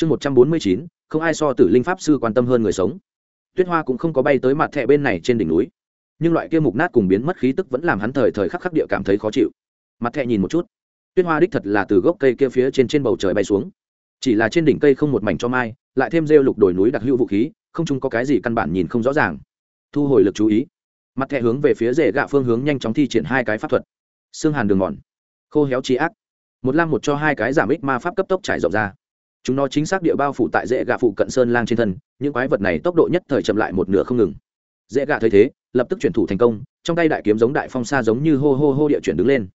chương một trăm bốn mươi chín, không ai so tử linh pháp sư quan tâm hơn người sống. Tuyết hoa cũng không có bay tới mặt thẹ bên này trên đỉnh núi. Nhưng loại kia mục nát cùng biến mất khí tức vẫn làm hắn thời thời khắc khắc địa cảm thấy khó chịu. Mặt thẹ nhìn một chút. Tuyết hoa đích thật là từ gốc cây kia phía trên trên bầu trời bay xuống. Chỉ là trên đỉnh cây không một mảnh cho mai, lại thêm rêu lục đồi núi đặc hữu vũ khí, không chung có cái gì căn bản nhìn không rõ ràng. Thu hồi lực chú ý. Mặt thẹ hướng về phía rễ gạ phương hướng nhanh chóng thi triển hai cái pháp thuật. Xương hàn đường mòn. Khô héo trí ác. Một lam một cho hai cái giảm ích ma pháp cấp tốc trải rộng ra chúng nó chính xác địa bao phủ tại dễ gạ phụ cận sơn lang trên thân, những quái vật này tốc độ nhất thời chậm lại một nửa không ngừng. Dễ gạ thấy thế, lập tức chuyển thủ thành công, trong tay đại kiếm giống đại phong sa giống như hô hô hô địa chuyển đứng lên.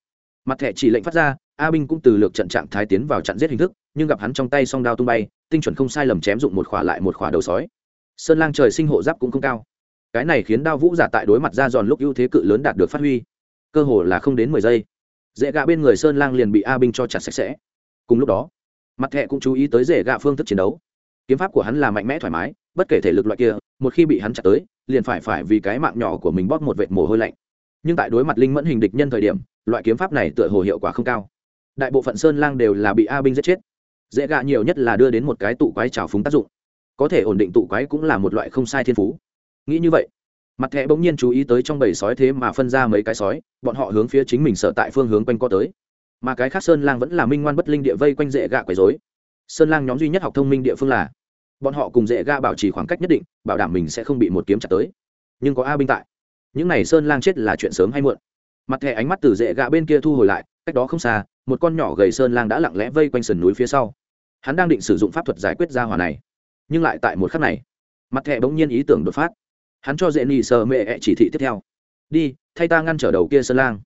Mặt thẻ chỉ lệnh phát ra, a binh cũng từ lược trận trạng thái tiến vào chặn giết hình thức, nhưng gặp hắn trong tay song đao tung bay, tinh chuẩn không sai lầm chém dụng một khỏa lại một khỏa đầu sói. Sơn lang trời sinh hộ giáp cũng không cao. Cái này khiến đao vũ giả tại đối mặt ra giòn lúc ưu thế cự lớn đạt được phát huy. Cơ hồ là không đến mười giây. Dễ gạ bên người sơn lang liền bị a binh cho chặt sạch sẽ. Cùng lúc đó mặt thẹ cũng chú ý tới rể gạ phương thức chiến đấu. Kiếm pháp của hắn là mạnh mẽ thoải mái, bất kể thể lực loại kia, một khi bị hắn chặt tới, liền phải phải vì cái mạng nhỏ của mình bóp một vệt mồ hôi lạnh. Nhưng tại đối mặt linh mẫn hình địch nhân thời điểm, loại kiếm pháp này tựa hồ hiệu quả không cao. Đại bộ phận sơn lang đều là bị a binh giết chết. Dễ gạ nhiều nhất là đưa đến một cái tụ quái trào phúng tác dụng. Có thể ổn định tụ quái cũng là một loại không sai thiên phú. Nghĩ như vậy, mặt thẻ bỗng nhiên chú ý tới trong bầy sói thế mà phân ra mấy cái sói, bọn họ hướng phía chính mình sợ tại phương hướng quanh co tới mà cái khác sơn lang vẫn là minh ngoan bất linh địa vây quanh dễ gạ quấy dối sơn lang nhóm duy nhất học thông minh địa phương là, bọn họ cùng dễ gạ bảo trì khoảng cách nhất định, bảo đảm mình sẽ không bị một kiếm chặt tới. Nhưng có a binh tại. Những n à y sơn lang chết là chuyện sớm hay muộn. Mặt thẻ ánh mắt từ dễ gạ bên kia thu hồi lại, cách đó không xa, một con nhỏ gầy sơn lang đã lặng lẽ vây quanh sườn núi phía sau. Hắn đang định sử dụng pháp thuật giải quyết ra hỏa này, nhưng lại tại một khắc này, mặt thẻ bỗng nhiên ý tưởng đột phát. Hắn cho dễ nị sờ mẹ ẹ chỉ thị tiếp theo. Đi, thay ta ngăn trở đầu kia sơn lang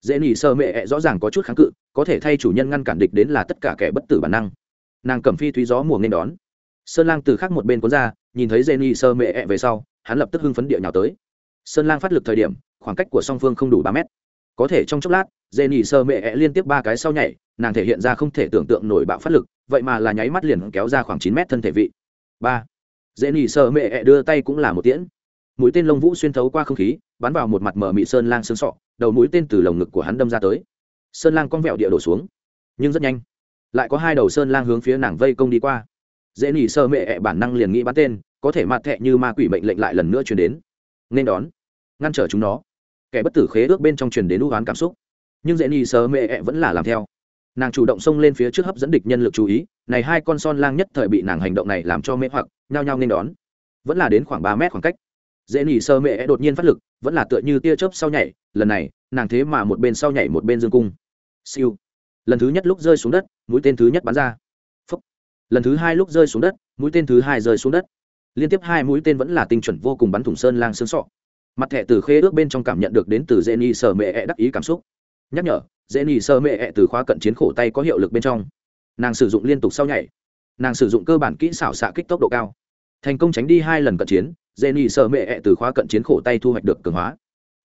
dễ nỉ sơ mẹ ẹ rõ ràng có chút kháng cự, có thể thay chủ nhân ngăn cản địch đến là tất cả kẻ bất tử bản năng. Nàng cầm phi thúy gió mùa nên đón. Sơn lang từ khác một bên cuốn ra, nhìn thấy dễ nỉ sơ mẹ ẹ về sau, hắn lập tức hưng phấn địa nhào tới. Sơn lang phát lực thời điểm, khoảng cách của song phương không đủ ba mét. Có thể trong chốc lát, dễ nỉ sơ mẹ ẹ liên tiếp ba cái sau nhảy, nàng thể hiện ra không thể tưởng tượng nổi bạo phát lực, vậy mà là nháy mắt liền kéo ra khoảng chín mét thân thể vị. Ba. Dễ nỉ sơ mẹ ẹ đưa tay cũng là một tiễn. Mũi tên lông vũ xuyên thấu qua không khí bắn vào một mặt mở mị sơn lang xương sọ, đầu mũi tên từ lồng ngực của hắn đâm ra tới. Sơn lang con vẹo địa đổ xuống, nhưng rất nhanh, lại có hai đầu sơn lang hướng phía nàng vây công đi qua. Dễ nỉ sơ mẹ ẹ bản năng liền nghĩ bắn tên, có thể mặt thẹ như ma quỷ mệnh lệnh lại lần nữa chuyển đến. Nên đón, ngăn trở chúng nó. Kẻ bất tử khế ước bên trong truyền đến u hoán cảm xúc, nhưng dễ nỉ sơ mẹ ẹ vẫn là làm theo. Nàng chủ động xông lên phía trước hấp dẫn địch nhân lực chú ý, này hai con son lang nhất thời bị nàng hành động này làm cho mê hoặc, nhao nhao nên đón. Vẫn là đến khoảng ba mét khoảng cách dễ nỉ sơ mẹ đột nhiên phát lực, vẫn là tựa như tia chớp sau nhảy, lần này, nàng thế mà một bên sau nhảy một bên dương cung. Siêu. Lần thứ nhất lúc rơi xuống đất, mũi tên thứ nhất bắn ra. Phúc. lần thứ hai lúc rơi xuống đất, mũi tên thứ hai rơi xuống đất. Liên tiếp hai mũi tên vẫn là tinh chuẩn vô cùng bắn thủng sơn lang xương sọ. Mặt thẻ từ khê ước bên trong cảm nhận được đến từ dễ nỉ sơ mẹ đắc ý cảm xúc. Nhắc nhở, dễ nỉ sơ mẹ từ khóa cận chiến khổ tay có hiệu lực bên trong. Nàng sử dụng liên tục sau nhảy. Nàng sử dụng cơ bản kỹ xảo xạ kích tốc độ cao thành công tránh đi hai lần cận chiến dễ nỉ sợ mẹ ẹ từ khóa cận chiến khổ tay thu hoạch được cường hóa.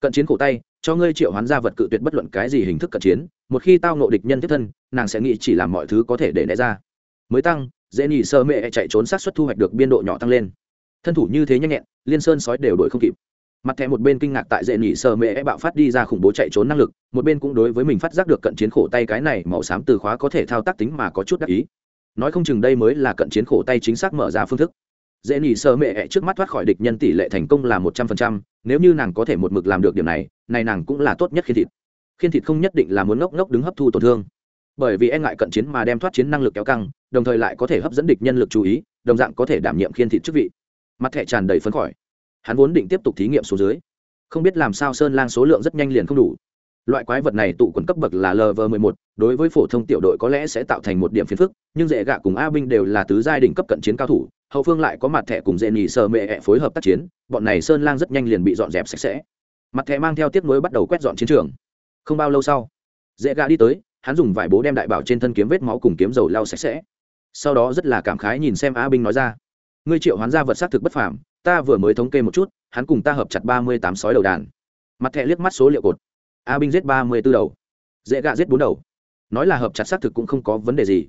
Cận chiến khổ tay, cho ngươi triệu hoán ra vật cự tuyệt bất luận cái gì hình thức cận chiến, một khi tao nộ địch nhân tiếp thân, nàng sẽ nghĩ chỉ làm mọi thứ có thể để né ra. Mới tăng dễ nỉ sợ mẹ ẹ chạy trốn sát xuất thu hoạch được biên độ nhỏ tăng lên. Thân thủ như thế nhanh nhẹn, liên sơn sói đều đổi không kịp. Mặt thẻ một bên kinh ngạc tại dễ nỉ sơ mẹ bạo phát đi ra khủng bố chạy trốn năng lực, một bên cũng đối với mình phát giác được cận chiến khổ tay cái này màu xám từ khóa có thể thao tác tính mà có chút đắc ý. Nói không chừng đây mới là cận chiến khổ tay chính xác mở ra phương thức dễ nỉ sơ mẹ ẹ trước mắt thoát khỏi địch nhân tỷ lệ thành công là một trăm phần trăm, nếu như nàng có thể một mực làm được điểm này này nàng cũng là tốt nhất khiên thịt. Khiên thịt không nhất định là muốn ngốc ngốc đứng hấp thu tổn thương. Bởi vì e ngại cận chiến mà đem thoát chiến năng lực kéo căng, đồng thời lại có thể hấp dẫn địch nhân lực chú ý, đồng dạng có thể đảm nhiệm khiên thịt chức vị. Mặt thẻ tràn đầy phấn khởi. Hắn vốn định tiếp tục thí nghiệm số dưới. Không biết làm sao sơn lang số lượng rất nhanh liền không đủ. Loại quái vật này tụ quần cấp bậc là lv 11 đối với phổ thông tiểu đội có lẽ sẽ tạo thành một điểm phiền phức, nhưng dễ gạ cùng a binh đều là tứ giai đỉnh cấp cận chiến cao thủ hậu phương lại có mặt thẻ cùng dễ nhì sờ mẹ ẹ phối hợp tác chiến, bọn này sơn lang rất nhanh liền bị dọn dẹp sạch sẽ. Mặt thẻ mang theo tiết nối bắt đầu quét dọn chiến trường. Không bao lâu sau, dễ Gà đi tới, hắn dùng vải bố đem đại bảo trên thân kiếm vết máu cùng kiếm dầu lau sạch sẽ. Sau đó rất là cảm khái nhìn xem a binh nói ra, ngươi triệu hoán ra vật xác thực bất phàm, ta vừa mới thống kê một chút, hắn cùng ta hợp chặt ba mươi tám sói đầu đàn. Mặt thẻ liếc mắt số liệu cột. A binh giết ba mươi b ố đầu, dễ gạ giết bốn đầu. Nói là hợp chặt xác thực cũng không có vấn đề gì.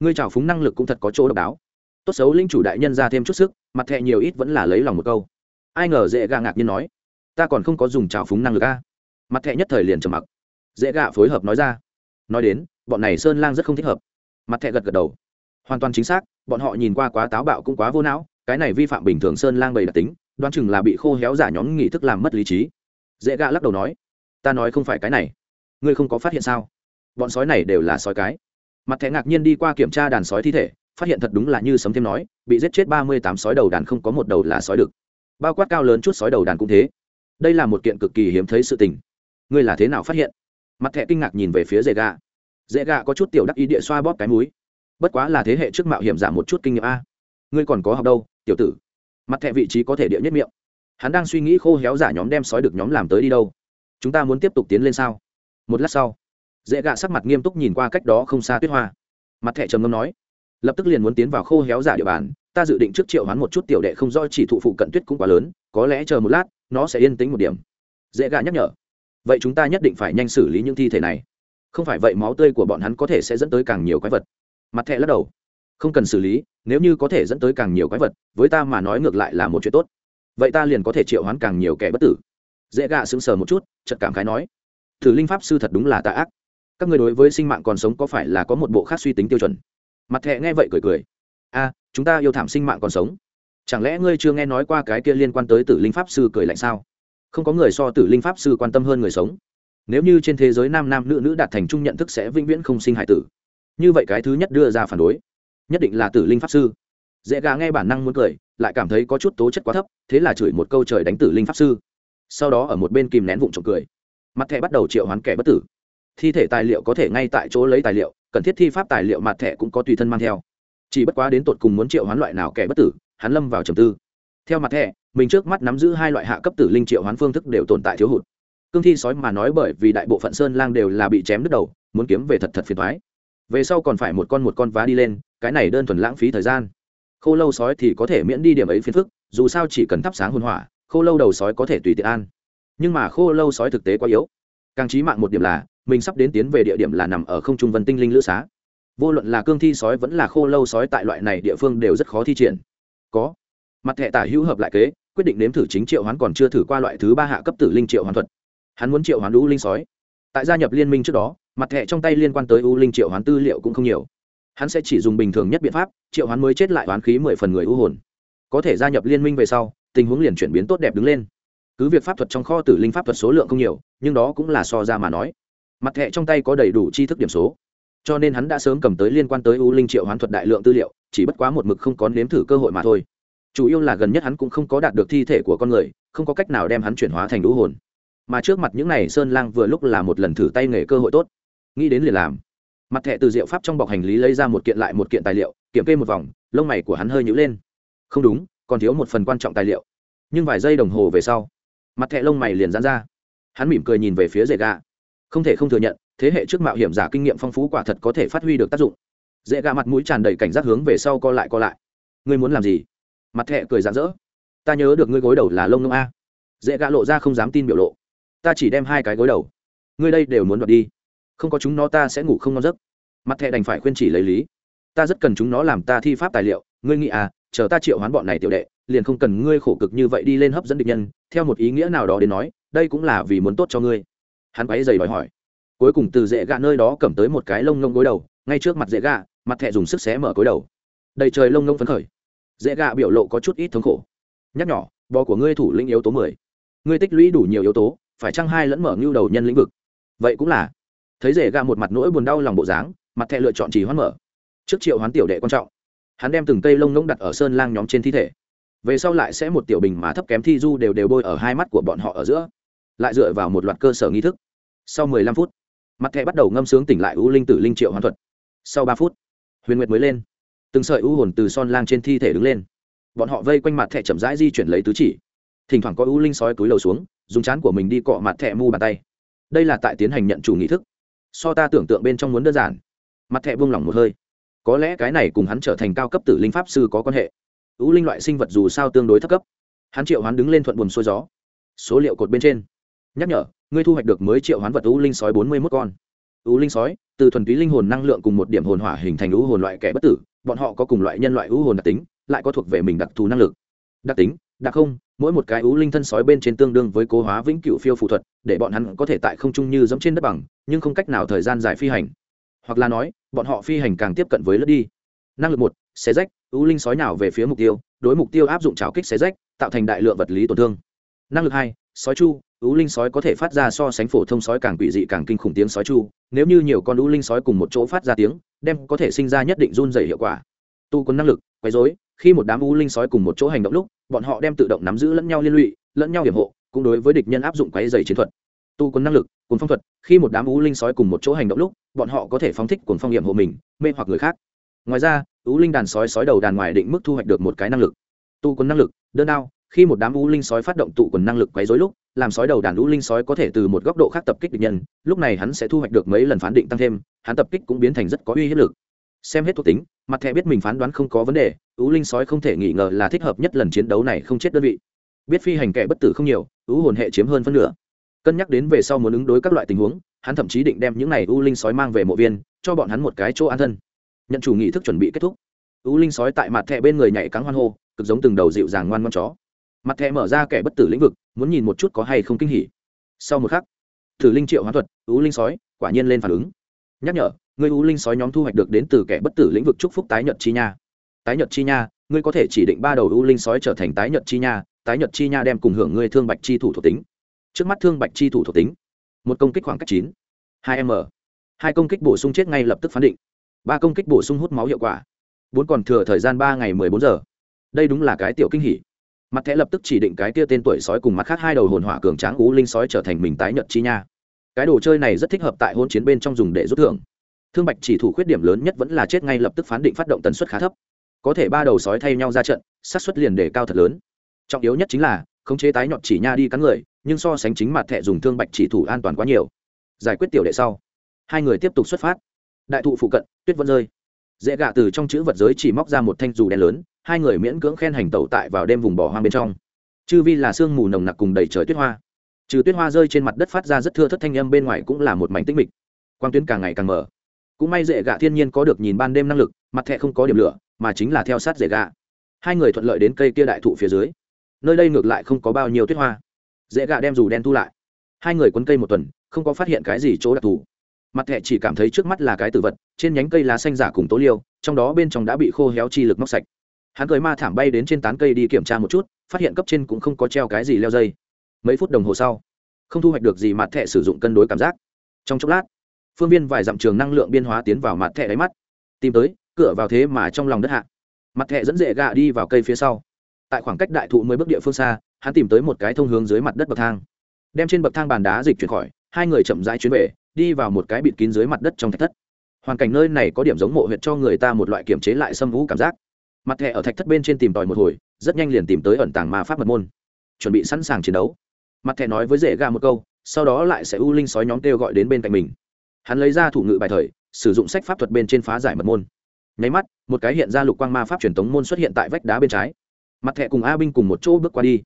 Ngươi trào phúng năng lực cũng thật có chỗ độc đáo tốt xấu linh chủ đại nhân ra thêm chút sức, mặt thẹ nhiều ít vẫn là lấy lòng một câu. Ai ngờ dễ gạ ngạc nhiên nói, ta còn không có dùng trào phúng năng lực a. Mặt thẹ nhất thời liền trầm mặc. Dễ gạ phối hợp nói ra, nói đến, bọn này sơn lang rất không thích hợp. Mặt thẹ gật gật đầu. Hoàn toàn chính xác, bọn họ nhìn qua quá táo bạo cũng quá vô não, cái này vi phạm bình thường sơn lang bầy đặc tính, đoán chừng là bị khô héo giả nhóm nghị thức làm mất lý trí. Dễ gạ lắc đầu nói, ta nói không phải cái này. Ngươi không có phát hiện sao? Bọn sói này đều là sói cái. Mặt thẻ ngạc nhiên đi qua kiểm tra đàn sói thi thể phát hiện thật đúng là như sấm thêm nói, bị giết chết ba mươi tám sói đầu đàn không có một đầu là sói đực. Bao quát cao lớn chút sói đầu đàn cũng thế. Đây là một kiện cực kỳ hiếm thấy sự tình. Ngươi là thế nào phát hiện? Mặt thẹ kinh ngạc nhìn về phía dễ gạ dễ gạ có chút tiểu đắc ý địa xoa bóp cái múi bất quá là thế hệ trước mạo hiểm giảm một chút kinh nghiệm a. Ngươi còn có học đâu, tiểu tử? Mặt thẹ vị trí có thể địa nhất miệng. Hắn đang suy nghĩ khô héo giả nhóm đem sói được nhóm làm tới đi đâu. Chúng ta muốn tiếp tục tiến lên sao? Một lát sau dễ gạ sắc mặt nghiêm túc nhìn qua cách đó không xa tuyết hoa. Mặt thẹ trầm ngâm nói lập tức liền muốn tiến vào khô héo giả địa bàn, ta dự định trước triệu hoán một chút tiểu đệ không do chỉ thụ phụ cận tuyết cũng quá lớn, có lẽ chờ một lát, nó sẽ yên tĩnh một điểm. Dễ gạ nhắc nhở. Vậy chúng ta nhất định phải nhanh xử lý những thi thể này. Không phải vậy máu tươi của bọn hắn có thể sẽ dẫn tới càng nhiều quái vật. Mặt thẹ lắc đầu. Không cần xử lý, nếu như có thể dẫn tới càng nhiều quái vật, với ta mà nói ngược lại là một chuyện tốt. Vậy ta liền có thể triệu hoán càng nhiều kẻ bất tử. Dễ gạ sững sờ một chút chật cảm khái nói. Thử linh pháp sư thật đúng là tà ác. Các người đối với sinh mạng còn sống có phải là có một bộ khác suy tính tiêu chuẩn? Mặt thẹ nghe vậy cười cười. A, chúng ta yêu thảm sinh mạng còn sống. Chẳng lẽ ngươi chưa nghe nói qua cái kia liên quan tới tử linh pháp sư cười lạnh sao? Không có người so tử linh pháp sư quan tâm hơn người sống. Nếu như trên thế giới nam nam nữ nữ đạt thành chung nhận thức sẽ vĩnh viễn không sinh hải tử. Như vậy cái thứ nhất đưa ra phản đối. Nhất định là tử linh pháp sư. Dễ gà nghe bản năng muốn cười, lại cảm thấy có chút tố chất quá thấp, thế là chửi một câu trời đánh tử linh pháp sư. Sau đó ở một bên kìm nén vụn trộm cười. Mặt thẻ bắt đầu triệu hoán kẻ bất tử. Thi thể tài liệu có thể ngay tại chỗ lấy tài liệu cần thiết thi pháp tài liệu mặt thẻ cũng có tùy thân mang theo. Chỉ bất quá đến tột cùng muốn triệu hoán loại nào kẻ bất tử, hắn lâm vào trầm tư. Theo mặt thẻ, mình trước mắt nắm giữ hai loại hạ cấp tử linh triệu hoán phương thức đều tồn tại thiếu hụt. Cương thi sói mà nói bởi vì đại bộ phận sơn lang đều là bị chém đứt đầu, muốn kiếm về thật thật phiền thoái về sau còn phải một con một con vá đi lên, cái này đơn thuần lãng phí thời gian. Khô lâu sói thì có thể miễn đi điểm ấy phiền phức, dù sao chỉ cần thắp sáng hôn hỏa, khô lâu đầu sói có thể tùy tiện an. Nhưng mà khô lâu sói thực tế quá yếu. Càng trí mạng một điểm là mình sắp đến tiến về địa điểm là nằm ở không trung vân tinh linh lữ xá. Vô luận là cương thi sói vẫn là khô lâu sói tại loại này địa phương đều rất khó thi triển. Có. Mặt thẻ tả hữu hợp lại kế, quyết định nếm thử chính triệu hoán còn chưa thử qua loại thứ ba hạ cấp tử linh triệu hoán thuật. Hắn muốn triệu hoán u linh sói. Tại gia nhập liên minh trước đó, mặt thẻ trong tay liên quan tới u linh triệu hoán tư liệu cũng không nhiều. Hắn sẽ chỉ dùng bình thường nhất biện pháp, triệu hoán mới chết lại hoán khí mười phần người u hồn. Có thể gia nhập liên minh về sau, tình huống liền chuyển biến tốt đẹp đứng lên. Cứ việc pháp thuật trong kho tử linh pháp thuật số lượng không nhiều, nhưng đó cũng là so ra mà nói mặt thẻ trong tay có đầy đủ tri thức điểm số. Cho nên hắn đã sớm cầm tới liên quan tới u linh triệu hoán thuật đại lượng tư liệu, chỉ bất quá một mực không có nếm thử cơ hội mà thôi. Chủ yếu là gần nhất hắn cũng không có đạt được thi thể của con người, không có cách nào đem hắn chuyển hóa thành đũ hồn. Mà trước mặt những n à y sơn lang vừa lúc là một lần thử tay nghề cơ hội tốt. Nghĩ đến liền làm. Mặt thẻ từ diệu pháp trong bọc hành lý lấy ra một kiện lại một kiện tài liệu, kiểm kê một vòng, lông mày của hắn hơi nhữ lên. Không đúng, còn thiếu một phần quan trọng tài liệu. Nhưng vài giây đồng hồ về sau, mặt thẻ lông mày liền dán ra. Hắn mỉm cười nhìn về phía dệt gà không thể không thừa nhận, thế hệ trước mạo hiểm giả kinh nghiệm phong phú quả thật có thể phát huy được tác dụng. Dễ gạ mặt mũi tràn đầy cảnh giác hướng về sau co lại co lại. Ngươi muốn làm gì? Mặt thẹ cười rạng rỡ. Ta nhớ được ngươi gối đầu là lông ngông a. Dễ gạ lộ ra không dám tin biểu lộ. Ta chỉ đem hai cái gối đầu. Ngươi đây đều muốn đoạt đi. Không có chúng nó ta sẽ ngủ không ngon giấc. Mặt thẹ đành phải khuyên chỉ lấy lý. Ta rất cần chúng nó làm ta thi pháp tài liệu. Ngươi nghĩ à chờ ta triệu hoán bọn này tiểu đệ, liền không cần ngươi khổ cực như vậy đi lên hấp dẫn địch nhân. Theo một ý nghĩa nào đó đến nói, đây cũng là vì muốn tốt cho ngươi hắn quáy dày đòi hỏi. Cuối cùng từ dễ gạ nơi đó cầm tới một cái lông ngông gối đầu, ngay trước mặt dễ gạ, mặt thẹ dùng sức xé mở gối đầu. Đầy trời lông ngông phấn khởi. Dễ gạ biểu lộ có chút ít thống khổ. Nhắc nhỏ, bò của ngươi thủ lĩnh yếu tố mười. Ngươi tích lũy đủ nhiều yếu tố, phải chăng hai lẫn mở ngưu đầu nhân lĩnh vực? Vậy cũng là. Thấy dễ gạ một mặt nỗi buồn đau lòng bộ dáng, mặt thẹ lựa chọn chỉ hoán mở. Trước triệu hoán tiểu đệ quan trọng. Hắn đem từng cây lông ngông đặt ở sơn lang nhóm trên thi thể. Về sau lại sẽ một tiểu bình mà thấp kém thi du đều đều bôi ở hai mắt của bọn họ ở giữa. Lại dựa vào một loạt cơ sở nghi thức sau mười lăm phút, mặt thẻ bắt đầu ngâm sướng tỉnh lại u linh tử linh triệu hoàn thuật. Sau ba phút, huyền nguyệt mới lên. Từng sợi u hồn từ son lang trên thi thể đứng lên. Bọn họ vây quanh mặt thẻ chậm rãi di chuyển lấy tứ chỉ. Thỉnh thoảng có u linh sói túi lầu xuống, dùng chán của mình đi cọ mặt thẻ mu bàn tay. Đây là tại tiến hành nhận chủ nghị thức. So ta tưởng tượng bên trong muốn đơn giản. Mặt thẻ buông lỏng một hơi. Có lẽ cái này cùng hắn trở thành cao cấp tử linh pháp sư có quan hệ. U linh loại sinh vật dù sao tương đối thấp cấp. Hắn triệu hắn đứng lên thuận buồn xuôi gió. Số liệu cột bên trên nhắc nhở, ngươi thu hoạch được mới triệu hoán vật u linh sói bốn mươi mốt con. U linh sói, từ thuần túy linh hồn năng lượng cùng một điểm hồn hỏa hình thành u hồn loại kẻ bất tử, bọn họ có cùng loại nhân loại ưu hồn đặc tính, lại có thuộc về mình đặc thù năng lực. Đặc tính, đặc không, mỗi một cái ưu linh thân sói bên trên tương đương với cố hóa vĩnh cựu phiêu phụ thuật, để bọn hắn có thể tại không trung như giống trên đất bằng, nhưng không cách nào thời gian dài phi hành. Hoặc là nói, bọn họ phi hành càng tiếp cận với lướt đi. Năng lực một, xé rách ưu linh sói nào về phía mục tiêu, đối mục tiêu áp dụng trào kích xé rách, tạo thành đại lượng vật lý tổn thương. Năng lực hai, sói chu ưu linh sói có thể phát ra so sánh phổ thông sói càng quỷ dị càng kinh khủng tiếng sói chu. Nếu như nhiều con ưu linh sói cùng một chỗ phát ra tiếng, đem có thể sinh ra nhất định run dày hiệu quả. Tu quân năng lực, quấy dối khi một đám ưu linh sói cùng một chỗ hành động lúc, bọn họ đem tự động nắm giữ lẫn nhau liên lụy, lẫn nhau hiểm hộ, cũng đối với địch nhân áp dụng quấy dày chiến thuật. Tu quân năng lực cuốn phong thuật, khi một đám ưu linh sói cùng một chỗ hành động lúc, bọn họ có thể phóng thích cuốn phong hiểm hộ mình, mê hoặc người khác. Ngoài ra ưu linh đàn sói sói đầu đàn ngoài định mức thu hoạch được một cái năng lực. Tu quân năng lực, đơn đao, khi một đám ưu linh sói phát động tụ quần năng lực quấy rối lúc làm sói đầu đàn ưu linh sói có thể từ một góc độ khác tập kích địch nhân, lúc này hắn sẽ thu hoạch được mấy lần phán định tăng thêm, hắn tập kích cũng biến thành rất có uy hiếp lực. Xem hết thuộc tính, mặt thẻ biết mình phán đoán không có vấn đề ưu linh sói không thể nghi ngờ là thích hợp nhất lần chiến đấu này không chết đơn vị. Biết phi hành kẻ bất tử không nhiều ưu hồn hệ chiếm hơn phân nửa. Cân nhắc đến về sau muốn ứng đối các loại tình huống, hắn thậm chí định đem những này ưu linh sói mang về mộ viên, cho bọn hắn một cái chỗ an thân. Nhận chủ nghị thức chuẩn bị kết thúc. Ưu linh sói tại mặt thẻ bên người nhảy cắn hoan hô, cực giống từng đầu dịu dàng ngoan ngoan chó mặt thẻ mở ra kẻ bất tử lĩnh vực, muốn nhìn một chút có hay không kinh hỉ. Sau một khắc, thử linh triệu hóa thuật ưu linh sói, quả nhiên lên phản ứng. Nhắc nhở, người ưu linh sói nhóm thu hoạch được đến từ kẻ bất tử lĩnh vực chúc phúc tái nhật chi nha. Tái nhật chi nha, ngươi có thể chỉ định ba đầu ưu linh sói trở thành tái nhật chi nha, tái nhật chi nha đem cùng hưởng ngươi thương bạch chi thủ thuộc tính. Trước mắt thương bạch chi thủ thuộc tính, một công kích khoảng cách chín, hai m. Hai công kích bổ sung chết ngay lập tức phán định. Ba công kích bổ sung hút máu hiệu quả. Bốn còn thừa thời gian ba ngày mười bốn giờ. Đây đúng là cái tiểu kinh hỉ mặt thẻ lập tức chỉ định cái kia tên tuổi sói cùng mặt khác hai đầu hồn hỏa cường tráng ú linh sói trở thành mình tái nhật chi nha. Cái đồ chơi này rất thích hợp tại hôn chiến bên trong dùng để rút thưởng. Thương bạch chỉ thủ khuyết điểm lớn nhất vẫn là chết ngay lập tức phán định phát động tần suất khá thấp. Có thể ba đầu sói thay nhau ra trận sát xuất liền đề cao thật lớn. Trọng yếu nhất chính là, khống chế tái nhọt chỉ nha đi cắn người, nhưng so sánh chính mặt thẻ dùng thương bạch chỉ thủ an toàn quá nhiều. Giải quyết tiểu đệ sau, hai người tiếp tục xuất phát. Đại thụ phụ cận, tuyết vẫn rơi. Dễ gạ từ trong chữ vật giới chỉ móc ra một thanh dù đen lớn hai người miễn cưỡng khen hành tẩu tại vào đêm vùng bỏ hoang bên trong. Chư vi là sương mù nồng nặc cùng đầy trời tuyết hoa. Trừ tuyết hoa rơi trên mặt đất phát ra rất thưa thất thanh âm bên ngoài cũng là một mảnh tích mịch. Quang tuyến càng ngày càng mở. Cũng may dễ gạ thiên nhiên có được nhìn ban đêm năng lực, mặt thẹ không có điểm lửa, mà chính là theo sát dễ gạ. Hai người thuận lợi đến cây kia đại thụ phía dưới. Nơi đây ngược lại không có bao nhiêu tuyết hoa. Dễ gạ đem dù đen thu lại. Hai người quấn cây một tuần, không có phát hiện cái gì chỗ đặc thù. Mặt thẹ chỉ cảm thấy trước mắt là cái tử vật, trên nhánh cây lá xanh giả cùng tố liêu, trong đó bên trong đã bị khô héo chi lực móc sạch hắn cười ma thảm bay đến trên tán cây đi kiểm tra một chút, phát hiện cấp trên cũng không có treo cái gì leo dây. Mấy phút đồng hồ sau, không thu hoạch được gì mặt thẻ sử dụng cân đối cảm giác. Trong chốc lát, phương viên vài dặm trường năng lượng biên hóa tiến vào mặt thẻ đáy mắt. Tìm tới, cửa vào thế mà trong lòng đất hạ. Mặt thẻ dẫn dễ gạ đi vào cây phía sau. Tại khoảng cách đại thụ mới bước địa phương xa, hắn tìm tới một cái thông hướng dưới mặt đất bậc thang. Đem trên bậc thang bàn đá dịch chuyển khỏi, hai người chậm rãi chuyến về, đi vào một cái bịt kín dưới mặt đất trong thạch thất. Hoàn cảnh nơi này có điểm giống mộ huyệt cho người ta một loại kiểm chế lại xâm vũ cảm giác mặt thẻ ở thạch thất bên trên tìm tòi một hồi, rất nhanh liền tìm tới ẩn tàng ma pháp mật môn. Chuẩn bị sẵn sàng chiến đấu. Mặt thẻ nói với rể ga một câu, sau đó lại sẽ u linh sói nhóm kêu gọi đến bên cạnh mình. Hắn lấy ra thủ ngự bài thời, sử dụng sách pháp thuật bên trên phá giải mật môn. Nháy mắt, một cái hiện ra lục quang ma pháp truyền thống môn xuất hiện tại vách đá bên trái. Mặt thẻ cùng a binh cùng một chỗ bước qua đi.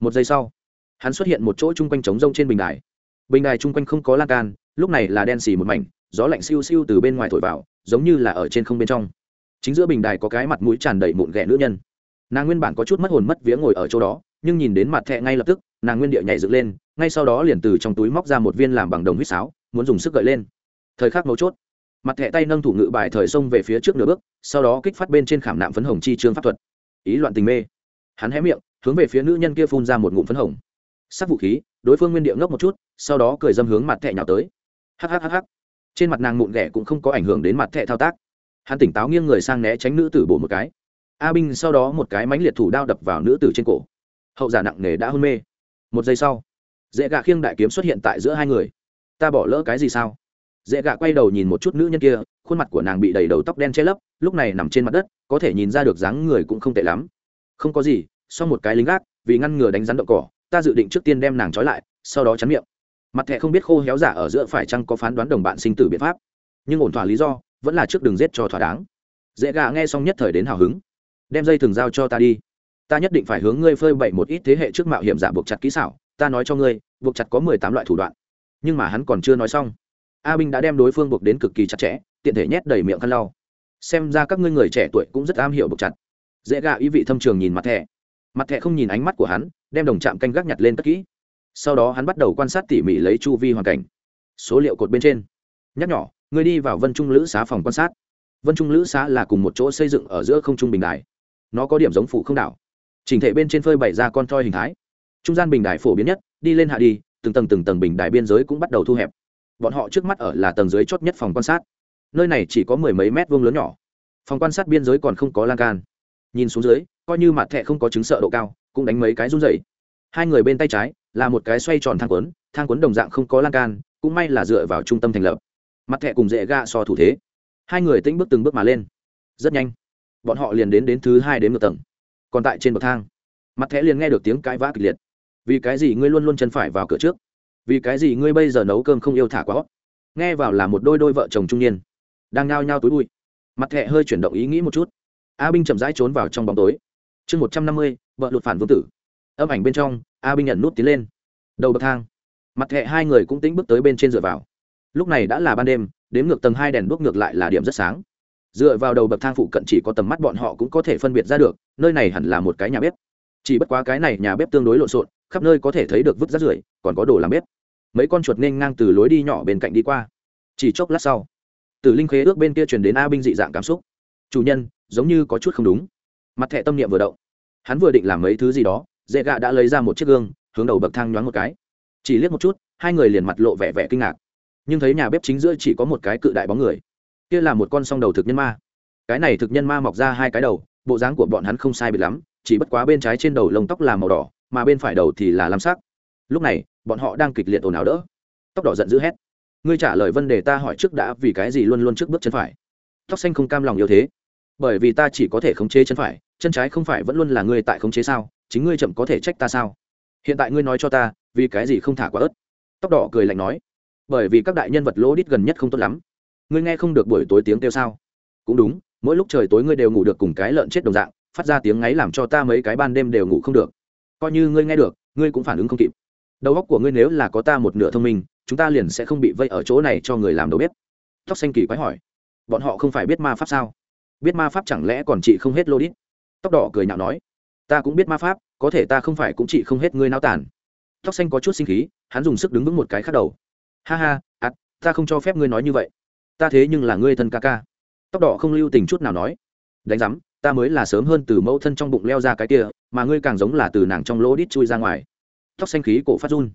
Một giây sau, hắn xuất hiện một chỗ chung quanh trống rông trên bình đài. Bình đài chung quanh không có lan can, lúc này là đen xì một mảnh, gió lạnh siêu siêu từ bên ngoài thổi vào, giống như là ở trên không bên trong chính giữa bình đài có cái mặt mũi tràn đầy mụn ghẻ nữ nhân. Nàng nguyên bản có chút mất hồn mất vía ngồi ở chỗ đó, nhưng nhìn đến mặt thẹ ngay lập tức, nàng nguyên địa nhảy dựng lên, ngay sau đó liền từ trong túi móc ra một viên làm bằng đồng huýt sáo, muốn dùng sức gợi lên. Thời khắc mấu chốt, mặt thẹ tay nâng thủ ngự bài thời xông về phía trước nửa bước, sau đó kích phát bên trên khảm nạm phấn hồng chi trương pháp thuật. Ý loạn tình mê. Hắn hé miệng, hướng về phía nữ nhân kia phun ra một ngụm phấn hồng. Sắc vũ khí, đối phương nguyên địa ngốc một chút, sau đó cười dâm hướng mặt thẹ nhào tới. Hhhh trên mặt nàng mụn ghẻ cũng không có ảnh hưởng đến mặt thẹ thao tác hắn tỉnh táo nghiêng người sang né tránh nữ tử bổ một cái. A binh sau đó một cái mánh liệt thủ đao đập vào nữ tử trên cổ. Hậu giả nặng nề đã hôn mê. Một giây sau, dễ gạ khiêng đại kiếm xuất hiện tại giữa hai người. Ta bỏ lỡ cái gì sao? Dễ gạ quay đầu nhìn một chút nữ nhân kia, khuôn mặt của nàng bị đầy đầu tóc đen che lấp, lúc này nằm trên mặt đất, có thể nhìn ra được dáng người cũng không tệ lắm. Không có gì sau một cái lính gác, vì ngăn ngừa đánh rắn đậu cỏ, ta dự định trước tiên đem nàng trói lại, sau đó chắn miệng. Mặt thẹ không biết khô héo giả ở giữa phải chăng có phán đoán đồng bạn sinh tử biện pháp. Nhưng ổn thỏa lý do vẫn là trước đường giết cho thỏa đáng. Dễ gà nghe xong nhất thời đến hào hứng. Đem dây thường giao cho ta đi. Ta nhất định phải hướng ngươi phơi bậy một ít thế hệ trước mạo hiểm giả buộc chặt kỹ xảo, ta nói cho ngươi, buộc chặt có mười tám loại thủ đoạn. Nhưng mà hắn còn chưa nói xong. A binh đã đem đối phương buộc đến cực kỳ chặt chẽ, tiện thể nhét đầy miệng khăn lau. Xem ra các ngươi người trẻ tuổi cũng rất am hiểu buộc chặt. Dễ gà ý vị thâm trường nhìn mặt thẻ. Mặt thẻ không nhìn ánh mắt của hắn, đem đồng chạm canh gác nhặt lên tất kỹ. Sau đó hắn bắt đầu quan sát tỉ mỉ lấy chu vi hoàn cảnh. Số liệu cột bên trên. Nhắc nhỏ ngươi đi vào vân trung lữ xá phòng quan sát. Vân trung lữ xá là cùng một chỗ xây dựng ở giữa không trung bình đài. Nó có điểm giống phụ không đảo. Chỉnh thể bên trên phơi bày ra con toi hình thái. Trung gian bình đài phổ biến nhất, đi lên hạ đi, từng tầng từng tầng bình đài biên giới cũng bắt đầu thu hẹp. Bọn họ trước mắt ở là tầng dưới chót nhất phòng quan sát. Nơi này chỉ có mười mấy mét vuông lớn nhỏ. Phòng quan sát biên giới còn không có lan can. Nhìn xuống dưới, coi như mặt thẹ không có chứng sợ độ cao, cũng đánh mấy cái run dày hai người bên tay trái, là một cái xoay tròn thang quấn thang quấn đồng dạng không có lan can, cũng may là dựa vào trung tâm thành lập mặt thẹ cùng dễ ga so thủ thế. Hai người tĩnh bước từng bước mà lên. Rất nhanh, bọn họ liền đến đến thứ hai đến một tầng, còn tại trên bậc thang. Mặt thẹ liền nghe được tiếng cãi vã kịch liệt. Vì cái gì ngươi luôn luôn chân phải vào cửa trước? Vì cái gì ngươi bây giờ nấu cơm không yêu thả quá nghe vào là một đôi đôi vợ chồng trung niên, đang nao nhao túi bụi. Mặt thẹ hơi chuyển động ý nghĩ một chút. A binh chậm rãi trốn vào trong bóng tối. Chương một trăm năm mươi, vợ lụt phản vương tử. Âm ảnh bên trong, a binh nhận nút tiến lên. Đầu bậc thang, mặt thẹ hai người cũng tính bước tới bên trên dựa vào lúc này đã là ban đêm đếm ngược tầng hai đèn đuốc ngược lại là điểm rất sáng. Dựa vào đầu bậc thang phụ cận chỉ có tầm mắt bọn họ cũng có thể phân biệt ra được, nơi này hẳn là một cái nhà bếp. Chỉ bất quá cái này nhà bếp tương đối lộn xộn, khắp nơi có thể thấy được vứt rác rưởi, còn có đồ làm bếp. Mấy con chuột nên ngang từ lối đi nhỏ bên cạnh đi qua. Chỉ chốc lát sau, từ linh khế ước bên kia truyền đến a binh dị dạng cảm xúc. Chủ nhân, giống như có chút không đúng. Mặt thẻ tâm niệm vừa động. Hắn vừa định làm mấy thứ gì đó dễ gạ đã lấy ra một chiếc gương, hướng đầu bậc thang nhoáng một cái. Chỉ liếc một chút, hai người liền mặt lộ vẻ vẻ kinh ngạc nhưng thấy nhà bếp chính giữa chỉ có một cái cự đại bóng người. Kia là một con song đầu thực nhân ma. Cái này thực nhân ma mọc ra hai cái đầu, bộ dáng của bọn hắn không sai biệt lắm, chỉ bất quá bên trái trên đầu lông tóc là màu đỏ, mà bên phải đầu thì là lam sắc. Lúc này, bọn họ đang kịch liệt ồn ào đỡ. Tóc đỏ giận dữ hét. Ngươi trả lời vấn đề ta hỏi trước đã, vì cái gì luôn luôn trước bước chân phải? Tóc xanh không cam lòng yêu thế. Bởi vì ta chỉ có thể khống chế chân phải, chân trái không phải vẫn luôn là ngươi tại khống chế sao? Chính ngươi chậm có thể trách ta sao? Hiện tại ngươi nói cho ta, vì cái gì không thả quả ớt? Tóc đỏ cười lạnh nói bởi vì các đại nhân vật lỗ đít gần nhất không tốt lắm. Ngươi nghe không được buổi tối tiếng kêu sao? Cũng đúng, mỗi lúc trời tối ngươi đều ngủ được cùng cái lợn chết đồng dạng, phát ra tiếng ngáy làm cho ta mấy cái ban đêm đều ngủ không được. Coi như ngươi nghe được, ngươi cũng phản ứng không kịp. Đầu óc của ngươi nếu là có ta một nửa thông minh, chúng ta liền sẽ không bị vây ở chỗ này cho người làm đầu bếp. Tóc xanh kỳ quái hỏi. Bọn họ không phải biết ma pháp sao? Biết ma pháp chẳng lẽ còn chị không hết lô đít? Tóc đỏ cười nhạo nói. Ta cũng biết ma pháp, có thể ta không phải cũng chị không hết ngươi nao tàn. Tóc xanh có chút sinh khí, hắn dùng sức đứng vững một cái khác đầu ha ha ạt ta không cho phép ngươi nói như vậy. Ta thế nhưng là ngươi thân ca ca. Tóc đỏ không lưu tình chút nào nói. Đánh giám, ta mới là sớm hơn từ mẫu thân trong bụng leo ra cái kia, mà ngươi càng giống là từ nàng trong lỗ đít chui ra ngoài. Tóc xanh khí cổ phát run.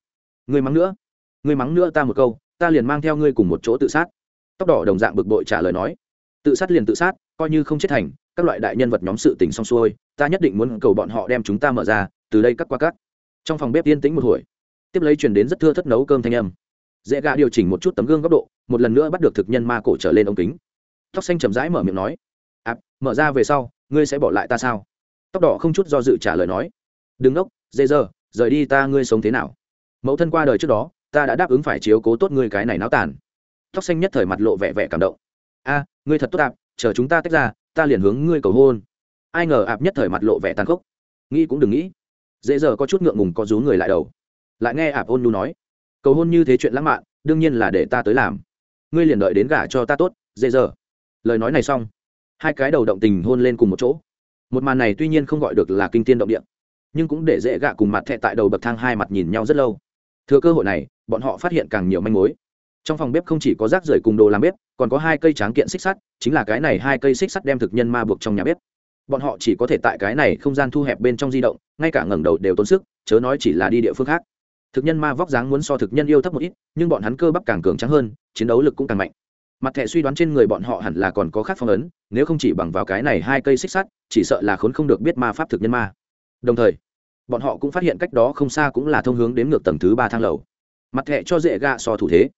Ngươi mắng nữa. Ngươi mắng nữa ta một câu, ta liền mang theo ngươi cùng một chỗ tự sát. Tóc đỏ đồng dạng bực bội trả lời nói. Tự sát liền tự sát, coi như không chết thành, các loại đại nhân vật nhóm sự tình xong xuôi, ta nhất định muốn cầu bọn họ đem chúng ta mở ra, từ đây cắt qua cắt. Trong phòng bếp yên tĩnh một hồi. Tiếp lấy truyền đến rất thưa thất nấu cơm thanh âm dễ gạ điều chỉnh một chút tấm gương góc độ, một lần nữa bắt được thực nhân ma cổ trở lên ống kính. Tóc xanh chậm rãi mở miệng nói, ạp, mở ra về sau, ngươi sẽ bỏ lại ta sao? Tóc đỏ không chút do dự trả lời nói, đừng ngốc, dê dơ, rời đi ta ngươi sống thế nào? Mẫu thân qua đời trước đó, ta đã đáp ứng phải chiếu cố tốt ngươi cái này náo tàn. Tóc xanh nhất thời mặt lộ vẻ vẻ cảm động, a, ngươi thật tốt, ạp, chờ chúng ta tách ra, ta liền hướng ngươi cầu hôn. Ai ngờ ạp nhất thời mặt lộ vẻ tàn khốc, nghĩ cũng đừng nghĩ. Dễ giờ có chút ngượng ngùng có rú người lại đầu. Lại nghe ạp ôn nu nói cầu hôn như thế chuyện lãng mạn, đương nhiên là để ta tới làm. Ngươi liền đợi đến gả cho ta tốt, dễ dở. Lời nói này xong, hai cái đầu động tình hôn lên cùng một chỗ. Một màn này tuy nhiên không gọi được là kinh tiên động địa, nhưng cũng để dễ gạ cùng mặt thẹ tại đầu bậc thang hai mặt nhìn nhau rất lâu. Thừa cơ hội này, bọn họ phát hiện càng nhiều manh mối. Trong phòng bếp không chỉ có rác rưởi cùng đồ làm bếp, còn có hai cây tráng kiện xích sắt, chính là cái này hai cây xích sắt đem thực nhân ma buộc trong nhà bếp. Bọn họ chỉ có thể tại cái này không gian thu hẹp bên trong di động, ngay cả ngẩng đầu đều tốn sức, chớ nói chỉ là đi địa phương khác thực nhân ma vóc dáng muốn so thực nhân yêu thấp một ít, nhưng bọn hắn cơ bắp càng cường trắng hơn, chiến đấu lực cũng càng mạnh. Mặt thẻ suy đoán trên người bọn họ hẳn là còn có khác phong ấn, nếu không chỉ bằng vào cái này hai cây xích sắt, chỉ sợ là khốn không được biết ma pháp thực nhân ma. Đồng thời, bọn họ cũng phát hiện cách đó không xa cũng là thông hướng đến ngược tầng thứ ba thang lầu. Mặt thẻ cho dễ gạ so thủ thế.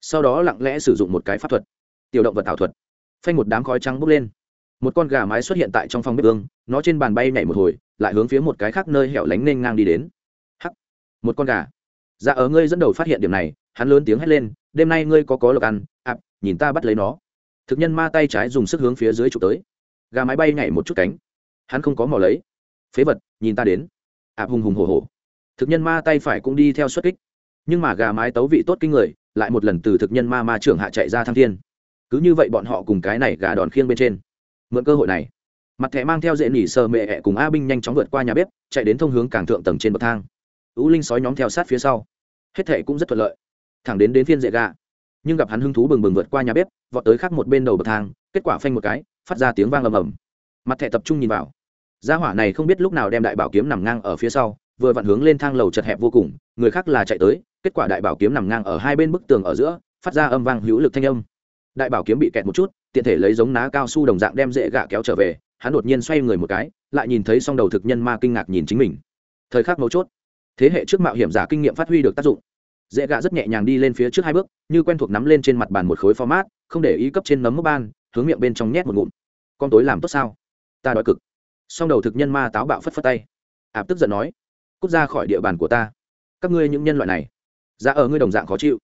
Sau đó lặng lẽ sử dụng một cái pháp thuật, tiểu động vật ảo thuật. Phanh một đám khói trắng bốc lên. Một con gà mái xuất hiện tại trong phòng bếp ương nó trên bàn bay nhảy một hồi, lại hướng phía một cái khác nơi hẻo lánh nên ngang đi đến. Hắc! Một con gà dạ ở ngươi dẫn đầu phát hiện điểm này, hắn lớn tiếng hét lên, đêm nay ngươi có có lộc ăn ạp nhìn ta bắt lấy nó. Thực nhân ma tay trái dùng sức hướng phía dưới chụp tới. Gà mái bay nhảy một chút cánh. Hắn không có mò lấy. Phế vật, nhìn ta đến. ạp hùng hùng hổ hổ. Thực nhân ma tay phải cũng đi theo xuất kích. Nhưng mà gà mái tấu vị tốt kinh người, lại một lần từ thực nhân ma ma trưởng hạ chạy ra thăng thiên. Cứ như vậy bọn họ cùng cái này gà đòn khiêng bên trên. Mượn cơ hội này, mặt thẻ mang theo dễ nỉ sờ mẹ ẹ cùng a binh nhanh chóng vượt qua nhà bếp, chạy đến thông hướng càng thượng tầng trên bậc thang. Ú linh sói nhóm theo sát phía sau hết thệ cũng rất thuận lợi. Thẳng đến đến phiên dễ gà. Nhưng gặp hắn hứng thú bừng bừng vượt qua nhà bếp, vọt tới khác một bên đầu bậc thang, kết quả phanh một cái, phát ra tiếng vang ầm ầm. Mặt thẻ tập trung nhìn vào. Gia hỏa này không biết lúc nào đem đại bảo kiếm nằm ngang ở phía sau, vừa vặn hướng lên thang lầu chật hẹp vô cùng, người khác là chạy tới, kết quả đại bảo kiếm nằm ngang ở hai bên bức tường ở giữa, phát ra âm vang hữu lực thanh âm. Đại bảo kiếm bị kẹt một chút, tiện thể lấy giống ná cao su đồng dạng đem dễ gạ kéo trở về, hắn đột nhiên xoay người một cái, lại nhìn thấy song đầu thực nhân ma kinh ngạc nhìn chính mình. Thời khắc mấu chốt thế hệ trước mạo hiểm giả kinh nghiệm phát huy được tác dụng. Dễ gạ rất nhẹ nhàng đi lên phía trước hai bước, như quen thuộc nắm lên trên mặt bàn một khối format, không để ý cấp trên nấm mốc ban, hướng miệng bên trong nhét một ngụm. Con tối làm tốt sao? Ta đói cực. Song đầu thực nhân ma táo bạo phất phất tay. Ạp tức giận nói, cút ra khỏi địa bàn của ta. Các ngươi những nhân loại này ra ở ngươi đồng dạng khó chịu.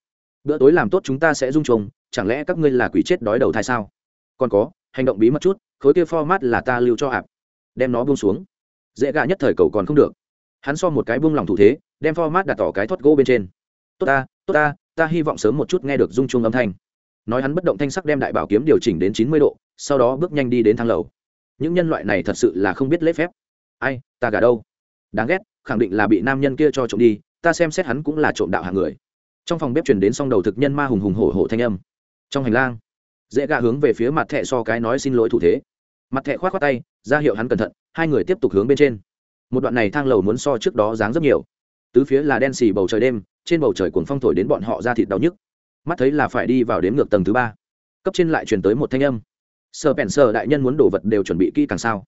Bữa tối làm tốt chúng ta sẽ dung trùng chẳng lẽ các ngươi là quỷ chết đói đầu thai sao? Còn có, hành động bí mật chút, khối kia format là ta lưu cho ạp. Đem nó buông xuống. Dễ gạ nhất thời cầu còn không được hắn so một cái buông lỏng thủ thế, đem format đặt tỏ cái thoát gỗ bên trên. Tốt ta tốt ta ta hy vọng sớm một chút nghe được dung chuông âm thanh. Nói hắn bất động thanh sắc đem đại bảo kiếm điều chỉnh đến chín mươi độ, sau đó bước nhanh đi đến thang lầu. Những nhân loại này thật sự là không biết lễ phép. Ai, ta gà đâu? Đáng ghét, khẳng định là bị nam nhân kia cho trộm đi, ta xem xét hắn cũng là trộm đạo hàng người. Trong phòng bếp chuyển đến s đầu thực nhân ma hùng hùng hổ hổ thanh âm. Trong hành lang, dễ gạ hướng về phía mặt thẹ so cái nói xin lỗi thủ thế. Mặt thẹ k h o á t khoác tay, ra hiệu hắn cẩn thận, hai người tiếp tục hướng bên trên một đoạn này thang lầu muốn so trước đó dáng rất nhiều. Tứ phía là đen xì bầu trời đêm, trên bầu trời cuồng phong thổi đến bọn họ ra thịt đau nhức. Mắt thấy là phải đi vào đếm ngược tầng thứ ba. Cấp trên lại chuyển tới một thanh âm. Sờ bèn sờ đại nhân muốn đồ vật đều chuẩn bị kỹ càng sao?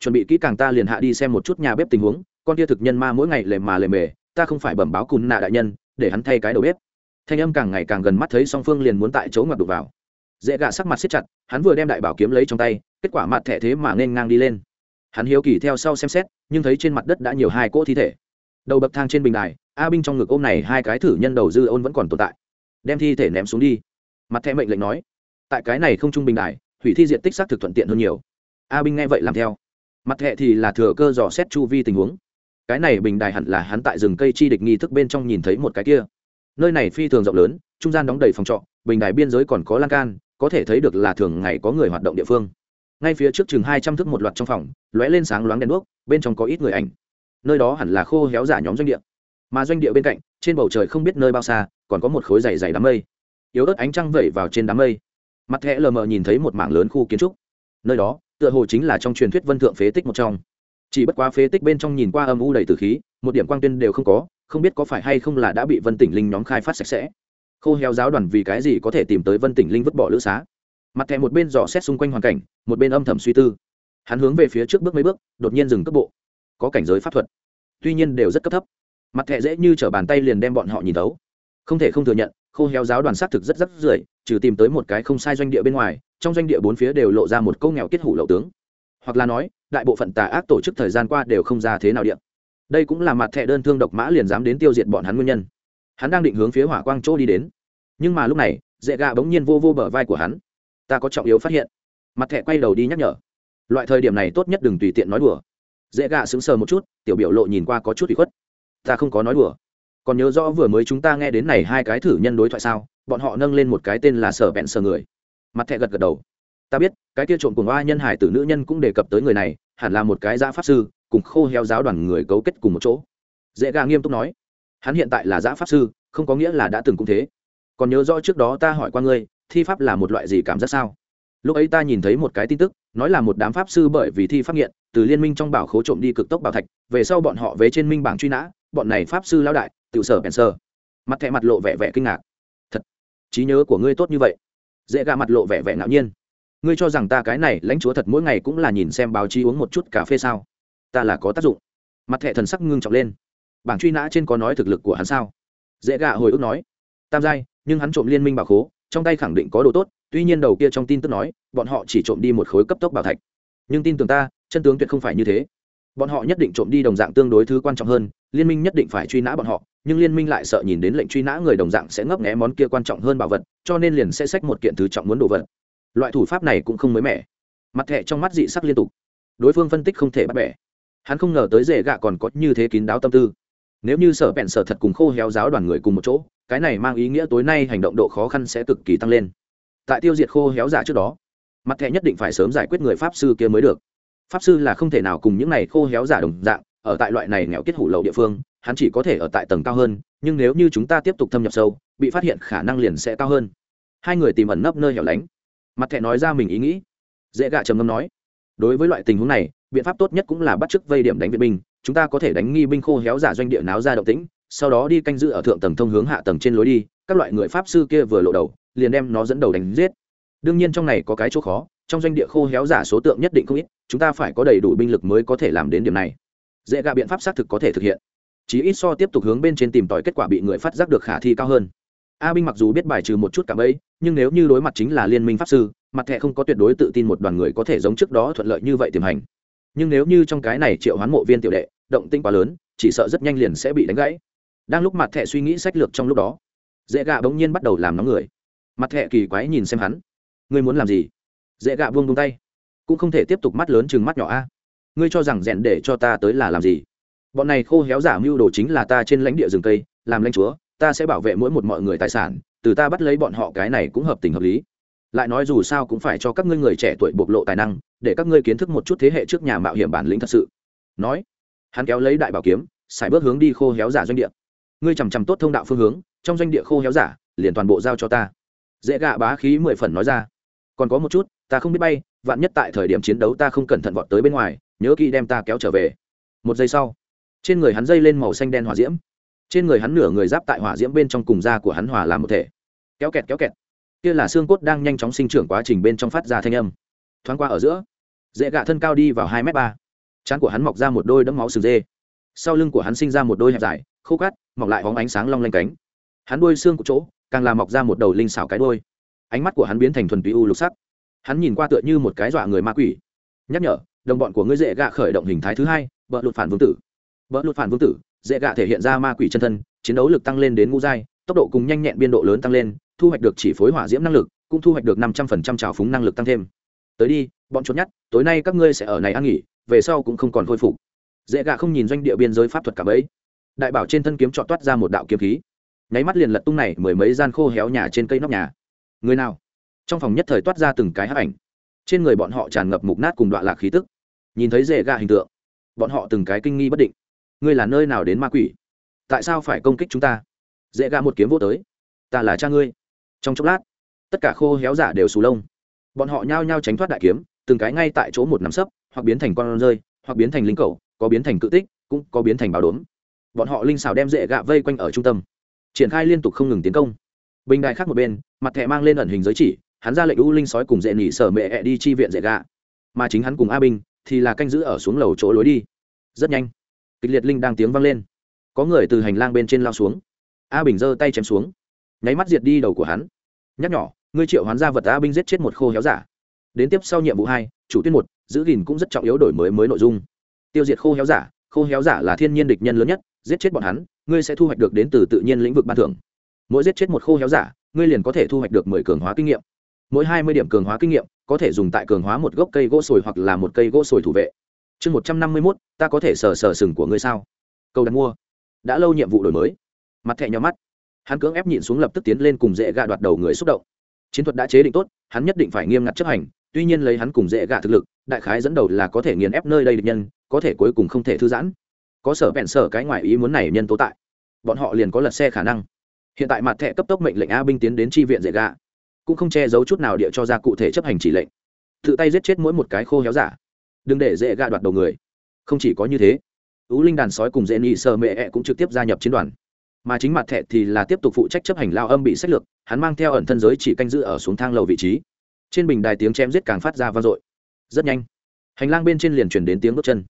Chuẩn bị kỹ càng ta liền hạ đi xem một chút nhà bếp tình huống, con tia thực nhân ma mỗi ngày lề mà lề mề, ta không phải bẩm báo cùn nạ đại nhân, để hắn thay cái đầu bếp. Thanh âm càng ngày càng gần mắt thấy song phương liền muốn tại chỗ ngập đục vào. Dễ gạ sắc mặt xếp chặt, hắn vừa đem đại bảo kiếm lấy trong tay, kết quả mặt thẻ thế mà nên ngang đi lên hắn hiếu kỳ theo sau xem xét, nhưng thấy trên mặt đất đã nhiều hai cỗ thi thể. Đầu bậc thang trên bình đài, a binh trong ngực ôm này hai cái thử nhân đầu dư ôn vẫn còn tồn tại. Đem thi thể ném xuống đi. Mặt thẹ mệnh lệnh nói, tại cái này không trung bình đài, hủy thi diện tích xác thực thuận tiện hơn nhiều. A binh nghe vậy làm theo. Mặt thẹ thì là thừa cơ dò xét chu vi tình huống. Cái này bình đài hẳn là hắn tại rừng cây chi địch nghi thức bên trong nhìn thấy một cái kia. Nơi này phi thường rộng lớn, trung gian đóng đầy phòng trọ, bình đài biên giới còn có lan can, có thể thấy được là thường ngày có người hoạt động địa phương ngay phía trước chừng hai trăm thước một loạt trong phòng, lóe lên sáng loáng đèn đuốc, bên trong có ít người ảnh. Nơi đó hẳn là khô héo giả nhóm doanh địa. Mà doanh địa bên cạnh, trên bầu trời không biết nơi bao xa, còn có một khối dày dày đám mây. Yếu ớt ánh trăng vẩy vào trên đám mây. Mặt thẹ lờ mờ nhìn thấy một mảng lớn khu kiến trúc. Nơi đó, tựa hồ chính là trong truyền thuyết vân thượng phế tích một trong. Chỉ bất quá phế tích bên trong nhìn qua âm u đầy từ khí, một điểm quang tuyên đều không có, không biết có phải hay không là đã bị vân tỉnh linh nhóm khai phát sạch sẽ. Khô héo giáo đoàn vì cái gì có thể tìm tới vân tỉnh linh vứt bỏ lữ xá? Mặt thẻ một bên dò xét xung quanh hoàn cảnh, một bên âm thầm suy tư. Hắn hướng về phía trước bước mấy bước, đột nhiên dừng cấp bộ. Có cảnh giới pháp thuật. Tuy nhiên đều rất cấp thấp. Mặt thẻ dễ như t r ở bàn tay liền đem bọn họ nhìn tấu không thể không thừa nhận, khô héo giáo đoàn xác thực rất rất rưỡi trừ tìm tới một cái không sai doanh địa bên ngoài, trong doanh địa bốn phía đều lộ ra một câu nghèo kết hủ lậu tướng. Hoặc là nói, đại bộ phận tà ác tổ chức thời gian qua đều không ra thế nào điện đây cũng là mặt thẻ đơn thương độc mã liền dám đến tiêu diệt bọn hắn nguyên nhân. Hắn đang định hướng phía hỏa quang chỗ đi đến. Nhưng mà lúc này dễ gà bỗng nhiên vô vô bờ vai của hắn ta có trọng yếu phát hiện. Mặt thẻ quay đầu đi nhắc nhở. Loại thời điểm này tốt nhất đừng tùy tiện nói đùa. Dễ gạ sững sờ một chút, tiểu biểu lộ nhìn qua có chút bị khuất. Ta không có nói đùa. Còn nhớ rõ vừa mới chúng ta nghe đến này hai cái thử nhân đối thoại sao, bọn họ nâng lên một cái tên là sở bẹn sờ người. Mặt thẻ gật gật đầu. Ta biết, cái kia trộm cùng oa nhân hải tử nữ nhân cũng đề cập tới người này, hẳn là một cái giã pháp sư, cùng khô heo giáo đoàn người cấu kết cùng một chỗ. Dễ gà nghiêm túc nói. Hắn hiện tại là giã pháp sư, không có nghĩa là đã từng cũng thế. Còn nhớ rõ trước đó ta hỏi qua ngươi thi pháp là một loại gì cảm giác sao? Lúc ấy ta nhìn thấy một cái tin tức, nói là một đám pháp sư bởi vì thi pháp nghiện, từ liên minh trong bảo khố trộm đi cực tốc bảo thạch, về sau bọn họ về trên minh bảng truy nã, bọn này pháp sư lao đại tự sở bèn sơ mặt thẹ mặt lộ vẻ vẻ kinh ngạc. Thật, trí nhớ của ngươi tốt như vậy. Dễ gạ mặt lộ vẻ vẻ ngạo nhiên. Ngươi cho rằng ta cái này lãnh chúa thật mỗi ngày cũng là nhìn xem báo chí uống một chút cà phê sao? Ta là có tác dụng. Mặt thẹ thần sắc ngưng trọng lên. Bảng truy nã trên có nói thực lực của hắn sao? Dễ gạ hồi ức nói. Tam giai, nhưng hắn trộm liên minh bảo khố trong tay khẳng định có đồ tốt, tuy nhiên đầu kia trong tin tức nói, bọn họ chỉ trộm đi một khối cấp tốc bảo thạch. Nhưng tin tưởng ta, chân tướng tuyệt không phải như thế. Bọn họ nhất định trộm đi đồng dạng tương đối thứ quan trọng hơn, liên minh nhất định phải truy nã bọn họ, nhưng liên minh lại sợ nhìn đến lệnh truy nã người đồng dạng sẽ ngấp nghé món kia quan trọng hơn bảo vật, cho nên liền sẽ xách một kiện thứ trọng muốn đồ vật. Loại thủ pháp này cũng không mới mẻ. Mặt thẹ trong mắt dị sắc liên tục. Đối phương phân tích không thể bắt bẻ. Hắn không ngờ tới rể gạ còn có như thế kín đáo tâm tư. Nếu như sở bẹn sở thật cùng khô héo giáo đoàn người cùng một chỗ cái này mang ý nghĩa tối nay hành động độ khó khăn sẽ cực kỳ tăng lên. Tại tiêu diệt khô héo giả trước đó, mặt thẻ nhất định phải sớm giải quyết người pháp sư kia mới được. Pháp sư là không thể nào cùng những này khô héo giả đồng dạng, ở tại loại này nghèo kết hủ lậu địa phương, hắn chỉ có thể ở tại tầng cao hơn, nhưng nếu như chúng ta tiếp tục thâm nhập sâu, bị phát hiện khả năng liền sẽ cao hơn. Hai người tìm ẩn nấp nơi hẻo lánh. Mặt thẻ nói ra mình ý nghĩ. Dễ gạ trầm ngâm nói, đối với loại tình huống này, biện pháp tốt nhất cũng là bắt chước vây điểm đánh viện binh, chúng ta có thể đánh nghi binh khô héo giả doanh địa náo ra động tĩnh sau đó đi canh giữ ở thượng tầng thông hướng hạ tầng trên lối đi, các loại người pháp sư kia vừa lộ đầu, liền đem nó dẫn đầu đánh giết. Đương nhiên trong này có cái chỗ khó, trong doanh địa khô héo giả số tượng nhất định không ít, chúng ta phải có đầy đủ binh lực mới có thể làm đến điểm này. Dễ gạ biện pháp xác thực có thể thực hiện. Chí ít so tiếp tục hướng bên trên tìm tòi kết quả bị người phát giác được khả thi cao hơn. A binh mặc dù biết bài trừ một chút cảm ấy, nhưng nếu như đối mặt chính là liên minh pháp sư, mặt thẻ không có tuyệt đối tự tin một đoàn người có thể giống trước đó thuận lợi như vậy tiềm hành. Nhưng nếu như trong cái này triệu hoán mộ viên tiểu đệ, động tinh quá lớn, chỉ sợ rất nhanh liền sẽ bị đánh gãy đang lúc mặt thẻ suy nghĩ sách lược trong lúc đó, dễ gạ bỗng nhiên bắt đầu làm nóng người. Mặt thẻ kỳ quái nhìn xem hắn. Ngươi muốn làm gì? Dễ gạ buông tung tay. Cũng không thể tiếp tục mắt lớn chừng mắt nhỏ a. Ngươi cho rằng rèn để cho ta tới là làm gì? Bọn này khô héo giả mưu đồ chính là ta trên lãnh địa rừng cây, làm lãnh chúa, ta sẽ bảo vệ mỗi một mọi người tài sản, từ ta bắt lấy bọn họ cái này cũng hợp tình hợp lý. Lại nói dù sao cũng phải cho các ngươi người trẻ tuổi bộc lộ tài năng, để các ngươi kiến thức một chút thế hệ trước nhà mạo hiểm bản lĩnh thật sự. Nói, hắn kéo lấy đại bảo kiếm xài bước hướng đi khô héo giả doanh địa ngươi chằm chằm tốt thông đạo phương hướng, trong doanh địa khô héo giả, liền toàn bộ giao cho ta. Dễ gạ bá khí mười phần nói ra. Còn có một chút, ta không biết bay, vạn nhất tại thời điểm chiến đấu ta không cẩn thận vọt tới bên ngoài, nhớ kỹ đem ta kéo trở về. Một giây sau, trên người hắn dây lên màu xanh đen hỏa diễm. Trên người hắn nửa người giáp tại hỏa diễm bên trong cùng da của hắn hòa làm một thể. Kéo kẹt kéo kẹt. Kia là xương cốt đang nhanh chóng sinh trưởng quá trình bên trong phát ra thanh âm. Thoáng qua ở giữa, dễ gạ thân cao đi vào hai m ba. Trán của hắn mọc ra một đôi đấm máu sừng dê sau lưng của hắn sinh ra một đôi hẹp dài, khô cát, mọc lại hóng ánh sáng long lanh cánh. Hắn đuôi xương của chỗ, càng làm mọc ra một đầu linh xảo cái đôi ánh mắt của hắn biến thành thuần túy u lục sắc. Hắn nhìn qua tựa như một cái dọa người ma quỷ. Nhắc nhở, đồng bọn của ngươi dễ gạ khởi động hình thái thứ hai vợ lụt phản vương tử. Vợ lụt phản vương tử, dễ gạ thể hiện ra ma quỷ chân thân, chiến đấu lực tăng lên đến ngũ giai, tốc độ cùng nhanh nhẹn biên độ lớn tăng lên, thu hoạch được chỉ phối hỏa diễm năng lực, cũng thu hoạch được năm trăm phần trăm trào phúng năng lực tăng thêm. Tới đi, bọn chốt nhất tối nay các ngươi sẽ ở này ăn nghỉ, về sau cũng không còn khôi phục dễ gạ không nhìn doanh địa biên giới pháp thuật cả bấy đại bảo trên thân kiếm trọt toát ra một đạo kiếm khí. Nháy mắt liền lật tung này mười mấy gian khô héo nhà trên cây nóc nhà. Người nào? Trong phòng nhất thời toát ra từng cái hấp ảnh. Trên người bọn họ tràn ngập mục nát cùng đoạn lạc khí tức. Nhìn thấy dễ gạ hình tượng, bọn họ từng cái kinh nghi bất định. Ngươi là nơi nào đến ma quỷ? Tại sao phải công kích chúng ta? Dễ gạ một kiếm vô tới. Ta là cha ngươi. Trong chốc lát, tất cả khô héo giả đều sù lông. Bọn họ nhao nhao tránh thoát đại kiếm, từng cái ngay tại chỗ một nắm sấp, hoặc biến thành con rơi, hoặc biến thành lính cầu có biến thành cự tích, cũng có biến thành báo đốm. Bọn họ linh xào đem dễ gạ vây quanh ở trung tâm, triển khai liên tục không ngừng tiến công. Bình đài khác một bên, mặt thẻ mang lên ẩn hình giới chỉ, hắn ra lệnh u linh sói cùng dễ nỉ sở mẹ ẹ đi chi viện dễ gạ. Mà chính hắn cùng a binh thì là canh giữ ở xuống lầu chỗ lối đi. Rất nhanh, kịch liệt linh đang tiếng vang lên. Có người từ hành lang bên trên lao xuống. A bình giơ tay chém xuống. Nháy mắt diệt đi đầu của hắn. Nhắc nhỏ ngươi triệu hoán ra vật a binh giết chết một khô héo giả. Đến tiếp sau nhiệm vụ hai, chủ tuyên một, giữ gìn cũng rất trọng yếu đổi mới mới nội dung tiêu diệt khô héo giả, khô héo giả là thiên nhiên địch nhân lớn nhất, giết chết bọn hắn, ngươi sẽ thu hoạch được đến từ tự nhiên lĩnh vực ban thưởng. Mỗi giết chết một khô héo giả, ngươi liền có thể thu hoạch được mười cường hóa kinh nghiệm. Mỗi hai mươi điểm cường hóa kinh nghiệm, có thể dùng tại cường hóa một gốc cây gỗ sồi hoặc là một cây gỗ sồi thủ vệ. Chương một trăm năm mươi mốt, ta có thể sờ sờ sừng của ngươi sao? Câu đặt mua. Đã lâu nhiệm vụ đổi mới. Mặt thẹ nhỏ mắt. Hắn cưỡng ép nhịn xuống lập tức tiến lên cùng dễ gạ đoạt đầu người xúc động. Chiến thuật đã chế định tốt, hắn nhất định phải nghiêm ngặt chấp hành tuy nhiên lấy hắn cùng dễ gạ thực lực, đại khái dẫn đầu là có thể nghiền ép nơi đây địch nhân, có thể cuối cùng không thể thư giãn. Có sở vẹn sở cái ngoài ý muốn này nhân tố tại. Bọn họ liền có lật xe khả năng. Hiện tại mặt thẻ cấp tốc mệnh lệnh a binh tiến đến tri viện dễ gạ. Cũng không che giấu chút nào địa cho ra cụ thể chấp hành chỉ lệnh. Tự tay giết chết mỗi một cái khô héo giả. Đừng để dễ gạ đoạt đầu người. Không chỉ có như thế ú linh đàn sói cùng dễ nhị sơ mẹ ẹ cũng trực tiếp gia nhập chiến đoàn. Mà chính mặt thẻ thì là tiếp tục phụ trách chấp hành lao âm bị sách lược, hắn mang theo ẩn thân giới chỉ canh giữ ở xuống thang lầu vị trí trên bình đài tiếng chém giết càng phát ra vang dội. Rất nhanh, hành lang bên trên liền chuyển đến tiếng bước chân.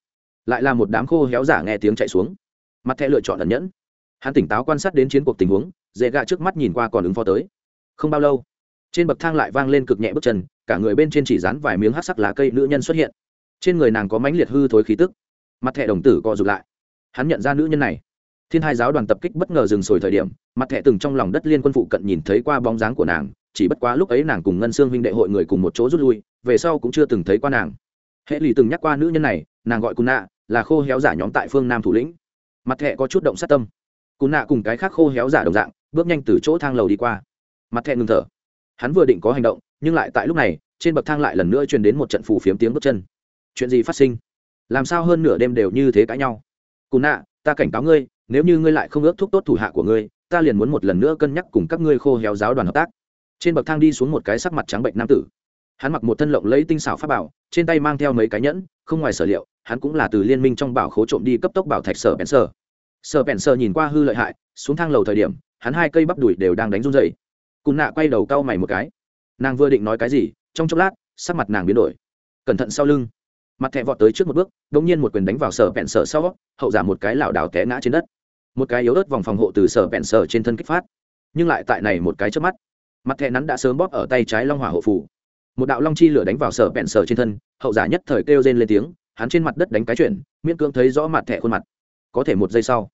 Lại là một đám khô héo giả nghe tiếng chạy xuống. Mặt thẹ lựa chọn ẩn nhẫn. Hắn tỉnh táo quan sát đến chiến cuộc tình huống, dễ gạ trước mắt nhìn qua còn ứng phó tới. Không bao lâu, trên bậc thang lại vang lên cực nhẹ bước chân, cả người bên trên chỉ dán vài miếng hát sắc lá cây nữ nhân xuất hiện. Trên người nàng có mãnh liệt hư thối khí tức. Mặt thẻ đồng tử co rụt lại. Hắn nhận ra nữ nhân này. Thiên hai giáo đoàn tập kích bất ngờ dừng sồi thời điểm, mặt thẻ từng trong lòng đất liên quân phụ cận nhìn thấy qua bóng dáng của nàng chỉ bất quá lúc ấy nàng cùng ngân xương huynh đệ hội người cùng một chỗ rút lui, về sau cũng chưa từng thấy qua nàng. Hệ lì từng nhắc qua nữ nhân này, nàng gọi cùn nạ, là khô héo giả nhóm tại phương nam thủ lĩnh. Mặt thẹ có chút động sát tâm. Cùn nạ cùng cái khác khô héo giả đồng dạng, bước nhanh từ chỗ thang lầu đi qua. Mặt thẹ ngừng thở. Hắn vừa định có hành động, nhưng lại tại lúc này, trên bậc thang lại lần nữa truyền đến một trận phù phiếm tiếng bước chân. Chuyện gì phát sinh? Làm sao hơn nửa đêm đều như thế cãi nhau? Cùn nạ, ta cảnh cáo ngươi, nếu như ngươi lại không ước thúc tốt thủ hạ của ngươi, ta liền muốn một lần nữa cân nhắc cùng các ngươi khô héo giáo đoàn hợp tác trên bậc thang đi xuống một cái sắc mặt trắng bệnh nam tử. Hắn mặc một thân lộng lấy tinh xảo pháp bảo, trên tay mang theo mấy cái nhẫn, không ngoài sở liệu, hắn cũng là từ liên minh trong bảo khố trộm đi cấp tốc bảo thạch sở bèn sơ. Sở bèn sơ nhìn qua hư lợi hại, xuống thang lầu thời điểm, hắn hai cây bắp đùi đều đang đánh run dày cùn nạ quay đầu cau mày một cái. Nàng vừa định nói cái gì, trong chốc lát, sắc mặt nàng biến đổi. Cẩn thận sau lưng. Mặt thẹ vọt tới trước một bước đ ỗ n g nhiên một quyền đánh vào sở bẹn sở sau, hậu giả một cái lảo đảo té ngã trên đất. Một cái yếu ớt vòng phòng hộ từ sở bẹn sở trên thân kích phát. Nhưng lại tại này một cái trước mắt mặt thẹn nắn đã sớm bóp ở tay trái long hỏa hộ phủ. Một đạo long chi lửa đánh vào sở bẹn sở trên thân, hậu giả nhất thời kêu rên lên tiếng, hắn trên mặt đất đánh cái chuyển, miễn cưỡng thấy rõ mặt thẹ khuôn mặt. Có thể một giây sau,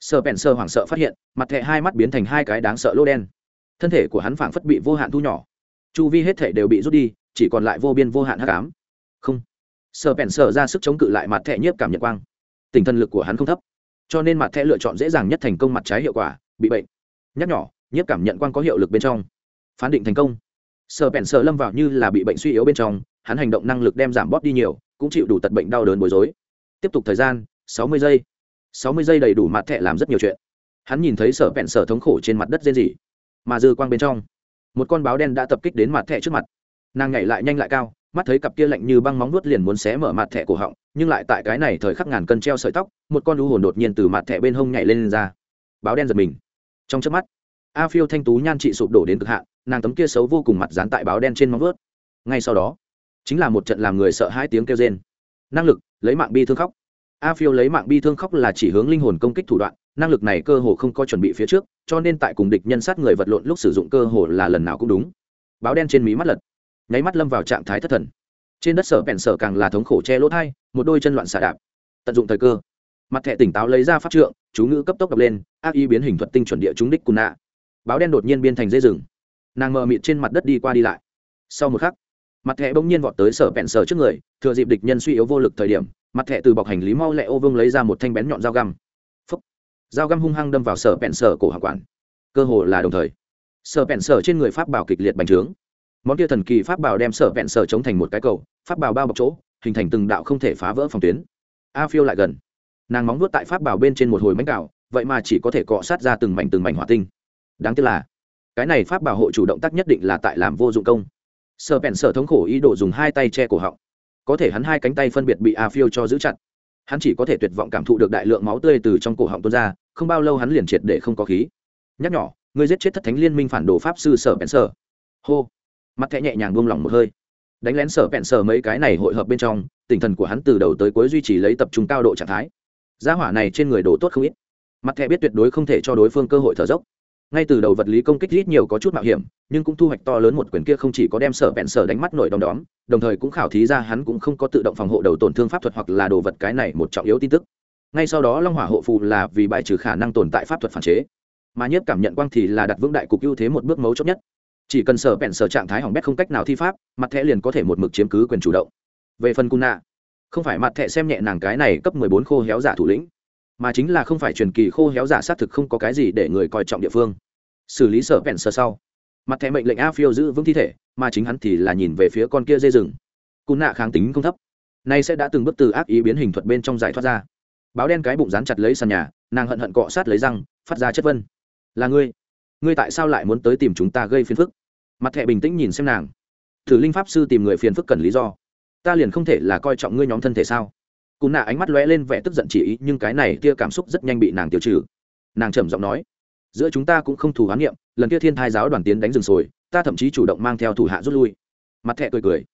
sở bẹn sở hoảng sợ phát hiện, mặt thẹ hai mắt biến thành hai cái đáng sợ lô đen. Thân thể của hắn phảng phất bị vô hạn thu nhỏ. Chu vi hết thể đều bị rút đi, chỉ còn lại vô biên vô hạn hắc ám. Không. Sở bẹn sở ra sức chống cự lại mặt thẻ nhiếp cảm nhận quang. Tinh thần lực của hắn không thấp, cho nên mặt thẻ lựa chọn dễ dàng nhất thành công mặt trái hiệu quả, bị bệnh. Nhắc nhỏ nhiếp cảm nhận quang có hiệu lực bên trong phán định thành công. Sợ bẹn sợ lâm vào như là bị bệnh suy yếu bên trong hắn hành động năng lực đem giảm bóp đi nhiều cũng chịu đủ tật bệnh đau đớn bối rối. Tiếp tục thời gian sáu mươi giây. sáu mươi giây đầy đủ mặt thẻ làm rất nhiều chuyện. Hắn nhìn thấy sợ bẹn sợ thống khổ trên mặt đất dên dỉ mà dư quang bên trong một con báo đen đã tập kích đến mặt thẻ trước mặt. Nàng nhảy lại nhanh lại cao mắt thấy cặp kia lạnh như băng móng nuốt liền muốn xé mở mặt thẻ cổ họng nhưng lại tại cái này thời khắc ngàn cân treo sợi tóc một con lũ hồn đột nhiên từ mặt thẻ bên hông nhảy lên, lên ra. Báo đen giật mình. Trong chớp mắt a phiêu thanh tú nhan trị sụp đổ đến cực hạn nàng tấm kia xấu vô cùng mặt dán tại báo đen trên móng vuốt. Ngay sau đó, chính là một trận làm người sợ hai tiếng kêu rên. Năng lực, lấy mạng bi thương khóc. A phiêu lấy mạng bi thương khóc là chỉ hướng linh hồn công kích thủ đoạn, năng lực này cơ hồ không có chuẩn bị phía trước, cho nên tại cùng địch nhân sát người vật lộn lúc sử dụng cơ hồ là lần nào cũng đúng. Báo đen trên mí mắt lật, nháy mắt lâm vào trạng thái thất thần. Trên đất sở bèn sở càng là thống khổ che lỗ thai, một đôi chân loạn xà đạp. Tận dụng thời cơ, mặt thẻ tỉnh táo lấy ra pháp trượng, chú ngữ cấp tốc đập lên ác y biến hình thuật tinh chuẩn địa trúng đích cùn nạ báo đen đột nhiên biên thành dây rừng nàng mờ mịt trên mặt đất đi qua đi lại. Sau một khắc, mặt thẻ bỗng nhiên vọt tới sở bẹn sở trước người, thừa dịp địch nhân suy yếu vô lực thời điểm, mặt thẻ từ bọc hành lý mau lẹ ô vương lấy ra một thanh bén nhọn dao găm. Phúc. dao găm hung hăng đâm vào sở bẹn sở cổ hạ quản. Cơ hồ là đồng thời, sở bẹn sở trên người pháp bảo kịch liệt bành trướng. Món kia thần kỳ pháp bảo đem sở bẹn sở chống thành một cái cầu, pháp bảo bao bọc chỗ, hình thành từng đạo không thể phá vỡ phòng tuyến. A phiêu lại gần. Nàng móng vuốt tại pháp bảo bên trên một hồi mánh cào, vậy mà chỉ có thể cọ sát ra từng mảnh từng mảnh hỏa tinh. Đáng tiếc là cái này pháp bảo hộ chủ động tác nhất định là tại làm vô dụng công. Sở bèn sở thống khổ ý đồ dùng hai tay che cổ họng. Có thể hắn hai cánh tay phân biệt bị a phiêu cho giữ chặt. Hắn chỉ có thể tuyệt vọng cảm thụ được đại lượng máu tươi từ trong cổ họng tuôn ra, không bao lâu hắn liền triệt để không có khí. Nhắc nhỏ ngươi giết chết thất thánh liên minh phản đồ pháp sư sở bèn sở. Hô. Mặt thẹ nhẹ nhàng buông lỏng một hơi. Đánh lén sở bẹn sở mấy cái này hội hợp bên trong, tinh thần của hắn từ đầu tới cuối duy trì lấy tập trung cao độ trạng thái. Gia hỏa này trên người đổ tốt không ít. Mặt thẹ biết tuyệt đối không thể cho đối phương cơ hội thở dốc ngay từ đầu vật lý công kích ít nhiều có chút mạo hiểm, nhưng cũng thu hoạch to lớn một quyền kia không chỉ có đem sở bẹn sở đánh mắt nổi đom đóm, đồng thời cũng khảo thí ra hắn cũng không có tự động phòng hộ đầu tổn thương pháp thuật hoặc là đồ vật cái này một trọng yếu tin tức. Ngay sau đó long hỏa hộ phù là vì bài trừ khả năng tồn tại pháp thuật phản chế. Mà nhất cảm nhận quang thì là đặt vững đại cục ưu thế một bước mấu chốt nhất. Chỉ cần sở bẹn sở trạng thái hỏng bét không cách nào thi pháp, mặt thẻ liền có thể một mực chiếm cứ quyền chủ động. Về phần cung nạ không phải mặt thẻ xem nhẹ nàng cái này cấp mười bốn khô héo giả thủ lĩnh mà chính là không phải truyền kỳ khô héo giả xác thực không có cái gì để người coi trọng địa phương. Xử lý sở vẹn sở sau. Mặt thẻ mệnh lệnh a phiêu giữ vững thi thể, mà chính hắn thì là nhìn về phía con kia dây rừng. Cún nạ kháng tính không thấp. Nay sẽ đã từng bước từ ác ý biến hình thuật bên trong giải thoát ra. Báo đen cái bụng dán chặt lấy sàn nhà, nàng hận hận cọ sát lấy răng, phát ra chất vân. Là ngươi? Ngươi tại sao lại muốn tới tìm chúng ta gây phiền phức? Mặt thẻ bình tĩnh nhìn xem nàng. Thử linh pháp sư tìm người phiền phức cần lý do. Ta liền không thể là coi trọng ngươi nhóm thân thể sao? Cú nạ ánh mắt lóe lên vẻ tức giận chỉ ý, nhưng cái này tia cảm xúc rất nhanh bị nàng tiêu trừ. Nàng trầm giọng nói, giữa chúng ta cũng không thù hoán niệm lần kia thiên thai giáo đoàn tiến đánh rừng sồi, ta thậm chí chủ động mang theo thủ hạ rút lui. Mặt thẹ cười cười,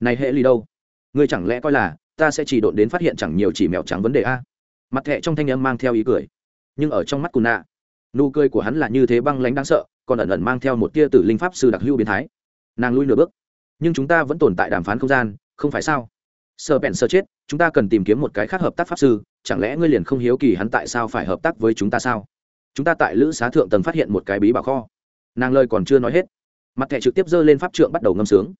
này hệ lì đâu? Ngươi chẳng lẽ coi là ta sẽ chỉ độn đến phát hiện chẳng nhiều chỉ mèo trắng vấn đề a? Mặt thẹ trong thanh âm mang theo ý cười, nhưng ở trong mắt cù nạ, nụ cười của hắn là như thế băng lánh đáng sợ, còn ẩn ẩn mang theo một tia tử linh pháp sư đặc hữu biến thái. Nàng lui nửa bước, nhưng chúng ta vẫn tồn tại đàm phán không gian, không phải sao? Sơ bèn sơ chết, chúng ta cần tìm kiếm một cái khác hợp tác pháp sư, chẳng lẽ ngươi liền không hiếu kỳ hắn tại sao phải hợp tác với chúng ta sao? Chúng ta tại lữ xá thượng tầng phát hiện một cái bí bảo kho. Nàng lời còn chưa nói hết, mặt thẻ trực tiếp giơ lên pháp trượng bắt đầu ngâm sướng.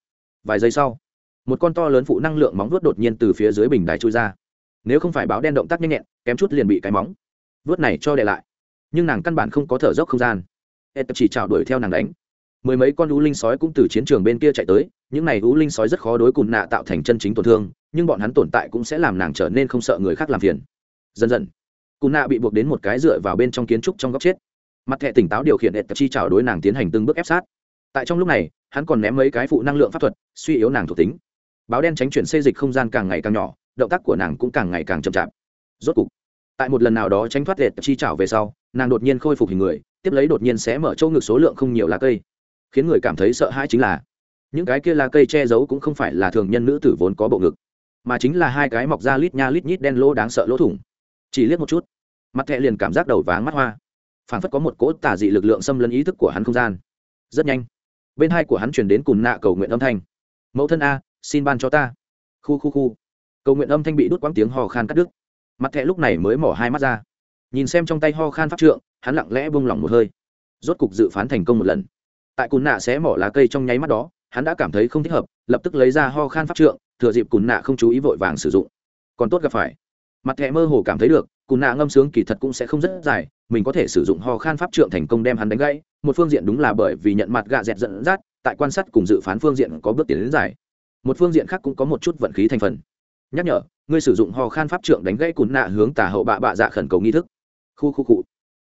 Vài giây sau, một con to lớn phụ năng lượng móng vuốt đột nhiên từ phía dưới bình đài trôi ra. Nếu không phải báo đen động tác nhanh nhẹn, kém chút liền bị cái móng vuốt này cho đệ lại. Nhưng nàng căn bản không có thở dốc không gian. Ed chỉ trào đuổi theo nàng đánh mười mấy con lũ linh sói cũng từ chiến trường bên kia chạy tới, những này lũ linh sói rất khó đối cùn nạ tạo thành chân chính tổn thương, nhưng bọn hắn tồn tại cũng sẽ làm nàng trở nên không sợ người khác làm phiền. Dần dần cùn nạ bị buộc đến một cái dựa vào bên trong kiến trúc trong góc chết. Mặt thẹ tỉnh táo điều khiển ed chi trào đối nàng tiến hành từng bước ép sát. Tại trong lúc này, hắn còn ném mấy cái phụ năng lượng pháp thuật, suy yếu nàng thuộc tính. Báo đen tránh chuyển xây dịch không gian càng ngày càng nhỏ, động tác của nàng cũng càng ngày càng chậm chạp. Rốt cục, tại một lần nào đó tránh thoát ed chi trào về sau, nàng đột nhiên khôi phục hình người, tiếp lấy đột nhiên sẽ mở chỗ ngực số lượng không nhiều lá cây khiến người cảm thấy sợ hãi chính là, những cái kia là cây che giấu cũng không phải là thường nhân nữ tử vốn có bộ ngực, mà chính là hai cái mọc ra lít nha lít nhít đen lỗ đáng sợ lỗ thủng. Chỉ liếc một chút, mặt thẹ liền cảm giác đầu váng mắt hoa. Phản phất có một cỗ tả dị lực lượng xâm lấn ý thức của hắn không gian. Rất nhanh, bên hai của hắn chuyển đến cùn nạ cầu nguyện âm thanh. Mẫu thân a, xin ban cho ta. Khu khu khu. Cầu nguyện âm thanh bị đút quãng tiếng ho khan cắt đứt. Mặt thẹ lúc này mới mỏ hai mắt ra. Nhìn xem trong tay ho khan pháp trượng, hắn lặng lẽ bông lỏng một hơi. Rốt cục dự phán thành công một lần tại cùn nạ sẽ mỏ lá cây trong nháy mắt đó, hắn đã cảm thấy không thích hợp, lập tức lấy ra ho khan pháp trượng, thừa dịp cùn nạ không chú ý vội vàng sử dụng. Còn tốt gặp phải. Mặt thẹ mơ hồ cảm thấy được, cùn nạ ngâm sướng kỳ thật cũng sẽ không rất dài, mình có thể sử dụng ho khan pháp trượng thành công đem hắn đánh gãy, một phương diện đúng là bởi vì nhận mặt gạ dẹt dẫn dắt, tại quan sát cùng dự phán phương diện có bước tiến đến dài. Một phương diện khác cũng có một chút vận khí thành phần. Nhắc nhở, ngươi sử dụng ho khan pháp trượng đánh gãy cùn nạ hướng tà hậu bạ bạ dạ khẩn cầu nghi thức. Khu khu cụ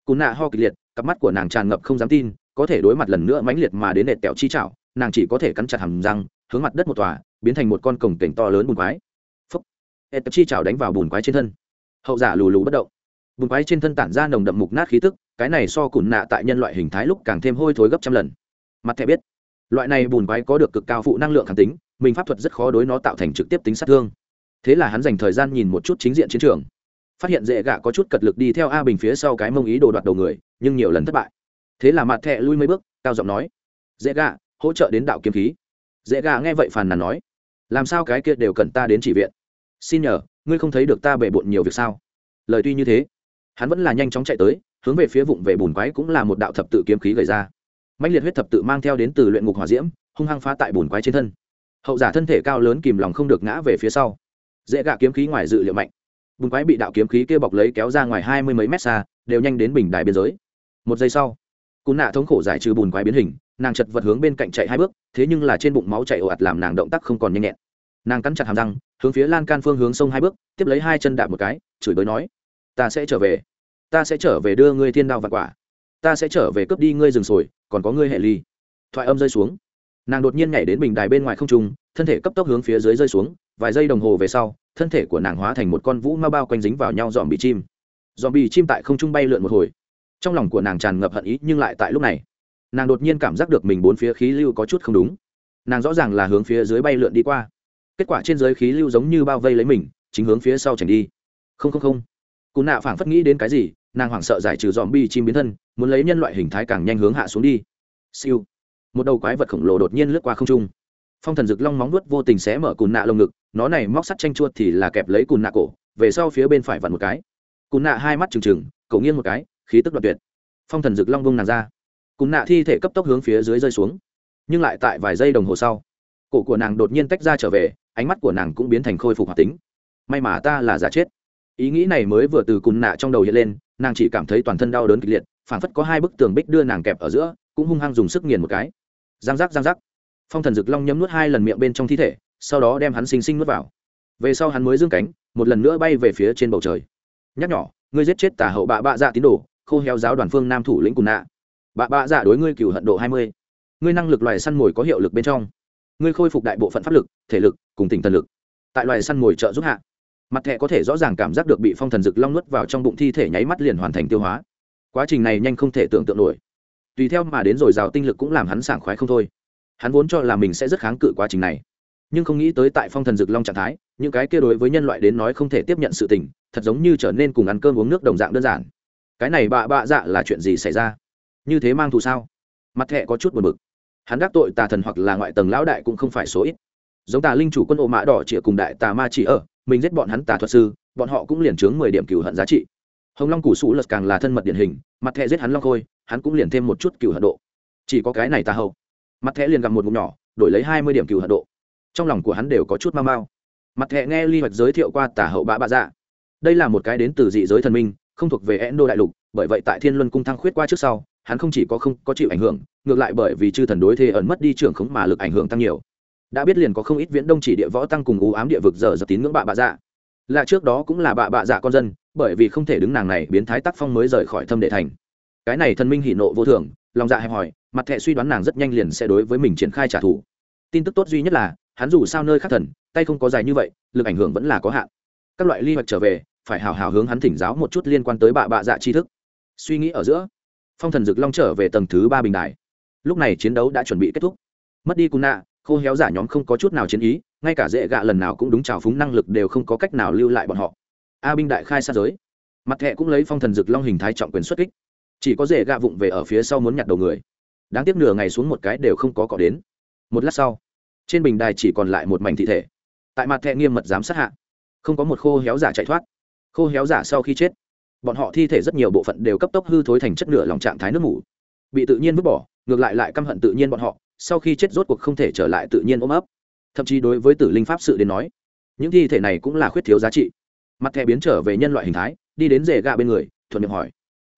cùn nạ ho kịch liệt, cặp mắt của nàng tràn ngập không dám tin có thể đối mặt lần nữa mãnh liệt mà đến nệt tẹo chi chảo, nàng chỉ có thể cắn chặt hàm răng, hướng mặt đất một tòa, biến thành một con cổng cảnh to lớn bùn quái. Phúc. Nệt chi chảo đánh vào bùn quái trên thân. Hậu giả lù lù bất động. Bùn quái trên thân tản ra nồng đậm mục nát khí tức, cái này so cùn nạ tại nhân loại hình thái lúc càng thêm hôi thối gấp trăm lần. Mặt thẻ biết, loại này bùn quái có được cực cao phụ năng lượng kháng tính, mình pháp thuật rất khó đối nó tạo thành trực tiếp tính sát thương. Thế là hắn dành thời gian nhìn một chút chính diện chiến trường. Phát hiện dễ gạ có chút cật lực đi theo a bình phía sau cái mông ý đồ đoạt đầu người, nhưng nhiều lần thất bại thế là mặt thẹ lui mấy bước, cao giọng nói, dễ gạ hỗ trợ đến đạo kiếm khí. Dễ gạ nghe vậy phàn nàn nói, làm sao cái kia đều cần ta đến chỉ viện? Xin nhờ, ngươi không thấy được ta bề bộn nhiều việc sao? Lời tuy như thế, hắn vẫn là nhanh chóng chạy tới, hướng về phía vụng về bùn quái cũng là một đạo thập tự kiếm khí gây ra. Mạnh liệt huyết thập tự mang theo đến từ luyện ngục hỏa diễm, hung hăng phá tại bùn quái trên thân. Hậu giả thân thể cao lớn kìm lòng không được ngã về phía sau. Dễ gạ kiếm khí ngoài dự liệu mạnh. Bùn quái bị đạo kiếm khí kia bọc lấy kéo ra ngoài hai mươi mấy mét xa, đều nhanh đến bình đài biên giới. Một giây sau cú nạ thống khổ giải trừ bùn quái biến hình, nàng chật vật hướng bên cạnh chạy hai bước, thế nhưng là trên bụng máu chạy ồ ạt làm nàng động tác không còn nhanh nhẹn. Nàng cắn chặt hàm răng, hướng phía lan can phương hướng sông hai bước, tiếp lấy hai chân đạp một cái, chửi bới nói, ta sẽ trở về, ta sẽ trở về đưa ngươi thiên đao và quả, ta sẽ trở về cướp đi ngươi rừng sồi, còn có ngươi hệ ly. Thoại âm rơi xuống. Nàng đột nhiên nhảy đến bình đài bên ngoài không trung, thân thể cấp tốc hướng phía dưới rơi xuống, vài giây đồng hồ về sau, thân thể của nàng hóa thành một con vũ ma bao quanh dính vào nhau dòm bị chim. Dòm bị chim tại không trung bay lượn một hồi trong lòng của nàng tràn ngập hận ý nhưng lại tại lúc này, nàng đột nhiên cảm giác được mình bốn phía khí lưu có chút không đúng. Nàng rõ ràng là hướng phía dưới bay lượn đi qua. Kết quả trên dưới khí lưu giống như bao vây lấy mình, chính hướng phía sau chảy đi. Không không không. Cụ nạ phảng phất nghĩ đến cái gì, nàng hoảng sợ giải trừ dòm bi chim biến thân, muốn lấy nhân loại hình thái càng nhanh hướng hạ xuống đi. Siêu. Một đầu quái vật khổng lồ đột nhiên lướt qua không trung. Phong thần rực long móng nuốt vô tình xé mở cùn nạ lồng ngực, nó này móc sắt chanh chuột thì là kẹp lấy cùn nạ cổ, về sau phía bên phải vặn một cái. Cùn nạ hai mắt trừng trừng, cậu nghiêng một cái khí tức đoạt tuyệt. Phong thần rực long bông nàng ra. Cùng nạ thi thể cấp tốc hướng phía dưới rơi xuống. Nhưng lại tại vài giây đồng hồ sau, cổ của nàng đột nhiên tách ra trở về, ánh mắt của nàng cũng biến thành khôi phục hoạt tính. May mà ta là giả chết. Ý nghĩ này mới vừa từ cùn nạ trong đầu hiện lên, nàng chỉ cảm thấy toàn thân đau đớn kịch liệt phản phất có hai bức tường bích đưa nàng kẹp ở giữa, cũng hung hăng dùng sức nghiền một cái. Giang giác giang giác. Phong thần dực long nhấm nuốt hai lần miệng bên trong thi thể, sau đó đem hắn xinh xinh nuốt vào. Về sau hắn mới dương cánh, một lần nữa bay về phía trên bầu trời. Nhắc nhỏ ngươi giết chết tà hậu bạ bạ dạ tín đồ khô heo giáo đoàn phương nam thủ lĩnh cùn nạ. Bà bạ dạ đối ngươi cửu hận độ hai mươi. Ngươi năng lực loài săn mồi có hiệu lực bên trong. Ngươi khôi phục đại bộ phận pháp lực, thể lực, cùng tỉnh thần lực. Tại loài săn mồi trợ giúp hạ, mặt thẻ có thể rõ ràng cảm giác được bị phong thần rực long nuốt vào trong bụng thi thể nháy mắt liền hoàn thành tiêu hóa. Quá trình này nhanh không thể tưởng tượng nổi. Tùy theo mà đến rồi rào tinh lực cũng làm hắn sảng khoái không thôi. Hắn vốn cho là mình sẽ rất kháng cự quá trình này. Nhưng không nghĩ tới tại phong thần rực long trạng thái, những cái kia đối với nhân loại đến nói không thể tiếp nhận sự tình, thật giống như trở nên cùng ăn cơm uống nước đồng dạng đơn giản cái này bạ bạ dạ là chuyện gì xảy ra? Như thế mang thù sao? Mặt thẹ có chút buồn bực. Hắn đắc tội tà thần hoặc là ngoại tầng lão đại cũng không phải số ít. Giống tà linh chủ quân ổ mã đỏ chĩa cùng đại tà ma chỉ ở, mình giết bọn hắn tà thuật sư, bọn họ cũng liền chướng mười điểm cựu hận giá trị. Hồng long củ sủ lật càng là thân mật điển hình, mặt thẹ giết hắn long khôi, hắn cũng liền thêm một chút cựu hận độ. Chỉ có cái này tà hậu mặt thẹ liền gặp một ngụm nhỏ, đổi lấy hai mươi điểm cựu hận độ. Trong lòng của hắn đều có chút mau mau. Mặt thẹ nghe ly hoạch giới thiệu qua tà hậu bạ bạ dạ. Đây là một cái đến từ dị giới thần minh không thuộc về endo đại lục, bởi vậy tại thiên luân cung thăng khuyết qua trước sau, hắn không chỉ có không có chịu ảnh hưởng, ngược lại bởi vì chư thần đối thế ẩn mất đi trưởng khống mà lực ảnh hưởng tăng nhiều. Đã biết liền có không ít viễn đông chỉ địa võ tăng cùng u ám địa vực giờ giật tín ngưỡng bạ bạ dạ. Là trước đó cũng là bạ bạ dạ con dân, bởi vì không thể đứng nàng này biến thái tác phong mới rời khỏi thâm đệ thành. Cái này thần minh hỉ nộ vô thường, lòng dạ hẹp hòi, mặt thẹ suy đoán nàng rất nhanh liền sẽ đối với mình triển khai trả thù. Tin tức tốt duy nhất là, hắn dù sao nơi khác thần, tay không có dài như vậy, lực ảnh hưởng vẫn là có hạn. Các loại ly hoạch trở về phải hào hào hướng hắn thỉnh giáo một chút liên quan tới bạ bạ dạ tri thức. Suy nghĩ ở giữa, phong thần dực long trở về tầng thứ ba bình đài. Lúc này chiến đấu đã chuẩn bị kết thúc. Mất đi cù nạ khô héo giả nhóm không có chút nào chiến ý, ngay cả dễ gạ lần nào cũng đúng trào phúng năng lực đều không có cách nào lưu lại bọn họ. A binh đại khai sát giới. Mặt thẹ cũng lấy phong thần dực long hình thái trọng quyền xuất kích. Chỉ có dễ gạ vụng về ở phía sau muốn nhặt đầu người. Đáng tiếc nửa ngày xuống một cái đều không có cọ đến. Một lát sau, trên bình đài chỉ còn lại một mảnh thị thể. Tại mặt thẹ nghiêm mật giám sát hạ, không có một khô héo giả chạy thoát khô héo giả sau khi chết. Bọn họ thi thể rất nhiều bộ phận đều cấp tốc hư thối thành chất nửa lòng trạng thái nước ngủ. Bị tự nhiên vứt bỏ, ngược lại lại căm hận tự nhiên bọn họ, sau khi chết rốt cuộc không thể trở lại tự nhiên ôm ấp. Thậm chí đối với tử linh pháp sự đến nói, những thi thể này cũng là khuyết thiếu giá trị. Mặt thẻ biến trở về nhân loại hình thái, đi đến rễ gạ bên người, thuận miệng hỏi,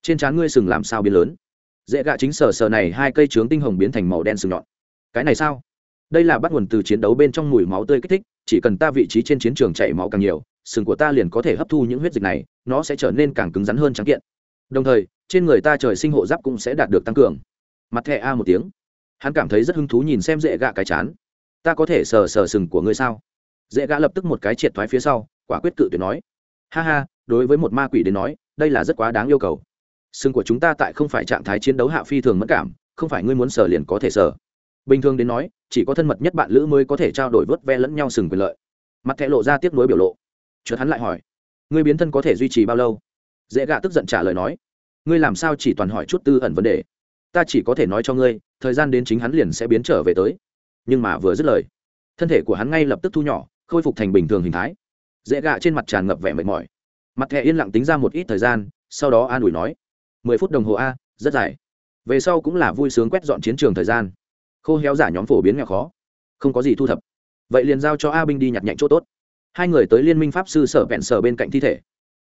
trên trán ngươi sừng làm sao biến lớn? Rễ gạ chính sờ sờ này hai cây trướng tinh hồng biến thành màu đen sừng nhọn. Cái này sao? Đây là bắt nguồn từ chiến đấu bên trong mùi máu tươi kích thích, chỉ cần ta vị trí trên chiến trường chảy máu càng nhiều sừng của ta liền có thể hấp thu những huyết dịch này, nó sẽ trở nên càng cứng rắn hơn trắng kiện. Đồng thời, trên người ta trời sinh hộ giáp cũng sẽ đạt được tăng cường. Mặt thẻ a một tiếng. Hắn cảm thấy rất hứng thú nhìn xem dễ gạ cái chán. Ta có thể sờ sờ sừng của ngươi sao? Dễ gạ lập tức một cái triệt thoái phía sau, quả quyết cự tuyệt nói. Ha ha, đối với một ma quỷ đến nói, đây là rất quá đáng yêu cầu. Sừng của chúng ta tại không phải trạng thái chiến đấu hạ phi thường mất cảm, không phải ngươi muốn sờ liền có thể sờ. Bình thường đến nói, chỉ có thân mật nhất bạn lữ mới có thể trao đổi vớt ve lẫn nhau sừng quyền lợi. Mặt thẹ lộ ra tiếc nối biểu lộ chợt hắn lại hỏi, ngươi biến thân có thể duy trì bao lâu? Dễ gạ tức giận trả lời nói, ngươi làm sao chỉ toàn hỏi chút tư ẩn vấn đề? Ta chỉ có thể nói cho ngươi, thời gian đến chính hắn liền sẽ biến trở về tới. Nhưng mà vừa dứt lời, thân thể của hắn ngay lập tức thu nhỏ, khôi phục thành bình thường hình thái. Dễ gạ trên mặt tràn ngập vẻ mệt mỏi. Mặt thẻ yên lặng tính ra một ít thời gian, sau đó an ủi nói, mười phút đồng hồ a, rất dài. Về sau cũng là vui sướng quét dọn chiến trường thời gian. Khô héo giả nhóm phổ biến nghèo khó. Không có gì thu thập. Vậy liền giao cho a binh đi nhặt nhạnh chỗ tốt hai người tới liên minh pháp sư sở vẹn sở bên cạnh thi thể.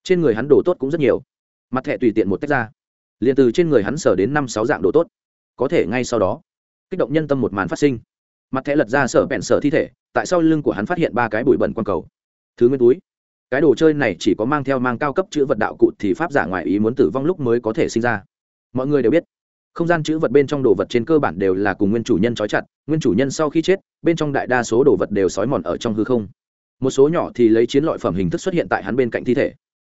Trên người hắn đồ tốt cũng rất nhiều. Mặt thẻ tùy tiện một tách ra. Liền từ trên người hắn sở đến năm sáu dạng đồ tốt. Có thể ngay sau đó, kích động nhân tâm một màn phát sinh. Mặt thẻ lật ra sở bẹn sở thi thể, tại sau lưng của hắn phát hiện ba cái bụi bẩn quang cầu. Thứ nguyên túi. Cái đồ chơi này chỉ có mang theo mang cao cấp chữ vật đạo cụ thì pháp giả ngoại ý muốn tử vong lúc mới có thể sinh ra. Mọi người đều biết, không gian chữ vật bên trong đồ vật trên cơ bản đều là cùng nguyên chủ nhân trói chặt, nguyên chủ nhân sau khi chết, bên trong đại đa số đồ vật đều sói mòn ở trong hư không một số nhỏ thì lấy chiến lợi phẩm hình thức xuất hiện tại hắn bên cạnh thi thể,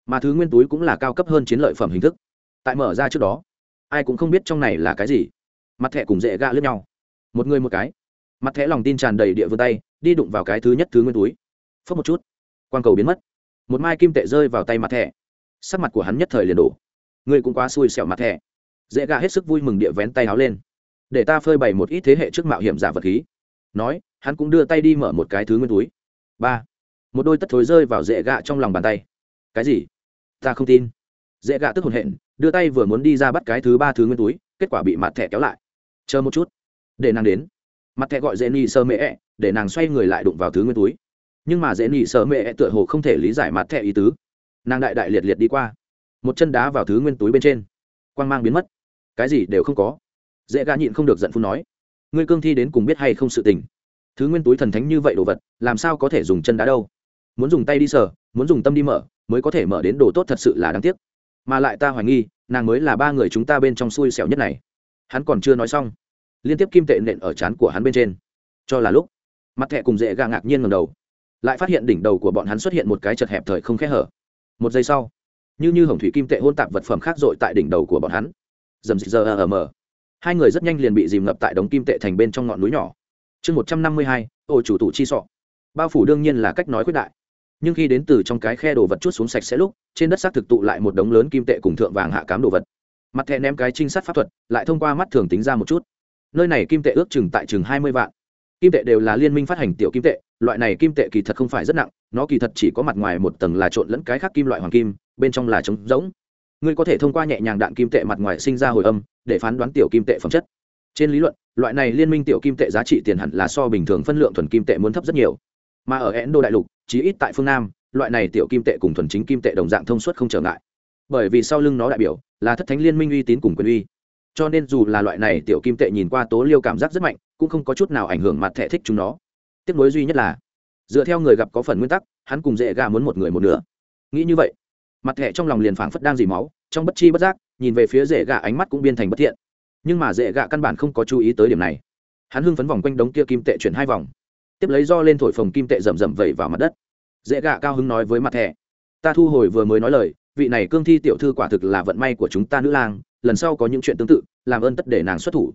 mà thứ nguyên túi cũng là cao cấp hơn chiến lợi phẩm hình thức. Tại mở ra trước đó, ai cũng không biết trong này là cái gì. Mặt thẻ cùng dễ gạ lướt nhau. Một người một cái. Mặt thẻ lòng tin tràn đầy địa vươn tay, đi đụng vào cái thứ nhất thứ nguyên túi. Phớt một chút, quang cầu biến mất. Một mai kim tệ rơi vào tay mặt thẻ. Sắc mặt của hắn nhất thời liền đổ. Người cũng quá xui xẻo mặt thẻ. Dễ gạ hết sức vui mừng địa vén tay áo lên. Để ta phơi bày một ít thế hệ trước mạo hiểm giả vật khí. Nói, hắn cũng đưa tay đi mở một cái thứ nguyên túi. Ba một đôi tất thối rơi vào dễ gạ trong lòng bàn tay. Cái gì? Ta không tin. Dễ gạ tức hồn hện đưa tay vừa muốn đi ra bắt cái thứ ba thứ nguyên túi, kết quả bị mặt thẻ kéo lại. Chờ một chút. Để nàng đến. Mặt thẻ gọi dễ nị sơ mễ để nàng xoay người lại đụng vào thứ nguyên túi. Nhưng mà dễ nị sơ mễ tựa hồ không thể lý giải mặt thẻ ý tứ. Nàng đại đại liệt liệt đi qua. Một chân đá vào thứ nguyên túi bên trên. Quang mang biến mất. Cái gì đều không có. Dễ gã nhịn không được giận phun nói. Ngươi cương thi đến cùng biết hay không sự tình? Thứ nguyên túi thần thánh như vậy đồ vật, làm sao có thể dùng chân đá đâu? Muốn dùng tay đi sở muốn dùng tâm đi mở, mới có thể mở đến đồ tốt thật sự là đáng tiếc. Mà lại ta hoài nghi, nàng mới là ba người chúng ta bên trong xui xẻo nhất này. Hắn còn chưa nói xong, liên tiếp kim tệ nện ở trán của hắn bên trên. Cho là lúc, mặt thẹ cùng dễ gà ngạc nhiên ngầm đầu, lại phát hiện đỉnh đầu của bọn hắn xuất hiện một cái chật hẹp thời không khẽ hở. Một giây sau, như như hồng thủy kim tệ hôn tạp vật phẩm khác dội tại đỉnh đầu của bọn hắn. Dầm dị giờ ở mờ hai người rất nhanh liền bị dìm ngập tại đống kim tệ thành bên trong ngọn núi nhỏ. Chương một trăm năm mươi hai, ô chủ tụ chi sọ. Bao phủ đương nhiên là cách nói quyết đại nhưng khi đến từ trong cái khe đồ vật chút xuống sạch sẽ lúc, trên đất xác thực tụ lại một đống lớn kim tệ cùng thượng vàng hạ cám đồ vật. Mặt thẹn ném cái trinh sát pháp thuật, lại thông qua mắt thường tính ra một chút. Nơi này kim tệ ước chừng tại chừng hai mươi vạn. Kim tệ đều là liên minh phát hành tiểu kim tệ, loại này kim tệ kỳ thật không phải rất nặng, nó kỳ thật chỉ có mặt ngoài một tầng là trộn lẫn cái khác kim loại hoàng kim, bên trong là trống rỗng. Ngươi có thể thông qua nhẹ nhàng đạn kim tệ mặt ngoài sinh ra hồi âm, để phán đoán tiểu kim tệ phẩm chất. Trên lý luận, loại này liên minh tiểu kim tệ giá trị tiền hẳn là so bình thường phân lượng thuần kim tệ muốn thấp rất nhiều. Mà ở ấn độ đại lục chí ít tại phương nam, loại này tiểu kim tệ cùng thuần chính kim tệ đồng dạng thông suốt không trở ngại. Bởi vì sau lưng nó đại biểu là thất thánh liên minh uy tín cùng quyền uy. Cho nên dù là loại này tiểu kim tệ nhìn qua tố liêu cảm giác rất mạnh, cũng không có chút nào ảnh hưởng mặt thẻ thích chúng nó. Tiếp nối duy nhất là, dựa theo người gặp có phần nguyên tắc, hắn cùng dễ gà muốn một người một nửa. Nghĩ như vậy, mặt thẻ trong lòng liền phảng phất đang dì máu, trong bất chi bất giác, nhìn về phía dễ gà ánh mắt cũng biên thành bất thiện. Nhưng mà dễ gạ căn bản không có chú ý tới điểm này. Hắn hưng phấn vòng quanh đống kia kim tệ chuyển hai vòng tiếp lấy do lên thổi phồng kim tệ rầm rầm vẩy vào mặt đất. Dễ gạ cao hứng nói với mặt thẻ, ta thu hồi vừa mới nói lời, vị này cương thi tiểu thư quả thực là vận may của chúng ta nữ lang, lần sau có những chuyện tương tự, làm ơn tất để nàng xuất thủ.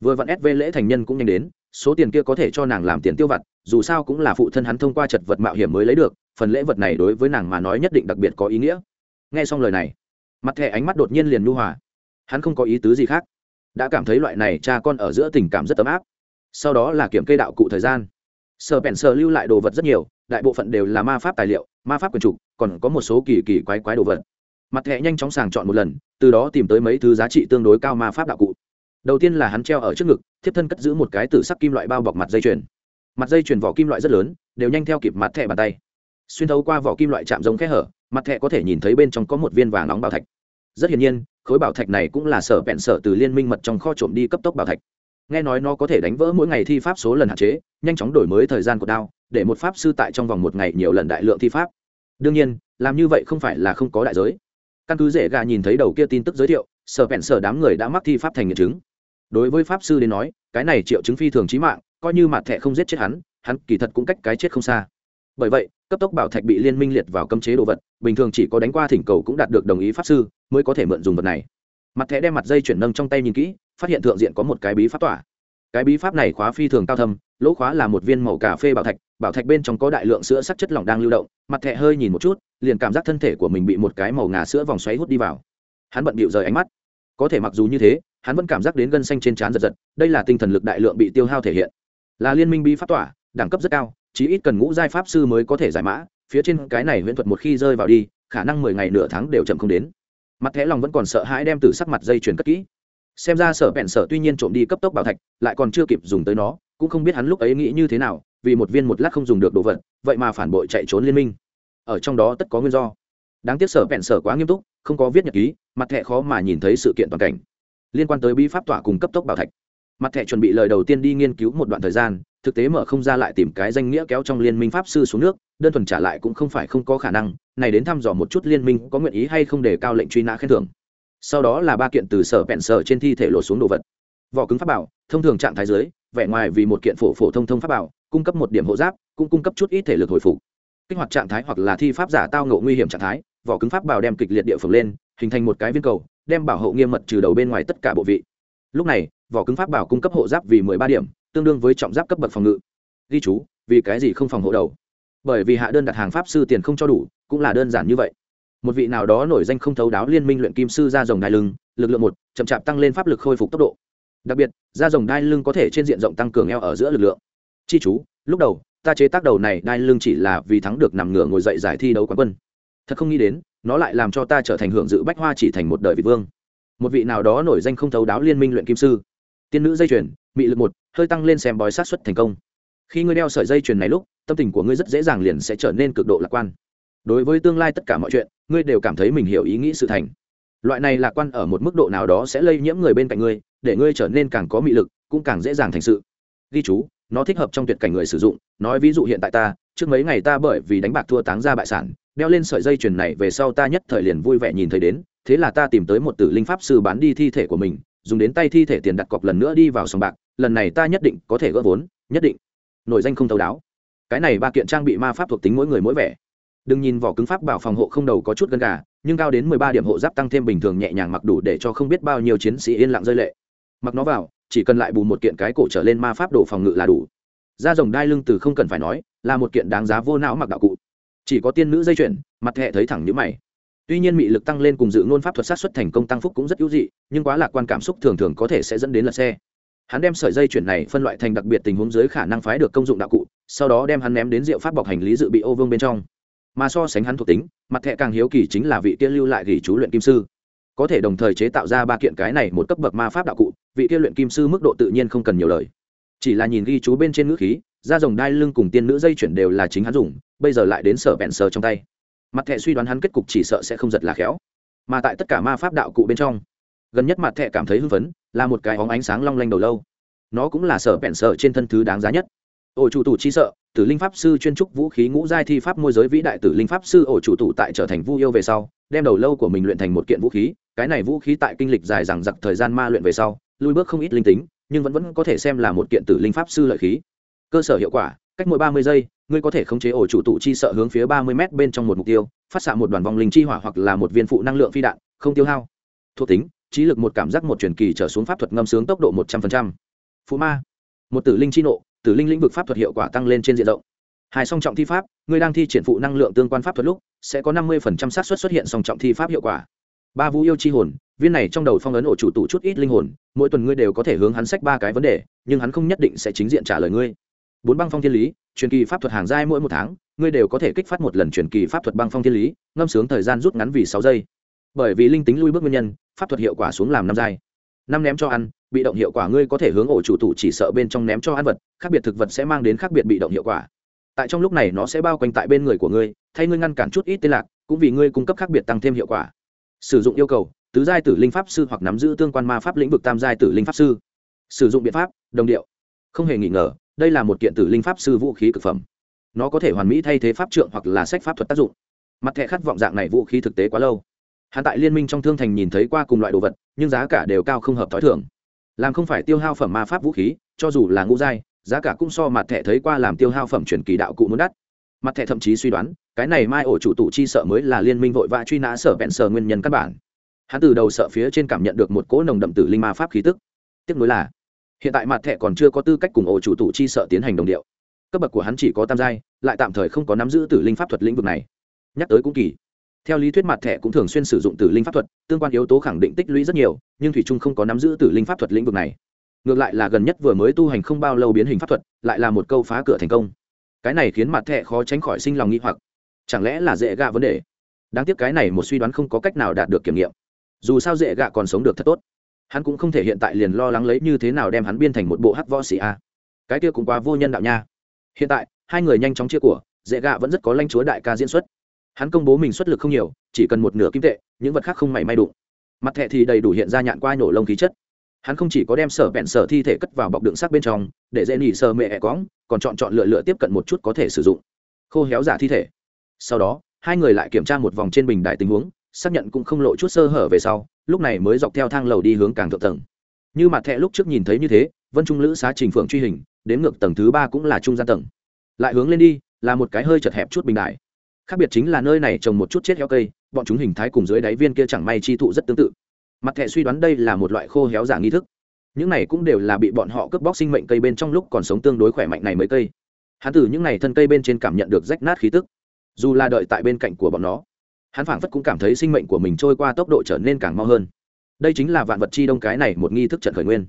Vừa vặn ép lễ thành nhân cũng nhanh đến, số tiền kia có thể cho nàng làm tiền tiêu vặt, dù sao cũng là phụ thân hắn thông qua chật vật mạo hiểm mới lấy được, phần lễ vật này đối với nàng mà nói nhất định đặc biệt có ý nghĩa. Nghe xong lời này, mặt thẻ ánh mắt đột nhiên liền nhu hòa. Hắn không có ý tứ gì khác, đã cảm thấy loại này cha con ở giữa tình cảm rất ấm áp. Sau đó là kiểm kê đạo cụ thời gian sở bèn sở lưu lại đồ vật rất nhiều, đại bộ phận đều là ma pháp tài liệu, ma pháp quyền trục, còn có một số kỳ kỳ quái quái đồ vật. Mặt thẻ nhanh chóng sàng chọn một lần, từ đó tìm tới mấy thứ giá trị tương đối cao ma pháp đạo cụ. Đầu tiên là hắn treo ở trước ngực, thiếp thân cất giữ một cái tử sắc kim loại bao bọc mặt dây chuyền. Mặt dây chuyền vỏ kim loại rất lớn, đều nhanh theo kịp mặt thẻ bàn tay. Xuyên thấu qua vỏ kim loại chạm giống khe hở, mặt thẻ có thể nhìn thấy bên trong có một viên vàng nóng bảo thạch. Rất hiển nhiên, khối bảo thạch này cũng là sở bẹn sở từ liên minh mật trong kho trộm đi cấp tốc bảo thạch nghe nói nó có thể đánh vỡ mỗi ngày thi pháp số lần hạn chế, nhanh chóng đổi mới thời gian của đao, để một pháp sư tại trong vòng một ngày nhiều lần đại lượng thi pháp. Đương nhiên, làm như vậy không phải là không có đại giới. Căn cứ dễ gà nhìn thấy đầu kia tin tức giới thiệu, sở vẹn sở đám người đã mắc thi pháp thành nghiệm chứng. Đối với pháp sư đến nói, cái này triệu chứng phi thường trí mạng, coi như mặt thẻ không giết chết hắn hắn kỳ thật cũng cách cái chết không xa. Bởi vậy, cấp tốc bảo thạch bị liên minh liệt vào cấm chế đồ vật, bình thường chỉ có đánh qua thỉnh cầu cũng đạt được đồng ý pháp sư, mới có thể mượn dùng vật này. Mặt thẻ đem mặt dây chuyển nâng trong tay nhìn kỹ phát hiện thượng diện có một cái bí pháp tỏa. Cái bí pháp này khóa phi thường cao thâm, lỗ khóa là một viên màu cà phê bảo thạch bảo thạch bên trong có đại lượng sữa sắc chất lỏng đang lưu động, mặt thẻ hơi nhìn một chút, liền cảm giác thân thể của mình bị một cái màu ngà sữa vòng xoáy hút đi vào. Hắn bận bịu rời ánh mắt. Có thể mặc dù như thế, hắn vẫn cảm giác đến gân xanh trên trán giật giật, đây là tinh thần lực đại lượng bị tiêu hao thể hiện. Là liên minh bí pháp tỏa, đẳng cấp rất cao, chí ít cần ngũ giai pháp sư mới có thể giải mã, phía trên cái này huyễn thuật một khi rơi vào đi, khả năng mười ngày nửa tháng đều chậm không đến. Mặt thẻ lòng vẫn còn sợ hãi đem từ sắc mặt dây chuyền cất kỹ xem ra sở bẹn sở tuy nhiên trộm đi cấp tốc bảo thạch, lại còn chưa kịp dùng tới nó, cũng không biết hắn lúc ấy nghĩ như thế nào, vì một viên một lát không dùng được đồ vật, vậy mà phản bội chạy trốn liên minh. Ở trong đó tất có nguyên do. Đáng tiếc sở bẹn sở quá nghiêm túc, không có viết nhật ký, mặt thẹ khó mà nhìn thấy sự kiện toàn cảnh. Liên quan tới bi pháp tỏa cùng cấp tốc bảo thạch. Mặt thẹ chuẩn bị lời đầu tiên đi nghiên cứu một đoạn thời gian, thực tế mở không ra lại tìm cái danh nghĩa kéo trong liên minh pháp sư xuống nước, đơn thuần trả lại cũng không phải không có khả năng, này đến thăm dò một chút liên minh có nguyện ý hay không để cao lệnh truy nã khen thưởng sau đó là ba kiện từ sở bẹn sở trên thi thể lột xuống đồ vật. Vỏ cứng pháp bảo, thông thường trạng thái dưới, vẻ ngoài vì một kiện phổ phổ thông thông pháp bảo, cung cấp một điểm hộ giáp, cũng cung cấp chút ít thể lực hồi phục. Kích hoạt trạng thái hoặc là thi pháp giả tao ngộ nguy hiểm trạng thái, vỏ cứng pháp bảo đem kịch liệt địa phương lên, hình thành một cái viên cầu, đem bảo hộ nghiêm mật trừ đầu bên ngoài tất cả bộ vị. Lúc này, vỏ cứng pháp bảo cung cấp hộ giáp vì mười ba điểm, tương đương với trọng giáp cấp bậc phòng ngự. Ghi chú, vì cái gì không phòng hộ đầu? Bởi vì hạ đơn đặt hàng pháp sư tiền không cho đủ, cũng là đơn giản như vậy một vị nào đó nổi danh không thấu đáo liên minh luyện kim sư ra dòng đai lưng, lực lượng một, chậm chạp tăng lên pháp lực khôi phục tốc độ. Đặc biệt ra dòng đai lưng có thể trên diện rộng tăng cường eo ở giữa lực lượng. Chi chú, lúc đầu, ta chế tác đầu này đai lưng chỉ là vì thắng được nằm ngửa ngồi dậy giải thi đấu quán quân. Thật không nghĩ đến, nó lại làm cho ta trở thành hưởng dự bách hoa chỉ thành một đời vị vương. Một vị nào đó nổi danh không thấu đáo liên minh luyện kim sư. Tiên nữ dây chuyền, mị lực một, hơi tăng lên xem bói sát xuất thành công. Khi ngươi đeo sợi dây chuyền này lúc, tâm tình của ngươi rất dễ dàng liền sẽ trở nên cực độ lạc quan đối với tương lai tất cả mọi chuyện, ngươi đều cảm thấy mình hiểu ý nghĩ sự thành. Loại này lạc quan ở một mức độ nào đó sẽ lây nhiễm người bên cạnh ngươi, để ngươi trở nên càng có mị lực, cũng càng dễ dàng thành sự. Ghi chú, nó thích hợp trong tuyệt cảnh người sử dụng. Nói ví dụ hiện tại ta, trước mấy ngày ta bởi vì đánh bạc thua táng ra bại sản, đeo lên sợi dây chuyền này về sau ta nhất thời liền vui vẻ nhìn thấy đến, thế là ta tìm tới một tử linh pháp sư bán đi thi thể của mình, dùng đến tay thi thể tiền đặt cọc lần nữa đi vào sòng bạc, lần này ta nhất định có thể gỡ vốn, nhất định. Nội danh không thấu đáo. Cái này ba kiện trang bị ma pháp thuộc tính mỗi người mỗi vẻ đừng nhìn vỏ cứng pháp bảo phòng hộ không đầu có chút gân gà, nhưng cao đến mười ba điểm hộ giáp tăng thêm bình thường nhẹ nhàng mặc đủ để cho không biết bao nhiêu chiến sĩ yên lặng rơi lệ. Mặc nó vào, chỉ cần lại bù một kiện cái cổ trở lên ma pháp đồ phòng ngự là đủ. Da rồng đai lưng từ không cần phải nói, là một kiện đáng giá vô não mặc đạo cụ. Chỉ có tiên nữ dây chuyển mặt thẹ thấy thẳng như mày. Tuy nhiên mị lực tăng lên cùng dự ngôn pháp thuật sát xuất thành công tăng phúc cũng rất hữu dị, nhưng quá lạc quan cảm xúc thường thường có thể sẽ dẫn đến lật xe. Hắn đem sợi dây chuyển này phân loại thành đặc biệt tình huống dưới khả năng phái được công dụng đạo cụ, sau đó đem hắn ném đến rượu pháp bọc hành lý dự bị ô vương bên trong mà so sánh hắn thuộc tính, mặt thẹ càng hiếu kỳ chính là vị kia lưu lại ghi chú luyện kim sư. Có thể đồng thời chế tạo ra ba kiện cái này một cấp bậc ma pháp đạo cụ, vị kia luyện kim sư mức độ tự nhiên không cần nhiều lời. Chỉ là nhìn ghi chú bên trên ngữ khí, da rồng đai lưng cùng tiên nữ dây chuyển đều là chính hắn dùng, bây giờ lại đến sở bẹn sờ trong tay. Mặt thẹ suy đoán hắn kết cục chỉ sợ sẽ không giật là khéo. Mà tại tất cả ma pháp đạo cụ bên trong, gần nhất mặt thẹ cảm thấy hưng phấn, là một cái hóng ánh sáng long lanh đầu lâu. Nó cũng là sở bẹn sờ trên thân thứ đáng giá nhất ổ chủ tủ chi sợ, tử linh pháp sư chuyên trúc vũ khí ngũ giai thi pháp môi giới vĩ đại tử linh pháp sư ổ chủ tủ tại trở thành vu yêu về sau, đem đầu lâu của mình luyện thành một kiện vũ khí. Cái này vũ khí tại kinh lịch dài rằng giặc thời gian ma luyện về sau lui bước không ít linh tính, nhưng vẫn vẫn có thể xem là một kiện tử linh pháp sư lợi khí. Cơ sở hiệu quả, cách mỗi ba mươi giây, ngươi có thể khống chế ổ chủ tụ chi sợ hướng phía ba mươi m bên trong một mục tiêu, phát xạ một đoàn vòng linh chi hỏa hoặc là một viên phụ năng lượng phi đạn, không tiêu hao. Thuộc tính, trí lực một cảm giác một truyền kỳ trở xuống pháp thuật ngâm sướng tốc độ một trăm linh phụ ma, một tử linh chi nộ tử linh lĩnh vực pháp thuật hiệu quả tăng lên trên diện rộng. Hai song trọng thi pháp người đang thi triển phụ năng lượng tương quan pháp thuật lúc, sẽ có năm mươi xác suất xuất hiện song trọng thi pháp hiệu quả. Ba vũ yêu chi hồn, viên này trong đầu phong ấn ổ chủ tụ chút ít linh hồn, mỗi tuần ngươi đều có thể hướng hắn sách ba cái vấn đề, nhưng hắn không nhất định sẽ chính diện trả lời ngươi. Bốn băng phong thiên lý, truyền kỳ pháp thuật hàng giai mỗi một tháng, ngươi đều có thể kích phát một lần truyền kỳ pháp thuật băng phong thiên lý, ngâm sướng thời gian rút ngắn vì sáu giây. Bởi vì linh tính lui bước nguyên nhân, pháp thuật hiệu quả xuống làm năm giai năm ném cho ăn, bị động hiệu quả ngươi có thể hướng ổ chủ tụ chỉ sợ bên trong ném cho ăn vật, khác biệt thực vật sẽ mang đến khác biệt bị động hiệu quả. Tại trong lúc này nó sẽ bao quanh tại bên người của ngươi, thay ngươi ngăn cản chút ít tên lạc, cũng vì ngươi cung cấp khác biệt tăng thêm hiệu quả. Sử dụng yêu cầu, tứ giai tử linh pháp sư hoặc nắm giữ tương quan ma pháp lĩnh vực tam giai tử linh pháp sư. Sử dụng biện pháp, đồng điệu. Không hề nghi ngờ, đây là một kiện tử linh pháp sư vũ khí cực phẩm. Nó có thể hoàn mỹ thay thế pháp trượng hoặc là sách pháp thuật tác dụng. Mặt thẻ khát vọng dạng này vũ khí thực tế quá lâu hắn tại liên minh trong thương thành nhìn thấy qua cùng loại đồ vật, nhưng giá cả đều cao không hợp t h ó i thưởng làm không phải tiêu hao phẩm ma pháp vũ khí, cho dù là ngũ giai, giá cả cũng so mặt thẻ thấy qua làm tiêu hao phẩm chuyển kỳ đạo cụ muốn đắt. Mặt thẻ thậm chí suy đoán, cái này mai ổ chủ tụ chi sợ mới là liên minh vội vã truy nã sở vẹn sở nguyên nhân căn bản. Hắn từ đầu sợ phía trên cảm nhận được một cỗ nồng đậm tử linh ma pháp khí tức. Tiếc nuối là, hiện tại mặt thẻ còn chưa có tư cách cùng ổ chủ tụ chi sợ tiến hành đồng điệu. Cấp bậc của hắn chỉ có tam giai, lại tạm thời không có nắm giữ tử linh pháp thuật lĩnh vực này. Nhắc tới cũng kỳ theo lý thuyết mặt thẻ cũng thường xuyên sử dụng tử linh pháp thuật, tương quan yếu tố khẳng định tích lũy rất nhiều, nhưng thủy trung không có nắm giữ tử linh pháp thuật lĩnh vực này. Ngược lại là gần nhất vừa mới tu hành không bao lâu biến hình pháp thuật, lại là một câu phá cửa thành công. Cái này khiến mặt thẻ khó tránh khỏi sinh lòng nghi hoặc. Chẳng lẽ là dễ gạ vấn đề? Đáng tiếc cái này một suy đoán không có cách nào đạt được kiểm nghiệm. Dù sao dễ gạ còn sống được thật tốt. Hắn cũng không thể hiện tại liền lo lắng lấy như thế nào đem hắn biên thành một bộ hắc võ sĩ a. Cái kia cũng quá vô nhân đạo nha. Hiện tại, hai người nhanh chóng chia của, dễ gạ vẫn rất có lanh chúa đại ca diễn xuất hắn công bố mình xuất lực không nhiều, chỉ cần một nửa kim tệ, những vật khác không mảy may đụng. Mặt thẹ thì đầy đủ hiện ra nhạn qua nổ lông khí chất. Hắn không chỉ có đem sở bẹn sở thi thể cất vào bọc đựng sắc bên trong, để dễ nỉ sờ mẹ ẹ cóng còn chọn chọn lựa lựa tiếp cận một chút có thể sử dụng. Khô héo giả thi thể. Sau đó, hai người lại kiểm tra một vòng trên bình đại tình huống, xác nhận cũng không lộ chút sơ hở về sau, lúc này mới dọc theo thang lầu đi hướng càng thượng tầng. Như mặt thẹ lúc trước nhìn thấy như thế, vân trung lữ xá trình phượng truy hình, đến ngược tầng thứ ba cũng là trung gian tầng. Lại hướng lên đi, là một cái hơi chật hẹp chút bình đại khác biệt chính là nơi này trồng một chút chết heo cây, bọn chúng hình thái cùng dưới đáy viên kia chẳng may chi thụ rất tương tự. Mặt thẹ suy đoán đây là một loại khô héo giả nghi thức. Những này cũng đều là bị bọn họ cướp bóc sinh mệnh cây bên trong lúc còn sống tương đối khỏe mạnh này mới cây. Hắn từ những này thân cây bên trên cảm nhận được rách nát khí tức, dù là đợi tại bên cạnh của bọn nó, hắn phảng phất cũng cảm thấy sinh mệnh của mình trôi qua tốc độ trở nên càng mau hơn. Đây chính là vạn vật chi đông cái này một nghi thức trận khởi nguyên.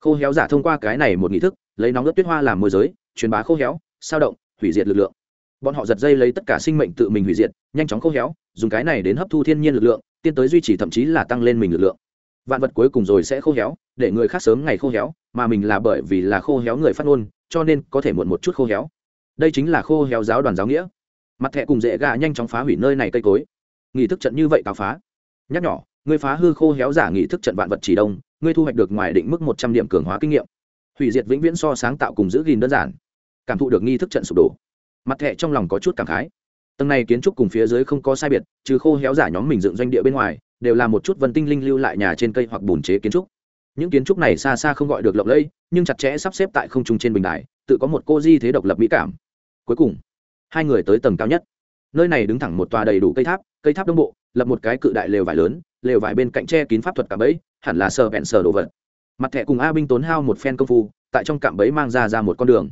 Khô héo giả thông qua cái này một nghi thức, lấy nóng ướt tuyết hoa làm môi giới, truyền bá khô héo, sao động, hủy diệt lực lượng bọn họ giật dây lấy tất cả sinh mệnh tự mình hủy diệt, nhanh chóng khô héo, dùng cái này đến hấp thu thiên nhiên lực lượng tiến tới duy trì thậm chí là tăng lên mình lực lượng. Vạn vật cuối cùng rồi sẽ khô héo, để người khác sớm ngày khô héo, mà mình là bởi vì là khô héo người phát ngôn, cho nên có thể muộn một chút khô héo. Đây chính là khô héo giáo đoàn giáo nghĩa. Mặt thẹ cùng dễ gà nhanh chóng phá hủy nơi này cây cối. Nghị thức trận như vậy tào phá. Nhắc nhỏ ngươi phá hư khô héo giả nghị thức trận vạn vật chỉ đông ngươi thu hoạch được ngoài định mức một trăm điểm cường hóa kinh nghiệm. Hủy diệt vĩnh viễn so sáng tạo cùng giữ gìn đơn giản. Cảm thụ được nghi thức trận sụp đổ mặt thẹ trong lòng có chút cảm khái. Tầng này kiến trúc cùng phía dưới không có sai biệt, trừ khô héo giả nhóm mình dựng doanh địa bên ngoài, đều là một chút vân tinh linh lưu lại nhà trên cây hoặc bùn chế kiến trúc. Những kiến trúc này xa xa không gọi được lộng lẫy, nhưng chặt chẽ sắp xếp tại không trung trên bình đài, tự có một cô di thế độc lập mỹ cảm. Cuối cùng, hai người tới tầng cao nhất. Nơi này đứng thẳng một tòa đầy đủ cây tháp cây tháp đông bộ, lập một cái cự đại lều vải lớn, lều vải bên cạnh che kín pháp thuật cả bẫy, hẳn là sờ vẹn sờ đồ vật. Mặt thẻ cùng a binh tốn hao một phen công phu, tại trong cạm bẫy mang ra ra một con đường.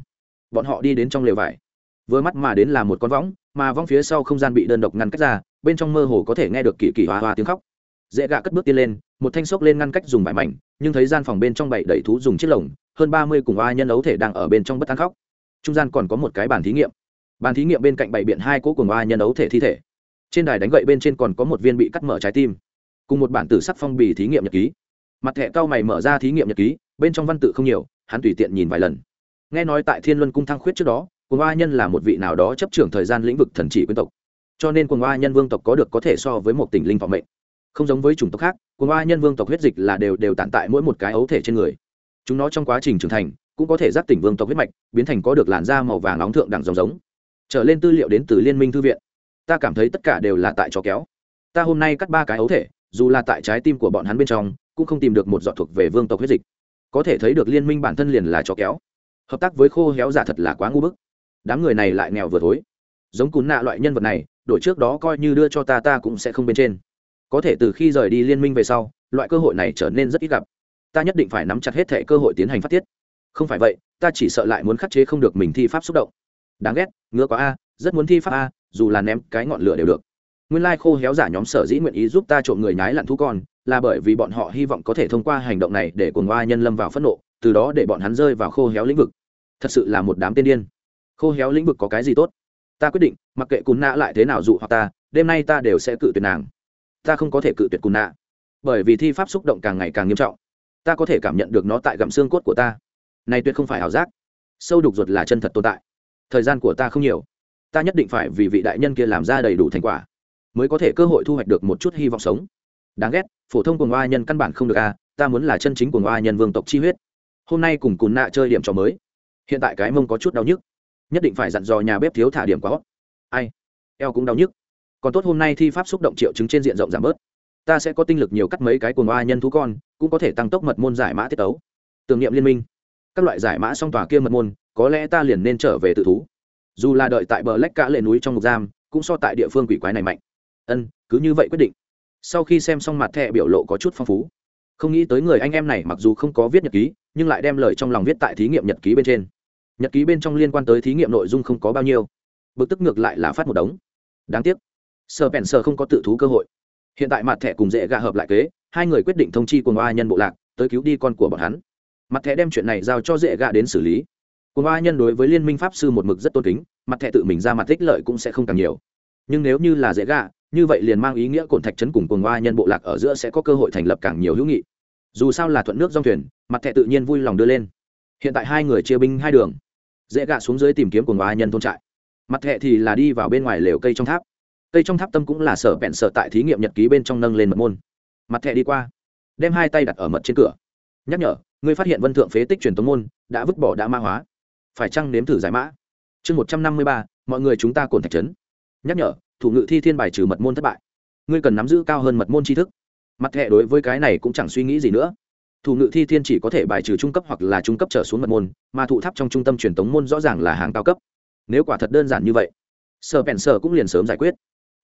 Bọn họ đi đến trong lều vải vừa mắt mà đến là một con võng, mà võng phía sau không gian bị đơn độc ngăn cách ra, bên trong mơ hồ có thể nghe được kỳ kỳ hoa hoa tiếng khóc. Dễ gạ cất bước tiên lên, một thanh xốc lên ngăn cách dùng vải mảnh, nhưng thấy gian phòng bên trong bảy đẩy thú dùng chiếc lồng, hơn ba mươi cùng hoa nhân ấu thể đang ở bên trong bất an khóc. Trung gian còn có một cái bàn thí nghiệm. Bàn thí nghiệm bên cạnh bảy biện hai cỗ cùng hoa nhân ấu thể thi thể. Trên đài đánh gậy bên trên còn có một viên bị cắt mở trái tim. Cùng một bản tử sắc phong bì thí nghiệm nhật ký. Mặt thẻ cao mày mở ra thí nghiệm nhật ký, bên trong văn tự không nhiều, hắn tùy tiện nhìn vài lần. Nghe nói tại thiên luân cung thăng khuyết trước đó quần oa nhân là một vị nào đó chấp trưởng thời gian lĩnh vực thần chỉ quyến tộc, cho nên quần oa nhân vương tộc có được có thể so với một tỉnh linh vọng mệnh. Không giống với chủng tộc khác quần oa nhân vương tộc huyết dịch là đều đều tàn tại mỗi một cái ấu thể trên người. Chúng nó trong quá trình trưởng thành, cũng có thể giác tỉnh vương tộc huyết mạch, biến thành có được làn da màu vàng nóng thượng đẳng dòng giống. Trở lên tư liệu đến từ liên minh thư viện. Ta cảm thấy tất cả đều là tại chó kéo. Ta hôm nay cắt ba cái ấu thể, dù là tại trái tim của bọn hắn bên trong, cũng không tìm được một giọt thuộc về vương tộc huyết dịch. Có thể thấy được liên minh bản thân liền là cho kéo. Hợp tác với khô héo giả thật là quá ngu bức đám người này lại nghèo vừa thối. Giống cún nạ loại nhân vật này, đổi trước đó coi như đưa cho ta ta cũng sẽ không bên trên. Có thể từ khi rời đi liên minh về sau, loại cơ hội này trở nên rất ít gặp. Ta nhất định phải nắm chặt hết thẻ cơ hội tiến hành phát tiết. Không phải vậy, ta chỉ sợ lại muốn khắc chế không được mình thi pháp xúc động. Đáng ghét, ngứa quá a, rất muốn thi pháp a, dù là ném cái ngọn lửa đều được. Nguyên lai khô héo giả nhóm sở dĩ nguyện ý giúp ta trộm người nhái lặn thú con, là bởi vì bọn họ hy vọng có thể thông qua hành động này để cùng hoa nhân lâm vào phẫn nộ, từ đó để bọn hắn rơi vào khô héo lĩnh vực. Thật sự là một đám tiên điên khô héo lĩnh vực có cái gì tốt? Ta quyết định mặc kệ cùn nạ lại thế nào dụ hoặc ta đêm nay ta đều sẽ cự tuyệt nàng. Ta không có thể cự tuyệt cùn nạ bởi vì thi pháp xúc động càng ngày càng nghiêm trọng. Ta có thể cảm nhận được nó tại gặm xương cốt của ta. Này tuyệt không phải ảo giác. Sâu đục ruột là chân thật tồn tại. Thời gian của ta không nhiều. Ta nhất định phải vì vị đại nhân kia làm ra đầy đủ thành quả mới có thể cơ hội thu hoạch được một chút hy vọng sống. Đáng ghét phổ thông cùng oa nhân căn bản không được a à, ta muốn là chân chính cùng oa nhân vương tộc chi huyết. Hôm nay cùng cùn nạ chơi điểm trò mới. Hiện tại cái mông có chút đau nhức nhất định phải dặn dò nhà bếp thiếu thả điểm quá ai? Eo cũng đau nhức. Còn tốt hôm nay thi pháp xúc động triệu chứng trên diện rộng giảm bớt. Ta sẽ có tinh lực nhiều cắt mấy cái cuồng oa nhân thú con, cũng có thể tăng tốc mật môn giải mã tiết ấu tưởng niệm liên minh. Các loại giải mã song tòa kia mật môn, có lẽ ta liền nên trở về tự thú. Dù là đợi tại bờ lách cả lệ núi trong ngục giam, cũng so tại địa phương quỷ quái này mạnh. Ân, cứ như vậy quyết định. Sau khi xem xong mặt thẻ biểu lộ có chút phong phú. Không nghĩ tới người anh em này mặc dù không có viết nhật ký, nhưng lại đem lời trong lòng viết tại thí nghiệm nhật ký bên trên nhật ký bên trong liên quan tới thí nghiệm nội dung không có bao nhiêu. Bực tức ngược lại là phát một đống. Đáng tiếc sờ bèn sờ không có tự thú cơ hội. Hiện tại mặt thẻ cùng dễ gạ hợp lại kế, hai người quyết định thông chi cùng oa nhân bộ lạc, tới cứu đi con của bọn hắn. Mặt thẻ đem chuyện này giao cho dễ gạ đến xử lý. Cùng oa nhân đối với liên minh pháp sư một mực rất tôn kính, mặt thẻ tự mình ra mặt thích lợi cũng sẽ không càng nhiều. Nhưng nếu như là dễ gạ, như vậy liền mang ý nghĩa cổn thạch trấn cùng cùng oa nhân bộ lạc ở giữa sẽ có cơ hội thành lập càng nhiều hữu nghị. Dù sao là thuận nước dòng thuyền, mặt thẻ tự nhiên vui lòng đưa lên. Hiện tại hai người chia binh hai đường dễ gạ xuống dưới tìm kiếm cùng oa nhân thôn trại. Mặt hệ thì là đi vào bên ngoài lều cây trong tháp. Cây trong tháp tâm cũng là sở bẹn sở tại thí nghiệm nhật ký bên trong nâng lên mật môn. Mặt thẻ đi qua, đem hai tay đặt ở mật trên cửa. Nhắc nhở ngươi phát hiện vân thượng phế tích truyền tống môn, đã vứt bỏ đã ma hóa. Phải chăng nếm thử giải mã? Chương một trăm năm mươi ba, mọi người chúng ta cồn thạch trấn. Nhắc nhở, thủ ngự thi thiên bài trừ mật môn thất bại. Ngươi cần nắm giữ cao hơn mật môn tri thức. Mặt thẻ đối với cái này cũng chẳng suy nghĩ gì nữa thủ ngự thi thiên chỉ có thể bài trừ trung cấp hoặc là trung cấp trở xuống mật môn, mà thụ tháp trong trung tâm truyền tống môn rõ ràng là hàng cao cấp. Nếu quả thật đơn giản như vậy, sở bèn sở cũng liền sớm giải quyết.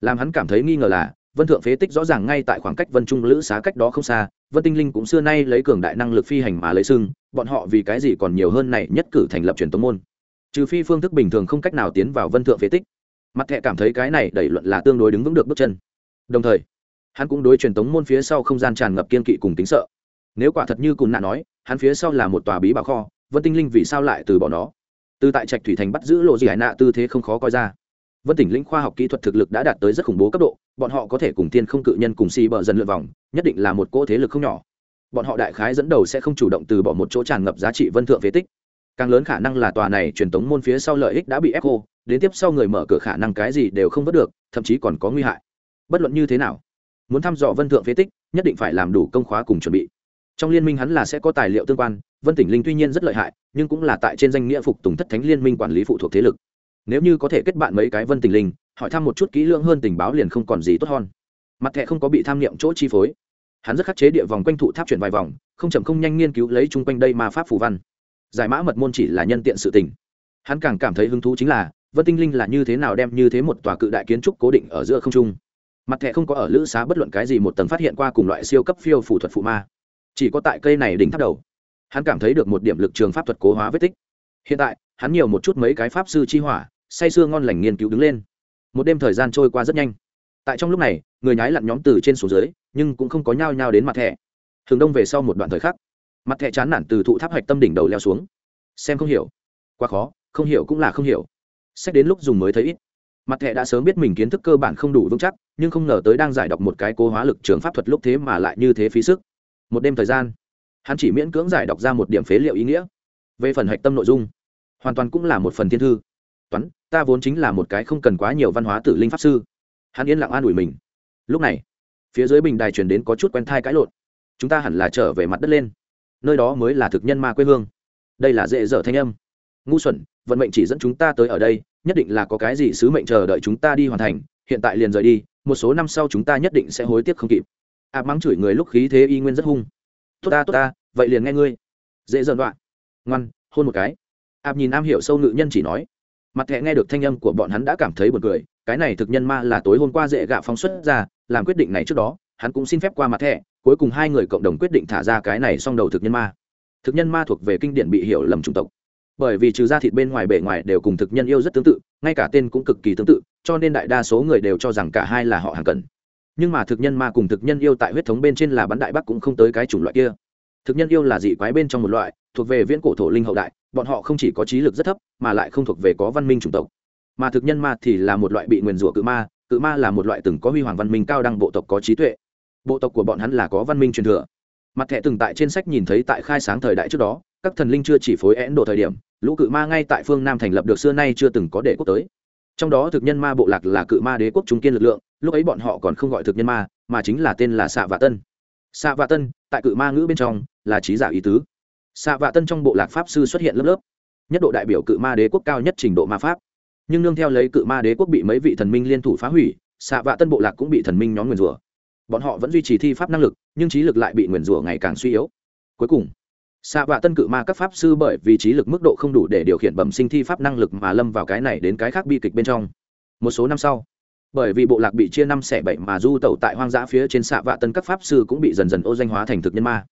Làm hắn cảm thấy nghi ngờ là, vân thượng phế tích rõ ràng ngay tại khoảng cách vân trung lữ xá cách đó không xa, vân tinh linh cũng xưa nay lấy cường đại năng lực phi hành mà lấy sưng bọn họ vì cái gì còn nhiều hơn này nhất cử thành lập truyền tống môn. Trừ phi phương thức bình thường không cách nào tiến vào vân thượng phế tích. Mặt thẹ cảm thấy cái này đẩy luận là tương đối đứng vững được bước chân. Đồng thời, hắn cũng đối truyền tống môn phía sau không gian tràn ngập kiên kỵ cùng tính sợ nếu quả thật như cùn nạ nói, hắn phía sau là một tòa bí bảo kho, vân tinh linh vì sao lại từ bỏ nó? Từ tại trạch thủy thành bắt giữ lộ gì hải nạ tư thế không khó coi ra. Vân tỉnh lĩnh khoa học kỹ thuật thực lực đã đạt tới rất khủng bố cấp độ, bọn họ có thể cùng tiên không cự nhân cùng xì bờ dần lượt vòng, nhất định là một cỗ thế lực không nhỏ. Bọn họ đại khái dẫn đầu sẽ không chủ động từ bỏ một chỗ tràn ngập giá trị vân thượng phế tích. Càng lớn khả năng là tòa này truyền tống môn phía sau lợi ích đã bị ép khô đến tiếp sau người mở cửa khả năng cái gì đều không vớt được, thậm chí còn có nguy hại. Bất luận như thế nào, muốn thăm dò vân thượng phế tích, nhất định phải làm đủ công khóa cùng chuẩn bị trong liên minh hắn là sẽ có tài liệu tương quan, vân tỉnh linh tuy nhiên rất lợi hại, nhưng cũng là tại trên danh nghĩa phục tùng thất thánh liên minh quản lý phụ thuộc thế lực. Nếu như có thể kết bạn mấy cái vân tình linh, hỏi thăm một chút kỹ lưỡng hơn tình báo liền không còn gì tốt hơn. Mặt thẻ không có bị tham niệm chỗ chi phối. Hắn rất khắc chế địa vòng quanh thụ tháp chuyển vài vòng, không chậm không nhanh nghiên cứu lấy chung quanh đây mà pháp phù văn. Giải mã mật môn chỉ là nhân tiện sự tình. Hắn càng cảm thấy hứng thú chính là, vân tinh linh là như thế nào đem như thế một tòa cự đại kiến trúc cố định ở giữa không trung. Mặt thẻ không có ở lữ xá bất luận cái gì một tầng phát hiện qua cùng loại siêu cấp phiêu phủ thuật phụ ma chỉ có tại cây này đỉnh tháp đầu, hắn cảm thấy được một điểm lực trường pháp thuật cố hóa vết tích. Hiện tại, hắn nhiều một chút mấy cái pháp sư chi hỏa, say sưa ngon lành nghiên cứu đứng lên. Một đêm thời gian trôi qua rất nhanh. Tại trong lúc này, người nhái lặn nhóm từ trên xuống dưới, nhưng cũng không có nhao nhao đến mặt thẻ. Thường đông về sau một đoạn thời khắc, mặt thẻ chán nản từ thụ tháp hạch tâm đỉnh đầu leo xuống. Xem không hiểu. Quá khó, không hiểu cũng là không hiểu. Xét đến lúc dùng mới thấy ít. Mặt thẻ đã sớm biết mình kiến thức cơ bản không đủ vững chắc, nhưng không ngờ tới đang giải đọc một cái cố hóa lực trường pháp thuật lúc thế mà lại như thế phí sức một đêm thời gian. Hắn chỉ miễn cưỡng giải đọc ra một điểm phế liệu ý nghĩa. Về phần hạch tâm nội dung, hoàn toàn cũng là một phần thiên thư. Toán, ta vốn chính là một cái không cần quá nhiều văn hóa tử linh pháp sư. Hắn yên lặng an ủi mình. Lúc này, phía dưới bình đài truyền đến có chút quen thai cãi lộn. Chúng ta hẳn là trở về mặt đất lên. Nơi đó mới là thực nhân ma quê hương. Đây là dễ dở thanh âm. Ngu xuẩn, vận mệnh chỉ dẫn chúng ta tới ở đây, nhất định là có cái gì sứ mệnh chờ đợi chúng ta đi hoàn thành, hiện tại liền rời đi, một số năm sau chúng ta nhất định sẽ hối tiếc không kịp áp mắng chửi người lúc khí thế y nguyên rất hung. Tốt ta tốt ta, vậy liền nghe ngươi. Dễ dần đoạn. Ngoan, hôn một cái. Áp nhìn am hiểu sâu ngự nhân chỉ nói. Mặt thẹ nghe được thanh âm của bọn hắn đã cảm thấy buồn cười. Cái này thực nhân ma là tối hôm qua dễ gạ phóng xuất ra, làm quyết định này trước đó, hắn cũng xin phép qua mặt thẹ cuối cùng hai người cộng đồng quyết định thả ra cái này xong đầu thực nhân ma. Thực nhân ma thuộc về kinh điển bị hiểu lầm chủng tộc. Bởi vì trừ ra thịt bên ngoài bề ngoài đều cùng thực nhân yêu rất tương tự, ngay cả tên cũng cực kỳ tương tự, cho nên đại đa số người đều cho rằng cả hai là họ hàng cần nhưng mà thực nhân ma cùng thực nhân yêu tại huyết thống bên trên là bắn đại bắc cũng không tới cái chủng loại kia. Thực nhân yêu là dị quái bên trong một loại, thuộc về viễn cổ thổ linh hậu đại, bọn họ không chỉ có trí lực rất thấp, mà lại không thuộc về có văn minh chủng tộc. Mà thực nhân ma thì là một loại bị nguyền rủa cự ma cự ma là một loại từng có huy hoàng văn minh cao đăng bộ tộc có trí tuệ. Bộ tộc của bọn hắn là có văn minh truyền thừa. Mặt thẻ từng tại trên sách nhìn thấy tại khai sáng thời đại trước đó, các thần linh chưa chỉ phối én độ thời điểm, lũ cự ma ngay tại phương nam thành lập được xưa nay chưa từng có để quốc tới. Trong đó thực nhân ma bộ lạc là cự ma đế quốc trung kiên lực lượng lúc ấy bọn họ còn không gọi thực nhân ma, mà chính là tên là xạ vạ tân. Xạ vạ tân, tại cự ma ngữ bên trong, là trí giả ý tứ. Xạ vạ tân trong bộ lạc pháp sư xuất hiện lớp lớp. Nhất độ đại biểu cự ma đế quốc cao nhất trình độ ma pháp. Nhưng nương theo lấy cự ma đế quốc bị mấy vị thần minh liên thủ phá hủy xạ vạ tân bộ lạc cũng bị thần minh nhóm nguyền rủa. Bọn họ vẫn duy trì thi pháp năng lực, nhưng trí lực lại bị nguyền rủa ngày càng suy yếu. Cuối cùng xạ vạ tân cự ma các pháp sư bởi vì trí lực mức độ không đủ để điều khiển bẩm sinh thi pháp năng lực mà lâm vào cái này đến cái khác bi kịch bên trong. Một số năm sau bởi vì bộ lạc bị chia năm xẻ bảy mà du tẩu tại hoang dã phía trên xạ vạ tân các pháp sư cũng bị dần dần ô danh hóa thành thực nhân ma.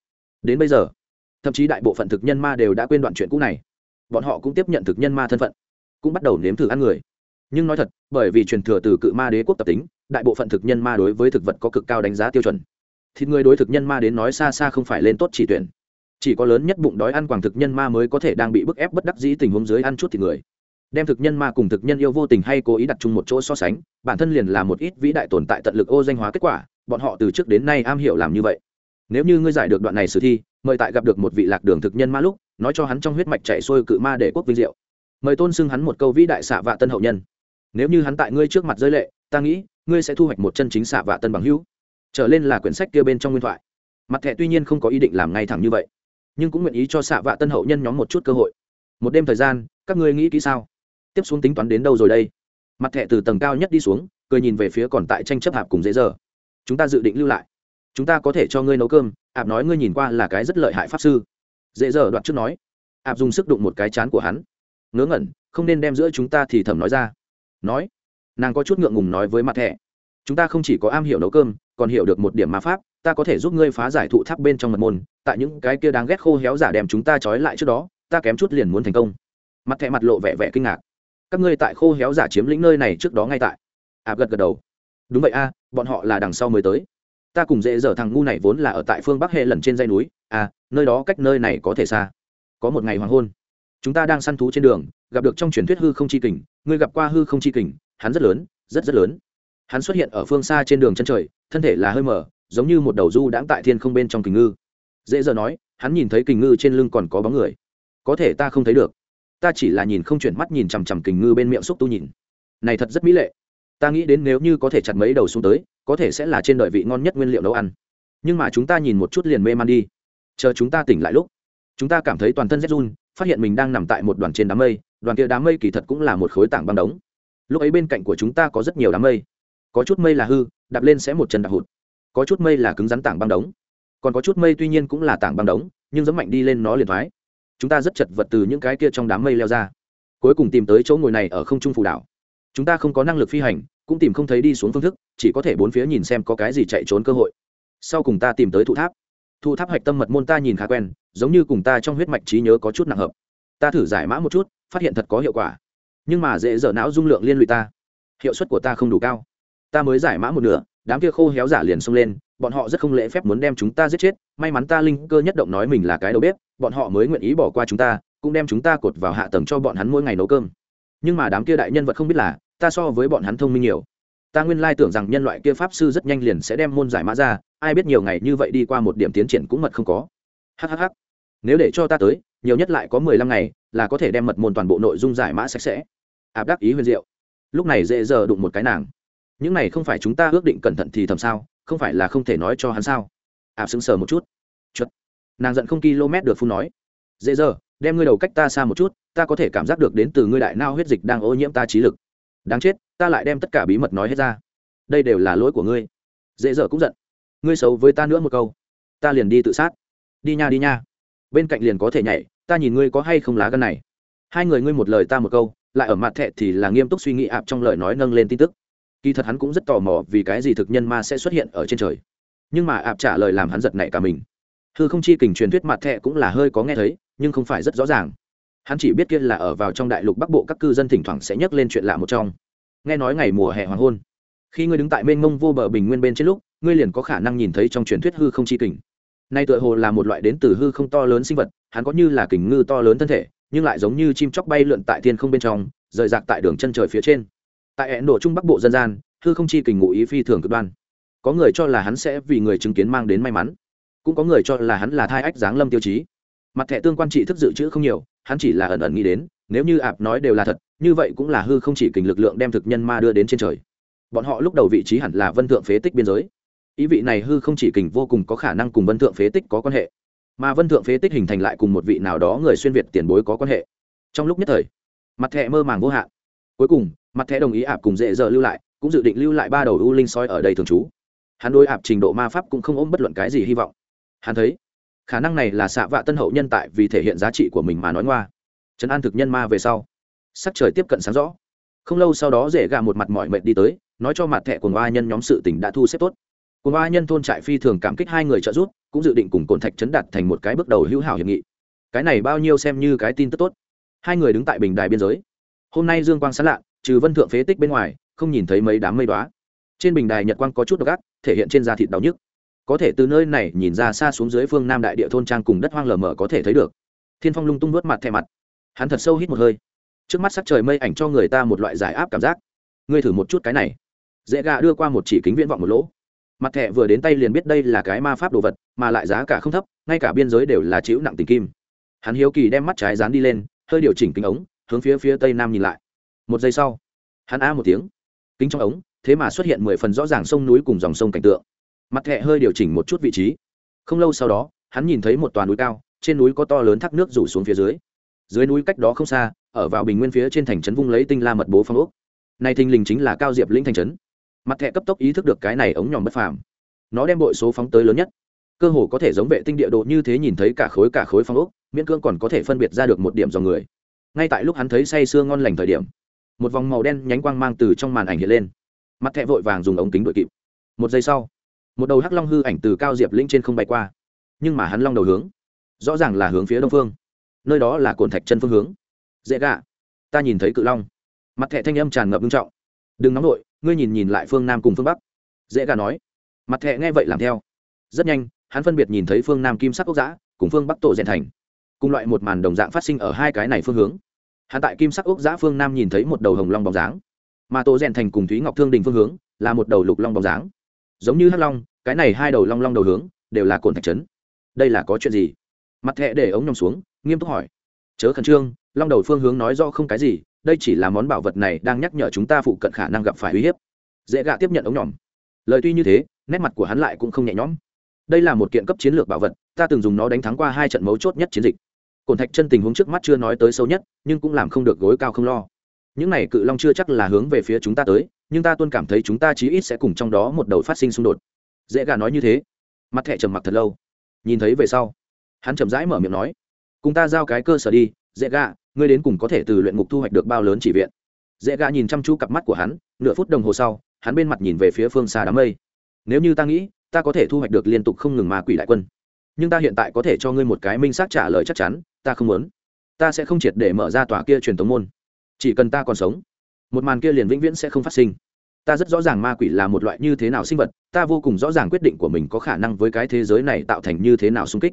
Đến bây giờ, thậm chí đại bộ phận thực nhân ma đều đã quên đoạn chuyện cũ này. Bọn họ cũng tiếp nhận thực nhân ma thân phận, cũng bắt đầu nếm thử ăn người. Nhưng nói thật, bởi vì truyền thừa từ cự ma đế quốc tập tính, đại bộ phận thực nhân ma đối với thực vật có cực cao đánh giá tiêu chuẩn. Thịt người đối thực nhân ma đến nói xa xa không phải lên tốt chỉ tuyển. Chỉ có lớn nhất bụng đói ăn quảng thực nhân ma mới có thể đang bị bức ép bất đắc dĩ tình huống dưới ăn chút thịt người đem thực nhân ma cùng thực nhân yêu vô tình hay cố ý đặt chung một chỗ so sánh, bản thân liền là một ít vĩ đại tồn tại tận lực ô danh hóa kết quả, bọn họ từ trước đến nay am hiểu làm như vậy. Nếu như ngươi giải được đoạn này sử thi, mời tại gặp được một vị lạc đường thực nhân ma lúc, nói cho hắn trong huyết mạch chạy xuôi cự ma để quốc vinh diệu. Mời tôn xưng hắn một câu vĩ đại xạ vạ tân hậu nhân. Nếu như hắn tại ngươi trước mặt rơi lệ, ta nghĩ, ngươi sẽ thu hoạch một chân chính xạ vạ tân bằng hữu. Trở lên là quyển sách kia bên trong nguyên thoại. Mặt thẻ tuy nhiên không có ý định làm ngay thẳng như vậy, nhưng cũng nguyện ý cho xạ vạ tân hậu nhân nhóm một chút cơ hội. Một đêm thời gian, các ngươi nghĩ kỹ sao? Tiếp xuống tính toán đến đâu rồi đây? Mặt thẹ từ tầng cao nhất đi xuống, cười nhìn về phía còn tại tranh chấp hạp cùng dễ giờ chúng ta dự định lưu lại. Chúng ta có thể cho ngươi nấu cơm ạp nói ngươi nhìn qua là cái rất lợi hại pháp sư. Dễ giờ đoạt trước nói. Ạp dùng sức đụng một cái chán của hắn. Ngớ ngẩn, không nên đem giữa chúng ta thì thầm nói ra. Nói. Nàng có chút ngượng ngùng nói với mặt thẻ. Chúng ta không chỉ có am hiểu nấu cơm, còn hiểu được một điểm ma pháp, ta có thể giúp ngươi phá giải thụ tháp bên trong mật môn, tại những cái kia đáng ghét khô héo giả đem chúng ta trói lại trước đó, ta kém chút liền muốn thành công. Mặt thẻ mặt lộ vẻ vẻ kinh ngạc các ngươi tại khô héo giả chiếm lĩnh nơi này trước đó ngay tại. Ạp gật gật đầu. Đúng vậy a, bọn họ là đằng sau mới tới. Ta cùng dễ dở thằng ngu này vốn là ở tại phương bắc hệ lần trên dây núi. À nơi đó cách nơi này có thể xa. Có một ngày hoàng hôn. Chúng ta đang săn thú trên đường, gặp được trong truyền thuyết hư không chi kình. Ngươi gặp qua hư không chi kình, hắn rất lớn, rất rất lớn. Hắn xuất hiện ở phương xa trên đường chân trời, thân thể là hơi mở giống như một đầu du đãng tại thiên không bên trong kình ngư. Dễ dở nói, hắn nhìn thấy kình ngư trên lưng còn có bóng người. Có thể ta không thấy được ta chỉ là nhìn không chuyển mắt nhìn chằm chằm kình ngư bên miệng xúc tu nhìn. Này thật rất mỹ lệ. Ta nghĩ đến nếu như có thể chặt mấy đầu xuống tới, có thể sẽ là trên đời vị ngon nhất nguyên liệu nấu ăn. Nhưng mà chúng ta nhìn một chút liền mê man đi. Chờ chúng ta tỉnh lại lúc, chúng ta cảm thấy toàn thân rét run, phát hiện mình đang nằm tại một đoàn trên đám mây, đoàn kia đám mây kỳ thật cũng là một khối tảng băng đống. Lúc ấy bên cạnh của chúng ta có rất nhiều đám mây. Có chút mây là hư, đạp lên sẽ một chân đạp hụt. Có chút mây là cứng rắn tảng băng đống. Còn có chút mây tuy nhiên cũng là tảng băng đống, nhưng giấm mạnh đi lên nó liền thoái chúng ta rất chật vật từ những cái kia trong đám mây leo ra. Cuối cùng tìm tới chỗ ngồi này ở không trung phù đảo. Chúng ta không có năng lực phi hành, cũng tìm không thấy đi xuống phương thức, chỉ có thể bốn phía nhìn xem có cái gì chạy trốn cơ hội. Sau cùng ta tìm tới thụ tháp. Thụ tháp hạch tâm mật môn ta nhìn khá quen, giống như cùng ta trong huyết mạch trí nhớ có chút nặng hợp. Ta thử giải mã một chút, phát hiện thật có hiệu quả. Nhưng mà dễ dở não dung lượng liên lụy ta. Hiệu suất của ta không đủ cao. Ta mới giải mã một nửa đám kia khô héo giả liền xông lên, bọn họ rất không lễ phép muốn đem chúng ta giết chết, may mắn ta linh cơ nhất động nói mình là cái đầu bếp, bọn họ mới nguyện ý bỏ qua chúng ta, cũng đem chúng ta cột vào hạ tầng cho bọn hắn mỗi ngày nấu cơm. Nhưng mà đám kia đại nhân vật không biết là, ta so với bọn hắn thông minh nhiều. Ta nguyên lai tưởng rằng nhân loại kia pháp sư rất nhanh liền sẽ đem môn giải mã ra, ai biết nhiều ngày như vậy đi qua một điểm tiến triển cũng mật không có. Hhh nếu để cho ta tới, nhiều nhất lại có mười lăm ngày, là có thể đem mật môn toàn bộ nội dung giải mã sạch sẽ. Áp đắc ý huyền diệu. Lúc này dễ giờ đụng một cái nàng những này không phải chúng ta ước định cẩn thận thì thầm sao? Không phải là không thể nói cho hắn sao? Áp sững sờ một chút. Chật. nàng giận không km được phun nói. Dễ giờ đem ngươi đầu cách ta xa một chút, ta có thể cảm giác được đến từ ngươi đại nao huyết dịch đang ô nhiễm ta trí lực. Đáng chết, ta lại đem tất cả bí mật nói hết ra. Đây đều là lỗi của ngươi. Dễ dở cũng giận. Ngươi xấu với ta nữa một câu. Ta liền đi tự sát. Đi nha đi nha. Bên cạnh liền có thể nhảy, ta nhìn ngươi có hay không lá gân này. Hai người ngươi một lời ta một câu, lại ở mặt thẹ thì là nghiêm túc suy nghĩ ạp trong lời nói nâng lên tin tức kỳ thật hắn cũng rất tò mò vì cái gì thực nhân ma sẽ xuất hiện ở trên trời. Nhưng mà ạp trả lời làm hắn giật nảy cả mình. Hư không chi kình truyền thuyết mặt thẹ cũng là hơi có nghe thấy, nhưng không phải rất rõ ràng. Hắn chỉ biết kia là ở vào trong đại lục bắc bộ các cư dân thỉnh thoảng sẽ nhắc lên chuyện lạ một trong. Nghe nói ngày mùa hè hoàng hôn. Khi ngươi đứng tại mênh mông vô bờ bình nguyên bên trên lúc, ngươi liền có khả năng nhìn thấy trong truyền thuyết hư không chi kình. Nay tựa hồ là một loại đến từ hư không to lớn sinh vật, hắn có như là kình ngư to lớn thân thể, nhưng lại giống như chim chóc bay lượn tại thiên không bên trong, rời rạc tại đường chân trời phía trên tại ấn độ trung bắc bộ dân gian, hư không chi kình ngụ ý phi thường cực đoan. Có người cho là hắn sẽ vì người chứng kiến mang đến may mắn, cũng có người cho là hắn là thai ách giáng lâm tiêu chí. Mặt thẻ tương quan trị thức dự trữ không nhiều, hắn chỉ là ẩn ẩn nghĩ đến, nếu như ạp nói đều là thật, như vậy cũng là hư không chỉ kình lực lượng đem thực nhân ma đưa đến trên trời. Bọn họ lúc đầu vị trí hẳn là vân thượng phế tích biên giới. Ý vị này hư không chỉ kình vô cùng có khả năng cùng vân thượng phế tích có quan hệ. Mà vân thượng phế tích hình thành lại cùng một vị nào đó người xuyên việt tiền bối có quan hệ. Trong lúc nhất thời, mặt thẻ mơ màng vô hạn cuối cùng, mặt thẻ đồng ý ạp cùng dễ dở lưu lại, cũng dự định lưu lại ba đầu u linh soi ở đây thường trú. Hắn đôi ạp trình độ ma pháp cũng không ôm bất luận cái gì hy vọng. Hắn thấy, khả năng này là xạ vạ tân hậu nhân tại vì thể hiện giá trị của mình mà nói ngoa. Trấn an thực nhân ma về sau, sắc trời tiếp cận sáng rõ. Không lâu sau đó dễ gà một mặt mỏi mệt đi tới, nói cho mặt thẻ của Ba nhân nhóm sự tỉnh đã thu xếp tốt. Cùng ba nhân thôn trại phi thường cảm kích hai người trợ giúp, cũng dự định cùng cồn thạch chấn đạt thành một cái bước đầu hữu hảo hiệp nghị. Cái này bao nhiêu xem như cái tin tức tốt. Hai người đứng tại bình đài biên giới hôm nay dương quang sán lạ, trừ vân thượng phế tích bên ngoài, không nhìn thấy mấy đám mây đoá trên bình đài nhật quang có chút độc ác, thể hiện trên da thịt đau nhức. Có thể từ nơi này nhìn ra xa xuống dưới phương nam đại địa thôn trang cùng đất hoang lờ mờ có thể thấy được. Thiên phong lung tung nuốt mặt thẹ mặt. Hắn thật sâu hít một hơi. Trước mắt sắc trời mây ảnh cho người ta một loại giải áp cảm giác. Ngươi thử một chút cái này. Dễ gà đưa qua một chỉ kính viễn vọng một lỗ. Mặt thẹ vừa đến tay liền biết đây là cái ma pháp đồ vật, mà lại giá cả không thấp, ngay cả biên giới đều là chịu nặng tình kim. Hắn hiếu kỳ đem mắt trái dán đi lên, hơi điều chỉnh kính ống hướng phía phía tây nam nhìn lại. Một giây sau, hắn a một tiếng. Kính trong ống, thế mà xuất hiện mười phần rõ ràng sông núi cùng dòng sông cảnh tượng. Mặt thẹ hơi điều chỉnh một chút vị trí. Không lâu sau đó, hắn nhìn thấy một toàn núi cao, trên núi có to lớn thác nước rủ xuống phía dưới. Dưới núi cách đó không xa, ở vào bình nguyên phía trên thành trấn vung lấy tinh la mật bố phong ốc. Này thình lình chính là cao diệp lĩnh thành trấn. Mặt thẹ cấp tốc ý thức được cái này ống nhòm bất phàm. Nó đem bội số phóng tới lớn nhất. Cơ hồ có thể giống vệ tinh địa đồ như thế nhìn thấy cả khối cả khối phong ốc, miễn cưỡng còn có thể phân biệt ra được một điểm dòng người ngay tại lúc hắn thấy say sưa ngon lành thời điểm, một vòng màu đen nhánh quang mang từ trong màn ảnh hiện lên. Mặt thẹ vội vàng dùng ống kính đội kịp. Một giây sau, một đầu hắc long hư ảnh từ cao diệp lĩnh trên không bay qua, nhưng mà hắn long đầu hướng, rõ ràng là hướng phía đông phương. Nơi đó là cồn thạch chân phương hướng. Dễ gạ, ta nhìn thấy cự long. Mặt thẹ thanh âm tràn ngập nghiêm trọng. Đừng nóng nổi ngươi nhìn nhìn lại phương nam cùng phương bắc. Dễ gà nói. Mặt thẹ nghe vậy làm theo. Rất nhanh, hắn phân biệt nhìn thấy phương nam kim sắc quốc giã cùng phương bắc tổ rèn thành cùng loại một màn đồng dạng phát sinh ở hai cái này phương hướng. Hắn tại kim sắc ốc giã phương nam nhìn thấy một đầu hồng long bóng dáng, mà tổ rèn thành cùng thúy ngọc thương đình phương hướng là một đầu lục long bóng dáng. Giống như hắc long, cái này hai đầu long long đầu hướng đều là cồn thạch trấn. Đây là có chuyện gì? Mặt thẹ để ống nhòm xuống, nghiêm túc hỏi. Chớ khẩn trương, long đầu phương hướng nói do không cái gì, đây chỉ là món bảo vật này đang nhắc nhở chúng ta phụ cận khả năng gặp phải uy hiếp. Dễ gạ tiếp nhận ống nhòm. Lời tuy như thế, nét mặt của hắn lại cũng không nhẹ nhõm. Đây là một kiện cấp chiến lược bảo vật, ta từng dùng nó đánh thắng qua hai trận mấu chốt nhất chiến dịch cổn thạch chân tình huống trước mắt chưa nói tới sâu nhất, nhưng cũng làm không được gối cao không lo. Những này cự long chưa chắc là hướng về phía chúng ta tới, nhưng ta tuân cảm thấy chúng ta chí ít sẽ cùng trong đó một đầu phát sinh xung đột. Dễ gà nói như thế. Mặt thẹ trầm mặc thật lâu. Nhìn thấy về sau, hắn chậm rãi mở miệng nói, cùng ta giao cái cơ sở đi, dễ gà ngươi đến cùng có thể từ luyện ngục thu hoạch được bao lớn chỉ viện? Dễ gà nhìn chăm chú cặp mắt của hắn, nửa phút đồng hồ sau, hắn bên mặt nhìn về phía phương xa đám mây. Nếu như ta nghĩ, ta có thể thu hoạch được liên tục không ngừng ma quỷ đại quân, nhưng ta hiện tại có thể cho ngươi một cái minh xác trả lời chắc chắn ta không muốn. Ta sẽ không triệt để mở ra tòa kia truyền tống môn. Chỉ cần ta còn sống, một màn kia liền vĩnh viễn sẽ không phát sinh. Ta rất rõ ràng ma quỷ là một loại như thế nào sinh vật, ta vô cùng rõ ràng quyết định của mình có khả năng với cái thế giới này tạo thành như thế nào xung kích.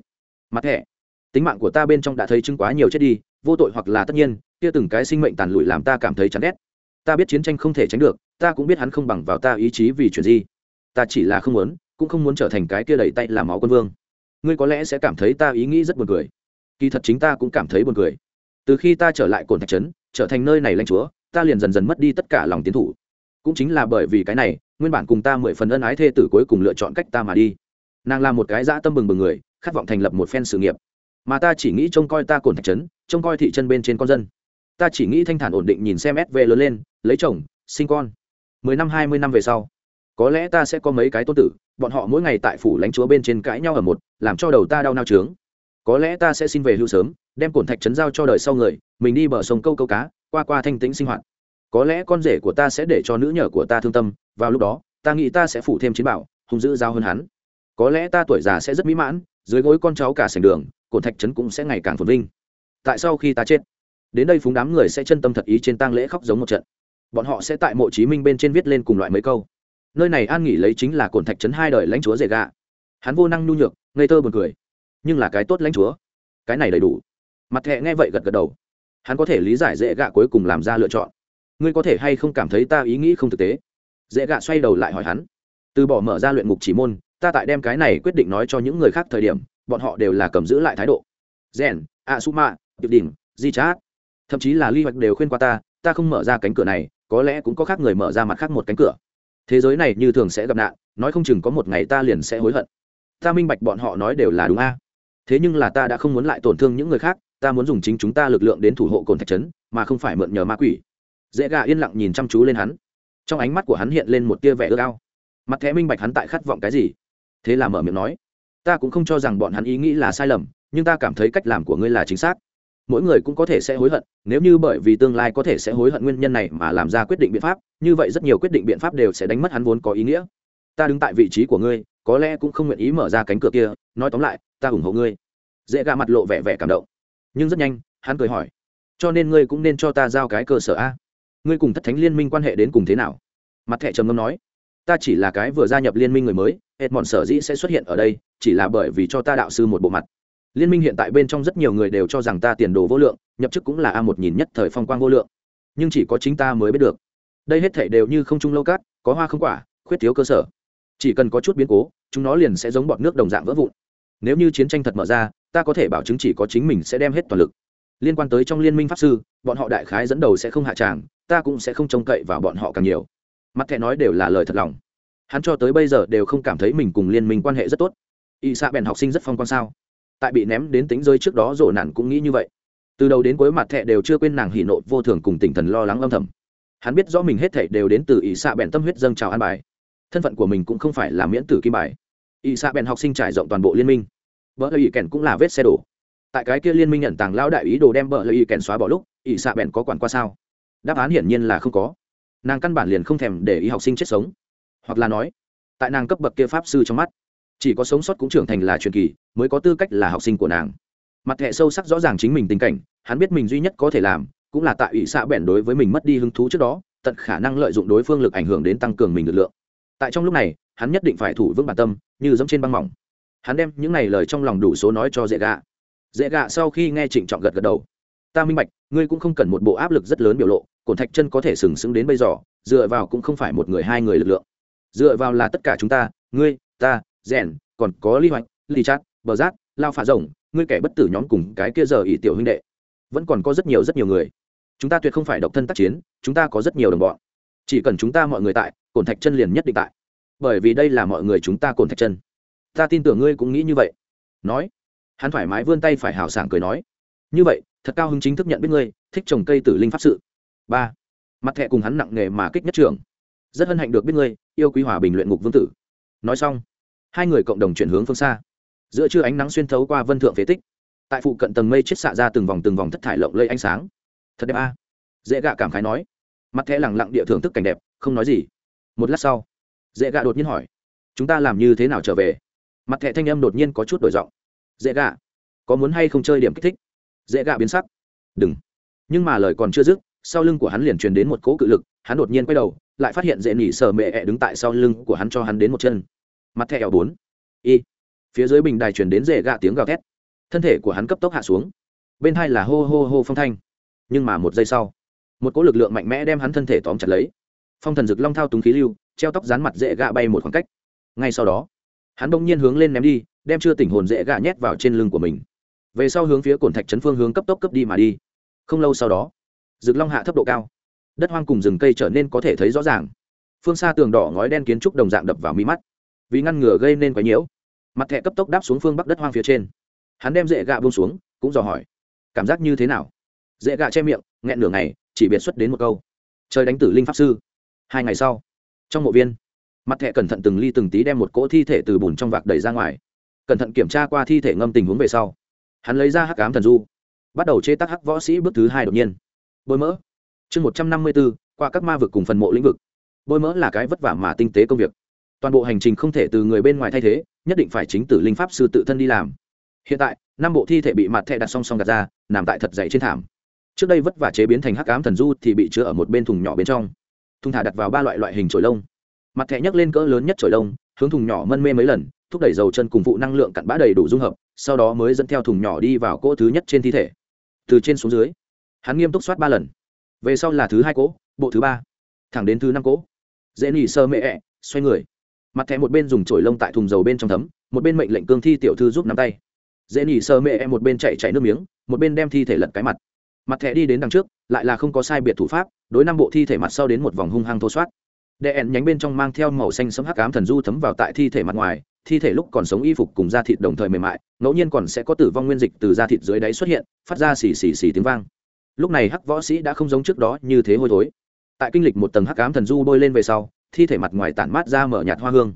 Mặt thẻ, tính mạng của ta bên trong đã thấy chứng quá nhiều chết đi, vô tội hoặc là tất nhiên, kia từng cái sinh mệnh tàn lụi làm ta cảm thấy chán ghét. Ta biết chiến tranh không thể tránh được, ta cũng biết hắn không bằng vào ta ý chí vì chuyện gì. Ta chỉ là không muốn, cũng không muốn trở thành cái kia đầy tay làm máu quân vương. Ngươi có lẽ sẽ cảm thấy ta ý nghĩ rất buồn cười kỳ thật chính ta cũng cảm thấy buồn cười. Từ khi ta trở lại cồn thạch trấn, trở thành nơi này lãnh chúa, ta liền dần dần mất đi tất cả lòng tiến thủ. Cũng chính là bởi vì cái này, nguyên bản cùng ta mười phần ân ái thê tử cuối cùng lựa chọn cách ta mà đi. Nàng là một cái dã tâm bừng bừng người, khát vọng thành lập một phen sự nghiệp. Mà ta chỉ nghĩ trông coi ta cồn thạch trấn, trông coi thị chân bên trên con dân. Ta chỉ nghĩ thanh thản ổn định nhìn xem sv lớn lên, lấy chồng, sinh con. Mười năm, hai mươi năm về sau, có lẽ ta sẽ có mấy cái tôn tử, bọn họ mỗi ngày tại phủ lãnh chúa bên trên cãi nhau ở một, làm cho đầu ta đau nao trướng có lẽ ta sẽ xin về hưu sớm, đem cổn thạch trấn giao cho đời sau người, mình đi bờ sông câu câu cá, qua qua thanh tĩnh sinh hoạt. Có lẽ con rể của ta sẽ để cho nữ nhở của ta thương tâm, vào lúc đó, ta nghĩ ta sẽ phụ thêm chiến bảo, hung dữ giao hơn hắn. Có lẽ ta tuổi già sẽ rất mỹ mãn, dưới gối con cháu cả sành đường, cổn thạch trấn cũng sẽ ngày càng phồn vinh. Tại sau khi ta chết, đến đây phúng đám người sẽ chân tâm thật ý trên tang lễ khóc giống một trận. Bọn họ sẽ tại mộ chí minh bên trên viết lên cùng loại mấy câu. Nơi này an nghỉ lấy chính là cổn thạch trấn hai đời lãnh chúa dễ gạ. Hắn vô năng nhu nhược, ngây thơ buồn cười nhưng là cái tốt lãnh chúa. Cái này đầy đủ. Mặt thẹ nghe vậy gật gật đầu. Hắn có thể lý giải dễ gạ cuối cùng làm ra lựa chọn. Ngươi có thể hay không cảm thấy ta ý nghĩ không thực tế? Dễ gạ xoay đầu lại hỏi hắn. Từ bỏ mở ra luyện ngục chỉ môn, ta tại đem cái này quyết định nói cho những người khác thời điểm, bọn họ đều là cầm giữ lại thái độ. Rèn a su ma tiệp đỉnh di trá thậm chí là ly hoạch đều khuyên qua ta ta không mở ra cánh cửa này, có lẽ cũng có khác người mở ra mặt khác một cánh cửa. Thế giới này như thường sẽ gặp nạn, nói không chừng có một ngày ta liền sẽ hối hận. Ta minh bạch bọn họ nói đều là đúng a thế nhưng là ta đã không muốn lại tổn thương những người khác, ta muốn dùng chính chúng ta lực lượng đến thủ hộ cồn thạch trấn, mà không phải mượn nhờ ma quỷ. Dễ gà yên lặng nhìn chăm chú lên hắn. Trong ánh mắt của hắn hiện lên một tia vẻ ước ao. Mặt thẻ minh bạch hắn tại khát vọng cái gì. Thế là mở miệng nói, ta cũng không cho rằng bọn hắn ý nghĩ là sai lầm, nhưng ta cảm thấy cách làm của ngươi là chính xác. Mỗi người cũng có thể sẽ hối hận, nếu như bởi vì tương lai có thể sẽ hối hận nguyên nhân này mà làm ra quyết định biện pháp, như vậy rất nhiều quyết định biện pháp đều sẽ đánh mất hắn vốn có ý nghĩa. Ta đứng tại vị trí của ngươi, có lẽ cũng không nguyện ý mở ra cánh cửa kia, nói tóm lại ta ủng hộ ngươi. Dễ gạ mặt lộ vẻ vẻ cảm động. Nhưng rất nhanh, hắn cười hỏi, cho nên ngươi cũng nên cho ta giao cái cơ sở a? Ngươi cùng thất thánh liên minh quan hệ đến cùng thế nào? Mặt thẻ trầm ngâm nói, ta chỉ là cái vừa gia nhập liên minh người mới hết mòn sở dĩ sẽ xuất hiện ở đây, chỉ là bởi vì cho ta đạo sư một bộ mặt. Liên minh hiện tại bên trong rất nhiều người đều cho rằng ta tiền đồ vô lượng, nhập chức cũng là a một nhìn nhất thời phong quang vô lượng. Nhưng chỉ có chính ta mới biết được. Đây hết thể đều như không trung lâu cát, có hoa không quả, khuyết thiếu cơ sở. Chỉ cần có chút biến cố, chúng nó liền sẽ giống bọt nước đồng dạng vỡ vụn nếu như chiến tranh thật mở ra, ta có thể bảo chứng chỉ có chính mình sẽ đem hết toàn lực. Liên quan tới trong liên minh pháp sư, bọn họ đại khái dẫn đầu sẽ không hạ tràng, ta cũng sẽ không trông cậy vào bọn họ càng nhiều. Mặt thẻ nói đều là lời thật lòng. Hắn cho tới bây giờ đều không cảm thấy mình cùng liên minh quan hệ rất tốt. Y xạ bèn học sinh rất phong quan sao? Tại bị ném đến tính rơi trước đó rổ nản cũng nghĩ như vậy. Từ đầu đến cuối mặt thẹ đều chưa quên nàng hỉ nộ vô thường cùng tinh thần lo lắng âm thầm. Hắn biết rõ mình hết thảy đều đến từ y xạ bèn tâm huyết dâng trào an bài. Thân phận của mình cũng không phải là miễn tử kim bài ỵ xạ bèn học sinh trải rộng toàn bộ liên minh. Vợ lợi ỷ kèn cũng là vết xe đổ. Tại cái kia liên minh nhận tàng lao đại ý đồ đem vợ lợi ỷ kèn xóa bỏ lúc, ỵ xạ bèn có quản qua sao? Đáp án hiển nhiên là không có. Nàng căn bản liền không thèm để ý học sinh chết sống. Hoặc là nói, tại nàng cấp bậc kia pháp sư trong mắt, chỉ có sống sót cũng trưởng thành là truyền kỳ, mới có tư cách là học sinh của nàng. Mặt hệ sâu sắc rõ ràng chính mình tình cảnh, hắn biết mình duy nhất có thể làm, cũng là tại ủy xạ bèn đối với mình mất đi hứng thú trước đó, tận khả năng lợi dụng đối phương lực ảnh hưởng đến tăng cường mình lực lượng tại trong lúc này hắn nhất định phải thủ vững bản tâm như giống trên băng mỏng. Hắn đem những này lời trong lòng đủ số nói cho dễ gạ. Dễ gạ sau khi nghe trịnh trọng gật gật đầu. Ta minh bạch ngươi cũng không cần một bộ áp lực rất lớn biểu lộ cổn thạch chân có thể sừng sững đến bây giờ dựa vào cũng không phải một người hai người lực lượng. Dựa vào là tất cả chúng ta ngươi ta rèn còn có ly hoạch ly chát bờ Giác, lao phả rồng ngươi kẻ bất tử nhóm cùng cái kia giờ ỷ tiểu huynh đệ. Vẫn còn có rất nhiều rất nhiều người. Chúng ta tuyệt không phải độc thân tác chiến chúng ta có rất nhiều đồng bọn. Chỉ cần chúng ta mọi người tại cổn thạch chân liền nhất định tại. Bởi vì đây là mọi người chúng ta cổn thạch chân. Ta tin tưởng ngươi cũng nghĩ như vậy. Nói, hắn thoải mái vươn tay phải hào sảng cười nói, như vậy, thật cao hứng chính thức nhận biết ngươi, thích trồng cây tử linh pháp sự. Ba, mặt thẹ cùng hắn nặng nghề mà kích nhất trường rất hân hạnh được biết ngươi, yêu quý hòa bình luyện ngục vương tử. Nói xong, hai người cộng đồng chuyển hướng phương xa. Giữa trưa ánh nắng xuyên thấu qua vân thượng phế tích. Tại phụ cận tầng mây chết xạ ra từng vòng từng vòng thất thải lộng lây ánh sáng. Thật đẹp a. Dễ gạ cảm khái nói. Mặt thẹ lẳng lặng địa thưởng thức cảnh đẹp, không nói gì một lát sau dễ gạ đột nhiên hỏi, chúng ta làm như thế nào trở về? Mặt thẻ thanh âm đột nhiên có chút đổi giọng. Dễ gạ, có muốn hay không chơi điểm kích thích? Dễ gạ biến sắc. Đừng. Nhưng mà lời còn chưa dứt, sau lưng của hắn liền truyền đến một cỗ cự lực, hắn đột nhiên quay đầu, lại phát hiện dễ nỉ sờ mẹ ẹ đứng tại sau lưng của hắn cho hắn đến một chân. Mặt thẻ ẻo bốn. Y. Phía dưới bình đài truyền đến dễ gạ tiếng gào thét. Thân thể của hắn cấp tốc hạ xuống. Bên hai là hô hô hô phong thanh. Nhưng mà một giây sau, một cỗ lực lượng mạnh mẽ đem hắn thân thể tóm chặt lấy phong thần rực long thao túng khí lưu, treo tóc dán mặt dễ gạ bay một khoảng cách. Ngay sau đó, hắn bỗng nhiên hướng lên ném đi, đem chưa tỉnh hồn dễ gạ nhét vào trên lưng của mình. Về sau hướng phía cổn thạch trấn phương hướng cấp tốc cấp đi mà đi. Không lâu sau đó rực long hạ thấp độ cao. Đất hoang cùng rừng cây trở nên có thể thấy rõ ràng. Phương xa tường đỏ ngói đen kiến trúc đồng dạng đập vào mi mắt. Vì ngăn ngừa gây nên quái nhiễu, mặt thẹ cấp tốc đáp xuống phương bắc đất hoang phía trên. Hắn đem dễ gạ buông xuống, cũng dò hỏi, cảm giác như thế nào? Dễ gạ che miệng, nghẹn nửa ngày, chỉ biệt xuất đến một câu, trời đánh tử linh pháp sư hai ngày sau, trong mộ viên, mặt thẹ cẩn thận từng ly từng tí đem một cỗ thi thể từ bùn trong vạc đẩy ra ngoài. Cẩn thận kiểm tra qua thi thể ngâm tình huống về sau, hắn lấy ra hắc ám thần du, bắt đầu chế tác hắc võ sĩ bước thứ hai đột nhiên. Bôi mỡ. Chương một trăm năm mươi bốn, qua các ma vực cùng phần mộ lĩnh vực. Bôi mỡ là cái vất vả mà tinh tế công việc. Toàn bộ hành trình không thể từ người bên ngoài thay thế, nhất định phải chính tử linh pháp sư tự thân đi làm. Hiện tại, năm bộ thi thể bị mặt thẹ đặt song song đặt ra, nằm tại thật dày trên thảm. Trước đây vất vả chế biến thành hắc ám thần du thì bị chứa ở một bên thùng nhỏ bên trong thùng thả đặt vào ba loại loại hình trổi lông. Mặt thẻ nhấc lên cỡ lớn nhất trổi lông, hướng thùng nhỏ mân mê mấy lần, thúc đẩy dầu chân cùng phụ năng lượng cặn bã đầy đủ dung hợp, sau đó mới dẫn theo thùng nhỏ đi vào cỗ thứ nhất trên thi thể. Từ trên xuống dưới, hắn nghiêm túc soát ba lần. Về sau là thứ hai cỗ, bộ thứ ba, thẳng đến thứ năm cỗ. Dễ nỉ sơ mẹ ẹ, xoay người. Mặt thẻ một bên dùng chổi lông tại thùng dầu bên trong thấm, một bên mệnh lệnh cương thi tiểu thư giúp nắm tay. Dễ nỉ sơ mẹ ẹ một bên chạy chạy nước miếng, một bên đem thi thể lật cái mặt. Mặt thẻ đi đến đằng trước, lại là không có sai biệt thủ pháp đối năm bộ thi thể mặt sau đến một vòng hung hăng thô soát. Đệ ẹn nhánh bên trong mang theo màu xanh sẫm hắc ám thần du thấm vào tại thi thể mặt ngoài, thi thể lúc còn sống y phục cùng da thịt đồng thời mềm mại, ngẫu nhiên còn sẽ có tử vong nguyên dịch từ da thịt dưới đáy xuất hiện, phát ra xì xì xì tiếng vang. Lúc này hắc võ sĩ đã không giống trước đó như thế hôi thối. Tại kinh lịch một tầng hắc ám thần du bôi lên về sau, thi thể mặt ngoài tản mát ra mở nhạt hoa hương.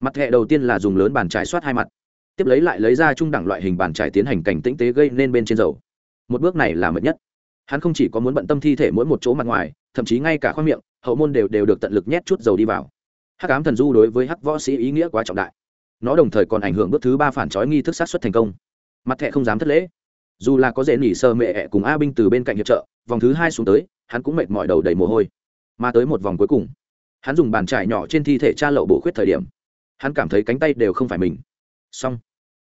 Mặt hệ đầu tiên là dùng lớn bàn trải soát hai mặt, tiếp lấy lại lấy ra trung đẳng loại hình bàn trải tiến hành cảnh tĩnh tế gây nên bên trên dầu. Một bước này là mệt nhất hắn không chỉ có muốn bận tâm thi thể mỗi một chỗ mặt ngoài, thậm chí ngay cả khoang miệng, hậu môn đều đều được tận lực nhét chút dầu đi vào. Hắc ám thần du đối với hắc võ sĩ ý nghĩa quá trọng đại. Nó đồng thời còn ảnh hưởng bước thứ ba phản trói nghi thức sát xuất thành công. Mặt thẹ không dám thất lễ. Dù là có dễ nỉ sơ mẹ ẹ cùng a binh từ bên cạnh hiệp trợ, vòng thứ hai xuống tới, hắn cũng mệt mỏi đầu đầy mồ hôi. Mà tới một vòng cuối cùng, hắn dùng bàn trải nhỏ trên thi thể cha lậu bổ khuyết thời điểm. Hắn cảm thấy cánh tay đều không phải mình. Xong.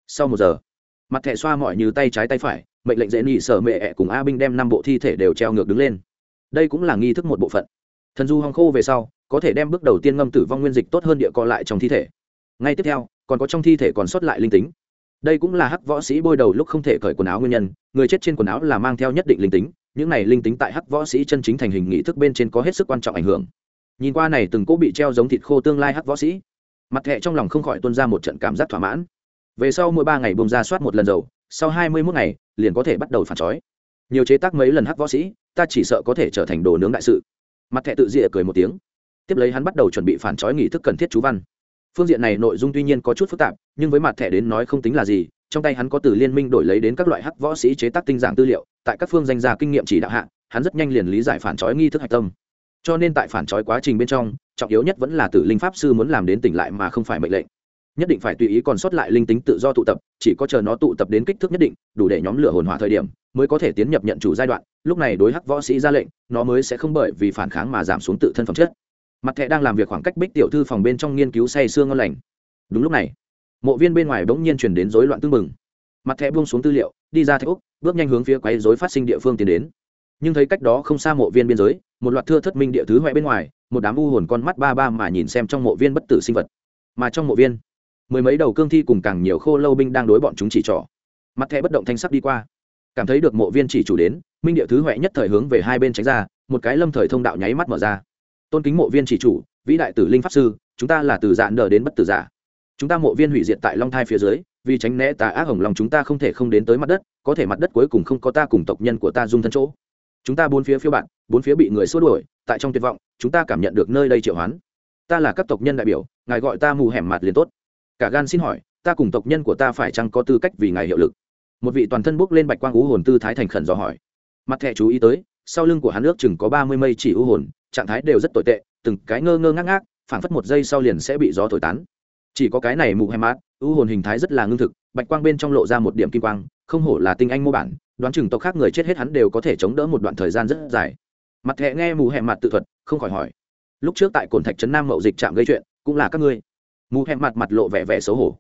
Sau một giờ mặt thẻ xoa mọi như tay trái tay phải, mệnh lệnh dễ nỉ sở mẹ ẹ cùng a binh đem năm bộ thi thể đều treo ngược đứng lên. Đây cũng là nghi thức một bộ phận. Thần du hong khô về sau, có thể đem bước đầu tiên ngâm tử vong nguyên dịch tốt hơn địa co lại trong thi thể. Ngay tiếp theo, còn có trong thi thể còn sót lại linh tính. Đây cũng là hắc võ sĩ bôi đầu lúc không thể cởi quần áo nguyên nhân, người chết trên quần áo là mang theo nhất định linh tính, những này linh tính tại hắc võ sĩ chân chính thành hình nghị thức bên trên có hết sức quan trọng ảnh hưởng. Nhìn qua này từng cỗ bị treo giống thịt khô tương lai hắc võ sĩ, mặt thẹ trong lòng không khỏi tuân ra một trận cảm giác thỏa mãn về sau mỗi ba ngày bông ra soát một lần dầu, sau hai mươi mốt ngày, liền có thể bắt đầu phản trói nhiều chế tác mấy lần hắc võ sĩ, ta chỉ sợ có thể trở thành đồ nướng đại sự. Mặt thẹ tự dịa cười một tiếng. Tiếp lấy hắn bắt đầu chuẩn bị phản trói nghị thức cần thiết chú văn. Phương diện này nội dung tuy nhiên có chút phức tạp, nhưng với mặt thẻ đến nói không tính là gì, trong tay hắn có từ liên minh đổi lấy đến các loại hắc võ sĩ chế tác tinh giản tư liệu, tại các phương danh gia kinh nghiệm chỉ đạo hạ, hắn rất nhanh liền lý giải phản trói nghi thức hạch tâm. Cho nên tại phản trói quá trình bên trong, trọng yếu nhất vẫn là tử linh pháp sư muốn làm đến tỉnh lại mà không phải mệnh lệnh nhất định phải tùy ý còn sót lại linh tính tự do tụ tập, chỉ có chờ nó tụ tập đến kích thước nhất định, đủ để nhóm lửa hồn hỏa thời điểm, mới có thể tiến nhập nhận chủ giai đoạn. Lúc này đối hắc võ sĩ ra lệnh, nó mới sẽ không bởi vì phản kháng mà giảm xuống tự thân phẩm chất. Mặt thẻ đang làm việc khoảng cách bích tiểu thư phòng bên trong nghiên cứu say sương ngon lành. Đúng lúc này, mộ viên bên ngoài bỗng nhiên chuyển đến rối loạn tương mừng mặt thẻ buông xuống tư liệu, đi ra thạch úc, bước nhanh hướng phía quấy rối phát sinh địa phương tiến đến. Nhưng thấy cách đó không xa mộ viên biên giới, một loạt thưa thất minh địa thứ huệ bên ngoài, một đám u hồn con mắt ba ba mà nhìn xem trong mộ viên bất tử sinh vật. Mà trong mộ viên mười mấy đầu cương thi cùng càng nhiều khô lâu binh đang đối bọn chúng chỉ trỏ. Mặt thẻ bất động thanh sắc đi qua. Cảm thấy được mộ viên chỉ chủ đến, minh địa thứ huệ nhất thời hướng về hai bên tránh ra, một cái lâm thời thông đạo nháy mắt mở ra. Tôn kính mộ viên chỉ chủ, vĩ đại tử linh pháp sư, chúng ta là từ giả nở đến bất tử giả. Chúng ta mộ viên hủy diệt tại long thai phía dưới, vì tránh né tà ác hồng lòng chúng ta không thể không đến tới mặt đất, có thể mặt đất cuối cùng không có ta cùng tộc nhân của ta dung thân chỗ. Chúng ta bốn phía phiêu bạn bốn phía bị người xua đuổi, tại trong tuyệt vọng, chúng ta cảm nhận được nơi đây triệu hoán. Ta là các tộc nhân đại biểu, ngài gọi ta mù hẻm mặt liền tốt cả gan xin hỏi, ta cùng tộc nhân của ta phải chăng có tư cách vì ngài hiệu lực? Một vị toàn thân bốc lên bạch quang ú hồn tư thái thành khẩn dò hỏi. Mặt thẻ chú ý tới, sau lưng của hắn nước chừng có ba mươi mây chỉ ưu hồn, trạng thái đều rất tồi tệ, từng cái ngơ ngơ ngác ngác, phảng phất một giây sau liền sẽ bị gió thổi tán. Chỉ có cái này mù hay mát ưu hồn hình thái rất là ngưng thực, bạch quang bên trong lộ ra một điểm kim quang, không hổ là tinh anh mô bản, đoán chừng tộc khác người chết hết hắn đều có thể chống đỡ một đoạn thời gian rất dài. Mặt thẹ nghe mù hẹ mặt tự thuật, không khỏi hỏi. Lúc trước tại cồn thạch trấn nam mậu dịch trạm gây chuyện, cũng là các ngươi mù hẹn mặt mặt lộ vẻ vẻ xấu hổ.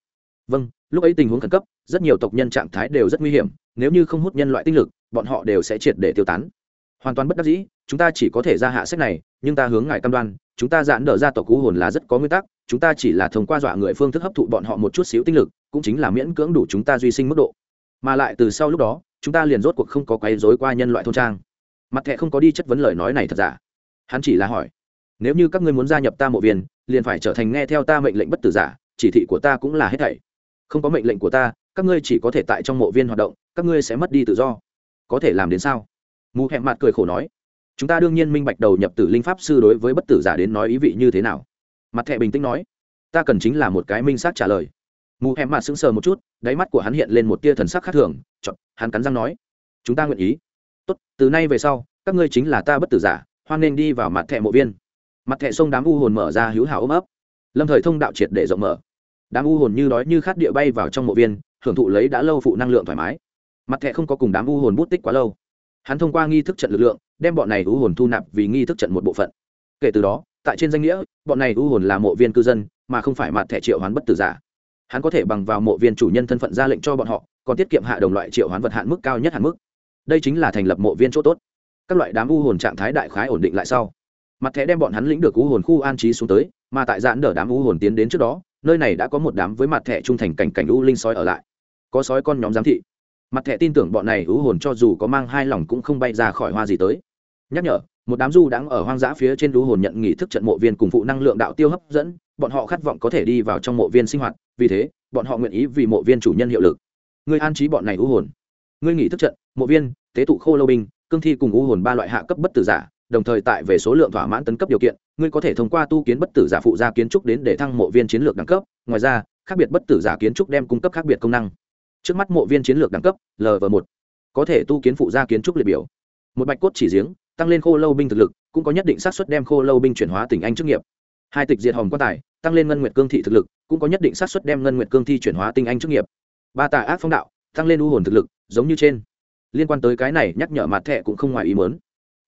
Vâng lúc ấy tình huống khẩn cấp, rất nhiều tộc nhân trạng thái đều rất nguy hiểm, nếu như không hút nhân loại tinh lực, bọn họ đều sẽ triệt để tiêu tán. Hoàn toàn bất đắc dĩ, chúng ta chỉ có thể ra hạ sách này, nhưng ta hướng ngài cam đoan, chúng ta giãn đỡ ra tộc cú hồn là rất có nguyên tắc, chúng ta chỉ là thông qua dọa người phương thức hấp thụ bọn họ một chút xíu tinh lực, cũng chính là miễn cưỡng đủ chúng ta duy sinh mức độ. Mà lại từ sau lúc đó, chúng ta liền rốt cuộc không có quấy rối qua nhân loại thôn trang. Mặt thẹ không có đi chất vấn lời nói này thật giả. Hắn chỉ là hỏi, nếu như các ngươi muốn gia nhập ta mộ viên liền phải trở thành nghe theo ta mệnh lệnh bất tử giả, chỉ thị của ta cũng là hết thảy. Không có mệnh lệnh của ta, các ngươi chỉ có thể tại trong mộ viên hoạt động, các ngươi sẽ mất đi tự do. Có thể làm đến sao? Mù hẹn mặt cười khổ nói. Chúng ta đương nhiên minh bạch đầu nhập tử linh pháp sư đối với bất tử giả đến nói ý vị như thế nào. Mặt thẹ bình tĩnh nói. Ta cần chính là một cái minh xác trả lời. Mù Hẹn mặt sững sờ một chút, đáy mắt của hắn hiện lên một tia thần sắc khác thường chọn hắn cắn răng nói. Chúng ta nguyện ý. Tốt, từ nay về sau, các ngươi chính là ta bất tử giả, hoan nên đi vào mặt Thẹ mộ viên mặt thẻ sông đám u hồn mở ra hữu hảo ôm ấp. Lâm thời thông đạo triệt để rộng mở. Đám u hồn như đói như khát địa bay vào trong mộ viên, hưởng thụ lấy đã lâu phụ năng lượng thoải mái. Mặt thẻ không có cùng đám u hồn bút tích quá lâu. Hắn thông qua nghi thức trận lực lượng, đem bọn này u hồn thu nạp vì nghi thức trận một bộ phận. Kể từ đó, tại trên danh nghĩa, bọn này u hồn là mộ viên cư dân, mà không phải mặt thẻ triệu hoán bất tử giả. Hắn có thể bằng vào mộ viên chủ nhân thân phận ra lệnh cho bọn họ, còn tiết kiệm hạ đồng loại triệu hoán vật hạn mức cao nhất hạn mức. Đây chính là thành lập mộ viên chỗ tốt. Các loại đám u hồn trạng thái đại khái ổn định lại sau mặt thẻ đem bọn hắn lĩnh được u hồn khu an trí xuống tới, mà tại dạn đỡ đám u hồn tiến đến trước đó, nơi này đã có một đám với mặt thẻ trung thành cảnh cảnh u linh sói ở lại. Có sói con nhóm giám thị. Mặt thẻ tin tưởng bọn này u hồn cho dù có mang hai lòng cũng không bay ra khỏi hoa gì tới. Nhắc nhở, một đám du đang ở hoang dã phía trên u hồn nhận nghỉ thức trận mộ viên cùng phụ năng lượng đạo tiêu hấp dẫn, bọn họ khát vọng có thể đi vào trong mộ viên sinh hoạt, vì thế, bọn họ nguyện ý vì mộ viên chủ nhân hiệu lực. Người an trí bọn này u hồn. Ngươi nghỉ thức trận, mộ viên, tế tụ khô lâu binh, cương thi cùng u hồn ba loại hạ cấp bất tử giả đồng thời tại về số lượng thỏa mãn tấn cấp điều kiện, ngươi có thể thông qua tu kiến bất tử giả phụ gia kiến trúc đến để thăng mộ viên chiến lược đẳng cấp. Ngoài ra, khác biệt bất tử giả kiến trúc đem cung cấp khác biệt công năng. Trước mắt mộ viên chiến lược đẳng cấp lv một, có thể tu kiến phụ gia kiến trúc liệt biểu. Một bạch cốt chỉ giếng, tăng lên khô lâu binh thực lực, cũng có nhất định xác suất đem khô lâu binh chuyển hóa tỉnh anh chức nghiệp. Hai tịch diệt hồng quan tài, tăng lên ngân nguyệt cương thị thực lực, cũng có nhất định xác suất đem ngân nguyệt cương thi chuyển hóa tinh anh chức nghiệp. Ba tà ác phong đạo, tăng lên u hồn thực lực, giống như trên. Liên quan tới cái này, nhắc nhở mặt thẹ cũng không ngoài ý mớn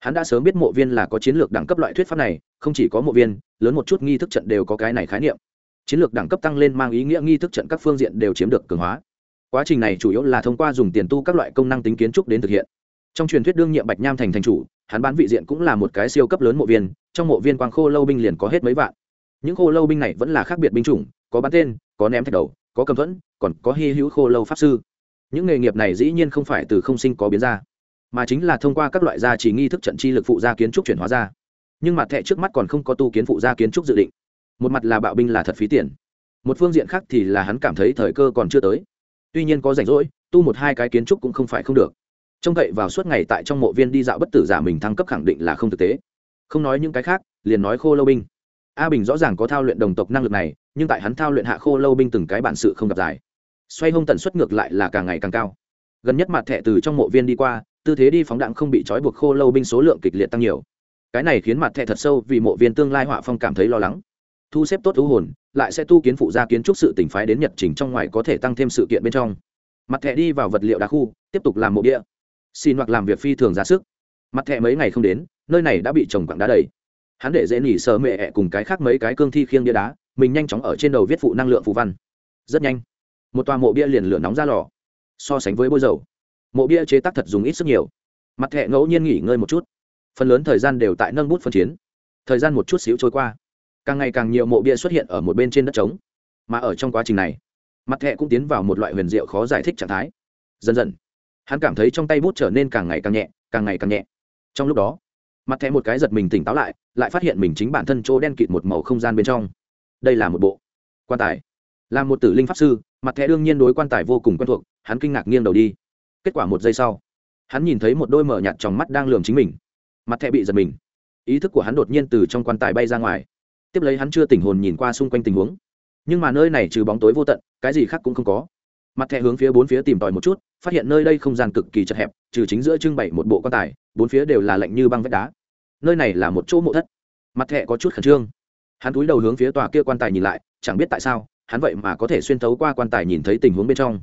hắn đã sớm biết mộ viên là có chiến lược đẳng cấp loại thuyết pháp này, không chỉ có mộ viên, lớn một chút nghi thức trận đều có cái này khái niệm. Chiến lược đẳng cấp tăng lên mang ý nghĩa nghi thức trận các phương diện đều chiếm được cường hóa. Quá trình này chủ yếu là thông qua dùng tiền tu các loại công năng tính kiến trúc đến thực hiện. Trong truyền thuyết đương nhiệm bạch nham thành thành chủ, hắn bán vị diện cũng là một cái siêu cấp lớn mộ viên, trong mộ viên quang khô lâu binh liền có hết mấy vạn. Những khô lâu binh này vẫn là khác biệt binh chủng, có bán tên, có ném thạch đầu, có cầm thuẫn, còn có hy hữu khô lâu pháp sư. Những nghề nghiệp này dĩ nhiên không phải từ không sinh có biến ra mà chính là thông qua các loại gia trì nghi thức trận chi lực phụ gia kiến trúc chuyển hóa ra. Nhưng mặt thẻ trước mắt còn không có tu kiến phụ gia kiến trúc dự định. Một mặt là bạo binh là thật phí tiền. Một phương diện khác thì là hắn cảm thấy thời cơ còn chưa tới. Tuy nhiên có rảnh rỗi, tu một hai cái kiến trúc cũng không phải không được. Trông cậy vào suốt ngày tại trong mộ viên đi dạo bất tử giả mình thăng cấp khẳng định là không thực tế. Không nói những cái khác, liền nói khô lâu binh. A bình rõ ràng có thao luyện đồng tộc năng lực này, nhưng tại hắn thao luyện hạ khô lâu binh từng cái bản sự không gặp dài. Xoay hông tần suất ngược lại là càng ngày càng cao. Gần nhất mặt thẻ từ trong mộ viên đi qua tư thế đi phóng đạn không bị trói buộc khô lâu binh số lượng kịch liệt tăng nhiều. Cái này khiến mặt thẻ thật sâu vì mộ viên tương lai họa phong cảm thấy lo lắng. Thu xếp tốt thú hồn, lại sẽ tu kiến phụ gia kiến trúc sự tỉnh phái đến nhật trình trong ngoài có thể tăng thêm sự kiện bên trong. Mặt thẻ đi vào vật liệu đá khu, tiếp tục làm mộ địa. Xin hoặc làm việc phi thường ra sức. Mặt thẻ mấy ngày không đến, nơi này đã bị trồng quặng đá đầy. Hắn để dễ nỉ sờ mẹ ẹ cùng cái khác mấy cái cương thi khiêng đĩa đá, mình nhanh chóng ở trên đầu viết phụ năng lượng phù văn. Rất nhanh. Một tòa mộ bia liền lửa nóng ra lò. So sánh với bôi dầu mộ bia chế tác thật dùng ít sức nhiều. Mặt thẹ ngẫu nhiên nghỉ ngơi một chút. Phần lớn thời gian đều tại nâng bút phân chiến. Thời gian một chút xíu trôi qua. Càng ngày càng nhiều mộ bia xuất hiện ở một bên trên đất trống. Mà ở trong quá trình này, mặt thẹ cũng tiến vào một loại huyền diệu khó giải thích trạng thái. Dần dần, hắn cảm thấy trong tay bút trở nên càng ngày càng nhẹ, càng ngày càng nhẹ. Trong lúc đó, mặt thẹ một cái giật mình tỉnh táo lại lại phát hiện mình chính bản thân chỗ đen kịt một màu không gian bên trong. Đây là một bộ quan tài. Là một tử linh pháp sư, mặt thẹ đương nhiên đối quan tài vô cùng quen thuộc, hắn kinh ngạc nghiêng đầu đi kết quả một giây sau, hắn nhìn thấy một đôi mở nhạt trong mắt đang lường chính mình. Mặt thẹ bị giật mình. Ý thức của hắn đột nhiên từ trong quan tài bay ra ngoài. Tiếp lấy hắn chưa tỉnh hồn nhìn qua xung quanh tình huống. Nhưng mà nơi này trừ bóng tối vô tận, cái gì khác cũng không có. Mặt thẹ hướng phía bốn phía tìm tòi một chút, phát hiện nơi đây không gian cực kỳ chật hẹp, trừ chính giữa trưng bày một bộ quan tài, bốn phía đều là lạnh như băng vách đá. Nơi này là một chỗ mộ thất. Mặt thẹ có chút khẩn trương. Hắn cúi đầu hướng phía tòa kia quan tài nhìn lại, chẳng biết tại sao, hắn vậy mà có thể xuyên thấu qua quan tài nhìn thấy tình huống bên trong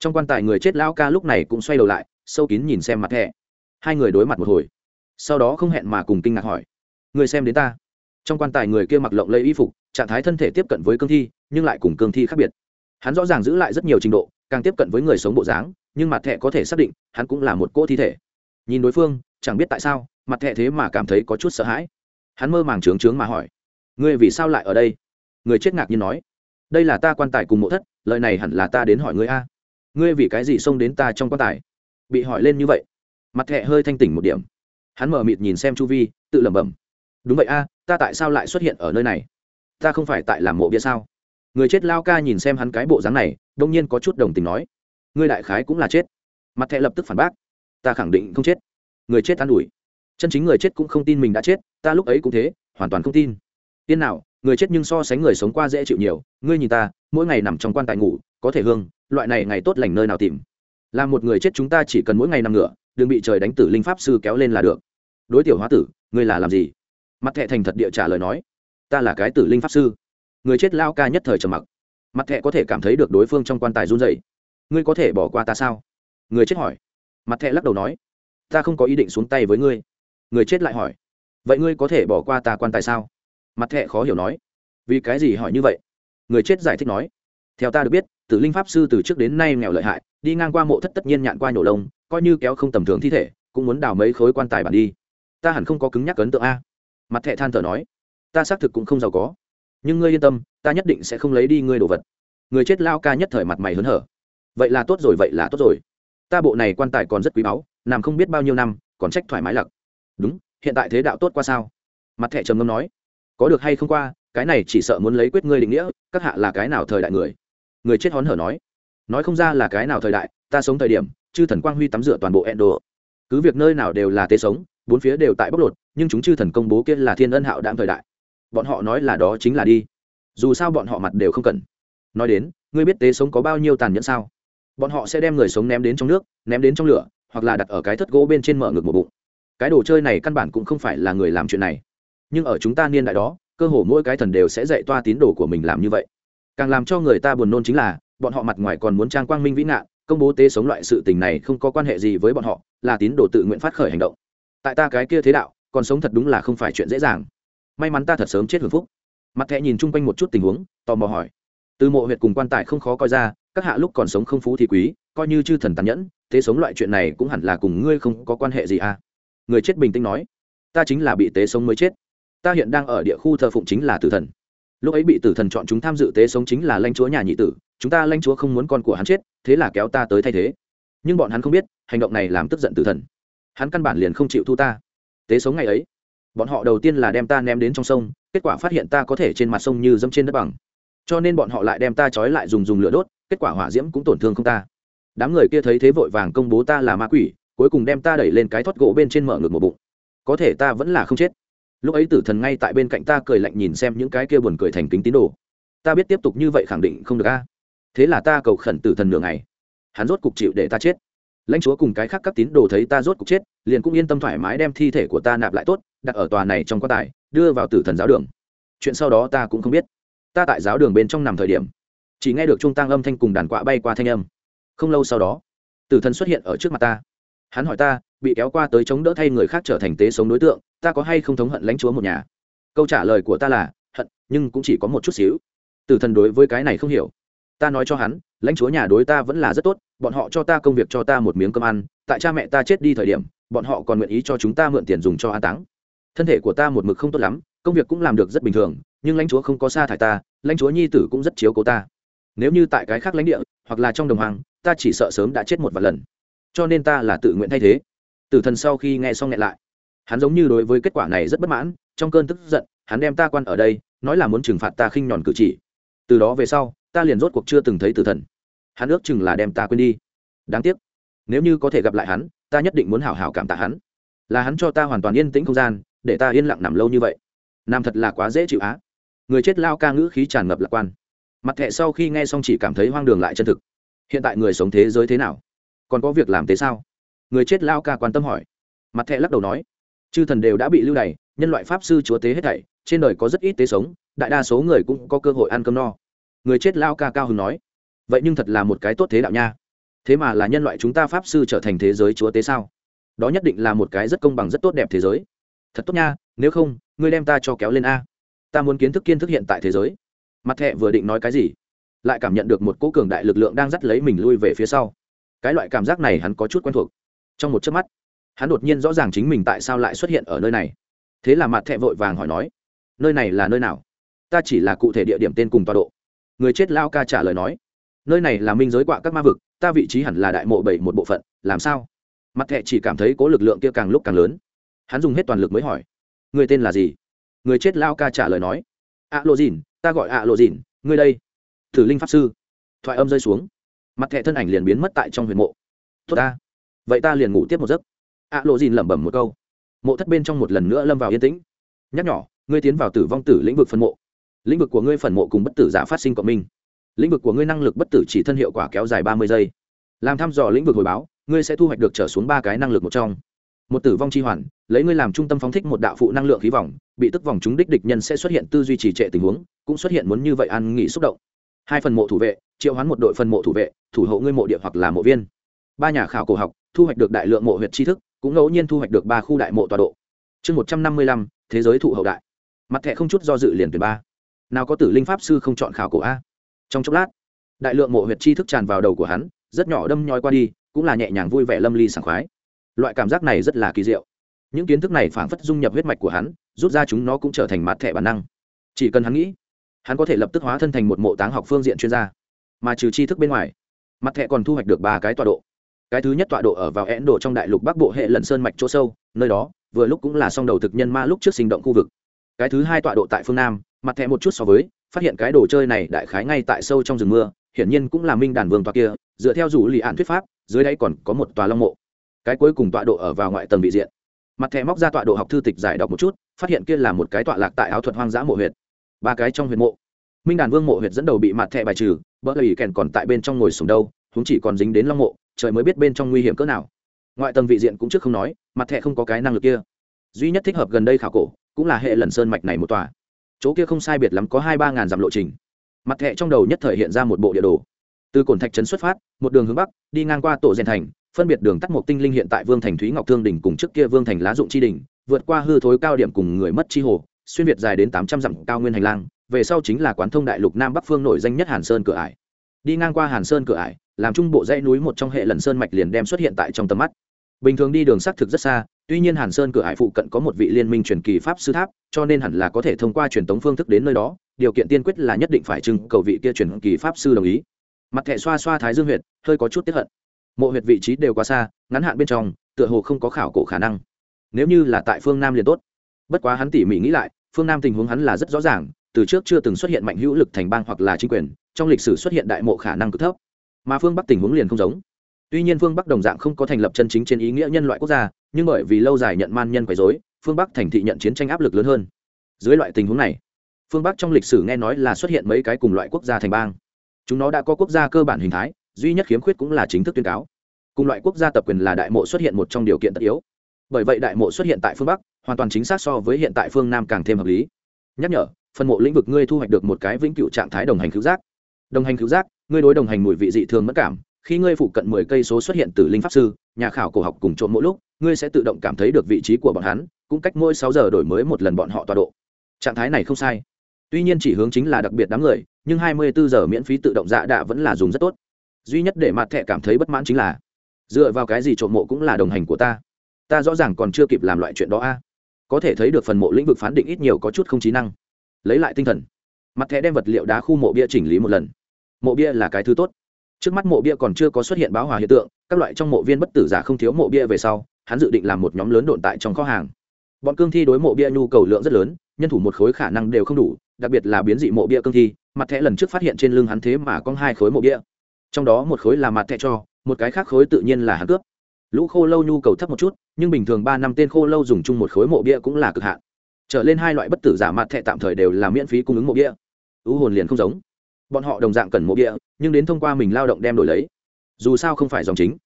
trong quan tài người chết lão ca lúc này cũng xoay đầu lại, sâu kín nhìn xem mặt thẻ. Hai người đối mặt một hồi, sau đó không hẹn mà cùng kinh ngạc hỏi, người xem đến ta. Trong quan tài người kia mặc lộng lấy y phục, trạng thái thân thể tiếp cận với cương thi, nhưng lại cùng cương thi khác biệt. Hắn rõ ràng giữ lại rất nhiều trình độ, càng tiếp cận với người sống bộ dáng, nhưng mặt thẻ có thể xác định, hắn cũng là một cỗ thi thể. Nhìn đối phương, chẳng biết tại sao, mặt thẻ thế mà cảm thấy có chút sợ hãi. Hắn mơ màng trướng trướng mà hỏi, ngươi vì sao lại ở đây? Người chết ngạc nhiên nói, đây là ta quan tài cùng mộ thất, lời này hẳn là ta đến hỏi ngươi a ngươi vì cái gì xông đến ta trong quan tài? Bị hỏi lên như vậy. Mặt thẹ hơi thanh tỉnh một điểm. Hắn mở mịt nhìn xem chu vi, tự lẩm bẩm. Đúng vậy a, ta tại sao lại xuất hiện ở nơi này? Ta không phải tại làm mộ bia sao? Người chết lao ca nhìn xem hắn cái bộ dáng này, đông nhiên có chút đồng tình nói. Ngươi đại khái cũng là chết. Mặt thẹ lập tức phản bác. Ta khẳng định không chết. Người chết an ủi. Chân chính người chết cũng không tin mình đã chết, ta lúc ấy cũng thế, hoàn toàn không tin. Tiên nào, người chết nhưng so sánh người sống qua dễ chịu nhiều. Ngươi nhìn ta, mỗi ngày nằm trong quan tài ngủ, có thể hương loại này ngày tốt lành nơi nào tìm? Là một người chết chúng ta chỉ cần mỗi ngày nằm ngửa, đừng bị trời đánh tử linh pháp sư kéo lên là được. Đối tiểu hóa tử, ngươi là làm gì? Mặt thẹ thành thật địa trả lời nói, ta là cái tử linh pháp sư. Người chết lao ca nhất thời trầm mặc. Mặt thẹ có thể cảm thấy được đối phương trong quan tài run dày ngươi có thể bỏ qua ta sao? Người chết hỏi. Mặt thẹ lắc đầu nói, ta không có ý định xuống tay với ngươi. Người chết lại hỏi, vậy ngươi có thể bỏ qua ta quan tài sao? Mặt thẹ khó hiểu nói, vì cái gì hỏi như vậy? Người chết giải thích nói, theo ta được biết tử linh pháp sư từ trước đến nay nghèo lợi hại, đi ngang qua mộ thất tất nhiên nhạn qua nhổ lông, coi như kéo không tầm thường thi thể, cũng muốn đào mấy khối quan tài bản đi. Ta hẳn không có cứng nhắc ấn tượng a. Mặt thẹ than thở nói, ta xác thực cũng không giàu có. Nhưng ngươi yên tâm, ta nhất định sẽ không lấy đi ngươi đồ vật. Người chết lao ca nhất thời mặt mày hớn hở. Vậy là tốt rồi, vậy là tốt rồi. Ta bộ này quan tài còn rất quý báu, nằm không biết bao nhiêu năm, còn trách thoải mái lặc. Đúng, hiện tại thế đạo tốt qua sao? Mặt thẹ trầm ngâm nói, có được hay không qua, cái này chỉ sợ muốn lấy quyết ngươi định nghĩa, các hạ là cái nào thời đại người? Người chết hón hở nói nói không ra là cái nào thời đại, ta sống thời điểm, chư thần quang huy tắm rửa toàn bộ endo cứ việc nơi nào đều là tế sống, bốn phía đều tại bóc lột, nhưng chúng chư thần công bố kia là thiên ân hạo đạm thời đại. Bọn họ nói là đó chính là đi. Dù sao bọn họ mặt đều không cần. Nói đến, ngươi biết tế sống có bao nhiêu tàn nhẫn sao? Bọn họ sẽ đem người sống ném đến trong nước, ném đến trong lửa, hoặc là đặt ở cái thất gỗ bên trên mở ngực một bụng. Cái đồ chơi này căn bản cũng không phải là người làm chuyện này. Nhưng ở chúng ta niên đại đó, cơ hồ mỗi cái thần đều sẽ dạy toa tín đồ của mình làm như vậy càng làm cho người ta buồn nôn chính là, bọn họ mặt ngoài còn muốn trang quang minh vĩ nạn công bố tế sống loại sự tình này không có quan hệ gì với bọn họ, là tín đồ tự nguyện phát khởi hành động. Tại ta cái kia thế đạo, còn sống thật đúng là không phải chuyện dễ dàng. May mắn ta thật sớm chết hưởng phúc. Mặt thẹ nhìn chung quanh một chút tình huống, tò mò hỏi. Từ mộ huyệt cùng quan tài không khó coi ra, các hạ lúc còn sống không phú thì quý, coi như chư thần tàn nhẫn, tế sống loại chuyện này cũng hẳn là cùng ngươi không có quan hệ gì à? Người chết bình tĩnh nói. Ta chính là bị tế sống mới chết. Ta hiện đang ở địa khu thờ phụng chính là tử thần lúc ấy bị tử thần chọn chúng tham dự tế sống chính là lãnh chúa nhà nhị tử, chúng ta lãnh chúa không muốn con của hắn chết, thế là kéo ta tới thay thế. Nhưng bọn hắn không biết, hành động này làm tức giận tử thần. Hắn căn bản liền không chịu thu ta. Tế sống ngày ấy, bọn họ đầu tiên là đem ta ném đến trong sông, kết quả phát hiện ta có thể trên mặt sông như dâm trên đất bằng. Cho nên bọn họ lại đem ta trói lại dùng dùng lửa đốt, kết quả hỏa diễm cũng tổn thương không ta. Đám người kia thấy thế vội vàng công bố ta là ma quỷ, cuối cùng đem ta đẩy lên cái thoát gỗ bên trên mở ngực một bụng. Có thể ta vẫn là không chết lúc ấy tử thần ngay tại bên cạnh ta cười lạnh nhìn xem những cái kia buồn cười thành kính tín đồ. Ta biết tiếp tục như vậy khẳng định không được a. Thế là ta cầu khẩn tử thần nửa ngày. Hắn rốt cục chịu để ta chết. Lãnh chúa cùng cái khác các tín đồ thấy ta rốt cục chết, liền cũng yên tâm thoải mái đem thi thể của ta nạp lại tốt, đặt ở tòa này trong quan tài, đưa vào tử thần giáo đường. Chuyện sau đó ta cũng không biết. Ta tại giáo đường bên trong nằm thời điểm, chỉ nghe được trung tăng âm thanh cùng đàn quạ bay qua thanh âm. Không lâu sau đó, tử thần xuất hiện ở trước mặt ta. Hắn hỏi ta, bị kéo qua tới chống đỡ thay người khác trở thành tế sống đối tượng ta có hay không thống hận lãnh chúa một nhà? Câu trả lời của ta là, hận, nhưng cũng chỉ có một chút xíu. Tử thần đối với cái này không hiểu. Ta nói cho hắn, lãnh chúa nhà đối ta vẫn là rất tốt, bọn họ cho ta công việc cho ta một miếng cơm ăn, tại cha mẹ ta chết đi thời điểm, bọn họ còn nguyện ý cho chúng ta mượn tiền dùng cho an táng. Thân thể của ta một mực không tốt lắm, công việc cũng làm được rất bình thường, nhưng lãnh chúa không có sa thải ta, lãnh chúa nhi tử cũng rất chiếu cố ta. Nếu như tại cái khác lãnh địa, hoặc là trong đồng hoàng ta chỉ sợ sớm đã chết một vài lần. Cho nên ta là tự nguyện thay thế. Tử thần sau khi nghe xong nghẹn lại hắn giống như đối với kết quả này rất bất mãn, trong cơn tức giận, hắn đem ta quan ở đây, nói là muốn trừng phạt ta khinh nhòn cử chỉ. Từ đó về sau, ta liền rốt cuộc chưa từng thấy tử thần. Hắn ước chừng là đem ta quên đi. Đáng tiếc, nếu như có thể gặp lại hắn, ta nhất định muốn hảo hảo cảm tạ hắn. Là hắn cho ta hoàn toàn yên tĩnh không gian, để ta yên lặng nằm lâu như vậy. Nam thật là quá dễ chịu á. Người chết lao ca ngữ khí tràn ngập lạc quan. Mặt thẹ sau khi nghe xong chỉ cảm thấy hoang đường lại chân thực. Hiện tại người sống thế giới thế nào? Còn có việc làm thế sao? Người chết lao ca quan tâm hỏi. Mặt thẹ lắc đầu nói chư thần đều đã bị lưu đày, nhân loại pháp sư chúa tế hết thảy, trên đời có rất ít tế sống, đại đa số người cũng có cơ hội ăn cơm no. Người chết lao ca cao hứng nói, vậy nhưng thật là một cái tốt thế đạo nha. Thế mà là nhân loại chúng ta pháp sư trở thành thế giới chúa tế sao? Đó nhất định là một cái rất công bằng, rất tốt đẹp thế giới. Thật tốt nha, nếu không, ngươi đem ta cho kéo lên a. Ta muốn kiến thức kiến thức hiện tại thế giới. Mặt thẹ vừa định nói cái gì, lại cảm nhận được một cỗ cường đại lực lượng đang dắt lấy mình lui về phía sau. Cái loại cảm giác này hắn có chút quen thuộc. Trong một chớp mắt hắn đột nhiên rõ ràng chính mình tại sao lại xuất hiện ở nơi này. Thế là mặt thẹ vội vàng hỏi nói, nơi này là nơi nào? Ta chỉ là cụ thể địa điểm tên cùng tọa độ. Người chết lao ca trả lời nói, nơi này là minh giới quạ các ma vực, ta vị trí hẳn là đại mộ bảy một bộ phận, làm sao? Mặt thẹ chỉ cảm thấy cố lực lượng kia càng lúc càng lớn. Hắn dùng hết toàn lực mới hỏi, người tên là gì? Người chết lao ca trả lời nói ạ lộ dìn, ta gọi ạ lộ dìn, ngươi đây. Thử linh pháp sư. Thoại âm rơi xuống. Mặt thẹ thân ảnh liền biến mất tại trong huyền mộ. Tốt ta, vậy ta liền ngủ tiếp một giấc ạ lộ dìn lẩm bẩm một câu. Mộ thất bên trong một lần nữa lâm vào yên tĩnh. Nhắc nhỏ, ngươi tiến vào tử vong tử lĩnh vực phân mộ. Lĩnh vực của ngươi phần mộ cùng bất tử giả phát sinh cộng minh. Lĩnh vực của ngươi năng lực bất tử chỉ thân hiệu quả kéo dài ba mươi giây. Làm thăm dò lĩnh vực hồi báo, ngươi sẽ thu hoạch được trở xuống ba cái năng lực một trong. Một tử vong chi hoàn, lấy ngươi làm trung tâm phóng thích một đạo phụ năng lượng khí vòng, bị tức vòng chúng đích địch nhân sẽ xuất hiện tư duy trì trệ tình huống, cũng xuất hiện muốn như vậy an nghỉ xúc động. Hai phần mộ thủ vệ, triệu hoán một đội phần mộ thủ vệ, thủ hộ ngươi mộ địa hoặc là mộ viên. Ba nhà khảo cổ học, thu hoạch được đại lượng mộ huyệt tri thức cũng ngẫu nhiên thu hoạch được ba khu đại mộ tọa độ. Chương một trăm năm mươi lăm, thế giới thụ hậu đại. Mặt thẻ không chút do dự liền tuyển ba. Nào có tử linh pháp sư không chọn khảo cổ a? Trong chốc lát, đại lượng mộ huyệt tri thức tràn vào đầu của hắn, rất nhỏ đâm nhoi qua đi, cũng là nhẹ nhàng vui vẻ lâm ly sảng khoái. Loại cảm giác này rất là kỳ diệu. Những kiến thức này phảng phất dung nhập huyết mạch của hắn, rút ra chúng nó cũng trở thành mặt thẻ bản năng. Chỉ cần hắn nghĩ, hắn có thể lập tức hóa thân thành một mộ táng học phương diện chuyên gia. Mà trừ tri thức bên ngoài, mặt thẻ còn thu hoạch được ba cái tọa độ cái thứ nhất tọa độ ở vào ẽn độ trong đại lục bắc bộ hệ lần sơn mạch chỗ sâu, nơi đó, vừa lúc cũng là song đầu thực nhân ma lúc trước sinh động khu vực. Cái thứ hai tọa độ tại phương nam, mặt thẻ một chút so với, phát hiện cái đồ chơi này đại khái ngay tại sâu trong rừng mưa, hiển nhiên cũng là minh đàn vương tọa kia, dựa theo rủ lì ạn thuyết pháp, dưới đây còn có một tòa long mộ. Cái cuối cùng tọa độ ở vào ngoại tầng bị diện. Mặt thẻ móc ra tọa độ học thư tịch giải đọc một chút, phát hiện kia là một cái tọa lạc tại áo thuật hoang dã mộ huyệt. Ba cái trong huyệt mộ. Minh đàn vương mộ huyệt dẫn đầu bị mặt thẻ bài trừ bỡ lì kèn còn tại bên trong ngồi sùng đâu chúng chỉ còn dính đến long mộ trời mới biết bên trong nguy hiểm cỡ nào. Ngoại tầng vị diện cũng trước không nói, mặt thẹ không có cái năng lực kia. Duy nhất thích hợp gần đây khảo cổ, cũng là hệ lần sơn mạch này một tòa. Chỗ kia không sai biệt lắm có hai ba ngàn dặm lộ trình. Mặt thẹ trong đầu nhất thời hiện ra một bộ địa đồ. Từ cổn thạch trấn xuất phát, một đường hướng bắc, đi ngang qua tổ rèn thành, phân biệt đường tắt một tinh linh hiện tại vương thành thúy ngọc thương đỉnh cùng trước kia vương thành lá dụng chi đỉnh, vượt qua hư thối cao điểm cùng người mất chi hồ, xuyên việt dài đến tám trăm dặm cao nguyên hành lang, về sau chính là quán thông đại lục nam bắc phương nổi danh nhất hàn sơn cửa ải. Đi ngang qua hàn sơn cửa ải làm trung bộ dãy núi một trong hệ lần sơn mạch liền đem xuất hiện tại trong tầm mắt. Bình thường đi đường xác thực rất xa, tuy nhiên hàn sơn cửa hải phụ cận có một vị liên minh truyền kỳ pháp sư tháp, cho nên hẳn là có thể thông qua truyền tống phương thức đến nơi đó, điều kiện tiên quyết là nhất định phải trưng cầu vị kia truyền kỳ pháp sư đồng ý. Mặt thẻ xoa xoa thái dương huyệt, hơi có chút tiếp hận. Mộ huyệt vị trí đều quá xa, ngắn hạn bên trong, tựa hồ không có khảo cổ khả năng. Nếu như là tại phương nam liền tốt. Bất quá hắn tỉ mỉ nghĩ lại, phương nam tình huống hắn là rất rõ ràng, từ trước chưa từng xuất hiện mạnh hữu lực thành bang hoặc là chính quyền, trong lịch sử xuất hiện đại mộ khả năng cực thấp mà phương bắc tình huống liền không giống. Tuy nhiên phương bắc đồng dạng không có thành lập chân chính trên ý nghĩa nhân loại quốc gia, nhưng bởi vì lâu dài nhận man nhân quấy dối phương bắc thành thị nhận chiến tranh áp lực lớn hơn. Dưới loại tình huống này, phương bắc trong lịch sử nghe nói là xuất hiện mấy cái cùng loại quốc gia thành bang. Chúng nó đã có quốc gia cơ bản hình thái, duy nhất khiếm khuyết cũng là chính thức tuyên cáo. Cùng loại quốc gia tập quyền là đại mộ xuất hiện một trong điều kiện tất yếu. Bởi vậy đại mộ xuất hiện tại phương bắc, hoàn toàn chính xác so với hiện tại phương nam càng thêm hợp lý. Nhắc nhở, phần mộ lĩnh vực ngươi thu hoạch được một cái vĩnh cửu trạng thái đồng hành cứu giác. Đồng hành cứu giác ngươi đối đồng hành mùi vị dị thường mất cảm, khi ngươi phụ cận mười cây số xuất hiện từ linh pháp sư, nhà khảo cổ học cùng trộm mỗi lúc, ngươi sẽ tự động cảm thấy được vị trí của bọn hắn, cũng cách mỗi sáu giờ đổi mới một lần bọn họ tọa độ. Trạng thái này không sai. Tuy nhiên chỉ hướng chính là đặc biệt đám người, nhưng hai mươi bốn giờ miễn phí tự động dạ đạ vẫn là dùng rất tốt. Duy nhất để mặt thẻ cảm thấy bất mãn chính là, dựa vào cái gì trộm mộ cũng là đồng hành của ta? Ta rõ ràng còn chưa kịp làm loại chuyện đó a. Có thể thấy được phần mộ lĩnh vực phán định ít nhiều có chút không trí năng. Lấy lại tinh thần. Mặt thẻ đem vật liệu đá khu mộ bia chỉnh lý một lần mộ bia là cái thứ tốt. Trước mắt mộ bia còn chưa có xuất hiện báo hòa hiện tượng, các loại trong mộ viên bất tử giả không thiếu mộ bia về sau, hắn dự định làm một nhóm lớn đồn tại trong kho hàng. Bọn cương thi đối mộ bia nhu cầu lượng rất lớn, nhân thủ một khối khả năng đều không đủ, đặc biệt là biến dị mộ bia cương thi, mặt thẻ lần trước phát hiện trên lưng hắn thế mà có hai khối mộ bia. Trong đó một khối là mặt thẻ cho, một cái khác khối tự nhiên là hắn cướp. Lũ khô lâu nhu cầu thấp một chút, nhưng bình thường ba năm tên khô lâu dùng chung một khối mộ bia cũng là cực hạn. Trở lên hai loại bất tử giả mặt thẻ tạm thời đều là miễn phí cung ứng mộ bia. Ưu hồn liền không giống bọn họ đồng dạng cần mộ địa, nhưng đến thông qua mình lao động đem đổi lấy. Dù sao không phải dòng chính.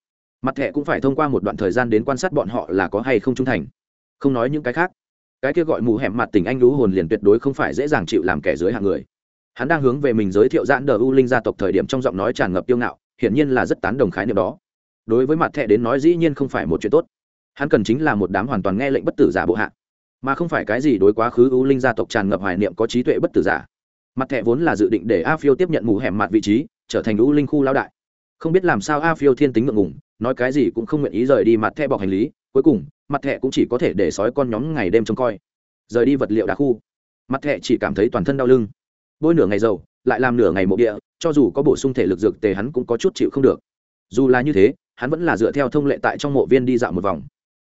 Mặt thẻ cũng phải thông qua một đoạn thời gian đến quan sát bọn họ là có hay không trung thành. Không nói những cái khác. Cái kia gọi mù hẻm mặt tình anh lũ hồn liền tuyệt đối không phải dễ dàng chịu làm kẻ dưới hạng người. Hắn đang hướng về mình giới thiệu giãn đờ u linh gia tộc thời điểm trong giọng nói tràn ngập tiêu ngạo hiển nhiên là rất tán đồng khái niệm đó. Đối với mặt thẻ đến nói dĩ nhiên không phải một chuyện tốt. Hắn cần chính là một đám hoàn toàn nghe lệnh bất tử giả bộ hạ. Mà không phải cái gì đối quá khứ u linh gia tộc tràn ngập hoài niệm có trí tuệ bất tử giả mặt thẻ vốn là dự định để a phiêu tiếp nhận mù hẻm mặt vị trí, trở thành u linh khu lao đại. Không biết làm sao a phiêu thiên tính ngượng ngùng, nói cái gì cũng không nguyện ý rời đi mặt thẻ bọc hành lý, cuối cùng, mặt thẻ cũng chỉ có thể để sói con nhóm ngày đêm trông coi. Rời đi vật liệu đá khu. Mặt thẻ chỉ cảm thấy toàn thân đau lưng. Bôi nửa ngày dầu, lại làm nửa ngày mộ địa, cho dù có bổ sung thể lực dược tề hắn cũng có chút chịu không được. Dù là như thế, hắn vẫn là dựa theo thông lệ tại trong mộ viên đi dạo một vòng.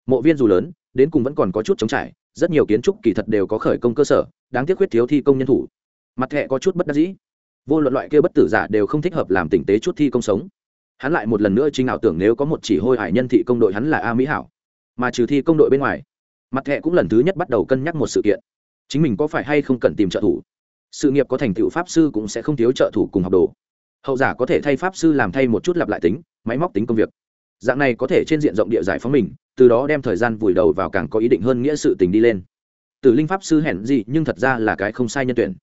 Mộ viên dù lớn, đến cùng vẫn còn có chút chống trải, rất nhiều kiến trúc kỳ thật đều có khởi công cơ sở, đáng tiếc khuyết thiếu thi công nhân thủ mặt thẹ có chút bất đắc dĩ. Vô luận loại kia bất tử giả đều không thích hợp làm tình tế chút thi công sống. Hắn lại một lần nữa chính ảo tưởng nếu có một chỉ hôi hải nhân thị công đội hắn là a mỹ hảo. Mà trừ thi công đội bên ngoài, mặt thẹ cũng lần thứ nhất bắt đầu cân nhắc một sự kiện. Chính mình có phải hay không cần tìm trợ thủ? Sự nghiệp có thành tựu pháp sư cũng sẽ không thiếu trợ thủ cùng học đồ. Hậu giả có thể thay pháp sư làm thay một chút lặp lại tính, máy móc tính công việc. Dạng này có thể trên diện rộng địa giải phóng mình, từ đó đem thời gian vùi đầu vào càng có ý định hơn nghĩa sự tình đi lên. Từ linh pháp sư hẹn gì, nhưng thật ra là cái không sai nhân tuyển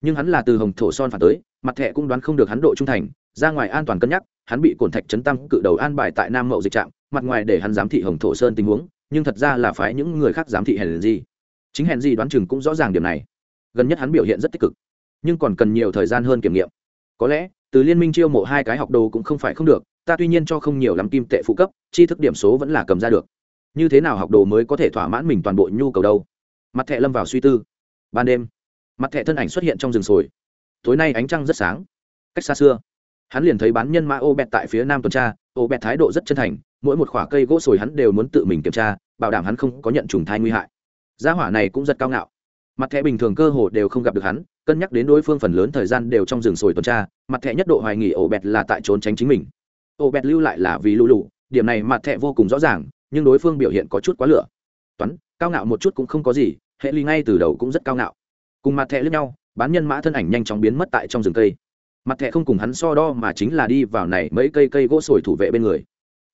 nhưng hắn là từ hồng thổ son phản tới, mặt thẻ cũng đoán không được hắn độ trung thành, ra ngoài an toàn cân nhắc, hắn bị cổn thạch chấn tăng cự đầu an bài tại nam mậu dịch trạm, mặt ngoài để hắn giám thị hồng thổ sơn tình huống, nhưng thật ra là phái những người khác giám thị hèn gì. Chính hèn gì đoán chừng cũng rõ ràng điểm này. Gần nhất hắn biểu hiện rất tích cực, nhưng còn cần nhiều thời gian hơn kiểm nghiệm. Có lẽ, từ liên minh chiêu mộ hai cái học đồ cũng không phải không được, ta tuy nhiên cho không nhiều lắm kim tệ phụ cấp chi thức điểm số vẫn là cầm ra được. Như thế nào học đồ mới có thể thỏa mãn mình toàn bộ nhu cầu đâu? Mặt thẹ lâm vào suy tư. Ban đêm mặt thẻ thân ảnh xuất hiện trong rừng sồi. Tối nay ánh trăng rất sáng. Cách xa xưa, hắn liền thấy bán nhân mã ô bẹt tại phía nam tuần tra. Ô bẹt thái độ rất chân thành, mỗi một khoả cây gỗ sồi hắn đều muốn tự mình kiểm tra, bảo đảm hắn không có nhận trùng thai nguy hại. Gia hỏa này cũng rất cao ngạo. Mặt thẻ bình thường cơ hồ đều không gặp được hắn, cân nhắc đến đối phương phần lớn thời gian đều trong rừng sồi tuần tra. Mặt thẻ nhất độ hoài nghỉ ổ bẹt là tại trốn tránh chính mình. Ổ bẹt lưu lại là vì lũ lụ điểm này mặt thẻ vô cùng rõ ràng, nhưng đối phương biểu hiện có chút quá lửa. Toán, cao ngạo một chút cũng không có gì, hệ ly ngay từ đầu cũng rất cao ngạo cùng mặt thẻ lướt nhau, bán nhân mã thân ảnh nhanh chóng biến mất tại trong rừng cây. Mặt thẻ không cùng hắn so đo mà chính là đi vào này mấy cây cây gỗ sồi thủ vệ bên người.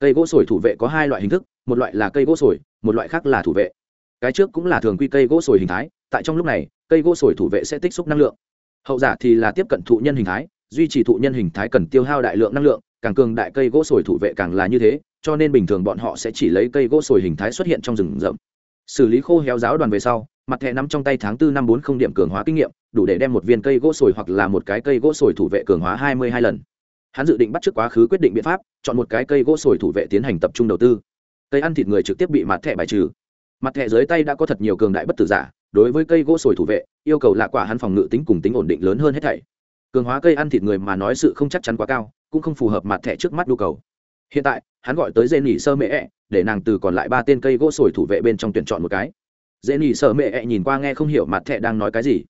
Cây gỗ sồi thủ vệ có hai loại hình thức, một loại là cây gỗ sồi, một loại khác là thủ vệ. Cái trước cũng là thường quy cây gỗ sồi hình thái, tại trong lúc này, cây gỗ sồi thủ vệ sẽ tích xúc năng lượng. Hậu giả thì là tiếp cận thụ nhân hình thái, duy trì thụ nhân hình thái cần tiêu hao đại lượng năng lượng, càng cường đại cây gỗ sồi thủ vệ càng là như thế, cho nên bình thường bọn họ sẽ chỉ lấy cây gỗ sồi hình thái xuất hiện trong rừng rậm. Xử lý khô héo giáo đoàn về sau mặt thẻ nắm trong tay tháng tư năm bốn không điểm cường hóa kinh nghiệm, đủ để đem một viên cây gỗ sồi hoặc là một cái cây gỗ sồi thủ vệ cường hóa hai mươi hai lần. Hắn dự định bắt trước quá khứ quyết định biện pháp, chọn một cái cây gỗ sồi thủ vệ tiến hành tập trung đầu tư. Cây ăn thịt người trực tiếp bị mặt thẻ bài trừ. Mặt thẻ dưới tay đã có thật nhiều cường đại bất tử giả, đối với cây gỗ sồi thủ vệ, yêu cầu lạ quả hắn phòng ngự tính cùng tính ổn định lớn hơn hết thảy. Cường hóa cây ăn thịt người mà nói sự không chắc chắn quá cao, cũng không phù hợp mặt thẻ trước mắt nhu cầu. Hiện tại, hắn gọi tới dê nỉ sơ mễ ẹ để nàng từ còn lại ba tên cây gỗ sồi thủ vệ bên trong tuyển chọn một cái dễ nỉ sơ mẹ ẹ nhìn qua nghe không hiểu mặt thẹ đang nói cái gì.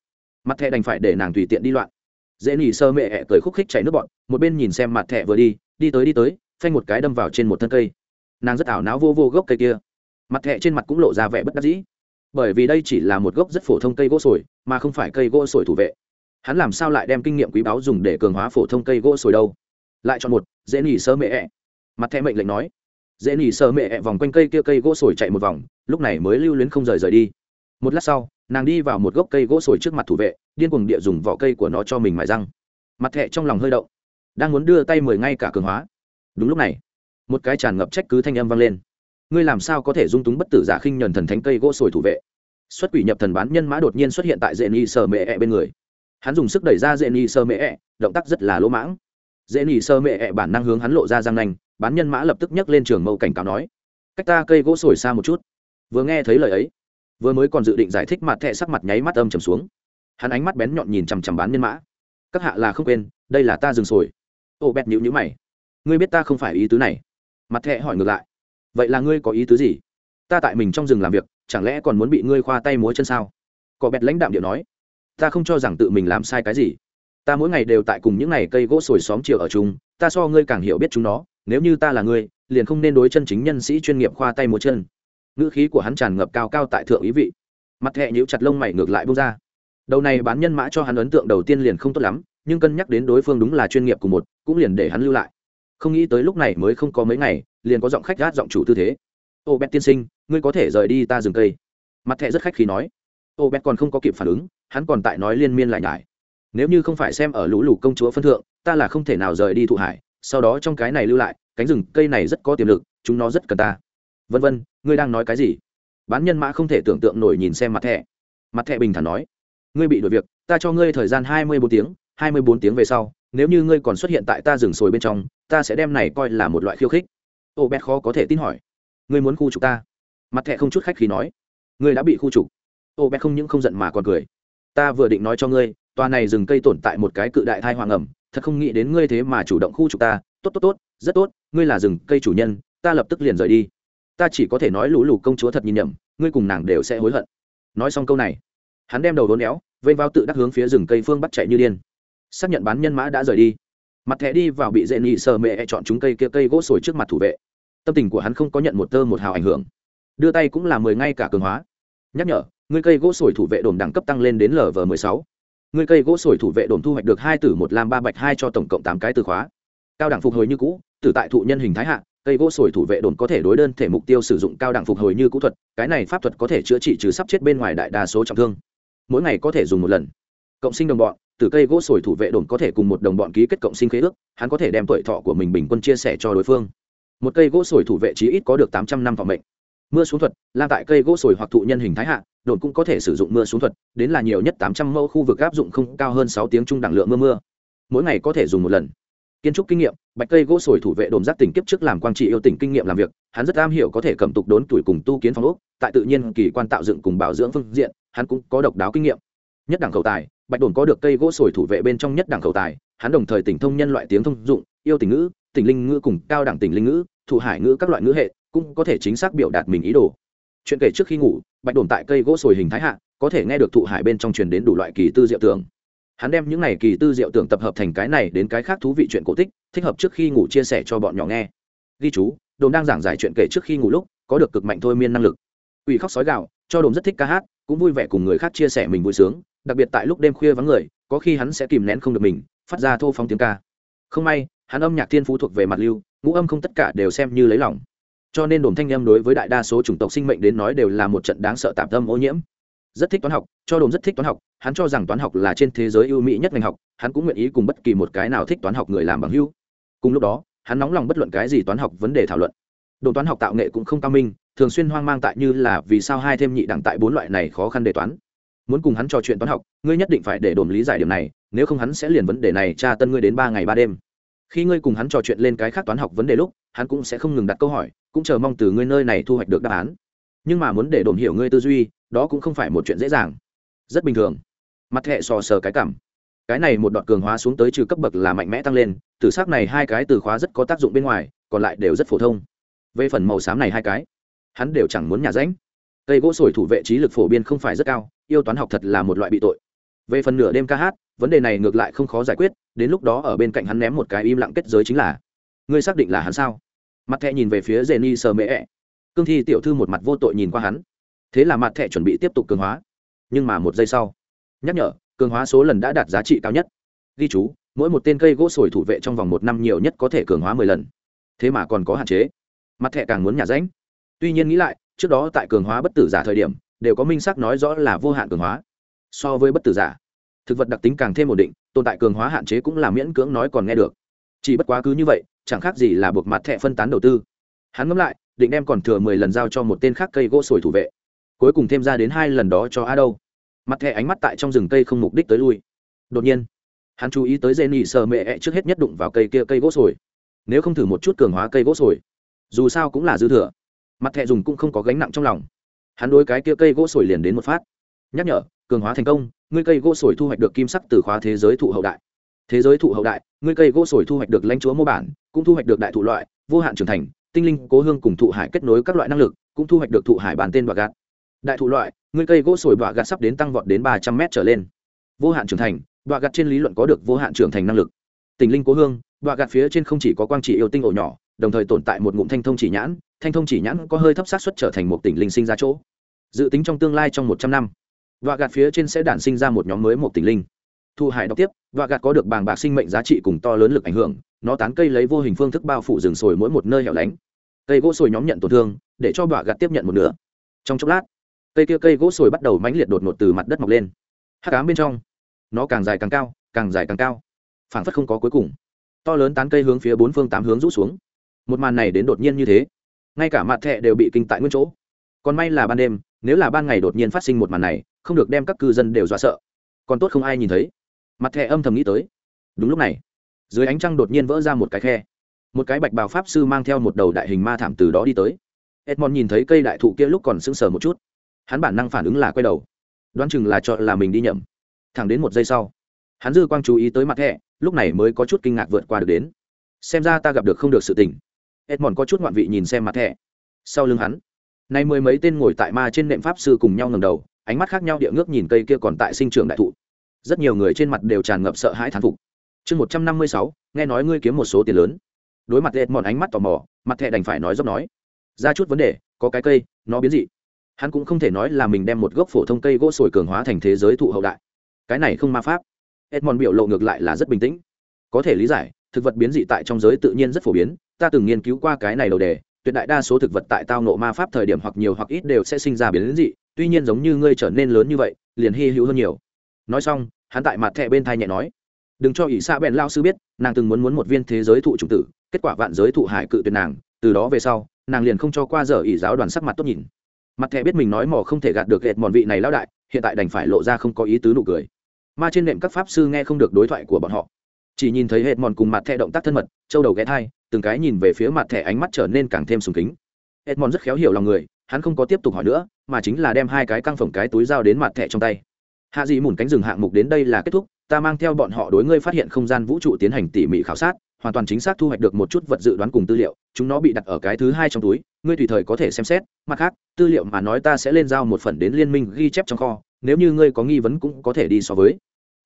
Mặt thẹ đành phải để nàng tùy tiện đi loạn. Dễ nỉ sơ mẹ ẹ cười khúc khích chảy nước bọn, một bên nhìn xem mặt thẹ vừa đi đi tới đi tới, phanh một cái đâm vào trên một thân cây. Nàng rất ảo não vô vô gốc cây kia. Mặt thẹ trên mặt cũng lộ ra vẻ bất đắc dĩ. Bởi vì đây chỉ là một gốc rất phổ thông cây gỗ sồi, mà không phải cây gỗ sồi thủ vệ. Hắn làm sao lại đem kinh nghiệm quý báu dùng để cường hóa phổ thông cây gỗ sồi đâu? Lại chọn một, dễ nỉ sơ mẹ ẹ. Mặt thẹ mệnh lệnh nói dễ nỉ sơ mẹ ẹ vòng quanh cây kia cây gỗ sồi chạy một vòng, lúc này mới lưu luyến không rời rời đi. Một lát sau, nàng đi vào một gốc cây gỗ sồi trước mặt thủ vệ, điên cuồng địa dùng vỏ cây của nó cho mình mài răng. Mặt thẹ trong lòng hơi động, đang muốn đưa tay mười ngay cả cường hóa. Đúng lúc này, một cái tràn ngập trách cứ thanh âm vang lên. Ngươi làm sao có thể dung túng bất tử giả khinh nhẫn thần thánh cây gỗ sồi thủ vệ? Xuất quỷ nhập thần bán nhân mã đột nhiên xuất hiện tại dễ nỉ sơ mẹ ẹ bên người. Hắn dùng sức đẩy ra dễ nỉ sơ mẹ ẹ, động tác rất là lỗ mãng. Dễ nỉ sơ mẹ ẹ bản năng hướng hắn lộ ra răng nanh bán nhân mã lập tức nhấc lên trường mâu cảnh cáo nói, cách ta cây gỗ sồi xa một chút. Vừa nghe thấy lời ấy, vừa mới còn dự định giải thích mặt thẹ sắc mặt nháy mắt âm trầm xuống. Hắn ánh mắt bén nhọn nhìn chằm chằm bán nhân mã. Các hạ là không quên, đây là ta dừng sồi ô, bẹt nhịu nhữ mày. Ngươi biết ta không phải ý tứ này. Mặt thẹ hỏi ngược lại. Vậy là ngươi có ý tứ gì? Ta tại mình trong rừng làm việc, chẳng lẽ còn muốn bị ngươi khoa tay múa chân sao? Cọ bẹt lãnh đạm điệu nói. Ta không cho rằng tự mình làm sai cái gì. Ta mỗi ngày đều tại cùng những ngày cây gỗ sồi xóm chiều ở chung, ta so ngươi càng hiểu biết chúng nó nếu như ta là ngươi, liền không nên đối chân chính nhân sĩ chuyên nghiệp khoa tay múa chân. Ngữ khí của hắn tràn ngập cao cao tại thượng ý vị. Mặt thẹ nhíu chặt lông mày ngược lại bông ra. Đầu này bán nhân mã cho hắn ấn tượng đầu tiên liền không tốt lắm, nhưng cân nhắc đến đối phương đúng là chuyên nghiệp của một, cũng liền để hắn lưu lại. Không nghĩ tới lúc này mới không có mấy ngày, liền có giọng khách gát giọng chủ tư thế. Ô bét tiên sinh, ngươi có thể rời đi ta rừng cây. Mặt thẹ rất khách khí nói. Ô bét còn không có kịp phản ứng, hắn còn tại nói liên miên lại nhải. Nếu như không phải xem ở lũ lụt công chúa phân thượng, ta là không thể nào rời đi thụ hải sau đó trong cái này lưu lại, cánh rừng cây này rất có tiềm lực, chúng nó rất cần ta. Vân vân, ngươi đang nói cái gì? Bán nhân mã không thể tưởng tượng nổi nhìn xem mặt thẻ. Mặt thẻ bình thản nói, ngươi bị đuổi việc, ta cho ngươi thời gian hai mươi bốn tiếng, hai mươi bốn tiếng về sau, nếu như ngươi còn xuất hiện tại ta rừng sồi bên trong, ta sẽ đem này coi là một loại khiêu khích. Ô bét khó có thể tin hỏi, ngươi muốn khu trục ta? Mặt thẻ không chút khách khí nói, ngươi đã bị khu trục. Ô bét không những không giận mà còn cười, ta vừa định nói cho ngươi, tòa này rừng cây tồn tại một cái cự đại thai hoàng ẩm thật không nghĩ đến ngươi thế mà chủ động khu trục ta. Tốt tốt tốt, rất tốt, ngươi là rừng cây chủ nhân, ta lập tức liền rời đi. Ta chỉ có thể nói lũ lù công chúa thật nhìn nhầm, ngươi cùng nàng đều sẽ hối hận. Nói xong câu này, hắn đem đầu đốn éo, vây vào tự đắc hướng phía rừng cây phương bắt chạy như điên. Xác nhận bán nhân mã đã rời đi. Mặt thẻ đi vào bị dễ nhị sờ mẹ e chọn chúng cây kia cây gỗ sồi trước mặt thủ vệ. Tâm tình của hắn không có nhận một tơ một hào ảnh hưởng. Đưa tay cũng là mười ngay cả cường hóa. Nhắc nhở, ngươi cây gỗ sồi thủ vệ đồn đẳng cấp tăng lên đến lv mười sáu ngươi cây gỗ sồi thủ vệ đồn thu hoạch được hai tử một lam ba bạch hai cho tổng cộng tám cái từ khóa. Cao đẳng phục hồi như cũ, tử tại thụ nhân hình thái hạ, cây gỗ sồi thủ vệ đồn có thể đối đơn thể mục tiêu sử dụng cao đẳng phục hồi như cũ thuật, cái này pháp thuật có thể chữa trị trừ sắp chết bên ngoài đại đa số trọng thương. Mỗi ngày có thể dùng một lần. Cộng sinh đồng bọn từ cây gỗ sồi thủ vệ đồn có thể cùng một đồng bọn ký kết cộng sinh khế ước, hắn có thể đem tuổi thọ của mình bình quân chia sẻ cho đối phương. Một cây gỗ sồi thủ vệ chí ít có được tám trăm năm phòng mệnh mưa xuống thuật lan tại cây gỗ sồi hoặc thụ nhân hình thái hạ, đồn cũng có thể sử dụng mưa xuống thuật, đến là nhiều nhất tám trăm mẫu khu vực áp dụng không cao hơn sáu tiếng trung đẳng lượng mưa mưa. Mỗi ngày có thể dùng một lần. Kiến trúc kinh nghiệm, bạch cây gỗ sồi thủ vệ đồn giác tỉnh kiếp trước làm quang trị yêu tỉnh kinh nghiệm làm việc, hắn rất am hiểu có thể cầm tục đốn tuổi cùng tu kiến phong ốc, tại tự nhiên kỳ quan tạo dựng cùng bảo dưỡng phương diện, hắn cũng có độc đáo kinh nghiệm. Nhất đẳng khẩu tài, bạch đồn có được cây gỗ sồi thủ vệ bên trong nhất đẳng khẩu tài, hắn đồng thời tỉnh thông nhân loại tiếng thông dụng, yêu tình ngữ, tỉnh linh ngữ cùng cao đẳng tỉnh linh ngữ, thụ hải ngữ các loại ngữ hệ cũng có thể chính xác biểu đạt mình ý đồ. Chuyện kể trước khi ngủ, bạch đồn tại cây gỗ sồi hình thái hạ, có thể nghe được thụ hải bên trong truyền đến đủ loại kỳ tư diệu tưởng. Hắn đem những này kỳ tư diệu tưởng tập hợp thành cái này đến cái khác thú vị chuyện cổ tích, thích hợp trước khi ngủ chia sẻ cho bọn nhỏ nghe. Ghi chú, đồn đang giảng giải chuyện kể trước khi ngủ lúc, có được cực mạnh thôi miên năng lực. Ủy khóc sói gạo cho đồn rất thích ca hát, cũng vui vẻ cùng người khác chia sẻ mình vui sướng, đặc biệt tại lúc đêm khuya vắng người, có khi hắn sẽ kìm nén không được mình, phát ra thô phong tiếng ca. Không may, hắn âm nhạc thiên phú thuộc về mặt lưu, ngũ âm không tất cả đều xem như lấy lòng cho nên đồn thanh em đối với đại đa số chủng tộc sinh mệnh đến nói đều là một trận đáng sợ tạm tâm ô nhiễm. Rất thích toán học, cho đồn rất thích toán học, hắn cho rằng toán học là trên thế giới ưu mỹ nhất ngành học, hắn cũng nguyện ý cùng bất kỳ một cái nào thích toán học người làm bằng hưu cùng lúc đó, hắn nóng lòng bất luận cái gì toán học vấn đề thảo luận. Đồn toán học tạo nghệ cũng không cao minh, thường xuyên hoang mang tại như là vì sao hai thêm nhị đẳng tại bốn loại này khó khăn đề toán. Muốn cùng hắn trò chuyện toán học, ngươi nhất định phải để đồn lý giải điểm này, nếu không hắn sẽ liền vấn đề này tra tân ngươi đến ba ngày ba đêm. Khi ngươi cùng hắn trò chuyện lên cái khác toán học vấn đề lúc hắn cũng sẽ không ngừng đặt câu hỏi, cũng chờ mong từ ngươi nơi này thu hoạch được đáp án. Nhưng mà muốn để đồn hiểu ngươi tư duy, đó cũng không phải một chuyện dễ dàng. Rất bình thường. Mặt hệ sò sờ cái cảm. Cái này một đoạn cường hóa xuống tới trừ cấp bậc là mạnh mẽ tăng lên, từ xác này hai cái từ khóa rất có tác dụng bên ngoài, còn lại đều rất phổ thông. Về phần màu xám này hai cái, hắn đều chẳng muốn nhà ránh. Cây gỗ sồi thủ vệ trí lực phổ biến không phải rất cao, yêu toán học thật là một loại bị tội. Về phần nửa đêm ca hát, vấn đề này ngược lại không khó giải quyết, đến lúc đó ở bên cạnh hắn ném một cái im lặng kết giới chính là, ngươi xác định là hắn sao? Mặt thẹ nhìn về phía rề ni sờ mễ ẹ. Cương thi tiểu thư một mặt vô tội nhìn qua hắn. Thế là mặt thẹ chuẩn bị tiếp tục cường hóa. Nhưng mà một giây sau, nhắc nhở, cường hóa số lần đã đạt giá trị cao nhất. Ghi chú, mỗi một tên cây gỗ sồi thủ vệ trong vòng một năm nhiều nhất có thể cường hóa mười lần. Thế mà còn có hạn chế. Mặt thẹ càng muốn nhả ránh. Tuy nhiên nghĩ lại, trước đó tại cường hóa bất tử giả thời điểm, đều có minh xác nói rõ là vô hạn cường hóa. So với bất tử giả, thực vật đặc tính càng thêm ổn định, tồn tại cường hóa hạn chế cũng là miễn cưỡng nói còn nghe được chỉ bất quá cứ như vậy, chẳng khác gì là buộc mặt thẻ phân tán đầu tư. Hắn ngẫm lại, định đem còn thừa mười lần giao cho một tên khác cây gỗ sồi thủ vệ. Cuối cùng thêm ra đến hai lần đó cho a đâu mặt thẻ ánh mắt tại trong rừng cây không mục đích tới lui. Đột nhiên, hắn chú ý tới dê nỉ sờ mẹ ẹ trước hết nhất đụng vào cây kia cây gỗ sồi. Nếu không thử một chút cường hóa cây gỗ sồi, dù sao cũng là dư thừa. Mặt thẻ dùng cũng không có gánh nặng trong lòng. Hắn đối cái kia cây gỗ sồi liền đến một phát. Nhắc nhở, cường hóa thành công, ngươi cây gỗ sồi thu hoạch được kim sắc từ khóa thế giới thụ hậu đại thế giới thụ hậu đại, ngươi cây gỗ sồi thu hoạch được lãnh chúa mô bản, cũng thu hoạch được đại thụ loại, vô hạn trưởng thành, tinh linh, cố hương cùng thụ hải kết nối các loại năng lực, cũng thu hoạch được thụ hải bản tên bạc gạt. Đại thụ loại, ngươi cây gỗ sồi bạc gạt sắp đến tăng vọt đến ba trăm m trở lên. Vô hạn trưởng thành, bạc gạt trên lý luận có được vô hạn trưởng thành năng lực. Tinh linh cố hương, bạc gạt phía trên không chỉ có quang chỉ yêu tinh ổ nhỏ, đồng thời tồn tại một ngụm thanh thông chỉ nhãn, thanh thông chỉ nhãn có hơi thấp sát xuất trở thành một tỉnh linh sinh ra chỗ. Dự tính trong tương lai trong một trăm năm và gạt phía trên sẽ đản sinh ra một nhóm mới một tỉnh linh thu hải đọc tiếp, và gạt có được bàng bạc sinh mệnh giá trị cùng to lớn lực ảnh hưởng, nó tán cây lấy vô hình phương thức bao phủ rừng sồi mỗi một nơi hẻo lánh. Cây gỗ sồi nhóm nhận tổn thương, để cho vạ gạt tiếp nhận một nửa. Trong chốc lát, cây kia cây gỗ sồi bắt đầu mãnh liệt đột ngột từ mặt đất mọc lên. Hát cám bên trong, nó càng dài càng cao, càng dài càng cao. Phảng phất không có cuối cùng. To lớn tán cây hướng phía bốn phương tám hướng rút xuống. Một màn này đến đột nhiên như thế, ngay cả mặt thẹ đều bị kinh tại nguyên chỗ. Còn may là ban đêm, nếu là ban ngày đột nhiên phát sinh một màn này, không được đem các cư dân đều dọa sợ. Còn tốt không ai nhìn thấy mặt thẻ âm thầm nghĩ tới. Đúng lúc này, dưới ánh trăng đột nhiên vỡ ra một cái khe. Một cái bạch bào pháp sư mang theo một đầu đại hình ma thảm từ đó đi tới. Edmond nhìn thấy cây đại thụ kia lúc còn sững sờ một chút. Hắn bản năng phản ứng là quay đầu. Đoán chừng là chọn là mình đi nhầm. Thẳng đến một giây sau, hắn dư quang chú ý tới mặt thẻ, lúc này mới có chút kinh ngạc vượt qua được đến. Xem ra ta gặp được không được sự tình. Edmond có chút ngoạn vị nhìn xem mặt thẻ. Sau lưng hắn, nay mười mấy tên ngồi tại ma trên nệm pháp sư cùng nhau ngầm đầu, ánh mắt khác nhau địa ngước nhìn cây kia còn tại sinh trường đại thụ rất nhiều người trên mặt đều tràn ngập sợ hãi thán phục. Chương một trăm năm mươi sáu, nghe nói ngươi kiếm một số tiền lớn. Đối mặt lệch mòn ánh mắt tò mò, mặt thẹ đành phải nói dốc nói. Ra chút vấn đề, có cái cây, nó biến dị. Hắn cũng không thể nói là mình đem một gốc phổ thông cây gỗ sồi cường hóa thành thế giới thụ hậu đại. Cái này không ma pháp. Edmond biểu lộ ngược lại là rất bình tĩnh. Có thể lý giải, thực vật biến dị tại trong giới tự nhiên rất phổ biến, ta từng nghiên cứu qua cái này đầu đề, tuyệt đại đa số thực vật tại tao nộ ma pháp thời điểm hoặc nhiều hoặc ít đều sẽ sinh ra biến dị, tuy nhiên giống như ngươi trở nên lớn như vậy, liền hy hữu hơn nhiều. Nói xong hắn tại mặt thẻ bên thai nhẹ nói, đừng cho ỷ xa bèn lao sư biết, nàng từng muốn muốn một viên thế giới thụ chủng tử, kết quả vạn giới thụ hải cự tuyệt nàng, từ đó về sau, nàng liền không cho qua giờ ỷ giáo đoàn sắc mặt tốt nhìn. Mặt thẻ biết mình nói mỏ không thể gạt được hệt mòn vị này lão đại, hiện tại đành phải lộ ra không có ý tứ nụ cười. Ma trên nệm các pháp sư nghe không được đối thoại của bọn họ. Chỉ nhìn thấy hệt mòn cùng mặt thẻ động tác thân mật, châu đầu ghé thai, từng cái nhìn về phía mặt thẻ ánh mắt trở nên càng thêm sùng kính. Hệt mòn rất khéo hiểu lòng người, hắn không có tiếp tục hỏi nữa, mà chính là đem hai cái căng phồng cái túi dao đến mặt thẻ trong tay hạ dị mùn cánh rừng hạng mục đến đây là kết thúc, ta mang theo bọn họ đối ngươi phát hiện không gian vũ trụ tiến hành tỉ mỉ khảo sát, hoàn toàn chính xác thu hoạch được một chút vật dự đoán cùng tư liệu, chúng nó bị đặt ở cái thứ hai trong túi, ngươi tùy thời có thể xem xét, mặt khác, tư liệu mà nói ta sẽ lên giao một phần đến liên minh ghi chép trong kho, nếu như ngươi có nghi vấn cũng có thể đi so với.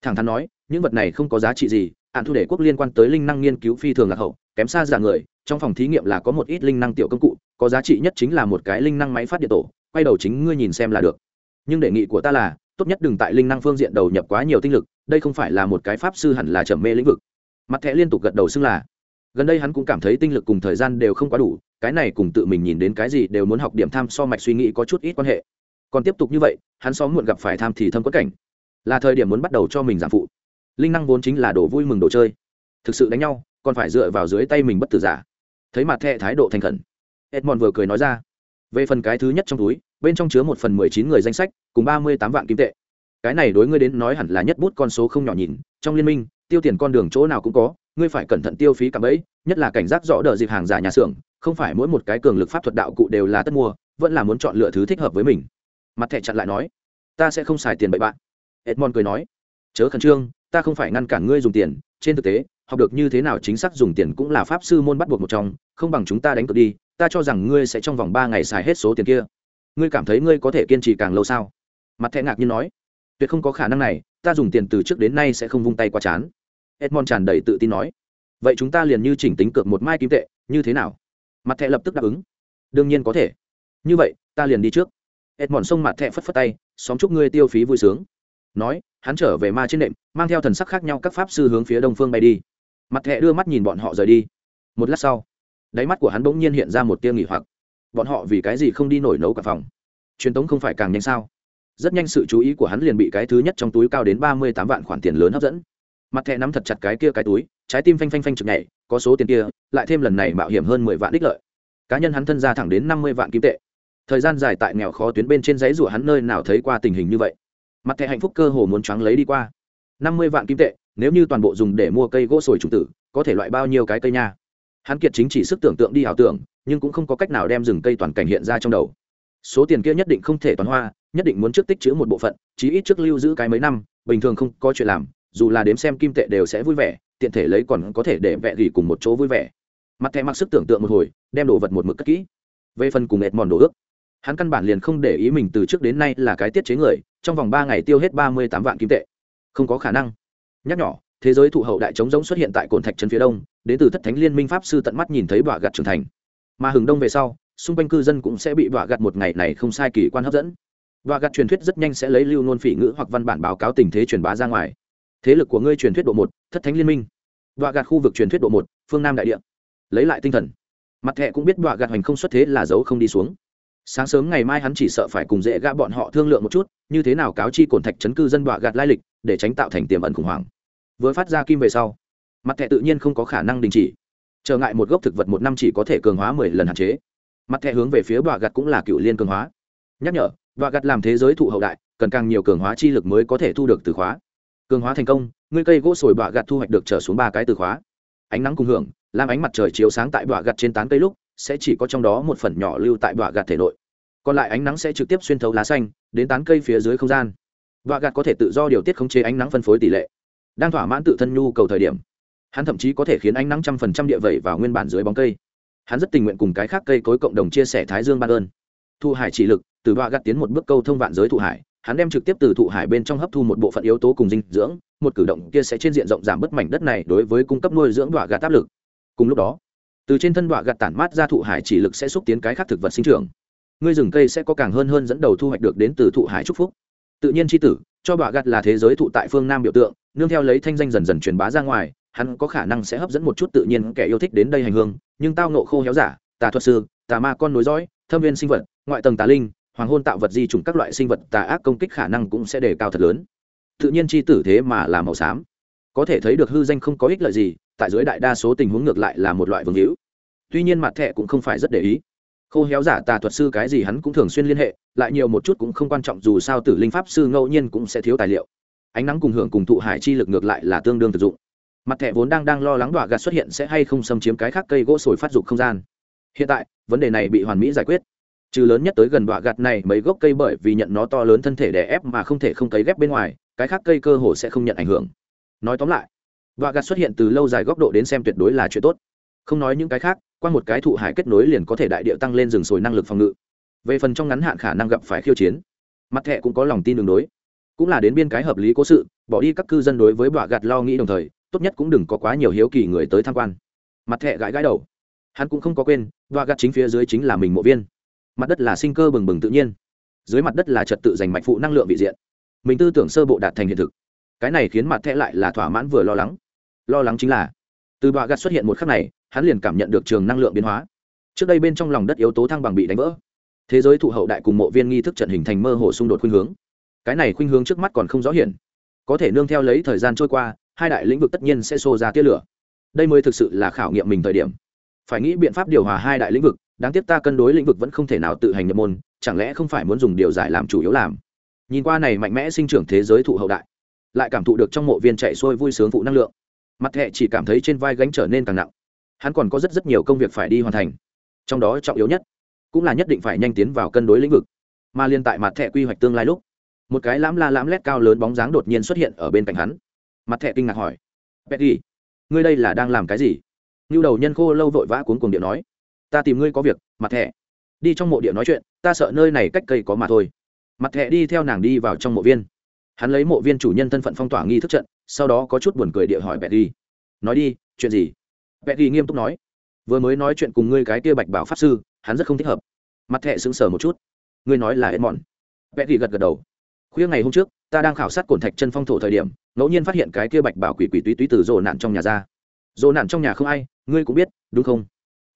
Thẳng thắn nói, những vật này không có giá trị gì ạn thu để quốc liên quan tới linh năng nghiên cứu phi thường lạc hậu, kém xa giả người, trong phòng thí nghiệm là có một ít linh năng tiểu công cụ, có giá trị nhất chính là một cái linh năng máy phát điện tổ, quay đầu chính ngươi nhìn xem là được. Nhưng đề nghị của ta là tốt nhất đừng tại linh năng phương diện đầu nhập quá nhiều tinh lực, đây không phải là một cái pháp sư hẳn là trầm mê lĩnh vực. Mặt thẻ liên tục gật đầu xưng là. Gần đây hắn cũng cảm thấy tinh lực cùng thời gian đều không quá đủ, cái này cùng tự mình nhìn đến cái gì đều muốn học điểm tham so mạch suy nghĩ có chút ít quan hệ. Còn tiếp tục như vậy, hắn xóm muộn gặp phải tham thì thâm quất cảnh. Là thời điểm muốn bắt đầu cho mình giảm phụ. Linh năng vốn chính là đồ vui mừng đồ chơi. Thực sự đánh nhau, còn phải dựa vào dưới tay mình bất tử giả. Thấy mặt thẹ thái độ thành khẩn. Edmond vừa cười nói ra về phần cái thứ nhất trong túi, bên trong chứa một phần mười chín người danh sách, cùng ba mươi tám vạn kim tệ. Cái này đối ngươi đến nói hẳn là nhất bút con số không nhỏ nhìn, trong liên minh, tiêu tiền con đường chỗ nào cũng có, ngươi phải cẩn thận tiêu phí cả bẫy, nhất là cảnh giác rõ đợi dịp hàng giả nhà xưởng, không phải mỗi một cái cường lực pháp thuật đạo cụ đều là tất mua, vẫn là muốn chọn lựa thứ thích hợp với mình. Mặt thẻ chặn lại nói, ta sẽ không xài tiền bậy bạn. Edmond cười nói, chớ khẩn trương, ta không phải ngăn cản ngươi dùng tiền, trên thực tế, học được như thế nào chính xác dùng tiền cũng là pháp sư môn bắt buộc một trong, không bằng chúng ta đánh cược đi ta cho rằng ngươi sẽ trong vòng ba ngày xài hết số tiền kia. Ngươi cảm thấy ngươi có thể kiên trì càng lâu sao? Mặt thệ ngạc nhiên nói. Tuyệt không có khả năng này, ta dùng tiền từ trước đến nay sẽ không vung tay qua chán. Edmond tràn đầy tự tin nói. Vậy chúng ta liền như chỉnh tính cược một mai kim tệ, như thế nào? Mặt thệ lập tức đáp ứng. Đương nhiên có thể. Như vậy, ta liền đi trước. Edmond xông mặt thệ phất phất tay, xóm chúc ngươi tiêu phí vui sướng. Nói, hắn trở về ma trên nệm, mang theo thần sắc khác nhau các pháp sư hướng phía đông phương bay đi. Mặt thệ đưa mắt nhìn bọn họ rời đi. Một lát sau đáy mắt của hắn bỗng nhiên hiện ra một tia nghỉ hoặc. Bọn họ vì cái gì không đi nổi nấu cả phòng? Truyền tống không phải càng nhanh sao? Rất nhanh sự chú ý của hắn liền bị cái thứ nhất trong túi cao đến ba mươi tám vạn khoản tiền lớn hấp dẫn. Mặt thẹ nắm thật chặt cái kia cái túi, trái tim phanh phanh phanh chực nhảy, có số tiền kia, lại thêm lần này mạo hiểm hơn mười vạn đích lợi. Cá nhân hắn thân ra thẳng đến năm mươi vạn kim tệ. Thời gian dài tại nghèo khó tuyến bên trên giấy rủa hắn nơi nào thấy qua tình hình như vậy. Mặt thẻ hạnh phúc cơ hồ muốn choáng lấy đi qua. năm mươi vạn kim tệ, nếu như toàn bộ dùng để mua cây gỗ sồi trùng tử, có thể loại bao nhiêu cái cây nha? Hắn kiệt chính chỉ sức tưởng tượng đi ảo tưởng, nhưng cũng không có cách nào đem rừng cây toàn cảnh hiện ra trong đầu. Số tiền kia nhất định không thể toàn hoa, nhất định muốn trước tích chữ một bộ phận, chí ít trước lưu giữ cái mấy năm, bình thường không có chuyện làm, dù là đếm xem kim tệ đều sẽ vui vẻ, tiện thể lấy còn có thể để vẽ gỉ cùng một chỗ vui vẻ. Mặt thẻ mặc sức tưởng tượng một hồi, đem đồ vật một mực cất kỹ. Về phần cùng ẹt mòn đồ ước, hắn căn bản liền không để ý mình từ trước đến nay là cái tiết chế người, trong vòng ba ngày tiêu hết ba mươi tám vạn kim tệ. Không có khả năng. Nhắc nhỏ thế giới thụ hậu đại chống giống xuất hiện tại cồn thạch trấn phía đông, đến từ thất thánh liên minh pháp sư tận mắt nhìn thấy bọa gặt trưởng thành. Mà hừng đông về sau, xung quanh cư dân cũng sẽ bị bọa gặt một ngày này không sai kỳ quan hấp dẫn. Bọa gặt truyền thuyết rất nhanh sẽ lấy lưu nôn phỉ ngữ hoặc văn bản báo cáo tình thế truyền bá ra ngoài. Thế lực của ngươi truyền thuyết độ một, thất thánh liên minh. Bọa gặt khu vực truyền thuyết độ một, phương nam đại địa. Lấy lại tinh thần. Mặt thẹ cũng biết bọa gặt hoành không xuất thế là dấu không đi xuống. Sáng sớm ngày mai hắn chỉ sợ phải cùng dễ gã bọn họ thương lượng một chút, như thế nào cáo chi cổn thạch chấn cư dân bọa gạt lai lịch, để tránh tạo thành tiềm ẩn khủng hoảng vừa phát ra kim về sau, mặt thẻ tự nhiên không có khả năng đình chỉ. Trở ngại một gốc thực vật một năm chỉ có thể cường hóa mười lần hạn chế. Mặt thẻ hướng về phía bọa gặt cũng là cựu liên cường hóa. Nhắc nhở, bọa gặt làm thế giới thụ hậu đại, cần càng nhiều cường hóa chi lực mới có thể thu được từ khóa. Cường hóa thành công, ngươi cây gỗ sồi bọa gặt thu hoạch được trở xuống ba cái từ khóa. Ánh nắng cùng hưởng, làm ánh mặt trời chiếu sáng tại bọa gặt trên tán cây lúc, sẽ chỉ có trong đó một phần nhỏ lưu tại bọa gặt thể nội. Còn lại ánh nắng sẽ trực tiếp xuyên thấu lá xanh, đến tán cây phía dưới không gian. Bọa gặt có thể tự do điều tiết khống chế ánh nắng phân phối tỷ lệ đang thỏa mãn tự thân nhu cầu thời điểm. Hắn thậm chí có thể khiến ánh nắng trăm phần trăm địa vẩy vào nguyên bản dưới bóng cây. Hắn rất tình nguyện cùng cái khác cây cối cộng đồng chia sẻ thái dương ban ơn. Thụ hải chỉ lực, từ đoạn gạt tiến một bước câu thông vạn giới thụ hải, hắn đem trực tiếp từ thụ hải bên trong hấp thu một bộ phận yếu tố cùng dinh dưỡng, một cử động kia sẽ trên diện rộng giảm bớt mảnh đất này đối với cung cấp nuôi dưỡng đoạn gạt áp lực. Cùng lúc đó, từ trên thân đoạn gạt tản mát ra thụ hải chỉ lực sẽ xúc tiến cái khác thực vật sinh trưởng. Ngươi rừng cây sẽ có càng hơn hơn dẫn đầu thu hoạch được đến từ thụ hải trúc phúc. Tự nhiên tri tử, cho đoạn gạt là thế giới thụ tại phương nam biểu tượng nương theo lấy thanh danh dần dần truyền bá ra ngoài, hắn có khả năng sẽ hấp dẫn một chút tự nhiên kẻ yêu thích đến đây hành hương, nhưng tao nộ khô héo giả, tà thuật sư, tà ma con nối dõi, thâm viên sinh vật, ngoại tầng tà linh, hoàng hôn tạo vật di chủng các loại sinh vật tà ác công kích khả năng cũng sẽ đề cao thật lớn. Tự nhiên chi tử thế mà là màu xám. Có thể thấy được hư danh không có ích lợi gì, tại dưới đại đa số tình huống ngược lại là một loại vương hữu. Tuy nhiên mặt thẻ cũng không phải rất để ý. Khô héo giả tà thuật sư cái gì hắn cũng thường xuyên liên hệ, lại nhiều một chút cũng không quan trọng dù sao tử linh pháp sư ngẫu nhiên cũng sẽ thiếu tài liệu ánh nắng cùng hưởng cùng thụ hải chi lực ngược lại là tương đương thực dụng. Mặt thẻ vốn đang đang lo lắng đọa gạt xuất hiện sẽ hay không xâm chiếm cái khác cây gỗ sồi phát dụng không gian. Hiện tại, vấn đề này bị hoàn mỹ giải quyết. Trừ lớn nhất tới gần đọa gạt này, mấy gốc cây bởi vì nhận nó to lớn thân thể đè ép mà không thể không cấy ghép bên ngoài, cái khác cây cơ hồ sẽ không nhận ảnh hưởng. Nói tóm lại đọa gạt xuất hiện từ lâu dài góc độ đến xem tuyệt đối là chuyện tốt. Không nói những cái khác, qua một cái thụ hải kết nối liền có thể đại địa tăng lên rừng sồi năng lực phòng ngự. Về phần trong ngắn hạn khả năng gặp phải khiêu chiến, mặt thẻ cũng có lòng tin đường đối cũng là đến biên cái hợp lý cố sự, bỏ đi các cư dân đối với bọa gạt lo nghĩ đồng thời, tốt nhất cũng đừng có quá nhiều hiếu kỳ người tới tham quan. Mặt thẹ gãi gãi đầu. Hắn cũng không có quên, bọa gạt chính phía dưới chính là mình mộ viên. Mặt đất là sinh cơ bừng bừng tự nhiên. Dưới mặt đất là trật tự giành mạch phụ năng lượng vị diện. Mình tư tưởng sơ bộ đạt thành hiện thực. Cái này khiến mặt thẹ lại là thỏa mãn vừa lo lắng. Lo lắng chính là, từ bọa gạt xuất hiện một khắc này, hắn liền cảm nhận được trường năng lượng biến hóa. Trước đây bên trong lòng đất yếu tố thăng bằng bị đánh vỡ. Thế giới thụ hậu đại cùng mộ viên nghi thức trận hình thành mơ hồ xung đột khuynh hướng cái này khuynh hướng trước mắt còn không rõ hiển. Có thể nương theo lấy thời gian trôi qua, hai đại lĩnh vực tất nhiên sẽ xô ra tia lửa. Đây mới thực sự là khảo nghiệm mình thời điểm. Phải nghĩ biện pháp điều hòa hai đại lĩnh vực, đáng tiếc ta cân đối lĩnh vực vẫn không thể nào tự hành nhập môn, chẳng lẽ không phải muốn dùng điều giải làm chủ yếu làm? Nhìn qua này mạnh mẽ sinh trưởng thế giới thụ hậu đại, lại cảm thụ được trong mộ viên chạy xuôi vui sướng phụ năng lượng. Mặt thẹ chỉ cảm thấy trên vai gánh trở nên càng nặng. Hắn còn có rất rất nhiều công việc phải đi hoàn thành. Trong đó trọng yếu nhất, cũng là nhất định phải nhanh tiến vào cân đối lĩnh vực. Mà liên tại mặt thẹ quy hoạch tương lai lúc một cái lãm la lãm lét cao lớn bóng dáng đột nhiên xuất hiện ở bên cạnh hắn. Mặt thẹ kinh ngạc hỏi, petty, ngươi đây là đang làm cái gì? Ngưu đầu nhân khô lâu vội vã cuốn cuồng điện nói, ta tìm ngươi có việc, mặt thẹ đi trong mộ điện nói chuyện, ta sợ nơi này cách cây có mà thôi. Mặt thẹ đi theo nàng đi vào trong mộ viên. Hắn lấy mộ viên chủ nhân thân phận phong tỏa nghi thức trận, sau đó có chút buồn cười địa hỏi petty, nói đi, chuyện gì? Petty nghiêm túc nói, vừa mới nói chuyện cùng ngươi cái kia bạch bảo pháp sư, hắn rất không thích hợp. Mặt thẹ sững sờ một chút, ngươi nói là hết mòn petty gật gật đầu khuya ngày hôm trước, ta đang khảo sát cổn thạch chân phong thổ thời điểm, ngẫu nhiên phát hiện cái kia bạch bảo quỷ quỷ túy túy từ rồ nạn trong nhà ra. Rồ nạn trong nhà không ai, ngươi cũng biết, đúng không?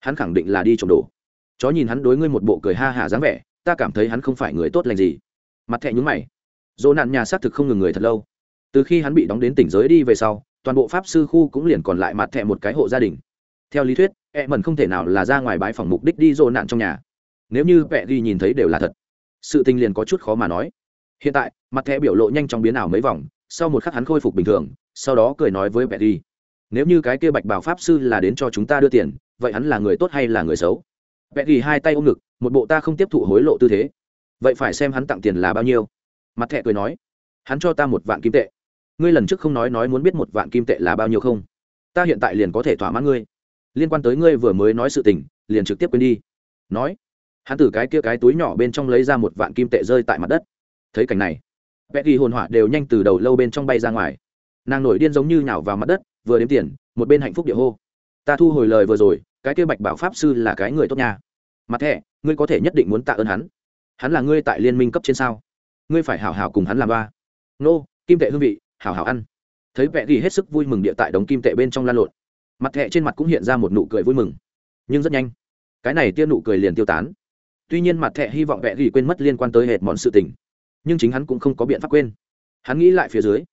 Hắn khẳng định là đi trộm đồ. Chó nhìn hắn đối ngươi một bộ cười ha hả dáng vẻ, ta cảm thấy hắn không phải người tốt lành gì. Mặt thẹ nhúng mày. Rồ nạn nhà xác thực không ngừng người thật lâu. Từ khi hắn bị đóng đến tỉnh giới đi về sau, toàn bộ pháp sư khu cũng liền còn lại mặt thẹ một cái hộ gia đình. Theo lý thuyết e mần không thể nào là ra ngoài bãi phòng mục đích đi rồ nạn trong nhà. Nếu như vẹ ghi nhìn thấy đều là thật, sự tình liền có chút khó mà nói hiện tại, mặt thẻ biểu lộ nhanh chóng biến ảo mấy vòng, sau một khắc hắn khôi phục bình thường, sau đó cười nói với Betty. Nếu như cái kia bạch bảo pháp sư là đến cho chúng ta đưa tiền, vậy hắn là người tốt hay là người xấu? Betty hai tay ôm ngực, một bộ ta không tiếp thụ hối lộ tư thế. Vậy phải xem hắn tặng tiền là bao nhiêu. Mặt thẻ cười nói, hắn cho ta một vạn kim tệ. Ngươi lần trước không nói nói muốn biết một vạn kim tệ là bao nhiêu không? Ta hiện tại liền có thể thỏa mãn ngươi. Liên quan tới ngươi vừa mới nói sự tình, liền trực tiếp quên đi. Nói, hắn từ cái kia cái túi nhỏ bên trong lấy ra một vạn kim tệ rơi tại mặt đất thấy cảnh này vẽ ghi hồn hỏa đều nhanh từ đầu lâu bên trong bay ra ngoài. Nàng nổi điên giống như nhào vào mặt đất, vừa đếm tiền, một bên hạnh phúc địa hô. Ta thu hồi lời vừa rồi, cái kia bạch bảo pháp sư là cái người tốt nha. Mặt thẻ, ngươi có thể nhất định muốn tạ ơn hắn. Hắn là ngươi tại liên minh cấp trên sao? Ngươi phải hảo hảo cùng hắn làm ba. Nô, kim tệ hương vị, hảo hảo ăn. Thấy vẽ ghi hết sức vui mừng địa tại đống kim tệ bên trong lan lộn. Mặt thẻ trên mặt cũng hiện ra một nụ cười vui mừng. Nhưng rất nhanh, cái này tiên nụ cười liền tiêu tán. Tuy nhiên mặt thẻ hy vọng vẽ ghi quên mất liên quan tới hệt mọn sự tình nhưng chính hắn cũng không có biện pháp quên. Hắn nghĩ lại phía dưới,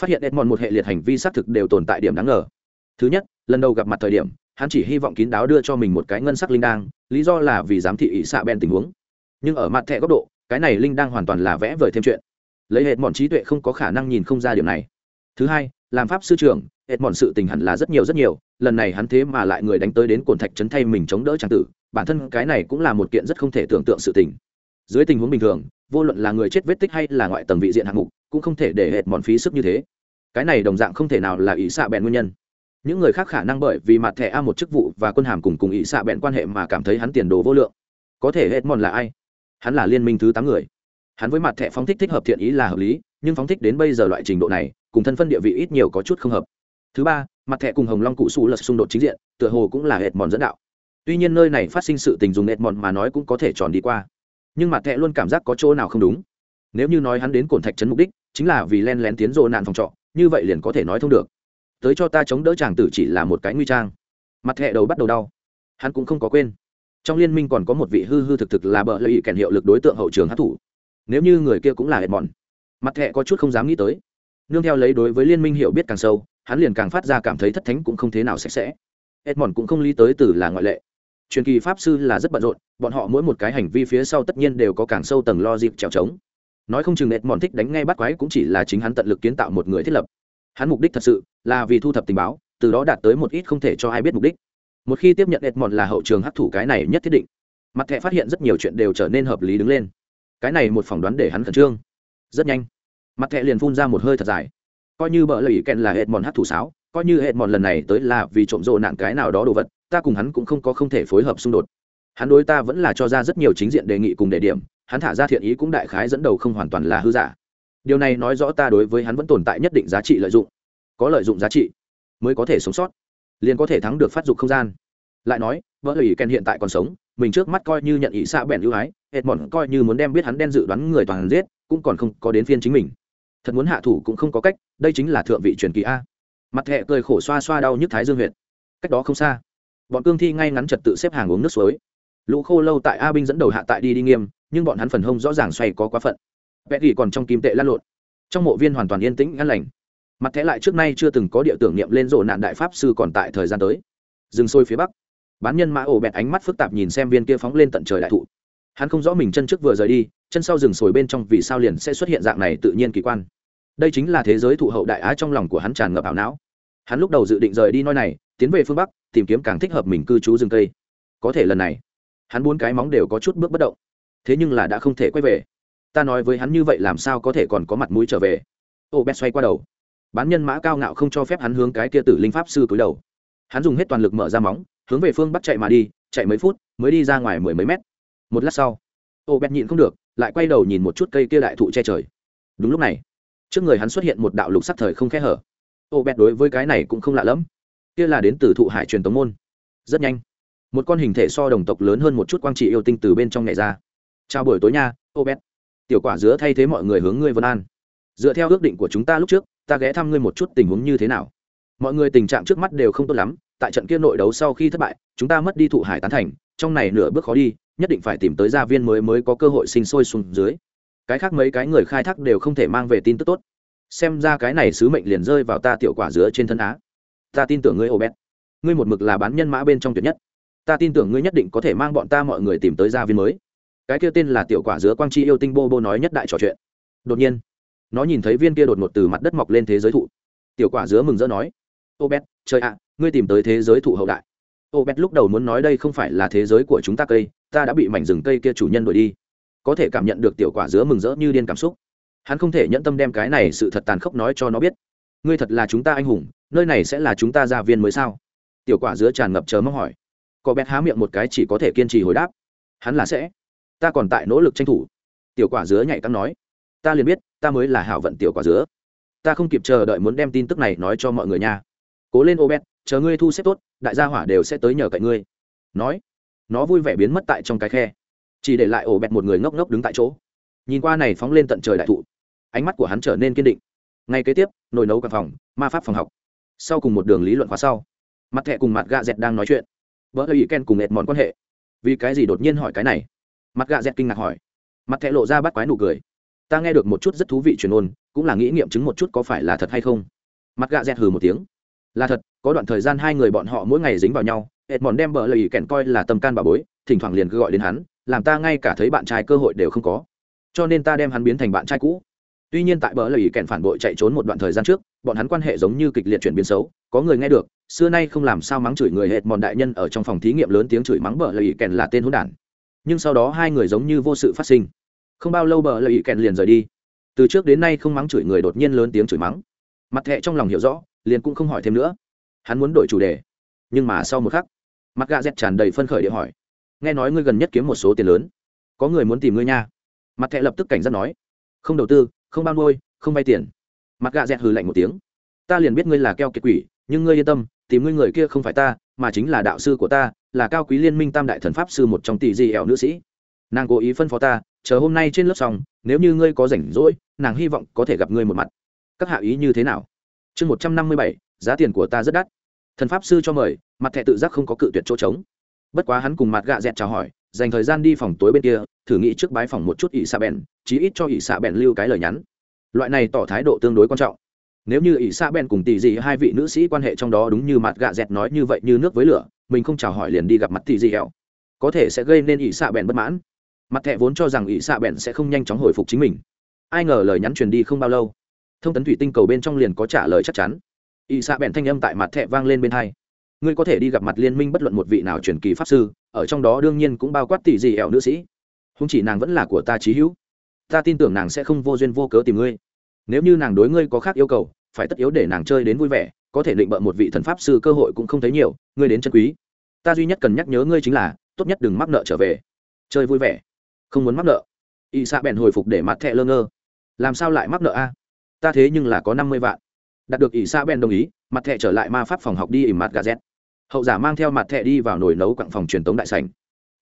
phát hiện edmond một hệ liệt hành vi xác thực đều tồn tại điểm đáng ngờ. Thứ nhất, lần đầu gặp mặt thời điểm, hắn chỉ hy vọng kín đáo đưa cho mình một cái ngân sắc linh đang lý do là vì giám thị ỵ xạ bèn tình huống. Nhưng ở mặt thẻ góc độ, cái này linh đang hoàn toàn là vẽ vời thêm chuyện. Lấy hết bọn trí tuệ không có khả năng nhìn không ra điều này. Thứ hai, làm pháp sư trưởng hệ mọn sự tình hẳn là rất nhiều rất nhiều, lần này hắn thế mà lại người đánh tới đến cồn thạch trấn thay mình chống đỡ trang tử, bản thân cái này cũng là một kiện rất không thể tưởng tượng sự tình. Dưới tình huống bình thường vô luận là người chết vết tích hay là ngoại tầng vị diện hạng mục, cũng không thể để hệt mòn phí sức như thế. Cái này đồng dạng không thể nào là ý xạ bèn nguyên nhân. Những người khác khả năng bởi vì mặt thẻ a một chức vụ và quân hàm cùng cùng ý xạ bèn quan hệ mà cảm thấy hắn tiền đồ vô lượng. Có thể hệt mòn là ai? Hắn là liên minh thứ tám người. Hắn với mặt thẻ phóng thích thích hợp thiện ý là hợp lý, nhưng phóng thích đến bây giờ loại trình độ này, cùng thân phân địa vị ít nhiều có chút không hợp. Thứ ba, mặt thẻ cùng hồng long cụ xù lật xung đột chính diện, tựa hồ cũng là hệt mòn dẫn đạo. Tuy nhiên nơi này phát sinh sự tình dùng hệt mòn mà nói cũng có thể tròn đi qua nhưng mặt thẹ luôn cảm giác có chỗ nào không đúng. Nếu như nói hắn đến cổn thạch trấn mục đích, chính là vì len lén tiến rộ nạn phòng trọ, như vậy liền có thể nói thông được. Tới cho ta chống đỡ chàng tử chỉ là một cái nguy trang. Mặt hệ đầu bắt đầu đau. Hắn cũng không có quên. Trong liên minh còn có một vị hư hư thực thực là bợ lợi ý kèn hiệu lực đối tượng hậu trường hát thủ. Nếu như người kia cũng là hệ mòn mặt hệ có chút không dám nghĩ tới. Nương theo lấy đối với liên minh hiểu biết càng sâu, hắn liền càng phát ra cảm thấy thất thánh cũng không thế nào sạch sẽ. Edmond cũng không lý tới từ là ngoại lệ truyền kỳ pháp sư là rất bận rộn, bọn họ mỗi một cái hành vi phía sau tất nhiên đều có càng sâu tầng lo dịp trèo trống. Nói không chừng edmond thích đánh ngay bắt quái cũng chỉ là chính hắn tận lực kiến tạo một người thiết lập. Hắn mục đích thật sự là vì thu thập tình báo, từ đó đạt tới một ít không thể cho ai biết mục đích. Một khi tiếp nhận edmond là hậu trường hấp thủ cái này nhất thiết định. Mặt thẻ phát hiện rất nhiều chuyện đều trở nên hợp lý đứng lên. Cái này một phỏng đoán để hắn khẩn trương. Rất nhanh, mặt thẻ liền phun ra một hơi thật dài. Coi như bỡ lời kèn là edmond hát thủ sáo, coi như edmond lần này tới là vì trộm rộ nạn cái nào đó đồ vật ta cùng hắn cũng không có không thể phối hợp xung đột. Hắn đối ta vẫn là cho ra rất nhiều chính diện đề nghị cùng đề điểm, hắn thả ra thiện ý cũng đại khái dẫn đầu không hoàn toàn là hư giả. Điều này nói rõ ta đối với hắn vẫn tồn tại nhất định giá trị lợi dụng. Có lợi dụng giá trị, mới có thể sống sót, liền có thể thắng được phát dục không gian. Lại nói, vợ ủy ken hiện tại còn sống, mình trước mắt coi như nhận ý xa bèn ưu ái hệt mòn coi như muốn đem biết hắn đen dự đoán người toàn giết, cũng còn không có đến phiên chính mình. Thật muốn hạ thủ cũng không có cách, đây chính là thượng vị truyền kỳ a. Mặt hệ cười khổ xoa xoa đau nhức thái dương huyện cách đó không xa bọn cương thi ngay ngắn trật tự xếp hàng uống nước suối. Lũ khô lâu tại a binh dẫn đầu hạ tại đi đi nghiêm, nhưng bọn hắn phần hông rõ ràng xoay có quá phận. Vẽ ghi còn trong kim tệ lăn lộn. Trong mộ viên hoàn toàn yên tĩnh ngăn lành. Mặt thẻ lại trước nay chưa từng có địa tưởng niệm lên rộ nạn đại pháp sư còn tại thời gian tới. Dừng sôi phía bắc. Bán nhân mã ổ bẹt ánh mắt phức tạp nhìn xem viên kia phóng lên tận trời đại thụ. Hắn không rõ mình chân trước vừa rời đi, chân sau rừng sồi bên trong vì sao liền sẽ xuất hiện dạng này tự nhiên kỳ quan. Đây chính là thế giới thụ hậu đại á trong lòng của hắn tràn ngập ảo não. Hắn lúc đầu dự định rời đi nơi này, tiến về phương bắc tìm kiếm càng thích hợp mình cư trú rừng cây. Có thể lần này, hắn bốn cái móng đều có chút bước bất động. Thế nhưng là đã không thể quay về. Ta nói với hắn như vậy làm sao có thể còn có mặt mũi trở về? Ô, bét xoay qua đầu. Bán nhân mã cao ngạo không cho phép hắn hướng cái kia tử linh pháp sư cúi đầu. Hắn dùng hết toàn lực mở ra móng, hướng về phương bắc chạy mà đi, chạy mấy phút, mới đi ra ngoài mười mấy mét. Một lát sau, ô, bét nhịn không được, lại quay đầu nhìn một chút cây kia đại thụ che trời. Đúng lúc này, trước người hắn xuất hiện một đạo lục sắc thời không khẽ hở. Ô, bét đối với cái này cũng không lạ lẫm kia là đến từ thụ hải truyền tống môn. Rất nhanh, một con hình thể so đồng tộc lớn hơn một chút quang trị yêu tinh từ bên trong nhảy ra. Chào buổi tối nha ô bét tiểu quả dứa thay thế mọi người hướng ngươi vân an. Dựa theo ước định của chúng ta lúc trước, ta ghé thăm ngươi một chút tình huống như thế nào. Mọi người tình trạng trước mắt đều không tốt lắm, tại trận kia nội đấu sau khi thất bại, chúng ta mất đi thụ hải tán thành, trong này nửa bước khó đi, nhất định phải tìm tới gia viên mới mới có cơ hội sinh sôi xuống dưới. Cái khác mấy cái người khai thác đều không thể mang về tin tức tốt. Xem ra cái này sứ mệnh liền rơi vào ta tiểu quả dứa trên thân á ta tin tưởng ngươi ô bét ngươi một mực là bán nhân mã bên trong tuyệt nhất. Ta tin tưởng ngươi nhất định có thể mang bọn ta mọi người tìm tới gia viên mới. Cái kia tên là tiểu quả dứa quang chi yêu tinh bô bô nói nhất đại trò chuyện. Đột nhiên, nó nhìn thấy viên kia đột ngột từ mặt đất mọc lên thế giới thụ. Tiểu quả dứa mừng rỡ nói ô bét trời ạ, ngươi tìm tới thế giới thụ hậu đại. Ô bét lúc đầu muốn nói đây không phải là thế giới của chúng ta cây, ta đã bị mảnh rừng cây kia chủ nhân đuổi đi. Có thể cảm nhận được tiểu quả dứa mừng rỡ như điên cảm xúc. Hắn không thể nhẫn tâm đem cái này sự thật tàn khốc nói cho nó biết ngươi thật là chúng ta anh hùng, nơi này sẽ là chúng ta gia viên mới sao? Tiểu quả dứa tràn ngập chờ mong hỏi. Có bé há miệng một cái chỉ có thể kiên trì hồi đáp. Hắn là sẽ. Ta còn tại nỗ lực tranh thủ. Tiểu quả dứa nhạy căng nói. Ta liền biết, ta mới là hảo vận tiểu quả dứa ta không kịp chờ đợi muốn đem tin tức này nói cho mọi người nha. Cố lên ô bét chờ ngươi thu xếp tốt, đại gia hỏa đều sẽ tới nhờ cậy ngươi. Nói. Nó vui vẻ biến mất tại trong cái khe. Chỉ để lại ổ bẹt một người ngốc ngốc đứng tại chỗ. Nhìn qua này phóng lên tận trời đại thụ. Ánh mắt của hắn trở nên kiên định ngay kế tiếp, nồi nấu căn phòng, ma pháp phòng học. Sau cùng một đường lý luận khóa sau, mặt thẹ cùng mặt gạ dẹt đang nói chuyện. Vợ hơi ý ken cùng ệt mòn quan hệ. Vì cái gì đột nhiên hỏi cái này? Mặt gạ dẹt kinh ngạc hỏi. Mặt thẹ lộ ra bắt quái nụ cười. Ta nghe được một chút rất thú vị truyền ôn, cũng là nghĩ nghiệm chứng một chút có phải là thật hay không. Mặt gạ dẹt hừ một tiếng. Là thật, có đoạn thời gian hai người bọn họ mỗi ngày dính vào nhau ệt mòn đem bờ lời kèn coi là tâm can bà bối, thỉnh thoảng liền cứ gọi đến hắn, làm ta ngay cả thấy bạn trai cơ hội đều không có. Cho nên ta đem hắn biến thành bạn trai cũ tuy nhiên tại bờ lời kèn phản bội chạy trốn một đoạn thời gian trước, bọn hắn quan hệ giống như kịch liệt chuyển biến xấu, có người nghe được, xưa nay không làm sao mắng chửi người hệt mòn đại nhân ở trong phòng thí nghiệm lớn tiếng chửi mắng bờ lời kèn là tên hỗn đản. Nhưng sau đó hai người giống như vô sự phát sinh. Không bao lâu bờ lời kèn liền rời đi. Từ trước đến nay không mắng chửi người đột nhiên lớn tiếng chửi mắng. Mặt thẹ trong lòng hiểu rõ, liền cũng không hỏi thêm nữa. Hắn muốn đổi chủ đề. Nhưng mà sau một khắc, mặt gà dẹt tràn đầy phân khởi để hỏi. Nghe nói ngươi gần nhất kiếm một số tiền lớn. Có người muốn tìm ngươi nha. Mặt thẹ lập tức cảnh giác nói. Không đầu tư không bao nuôi, không vay tiền. Mặt gạ dẹt hừ lạnh một tiếng. Ta liền biết ngươi là keo kiệt quỷ, nhưng ngươi yên tâm, tìm ngươi người kia không phải ta, mà chính là đạo sư của ta, là cao quý liên minh tam đại thần pháp sư một trong tỷ di ẻo nữ sĩ. Nàng cố ý phân phó ta, chờ hôm nay trên lớp xong, nếu như ngươi có rảnh rỗi, nàng hy vọng có thể gặp ngươi một mặt. Các hạ ý như thế nào? Chương một trăm năm mươi bảy, giá tiền của ta rất đắt. Thần pháp sư cho mời, mặt thẻ tự giác không có cự tuyệt chỗ trống bất quá hắn cùng mặt gạ dẹt chào hỏi, dành thời gian đi phòng tối bên kia, thử nghĩ trước bái phòng một chút ỷ xạ bèn chí ít cho ỷ xạ bèn lưu cái lời nhắn. Loại này tỏ thái độ tương đối quan trọng. Nếu như ỷ xạ bèn cùng tỷ dị hai vị nữ sĩ quan hệ trong đó đúng như mặt gạ dẹt nói như vậy như nước với lửa, mình không chào hỏi liền đi gặp mặt tỷ dị hẹo. Có thể sẽ gây nên ỷ xạ bèn bất mãn. Mặt Thẹ vốn cho rằng ỷ xạ bèn sẽ không nhanh chóng hồi phục chính mình. Ai ngờ lời nhắn truyền đi không bao lâu, thông tấn thủy tinh cầu bên trong liền có trả lời chắc chắn. Ỷ xạ bèn thanh âm tại mặt Thẹ vang lên bên hai ngươi có thể đi gặp mặt liên minh bất luận một vị nào truyền kỳ pháp sư, ở trong đó đương nhiên cũng bao quát tỷ dị ẻo nữ sĩ. Không chỉ nàng vẫn là của ta trí hữu. Ta tin tưởng nàng sẽ không vô duyên vô cớ tìm ngươi. Nếu như nàng đối ngươi có khác yêu cầu, phải tất yếu để nàng chơi đến vui vẻ, có thể định bợ một vị thần pháp sư cơ hội cũng không thấy nhiều, ngươi đến chân quý. Ta duy nhất cần nhắc nhớ ngươi chính là, tốt nhất đừng mắc nợ trở về. Chơi vui vẻ. Không muốn mắc nợ. Y xạ bèn hồi phục để mặt thẹ lơ ngơ. Làm sao lại mắc nợ a? Ta thế nhưng là có năm mươi vạn. Đạt được ỷ xạ bèn đồng ý, mặt thẹ trở lại ma pháp phòng học đi ỉm mặt gà z hậu giả mang theo mặt thẹ đi vào nồi nấu quặng phòng truyền tống đại sành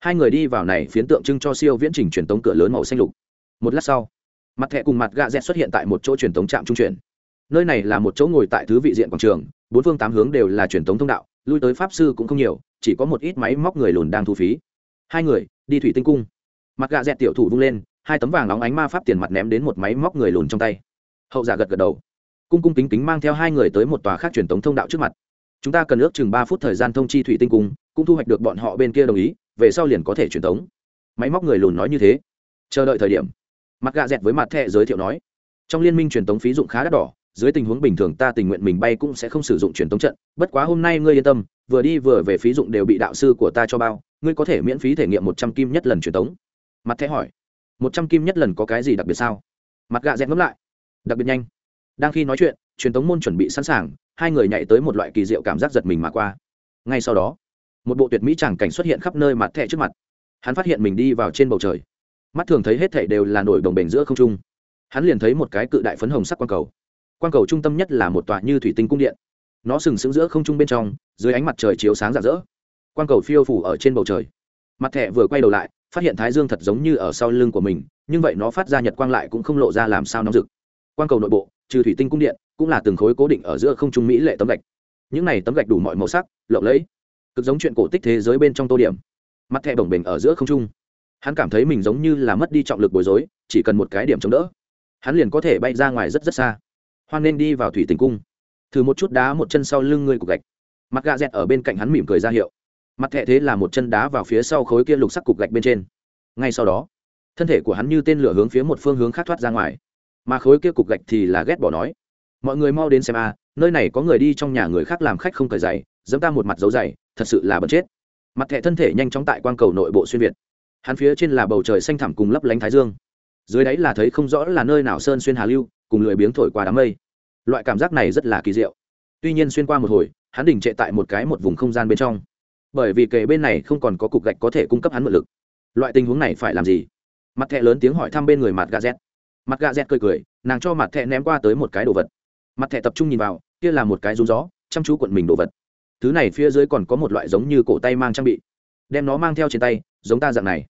hai người đi vào này phiến tượng trưng cho siêu viễn trình truyền tống cửa lớn màu xanh lục. Một lát sau, mặt thẹ cùng mặt gạ dẹt xuất hiện tại một chỗ truyền tống trạm trung chuyển. Nơi này là một chỗ ngồi tại thứ vị diện quảng trường, bốn phương tám hướng đều là truyền tống thông đạo, lui tới pháp sư cũng không nhiều, chỉ có một ít máy móc người lùn đang thu phí. Hai người, đi thủy tinh cung. Mặt gạ dẹt tiểu thủ vung lên, hai tấm vàng nóng ánh ma pháp tiền mặt ném đến một máy móc người lùn trong tay. Hậu giả gật gật đầu. Cung cung kính kính mang theo hai người tới một tòa khác truyền tống thông đạo trước mặt chúng ta cần ước chừng ba phút thời gian thông chi thủy tinh cung, cũng thu hoạch được bọn họ bên kia đồng ý, về sau liền có thể truyền tống. Máy móc người lùn nói như thế. Chờ đợi thời điểm. Mặt gạ dẹt với mặt thẹ giới thiệu nói. Trong liên minh truyền tống phí dụng khá đắt đỏ, dưới tình huống bình thường ta tình nguyện mình bay cũng sẽ không sử dụng truyền tống trận. Bất quá hôm nay ngươi yên tâm, vừa đi vừa về phí dụng đều bị đạo sư của ta cho bao, ngươi có thể miễn phí thể nghiệm một trăm kim nhất lần truyền tống. Mặt thẹ hỏi. Một trăm kim nhất lần có cái gì đặc biệt sao? Mặt gạ dẹt ngẫm lại. Đặc biệt nhanh. Đang khi nói chuyện truyền tống môn chuẩn bị sẵn sàng, hai người nhảy tới một loại kỳ diệu cảm giác giật mình mà qua. Ngay sau đó, một bộ tuyệt mỹ tràng cảnh xuất hiện khắp nơi mặt thẻ trước mặt. Hắn phát hiện mình đi vào trên bầu trời. Mắt thường thấy hết thảy đều là nổi đồng bền giữa không trung. Hắn liền thấy một cái cự đại phấn hồng sắc quang cầu. Quang cầu trung tâm nhất là một tòa như thủy tinh cung điện. Nó sừng sững giữa không trung bên trong, dưới ánh mặt trời chiếu sáng rạng rỡ. Quang cầu phiêu phủ ở trên bầu trời. Mặt thẻ vừa quay đầu lại, phát hiện thái dương thật giống như ở sau lưng của mình, nhưng vậy nó phát ra nhật quang lại cũng không lộ ra làm sao nóng rực quang cầu nội bộ, trừ thủy tinh cung điện, cũng là từng khối cố định ở giữa không trung mỹ lệ tấm gạch. Những này tấm gạch đủ mọi màu sắc, lộng lẫy, cực giống chuyện cổ tích thế giới bên trong tô điểm. Mặt thẹ bồng bềnh ở giữa không trung. Hắn cảm thấy mình giống như là mất đi trọng lực bối rối, chỉ cần một cái điểm chống đỡ, hắn liền có thể bay ra ngoài rất rất xa. Hoan nên đi vào thủy tình cung. Thử một chút đá một chân sau lưng ngươi cục gạch. Mặt gà dẹt ở bên cạnh hắn mỉm cười ra hiệu. Mặt thẹ thế là một chân đá vào phía sau khối kia lục sắc cục gạch bên trên. Ngay sau đó, thân thể của hắn như tên lửa hướng phía một phương hướng khác thoát ra ngoài mà khối kia cục gạch thì là ghét bỏ nói. Mọi người mau đến xem a, nơi này có người đi trong nhà người khác làm khách không cởi giày dẫm ta một mặt dấu giày, thật sự là bật chết. Mặt thẻ thân thể nhanh chóng tại quang cầu nội bộ xuyên việt. Hắn phía trên là bầu trời xanh thẳm cùng lấp lánh thái dương. Dưới đáy là thấy không rõ là nơi nào sơn xuyên hà lưu, cùng lười biếng thổi qua đám mây. Loại cảm giác này rất là kỳ diệu. Tuy nhiên xuyên qua một hồi, hắn đình trệ tại một cái một vùng không gian bên trong. Bởi vì kề bên này không còn có cục gạch có thể cung cấp hắn mượn lực. Loại tình huống này phải làm gì? Mặt thẹ lớn tiếng hỏi thăm bên người mặt gà z mặt gà dẹt cười cười, nàng cho mặt thẹ ném qua tới một cái đồ vật. Mặt thẹ tập trung nhìn vào, kia là một cái rú gió, chăm chú cuộn mình đồ vật. Thứ này phía dưới còn có một loại giống như cổ tay mang trang bị. Đem nó mang theo trên tay, giống ta dạng này.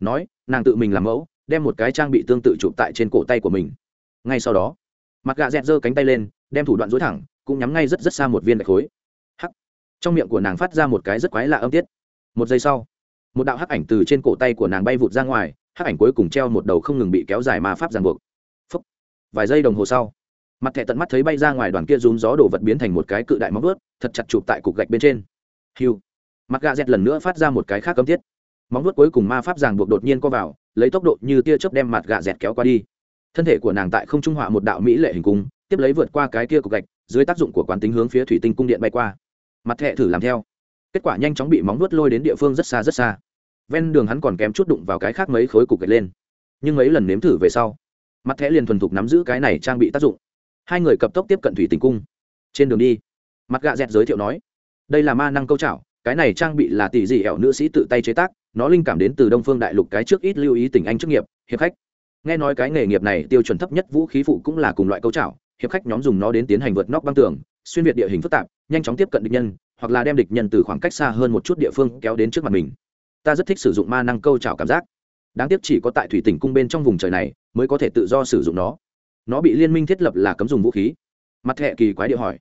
Nói, nàng tự mình làm mẫu, đem một cái trang bị tương tự chụp tại trên cổ tay của mình. Ngay sau đó, mặt gà dẹt giơ cánh tay lên, đem thủ đoạn dối thẳng, cũng nhắm ngay rất rất xa một viên gạch khối. Hắc. Trong miệng của nàng phát ra một cái rất quái lạ âm tiết. Một giây sau, một đạo hắc ảnh từ trên cổ tay của nàng bay vụt ra ngoài hắc ảnh cuối cùng treo một đầu không ngừng bị kéo dài ma pháp ràng buộc. Phúc. vài giây đồng hồ sau, mặt thẻ tận mắt thấy bay ra ngoài đoàn kia rún gió đổ vật biến thành một cái cự đại móng vuốt, thật chặt chụp tại cục gạch bên trên. Hiu mặt gà dẹt lần nữa phát ra một cái khác cấm tiết móng vuốt cuối cùng ma pháp ràng buộc đột nhiên co vào, lấy tốc độ như tia chớp đem mặt gà dẹt kéo qua đi. Thân thể của nàng tại không trung họa một đạo mỹ lệ hình cung, tiếp lấy vượt qua cái kia cục gạch, dưới tác dụng của quán tính hướng phía thủy tinh cung điện bay qua. Mặt thẹ thử làm theo. Kết quả nhanh chóng bị móng vuốt lôi đến địa phương rất xa rất xa ven đường hắn còn kém chút đụng vào cái khác mấy khối cục gạch lên. Nhưng mấy lần nếm thử về sau, mặt thẻ liền thuần thục nắm giữ cái này trang bị tác dụng. Hai người cập tốc tiếp cận thủy tinh cung. Trên đường đi, mặt gạ dẹt giới thiệu nói, đây là ma năng câu chảo, cái này trang bị là tỷ dị ẻo nữ sĩ tự tay chế tác, nó linh cảm đến từ đông phương đại lục cái trước ít lưu ý tình anh chức nghiệp, hiệp khách. Nghe nói cái nghề nghiệp này tiêu chuẩn thấp nhất vũ khí phụ cũng là cùng loại câu chảo, hiệp khách nhóm dùng nó đến tiến hành vượt nóc băng tường, xuyên việt địa hình phức tạp, nhanh chóng tiếp cận địch nhân, hoặc là đem địch nhân từ khoảng cách xa hơn một chút địa phương kéo đến trước mặt mình ta rất thích sử dụng ma năng câu chảo cảm giác. Đáng tiếc chỉ có tại thủy tỉnh cung bên trong vùng trời này mới có thể tự do sử dụng nó. Nó bị liên minh thiết lập là cấm dùng vũ khí. Mặt thẹ kỳ quái điệu hỏi.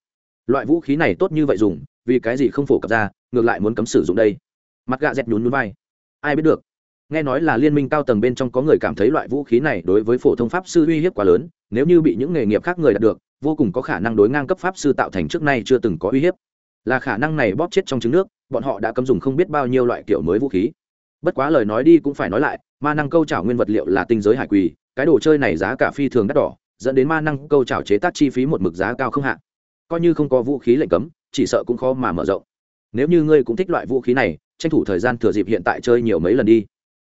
Loại vũ khí này tốt như vậy dùng, vì cái gì không phổ cập ra, ngược lại muốn cấm sử dụng đây? Mặt gạ dẹt nhún núi vai. Ai biết được? Nghe nói là liên minh cao tầng bên trong có người cảm thấy loại vũ khí này đối với phổ thông pháp sư uy hiếp quá lớn, nếu như bị những nghề nghiệp khác người đạt được, vô cùng có khả năng đối ngang cấp pháp sư tạo thành trước nay chưa từng có uy hiếp. Là khả năng này bóp chết trong trứng nước bọn họ đã cấm dùng không biết bao nhiêu loại kiểu mới vũ khí. Bất quá lời nói đi cũng phải nói lại, ma năng câu trảo nguyên vật liệu là tinh giới hải quỳ, cái đồ chơi này giá cả phi thường đắt đỏ, dẫn đến ma năng câu trảo chế tác chi phí một mực giá cao không hạ. coi như không có vũ khí lệnh cấm, chỉ sợ cũng khó mà mở rộng. Nếu như ngươi cũng thích loại vũ khí này, tranh thủ thời gian thừa dịp hiện tại chơi nhiều mấy lần đi.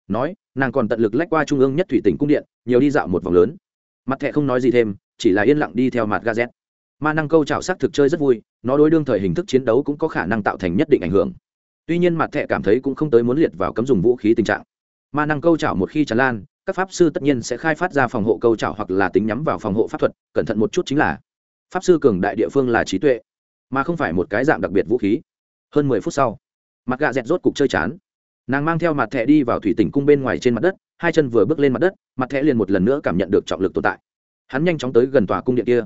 Nói, nàng còn tận lực lách qua trung ương nhất thủy tỉnh cung điện, nhiều đi dạo một vòng lớn. Mặt thẹ không nói gì thêm, chỉ là yên lặng đi theo mặt gazet ma năng câu trào xác thực chơi rất vui, nó đối đương thời hình thức chiến đấu cũng có khả năng tạo thành nhất định ảnh hưởng. Tuy nhiên mặt thẹ cảm thấy cũng không tới muốn liệt vào cấm dùng vũ khí tình trạng. Ma năng câu trào một khi tràn lan, các pháp sư tất nhiên sẽ khai phát ra phòng hộ câu trào hoặc là tính nhắm vào phòng hộ pháp thuật, cẩn thận một chút chính là pháp sư cường đại địa phương là trí tuệ, mà không phải một cái dạng đặc biệt vũ khí. Hơn mười phút sau, mặt gạ dẹt rốt cục chơi chán. Nàng mang theo mặt thẹ đi vào thủy tỉnh cung bên ngoài trên mặt đất, hai chân vừa bước lên mặt đất, mặt thẹ liền một lần nữa cảm nhận được trọng lực tồn tại. Hắn nhanh chóng tới gần tòa cung điện kia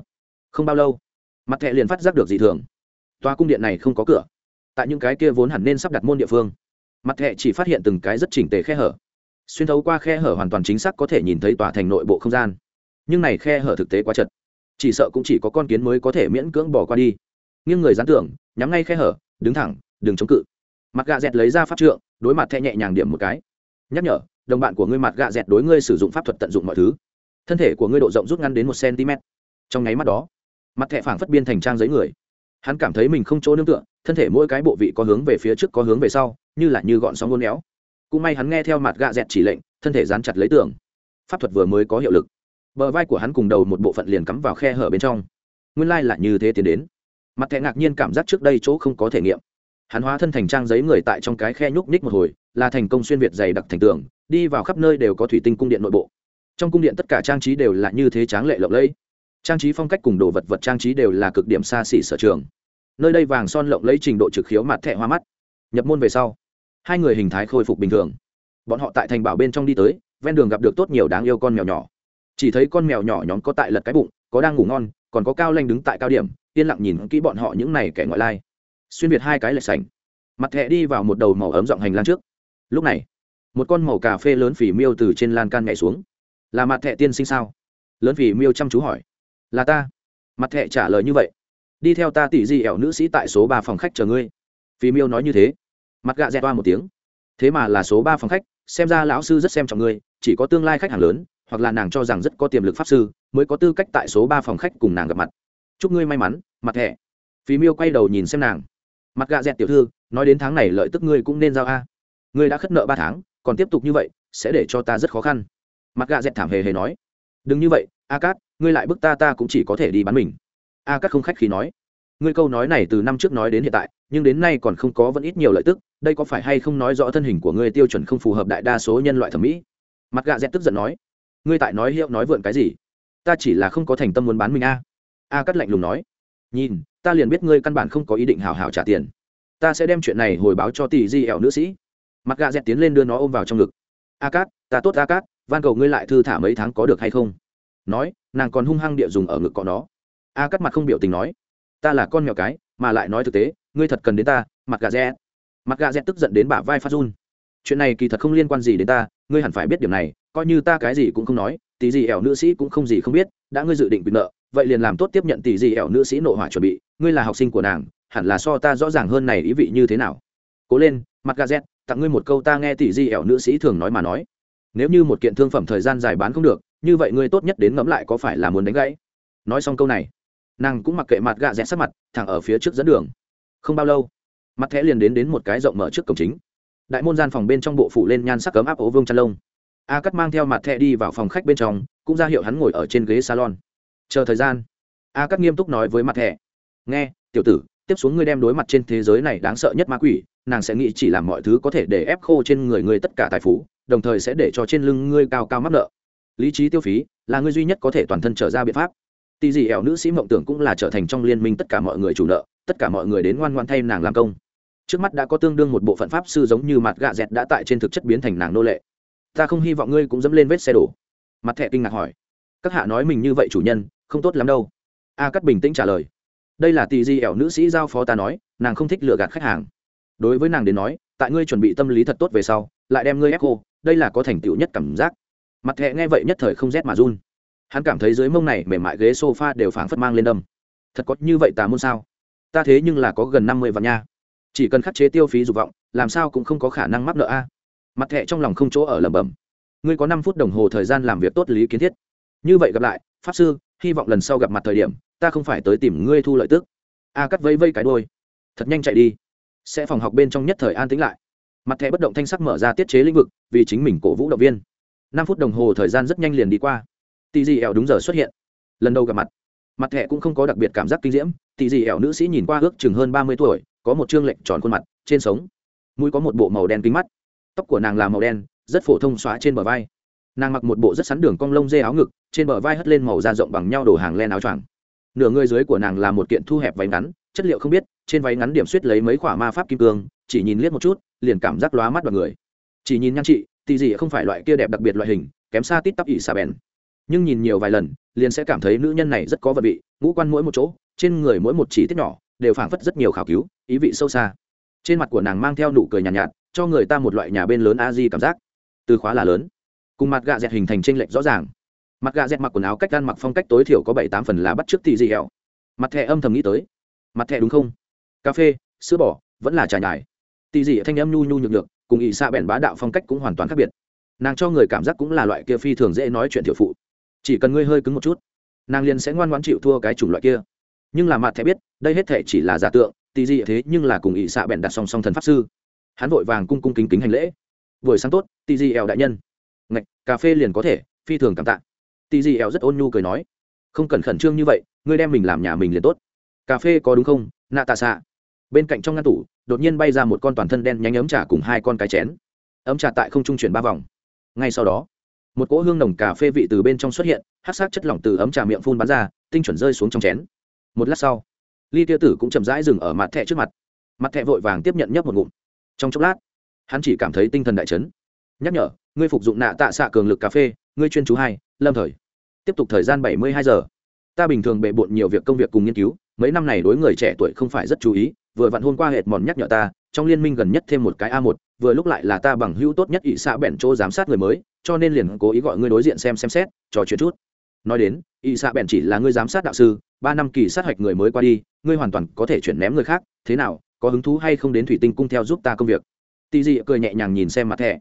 không bao lâu, mặt thẹ liền phát giác được dị thường. Tòa cung điện này không có cửa. Tại những cái kia vốn hẳn nên sắp đặt môn địa phương, mặt thẹ chỉ phát hiện từng cái rất chỉnh tề khe hở. Xuyên thấu qua khe hở hoàn toàn chính xác có thể nhìn thấy tòa thành nội bộ không gian. Nhưng này khe hở thực tế quá chật. Chỉ sợ cũng chỉ có con kiến mới có thể miễn cưỡng bỏ qua đi. Nhưng người dán tưởng nhắm ngay khe hở, đứng thẳng, đừng chống cự. Mặt gạ dẹt lấy ra pháp trượng, đối mặt thẹ nhẹ nhàng điểm một cái. Nhắc nhở, đồng bạn của ngươi mặt gạ dẹt đối ngươi sử dụng pháp thuật tận dụng mọi thứ. Thân thể của ngươi độ rộng rút ngắn đến một cm trong nháy mắt đó mặt thẹ phảng phất biên thành trang giấy người. Hắn cảm thấy mình không chỗ nương tựa, thân thể mỗi cái bộ vị có hướng về phía trước, có hướng về sau, như là như gọn sóng ngôn éo. Cũng may hắn nghe theo mặt gạ dẹt chỉ lệnh, thân thể dán chặt lấy tường. Pháp thuật vừa mới có hiệu lực. Bờ vai của hắn cùng đầu một bộ phận liền cắm vào khe hở bên trong. Nguyên lai là như thế tiến đến. Mặt thẹ ngạc nhiên cảm giác trước đây chỗ không có thể nghiệm. Hắn hóa thân thành trang giấy người tại trong cái khe nhúc nhích một hồi, là thành công xuyên việt dày đặc thành tường, đi vào khắp nơi đều có thủy tinh cung điện nội bộ. Trong cung điện tất cả trang trí đều là như thế tráng lệ lộng lẫy trang trí phong cách cùng đồ vật vật trang trí đều là cực điểm xa xỉ sở trường. Nơi đây vàng son lộng lẫy trình độ trực khiếu mặt thẹ hoa mắt. Nhập môn về sau, hai người hình thái khôi phục bình thường. Bọn họ tại thành bảo bên trong đi tới, ven đường gặp được tốt nhiều đáng yêu con mèo nhỏ. Chỉ thấy con mèo nhỏ nhóm có tại lật cái bụng, có đang ngủ ngon, còn có cao lanh đứng tại cao điểm, yên lặng nhìn kỹ bọn họ những này kẻ ngoại lai. Xuyên việt hai cái lệch sành mặt thẹ đi vào một đầu màu ấm giọng hành lang trước. Lúc này, một con màu cà phê lớn phỉ miêu từ trên lan can nhảy xuống. Là mặt thẹ tiên sinh sao? Lớn phỉ miêu chăm chú hỏi là ta. Mặt thẹ trả lời như vậy. Đi theo ta tỉ di ẻo nữ sĩ tại số ba phòng khách chờ ngươi. Phi miêu nói như thế. Mặt gạ dẹt toa một tiếng. Thế mà là số ba phòng khách, xem ra lão sư rất xem trọng ngươi, chỉ có tương lai khách hàng lớn, hoặc là nàng cho rằng rất có tiềm lực pháp sư, mới có tư cách tại số ba phòng khách cùng nàng gặp mặt. Chúc ngươi may mắn, mặt thẹ phí miêu quay đầu nhìn xem nàng. Mặt gạ dẹt tiểu thư, nói đến tháng này lợi tức ngươi cũng nên giao a. Ngươi đã khất nợ ba tháng, còn tiếp tục như vậy, sẽ để cho ta rất khó khăn. Mặt gạ dẹt thảm hề hề nói. Đừng như vậy, a cát ngươi lại bức ta ta cũng chỉ có thể đi bán mình. A cát không khách khí nói. Ngươi câu nói này từ năm trước nói đến hiện tại, nhưng đến nay còn không có vẫn ít nhiều lợi tức, đây có phải hay không nói rõ thân hình của ngươi tiêu chuẩn không phù hợp đại đa số nhân loại thẩm mỹ? Mặt gạ dẹt tức giận nói. Ngươi tại nói hiệu nói vượn cái gì? Ta chỉ là không có thành tâm muốn bán mình a. A cắt lạnh lùng nói. Nhìn, ta liền biết ngươi căn bản không có ý định hào hào trả tiền. Ta sẽ đem chuyện này hồi báo cho tỷ di ẻo nữ sĩ. Mặt gà dẹt tiến lên đưa nó ôm vào trong ngực. A cát, ta tốt a cát, van cầu ngươi lại thư thả mấy tháng có được hay không? Nói, nàng còn hung hăng địa dùng ở ngực cọ nó. A cắt mặt không biểu tình nói, ta là con mèo cái, mà lại nói thực tế, ngươi thật cần đến ta, mặt gà rẽ. Mặt gà rẽ tức giận đến bả vai phát run. Chuyện này kỳ thật không liên quan gì đến ta, ngươi hẳn phải biết điểm này, coi như ta cái gì cũng không nói tỷ gì ẻo nữ sĩ cũng không gì không biết, đã ngươi dự định quyền nợ, vậy liền làm tốt tiếp nhận tỷ gì ẻo nữ sĩ nộ hỏa chuẩn bị, ngươi là học sinh của nàng, hẳn là so ta rõ ràng hơn này ý vị như thế nào? Cố lên, mặt gazet tặng ngươi một câu ta nghe tỷ gì ẻo nữ sĩ thường nói mà nói. Nếu như một kiện thương phẩm thời gian dài bán không được như vậy ngươi tốt nhất đến ngẫm lại có phải là muốn đánh gãy? Nói xong câu này, nàng cũng mặc kệ mặt gạ rẽ sát mặt, thẳng ở phía trước dẫn đường. Không bao lâu, mặt thẻ liền đến đến một cái rộng mở trước cổng chính. Đại môn gian phòng bên trong bộ phủ lên nhan sắc cấm áp ố vương chăn lông. A cắt mang theo mặt thẻ đi vào phòng khách bên trong, cũng ra hiệu hắn ngồi ở trên ghế salon. Chờ thời gian, a cắt nghiêm túc nói với mặt thẻ, nghe, tiểu tử, tiếp xuống ngươi đem đối mặt trên thế giới này đáng sợ nhất ma quỷ, nàng sẽ nghĩ chỉ làm mọi thứ có thể để ép khô trên người ngươi tất cả tài phú, đồng thời sẽ để cho trên lưng ngươi cao cao mắc nợ lý trí tiêu phí là người duy nhất có thể toàn thân trở ra biện pháp. Tỷ dị ẻo nữ sĩ mộng tưởng cũng là trở thành trong liên minh tất cả mọi người chủ nợ, tất cả mọi người đến ngoan ngoan thay nàng làm công. Trước mắt đã có tương đương một bộ phận pháp sư giống như mặt gạ dẹt đã tại trên thực chất biến thành nàng nô lệ. Ta không hy vọng ngươi cũng dẫm lên vết xe đổ. Mặt thẹ kinh ngạc hỏi. Các hạ nói mình như vậy chủ nhân, không tốt lắm đâu. A cắt bình tĩnh trả lời. Đây là tỷ di ẻo nữ sĩ giao phó ta nói, nàng không thích lừa gạt khách hàng. Đối với nàng đến nói, tại ngươi chuẩn bị tâm lý thật tốt về sau, lại đem ngươi ép cô, đây là có thành tựu nhất cảm giác mặt thẹ nghe vậy nhất thời không rét mà run. Hắn cảm thấy dưới mông này mềm mại ghế sofa đều phảng phất mang lên đâm. Thật có như vậy tà môn sao? Ta thế nhưng là có gần năm mươi vạn nha. Chỉ cần khắc chế tiêu phí dục vọng, làm sao cũng không có khả năng mắc nợ a. Mặt thẹ trong lòng không chỗ ở lẩm bẩm. Ngươi có năm phút đồng hồ thời gian làm việc tốt lý kiến thiết. Như vậy gặp lại, pháp sư, hy vọng lần sau gặp mặt thời điểm, ta không phải tới tìm ngươi thu lợi tức. A cắt vây vây cái đôi thật nhanh chạy đi. Sẽ phòng học bên trong nhất thời an tĩnh lại. Mặt thẻ bất động thanh sắc mở ra tiết chế lĩnh vực, vì chính mình cổ vũ động viên năm phút đồng hồ thời gian rất nhanh liền đi qua. Tì dì ẻo đúng giờ xuất hiện. Lần đầu gặp mặt. Mặt thẻ cũng không có đặc biệt cảm giác kinh diễm. Tì dì ẻo nữ sĩ nhìn qua ước chừng hơn ba mươi tuổi, có một chương lệnh tròn khuôn mặt, trên sống. Mũi có một bộ màu đen kính mắt. Tóc của nàng là màu đen, rất phổ thông xóa trên bờ vai. Nàng mặc một bộ rất sắn đường cong lông dê áo ngực, trên bờ vai hất lên màu da rộng bằng nhau đổ hàng len áo choàng. Nửa người dưới của nàng là một kiện thu hẹp váy ngắn, chất liệu không biết, trên váy ngắn điểm suýt lấy mấy khoả ma pháp kim cương, chỉ nhìn liếc một chút, liền cảm giác lóa mắt vào người. Chỉ nhìn nhan chị thì gì không phải loại kia đẹp đặc biệt loại hình kém xa tít tắp ỉ xà bèn. Nhưng nhìn nhiều vài lần liền sẽ cảm thấy nữ nhân này rất có vật vị ngũ quan mỗi một chỗ trên người mỗi một chỉ tiết nhỏ đều phảng phất rất nhiều khảo cứu ý vị sâu xa. Trên mặt của nàng mang theo nụ cười nhàn nhạt, nhạt cho người ta một loại nhà bên lớn a di cảm giác. Từ khóa là lớn. Cùng mặt gạ dẹt hình thành tranh lệch rõ ràng. Mặt gạ dẹt mặc quần áo cách ăn mặc phong cách tối thiểu có bảy tám phần là bắt trước tỷ gì hẹo. Mặt thẻ âm thầm nghĩ tới. Mặt thẻ đúng không? Cà phê sữa bò vẫn là trà nhải. Tỷ dị thanh âm nhu nhu nhược nhược cùng ỵ xạ bèn bá đạo phong cách cũng hoàn toàn khác biệt. Nàng cho người cảm giác cũng là loại kia phi thường dễ nói chuyện thiểu phụ. Chỉ cần ngươi hơi cứng một chút, nàng liền sẽ ngoan ngoãn chịu thua cái chủng loại kia. Nhưng là mặt thẻ biết, đây hết thể chỉ là giả tượng tỷ gì thế nhưng là cùng ỵ xạ bèn đặt song song thần pháp sư. Hắn vội vàng cung cung kính kính hành lễ. Buổi sáng tốt tỷ gì ẻo đại nhân. Ngạch, cà phê liền có thể, phi thường cảm tạ. Tỷ gì ẻo rất ôn nhu cười nói. Không cần khẩn trương như vậy, ngươi đem mình làm nhà mình liền tốt. Cà phê có đúng không, nạ tạ xạ bên cạnh trong ngăn tủ đột nhiên bay ra một con toàn thân đen nhánh ấm trà cùng hai con cái chén. Ấm trà tại không trung chuyển ba vòng. Ngay sau đó, một cỗ hương nồng cà phê vị từ bên trong xuất hiện hát sát chất lỏng từ ấm trà miệng phun bắn ra, tinh chuẩn rơi xuống trong chén. Một lát sau ly tiêu tử cũng chậm rãi dừng ở mặt thẹ trước mặt. Mặt thẹ vội vàng tiếp nhận nhấp một ngụm. Trong chốc lát, hắn chỉ cảm thấy tinh thần đại chấn. Nhắc nhở, ngươi phục dụng nạ tạ xạ cường lực cà phê, ngươi chuyên chú hai, lâm thời. Tiếp tục thời gian bảy mươi hai giờ. Ta bình thường bề bộn nhiều việc công việc cùng nghiên cứu, mấy năm này đối người trẻ tuổi không phải rất chú ý vừa vặn hôm qua hệt mòn nhắc nhở ta, trong liên minh gần nhất thêm một cái a một, vừa lúc lại là ta bằng hữu tốt nhất ỵ xã bèn chỗ giám sát người mới, cho nên liền cố ý gọi ngươi đối diện xem xem xét, trò chuyện chút. Nói đến ỵ xã bèn chỉ là ngươi giám sát đạo sư, ba năm kỳ sát hạch người mới qua đi, ngươi hoàn toàn có thể chuyển ném người khác, thế nào, có hứng thú hay không đến thủy tinh cung theo giúp ta công việc? Tì dị cười nhẹ nhàng nhìn xem mặt thẻ.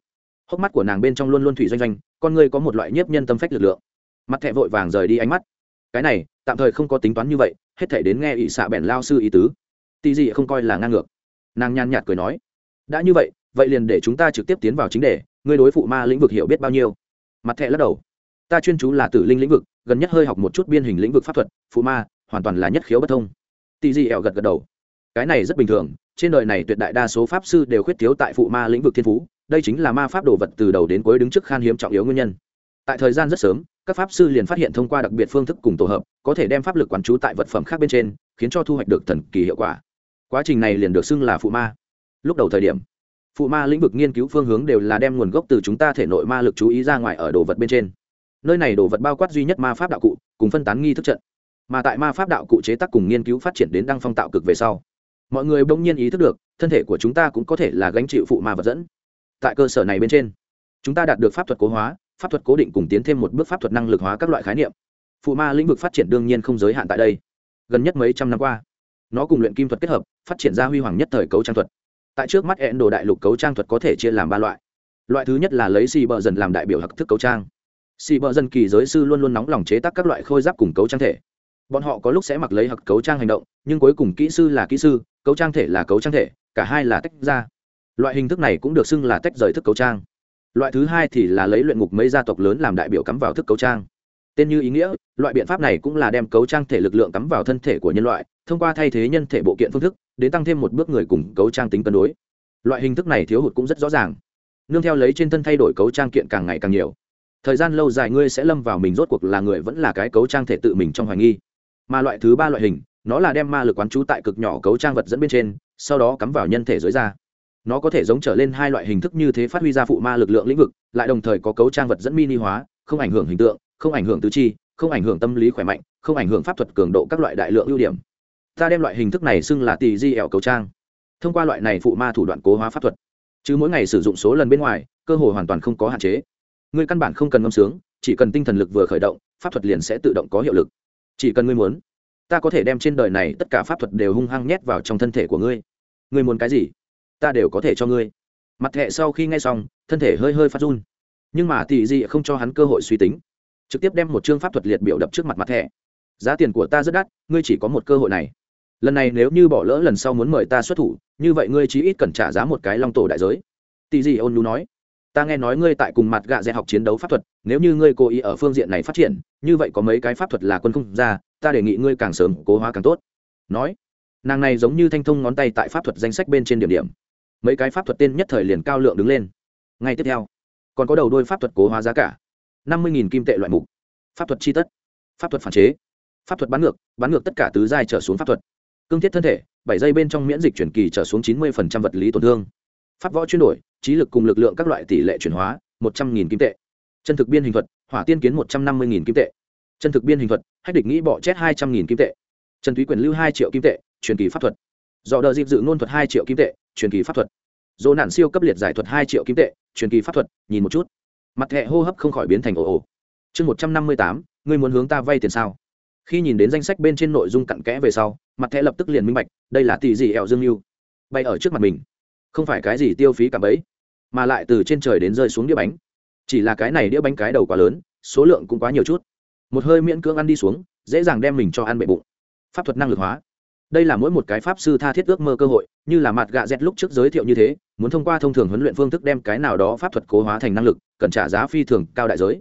Hốc mắt của nàng bên trong luôn luôn thủy doanh doanh, con ngươi có một loại nhiếp nhân tâm phách lực lượng. Mặt thẻ vội vàng rời đi ánh mắt. Cái này, tạm thời không có tính toán như vậy, hết thể đến nghe ỵ xạ bèn lao sư ý tứ tì dị không coi là ngang ngược. Nàng nhàn nhạt cười nói, đã như vậy vậy liền để chúng ta trực tiếp tiến vào chính đề, ngươi đối phụ ma lĩnh vực hiểu biết bao nhiêu? Mặt thẹ lắc đầu, ta chuyên chú là tử linh lĩnh vực, gần nhất hơi học một chút biên hình lĩnh vực pháp thuật, phụ ma, hoàn toàn là nhất khiếu bất thông. Tì dị ẻo gật gật đầu, cái này rất bình thường, trên đời này tuyệt đại đa số pháp sư đều khuyết thiếu tại phụ ma lĩnh vực thiên phú, đây chính là ma pháp đồ vật từ đầu đến cuối đứng trước khan hiếm trọng yếu nguyên nhân. Tại thời gian rất sớm, các pháp sư liền phát hiện thông qua đặc biệt phương thức cùng tổ hợp, có thể đem pháp lực quán trú tại vật phẩm khác bên trên, khiến cho thu hoạch được thần kỳ hiệu quả quá trình này liền được xưng là phụ ma. Lúc đầu thời điểm, phụ ma lĩnh vực nghiên cứu phương hướng đều là đem nguồn gốc từ chúng ta thể nội ma lực chú ý ra ngoài ở đồ vật bên trên. Nơi này đồ vật bao quát duy nhất ma pháp đạo cụ, cùng phân tán nghi thức trận. Mà tại ma pháp đạo cụ chế tác cùng nghiên cứu phát triển đến đăng phong tạo cực về sau, mọi người bỗng nhiên ý thức được, thân thể của chúng ta cũng có thể là gánh chịu phụ ma vật dẫn. Tại cơ sở này bên trên, chúng ta đạt được pháp thuật cố hóa, pháp thuật cố định cùng tiến thêm một bước pháp thuật năng lực hóa các loại khái niệm. Phụ ma lĩnh vực phát triển đương nhiên không giới hạn tại đây. Gần nhất mấy trăm năm qua nó cùng luyện kim thuật kết hợp, phát triển ra huy hoàng nhất thời cấu trang thuật. Tại trước mắt hẹn đồ đại lục cấu trang thuật có thể chia làm ba loại. Loại thứ nhất là lấy xì bờ dần làm đại biểu hặc thức cấu trang. Xì bờ dần kỳ giới sư luôn luôn nóng lòng chế tác các loại khôi giáp cùng cấu trang thể. Bọn họ có lúc sẽ mặc lấy hặc cấu trang hành động, nhưng cuối cùng kỹ sư là kỹ sư, cấu trang thể là cấu trang thể, cả hai là tách ra. Loại hình thức này cũng được xưng là tách rời thức cấu trang. Loại thứ hai thì là lấy luyện ngục mấy gia tộc lớn làm đại biểu cắm vào thức cấu trang tên như ý nghĩa, loại biện pháp này cũng là đem cấu trang thể lực lượng cắm vào thân thể của nhân loại, thông qua thay thế nhân thể bộ kiện phương thức, đến tăng thêm một bước người cùng cấu trang tính cân đối. Loại hình thức này thiếu hụt cũng rất rõ ràng. Nương theo lấy trên thân thay đổi cấu trang kiện càng ngày càng nhiều. Thời gian lâu dài ngươi sẽ lâm vào mình rốt cuộc là người vẫn là cái cấu trang thể tự mình trong hoài nghi. Mà loại thứ ba loại hình, nó là đem ma lực quán trú tại cực nhỏ cấu trang vật dẫn bên trên, sau đó cắm vào nhân thể dưới da. Nó có thể giống trở lên hai loại hình thức như thế phát huy ra phụ ma lực lượng lĩnh vực, lại đồng thời có cấu trang vật dẫn mini hóa, không ảnh hưởng hình tượng không ảnh hưởng tứ chi, không ảnh hưởng tâm lý khỏe mạnh, không ảnh hưởng pháp thuật cường độ các loại đại lượng ưu điểm. Ta đem loại hình thức này xưng là tỷ di ẻo cầu trang. Thông qua loại này phụ ma thủ đoạn cố hóa pháp thuật. Chứ mỗi ngày sử dụng số lần bên ngoài, cơ hội hoàn toàn không có hạn chế. Ngươi căn bản không cần ngâm sướng, chỉ cần tinh thần lực vừa khởi động, pháp thuật liền sẽ tự động có hiệu lực. Chỉ cần ngươi muốn, ta có thể đem trên đời này tất cả pháp thuật đều hung hăng nhét vào trong thân thể của ngươi. Ngươi muốn cái gì, ta đều có thể cho ngươi. Mặt thẹ sau khi nghe xong, thân thể hơi hơi phát run. Nhưng mà tỷ dị không cho hắn cơ hội suy tính trực tiếp đem một chương pháp thuật liệt biểu đập trước mặt mặt thẻ. Giá tiền của ta rất đắt, ngươi chỉ có một cơ hội này. Lần này nếu như bỏ lỡ lần sau muốn mời ta xuất thủ, như vậy ngươi chí ít cần trả giá một cái long tổ đại giới. Tỷ dị ôn nhu nói, ta nghe nói ngươi tại cùng mặt gạ dẹ học chiến đấu pháp thuật, nếu như ngươi cố ý ở phương diện này phát triển, như vậy có mấy cái pháp thuật là quân không ra, ta đề nghị ngươi càng sớm cố hóa càng tốt. Nói, nàng này giống như thanh thông ngón tay tại pháp thuật danh sách bên trên điểm điểm. Mấy cái pháp thuật tên nhất thời liền cao lượng đứng lên. Ngay tiếp theo, còn có đầu đôi pháp thuật cố hóa giá cả năm mươi kim tệ loại mục. Pháp thuật chi tất. Pháp thuật phản chế. Pháp thuật bán ngược. Bán ngược tất cả tứ giai trở xuống pháp thuật. Cương thiết thân thể, bảy giây bên trong miễn dịch chuyển kỳ trở xuống chín mươi vật lý tổn thương. Pháp võ chuyển đổi, trí lực cùng lực lượng các loại tỷ lệ chuyển hóa, một trăm nghìn kim tệ. Chân thực biên hình thuật, hỏa tiên kiến một trăm năm mươi nghìn kim tệ. Chân thực biên hình thuật, hách địch nghĩ bỏ chết hai trăm nghìn kim tệ. Trần thúy quyền lưu hai triệu kim tệ, truyền kỳ pháp thuật. Dọ đờ dịp dự ngôn thuật hai triệu kim tệ, truyền kỳ pháp thuật. Dỗ nạn siêu cấp liệt giải thuật hai triệu kim tệ, truyền kỳ pháp thuật, nhìn một chút mặt thẹ hô hấp không khỏi biến thành ồ ồ. Chương một trăm năm mươi tám, ngươi muốn hướng ta vay tiền sao? Khi nhìn đến danh sách bên trên nội dung cặn kẽ về sau, mặt thẹ lập tức liền minh bạch, đây là tỷ gì ẹo dương mưu bay ở trước mặt mình. Không phải cái gì tiêu phí cả bấy, mà lại từ trên trời đến rơi xuống đĩa bánh. Chỉ là cái này đĩa bánh cái đầu quá lớn, số lượng cũng quá nhiều chút. Một hơi miễn cưỡng ăn đi xuống, dễ dàng đem mình cho ăn bệ bụng. Pháp thuật năng lực hóa. Đây là mỗi một cái pháp sư tha thiết ước mơ cơ hội, như là mặt gạ dẹt lúc trước giới thiệu như thế muốn thông qua thông thường huấn luyện phương thức đem cái nào đó pháp thuật cố hóa thành năng lực, cần trả giá phi thường cao đại giới.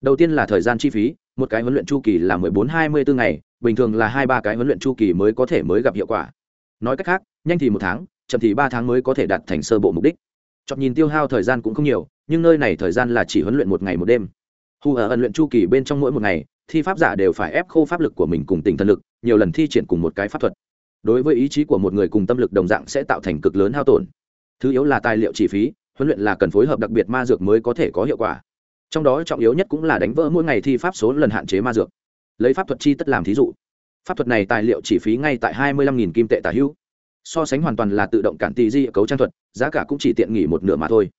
Đầu tiên là thời gian chi phí, một cái huấn luyện chu kỳ là mười bốn, hai mươi bốn ngày, bình thường là hai ba cái huấn luyện chu kỳ mới có thể mới gặp hiệu quả. Nói cách khác, nhanh thì một tháng, chậm thì ba tháng mới có thể đạt thành sơ bộ mục đích. Chọn nhìn tiêu hao thời gian cũng không nhiều, nhưng nơi này thời gian là chỉ huấn luyện một ngày một đêm. Hù ở ẩn luyện chu kỳ bên trong mỗi một ngày, thi pháp giả đều phải ép khô pháp lực của mình cùng tình thần lực, nhiều lần thi triển cùng một cái pháp thuật. Đối với ý chí của một người cùng tâm lực đồng dạng sẽ tạo thành cực lớn hao tổn thứ yếu là tài liệu chi phí, huấn luyện là cần phối hợp đặc biệt ma dược mới có thể có hiệu quả. Trong đó trọng yếu nhất cũng là đánh vỡ mỗi ngày thi pháp số lần hạn chế ma dược. Lấy pháp thuật chi tất làm thí dụ. Pháp thuật này tài liệu chi phí ngay tại hai mươi lăm nghìn kim tệ tả hữu. So sánh hoàn toàn là tự động cản tì di cấu trang thuật, giá cả cũng chỉ tiện nghỉ một nửa mà thôi.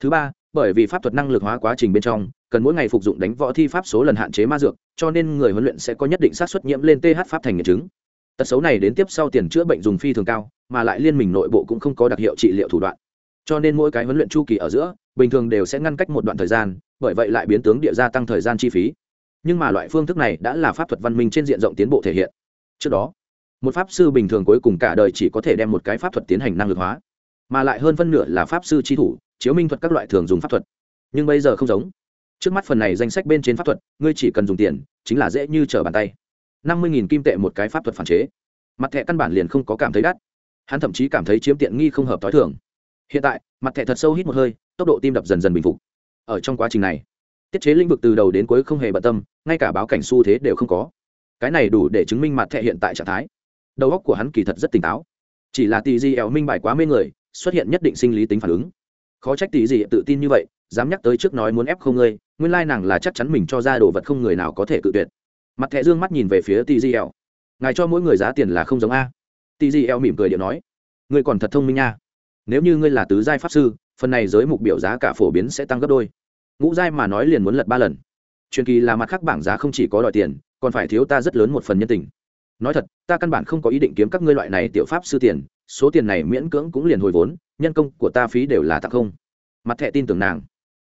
Thứ ba, bởi vì pháp thuật năng lực hóa quá trình bên trong, cần mỗi ngày phục dụng đánh võ thi pháp số lần hạn chế ma dược, cho nên người huấn luyện sẽ có nhất định sát xuất nhiễm lên th pháp thành nghiệm chứng tật xấu này đến tiếp sau tiền chữa bệnh dùng phi thường cao, mà lại liên minh nội bộ cũng không có đặc hiệu trị liệu thủ đoạn. Cho nên mỗi cái huấn luyện chu kỳ ở giữa, bình thường đều sẽ ngăn cách một đoạn thời gian, bởi vậy lại biến tướng địa gia tăng thời gian chi phí. Nhưng mà loại phương thức này đã là pháp thuật văn minh trên diện rộng tiến bộ thể hiện. Trước đó, một pháp sư bình thường cuối cùng cả đời chỉ có thể đem một cái pháp thuật tiến hành năng lực hóa. Mà lại hơn phân nửa là pháp sư tri thủ, chiếu minh thuật các loại thường dùng pháp thuật. Nhưng bây giờ không giống. Trước mắt phần này danh sách bên trên pháp thuật, ngươi chỉ cần dùng tiền, chính là dễ như trở bàn tay năm mươi kim tệ một cái pháp thuật phản chế. Mặt thẻ căn bản liền không có cảm thấy đắt. Hắn thậm chí cảm thấy chiếm tiện nghi không hợp t h o i thường. Hiện tại, mặt thẻ thật sâu hít một hơi, tốc độ tim đập dần dần bình phục. Ở trong quá trình này, tiết chế lĩnh vực từ đầu đến cuối không hề bận tâm, ngay cả báo cảnh xu thế đều không có. Cái này đủ để chứng minh mặt thẻ hiện tại trạng thái. Đầu óc của hắn kỳ thật rất tỉnh táo. Chỉ là tỷ di ẻo minh bài quá mê người, xuất hiện nhất định sinh lý tính phản ứng. Khó trách tỷ di tự tin như vậy, dám nhắc tới trước nói muốn ép không ngươi, nguyên lai nàng là chắc chắn mình cho ra đồ vật không người nào có thể cự tuyệt mặt thẻ dương mắt nhìn về phía tgl ngài cho mỗi người giá tiền là không giống a. Tgl mỉm cười điện nói. Ngươi còn thật thông minh nha. Nếu như ngươi là tứ giai pháp sư, phần này giới mục biểu giá cả phổ biến sẽ tăng gấp đôi. Ngũ giai mà nói liền muốn lật ba lần. Truyền kỳ là mặt khác bảng giá không chỉ có đòi tiền, còn phải thiếu ta rất lớn một phần nhân tình. Nói thật, ta căn bản không có ý định kiếm các ngươi loại này tiểu pháp sư tiền, số tiền này miễn cưỡng cũng liền hồi vốn, nhân công của ta phí đều là tặng không. Mặt thẻ tin tưởng nàng.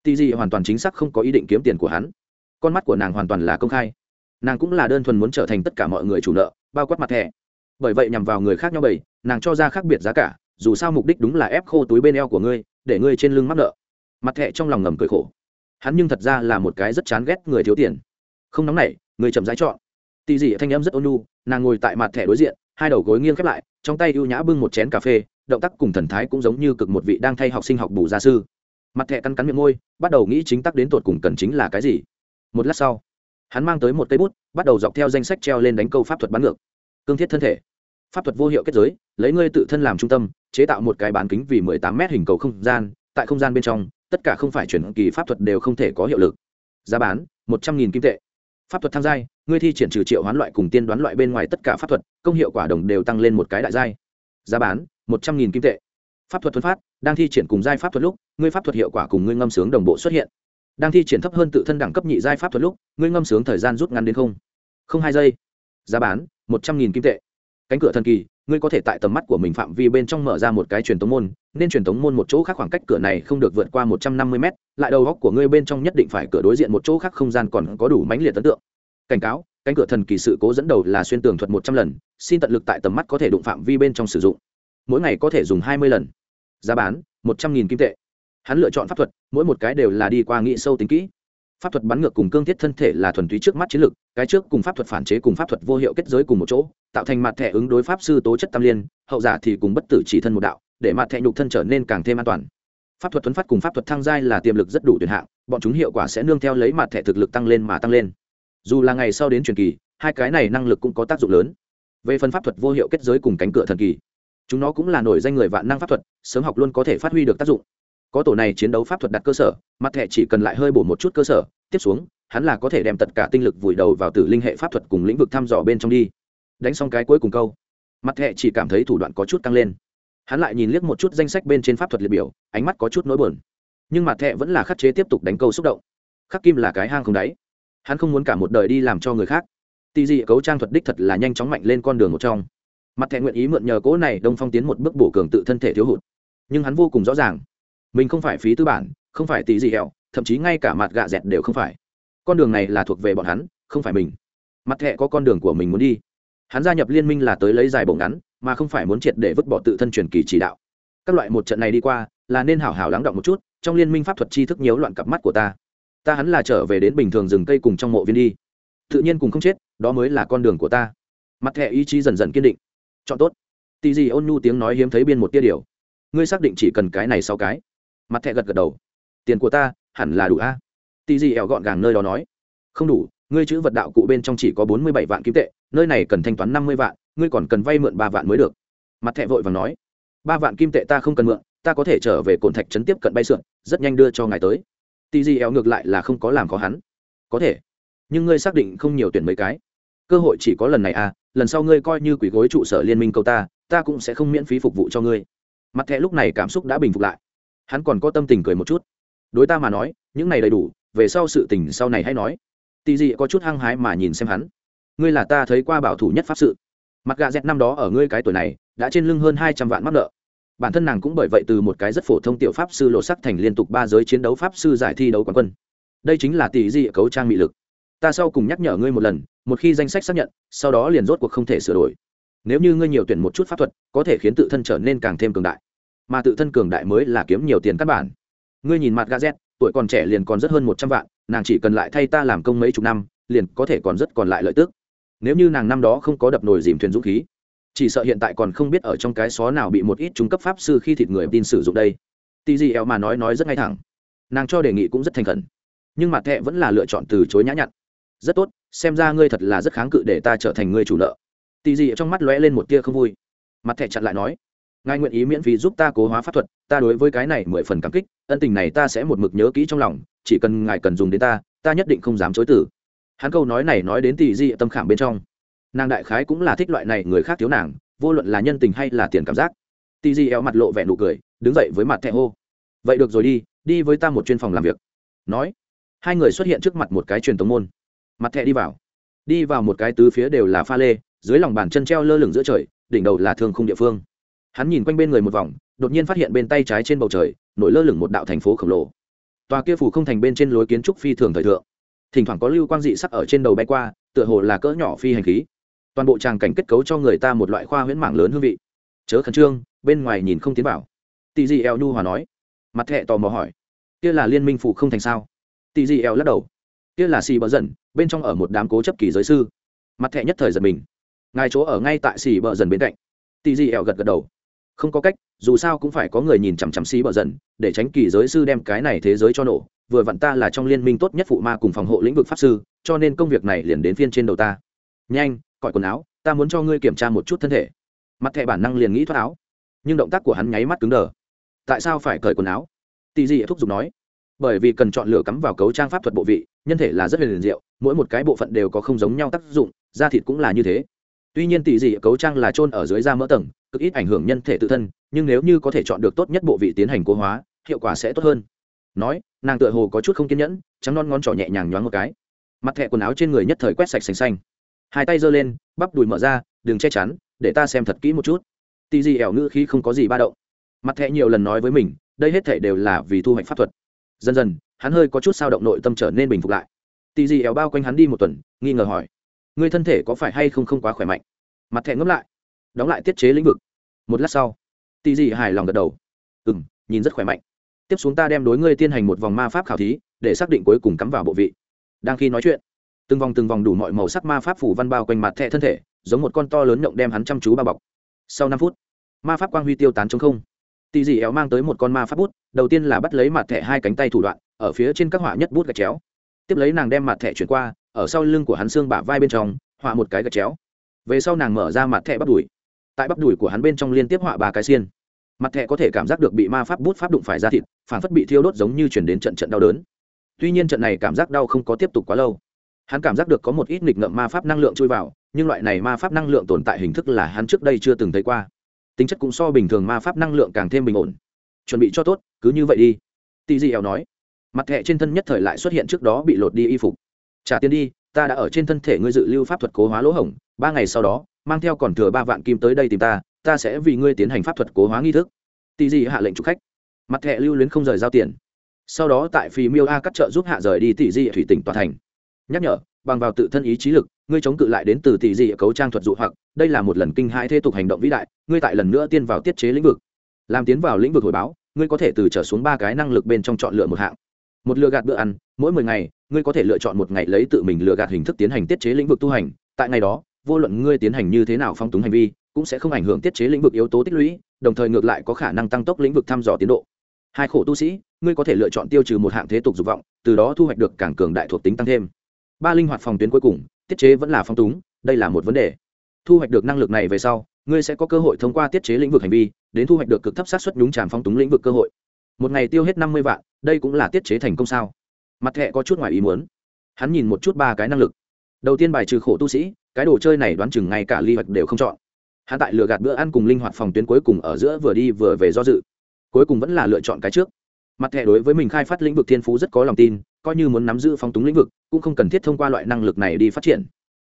Tì hoàn toàn chính xác không có ý định kiếm tiền của hắn. Con mắt của nàng hoàn toàn là công khai nàng cũng là đơn thuần muốn trở thành tất cả mọi người chủ nợ, bao quát mặt thẻ. Bởi vậy nhằm vào người khác nhau bầy nàng cho ra khác biệt giá cả, dù sao mục đích đúng là ép khô túi bên eo của ngươi, để ngươi trên lưng mắc nợ. Mặt thẻ trong lòng ngầm cười khổ. Hắn nhưng thật ra là một cái rất chán ghét người thiếu tiền. Không nóng nảy, người chậm rãi chọn. Tì dị thanh âm rất ôn nhu, nàng ngồi tại mặt thẻ đối diện, hai đầu gối nghiêng khép lại, trong tay ưu nhã bưng một chén cà phê, động tác cùng thần thái cũng giống như cực một vị đang thay học sinh học bù gia sư. Mặt thẻ căn cắn miệng môi, bắt đầu nghĩ chính tắc đến tột cùng cần chính là cái gì. Một lát sau hắn mang tới một cây bút, bắt đầu dọc theo danh sách treo lên đánh câu pháp thuật bắn ngược. Cương thiết thân thể. Pháp thuật vô hiệu kết giới, lấy ngươi tự thân làm trung tâm, chế tạo một cái bán kính vì mười tám mét hình cầu không gian, tại không gian bên trong, tất cả không phải chuyển kỳ pháp thuật đều không thể có hiệu lực. Giá bán, một trăm nghìn kim tệ. Pháp thuật tham giai, ngươi thi triển trừ triệu hoán loại cùng tiên đoán loại bên ngoài tất cả pháp thuật, công hiệu quả đồng đều tăng lên một cái đại giai. Giá bán, một trăm nghìn kim tệ. Pháp thuật thuần phát, đang thi triển cùng giai pháp thuật lúc, ngươi pháp thuật hiệu quả cùng ngươi ngâm sướng đồng bộ xuất hiện đang thi triển thấp hơn tự thân đẳng cấp nhị giai pháp thuật lúc, ngươi ngâm sướng thời gian rút ngắn đến không? Không hai giây. Giá bán, một trăm nghìn kim tệ. Cánh cửa thần kỳ, ngươi có thể tại tầm mắt của mình phạm vi bên trong mở ra một cái truyền tống môn, nên truyền tống môn một chỗ khác khoảng cách cửa này không được vượt qua một trăm năm mươi mét, lại đầu góc của ngươi bên trong nhất định phải cửa đối diện một chỗ khác không gian còn có đủ mãnh liệt ấn tượng. Cảnh cáo, cánh cửa thần kỳ sự cố dẫn đầu là xuyên tường thuật một trăm lần, xin tận lực tại tầm mắt có thể đụng phạm vi bên trong sử dụng. Mỗi ngày có thể dùng hai mươi lần. Giá bán, một trăm nghìn kim tệ hắn lựa chọn pháp thuật, mỗi một cái đều là đi qua nghĩ sâu tính kỹ. Pháp thuật bắn ngược cùng cương thiết thân thể là thuần túy trước mắt chiến lực, cái trước cùng pháp thuật phản chế cùng pháp thuật vô hiệu kết giới cùng một chỗ, tạo thành mặt thẻ ứng đối pháp sư tố chất tam liên, hậu giả thì cùng bất tử chỉ thân một đạo, để mặt thẻ nhục thân trở nên càng thêm an toàn. Pháp thuật thuấn phát cùng pháp thuật thăng giai là tiềm lực rất đủ tuyệt hạng, bọn chúng hiệu quả sẽ nương theo lấy mặt thẻ thực lực tăng lên mà tăng lên. Dù là ngày sau đến truyền kỳ, hai cái này năng lực cũng có tác dụng lớn. Về phần pháp thuật vô hiệu kết giới cùng cánh cửa thần kỳ, chúng nó cũng là nổi danh người vạn năng pháp thuật, sớm học luôn có thể phát huy được tác dụng có tổ này chiến đấu pháp thuật đặt cơ sở, mặt thẻ chỉ cần lại hơi bổ một chút cơ sở, tiếp xuống, hắn là có thể đem tất cả tinh lực vùi đầu vào tử linh hệ pháp thuật cùng lĩnh vực thăm dò bên trong đi. Đánh xong cái cuối cùng câu, mặt thẻ chỉ cảm thấy thủ đoạn có chút tăng lên. Hắn lại nhìn liếc một chút danh sách bên trên pháp thuật liệt biểu, ánh mắt có chút nỗi buồn. Nhưng mặt thẻ vẫn là khắc chế tiếp tục đánh câu xúc động. Khắc kim là cái hang không đáy. Hắn không muốn cả một đời đi làm cho người khác. Tì dị cấu trang thuật đích thật là nhanh chóng mạnh lên con đường một trong. Mặt thẻ nguyện ý mượn nhờ cỗ này đông phong tiến một bước bổ cường tự thân thể thiếu hụt. Nhưng hắn vô cùng rõ ràng mình không phải phí tư bản, không phải tỷ gì hẹo, thậm chí ngay cả mặt gạ dẹt đều không phải. Con đường này là thuộc về bọn hắn, không phải mình. Mặt thẹ có con đường của mình muốn đi. Hắn gia nhập liên minh là tới lấy dài bổng ngắn, mà không phải muốn triệt để vứt bỏ tự thân truyền kỳ chỉ đạo. Các loại một trận này đi qua, là nên hảo hảo lắng động một chút, trong liên minh pháp thuật tri thức nhiều loạn cặp mắt của ta. Ta hắn là trở về đến bình thường rừng cây cùng trong mộ viên đi. Tự nhiên cùng không chết, đó mới là con đường của ta. Mặt thẹ ý chí dần dần kiên định. Chọn tốt. Tì gì ôn nhu tiếng nói hiếm thấy biên một tia điều. Ngươi xác định chỉ cần cái này sau cái mặt thẹ gật gật đầu. Tiền của ta, hẳn là đủ a. Tì gì ẻo gọn gàng nơi đó nói. Không đủ, ngươi chữ vật đạo cụ bên trong chỉ có bốn mươi bảy vạn kim tệ, nơi này cần thanh toán năm mươi vạn, ngươi còn cần vay mượn ba vạn mới được. Mặt thẹ vội và nói. Ba vạn kim tệ ta không cần mượn, ta có thể trở về cồn thạch trấn tiếp cận bay sượn, rất nhanh đưa cho ngài tới. Tì gì ẻo ngược lại là không có làm khó hắn. Có thể. Nhưng ngươi xác định không nhiều tuyển mấy cái. Cơ hội chỉ có lần này à lần sau ngươi coi như quỷ gối trụ sở liên minh câu ta ta cũng sẽ không miễn phí phục vụ cho ngươi. Mặt thẹ lúc này cảm xúc đã bình phục lại hắn còn có tâm tình cười một chút. Đối ta mà nói, những này đầy đủ, về sau sự tình sau này hay nói. Tì dị có chút hăng hái mà nhìn xem hắn. Ngươi là ta thấy qua bảo thủ nhất pháp sự. Mặt gà dẹt năm đó ở ngươi cái tuổi này, đã trên lưng hơn hai trăm vạn mắc nợ. Bản thân nàng cũng bởi vậy từ một cái rất phổ thông tiểu pháp sư lộ sắc thành liên tục ba giới chiến đấu pháp sư giải thi đấu quán quân. Đây chính là tỷ dị cấu trang mị lực. Ta sau cùng nhắc nhở ngươi một lần, một khi danh sách xác nhận, sau đó liền rốt cuộc không thể sửa đổi. Nếu như ngươi nhiều tuyển một chút pháp thuật, có thể khiến tự thân trở nên càng thêm cường đại mà tự thân cường đại mới là kiếm nhiều tiền căn bản. Ngươi nhìn mặt gazet tuổi còn trẻ liền còn rất hơn một trăm vạn, nàng chỉ cần lại thay ta làm công mấy chục năm, liền có thể còn rất còn lại lợi tức. Nếu như nàng năm đó không có đập nồi dìm thuyền dũng khí, chỉ sợ hiện tại còn không biết ở trong cái xó nào bị một ít trung cấp pháp sư khi thịt người tin sử dụng đây. Tì gì eo mà nói nói rất ngay thẳng. Nàng cho đề nghị cũng rất thành khẩn. Nhưng mặt thẹ vẫn là lựa chọn từ chối nhã nhặn. Rất tốt, xem ra ngươi thật là rất kháng cự để ta trở thành ngươi chủ nợ. Tì gì trong mắt lóe lên một tia không vui. Mặt thẹ chặn lại nói ngài nguyện ý miễn phí giúp ta cố hóa pháp thuật, ta đối với cái này mười phần cảm kích, ân tình này ta sẽ một mực nhớ kỹ trong lòng, chỉ cần ngài cần dùng đến ta ta nhất định không dám chối tử hắn câu nói này nói đến tỷ di tâm khảm bên trong. Nàng đại khái cũng là thích loại này người khác thiếu nàng, vô luận là nhân tình hay là tiền cảm giác. Tỷ di éo mặt lộ vẻ nụ cười, đứng dậy với mặt thẹ hô. Vậy được rồi đi đi với ta một chuyên phòng làm việc. Nói, hai người xuất hiện trước mặt một cái truyền tống môn. Mặt thẹ đi vào. Đi vào một cái tứ phía đều là pha lê, dưới lòng bàn chân treo lơ lửng giữa trời, đỉnh đầu là thương khung địa phương hắn nhìn quanh bên người một vòng, đột nhiên phát hiện bên tay trái trên bầu trời, nổi lơ lửng một đạo thành phố khổng lồ. Tòa kia phủ không thành bên trên lối kiến trúc phi thường thời thượng. Thỉnh thoảng có lưu quang dị sắc ở trên đầu bay qua, tựa hồ là cỡ nhỏ phi hành khí. Toàn bộ tràng cảnh kết cấu cho người ta một loại khoa huyễn mạng lớn hương vị. Chớ khẩn trương, bên ngoài nhìn không tiến vào. Tị dị eo nhu hòa nói. Mặt thẹ tò mò hỏi. Kia là liên minh phủ không thành sao? Tị dị eo lắc đầu. Kia là xì bờ dần, bên trong ở một đám cố chấp kỳ giới sư. Mặt thẹ nhất thời giật mình. Ngài chỗ ở ngay tại xì bờ dần bên cạnh. Tị dị eo gật gật đầu không có cách, dù sao cũng phải có người nhìn chằm chằm xí bờ dần, để tránh kỳ giới sư đem cái này thế giới cho nổ. Vừa vặn ta là trong liên minh tốt nhất phụ ma cùng phòng hộ lĩnh vực pháp sư, cho nên công việc này liền đến phiên trên đầu ta. Nhanh cọi quần áo, ta muốn cho ngươi kiểm tra một chút thân thể. Mặt thẻ bản năng liền nghĩ thoát áo, nhưng động tác của hắn nháy mắt cứng đờ. Tại sao phải cởi quần áo? Tì dị thúc giục nói. Bởi vì cần chọn lựa cắm vào cấu trang pháp thuật bộ vị, nhân thể là rất huyền diệu, mỗi một cái bộ phận đều có không giống nhau tác dụng, da thịt cũng là như thế tuy nhiên tỷ dị cấu trang là trôn ở dưới da mỡ tầng, cực ít ảnh hưởng nhân thể tự thân, nhưng nếu như có thể chọn được tốt nhất bộ vị tiến hành cố hóa, hiệu quả sẽ tốt hơn. Nói, nàng tựa hồ có chút không kiên nhẫn, trắng non ngón trỏ nhẹ nhàng nhoáng một cái. Mặt thẹ quần áo trên người nhất thời quét sạch sành xanh. Hai tay giơ lên, bắp đùi mở ra, đừng che chắn, để ta xem thật kỹ một chút. Tì gì ẻo ngữ khi không có gì ba động. Mặt thẹ nhiều lần nói với mình, đây hết thể đều là vì thu hoạch pháp thuật. Dần dần, hắn hơi có chút sao động nội tâm trở nên bình phục lại. Tì gì ẻo bao quanh hắn đi một tuần, nghi ngờ hỏi Ngươi thân thể có phải hay không không quá khỏe mạnh? Mặt thẹn ngẫm lại, đóng lại tiết chế lĩnh vực. Một lát sau, tì Dị hài lòng gật đầu. Ừ m nhìn rất khỏe mạnh. Tiếp xuống ta đem đối ngươi tiến hành một vòng ma pháp khảo thí, để xác định cuối cùng cắm vào bộ vị. Đang khi nói chuyện, từng vòng từng vòng đủ mọi màu sắc ma pháp phủ văn bao quanh mặt thẹ thân thể, giống một con to lớn động đem hắn chăm chú bao bọc. Sau năm phút, ma pháp quang huy tiêu tán trong không. Tì dị éo mang tới một con ma pháp bút, đầu tiên là bắt lấy mặt thẻ hai cánh tay thủ đoạn, ở phía trên các họa nhất bút gạch chéo. Tiếp lấy nàng đem mặt thẻ chuyển qua ở sau lưng của hắn xương bả vai bên trong, họa một cái gạch chéo. Về sau nàng mở ra mặt thẻ bắp đùi. Tại bắp đùi của hắn bên trong liên tiếp họa ba cái xiên. Mặt thẻ có thể cảm giác được bị ma pháp bút pháp đụng phải ra thịt phản phất bị thiêu đốt giống như chuyển đến trận trận đau đớn. Tuy nhiên trận này cảm giác đau không có tiếp tục quá lâu. Hắn cảm giác được có một ít nghịch ngợm ma pháp năng lượng trôi vào, nhưng loại này ma pháp năng lượng tồn tại hình thức là hắn trước đây chưa từng thấy qua. Tính chất cũng so bình thường ma pháp năng lượng càng thêm bình ổn. Chuẩn bị cho tốt, cứ như vậy đi. Tì dị eo nói. Mặt thẹ trên thân nhất thời lại xuất hiện trước đó bị lột đi y phục trả tiền đi, ta đã ở trên thân thể ngươi dự lưu pháp thuật cố hóa lỗ hổng, ba ngày sau đó, mang theo còn thừa ba vạn kim tới đây tìm ta ta sẽ vì ngươi tiến hành pháp thuật cố hóa nghi thức. Tì dị hạ lệnh chụp khách. Mặt thẹ lưu luyến không rời giao tiền. Sau đó tại phì miêu a cắt trợ giúp hạ rời đi tỷ dị thủy tỉnh toàn thành. Nhắc nhở, bằng vào tự thân ý chí lực, ngươi chống cự lại đến từ tỷ dị cấu trang thuật dụ hoặc, đây là một lần kinh hãi thế tục hành động vĩ đại, ngươi tại lần nữa tiên vào tiết chế lĩnh vực. Làm tiến vào lĩnh vực hồi báo, ngươi có thể từ trở xuống ba cái năng lực bên trong chọn lựa một hạng một lừa gạt bữa ăn, mỗi mười ngày, ngươi có thể lựa chọn một ngày lấy tự mình lừa gạt hình thức tiến hành tiết chế lĩnh vực tu hành. Tại ngày đó, vô luận ngươi tiến hành như thế nào phong túng hành vi, cũng sẽ không ảnh hưởng tiết chế lĩnh vực yếu tố tích lũy, đồng thời ngược lại có khả năng tăng tốc lĩnh vực thăm dò tiến độ. Hai khổ tu sĩ, ngươi có thể lựa chọn tiêu trừ một hạng thế tục dục vọng, từ đó thu hoạch được càng cường đại thuộc tính tăng thêm. Ba linh hoạt phòng tuyến cuối cùng, tiết chế vẫn là phong túng, đây là một vấn đề. Thu hoạch được năng lực này về sau, ngươi sẽ có cơ hội thông qua tiết chế lĩnh vực hành vi, đến thu hoạch được cực thấp sát xuất nhúng tràn phong túng lĩnh vực cơ hội một ngày tiêu hết năm mươi vạn, đây cũng là tiết chế thành công sao? Mặt thẹ có chút ngoài ý muốn. Hắn nhìn một chút ba cái năng lực. Đầu tiên bài trừ khổ tu sĩ, cái đồ chơi này đoán chừng ngay cả ly hoạch đều không chọn. Hắn tại lựa gạt bữa ăn cùng linh hoạt phòng tuyến cuối cùng ở giữa vừa đi vừa về do dự. Cuối cùng vẫn là lựa chọn cái trước. Mặt thẻ đối với mình khai phát lĩnh vực thiên phú rất có lòng tin, coi như muốn nắm giữ phong túng lĩnh vực, cũng không cần thiết thông qua loại năng lực này đi phát triển.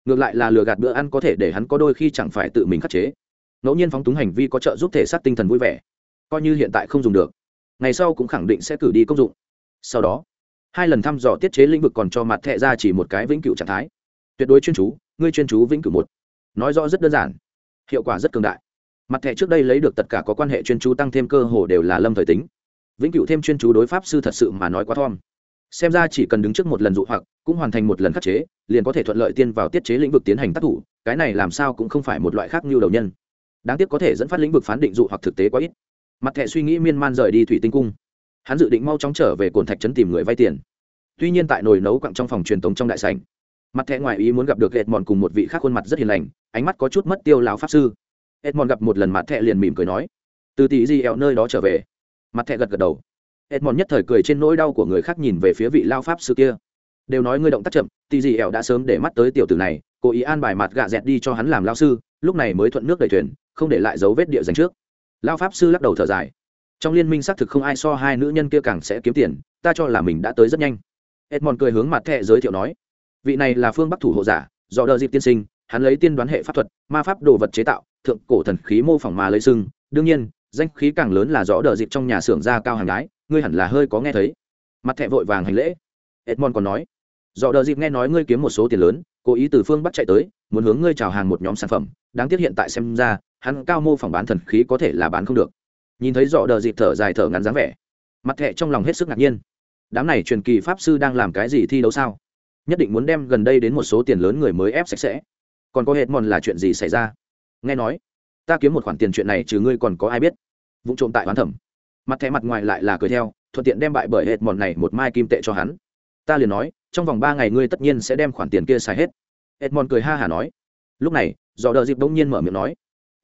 Ngược lại là lừa gạt bữa ăn có thể để hắn có đôi khi chẳng phải tự mình khắc chế. Ngẫu nhiên phóng túng hành vi có trợ giúp thể xác tinh thần vui vẻ, coi như hiện tại không dùng được ngày sau cũng khẳng định sẽ cử đi công dụng. Sau đó, hai lần thăm dò tiết chế lĩnh vực còn cho mặt thẹ ra chỉ một cái vĩnh cửu trạng thái. Tuyệt đối chuyên chú, ngươi chuyên chú vĩnh cửu một. Nói rõ rất đơn giản, hiệu quả rất cường đại. Mặt thẻ trước đây lấy được tất cả có quan hệ chuyên chú tăng thêm cơ hồ đều là lâm thời tính. Vĩnh cửu thêm chuyên chú đối pháp sư thật sự mà nói quá thom. Xem ra chỉ cần đứng trước một lần dụ hoặc, cũng hoàn thành một lần khắc chế, liền có thể thuận lợi tiên vào tiết chế lĩnh vực tiến hành tác thủ, cái này làm sao cũng không phải một loại khác như đầu nhân. Đáng tiếc có thể dẫn phát lĩnh vực phán định dụ hoặc thực tế quá ít mặt thẹ suy nghĩ miên man rời đi thủy tinh cung. Hắn dự định mau chóng trở về cồn thạch trấn tìm người vay tiền. Tuy nhiên tại nồi nấu quặng trong phòng truyền tống trong đại sảnh, mặt thẹ ngoài ý muốn gặp được Edmond cùng một vị khác khuôn mặt rất hiền lành, ánh mắt có chút mất tiêu lão pháp sư. Edmond gặp một lần mặt thẹ liền mỉm cười nói, từ tỷ di ẹo nơi đó trở về? Mặt thẹ gật gật đầu. Edmond nhất thời cười trên nỗi đau của người khác nhìn về phía vị lao pháp sư kia. Đều nói ngươi động tác chậm, tỷ di ẹo đã sớm để mắt tới tiểu tử này, cố ý an bài mặt gạ dẹt đi cho hắn làm lao sư, lúc này mới thuận nước đầy thuyền, không để lại dấu vết địa dành trước lao pháp sư lắc đầu thở dài. Trong liên minh xác thực không ai so hai nữ nhân kia càng sẽ kiếm tiền, ta cho là mình đã tới rất nhanh. Edmond cười hướng mặt thẹ giới thiệu nói, vị này là phương bắc thủ hộ giả, do đờ dịp tiên sinh, hắn lấy tiên đoán hệ pháp thuật, ma pháp đồ vật chế tạo, thượng cổ thần khí mô phỏng mà lấy sưng đương nhiên, danh khí càng lớn là rõ đờ dịp trong nhà xưởng ra cao hàng gái, ngươi hẳn là hơi có nghe thấy. Mặt thẹ vội vàng hành lễ. Edmond còn nói rõ đờ dịp nghe nói ngươi kiếm một số tiền lớn, cố ý từ phương bắc chạy tới, muốn hướng ngươi chào hàng một nhóm sản phẩm, đáng tiếc hiện tại xem ra hắn cao mô phỏng bán thần khí có thể là bán không được. Nhìn thấy dọ đờ dịp thở dài thở ngắn dáng vẻ, mặt thẹ trong lòng hết sức ngạc nhiên. Đám này truyền kỳ pháp sư đang làm cái gì thi đấu sao? Nhất định muốn đem gần đây đến một số tiền lớn người mới ép sạch sẽ. Còn có hệt mòn là chuyện gì xảy ra? Nghe nói, ta kiếm một khoản tiền chuyện này trừ ngươi còn có ai biết? Vụ trộm tại hoán thẩm. Mặt thẻ mặt ngoài lại là cười theo, thuận tiện đem bại bởi hệt mòn này một mai kim tệ cho hắn. Ta liền nói, trong vòng ba ngày ngươi tất nhiên sẽ đem khoản tiền kia xài hết. Hệt mòn cười ha hả nói. Lúc này dò đờ dịp bỗng nhiên mở miệng nói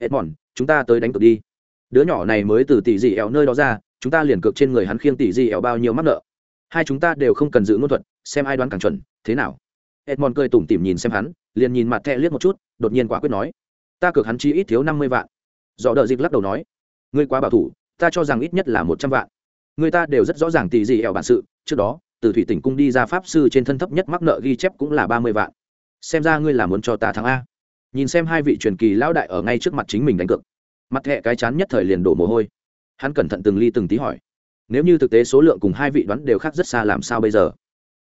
Edmond, chúng ta tới đánh cược đi. Đứa nhỏ này mới từ tỷ dị ẻo nơi đó ra chúng ta liền cược trên người hắn khiêng tỷ dị ẻo bao nhiêu mắc nợ. Hai chúng ta đều không cần giữ ngôn thuật xem ai đoán càng chuẩn thế nào? Edmond cười tủm tỉm nhìn xem hắn liền nhìn mặt thẹ liếc một chút đột nhiên quả quyết nói ta cược hắn chi ít thiếu năm mươi vạn. Dọ đợi dịch lắc đầu nói ngươi quá bảo thủ ta cho rằng ít nhất là một trăm vạn. Người ta đều rất rõ ràng tỷ dị ẻo bản sự trước đó từ thủy tỉnh cung đi ra pháp sư trên thân thấp nhất mắc nợ ghi chép cũng là ba mươi vạn. Xem ra ngươi là muốn cho ta thắng a nhìn xem hai vị truyền kỳ lão đại ở ngay trước mặt chính mình đánh cược. Mặt thẹ cái chán nhất thời liền đổ mồ hôi. Hắn cẩn thận từng ly từng tí hỏi, nếu như thực tế số lượng cùng hai vị đoán đều khác rất xa làm sao bây giờ?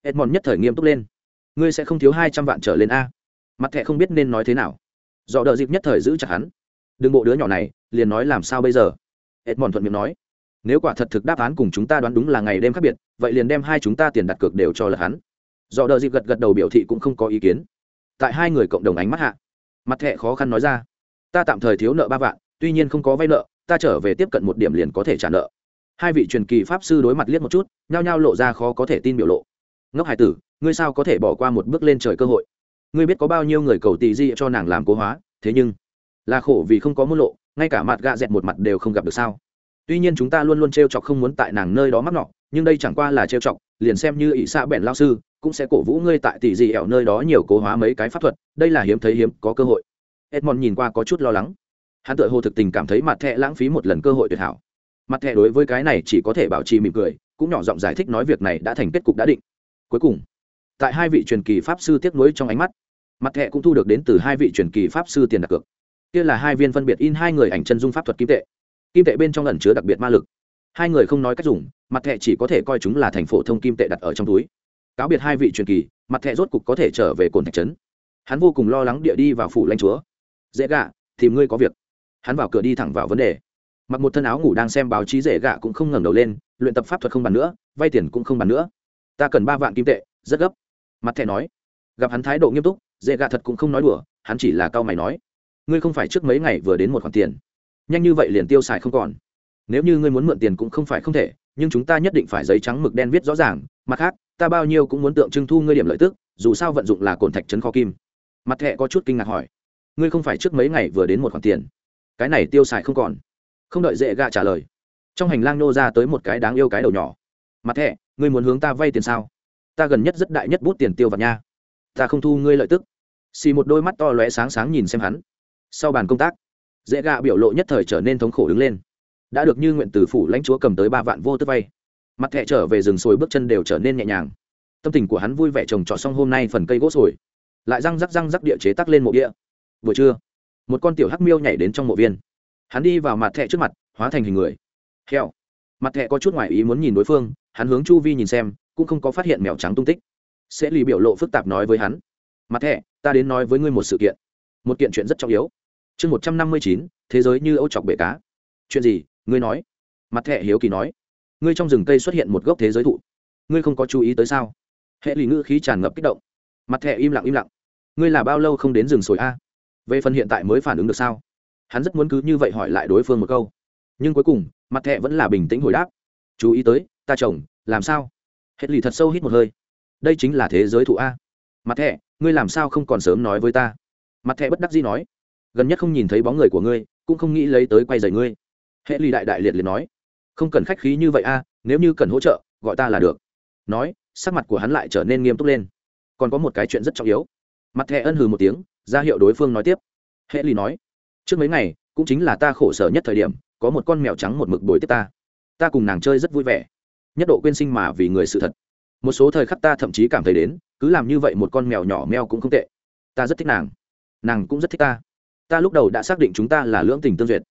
Edmond nhất thời nghiêm túc lên, ngươi sẽ không thiếu hai trăm vạn trở lên a. Mặt thẹ không biết nên nói thế nào. Dọ đợi dịp nhất thời giữ chặt hắn. Đừng bộ đứa nhỏ này, liền nói làm sao bây giờ? Edmond thuận miệng nói, nếu quả thật thực đáp án cùng chúng ta đoán đúng là ngày đêm khác biệt, vậy liền đem hai chúng ta tiền đặt cược đều cho lật hắn. Dọ đợi dịp gật gật đầu biểu thị cũng không có ý kiến. Tại hai người cộng đồng ánh mắt hạ mặt thẹ khó khăn nói ra. Ta tạm thời thiếu nợ ba vạn, tuy nhiên không có vay nợ, ta trở về tiếp cận một điểm liền có thể trả nợ. Hai vị truyền kỳ pháp sư đối mặt liếc một chút, nhao nhao lộ ra khó có thể tin biểu lộ. Ngốc hải tử, ngươi sao có thể bỏ qua một bước lên trời cơ hội? Ngươi biết có bao nhiêu người cầu tì di cho nàng làm cố hóa, thế nhưng là khổ vì không có môn lộ, ngay cả mặt gạ dẹt một mặt đều không gặp được sao? Tuy nhiên chúng ta luôn luôn t r e o chọc không muốn tại nàng nơi đó mắc nọ, nhưng đây chẳng qua là t r e o chọc, liền xem như ỷ xạ bèn lao sư cũng sẽ cổ vũ ngươi tại tỷ dị ẻo nơi đó nhiều cố hóa mấy cái pháp thuật, đây là hiếm thấy hiếm, có cơ hội. Edmond nhìn qua có chút lo lắng. Hắn tự hồ thực tình cảm thấy mặt thẹ lãng phí một lần cơ hội tuyệt hảo. Mặt thẹ đối với cái này chỉ có thể bảo trì mỉm cười, cũng nhỏ giọng giải thích nói việc này đã thành kết cục đã định. Cuối cùng, tại hai vị truyền kỳ pháp sư tiếc nuối trong ánh mắt, mặt thẹ cũng thu được đến từ hai vị truyền kỳ pháp sư tiền đặt cược. Kia là hai viên phân biệt in hai người ảnh chân dung pháp thuật kim tệ. Kim tệ bên trong lần chứa đặc biệt ma lực. Hai người không nói cách dùng, mặt thẹ chỉ có thể coi chúng là thành phổ thông kim tệ đặt ở trong túi cáo biệt hai vị truyền kỳ, mặt thẹ rốt cục có thể trở về cồn thạch trấn. Hắn vô cùng lo lắng địa đi vào phủ lanh chúa. Dễ gạ, tìm ngươi có việc. Hắn vào cửa đi thẳng vào vấn đề. Mặc một thân áo ngủ đang xem báo chí, dễ gạ cũng không ngẩng đầu lên, luyện tập pháp thuật không bàn nữa, vay tiền cũng không bàn nữa. Ta cần ba vạn kim tệ, rất gấp. Mặt thẻ nói. Gặp hắn thái độ nghiêm túc, dễ gạ thật cũng không nói đùa, hắn chỉ là cao mày nói. Ngươi không phải trước mấy ngày vừa đến một khoản tiền. Nhanh như vậy liền tiêu xài không còn. Nếu như ngươi muốn mượn tiền cũng không phải không thể nhưng chúng ta nhất định phải giấy trắng mực đen viết rõ ràng, mặt khác, ta bao nhiêu cũng muốn tượng trưng thu ngươi điểm lợi tức, dù sao vận dụng là cồn thạch trấn kho kim. Mặt thẹ có chút kinh ngạc hỏi. Ngươi không phải trước mấy ngày vừa đến một khoản tiền? Cái này tiêu xài không còn. Không đợi dễ gạ trả lời, trong hành lang nô ra tới một cái đáng yêu cái đầu nhỏ. Mặt thẹ ngươi muốn hướng ta vay tiền sao? Ta gần nhất rất đại nhất bút tiền tiêu vặt nha ta không thu ngươi lợi tức. Xì một đôi mắt to lóe sáng sáng nhìn xem hắn. Sau bàn công tác, dễ gạ biểu lộ nhất thời trở nên thống khổ đứng lên đã được như nguyện từ phủ lãnh chúa cầm tới ba vạn vô tư vay. Mặt thẹ trở về rừng sồi bước chân đều trở nên nhẹ nhàng. Tâm tình của hắn vui vẻ trồng trọt xong hôm nay phần cây gỗ sồi. Lại răng rắc răng rắc địa chế tắc lên mộ địa. Buổi trưa, một con tiểu hắc miêu nhảy đến trong mộ viên. Hắn đi vào mặt thẹ trước mặt, hóa thành hình người. Heo. Mặt thẹ có chút ngoài ý muốn nhìn đối phương, hắn hướng chu vi nhìn xem, cũng không có phát hiện mèo trắng tung tích. Sẽ lì biểu lộ phức tạp nói với hắn. Mặt thẹ ta đến nói với ngươi một sự kiện. Một kiện chuyện rất trọng yếu. Chương một trăm năm mươi chín, thế giới như âu chọc bể cá. Chuyện gì? Ngươi nói. Mặt thẹ hiếu kỳ nói. Ngươi trong rừng cây xuất hiện một gốc thế giới thụ. Ngươi không có chú ý tới sao? Hệ lì ngữ khí tràn ngập kích động. Mặt thẹ im lặng im lặng. Ngươi là bao lâu không đến rừng sồi a? Về phần hiện tại mới phản ứng được sao? Hắn rất muốn cứ như vậy hỏi lại đối phương một câu. Nhưng cuối cùng, mặt thẹ vẫn là bình tĩnh hồi đáp. Chú ý tới, ta chồng, làm sao? Hệ lì thật sâu hít một hơi. Đây chính là thế giới thụ a. Mặt thẹ, ngươi làm sao không còn sớm nói với ta? Mặt thẹ bất đắc dĩ nói. Gần nhất không nhìn thấy bóng người của ngươi, cũng không nghĩ lấy tới quay dày ngươi hệ lì đại đại liệt liệt nói, không cần khách khí như vậy a, nếu như cần hỗ trợ, gọi ta là được. Nói, sắc mặt của hắn lại trở nên nghiêm túc lên. Còn có một cái chuyện rất trọng yếu. Mặt thẹ ân hừ một tiếng, ra hiệu đối phương nói tiếp. Hệ ly nói, trước mấy ngày, cũng chính là ta khổ sở nhất thời điểm, có một con mèo trắng một mực bồi tiếp ta. Ta cùng nàng chơi rất vui vẻ. Nhất độ quên sinh mà vì người sự thật. Một số thời khắc ta thậm chí cảm thấy đến, cứ làm như vậy một con mèo nhỏ mèo cũng không tệ. Ta rất thích nàng. Nàng cũng rất thích ta. Ta lúc đầu đã xác định chúng ta là lưỡng tình tương duyệt.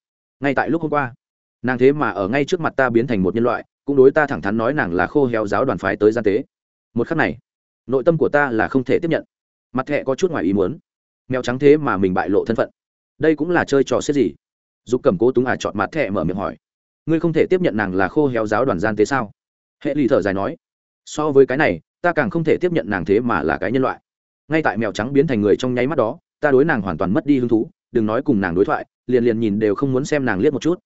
Ngay tại lúc hôm qua nàng thế mà ở ngay trước mặt ta biến thành một nhân loại, cũng đối ta thẳng thắn nói nàng là khô héo giáo đoàn phái tới gian tế. Một khắc này, nội tâm của ta là không thể tiếp nhận. Mặt thẹ có chút ngoài ý muốn. Mèo trắng thế mà mình bại lộ thân phận. Đây cũng là chơi trò xếp gì? Dục cầm cố túng à chọn mặt thẹ mở miệng hỏi. Ngươi không thể tiếp nhận nàng là khô héo giáo đoàn gian tế sao? Hệ lì thở dài nói. So với cái này, ta càng không thể tiếp nhận nàng thế mà là cái nhân loại. Ngay tại mèo trắng biến thành người trong nháy mắt đó, ta đối nàng hoàn toàn mất đi hứng thú, đừng nói cùng nàng đối thoại, liền liền nhìn đều không muốn xem nàng liếc một chút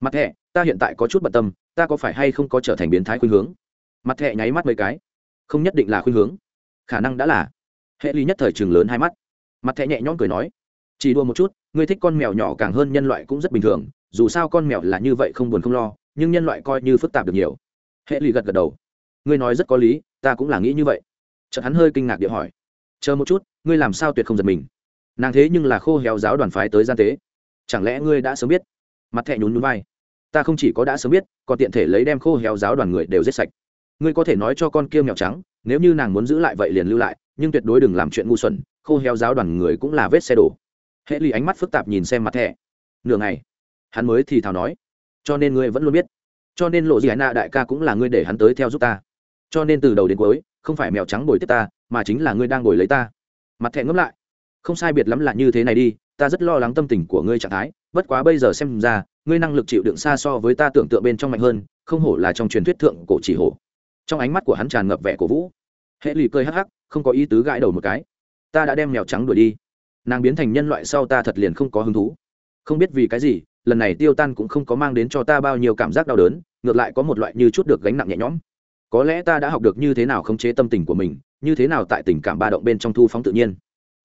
mặt thẹ ta hiện tại có chút bận tâm, ta có phải hay không có trở thành biến thái khuynh hướng? Mặt thẹ nháy mắt mấy cái. Không nhất định là khuynh hướng. Khả năng đã là. Hệ ly nhất thời trường lớn hai mắt. Mặt thẹ nhẹ nhõm cười nói, chỉ đua một chút, ngươi thích con mèo nhỏ càng hơn nhân loại cũng rất bình thường, dù sao con mèo là như vậy không buồn không lo, nhưng nhân loại coi như phức tạp được nhiều. Hệ lì gật gật đầu. Ngươi nói rất có lý, ta cũng là nghĩ như vậy. Chợt hắn hơi kinh ngạc địa hỏi, chờ một chút, ngươi làm sao tuyệt không giật mình? Nàng thế nhưng là khô héo giáo đoàn phái tới gian tế. Chẳng lẽ ngươi đã sớm biết? Mặt thẹ nhún nhún vai. Ta không chỉ có đã sớm biết, còn tiện thể lấy đem khô héo giáo đoàn người đều giết sạch. Ngươi có thể nói cho con kia mèo trắng, nếu như nàng muốn giữ lại vậy liền lưu lại, nhưng tuyệt đối đừng làm chuyện ngu xuẩn, khô héo giáo đoàn người cũng là vết xe đổ. Hệ ly ánh mắt phức tạp nhìn xem mặt thẻ. Nửa ngày, hắn mới thì thào nói, cho nên ngươi vẫn luôn biết, cho nên lộ gì hải nạ đại ca cũng là ngươi để hắn tới theo giúp ta. Cho nên từ đầu đến cuối, không phải mèo trắng bồi tiếp ta, mà chính là ngươi đang bồi lấy ta. Mặt thẻ ngẫm lại, không sai biệt lắm là như thế này đi ta rất lo lắng tâm tình của ngươi trạng thái, bất quá bây giờ xem ra, ngươi năng lực chịu đựng xa so với ta tưởng tượng bên trong mạnh hơn, không hổ là trong truyền thuyết thượng cổ chỉ hổ. Trong ánh mắt của hắn tràn ngập vẻ cổ vũ. Hệ lì cười hắc hắc, không có ý tứ gãi đầu một cái. Ta đã đem mèo trắng đuổi đi. Nàng biến thành nhân loại sau ta thật liền không có hứng thú. Không biết vì cái gì, lần này tiêu tan cũng không có mang đến cho ta bao nhiêu cảm giác đau đớn, ngược lại có một loại như chút được gánh nặng nhẹ nhõm. Có lẽ ta đã học được như thế nào khống chế tâm tình của mình, như thế nào tại tình cảm ba động bên trong thu phóng tự nhiên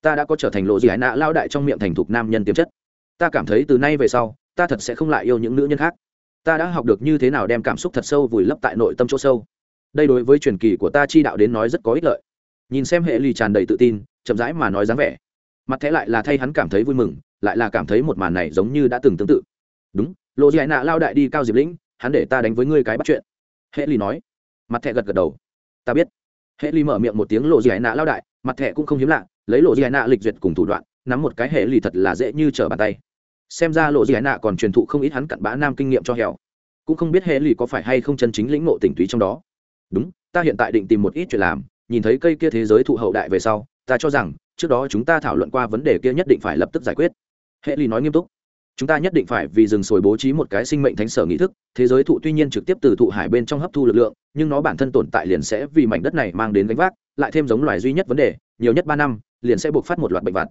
ta đã có trở thành lộ gì ái nạ lao đại trong miệng thành thục nam nhân tiềm chất. Ta cảm thấy từ nay về sau, ta thật sẽ không lại yêu những nữ nhân khác. Ta đã học được như thế nào đem cảm xúc thật sâu vùi lấp tại nội tâm chỗ sâu. Đây đối với truyền kỳ của ta chi đạo đến nói rất có ích lợi. Nhìn xem hệ lì tràn đầy tự tin, chậm rãi mà nói dáng vẻ. Mặt thế lại là thay hắn cảm thấy vui mừng, lại là cảm thấy một màn này giống như đã từng tương tự. Đúng, lộ dị nạ lao đại đi cao diệp lĩnh, hắn để ta đánh với ngươi cái bắt chuyện. Hệ lì nói. Mặt thẹ gật gật đầu. Ta biết. Hệ lì mở miệng một tiếng, lộ dị nạ lao đại mặt thẻ cũng không hiếm lạ, lấy lộ giải nạ lịch duyệt cùng thủ đoạn, nắm một cái hệ lì thật là dễ như trở bàn tay. Xem ra lộ giải nạ còn truyền thụ không ít hắn cặn bã nam kinh nghiệm cho hẻo cũng không biết hệ lì có phải hay không chân chính lĩnh ngộ tỉnh túy trong đó. Đúng, ta hiện tại định tìm một ít chuyện làm, nhìn thấy cây kia thế giới thụ hậu đại về sau, ta cho rằng, trước đó chúng ta thảo luận qua vấn đề kia nhất định phải lập tức giải quyết. Hệ lì nói nghiêm túc. Chúng ta nhất định phải vì rừng sồi bố trí một cái sinh mệnh thánh sở nghị thức, thế giới thụ tuy nhiên trực tiếp từ thụ hải bên trong hấp thu lực lượng, nhưng nó bản thân tồn tại liền sẽ vì mảnh đất này mang đến gánh vác lại thêm giống loài duy nhất vấn đề nhiều nhất ba năm liền sẽ buộc phát một loạt bệnh vặt.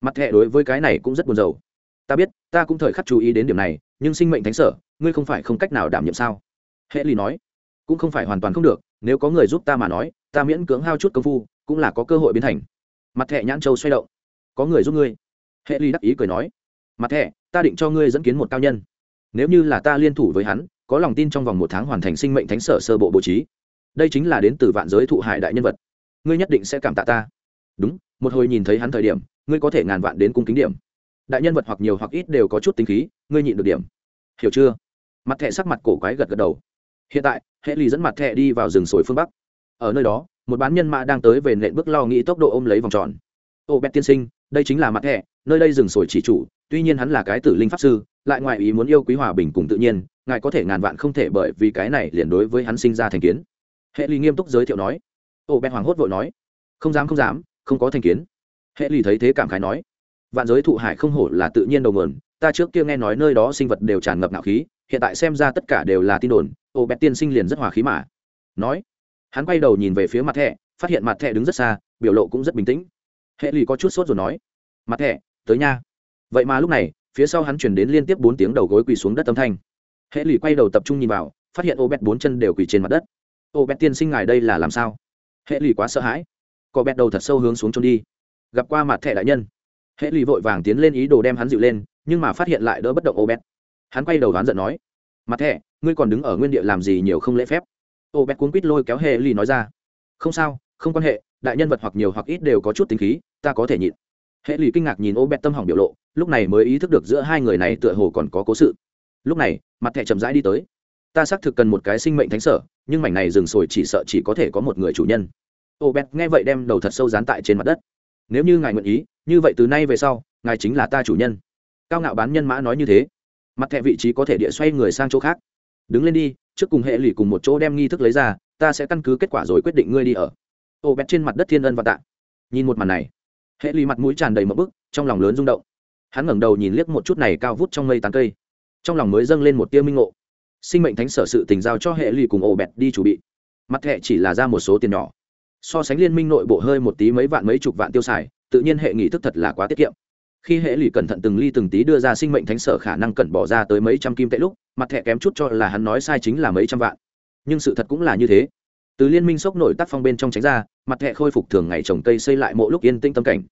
Mặt hệ đối với cái này cũng rất buồn rầu. Ta biết ta cũng thời khắc chú ý đến điểm này nhưng sinh mệnh thánh sở ngươi không phải không cách nào đảm nhiệm sao? Hệ ly nói cũng không phải hoàn toàn không được nếu có người giúp ta mà nói ta miễn cưỡng hao chút công phu cũng là có cơ hội biến thành. Mặt hệ nhãn châu xoay động có người giúp ngươi. Hệ ly đắc ý cười nói mặt hệ, ta định cho ngươi dẫn kiến một cao nhân. Nếu như là ta liên thủ với hắn có lòng tin trong vòng một tháng hoàn thành sinh mệnh thánh sở sơ bộ bố trí. Đây chính là đến từ vạn giới thụ hải đại nhân vật ngươi nhất định sẽ cảm tạ ta. Đúng, một hồi nhìn thấy hắn thời điểm, ngươi có thể ngàn vạn đến cung kính điểm. Đại nhân vật hoặc nhiều hoặc ít đều có chút tính khí, ngươi nhịn được điểm. Hiểu chưa? Mặt thẻ sắc mặt cổ quái gật gật đầu. Hiện tại, hệ ly dẫn mặt thẻ đi vào rừng sồi phương bắc. Ở nơi đó, một bán nhân mã đang tới về nện bước lo nghĩ tốc độ ôm lấy vòng tròn. Ô bét tiên sinh, đây chính là mặt thẻ, nơi đây rừng sồi chỉ chủ, tuy nhiên hắn là cái tử linh pháp sư, lại ngoài ý muốn yêu quý hòa bình cùng tự nhiên, ngài có thể ngàn vạn không thể bởi vì cái này liền đối với hắn sinh ra thành kiến. Hệ ly nghiêm túc giới thiệu nói ô bét hoàng hốt vội nói, không dám không dám, không có thành kiến. Hệ Lì thấy thế cảm khái nói, vạn giới thụ hải không hổ là tự nhiên đầu nguồn, ta trước kia nghe nói nơi đó sinh vật đều tràn ngập ngạo khí, hiện tại xem ra tất cả đều là tin đồn, ô bét tiên sinh liền rất hòa khí mà. Nói, hắn quay đầu nhìn về phía mặt thẻ, phát hiện mặt thẻ đứng rất xa, biểu lộ cũng rất bình tĩnh. Hệ lì có chút sốt rồi nói, mặt thẻ, tới nha. Vậy mà lúc này, phía sau hắn chuyển đến liên tiếp bốn tiếng đầu gối quỳ xuống đất âm thanh. Hệ lì quay đầu tập trung nhìn vào, phát hiện ô bét bốn chân đều quỳ trên mặt đất. Ô bét tiên sinh ngài đây là làm sao? Hệ lì quá sợ hãi. Cò bẹt đầu thật sâu hướng xuống trốn đi. Gặp qua mặt thẻ đại nhân. Hệ lì vội vàng tiến lên ý đồ đem hắn dịu lên, nhưng mà phát hiện lại đỡ bất động ô Bẹt. hắn quay đầu đoán giận nói, mặt thẻ, ngươi còn đứng ở nguyên địa làm gì nhiều không lễ phép? Ô Bẹt cuốn quýt lôi kéo hệ lì nói ra, không sao, không quan hệ, đại nhân vật hoặc nhiều hoặc ít đều có chút tính khí, ta có thể nhịn. Hệ lì kinh ngạc nhìn ô Bẹt tâm hỏng biểu lộ, lúc này mới ý thức được giữa hai người này tựa hồ còn có cố sự. Lúc này, mặt thẻ chậm rãi đi tới ta xác thực cần một cái sinh mệnh thánh sở, nhưng mảnh này rừng sồi chỉ sợ chỉ có thể có một người chủ nhân. Ô bét nghe vậy đem đầu thật sâu dán tại trên mặt đất. Nếu như ngài nguyện ý, như vậy từ nay về sau, ngài chính là ta chủ nhân. Cao ngạo bán nhân mã nói như thế. Mặt thẹ vị trí có thể địa xoay người sang chỗ khác. Đứng lên đi, trước cùng hệ lụy cùng một chỗ đem nghi thức lấy ra, ta sẽ căn cứ kết quả rồi quyết định ngươi đi ở. Ô bét trên mặt đất thiên ân và tạ. Nhìn một màn này, hệ lụy mặt mũi tràn đầy mỡ bức, trong lòng lớn rung động. Hắn ngẩng đầu nhìn liếc một chút này cao vút trong mây tán cây. Trong lòng mới dâng lên một tia minh ngộ sinh mệnh thánh sở sự tình giao cho hệ lụy cùng ổ bẹt đi chủ bị. Mặt hệ chỉ là ra một số tiền nhỏ. So sánh liên minh nội bộ hơi một tí mấy vạn mấy chục vạn tiêu xài, tự nhiên hệ nghị thức thật là quá tiết kiệm. Khi hệ lụy cẩn thận từng ly từng tí đưa ra sinh mệnh thánh sở khả năng cẩn bỏ ra tới mấy trăm kim tệ lúc, mặt thẻ kém chút cho là hắn nói sai chính là mấy trăm vạn. Nhưng sự thật cũng là như thế. Từ liên minh sốc nổi tác phong bên trong tránh ra, mặt thẻ khôi phục thường ngày trồng cây xây lại mỗi lúc yên tĩnh tâm cảnh.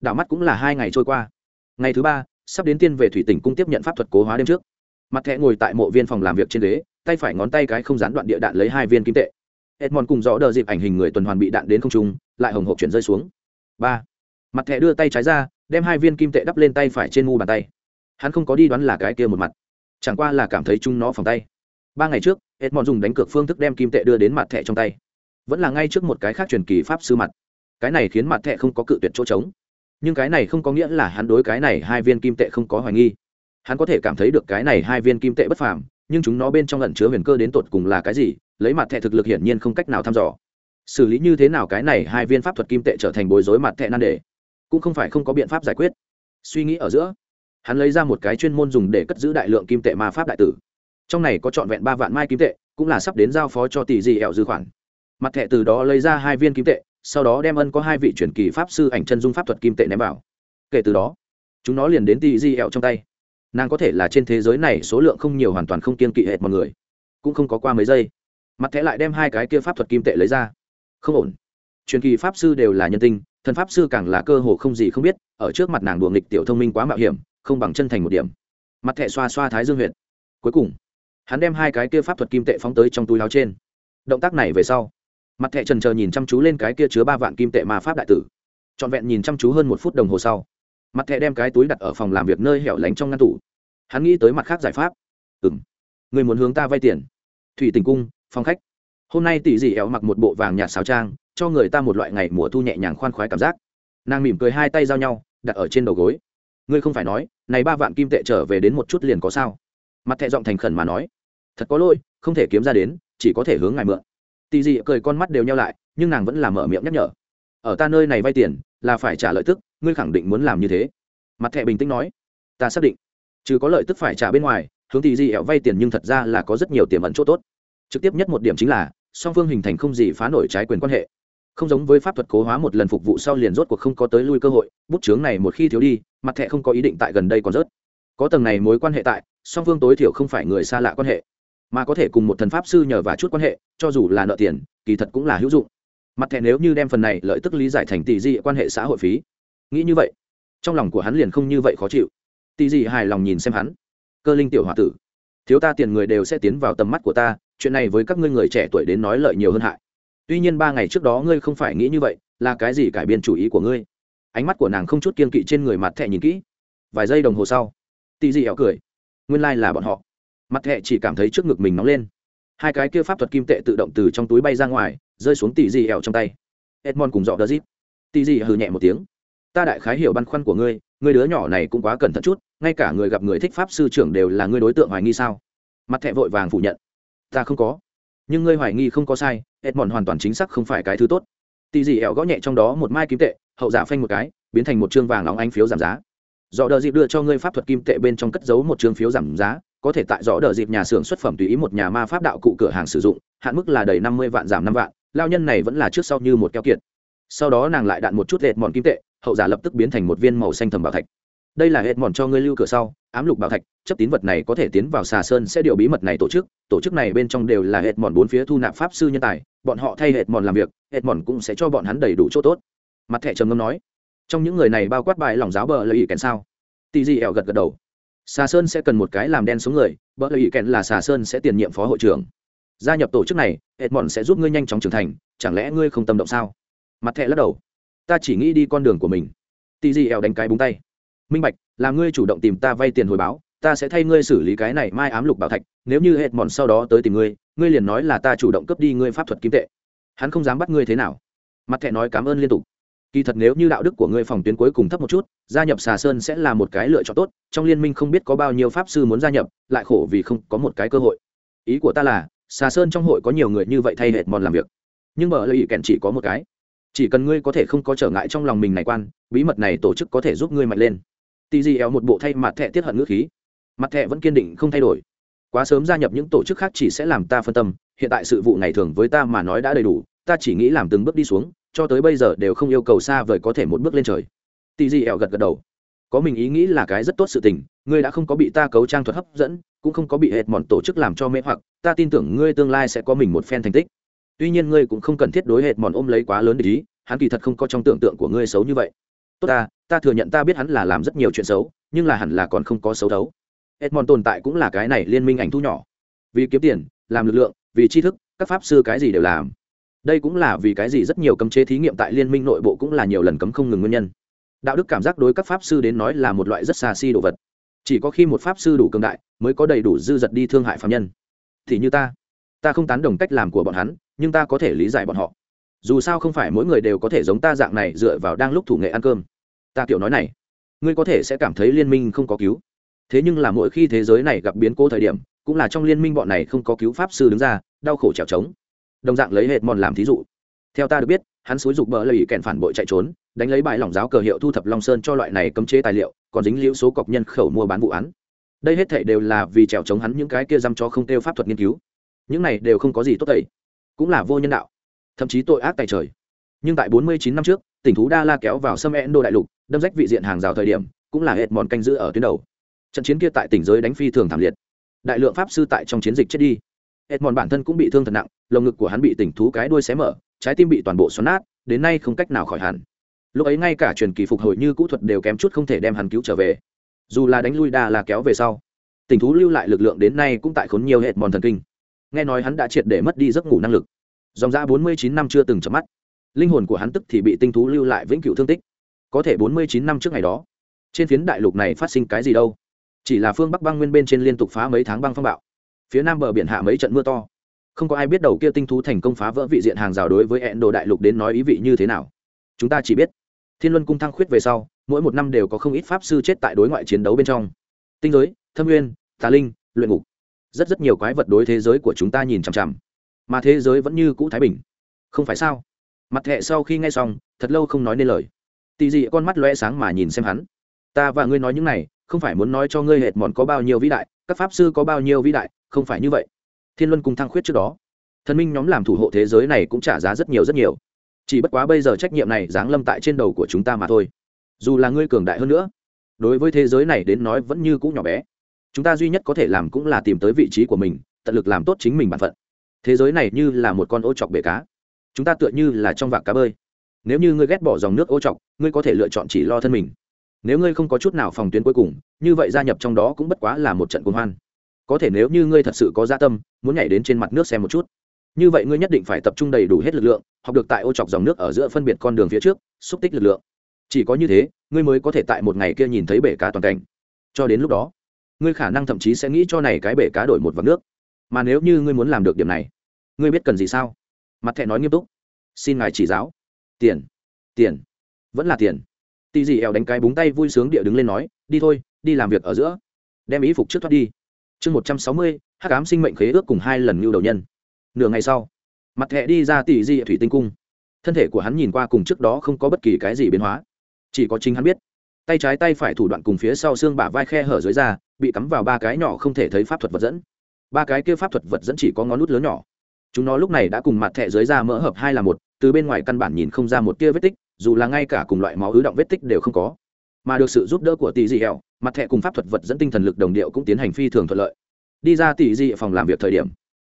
Đảo mắt cũng là hai ngày trôi qua. Ngày thứ ba, sắp đến tiên về thủy tỉnh cung tiếp nhận pháp thuật cố hóa đêm trước mặt thẹ ngồi tại mộ viên phòng làm việc trên ghế, tay phải ngón tay cái không gián đoạn địa đạn lấy hai viên kim tệ. Edmond cùng rõ đờ dịp ảnh hình người tuần hoàn bị đạn đến không trung, lại hồng hộp chuyển rơi xuống. Ba. Mặt thẹ đưa tay trái ra, đem hai viên kim tệ đắp lên tay phải trên mu bàn tay. Hắn không có đi đoán là cái kia một mặt, chẳng qua là cảm thấy chúng nó phòng tay. Ba ngày trước, edmond dùng đánh cược phương thức đem kim tệ đưa đến mặt thẹ trong tay. Vẫn là ngay trước một cái khác truyền kỳ pháp sư mặt. Cái này khiến mặt thẹ không có cự tuyệt chỗ trống. Nhưng cái này không có nghĩa là hắn đối cái này hai viên kim tệ không có hoài nghi hắn có thể cảm thấy được cái này hai viên kim tệ bất phàm, nhưng chúng nó bên trong lẩn chứa huyền cơ đến tột cùng là cái gì, lấy mặt thẻ thực lực hiển nhiên không cách nào thăm dò. Xử lý như thế nào cái này hai viên pháp thuật kim tệ trở thành bối rối mặt thẻ nan đề, cũng không phải không có biện pháp giải quyết. Suy nghĩ ở giữa, hắn lấy ra một cái chuyên môn dùng để cất giữ đại lượng kim tệ ma pháp đại tử. Trong này có trọn vẹn ba vạn mai kim tệ, cũng là sắp đến giao phó cho tỷ dị ẹo dư khoản. Mặt thẻ từ đó lấy ra hai viên kim tệ, sau đó đem ân có hai vị truyền kỳ pháp sư ảnh chân dung pháp thuật kim tệ ném vào. Kể từ đó, chúng nó liền đến tỷ dị ẹo trong tay nàng có thể là trên thế giới này số lượng không nhiều hoàn toàn không kiên kỵ hệt mọi người. Cũng không có qua mấy giây, mặt thẻ lại đem hai cái kia pháp thuật kim tệ lấy ra. Không ổn. Truyền kỳ pháp sư đều là nhân tinh, thần pháp sư càng là cơ hồ không gì không biết, ở trước mặt nàng đùa nghịch tiểu thông minh quá mạo hiểm, không bằng chân thành một điểm. Mặt thẻ xoa xoa thái dương huyện cuối cùng, hắn đem hai cái kia pháp thuật kim tệ phóng tới trong túi láo trên. Động tác này về sau, mặt thẻ trần chờ nhìn chăm chú lên cái kia chứa ba vạn kim tệ mà pháp đại tử. Trọn vẹn nhìn chăm chú hơn một phút đồng hồ sau, mặt thẻ đem cái túi đặt ở phòng làm việc nơi hẻo lánh trong ngăn tủ hắn nghĩ tới mặt khác giải pháp. Ừ m người muốn hướng ta vay tiền. Thủy tình cung phong khách. Hôm nay tỷ dị éo mặc một bộ vàng nhạt xáo trang, cho người ta một loại ngày mùa thu nhẹ nhàng khoan khoái cảm giác. Nàng mỉm cười hai tay giao nhau, đặt ở trên đầu gối. Ngươi không phải nói, này ba vạn kim tệ trở về đến một chút liền có sao? Mặt thẹ giọng thành khẩn mà nói. Thật có lỗi, không thể kiếm ra đến, chỉ có thể hướng ngài mượn. Tỷ dị cười con mắt đều nhau lại, nhưng nàng vẫn làm mở miệng nhắc nhở. Ở ta nơi này vay tiền, là phải trả lợi tức, ngươi khẳng định muốn làm như thế. Mặt thẹ bình tĩnh nói. Ta xác định trừ có lợi tức phải trả bên ngoài, hướng tỷ di ẹo vay tiền nhưng thật ra là có rất nhiều tiềm ẩn chỗ tốt. Trực tiếp nhất một điểm chính là, song phương hình thành không gì phá nổi trái quyền quan hệ. Không giống với pháp thuật cố hóa một lần phục vụ sau liền rốt cuộc không có tới lui cơ hội, bút chướng này một khi thiếu đi, mặt thẹ không có ý định tại gần đây còn rớt. Có tầng này mối quan hệ tại, song phương tối thiểu không phải người xa lạ quan hệ, mà có thể cùng một thần pháp sư nhờ và chút quan hệ, cho dù là nợ tiền, kỳ thật cũng là hữu dụng. Mặt thẻ nếu như đem phần này lợi tức lý giải thành tỷ di quan hệ xã hội phí. Nghĩ như vậy, trong lòng của hắn liền không như vậy khó chịu tỷ dị hài lòng nhìn xem hắn. Cơ linh tiểu h o a tử, thiếu ta tiền người đều sẽ tiến vào tầm mắt của ta, chuyện này với các ngươi người trẻ tuổi đến nói lợi nhiều hơn hại. Tuy nhiên ba ngày trước đó ngươi không phải nghĩ như vậy, là cái gì cải biên chủ ý của ngươi? Ánh mắt của nàng không chút kiên kỵ trên người mặt thẹ nhìn kỹ. Vài giây đồng hồ sau, tì dị ẻo cười. Nguyên lai、like、là bọn họ. Mặt thẹ chỉ cảm thấy trước ngực mình nóng lên. Hai cái kia pháp thuật kim tệ tự động từ trong túi bay ra ngoài, rơi xuống tì dị ẻo trong tay. Edmond cùng dọ đỡ zip. Tì dị hừ nhẹ một tiếng. Ta đại khái hiểu băn khoăn của ngươi người đứa nhỏ này cũng quá cẩn thận chút, ngay cả người gặp người thích pháp sư trưởng đều là người đối tượng hoài nghi sao? Mặt thẹ vội vàng phủ nhận. Ta không có. Nhưng ngươi hoài nghi không có sai, edmond hoàn toàn chính xác không phải cái thứ tốt. Tì dì ẻo gõ nhẹ trong đó một mai kim tệ, hậu giả phanh một cái, biến thành một chương vàng óng ánh phiếu giảm giá. Dọ đờ dịp đưa cho ngươi pháp thuật kim tệ bên trong cất giấu một chương phiếu giảm giá, có thể tại dọ đờ dịp nhà xưởng xuất phẩm tùy ý một nhà ma pháp đạo cụ cửa hàng sử dụng, hạn mức là đầy năm mươi vạn giảm năm vạn, lao nhân này vẫn là trước sau như một keo kiệt. Sau đó nàng lại đạn một chút hệt mòn kim tệ hậu giả lập tức biến thành một viên màu xanh thầm bảo thạch. Đây là hệt mòn cho ngươi lưu cửa sau, ám lục bảo thạch, chấp tín vật này có thể tiến vào xà sơn sẽ điều bí mật này tổ chức. Tổ chức này bên trong đều là hệt mòn bốn phía thu nạp pháp sư nhân tài, bọn họ thay hệt mòn làm việc hệt mòn cũng sẽ cho bọn hắn đầy đủ chỗ tốt. Mặt thẻ trầm ngâm nói, trong những người này bao quát bài lòng giáo bờ lợi ý kèn sao? Tì dị ẹo gật gật đầu. Xà sơn sẽ cần một cái làm đen xuống người, bờ lợi ý kèn là xà sơn sẽ tiền nhiệm phó hội trưởng. Gia nhập tổ chức này hệt mòn sẽ giúp ngươi nhanh chóng trưởng thành, chẳng lẽ ngươi không tâm động sao? Mặt thẻ lắc đầu ta chỉ nghĩ đi con đường của mình. Tì dị ẻo đánh cái búng tay. Minh bạch, là ngươi chủ động tìm ta vay tiền hồi báo, ta sẽ thay ngươi xử lý cái này mai ám lục bảo thạch, nếu như hệt mòn sau đó tới tìm ngươi ngươi liền nói là ta chủ động cướp đi ngươi pháp thuật kim tệ. Hắn không dám bắt ngươi thế nào. Mặt thẹ nói cảm ơn liên tục. Kỳ thật nếu như đạo đức của ngươi phòng tuyến cuối cùng thấp một chút, gia nhập xà sơn sẽ là một cái lựa chọn tốt, trong liên minh không biết có bao nhiêu pháp sư muốn gia nhập, lại khổ vì không có một cái cơ hội. Ý của ta là, xà sơn trong hội có nhiều người như vậy thay hệt mòn làm việc. Nhưng mở lợi ý kèn chỉ có một cái chỉ cần ngươi có thể không có trở ngại trong lòng mình này quan, bí mật này tổ chức có thể giúp ngươi mạnh lên. Tì gì éo một bộ thay mặt thẹ tiết hận ngữ khí. Mặt thẹ vẫn kiên định không thay đổi. Quá sớm gia nhập những tổ chức khác chỉ sẽ làm ta phân tâm, hiện tại sự vụ ngày thường với ta mà nói đã đầy đủ, ta chỉ nghĩ làm từng bước đi xuống, cho tới bây giờ đều không yêu cầu xa vời có thể một bước lên trời. Tì gì éo gật gật đầu. Có mình ý nghĩ là cái rất tốt sự tình, ngươi đã không có bị ta cấu trang thuật hấp dẫn, cũng không có bị hệt mòn tổ chức làm cho mê hoặc, ta tin tưởng ngươi tương lai sẽ có mình một phen thành tích tuy nhiên ngươi cũng không cần thiết đối hệt mòn ôm lấy quá lớn để ý, hắn kỳ thật không có trong tưởng tượng của ngươi xấu như vậy. Tốt ta ta thừa nhận ta biết hắn là làm rất nhiều chuyện xấu, nhưng là hẳn là còn không có xấu thấu. Mòn tồn tại cũng là cái này liên minh ảnh thu nhỏ. Vì kiếm tiền, làm lực lượng, vì tri thức, các pháp sư cái gì đều làm. Đây cũng là vì cái gì rất nhiều cấm chế thí nghiệm tại liên minh nội bộ cũng là nhiều lần cấm không ngừng nguyên nhân. Đạo đức cảm giác đối các pháp sư đến nói là một loại rất xa xi đồ vật. Chỉ có khi một pháp sư đủ cường đại, mới có đầy đủ dư dật đi thương hại phạm nhân. Thì như ta ta không tán đồng cách làm của bọn hắn, nhưng ta có thể lý giải bọn họ. Dù sao không phải mỗi người đều có thể giống ta dạng này dựa vào đang lúc thủ nghệ ăn cơm. Ta kiểu nói này, ngươi có thể sẽ cảm thấy liên minh không có cứu. Thế nhưng là mỗi khi thế giới này gặp biến cố thời điểm, cũng là trong liên minh bọn này không có cứu pháp sư đứng ra, đau khổ trèo trống. Đồng dạng lấy hệt mòn làm thí dụ. Theo ta được biết, hắn xúi dục bờ lầy kèn phản bội chạy trốn, đánh lấy bài lỏng giáo cờ hiệu thu thập long sơn cho loại này cấm chế tài liệu, còn dính liễu số cọc nhân khẩu mua bán vụ án. Đây hết thảy đều là vì trèo chống hắn những cái kia dăm cho không tiêu pháp thuật nghiên cứu những này đều không có gì tốt tẩy. Cũng là vô nhân đạo. Thậm chí tội ác tại trời. Nhưng tại 49 năm trước, tỉnh thú đa la kéo vào xâm đô đại lục, đâm rách vị diện hàng rào thời điểm, cũng là hệt mòn canh giữ ở tuyến đầu. Trận chiến kia tại tỉnh giới đánh phi thường thảm liệt. Đại lượng pháp sư tại trong chiến dịch chết đi. Hệt mòn bản thân cũng bị thương thật nặng, lồng ngực của hắn bị tỉnh thú cái đuôi xé mở, trái tim bị toàn bộ xoắn nát, đến nay không cách nào khỏi hẳn. Lúc ấy ngay cả truyền kỳ phục hồi như cũ thuật đều kém chút không thể đem hắn cứu trở về. Dù là đánh lui đa là kéo về sau tình thú lưu lại lực lượng đến nay cũng tại khốn nhiều hệ mòn thần kinh nghe nói hắn đã triệt để mất đi giấc ngủ năng lực. Dòng ra bốn mươi chín năm chưa từng chấm mắt. Linh hồn của hắn tức thì bị tinh thú lưu lại vĩnh cửu thương tích. Có thể bốn mươi chín năm trước ngày đó, trên phiến đại lục này phát sinh cái gì đâu? Chỉ là phương bắc băng nguyên bên trên liên tục phá mấy tháng băng phong bạo. Phía nam bờ biển hạ mấy trận mưa to. Không có ai biết đầu kia tinh thú thành công phá vỡ vị diện hàng rào đối với hẹn đồ đại lục đến nói ý vị như thế nào. Chúng ta chỉ biết, thiên luân cung thăng khuyết về sau, mỗi một năm đều có không ít pháp sư chết tại đối ngoại chiến đấu bên trong. Tinh giới, thâm nguyên, tà linh, luyện ngục rất rất nhiều quái vật đối thế giới của chúng ta nhìn chằm chằm. Mà thế giới vẫn như cũ thái bình. Không phải sao? Mặt thẹ sau khi nghe xong, thật lâu không nói nên lời. Tì dị con mắt loe sáng mà nhìn xem hắn. Ta và ngươi nói những này, không phải muốn nói cho ngươi hệt mòn có bao nhiêu vĩ đại, các pháp sư có bao nhiêu vĩ đại, không phải như vậy. Thiên luân cùng thăng khuyết trước đó. Thần minh nhóm làm thủ hộ thế giới này cũng trả giá rất nhiều rất nhiều. Chỉ bất quá bây giờ trách nhiệm này giáng lâm tại trên đầu của chúng ta mà thôi. Dù là ngươi cường đại hơn nữa, đối với thế giới này đến nói vẫn như cũ nhỏ bé chúng ta duy nhất có thể làm cũng là tìm tới vị trí của mình, tận lực làm tốt chính mình bản phận. Thế giới này như là một con ô chọc bể cá. Chúng ta tựa như là trong vạc cá bơi. Nếu như ngươi ghét bỏ dòng nước ô chọc, ngươi có thể lựa chọn chỉ lo thân mình. Nếu ngươi không có chút nào phòng tuyến cuối cùng, như vậy gia nhập trong đó cũng bất quá là một trận cuồng hoan. Có thể nếu như ngươi thật sự có gia tâm, muốn nhảy đến trên mặt nước xem một chút. Như vậy ngươi nhất định phải tập trung đầy đủ hết lực lượng, học được tại ô chọc dòng nước ở giữa phân biệt con đường phía trước, xúc tích lực lượng. Chỉ có như thế, ngươi mới có thể tại một ngày kia nhìn thấy bể cá toàn cảnh. Cho đến lúc đó ngươi khả năng thậm chí sẽ nghĩ cho này cái bể cá đổi một vạc nước. Mà nếu như ngươi muốn làm được điểm này, ngươi biết cần gì sao? Mặt thẻ nói nghiêm túc. Xin ngài chỉ giáo. Tiền. Tiền. Vẫn là tiền. Tì dì eo đánh cái búng tay vui sướng địa đứng lên nói, đi thôi, đi làm việc ở giữa. Đem ý phục trước thoát đi. Chương một trăm sáu mươi, hắc ám sinh mệnh khế ước cùng hai lần mưu đầu nhân. Nửa ngày sau, mặt thẹ đi ra tỷ di thủy tinh cung. Thân thể của hắn nhìn qua cùng trước đó không có bất kỳ cái gì biến hóa. Chỉ có chính hắn biết tay trái tay phải thủ đoạn cùng phía sau xương bả vai khe hở dưới da, bị cắm vào ba cái nhỏ không thể thấy pháp thuật vật dẫn. Ba cái kia pháp thuật vật dẫn chỉ có ngón nút lớn nhỏ. Chúng nó lúc này đã cùng mặt thẹ dưới da mỡ hợp hai là một, từ bên ngoài căn bản nhìn không ra một tia vết tích, dù là ngay cả cùng loại máu ứ động vết tích đều không có. Mà được sự giúp đỡ của tỷ dị hẹo, mặt thẹ cùng pháp thuật vật dẫn tinh thần lực đồng điệu cũng tiến hành phi thường thuận lợi. Đi ra tỷ dị phòng làm việc thời điểm,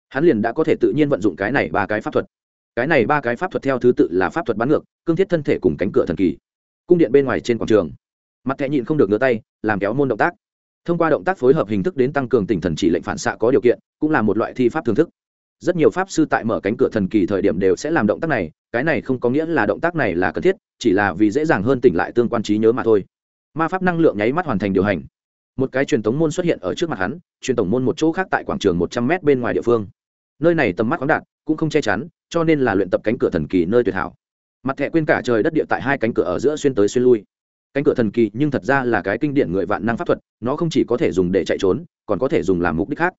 hắn liền đã có thể tự nhiên vận dụng cái này ba cái pháp thuật. Cái này ba cái pháp thuật theo thứ tự là pháp thuật bắn ngược, cương thiết thân thể cùng cánh cửa thần kỳ. Cung điện bên ngoài trên quảng trường mặt thẹ nhịn không được ngửa tay, làm kéo môn động tác. Thông qua động tác phối hợp hình thức đến tăng cường tinh thần chỉ lệnh phản xạ có điều kiện, cũng là một loại thi pháp thưởng thức. Rất nhiều pháp sư tại mở cánh cửa thần kỳ thời điểm đều sẽ làm động tác này, cái này không có nghĩa là động tác này là cần thiết, chỉ là vì dễ dàng hơn tỉnh lại tương quan trí nhớ mà thôi. Ma pháp năng lượng nháy mắt hoàn thành điều hành. Một cái truyền tống môn xuất hiện ở trước mặt hắn, truyền tổng môn một chỗ khác tại quảng trường một trăm m bên ngoài địa phương. Nơi này tầm mắt khoáng đạt, cũng không che chắn, cho nên là luyện tập cánh cửa thần kỳ nơi tuyệt hảo. Mặt thẹ quên cả trời đất địa tại hai cánh cửa ở giữa xuyên tới xuyên lui cánh cửa thần kỳ nhưng thật ra là cái kinh điển người vạn năng pháp thuật, nó không chỉ có thể dùng để chạy trốn, còn có thể dùng làm mục đích khác.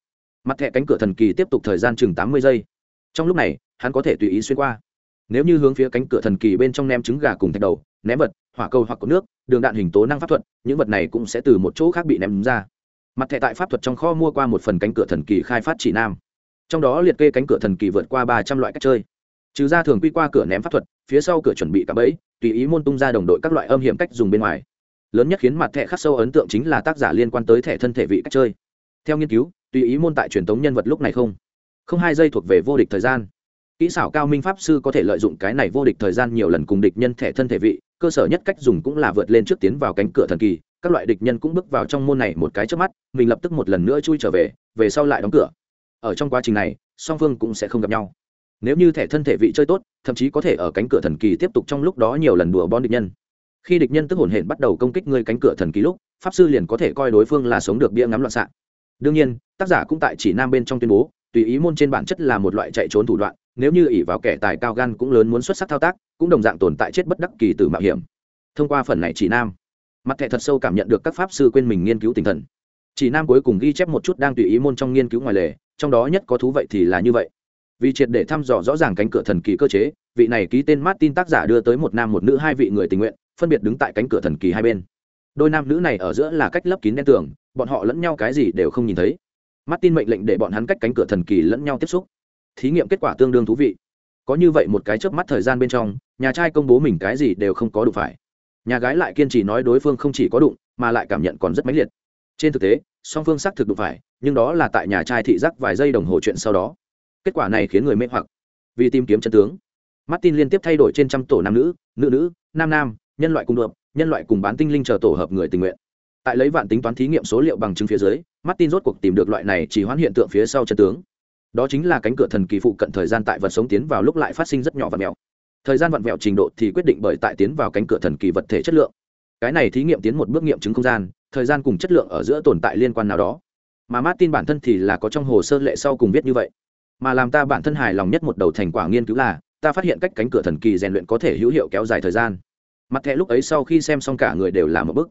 Mặt thẻ cánh cửa thần kỳ tiếp tục thời gian chừng tám mươi giây. Trong lúc này, hắn có thể tùy ý xuyên qua. Nếu như hướng phía cánh cửa thần kỳ bên trong ném trứng gà cùng thạch đầu, ném vật, hỏa cầu hoặc có nước, đường đạn hình tố năng pháp thuật, những vật này cũng sẽ từ một chỗ khác bị ném ra. Mặt thẻ tại pháp thuật trong kho mua qua một phần cánh cửa thần kỳ khai phát chỉ nam. Trong đó liệt kê cánh cửa thần kỳ vượt qua ba trăm loại cách chơi. Trừ ra thường quy qua cửa ném pháp thuật phía sau cửa chuẩn bị cạm bẫy, tùy ý môn tung ra đồng đội các loại âm hiểm cách dùng bên ngoài. Lớn nhất khiến mặt thẻ khắc sâu ấn tượng chính là tác giả liên quan tới thẻ thân thể vị cách chơi. Theo nghiên cứu, tùy ý môn tại truyền thống nhân vật lúc này không không hai giây thuộc về vô địch thời gian. Kỹ xảo cao minh pháp sư có thể lợi dụng cái này vô địch thời gian nhiều lần cùng địch nhân thẻ thân thể vị, cơ sở nhất cách dùng cũng là vượt lên trước tiến vào cánh cửa thần kỳ, các loại địch nhân cũng bước vào trong môn này một cái trước mắt, mình lập tức một lần nữa chui trở về về sau lại đóng cửa. Ở trong quá trình này, song phương cũng sẽ không gặp nhau nếu như thẻ thân thể vị chơi tốt, thậm chí có thể ở cánh cửa thần kỳ tiếp tục trong lúc đó nhiều lần đùa bon địch nhân. Khi địch nhân tức hồn hển bắt đầu công kích ngươi cánh cửa thần kỳ lúc, pháp sư liền có thể coi đối phương là sống được bia ngắm loạn xạ. Đương nhiên, tác giả cũng tại chỉ nam bên trong tuyên bố, tùy ý môn trên bản chất là một loại chạy trốn thủ đoạn, nếu như ỉ vào kẻ tài cao gan cũng lớn muốn xuất sắc thao tác, cũng đồng dạng tồn tại chết bất đắc kỳ từ mạo hiểm. Thông qua phần này chỉ nam, mặt thẻ thật sâu cảm nhận được các pháp sư quên mình nghiên cứu tinh thần. Chỉ nam cuối cùng ghi chép một chút đang tùy ý môn trong nghiên cứu ngoài lề, trong đó nhất có thú vậy thì là như vậy vì triệt để thăm dò rõ ràng cánh cửa thần kỳ cơ chế, vị này ký tên martin tác giả đưa tới một nam một nữ hai vị người tình nguyện, phân biệt đứng tại cánh cửa thần kỳ hai bên. Đôi nam nữ này ở giữa là cách lấp kín đen tường, bọn họ lẫn nhau cái gì đều không nhìn thấy. Martin mệnh lệnh để bọn hắn cách cánh cửa thần kỳ lẫn nhau tiếp xúc. Thí nghiệm kết quả tương đương thú vị. Có như vậy một cái chớp mắt thời gian bên trong, nhà trai công bố mình cái gì đều không có đụng phải. Nhà gái lại kiên trì nói đối phương không chỉ có đụng, mà lại cảm nhận còn rất mãnh liệt. Trên thực tế, song phương xác thực đụng phải, nhưng đó là tại nhà trai thị giác vài giây đồng hồ chuyện sau đó kết quả này khiến người mê hoặc. Vì tìm kiếm chân tướng, martin liên tiếp thay đổi trên trăm tổ nam nữ nữ nữ, nam nam, nhân loại cùng đượm nhân loại cùng bán tinh linh chờ tổ hợp người tình nguyện. Tại lấy vạn tính toán thí nghiệm số liệu bằng chứng phía dưới, martin rốt cuộc tìm được loại này chỉ hoãn hiện tượng phía sau chân tướng. Đó chính là cánh cửa thần kỳ phụ cận thời gian tại vật sống tiến vào lúc lại phát sinh rất nhỏ và mèo thời gian vặn vẹo trình độ thì quyết định bởi tại tiến vào cánh cửa thần kỳ vật thể chất lượng. Cái này thí nghiệm tiến một bước nghiệm chứng không gian, thời gian cùng chất lượng ở giữa tồn tại liên quan nào đó. Mà martin bản thân thì là có trong hồ sơ lệ sau cùng viết như vậy mà làm ta bản thân hài lòng nhất một đầu thành quả nghiên cứu là, ta phát hiện cách cánh cửa thần kỳ rèn luyện có thể hữu hiệu kéo dài thời gian. Mặt thẻ lúc ấy sau khi xem xong cả người đều là một bức.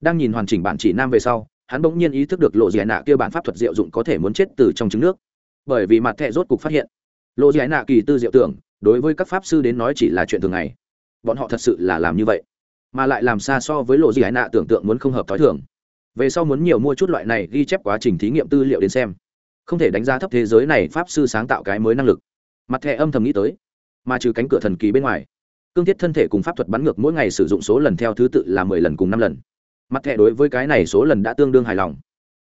Đang nhìn hoàn chỉnh bản chỉ nam về sau, hắn bỗng nhiên ý thức được lộ dì nạ kia bản pháp thuật diệu dụng có thể muốn chết từ trong trứng nước. Bởi vì mặt thẻ rốt cục phát hiện, lộ dì nạ kỳ tư diệu tưởng, đối với các pháp sư đến nói chỉ là chuyện thường ngày. Bọn họ thật sự là làm như vậy, mà lại làm xa so với lộ dì nạ tưởng tượng muốn không hợp t h ó i thường. Về sau muốn nhiều mua chút loại này ghi chép quá trình thí nghiệm tư liệu đến xem không thể đánh giá thấp thế giới này pháp sư sáng tạo cái mới năng lực. Mặt thẻ âm thầm nghĩ tới, mà trừ cánh cửa thần kỳ bên ngoài, cương thiết thân thể cùng pháp thuật bắn ngược mỗi ngày sử dụng số lần theo thứ tự là mười lần cùng năm lần. Mặt thẻ đối với cái này số lần đã tương đương hài lòng.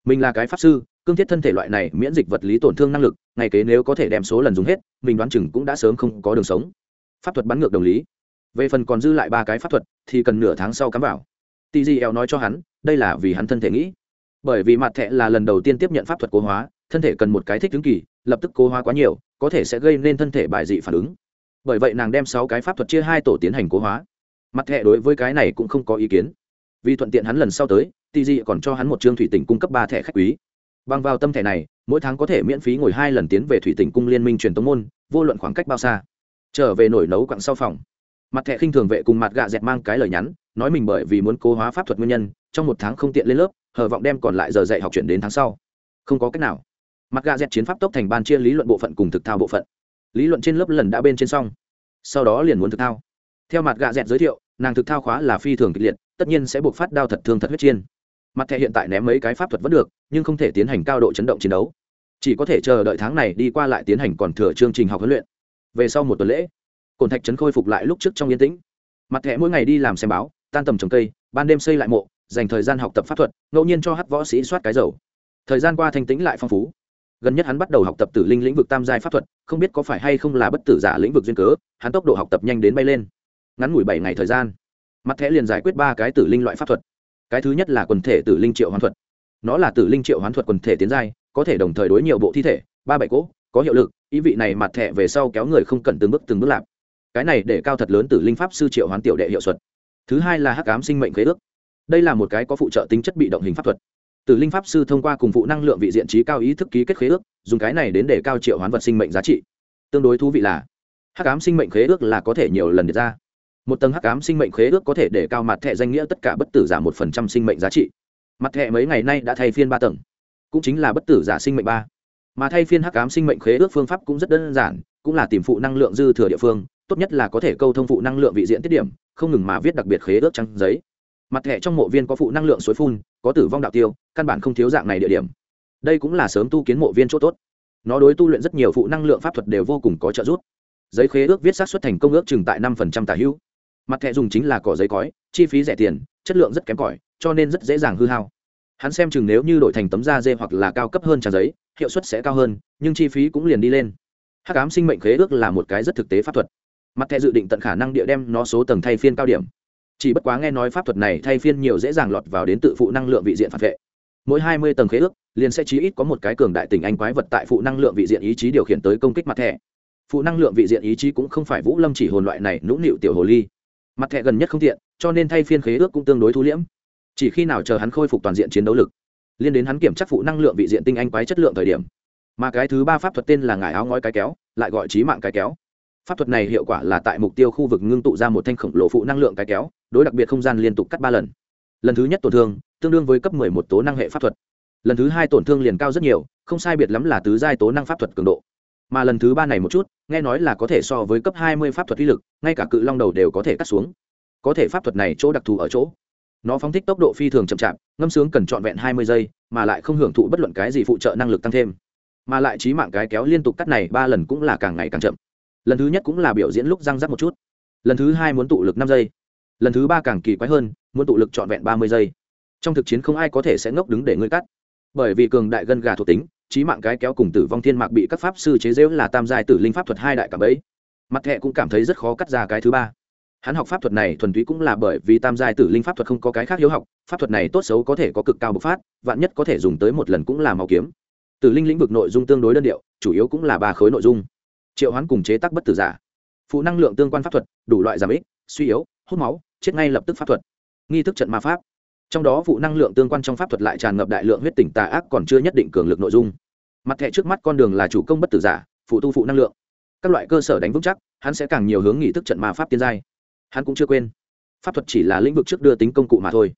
Mình là cái pháp sư, cương thiết thân thể loại này miễn dịch vật lý tổn thương năng lực, ngày kế nếu có thể đem số lần dùng hết, mình đoán chừng cũng đã sớm không có đường sống. Pháp thuật bắn ngược đồng lý. Về phần còn dư lại ba cái pháp thuật, thì cần nửa tháng sau cắm vào. Tg eo nói cho hắn, đây là vì hắn thân thể nghĩ. Bởi vì mặt thẹ là lần đầu tiên tiếp nhận pháp thuật cố hóa thân thể cần một cái thích ứng kỳ, lập tức cố hóa quá nhiều, có thể sẽ gây nên thân thể bài dị phản ứng. Bởi vậy nàng đem sáu cái pháp thuật chia hai tổ tiến hành cố hóa. Mặt thẹ đối với cái này cũng không có ý kiến. Vì thuận tiện hắn lần sau tới tì di còn cho hắn một chương thủy tỉnh cung cấp ba thẻ khách quý. Bằng vào tâm thẻ này, mỗi tháng có thể miễn phí ngồi hai lần tiến về thủy tỉnh cung liên minh truyền tống môn, vô luận khoảng cách bao xa. Trở về nổi nấu quặng sau phòng. Mặt thẻ khinh thường vệ cùng mặt gạ dẹt mang cái lời nhắn, nói mình bởi vì muốn cố hóa pháp thuật nguyên nhân, trong một tháng không tiện lên lớp, hờ vọng đem còn lại giờ dạy học chuyển đến tháng sau. Không có cách nào mặt Gà dẹt chiến pháp tốc thành ban chia lý luận bộ phận cùng thực thao bộ phận. Lý luận trên lớp lần đã bên trên xong. Sau đó liền muốn thực thao. Theo mặt Gà dẹt giới thiệu, nàng thực thao khóa là phi thường kịch liệt, tất nhiên sẽ buộc phát đao thật thương thật huyết chiên. Mặt thẻ hiện tại ném mấy cái pháp thuật vẫn được, nhưng không thể tiến hành cao độ chấn động chiến đấu. Chỉ có thể chờ đợi tháng này đi qua lại tiến hành còn thừa chương trình học huấn luyện. Về sau một tuần lễ, cồn thạch trấn khôi phục lại lúc trước trong yên tĩnh. Mặt thẻ mỗi ngày đi làm xem báo, tan tầm trồng cây, ban đêm xây lại mộ, dành thời gian học tập pháp thuật, ngẫu nhiên cho hát võ sĩ soát cái dầu. Thời gian qua thanh tĩnh lại phong phú gần nhất hắn bắt đầu học tập tử linh lĩnh vực tam giai pháp thuật, không biết có phải hay không là bất tử giả lĩnh vực duyên cớ, hắn tốc độ học tập nhanh đến bay lên. Ngắn ngủi bảy ngày thời gian, mặt thẻ liền giải quyết ba cái tử linh loại pháp thuật. Cái thứ nhất là quần thể tử linh triệu hoán thuật. Nó là tử linh triệu hoán thuật quần thể tiến giai, có thể đồng thời đối nhiều bộ thi thể, ba bảy cỗ, có hiệu lực, ý vị này mặt thẻ về sau kéo người không cần từng bước từng bước lạp. Cái này để cao thật lớn tử linh pháp sư triệu hoán tiểu đệ hiệu suất. Thứ hai là hắc ám sinh mệnh khế ước. Đây là một cái có phụ trợ tính chất bị động hình pháp thuật tử linh pháp sư thông qua cùng phụ năng lượng vị diện trí cao ý thức ký kết khế ước, dùng cái này đến để cao triệu hoán vật sinh mệnh giá trị. Tương đối thú vị là, hắc ám sinh mệnh khế ước là có thể nhiều lần được ra. Một tầng hắc ám sinh mệnh khế ước có thể để cao mặt thẻ danh nghĩa tất cả bất tử giả một phần trăm sinh mệnh giá trị. Mặt thẻ mấy ngày nay đã thay phiên ba tầng, cũng chính là bất tử giả sinh mệnh ba. Mà thay phiên hắc ám sinh mệnh khế ước phương pháp cũng rất đơn giản, cũng là tìm phụ năng lượng dư thừa địa phương, tốt nhất là có thể câu thông phụ năng lượng vị diện tiết điểm, không ngừng mà viết đặc biệt khế ước trắng giấy mặt thẻ trong mộ viên có phụ năng lượng suối phun, có tử vong đạo tiêu, căn bản không thiếu dạng này địa điểm. Đây cũng là sớm tu kiến mộ viên chỗ tốt. Nó đối tu luyện rất nhiều phụ năng lượng pháp thuật đều vô cùng có trợ giúp. Giấy khế ước viết sát xuất thành công ước chừng tại năm phần trăm tả hữu. Mặt thẻ dùng chính là cỏ giấy cói, chi phí rẻ tiền, chất lượng rất kém cỏi, cho nên rất dễ dàng hư hao. Hắn xem chừng nếu như đổi thành tấm da dê hoặc là cao cấp hơn trang giấy, hiệu suất sẽ cao hơn, nhưng chi phí cũng liền đi lên. Hắc ám sinh mệnh khế ước là một cái rất thực tế pháp thuật. Mặt thẻ dự định tận khả năng địa đem nó số tầng thay phiên cao điểm chỉ bất quá nghe nói pháp thuật này thay phiên nhiều dễ dàng lọt vào đến tự phụ năng lượng vị diện phản vệ. Mỗi hai mươi tầng khế ước, liền sẽ chí ít có một cái cường đại tình anh quái vật tại phụ năng lượng vị diện ý chí điều khiển tới công kích mặt thẻ. Phụ năng lượng vị diện ý chí cũng không phải vũ lâm chỉ hồn loại này nũng nịu tiểu hồ ly. Mặt thẻ gần nhất không tiện, cho nên thay phiên khế ước cũng tương đối thu liễm. Chỉ khi nào chờ hắn khôi phục toàn diện chiến đấu lực, liên đến hắn kiểm chắc phụ năng lượng vị diện tinh anh quái chất lượng thời điểm. Mà cái thứ ba pháp thuật tên là ngải áo ngói cái kéo, lại gọi trí mạng cái kéo pháp thuật này hiệu quả là tại mục tiêu khu vực ngưng tụ ra một thanh khổng lồ phụ năng lượng cái kéo, đối đặc biệt không gian liên tục cắt ba lần. Lần thứ nhất tổn thương, tương đương với cấp mười một tố năng hệ pháp thuật. Lần thứ hai tổn thương liền cao rất nhiều, không sai biệt lắm là tứ giai tố năng pháp thuật cường độ. Mà lần thứ ba này một chút, nghe nói là có thể so với cấp hai mươi pháp thuật uy lực, ngay cả cự long đầu đều có thể cắt xuống. Có thể pháp thuật này chỗ đặc thù ở chỗ. Nó phóng thích tốc độ phi thường chậm chạp, ngâm sướng cần trọn vẹn hai mươi giây, mà lại không hưởng thụ bất luận cái gì phụ trợ năng lực tăng thêm. Mà lại trí mạng cái kéo liên tục cắt này ba lần cũng là càng ngày càng chậm lần thứ nhất cũng là biểu diễn lúc răng rắc một chút. Lần thứ hai muốn tụ lực năm giây. Lần thứ ba càng kỳ quái hơn, muốn tụ lực trọn vẹn ba mươi giây. Trong thực chiến không ai có thể sẽ ngốc đứng để ngươi cắt. Bởi vì cường đại gân gà thuộc tính trí mạng cái kéo cùng tử vong thiên mạc bị các pháp sư chế dễu là tam giai tử linh pháp thuật hai đại cảm ấy mặt thẹ cũng cảm thấy rất khó cắt ra cái thứ ba. Hắn học pháp thuật này thuần túy cũng là bởi vì tam giai tử linh pháp thuật không có cái khác hiếu học, pháp thuật này tốt xấu có thể có cực cao bộc phát, vạn nhất có thể dùng tới một lần cũng là màu kiếm. Tử linh lĩnh vực nội dung tương đối đơn điệu, chủ yếu cũng là ba khối nội dung triệu hoán cùng chế tác bất tử giả. Phụ năng lượng tương quan pháp thuật, đủ loại giảm ích, suy yếu, hút máu, chết ngay lập tức pháp thuật. Nghi thức trận ma pháp. Trong đó phụ năng lượng tương quan trong pháp thuật lại tràn ngập đại lượng huyết tỉnh tà ác còn chưa nhất định cường lực nội dung. Mặt thẻ trước mắt con đường là chủ công bất tử giả, phụ tu phụ năng lượng. Các loại cơ sở đánh vững chắc, hắn sẽ càng nhiều hướng nghị thức trận ma pháp tiên giai. Hắn cũng chưa quên. Pháp thuật chỉ là lĩnh vực trước đưa tính công cụ mà thôi.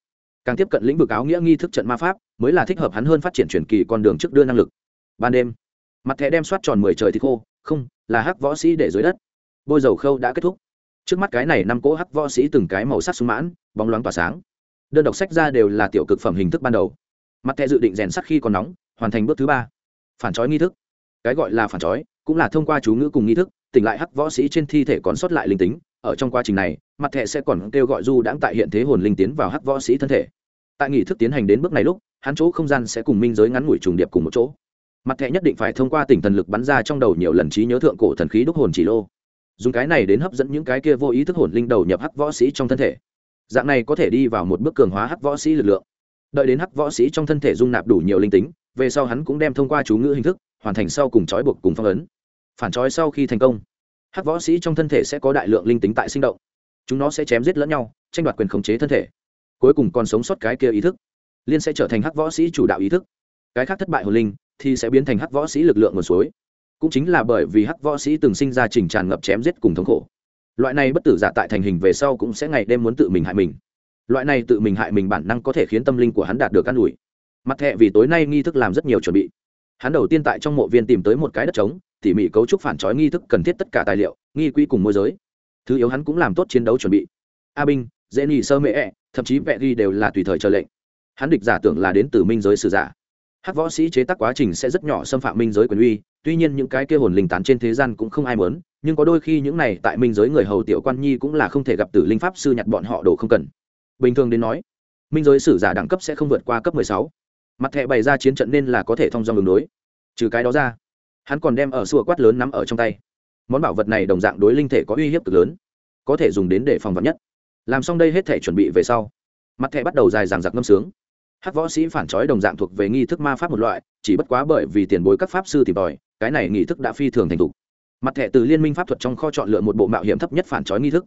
Càng tiếp cận lĩnh vực áo nghĩa nghi thức trận ma pháp, mới là thích hợp hắn hơn phát triển truyền kỳ con đường trước đưa năng lực. Ban đêm mặt thẻ đem soát tròn mười trời thì khô, không, là hắc võ sĩ để dưới đất. Bôi dầu khâu đã kết thúc. Trước mắt cái này năm cỗ hắc võ sĩ từng cái màu sắc sung mãn, bóng loáng tỏa sáng. Đơn độc sách ra đều là tiểu cực phẩm hình thức ban đầu. Mặt thẻ dự định rèn sắt khi còn nóng, hoàn thành bước thứ ba. Phản trói nghi thức. Cái gọi là phản trói cũng là thông qua chú ngữ cùng nghi thức, tỉnh lại hắc võ sĩ trên thi thể còn sót lại linh tính. Ở trong quá trình này, mặt thẻ sẽ còn kêu gọi du đãng tại hiện thế hồn linh tiến vào hắc võ sĩ thân thể. Tại nghi thức tiến hành đến bước này lúc, hắn chỗ không gian sẽ cùng minh giới ngắn ngủi trùng điệp cùng một chỗ mặt thẻ nhất định phải thông qua tỉnh thần lực bắn ra trong đầu nhiều lần trí nhớ thượng cổ thần khí đúc hồn chỉ lô. Dùng cái này đến hấp dẫn những cái kia vô ý thức hồn linh đầu nhập hắc võ sĩ trong thân thể. Dạng này có thể đi vào một bước cường hóa hắc võ sĩ lực lượng. Đợi đến hắc võ sĩ trong thân thể dung nạp đủ nhiều linh tính, về sau hắn cũng đem thông qua chú ngữ hình thức, hoàn thành sau cùng trói buộc cùng phong ấn. Phản trói sau khi thành công, hắc võ sĩ trong thân thể sẽ có đại lượng linh tính tại sinh động. Chúng nó sẽ chém giết lẫn nhau, tranh đoạt quyền khống chế thân thể. Cuối cùng còn sống sót cái kia ý thức, liên sẽ trở thành hắc võ sĩ chủ đạo ý thức. Cái khác thất bại hồn linh thì sẽ biến thành hắc võ sĩ lực lượng nguồn suối. Cũng chính là bởi vì hắc võ sĩ từng sinh ra trình tràn ngập chém giết cùng thống khổ. Loại này bất tử giả tại thành hình về sau cũng sẽ ngày đêm muốn tự mình hại mình. Loại này tự mình hại mình bản năng có thể khiến tâm linh của hắn đạt được an ủi. Mặt thẹ vì tối nay nghi thức làm rất nhiều chuẩn bị. Hắn đầu tiên tại trong mộ viên tìm tới một cái đất trống tỉ mỉ cấu trúc phản trói nghi thức cần thiết tất cả tài liệu nghi quỹ cùng môi giới. Thứ yếu hắn cũng làm tốt chiến đấu chuẩn bị. A binh dễ nhị sơ mễ e, thậm chí vẹ ghi đều là tùy thời chờ lệnh. Hắn địch giả tưởng là đến từ minh giới sử giả hắc võ sĩ chế tác quá trình sẽ rất nhỏ xâm phạm minh giới quyền uy, tuy nhiên những cái kia hồn linh tán trên thế gian cũng không ai muốn, nhưng có đôi khi những này tại minh giới người hầu tiểu quan nhi cũng là không thể gặp tử linh pháp sư nhặt bọn họ đồ không cần. Bình thường đến nói, minh giới sử giả đẳng cấp sẽ không vượt qua cấp mười sáu. Mặt thẻ bày ra chiến trận nên là có thể thông dong đường đối. Trừ cái đó ra, hắn còn đem ở xua quát lớn nắm ở trong tay. Món bảo vật này đồng dạng đối linh thể có uy hiếp cực lớn, có thể dùng đến để phòng vật nhất. Làm xong đây hết thể chuẩn bị về sau, mặt thẻ bắt đầu dài dàng giặc ngâm sướng hát võ sĩ phản trói đồng dạng thuộc về nghi thức ma pháp một loại, chỉ bất quá bởi vì tiền bối các pháp sư tìm tòi, cái này nghi thức đã phi thường thành thục. Mặt thẻ từ liên minh pháp thuật trong kho chọn lựa một bộ mạo hiểm thấp nhất phản trói nghi thức.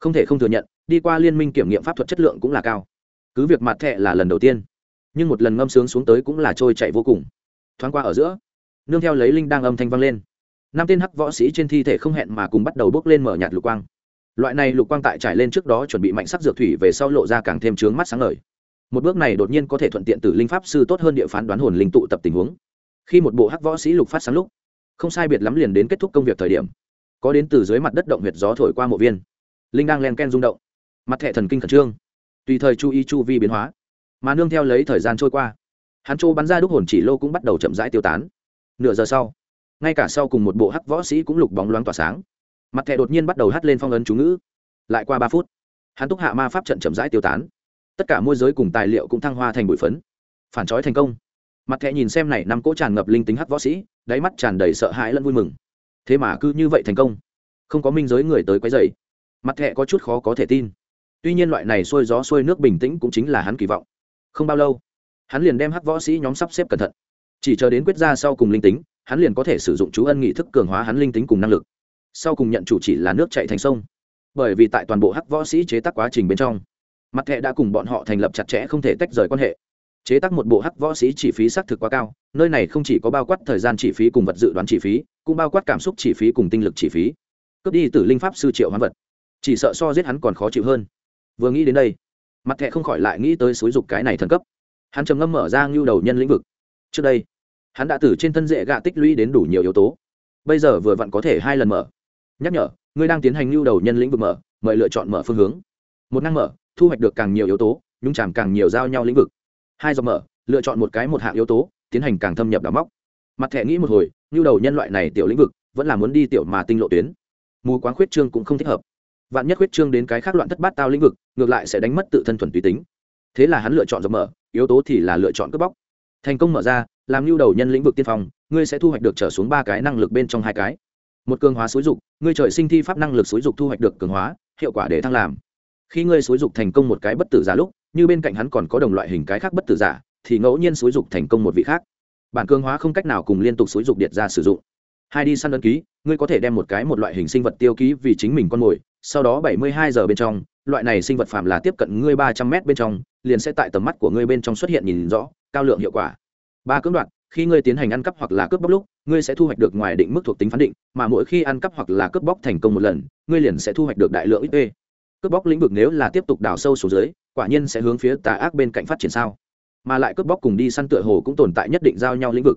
Không thể không thừa nhận, đi qua liên minh kiểm nghiệm pháp thuật chất lượng cũng là cao. Cứ việc mặt thẻ là lần đầu tiên, nhưng một lần ngâm sướng xuống tới cũng là trôi chạy vô cùng. Thoáng qua ở giữa, nương theo lấy linh đang âm thanh vang lên. Năm tên hắc võ sĩ trên thi thể không hẹn mà cùng bắt đầu bước lên mở nhạt lục quang. Loại này lục quang tại trải lên trước đó chuẩn bị mạnh sắc dược thủy về sau lộ ra càng thêm trướng mắt sáng ngời một bước này đột nhiên có thể thuận tiện từ linh pháp sư tốt hơn địa phán đoán hồn linh tụ tập tình huống. Khi một bộ hắc võ sĩ lục phát sáng lúc, không sai biệt lắm liền đến kết thúc công việc thời điểm. Có đến từ dưới mặt đất động huyệt gió thổi qua mộ viên. Linh đang len ken rung động. Mặt thẻ thần kinh khẩn trương. Tùy thời chú ý chu vi biến hóa. Mà nương theo lấy thời gian trôi qua, hắn châu bắn ra đúc hồn chỉ lô cũng bắt đầu chậm rãi tiêu tán. Nửa giờ sau, ngay cả sau cùng một bộ hắc võ sĩ cũng lục bóng loáng tỏa sáng. Mặt thẻ đột nhiên bắt đầu hắt lên phong ấn chú ngữ. Lại qua ba phút, hắn túc hạ ma pháp trận chậm rãi tiêu tán tất cả môi giới cùng tài liệu cũng thăng hoa thành bụi phấn. Phản trói thành công. Mặt thẻ nhìn xem này, năm cỗ tràn ngập linh tính hắc võ sĩ, đáy mắt tràn đầy sợ hãi lẫn vui mừng. Thế mà cứ như vậy thành công. Không có minh giới người tới quấy dày mặt thẻ có chút khó có thể tin. Tuy nhiên loại này xuôi gió xuôi nước bình tĩnh cũng chính là hắn kỳ vọng. Không bao lâu, hắn liền đem hắc võ sĩ nhóm sắp xếp cẩn thận. Chỉ chờ đến quyết ra sau cùng linh tính, hắn liền có thể sử dụng chú ân nghị thức cường hóa hắn linh tính cùng năng lực. Sau cùng nhận chủ chỉ là nước chạy thành sông. Bởi vì tại toàn bộ hắc võ sĩ chế tác quá trình bên trong mặt thẻ đã cùng bọn họ thành lập chặt chẽ không thể tách rời quan hệ. Chế tác một bộ hắc võ sĩ chi phí xác thực quá cao, nơi này không chỉ có bao quát thời gian chi phí cùng vật dự đoán chi phí, cũng bao quát cảm xúc chi phí cùng tinh lực chi phí. Cướp đi từ linh pháp sư triệu hoán vật. Chỉ sợ so giết hắn còn khó chịu hơn. Vừa nghĩ đến đây, mặt thẻ không khỏi lại nghĩ tới xúi dục cái này thần cấp. Hắn trầm ngâm mở ra ngưu đầu nhân lĩnh vực. Trước đây, hắn đã từ trên thân dễ gạ tích lũy đến đủ nhiều yếu tố. Bây giờ vừa vặn có thể hai lần mở. Nhắc nhở, ngươi đang tiến hành ngưu đầu nhân lĩnh vực mở, mời lựa chọn mở phương hướng. Một năng mở thu hoạch được càng nhiều yếu tố, nhung chạm càng nhiều giao nhau lĩnh vực. Hai dòng mở, lựa chọn một cái một hạng yếu tố, tiến hành càng thâm nhập đào móc. Mặt thẻ nghĩ một hồi, nhu đầu nhân loại này tiểu lĩnh vực, vẫn là muốn đi tiểu mà tinh lộ tuyến. Mù quáng khuyết trương cũng không thích hợp. Vạn nhất khuyết trương đến cái khác loạn thất bát tao lĩnh vực, ngược lại sẽ đánh mất tự thân thuần tùy tính. Thế là hắn lựa chọn dòng mở, yếu tố thì là lựa chọn cướp bóc. Thành công mở ra, làm lưu đầu nhân lĩnh vực tiên phong, ngươi sẽ thu hoạch được trở xuống ba cái năng lực bên trong hai cái. Một cường hóa xúi dục, ngươi trời sinh thi pháp năng lực xúi dục thu hoạch được cường hóa, hiệu quả để thăng làm khi ngươi xúi dục thành công một cái bất tử giả lúc, như bên cạnh hắn còn có đồng loại hình cái khác bất tử giả, thì ngẫu nhiên xúi dục thành công một vị khác. Bản cường hóa không cách nào cùng liên tục xúi dục điện ra sử dụng. Hai đi săn đơn ký, ngươi có thể đem một cái một loại hình sinh vật tiêu ký vì chính mình con mồi, sau đó bảy mươi hai giờ bên trong, loại này sinh vật phạm là tiếp cận ngươi ba trăm m bên trong, liền sẽ tại tầm mắt của ngươi bên trong xuất hiện nhìn rõ, cao lượng hiệu quả. Ba cưỡng đoạt, khi ngươi tiến hành ăn cắp hoặc là cướp bóc lúc, ngươi sẽ thu hoạch được ngoài định mức thuộc tính phán định, mà mỗi khi ăn cắp hoặc là cướp bóc thành công một lần, ngươi liền sẽ thu hoạch được đại lượng ít cướp bóc lĩnh vực nếu là tiếp tục đào sâu xuống dưới, quả nhiên sẽ hướng phía tà ác bên cạnh phát triển sao? Mà lại cướp bóc cùng đi săn tựa hồ cũng tồn tại nhất định giao nhau lĩnh vực.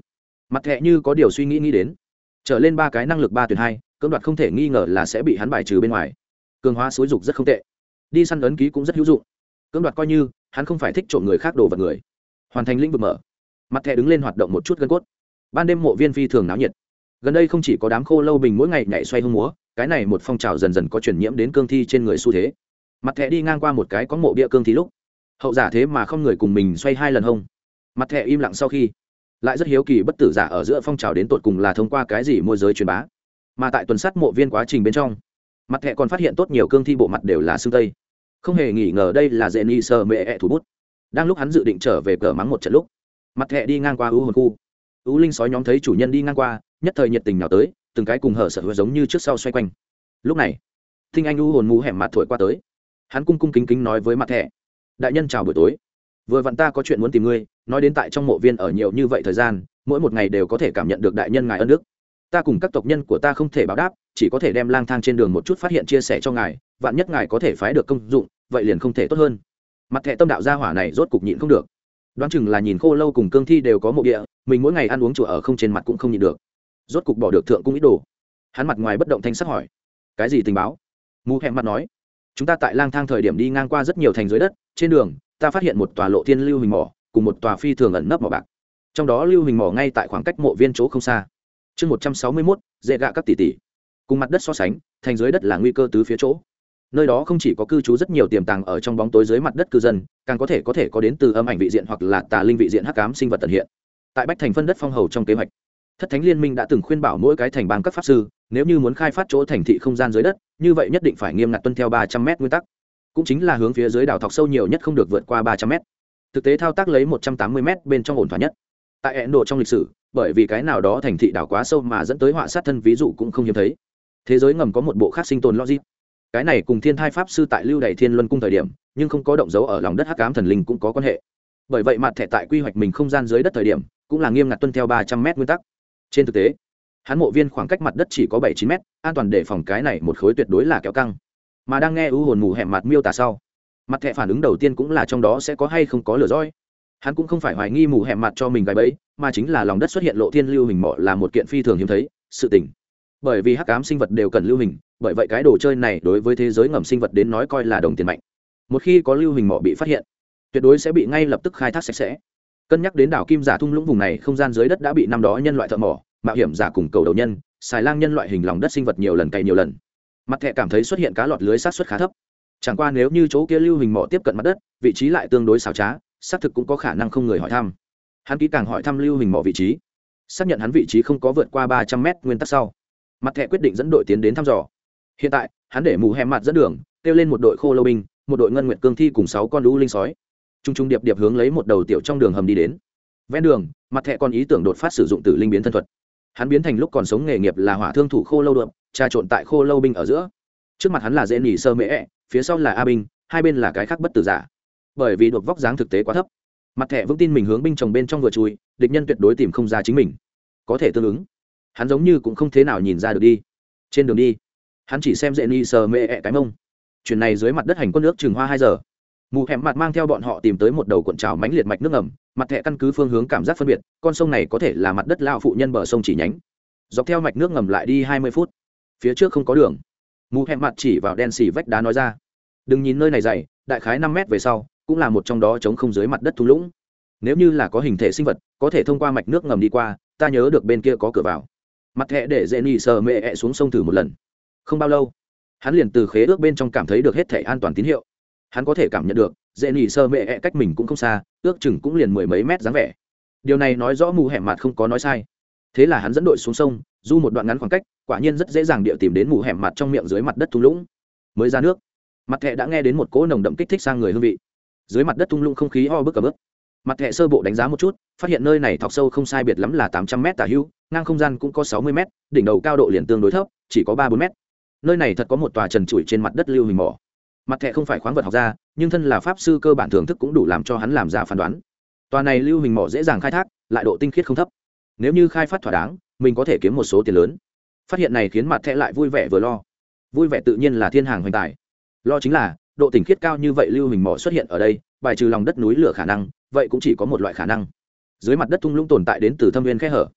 Mặt thẹ như có điều suy nghĩ nghĩ đến. Trở lên ba cái năng lực ba tuyển hai, cưỡng đoạt không thể nghi ngờ là sẽ bị hắn bài trừ bên ngoài. Cường hóa xối dục rất không tệ. Đi săn ấn ký cũng rất hữu dụng. Cưỡng đoạt coi như, hắn không phải thích trộm người khác đồ vật người. Hoàn thành lĩnh vực mở. Mặt thẻ đứng lên hoạt động một chút gân cốt. Ban đêm mộ viên phi thường náo nhiệt. Gần đây không chỉ có đám khô lâu bình mỗi ngày nhảy xoay hương múa cái này một phong trào dần dần có chuyển nhiễm đến cương thi trên người xu thế. Mặt thẹ đi ngang qua một cái có mộ bia cương thi lúc, hậu giả thế mà không người cùng mình xoay hai lần hông. Mặt thẹ im lặng sau khi, lại rất hiếu kỳ bất tử giả ở giữa phong trào đến tột cùng là thông qua cái gì môi giới truyền bá. Mà tại tuần sắt mộ viên quá trình bên trong, mặt thẹ còn phát hiện tốt nhiều cương thi bộ mặt đều là xương tây. Không hề nghi ngờ đây là dễ ni sơ mệ ẹ thủ bút. Đang lúc hắn dự định trở về cờ mắng một trận lúc, mặt thẹ đi ngang qua ưu hồn khu. Ưu linh sói nhóm thấy chủ nhân đi ngang qua, nhất thời nhiệt tình nào tới từng cái cùng hở sợ hứa giống như trước sau xoay quanh. Lúc này, thinh anh ưu hồn mù hẻm mặt thổi qua tới. Hắn cung cung kính kính nói với mặt thẻ, đại nhân chào buổi tối. Vừa vặn ta có chuyện muốn tìm ngươi, nói đến tại trong mộ viên ở nhiều như vậy thời gian, mỗi một ngày đều có thể cảm nhận được đại nhân ngài ân đức. Ta cùng các tộc nhân của ta không thể báo đáp, chỉ có thể đem lang thang trên đường một chút phát hiện chia sẻ cho ngài, vạn nhất ngài có thể phái được công dụng, vậy liền không thể tốt hơn. Mặt thẻ tâm đạo gia hỏa này rốt cục nhịn không được. Đoán chừng là nhìn khô lâu cùng cương thi đều có mộ địa, mình mỗi ngày ăn uống chùa ở không trên mặt cũng không nhịn được rốt cục bỏ được thượng cung ít đồ. Hắn mặt ngoài bất động thanh sắc hỏi, cái gì tình báo? Mù hẹn mặt nói, chúng ta tại lang thang thời điểm đi ngang qua rất nhiều thành dưới đất, trên đường, ta phát hiện một tòa lộ thiên lưu hình mỏ, cùng một tòa phi thường ẩn nấp mỏ bạc. Trong đó lưu hình mỏ ngay tại khoảng cách mộ viên chỗ không xa. Chương một trăm sáu mươi mốt, dễ gạ các tỷ tỷ. Cùng mặt đất so sánh, thành dưới đất là nguy cơ tứ phía chỗ. Nơi đó không chỉ có cư trú rất nhiều tiềm tàng ở trong bóng tối dưới mặt đất cư dân, càng có thể có thể có đến từ âm ảnh vị diện hoặc là tà linh vị diện hắc cám sinh vật tận hiện. Tại bách thành phân đất phong hầu trong kế hoạch thất thánh liên minh đã từng khuyên bảo mỗi cái thành bang các pháp sư, nếu như muốn khai phát chỗ thành thị không gian dưới đất, như vậy nhất định phải nghiêm ngặt tuân theo ba trăm m nguyên tắc. Cũng chính là hướng phía dưới đảo thọc sâu nhiều nhất không được vượt qua ba trăm m thực tế thao tác lấy một trăm tám mươi m bên trong ổn thỏa nhất. Tại ấn độ trong lịch sử, bởi vì cái nào đó thành thị đảo quá sâu mà dẫn tới họa sát thân ví dụ cũng không hiếm thấy. Thế giới ngầm có một bộ khác sinh tồn logic. Cái này cùng thiên thai pháp sư tại lưu đại thiên luân cung thời điểm, nhưng không có động dấu ở lòng đất hắc ám thần linh cũng có quan hệ. Bởi vậy mặt thẻ tại quy hoạch mình không gian dưới đất thời điểm, cũng là nghiêm ngặt tuân theo ba trăm m nguyên tắc trên thực tế, hắn mộ viên khoảng cách mặt đất chỉ có bảy chín m an toàn để phòng cái này một khối tuyệt đối là kéo căng. Mà đang nghe ưu hồn mù hẹm mặt miêu tả sau, mặt thẻ phản ứng đầu tiên cũng là trong đó sẽ có hay không có lửa roi. Hắn cũng không phải hoài nghi mù hẹm mặt cho mình gái bẫy, mà chính là lòng đất xuất hiện lộ thiên lưu hình mọ là một kiện phi thường hiếm thấy, sự tình. Bởi vì hắc ám sinh vật đều cần lưu hình, bởi vậy cái đồ chơi này đối với thế giới ngầm sinh vật đến nói coi là đồng tiền mạnh. Một khi có lưu hình mỏ bị phát hiện, tuyệt đối sẽ bị ngay lập tức khai thác sạch sẽ cân nhắc đến đảo kim giả thung lũng vùng này không gian dưới đất đã bị năm đó nhân loại thợ mỏ, mạo hiểm giả cùng cầu đầu nhân, xài lang nhân loại hình lòng đất sinh vật nhiều lần cày nhiều lần. Mặt thẹ cảm thấy xuất hiện cá lọt lưới sát xuất khá thấp. Chẳng qua nếu như chỗ kia lưu hình mỏ tiếp cận mặt đất, vị trí lại tương đối xảo trá, xác thực cũng có khả năng không người hỏi thăm. Hắn kỹ càng hỏi thăm lưu hình mỏ vị trí, xác nhận hắn vị trí không có vượt qua ba trăm mét nguyên tắc sau. Mặt thẹ quyết định dẫn đội tiến đến thăm dò. Hiện tại, hắn để mù hẹ mặt dẫn đường, kêu lên một đội khô lâu binh, một đội ngân nguyện cương thi cùng sáu con lũ linh sói trung trung điệp điệp hướng lấy một đầu tiểu trong đường hầm đi đến. Ven đường, mặt thẹ còn ý tưởng đột phát sử dụng tử linh biến thân thuật. Hắn biến thành lúc còn sống nghề nghiệp là hỏa thương thủ khô lâu đượm, trà trộn tại khô lâu binh ở giữa. Trước mặt hắn là dễ nỉ sơ mễ, phía sau là a binh, hai bên là cái khác bất tử giả. Bởi vì đột vóc dáng thực tế quá thấp, mặt thẹ vững tin mình hướng binh chồng bên trong vừa chui, địch nhân tuyệt đối tìm không ra chính mình. Có thể tương ứng, hắn giống như cũng không thế nào nhìn ra được đi. Trên đường đi, hắn chỉ xem dễ ni sờ mê ẹ cái mông. Chuyện này dưới mặt đất hành quân nước chừng hoa hai giờ mù hẻm mặt mang theo bọn họ tìm tới một đầu cuộn trào mánh liệt mạch nước ngầm, mặt thẹ căn cứ phương hướng cảm giác phân biệt, con sông này có thể là mặt đất lao phụ nhân bờ sông chỉ nhánh. Dọc theo mạch nước ngầm lại đi hai mươi phút. Phía trước không có đường. Mù hẻm mặt chỉ vào đen xì vách đá nói ra. Đừng nhìn nơi này dày, đại khái năm mét về sau, cũng là một trong đó chống không dưới mặt đất thung lũng. Nếu như là có hình thể sinh vật, có thể thông qua mạch nước ngầm đi qua, ta nhớ được bên kia có cửa vào. Mặt thẹ để dễ nỉ sờ mẹ ẹ xuống sông thử một lần. Không bao lâu, hắn liền từ khế ước bên trong cảm thấy được hết thể an toàn tín hiệu hắn có thể cảm nhận được, dễ nỉ sơ mẹ ẹ cách mình cũng không xa, ước chừng cũng liền mười mấy mét dáng vẻ. Điều này nói rõ mù hẻm mặt không có nói sai. Thế là hắn dẫn đội xuống sông, du một đoạn ngắn khoảng cách, quả nhiên rất dễ dàng địa tìm đến mù hẻm mặt trong miệng dưới mặt đất thung lũng. Mới ra nước, mặt thẹ đã nghe đến một cỗ nồng đậm kích thích sang người hương vị. Dưới mặt đất thung lũng không khí ho bức cả bức mặt thẹ sơ bộ đánh giá một chút, phát hiện nơi này thọc sâu không sai biệt lắm là tám trăm m tả hưu, ngang không gian cũng có sáu mươi m đỉnh đầu cao độ liền tương đối thấp, chỉ có ba bốn m nơi này thật có một tòa trần trụi trên mặt đất lưu hình mỏ mặt thẻ không phải khoáng vật học ra nhưng thân là pháp sư cơ bản thưởng thức cũng đủ làm cho hắn làm ra phán đoán. Tòa này lưu hình mỏ dễ dàng khai thác, lại độ tinh khiết không thấp. Nếu như khai phát thỏa đáng, mình có thể kiếm một số tiền lớn. Phát hiện này khiến mặt thẻ lại vui vẻ vừa lo. Vui vẻ tự nhiên là thiên hàng hoành tài. Lo chính là, độ tinh khiết cao như vậy lưu hình mỏ xuất hiện ở đây, bài trừ lòng đất núi lửa khả năng, vậy cũng chỉ có một loại khả năng. Dưới mặt đất thung lũng tồn tại đến từ thâm viên khe hở.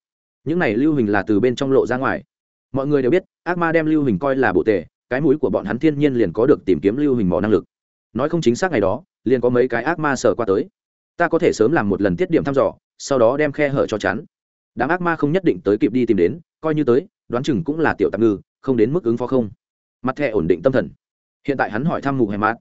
Những này lưu hình là từ bên trong lộ ra ngoài. Mọi người đều biết, ác ma đem lưu hình coi là bộ tề cái mũi của bọn hắn thiên nhiên liền có được tìm kiếm lưu hình mỏ năng lực. Nói không chính xác ngày đó, liền có mấy cái ác ma sờ qua tới. Ta có thể sớm làm một lần tiết điểm thăm dò, sau đó đem khe hở cho chắn. Đám ác ma không nhất định tới kịp đi tìm đến, coi như tới, đoán chừng cũng là tiểu tạm ngư, không đến mức ứng phó không. Mặt thẻ ổn định tâm thần. Hiện tại hắn hỏi thăm mù hèm mát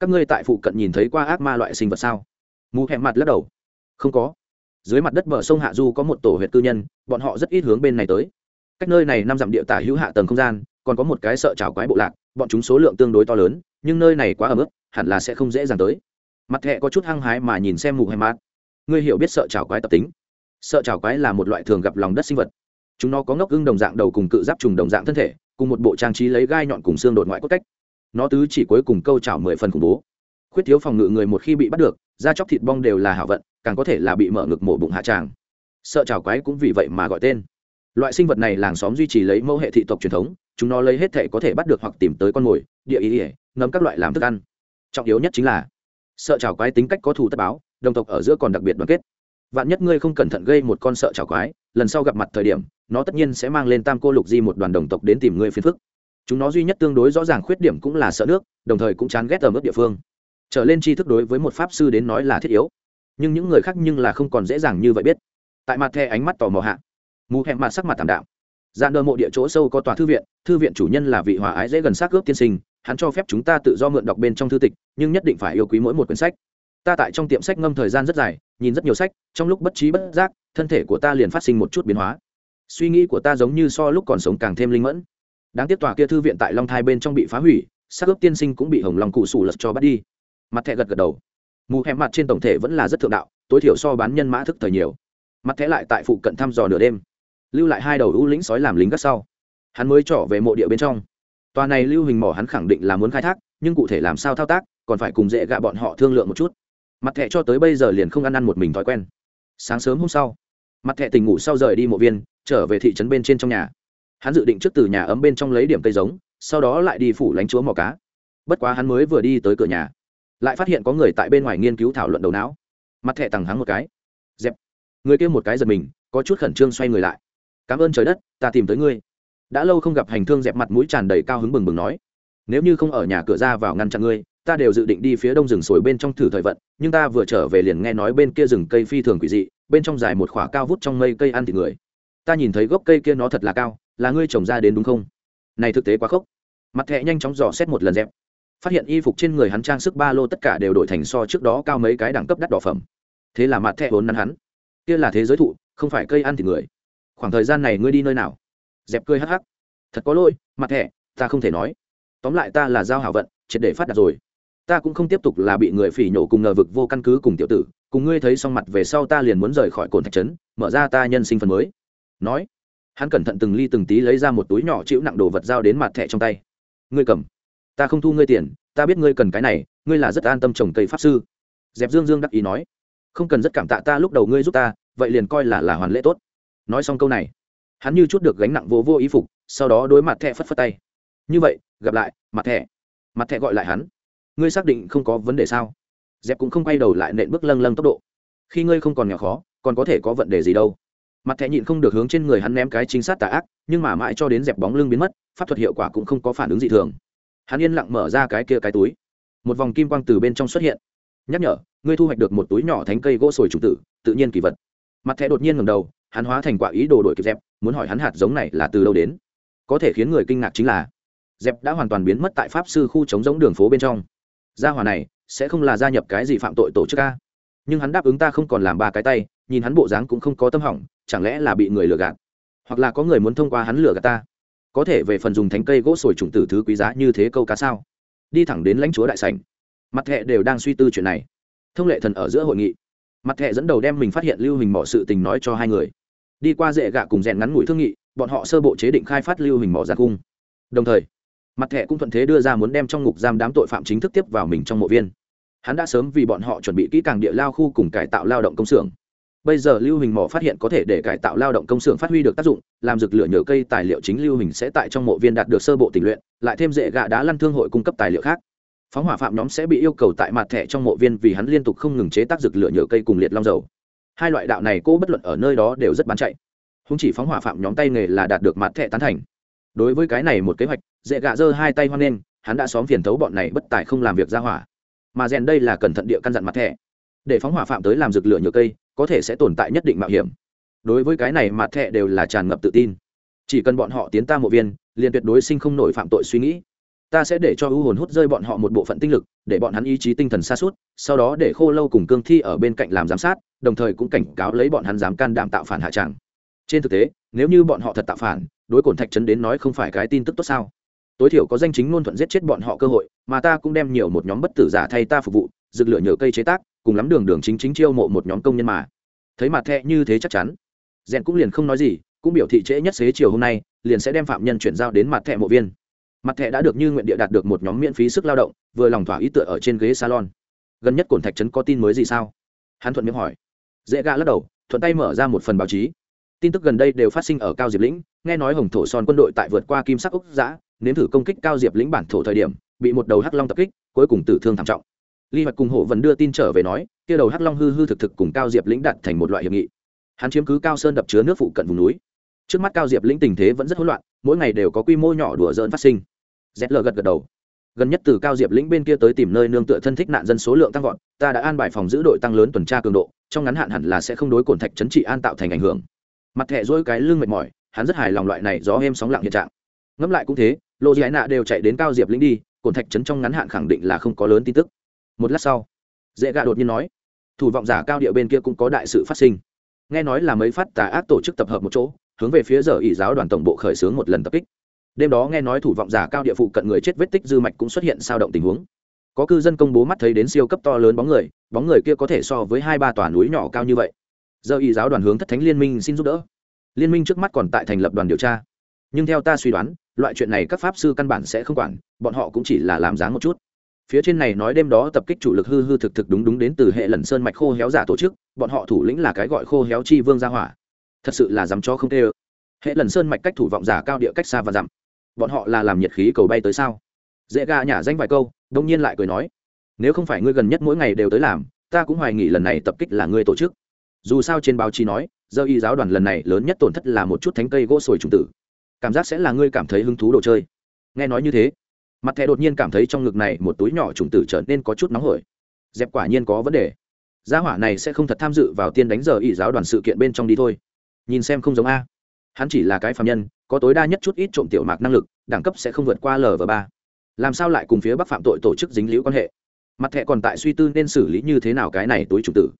các ngươi tại phụ cận nhìn thấy qua ác ma loại sinh vật sao? Mù hẹm mặt lắc đầu. Không có. Dưới mặt đất bờ sông hạ du có một tổ huyện cư nhân, bọn họ rất ít hướng bên này tới. Cách nơi này năm dặm địa tả hữu hạ tầng không gian còn có một cái sợ chảo quái bộ lạc, bọn chúng số lượng tương đối to lớn, nhưng nơi này quá ấm ức hẳn là sẽ không dễ dàng tới. Mặt thẹ có chút hăng hái mà nhìn xem mù hay mặt ngươi hiểu biết sợ chảo quái tập tính. Sợ chảo quái là một loại thường gặp lòng đất sinh vật. Chúng nó có ngốc ưng đồng dạng đầu cùng cự giáp trùng đồng dạng thân thể, cùng một bộ trang trí lấy gai nhọn cùng xương đột ngoại cốt cách. Nó tứ chỉ cuối cùng câu chảo mười phần khủng bố. Khuyết thiếu phòng ngự người một khi bị bắt được, da chóc thịt bong đều là hảo vận, càng có thể là bị mở ngực mổ bụng hạ tràng. Sợ chảo quái cũng vì vậy mà gọi tên. Loại sinh vật này làng xóm duy trì lấy mẫu hệ thị tộc truyền thống chúng nó lấy hết thể có thể bắt được hoặc tìm tới con mồi, địa ý ỉa ngấm các loại làm thức ăn. Trọng yếu nhất chính là, sợ chảo quái tính cách có thù tất báo, đồng tộc ở giữa còn đặc biệt đoàn kết. Vạn nhất ngươi không cẩn thận gây một con sợ chảo quái, lần sau gặp mặt thời điểm, nó tất nhiên sẽ mang lên tam cô lục di một đoàn đồng tộc đến tìm ngươi phiền phức. Chúng nó duy nhất tương đối rõ ràng khuyết điểm cũng là sợ nước, đồng thời cũng chán ghét ở mức địa phương. Trở lên tri thức đối với một pháp sư đến nói là thiết yếu, nhưng những người khác nhưng là không còn dễ dàng như vậy biết. Tại mặt the ánh mắt tò mò hạ, mù hẹn mặt sắc mặt tảm đạo dạn đờ mộ địa chỗ sâu có tòa thư viện thư viện chủ nhân là vị hòa ái dễ gần xác ướp tiên sinh, hắn cho phép chúng ta tự do mượn đọc bên trong thư tịch, nhưng nhất định phải yêu quý mỗi một quyển sách. Ta tại trong tiệm sách ngâm thời gian rất dài, nhìn rất nhiều sách, trong lúc bất trí bất giác, thân thể của ta liền phát sinh một chút biến hóa. Suy nghĩ của ta giống như so lúc còn sống càng thêm linh mẫn. Đáng tiếc tòa kia thư viện tại long thai bên trong bị phá hủy, xác ướp tiên sinh cũng bị hồng long cụ sủ lật cho bắt đi. Mặt thẻ gật gật đầu. Mù hẹ mặt trên tổng thể vẫn là rất thượng đạo, tối thiểu so bán nhân mã thức thời nhiều. Mặt thẻ lại tại phụ cận thăm dò nửa đêm lưu lại hai đầu ưu lĩnh sói làm lính gác sau. Hắn mới trỏ về mộ địa bên trong. Tòa này lưu hình mỏ hắn khẳng định là muốn khai thác, nhưng cụ thể làm sao thao tác, còn phải cùng dễ gạ bọn họ thương lượng một chút. Mặt thẹ cho tới bây giờ liền không ăn ăn một mình thói quen. Sáng sớm hôm sau, mặt thẹ tỉnh ngủ sau rời đi mộ viên, trở về thị trấn bên trên trong nhà. Hắn dự định trước từ nhà ấm bên trong lấy điểm cây giống, sau đó lại đi phủ lánh chúa mò cá. Bất quá hắn mới vừa đi tới cửa nhà, lại phát hiện có người tại bên ngoài nghiên cứu thảo luận đầu não. Mặt thẹ tằng hắng một cái. Dẹp. Người kia một cái giật mình, có chút khẩn trương xoay người lại cảm ơn trời đất, ta tìm tới ngươi. Đã lâu không gặp hành thương dẹp mặt mũi tràn đầy cao hứng bừng bừng nói, nếu như không ở nhà cửa ra vào ngăn chặn ngươi, ta đều dự định đi phía đông rừng sồi bên trong thử thời vận, nhưng ta vừa trở về liền nghe nói bên kia rừng cây phi thường quỷ dị, bên trong dài một khỏa cao vút trong mây cây ăn thịt người. Ta nhìn thấy gốc cây kia nó thật là cao, là ngươi trồng ra đến đúng không? Này thực tế quá khốc. Mặt thẹ nhanh chóng dò xét một lần dẹp. Phát hiện y phục trên người hắn trang sức ba lô tất cả đều đổi thành so trước đó cao mấy cái đẳng cấp đắt đỏ phẩm. Thế là mặt thẹ vốn nắn hắn. Kia là thế giới thụ, không phải cây ăn thịt người khoảng thời gian này ngươi đi nơi nào? Dẹp cười hắc hắc. Thật có lỗi mặt thẻ, ta không thể nói. Tóm lại ta là giao hảo vận triệt để phát đạt rồi. Ta cũng không tiếp tục là bị người phỉ nhổ cùng ngờ vực vô căn cứ cùng tiểu tử. Cùng ngươi thấy xong mặt về sau ta liền muốn rời khỏi cồn thạch trấn mở ra ta nhân sinh phần mới. Nói. Hắn cẩn thận từng ly từng tí lấy ra một túi nhỏ chịu nặng đồ vật giao đến mặt thẻ trong tay. Ngươi cầm. Ta không thu ngươi tiền ta biết ngươi cần cái này ngươi là rất an tâm trồng cây pháp sư. Dẹp dương dương đắc ý nói. Không cần rất cảm tạ ta lúc đầu ngươi giúp ta vậy liền coi là là hoàn lễ tốt nói xong câu này, hắn như chút được gánh nặng vô vô ý phục, sau đó đối mặt thẹ phất phất tay. Như vậy, gặp lại, mặt thẹ mặt thẹ gọi lại hắn. Ngươi xác định không có vấn đề sao? Dẹp cũng không quay đầu lại nện bước lâng lâng tốc độ. Khi ngươi không còn nhỏ khó, còn có thể có vấn đề gì đâu? Mặt thẹ nhịn không được hướng trên người hắn ném cái chính sát tà ác, nhưng mà mãi cho đến dẹp bóng lưng biến mất, pháp thuật hiệu quả cũng không có phản ứng gì thường. Hắn yên lặng mở ra cái kia cái túi. Một vòng kim quang từ bên trong xuất hiện. Nhắc nhở, ngươi thu hoạch được một túi nhỏ thánh cây gỗ sồi trùng tử, tự nhiên kỳ vật. Mặt thẻ đột nhiên ngầm đầu hắn hóa thành quả ý đồ đổi kịp dẹp, muốn hỏi hắn hạt giống này là từ đâu đến. Có thể khiến người kinh ngạc chính là, dẹp đã hoàn toàn biến mất tại pháp sư khu chống giống đường phố bên trong. Gia hòa này, sẽ không là gia nhập cái gì phạm tội tổ chức ca nhưng hắn đáp ứng ta không còn làm ba cái tay, nhìn hắn bộ dáng cũng không có tâm hỏng, chẳng lẽ là bị người lừa gạt? Hoặc là có người muốn thông qua hắn lừa gạt ta? Có thể về phần dùng thánh cây gỗ sồi trùng tử thứ quý giá như thế câu cá sao? Đi thẳng đến lãnh chúa đại sảnh. Mặt hệ đều đang suy tư chuyện này. Thông lệ thần ở giữa hội nghị. Mặt hệ dẫn đầu đem mình phát hiện lưu hình mỏ sự tình nói cho hai người đi qua dễ gạ cùng rèn ngắn ngủi thương nghị, bọn họ sơ bộ chế định khai phát lưu hình mỏ giặc cung. Đồng thời, mặt thẻ cũng thuận thế đưa ra muốn đem trong ngục giam đám tội phạm chính thức tiếp vào mình trong mộ viên. Hắn đã sớm vì bọn họ chuẩn bị kỹ càng địa lao khu cùng cải tạo lao động công xưởng. Bây giờ lưu hình mỏ phát hiện có thể để cải tạo lao động công xưởng phát huy được tác dụng, làm rực lửa nhựa cây tài liệu chính lưu hình sẽ tại trong mộ viên đạt được sơ bộ tình luyện, lại thêm dễ gạ đá lăn thương hội cung cấp tài liệu khác. Phóng hỏa phạm nhóm sẽ bị yêu cầu tại mặt thẻ trong mộ viên vì hắn liên tục không ngừng chế tác rực lửa nhựa cây cùng liệt long dầu hai loại đạo này cô bất luận ở nơi đó đều rất bán chạy. Không chỉ phóng hỏa phạm nhóm tay nghề là đạt được mặt thẻ tán thành. Đối với cái này một kế hoạch, dễ gạ giơ hai tay hoan nghênh, hắn đã xóm phiền thấu bọn này bất tài không làm việc ra hỏa. Mà rèn đây là cẩn thận địa căn dặn mặt thẻ. Để phóng hỏa phạm tới làm rực lửa nhựa cây, có thể sẽ tồn tại nhất định mạo hiểm. Đối với cái này mặt thẻ đều là tràn ngập tự tin. Chỉ cần bọn họ tiến ta mộ viên, liền tuyệt đối sinh không nổi phạm tội suy nghĩ. Ta sẽ để cho ưu hồn hút rơi bọn họ một bộ phận tinh lực, để bọn hắn ý chí tinh thần xa suốt, sau đó để khô lâu cùng cương thi ở bên cạnh làm giám sát đồng thời cũng cảnh cáo lấy bọn hắn dám can đảm tạo phản hạ tràng. Trên thực tế, nếu như bọn họ thật tạo phản, đối cổn thạch trấn đến nói không phải cái tin tức tốt sao? Tối thiểu có danh chính ngôn thuận giết chết bọn họ cơ hội, mà ta cũng đem nhiều một nhóm bất tử giả thay ta phục vụ dược lửa nhờ cây chế tác, cùng lắm đường đường chính chính chiêu mộ một nhóm công nhân mà. Thấy mặt thẹ như thế chắc chắn. Rèn cũng liền không nói gì, cũng biểu thị trễ nhất xế chiều hôm nay, liền sẽ đem phạm nhân chuyển giao đến mặt thẹ mộ viên. Mặt thẻ đã được như nguyện địa đạt được một nhóm miễn phí sức lao động, vừa lòng thỏa ý tựa ở trên ghế salon. Gần nhất cổn thạch trấn có tin mới gì sao? Hắn thuận miệng hỏi dễ gạ lắc đầu, thuận tay mở ra một phần báo chí. Tin tức gần đây đều phát sinh ở cao diệp lĩnh, nghe nói hồng thổ son quân đội tại vượt qua kim sắc úc giã, nếm thử công kích cao diệp lĩnh bản thổ thời điểm, bị một đầu hắc long tập kích, cuối cùng tử thương thảm trọng. Ly hoạch cùng hộ vẫn đưa tin trở về nói, kia đầu hắc long hư hư thực thực cùng cao diệp lĩnh đặt thành một loại hiệp nghị. Hắn chiếm cứ cao sơn đập chứa nước phụ cận vùng núi. Trước mắt cao diệp lĩnh tình thế vẫn rất hỗn loạn, mỗi ngày đều có quy mô nhỏ đùa dỡn phát sinh. Zl gật gật đầu. Gần nhất từ cao diệp lĩnh bên kia tới tìm nơi nương tựa thân thích nạn dân số lượng tăng vọt, ta đã an bài phòng giữ đội tăng lớn tuần tra cường độ trong ngắn hạn hẳn là sẽ không đối cồn thạch chấn trị an tạo thành ảnh hưởng. Mặt thẻ dỗi cái lưng mệt mỏi, hắn rất hài lòng loại này gió êm sóng lặng hiện trạng. Ngẫm lại cũng thế lộ dị nạ đều chạy đến cao diệp lĩnh đi, cồn thạch chấn trong ngắn hạn khẳng định là không có lớn tin tức. Một lát sau dễ gạ đột nhiên nói, thủ vọng giả cao địa bên kia cũng có đại sự phát sinh. Nghe nói là mấy phát tà ác tổ chức tập hợp một chỗ, hướng về phía giờ ỷ giáo đoàn tổng bộ khởi xướng một lần tập kích. Đêm đó nghe nói thủ vọng giả cao địa phụ cận người chết vết tích dư mạch cũng xuất hiện sao động tình huống có cư dân công bố mắt thấy đến siêu cấp to lớn bóng người bóng người kia có thể so với hai ba tòa núi nhỏ cao như vậy. Giờ y giáo đoàn hướng thất thánh liên minh xin giúp đỡ. Liên minh trước mắt còn tại thành lập đoàn điều tra. Nhưng theo ta suy đoán, loại chuyện này các pháp sư căn bản sẽ không quản, bọn họ cũng chỉ là làm dáng một chút. Phía trên này nói đêm đó tập kích chủ lực hư hư thực thực đúng đúng đến từ hệ lần sơn mạch khô héo giả tổ chức, bọn họ thủ lĩnh là cái gọi khô héo chi vương gia hỏa. Thật sự là dám cho không tê ơ. Hệ lần sơn mạch cách thủ vọng giả cao địa cách xa và dặm. Bọn họ là làm nhiệt khí cầu bay tới sao? Dễ gà nhả danh vài câu, đông nhiên lại cười nói, nếu không phải ngươi gần nhất mỗi ngày đều tới làm, ta cũng hoài nghỉ lần này tập kích là ngươi tổ chức. Dù sao trên báo chí nói, giờ y giáo đoàn lần này lớn nhất tổn thất là một chút thánh cây gỗ sồi trùng tử. Cảm giác sẽ là ngươi cảm thấy hứng thú đồ chơi. Nghe nói như thế, mặt thẻ đột nhiên cảm thấy trong ngực này một túi nhỏ trùng tử trở nên có chút nóng hổi. Dẹp quả nhiên có vấn đề. Gia hỏa này sẽ không thật tham dự vào tiên đánh giờ y giáo đoàn sự kiện bên trong đi thôi. Nhìn xem không giống a. Hắn chỉ là cái phạm nhân, có tối đa nhất chút ít trộm tiểu mạc năng lực, đẳng cấp sẽ không vượt qua lv ba làm sao lại cùng phía bắc phạm tội tổ chức dính liễu quan hệ? Mặt thẹ còn tại suy tư nên xử lý như thế nào cái này túi chủ tử.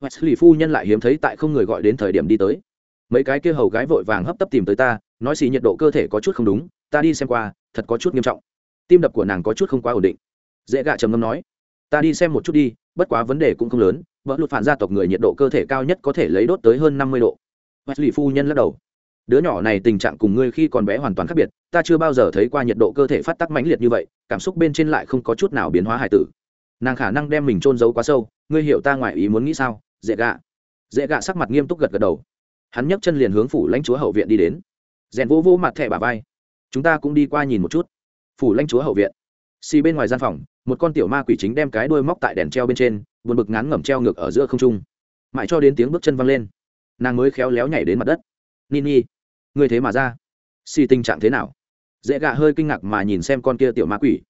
Wesley phu nhân lại hiếm thấy tại không người gọi đến thời điểm đi tới. Mấy cái kia hầu gái vội vàng hấp tấp tìm tới ta, nói xì nhiệt độ cơ thể có chút không đúng, ta đi xem qua, thật có chút nghiêm trọng. Tim đập của nàng có chút không quá ổn định. Dễ gạ trầm ngâm nói, ta đi xem một chút đi, bất quá vấn đề cũng không lớn vẫn luật phản gia tộc người nhiệt độ cơ thể cao nhất có thể lấy đốt tới hơn năm mươi độ. Wesley phu nhân lắc đầu đứa nhỏ này tình trạng cùng ngươi khi còn bé hoàn toàn khác biệt, ta chưa bao giờ thấy qua nhiệt độ cơ thể phát tắc mãnh liệt như vậy, cảm xúc bên trên lại không có chút nào biến hóa hải tử. Nàng khả năng đem mình trôn giấu quá sâu, ngươi hiểu ta ngoài ý muốn nghĩ sao? Dễ gạ. Dễ gạ sắc mặt nghiêm túc gật gật đầu. Hắn nhấc chân liền hướng phủ lãnh chúa hậu viện đi đến. Rèn vô vô mặt thẻ bà vai. Chúng ta cũng đi qua nhìn một chút. Phủ lãnh chúa hậu viện. Xì bên ngoài gian phòng, một con tiểu ma quỷ chính đem cái đuôi móc tại đèn treo bên trên, buồn bực ngắn ngẩm treo ngược ở giữa không trung. Mãi cho đến tiếng bước chân văng lên, nàng mới khéo léo nhảy đến mặt đất. Nini người thế mà ra. Xì tình trạng thế nào? Dễ gạ hơi kinh ngạc mà nhìn xem con kia tiểu ma quỷ.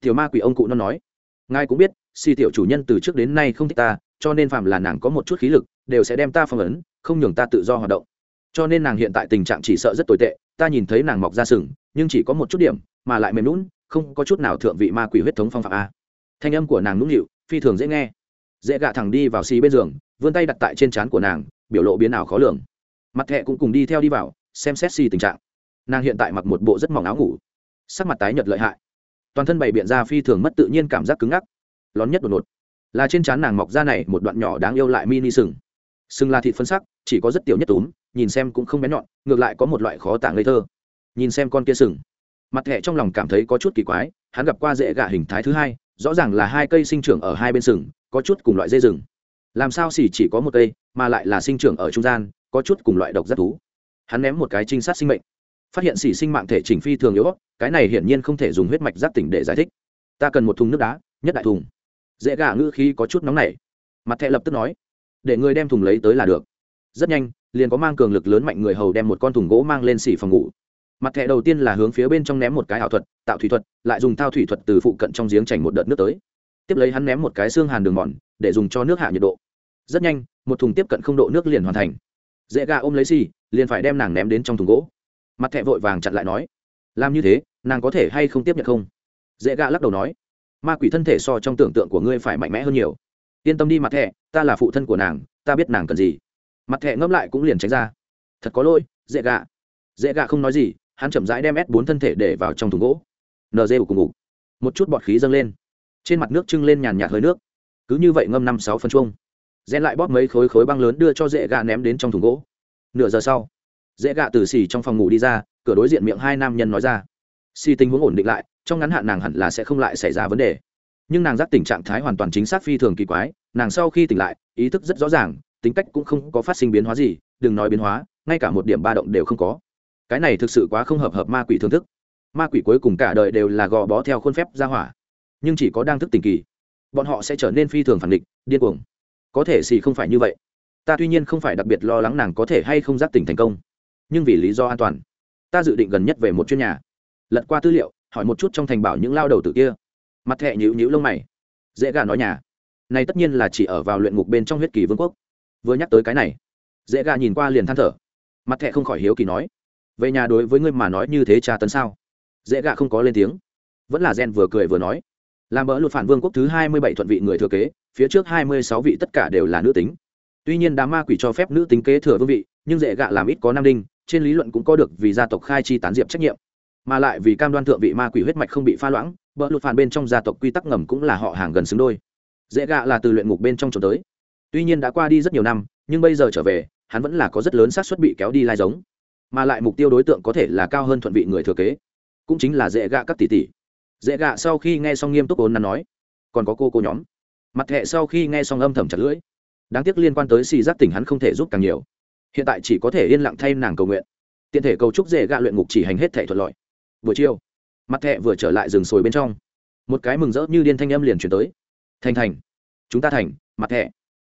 Tiểu ma quỷ ông cụ nó nói, ngài cũng biết, xì tiểu chủ nhân từ trước đến nay không thích ta, cho nên phạm là nàng có một chút khí lực, đều sẽ đem ta phong ấn, không nhường ta tự do hoạt động. Cho nên nàng hiện tại tình trạng chỉ sợ rất tồi tệ, ta nhìn thấy nàng mọc ra sừng, nhưng chỉ có một chút điểm, mà lại mềm lún không có chút nào thượng vị ma quỷ huyết thống phong phạm a. Thanh âm của nàng nũng nịu, phi thường dễ nghe. Dễ gạ thẳng đi vào xì bên giường, vươn tay đặt tại trên trán của nàng, biểu lộ biến ảo khó lường. Mặt thẹ cũng cùng đi theo đi vào xem xét xì tình trạng. Nàng hiện tại mặc một bộ rất mỏng áo ngủ. Sắc mặt tái nhợt lợi hại. Toàn thân bày biện ra phi thường mất tự nhiên cảm giác cứng ngắc. Lón nhất đột ngột. Là trên trán nàng mọc ra này một đoạn nhỏ đáng yêu lại mini sừng. Sừng là thịt phân sắc, chỉ có rất tiểu nhất túm, nhìn xem cũng không bé nhọn, ngược lại có một loại khó tả ngây thơ. Nhìn xem con kia sừng. Mặt thẻ trong lòng cảm thấy có chút kỳ quái, hắn gặp qua dễ gạ hình thái thứ hai, rõ ràng là hai cây sinh trưởng ở hai bên sừng, có chút cùng loại dây rừng. Làm sao xỉ chỉ có một cây, mà lại là sinh trưởng ở trung gian, có chút cùng loại độc giác thú hắn ném một cái trinh sát sinh mệnh. Phát hiện xỉ sinh mạng thể chỉnh phi thường yếu cái này hiển nhiên không thể dùng huyết mạch giáp tỉnh để giải thích. Ta cần một thùng nước đá, nhất đại thùng. Dễ gà ngữ khí có chút nóng nảy. Mặt thẹ lập tức nói, để người đem thùng lấy tới là được. Rất nhanh, liền có mang cường lực lớn mạnh người hầu đem một con thùng gỗ mang lên xỉ phòng ngủ. Mặt thẹ đầu tiên là hướng phía bên trong ném một cái ảo thuật, tạo thủy thuật, lại dùng thao thủy thuật từ phụ cận trong giếng chảy một đợt nước tới. Tiếp lấy hắn ném một cái xương hàn đường mòn, để dùng cho nước hạ nhiệt độ. Rất nhanh, một thùng tiếp cận không độ nước liền hoàn thành dễ gà ôm lấy xì, liền phải đem nàng ném đến trong thùng gỗ. Mặt thẹ vội vàng chặn lại nói, làm như thế, nàng có thể hay không tiếp nhận không? Dễ gà lắc đầu nói, ma quỷ thân thể so trong tưởng tượng của ngươi phải mạnh mẽ hơn nhiều. Yên tâm đi mặt thẹ ta là phụ thân của nàng, ta biết nàng cần gì. Mặt thẹ ngẫm lại cũng liền tránh ra. Thật có lỗi, dễ gà. Dễ gà không nói gì, hắn chậm rãi đem s bốn thân thể để vào trong thùng gỗ. Nd cùng ngủ. Một chút bọt khí dâng lên. Trên mặt nước trưng lên nhàn nhạt hơi nước. Cứ như vậy ngâm năm sáu phân chuông rèn lại bóp mấy khối khối băng lớn đưa cho dễ gà ném đến trong thùng gỗ. Nửa giờ sau, dễ gà từ xì trong phòng ngủ đi ra, cửa đối diện miệng hai nam nhân nói ra. Xì tình huống ổn định lại, trong ngắn hạn nàng hẳn là sẽ không lại xảy ra vấn đề. Nhưng nàng giác tình trạng thái hoàn toàn chính xác phi thường kỳ quái, nàng sau khi tỉnh lại, ý thức rất rõ ràng, tính cách cũng không có phát sinh biến hóa gì, đừng nói biến hóa, ngay cả một điểm ba động đều không có. Cái này thực sự quá không hợp hợp ma quỷ thương thức. Ma quỷ cuối cùng cả đời đều là gò bó theo khuôn phép ra hỏa, nhưng chỉ có đang thức tình kỳ, bọn họ sẽ trở nên phi thường phản địch điên cuồng có thể xì không phải như vậy. Ta tuy nhiên không phải đặc biệt lo lắng nàng có thể hay không giác tỉnh thành công, nhưng vì lý do an toàn, ta dự định gần nhất về một chuyên nhà. Lật qua tư liệu, hỏi một chút trong thành bảo những lao đầu tử kia. Mặt thẹ nhữ nhữ lông mày. Dễ gà nói nhà. Này tất nhiên là chỉ ở vào luyện ngục bên trong huyết kỳ vương quốc. Vừa nhắc tới cái này, dễ gà nhìn qua liền than thở. Mặt thẹ không khỏi hiếu kỳ nói. Về nhà đối với ngươi mà nói như thế tra tấn sao? Dễ gà không có lên tiếng. Vẫn là gen vừa cười vừa nói. Làm bỡ luật phản vương quốc thứ hai mươi bảy thuận vị người thừa kế phía trước hai mươi sáu vị tất cả đều là nữ tính. Tuy nhiên đám ma quỷ cho phép nữ tính kế thừa vương vị, nhưng dễ gạ làm ít có nam đinh, trên lý luận cũng có được vì gia tộc khai chi tán diệp trách nhiệm. Mà lại vì cam đoan thượng vị ma quỷ huyết mạch không bị pha loãng, bỡ lụt phản bên trong gia tộc quy tắc ngầm cũng là họ hàng gần xứng đôi. Dễ gạ là từ luyện ngục bên trong trốn tới. Tuy nhiên đã qua đi rất nhiều năm, nhưng bây giờ trở về, hắn vẫn là có rất lớn xác suất bị kéo đi lai giống. Mà lại mục tiêu đối tượng có thể là cao hơn thuận vị người thừa kế, cũng chính là dễ gạ các tỷ tỷ. Dễ gạ sau khi nghe xong nghiêm túc ôn nắn nói, còn có cô cô nhóm mặt hệ sau khi nghe xong âm thầm chặt lưỡi. Đáng tiếc liên quan tới xì giác tỉnh hắn không thể giúp càng nhiều. Hiện tại chỉ có thể yên lặng thay nàng cầu nguyện. Tiện thể cầu chúc dễ gạ luyện ngục chỉ hành hết thể thuận lợi. Buổi chiều, mặt hệ vừa trở lại rừng sồi bên trong. Một cái mừng rỡ như điên thanh âm liền chuyển tới. Thành thành, chúng ta thành, mặt hệ.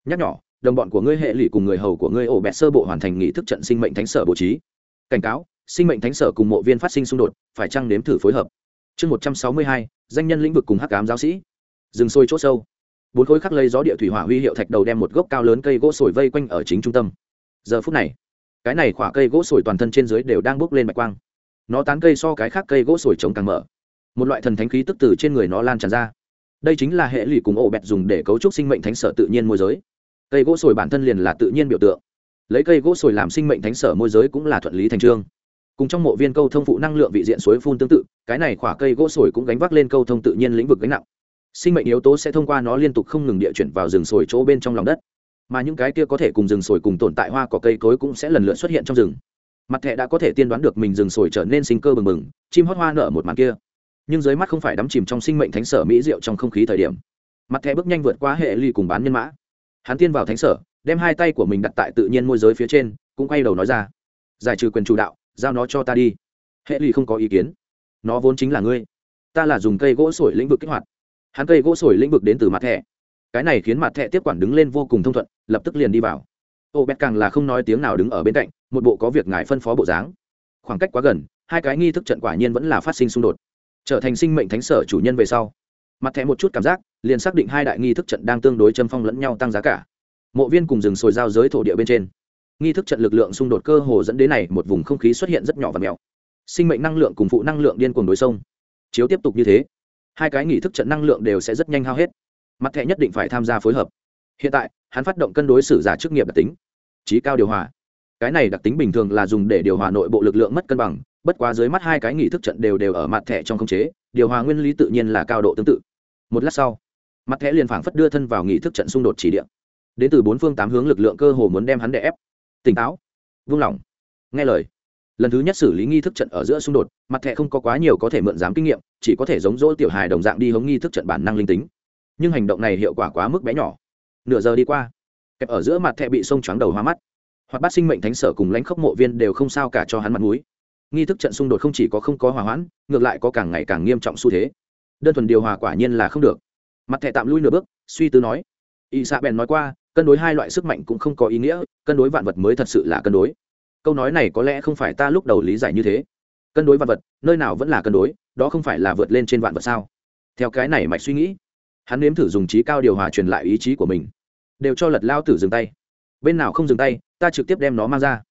Nhắc nhỏ, đồng bọn của ngươi hệ lụy cùng người hầu của ngươi ổ bẹt sơ bộ hoàn thành nghị thức trận sinh mệnh thánh sở bố trí. Cảnh cáo, sinh mệnh thánh sở cùng mộ viên phát sinh xung đột, phải chăng nếm thử phối hợp? Chương một trăm sáu mươi hai, danh nhân lĩnh vực cùng hắc ám giáo sĩ. Rừng sôi c h ỗ sâu bốn khối khắc lây gió địa thủy hỏa huy hiệu thạch đầu đem một gốc cao lớn cây gỗ sồi vây quanh ở chính trung tâm. Giờ phút này, cái này khỏa cây gỗ sồi toàn thân trên dưới đều đang bốc lên mạch quang. Nó tán cây so cái khác cây gỗ sồi trống càng mở. Một loại thần thánh khí tức từ trên người nó lan tràn ra. Đây chính là hệ lụy cùng ổ bẹt dùng để cấu trúc sinh mệnh thánh sở tự nhiên môi giới. Cây gỗ sồi bản thân liền là tự nhiên biểu tượng. Lấy cây gỗ sồi làm sinh mệnh thánh sở môi giới cũng là thuận lý thành trương. Cùng trong mộ viên câu thông phụ năng lượng vị diện suối phun tương tự, cái này khỏa cây gỗ sồi cũng gánh vác lên câu thông tự nhiên lĩnh vực gánh nặng sinh mệnh yếu tố sẽ thông qua nó liên tục không ngừng địa chuyển vào rừng sồi chỗ bên trong lòng đất. Mà những cái kia có thể cùng rừng sồi cùng tồn tại hoa cỏ cây cối cũng sẽ lần lượt xuất hiện trong rừng. Mặt thẻ đã có thể tiên đoán được mình rừng sồi trở nên sinh cơ bừng bừng, chim hót hoa nở một màn kia. Nhưng dưới mắt không phải đắm chìm trong sinh mệnh thánh sở mỹ diệu trong không khí thời điểm. Mặt thẻ bước nhanh vượt qua hệ ly cùng bán nhân mã. Hắn tiên vào thánh sở, đem hai tay của mình đặt tại tự nhiên môi giới phía trên, cũng quay đầu nói ra. Giải trừ quyền chủ đạo, giao nó cho ta đi. Hệ ly không có ý kiến. Nó vốn chính là ngươi. Ta là dùng cây gỗ sổi lĩnh vực kích hoạt hắn cây gỗ sồi lĩnh vực đến từ mặt thẻ. Cái này khiến mặt thẻ tiếp quản đứng lên vô cùng thông thuận, lập tức liền đi vào. Ô bét càng là không nói tiếng nào đứng ở bên cạnh, một bộ có việc ngài phân phó bộ dáng. Khoảng cách quá gần, hai cái nghi thức trận quả nhiên vẫn là phát sinh xung đột. Trở thành sinh mệnh thánh sở chủ nhân về sau, mặt thẻ một chút cảm giác, liền xác định hai đại nghi thức trận đang tương đối châm phong lẫn nhau tăng giá cả. Mộ viên cùng rừng sồi giao giới thổ địa bên trên. Nghi thức trận lực lượng xung đột cơ hồ dẫn đến này một vùng không khí xuất hiện rất nhỏ và mèo. Sinh mệnh năng lượng cùng phụ năng lượng điên cuồng đối sông chiếu tiếp tục như thế hai cái nghi thức trận năng lượng đều sẽ rất nhanh hao hết. Mặt thẻ nhất định phải tham gia phối hợp. Hiện tại, hắn phát động cân đối xử giả chức nghiệp đặc tính. Trí cao điều hòa. Cái này đặc tính bình thường là dùng để điều hòa nội bộ lực lượng mất cân bằng, bất quá dưới mắt hai cái nghị thức trận đều đều ở mặt thẻ trong khống chế, điều hòa nguyên lý tự nhiên là cao độ tương tự. Một lát sau, mặt thẻ liền phảng phất đưa thân vào nghị thức trận xung đột chỉ địa. Đến từ bốn phương tám hướng lực lượng cơ hồ muốn đem hắn đè ép. Tỉnh táo. Vung lòng. Nghe lời. Lần thứ nhất xử lý nghi thức trận ở giữa xung đột, mặt thẻ không có quá nhiều có thể mượn dám kinh nghiệm chỉ có thể giống dỗ tiểu hài đồng dạng đi hống nghi thức trận bản năng linh tính. Nhưng hành động này hiệu quả quá mức bé nhỏ. Nửa giờ đi qua, kẹp ở giữa mặt thẹ bị sông choáng đầu hoa mắt. Hoặc bát sinh mệnh thánh sở cùng lãnh khốc mộ viên đều không sao cả cho hắn mặt mũi. Nghi thức trận xung đột không chỉ có không có hòa hoãn, ngược lại có càng ngày càng nghiêm trọng xu thế. Đơn thuần điều hòa quả nhiên là không được. Mặt thẹ tạm lui nửa bước, suy tư nói, y xạ bèn nói qua, cân đối hai loại sức mạnh cũng không có ý nghĩa, cân đối vạn vật mới thật sự là cân đối. Câu nói này có lẽ không phải ta lúc đầu lý giải như thế. Cân đối vạn vật, nơi nào vẫn là cân đối đó không phải là vượt lên trên vạn vật sao? Theo cái này mạch suy nghĩ, hắn nếm thử dùng trí cao điều hòa truyền lại ý chí của mình, đều cho lật lao tử dừng tay. Bên nào không dừng tay, ta trực tiếp đem nó mang ra.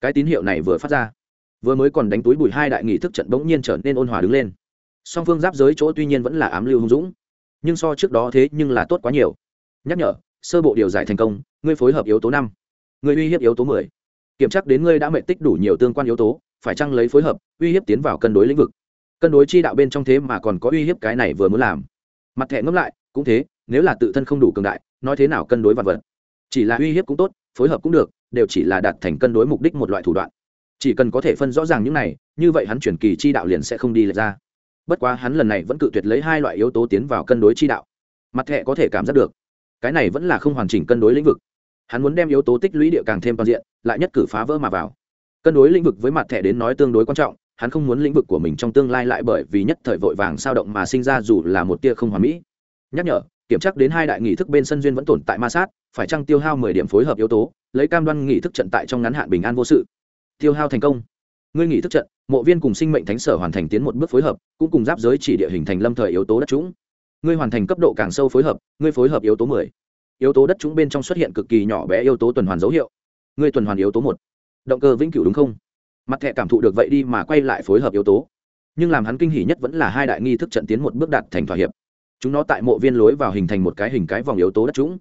Cái tín hiệu này vừa phát ra, vừa mới còn đánh túi bụi hai đại nghị thức trận bỗng nhiên trở nên ôn hòa đứng lên. Song phương giáp giới chỗ tuy nhiên vẫn là ám lưu hung dũng, nhưng so trước đó thế nhưng là tốt quá nhiều. Nhắc nhở, sơ bộ điều giải thành công, ngươi phối hợp yếu tố năm, ngươi uy hiếp yếu tố mười. Kiểm tra đến ngươi đã mệnh tích đủ nhiều tương quan yếu tố, phải chăng lấy phối hợp, uy hiếp tiến vào cân đối lĩnh vực cân đối chi đạo bên trong thế mà còn có uy hiếp cái này vừa muốn làm. Mặt thẻ ngẫm lại, cũng thế, nếu là tự thân không đủ cường đại, nói thế nào cân đối vật vật? Chỉ là uy hiếp cũng tốt, phối hợp cũng được, đều chỉ là đạt thành cân đối mục đích một loại thủ đoạn. Chỉ cần có thể phân rõ ràng những này, như vậy hắn chuyển kỳ chi đạo liền sẽ không đi lệch ra. Bất quá hắn lần này vẫn cự tuyệt lấy hai loại yếu tố tiến vào cân đối chi đạo. Mặt thẻ có thể cảm giác được, cái này vẫn là không hoàn chỉnh cân đối lĩnh vực. Hắn muốn đem yếu tố tích lũy địa càng thêm toàn diện, lại nhất cử phá vỡ mà vào. Cân đối lĩnh vực với mặt thẻ đến nói tương đối quan trọng hắn không muốn lĩnh vực của mình trong tương lai lại bởi vì nhất thời vội vàng sao động mà sinh ra dù là một tia không hoàn mỹ. Nhắc nhở, kiểm tra đến hai đại nghị thức bên sân duyên vẫn tồn tại ma sát, phải chăng tiêu hao mười điểm phối hợp yếu tố, lấy cam đoan nghị thức trận tại trong ngắn hạn bình an vô sự. Tiêu hao thành công. Ngươi nghị thức trận, mộ viên cùng sinh mệnh thánh sở hoàn thành tiến một bước phối hợp, cũng cùng giáp giới chỉ địa hình thành lâm thời yếu tố đất trũng. Ngươi hoàn thành cấp độ càng sâu phối hợp, ngươi phối hợp yếu tố mười. Yếu tố đất trũng bên trong xuất hiện cực kỳ nhỏ bé yếu tố tuần hoàn dấu hiệu. Ngươi tuần hoàn yếu tố một. Động cơ vĩnh cửu đúng không? Mặt thẻ cảm thụ được vậy đi mà quay lại phối hợp yếu tố. Nhưng làm hắn kinh hỉ nhất vẫn là hai đại nghi thức trận tiến một bước đạt thành thỏa hiệp. Chúng nó tại mộ viên lối vào hình thành một cái hình cái vòng yếu tố đất trũng.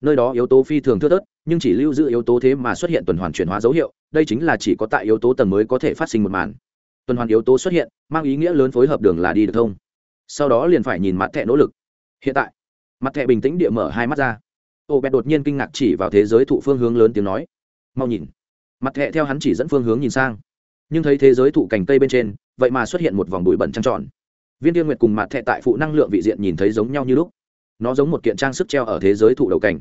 Nơi đó yếu tố phi thường thưa thớt, nhưng chỉ lưu giữ yếu tố thế mà xuất hiện tuần hoàn chuyển hóa dấu hiệu, đây chính là chỉ có tại yếu tố tầng mới có thể phát sinh một màn. Tuần hoàn yếu tố xuất hiện, mang ý nghĩa lớn phối hợp đường là đi được thông. Sau đó liền phải nhìn mặt thẻ nỗ lực. Hiện tại, mặt thẻ bình tĩnh địa mở hai mắt ra. Ô, bẹt đột nhiên kinh ngạc chỉ vào thế giới thụ phương hướng lớn tiếng nói. Mau nhìn. Mặt thẻ theo hắn chỉ dẫn phương hướng nhìn sang nhưng thấy thế giới thụ cành cây bên trên, vậy mà xuất hiện một vòng bụi bẩn trăng tròn. Viên tiên nguyệt cùng mặt thẹ tại phụ năng lượng vị diện nhìn thấy giống nhau như lúc. Nó giống một kiện trang sức treo ở thế giới thụ đầu cảnh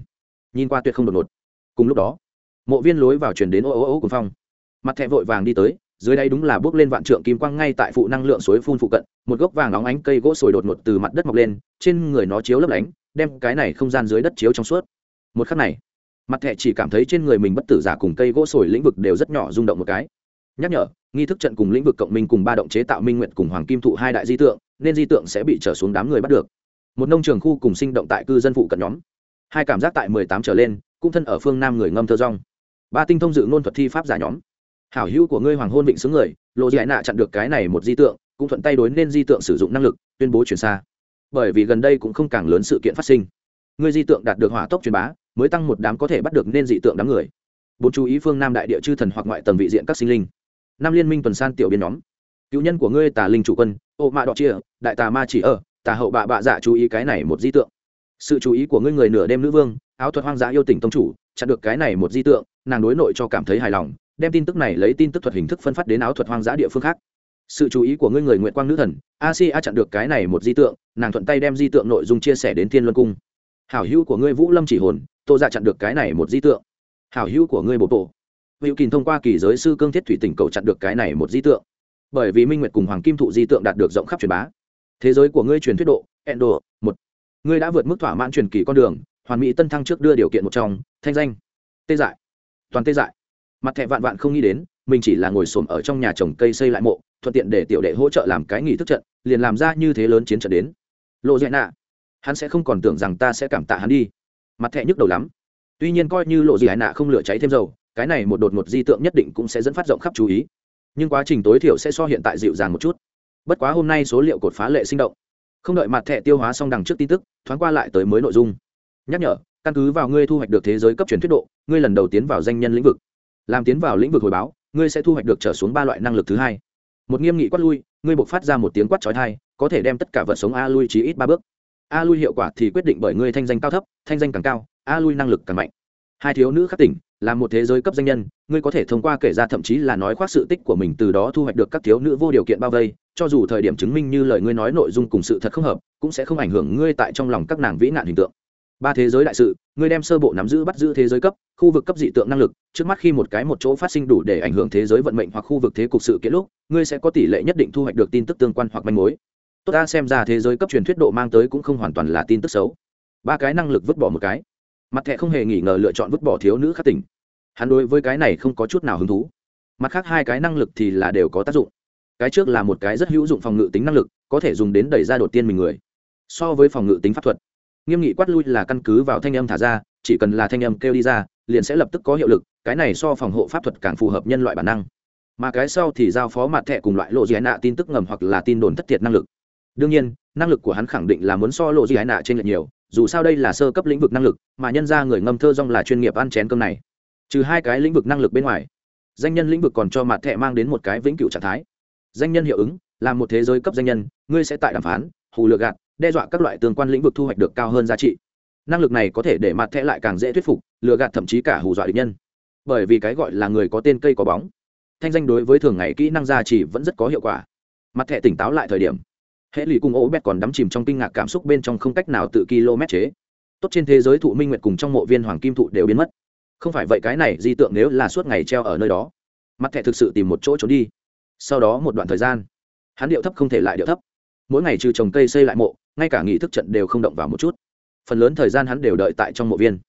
nhìn qua tuyệt không đột ngột. Cùng lúc đó, mộ viên lối vào chuyển đến ô ô ô cùng phong. Mặt thẹ vội vàng đi tới, dưới đây đúng là bước lên vạn trượng kim quang ngay tại phụ năng lượng suối phun phụ cận, một gốc vàng óng ánh cây gỗ sồi đột ngột từ mặt đất mọc lên, trên người nó chiếu lấp lánh, đem cái này không gian dưới đất chiếu trong suốt. Một khắc này mặt thẹ chỉ cảm thấy trên người mình bất tử giả cùng cây gỗ sồi lĩnh vực đều rất nhỏ rung động một cái nhắc nhở, nghi thức trận cùng lĩnh vực cộng minh cùng ba động chế tạo minh nguyện cùng hoàng kim thụ hai đại di tượng, nên di tượng sẽ bị trở xuống đám người bắt được. Một nông trường khu cùng sinh động tại cư dân phụ cận nhóm. Hai cảm giác tại mười tám trở lên, cũng thân ở phương nam người ngâm thơ rong. Ba tinh thông dự ngôn thuật thi pháp giả nhóm. Hảo hữu của ngươi hoàng hôn vịnh xướng người lộ dạy nạ chặn được cái này một di tượng, cũng thuận tay đối nên di tượng sử dụng năng lực, tuyên bố chuyển xa. Bởi vì gần đây cũng không càng lớn sự kiện phát sinh. Ngươi di tượng đạt được hỏa tốc truyền bá, mới tăng một đám có thể bắt được nên dị tượng đám người. Bốn chú ý phương nam đại địa chư thần hoặc ngoại tầng vị diện các sinh linh năm liên minh tuần san tiểu biên nhóm. Cựu nhân của ngươi tà linh chủ quân, ô mạ đọ chia đại tà ma chỉ ở, tà hậu bạ bạ dạ chú ý cái này một di tượng. Sự chú ý của ngươi người nửa đêm nữ vương, áo thuật hoang dã yêu tỉnh tông chủ, chặn được cái này một di tượng, nàng đối nội cho cảm thấy hài lòng, đem tin tức này lấy tin tức thuật hình thức phân phát đến áo thuật hoang dã địa phương khác. Sự chú ý của ngươi người nguyện quang nữ thần, a si a chặn được cái này một di tượng, nàng thuận tay đem di tượng nội dung chia sẻ đến thiên luân cung. Hảo hữu của ngươi vũ lâm chỉ hồn, tô dạ chặn được cái này một di tượng. Hảo hữu của ngươi bộ bộ hữu kình thông qua kỳ giới sư cương thiết thủy tỉnh cầu chặn được cái này một di tượng. Bởi vì minh nguyệt cùng hoàng kim thụ di tượng đạt được rộng khắp truyền bá. Thế giới của ngươi truyền thuyết độ, endo, một. Ngươi đã vượt mức thỏa mãn truyền kỳ con đường, hoàn mỹ tân thăng trước đưa điều kiện một trong, thanh danh. Tê dại. Toàn tê dại. Mặt thẹ vạn vạn không nghĩ đến, mình chỉ là ngồi xổm ở trong nhà trồng cây xây lại mộ, thuận tiện để tiểu đệ hỗ trợ làm cái nghỉ thức trận, liền làm ra như thế lớn chiến trận đến. Lộ dạy nạ. Hắn sẽ không còn tưởng rằng ta sẽ cảm tạ hắn đi. Mặt thẹ nhức đầu lắm. Tuy nhiên coi như lộ gì hải nạ không lửa cháy thêm dầu cái này một đột một di tượng nhất định cũng sẽ dẫn phát rộng khắp chú ý. Nhưng quá trình tối thiểu sẽ so hiện tại dịu dàng một chút. Bất quá hôm nay số liệu cột phá lệ sinh động. Không đợi mặt thẻ tiêu hóa xong đằng trước tin tức, thoáng qua lại tới mới nội dung. Nhắc nhở, căn cứ vào ngươi thu hoạch được thế giới cấp truyền thuyết độ, ngươi lần đầu tiến vào danh nhân lĩnh vực. Làm tiến vào lĩnh vực hồi báo, ngươi sẽ thu hoạch được trở xuống ba loại năng lực thứ hai. Một nghiêm nghị quát lui, ngươi buộc phát ra một tiếng quát trói thai có thể đem tất cả vật sống a lui chí ít ba bước. A lui hiệu quả thì quyết định bởi ngươi thanh danh cao thấp, thanh danh càng cao, a lui năng lực càng mạnh. Hai thiếu nữ khắc tỉnh là một thế giới cấp danh nhân, ngươi có thể thông qua kể ra thậm chí là nói khoác sự tích của mình từ đó thu hoạch được các thiếu nữ vô điều kiện bao vây, cho dù thời điểm chứng minh như lời ngươi nói nội dung cùng sự thật không hợp, cũng sẽ không ảnh hưởng ngươi tại trong lòng các nàng vĩ nạn hình tượng. Ba thế giới đại sự, ngươi đem sơ bộ nắm giữ bắt giữ thế giới cấp, khu vực cấp dị tượng năng lực, trước mắt khi một cái một chỗ phát sinh đủ để ảnh hưởng thế giới vận mệnh hoặc khu vực thế cục sự kiện lúc, ngươi sẽ có tỷ lệ nhất định thu hoạch được tin tức tương quan hoặc manh mối. Tốt, ta xem ra thế giới cấp truyền thuyết độ mang tới cũng không hoàn toàn là tin tức xấu. Ba cái năng lực vứt bỏ một cái. Mặt thẹ không hề nghi ngờ lựa chọn vứt bỏ thiếu nữ khắc tỉnh hắn đối với cái này không có chút nào hứng thú. Mặt khác hai cái năng lực thì là đều có tác dụng. Cái trước là một cái rất hữu dụng phòng ngự tính năng lực, có thể dùng đến đẩy ra đột tiên mình người. So với phòng ngự tính pháp thuật, nghiêm nghị quát lui là căn cứ vào thanh âm thả ra, chỉ cần là thanh âm kêu đi ra, liền sẽ lập tức có hiệu lực, cái này so phòng hộ pháp thuật càng phù hợp nhân loại bản năng. Mà cái sau thì giao phó mặt thẹ cùng loại lộ dị nạ tin tức ngầm hoặc là tin đồn thất thiệt năng lực. Đương nhiên, năng lực của hắn khẳng định là muốn so lộ dị nạ trên lệch nhiều, dù sao đây là sơ cấp lĩnh vực năng lực, mà nhân ra người ngâm thơ rong là chuyên nghiệp ăn chén cơm này trừ hai cái lĩnh vực năng lực bên ngoài, danh nhân lĩnh vực còn cho mặt thẹ mang đến một cái vĩnh cửu trạng thái. Danh nhân hiệu ứng, là một thế giới cấp danh nhân, ngươi sẽ tại đàm phán, hù lừa gạt, đe dọa các loại tương quan lĩnh vực thu hoạch được cao hơn giá trị. Năng lực này có thể để mặt thẹ lại càng dễ thuyết phục, lừa gạt thậm chí cả hù dọa địch nhân. Bởi vì cái gọi là người có tên cây có bóng, thanh danh đối với thường ngày kỹ năng gia trì vẫn rất có hiệu quả. Mặt thẹ tỉnh táo lại thời điểm, hệ lụy cùng ố bét còn đắm chìm trong kinh ngạc cảm xúc bên trong không cách nào tự km chế. Tốt trên thế giới thụ minh nguyệt cùng trong mộ viên hoàng kim thụ đều biến mất không phải vậy cái này di tượng nếu là suốt ngày treo ở nơi đó, mặt thẻ thực sự tìm một chỗ trốn đi. Sau đó một đoạn thời gian, hắn điệu thấp không thể lại điệu thấp. Mỗi ngày trừ trồng cây xây lại mộ, ngay cả nghị thức trận đều không động vào một chút. Phần lớn thời gian hắn đều đợi tại trong mộ viên,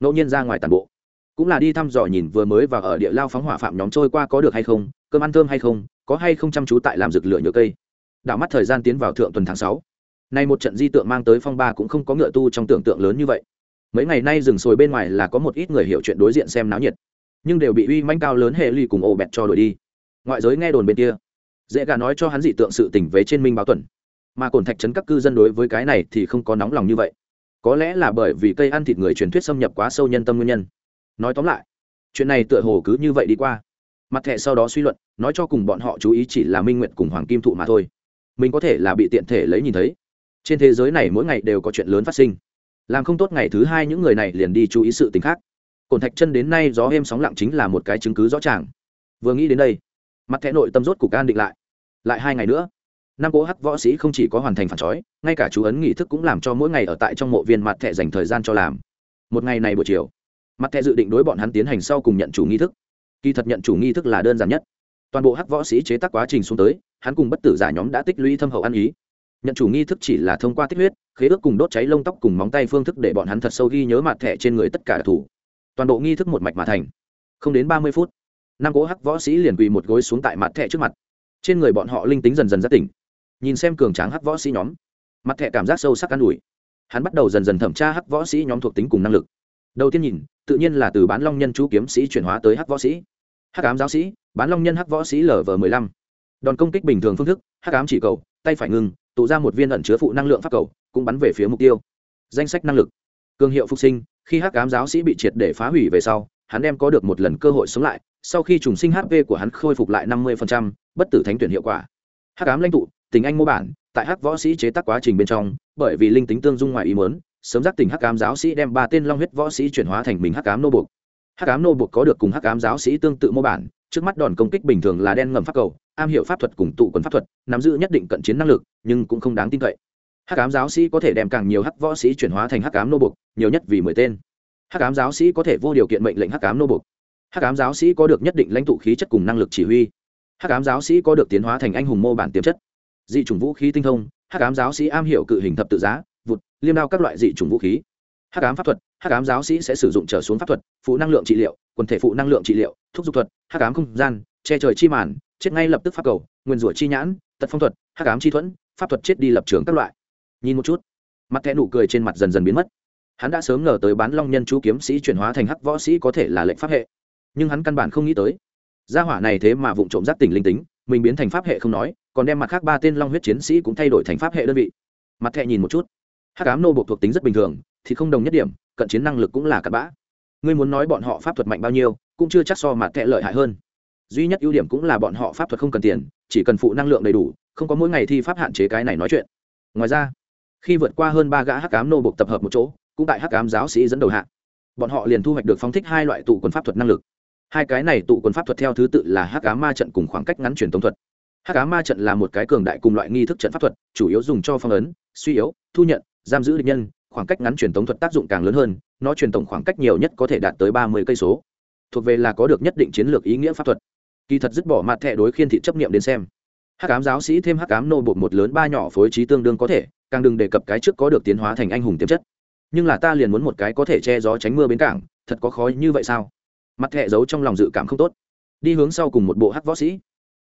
ngẫu nhiên ra ngoài tàn bộ. Cũng là đi thăm dò nhìn vừa mới và ở địa lao phóng hỏa phạm nhóm trôi qua có được hay không, cơm ăn thơm hay không, có hay không chăm chú tại làm rực lửa nhựa cây. Đảo mắt thời gian tiến vào thượng tuần tháng sáu. Nay một trận di tượng mang tới phong ba cũng không có ngựa tu trong tưởng tượng lớn như vậy mấy ngày nay rừng sồi bên ngoài là có một ít người hiểu chuyện đối diện xem náo nhiệt, nhưng đều bị uy manh cao lớn hệ ly cùng ổ bẹt cho đổi đi. Ngoại giới nghe đồn bên kia, dễ gà nói cho hắn dị tượng sự tình vế trên minh báo tuần, mà cồn thạch trấn các cư dân đối với cái này thì không có nóng lòng như vậy. Có lẽ là bởi vì cây ăn thịt người truyền thuyết xâm nhập quá sâu nhân tâm nguyên nhân. Nói tóm lại, chuyện này tựa hồ cứ như vậy đi qua. Mặt thẻ sau đó suy luận, nói cho cùng bọn họ chú ý chỉ là minh nguyện cùng hoàng kim thụ mà thôi. Mình có thể là bị tiện thể lấy nhìn thấy. Trên thế giới này mỗi ngày đều có chuyện lớn phát sinh làm không tốt ngày thứ hai những người này liền đi chú ý sự t ì n h khác. Cổn thạch chân đến nay gió êm sóng lặng chính là một cái chứng cứ rõ ràng. Vừa nghĩ đến đây, mặt thẻ nội tâm rốt cục an định lại. Lại hai ngày nữa, năm cố hắc võ sĩ không chỉ có hoàn thành phản trói ngay cả chú ấn nghị thức cũng làm cho mỗi ngày ở tại trong mộ viên mặt thẻ dành thời gian cho làm. Một ngày này buổi chiều, mặt thẻ dự định đối bọn hắn tiến hành sau cùng nhận chủ nghi thức. Kỳ thật nhận chủ nghi thức là đơn giản nhất. Toàn bộ hắc võ sĩ chế tác quá trình xuống tới, hắn cùng bất tử giả nhóm đã tích lũy thâm hậu ăn ý nhận chủ nghi thức chỉ là thông qua tích huyết, khế ước cùng đốt cháy lông tóc cùng móng tay phương thức để bọn hắn thật sâu ghi nhớ mặt thẻ trên người tất cả thủ toàn bộ nghi thức một mạch mà thành. Không đến ba mươi phút, năm cố hắc võ sĩ liền quỳ một gối xuống tại mặt thẻ trước mặt. Trên người bọn họ linh tính dần dần giác tỉnh. Nhìn xem cường tráng hắc võ sĩ nhóm, mặt thẻ cảm giác sâu sắc an ủi. Hắn bắt đầu dần dần thẩm tra hắc võ sĩ nhóm thuộc tính cùng năng lực. Đầu tiên nhìn, tự nhiên là từ bán long nhân chú kiếm sĩ chuyển hóa tới hắc võ sĩ. Hắc ám giáo sĩ, bán long nhân hắc võ sĩ lv m ộ ư đòn công kích bình thường phương thức, hắc ám chỉ cầu tay phải ngừng tụ ra một viên ẩn chứa phụ năng lượng pháp cầu, cũng bắn về phía mục tiêu. Danh sách năng lực. Cường hiệu phục sinh, khi hắc cám giáo sĩ bị triệt để phá hủy về sau, hắn đem có được một lần cơ hội sống lại, sau khi trùng sinh hp của hắn khôi phục lại năm mươi bất tử thánh tuyển hiệu quả. Hắc cám lãnh tụ, tình anh mô bản, tại hắc võ sĩ chế tác quá trình bên trong, bởi vì linh tính tương dung ngoài ý mớn sớm giác tỉnh hắc cám giáo sĩ đem ba tên long huyết võ sĩ chuyển hóa thành mình hắc cám nô buộc. Hắc cám nô buộc có được cùng hắc cám giáo sĩ tương tự mô bản trước mắt đòn công kích bình thường là đen ngầm pháp cầu, am hiểu pháp thuật cùng tụ quần pháp thuật, nắm giữ nhất định cận chiến năng lực, nhưng cũng không đáng tin cậy. Hắc ám giáo sĩ có thể đem càng nhiều hắc võ sĩ chuyển hóa thành hắc ám nô buộc nhiều nhất vì mười tên. Hắc ám giáo sĩ có thể vô điều kiện mệnh lệnh hắc ám nô buộc hắc ám giáo sĩ có được nhất định lãnh tụ khí chất cùng năng lực chỉ huy. Hắc ám giáo sĩ có được tiến hóa thành anh hùng mô bản tiềm chất. Dị chủng vũ khí tinh thông, hắc ám giáo sĩ am hiểu cự hình thập tự giá, vụt, liêm đao các loại dị chủng vũ khí. Hắc ám pháp thuật hắc ám giáo sĩ sẽ sử dụng trở xuống pháp thuật, phụ năng lượng trị liệu, quần thể phụ năng lượng trị liệu, thúc giục thuật, hắc ám không gian, che trời chi màn, chết ngay lập tức pháp cầu, nguyên rủa chi nhãn, tật phong thuật, hắc ám chi thuẫn, pháp thuật chết đi lập trường các loại. Nhìn một chút, mặt thẻ nụ cười trên mặt dần dần biến mất. Hắn đã sớm ngờ tới bán long nhân chú kiếm sĩ chuyển hóa thành hắc võ sĩ có thể là lệnh pháp hệ. Nhưng hắn căn bản không nghĩ tới, gia hỏa này thế mà vụng trộm giác tỉnh linh tính, mình biến thành pháp hệ không nói, còn đem mặt khác ba tên long huyết chiến sĩ cũng thay đổi thành pháp hệ đơn vị. Mặt thẹ nhìn một chút, hắc ám nô bộ thuộc tính rất bình thường, thì không đồng nhất điểm cận chiến năng lực cũng là cặn bã. Ngươi muốn nói bọn họ pháp thuật mạnh bao nhiêu, cũng chưa chắc so mặt thẹ lợi hại hơn. Duy nhất ưu điểm cũng là bọn họ pháp thuật không cần tiền, chỉ cần phụ năng lượng đầy đủ, không có mỗi ngày thi pháp hạn chế cái này nói chuyện. Ngoài ra, khi vượt qua hơn ba gã hắc ám nô bộc tập hợp một chỗ, cũng tại hắc ám giáo sĩ dẫn đầu hạ, bọn họ liền thu hoạch được phóng thích hai loại tụ quân pháp thuật năng lực. Hai cái này tụ quân pháp thuật theo thứ tự là hắc ám ma trận cùng khoảng cách ngắn truyền tống thuật. Hắc ám ma trận là một cái cường đại cùng loại nghi thức trận pháp thuật, chủ yếu dùng cho phong ấn, suy yếu, thu nhận, giam giữ địch nhân khoảng cách ngắn truyền tống thuật tác dụng càng lớn hơn, nó truyền tổng khoảng cách nhiều nhất có thể đạt tới ba mươi cây số. Thuộc về là có được nhất định chiến lược ý nghĩa pháp thuật. Kỳ thật dứt bỏ mặt thẻ đối khiên thị chấp niệm đến xem. Hắc ám giáo sĩ thêm hắc ám nô bột một lớn ba nhỏ phối trí tương đương có thể, càng đừng đề cập cái trước có được tiến hóa thành anh hùng tiềm chất. Nhưng là ta liền muốn một cái có thể che gió tránh mưa bến cảng, thật có khó như vậy sao? Mặt thẻ giấu trong lòng dự cảm không tốt. Đi hướng sau cùng một bộ hắc võ sĩ.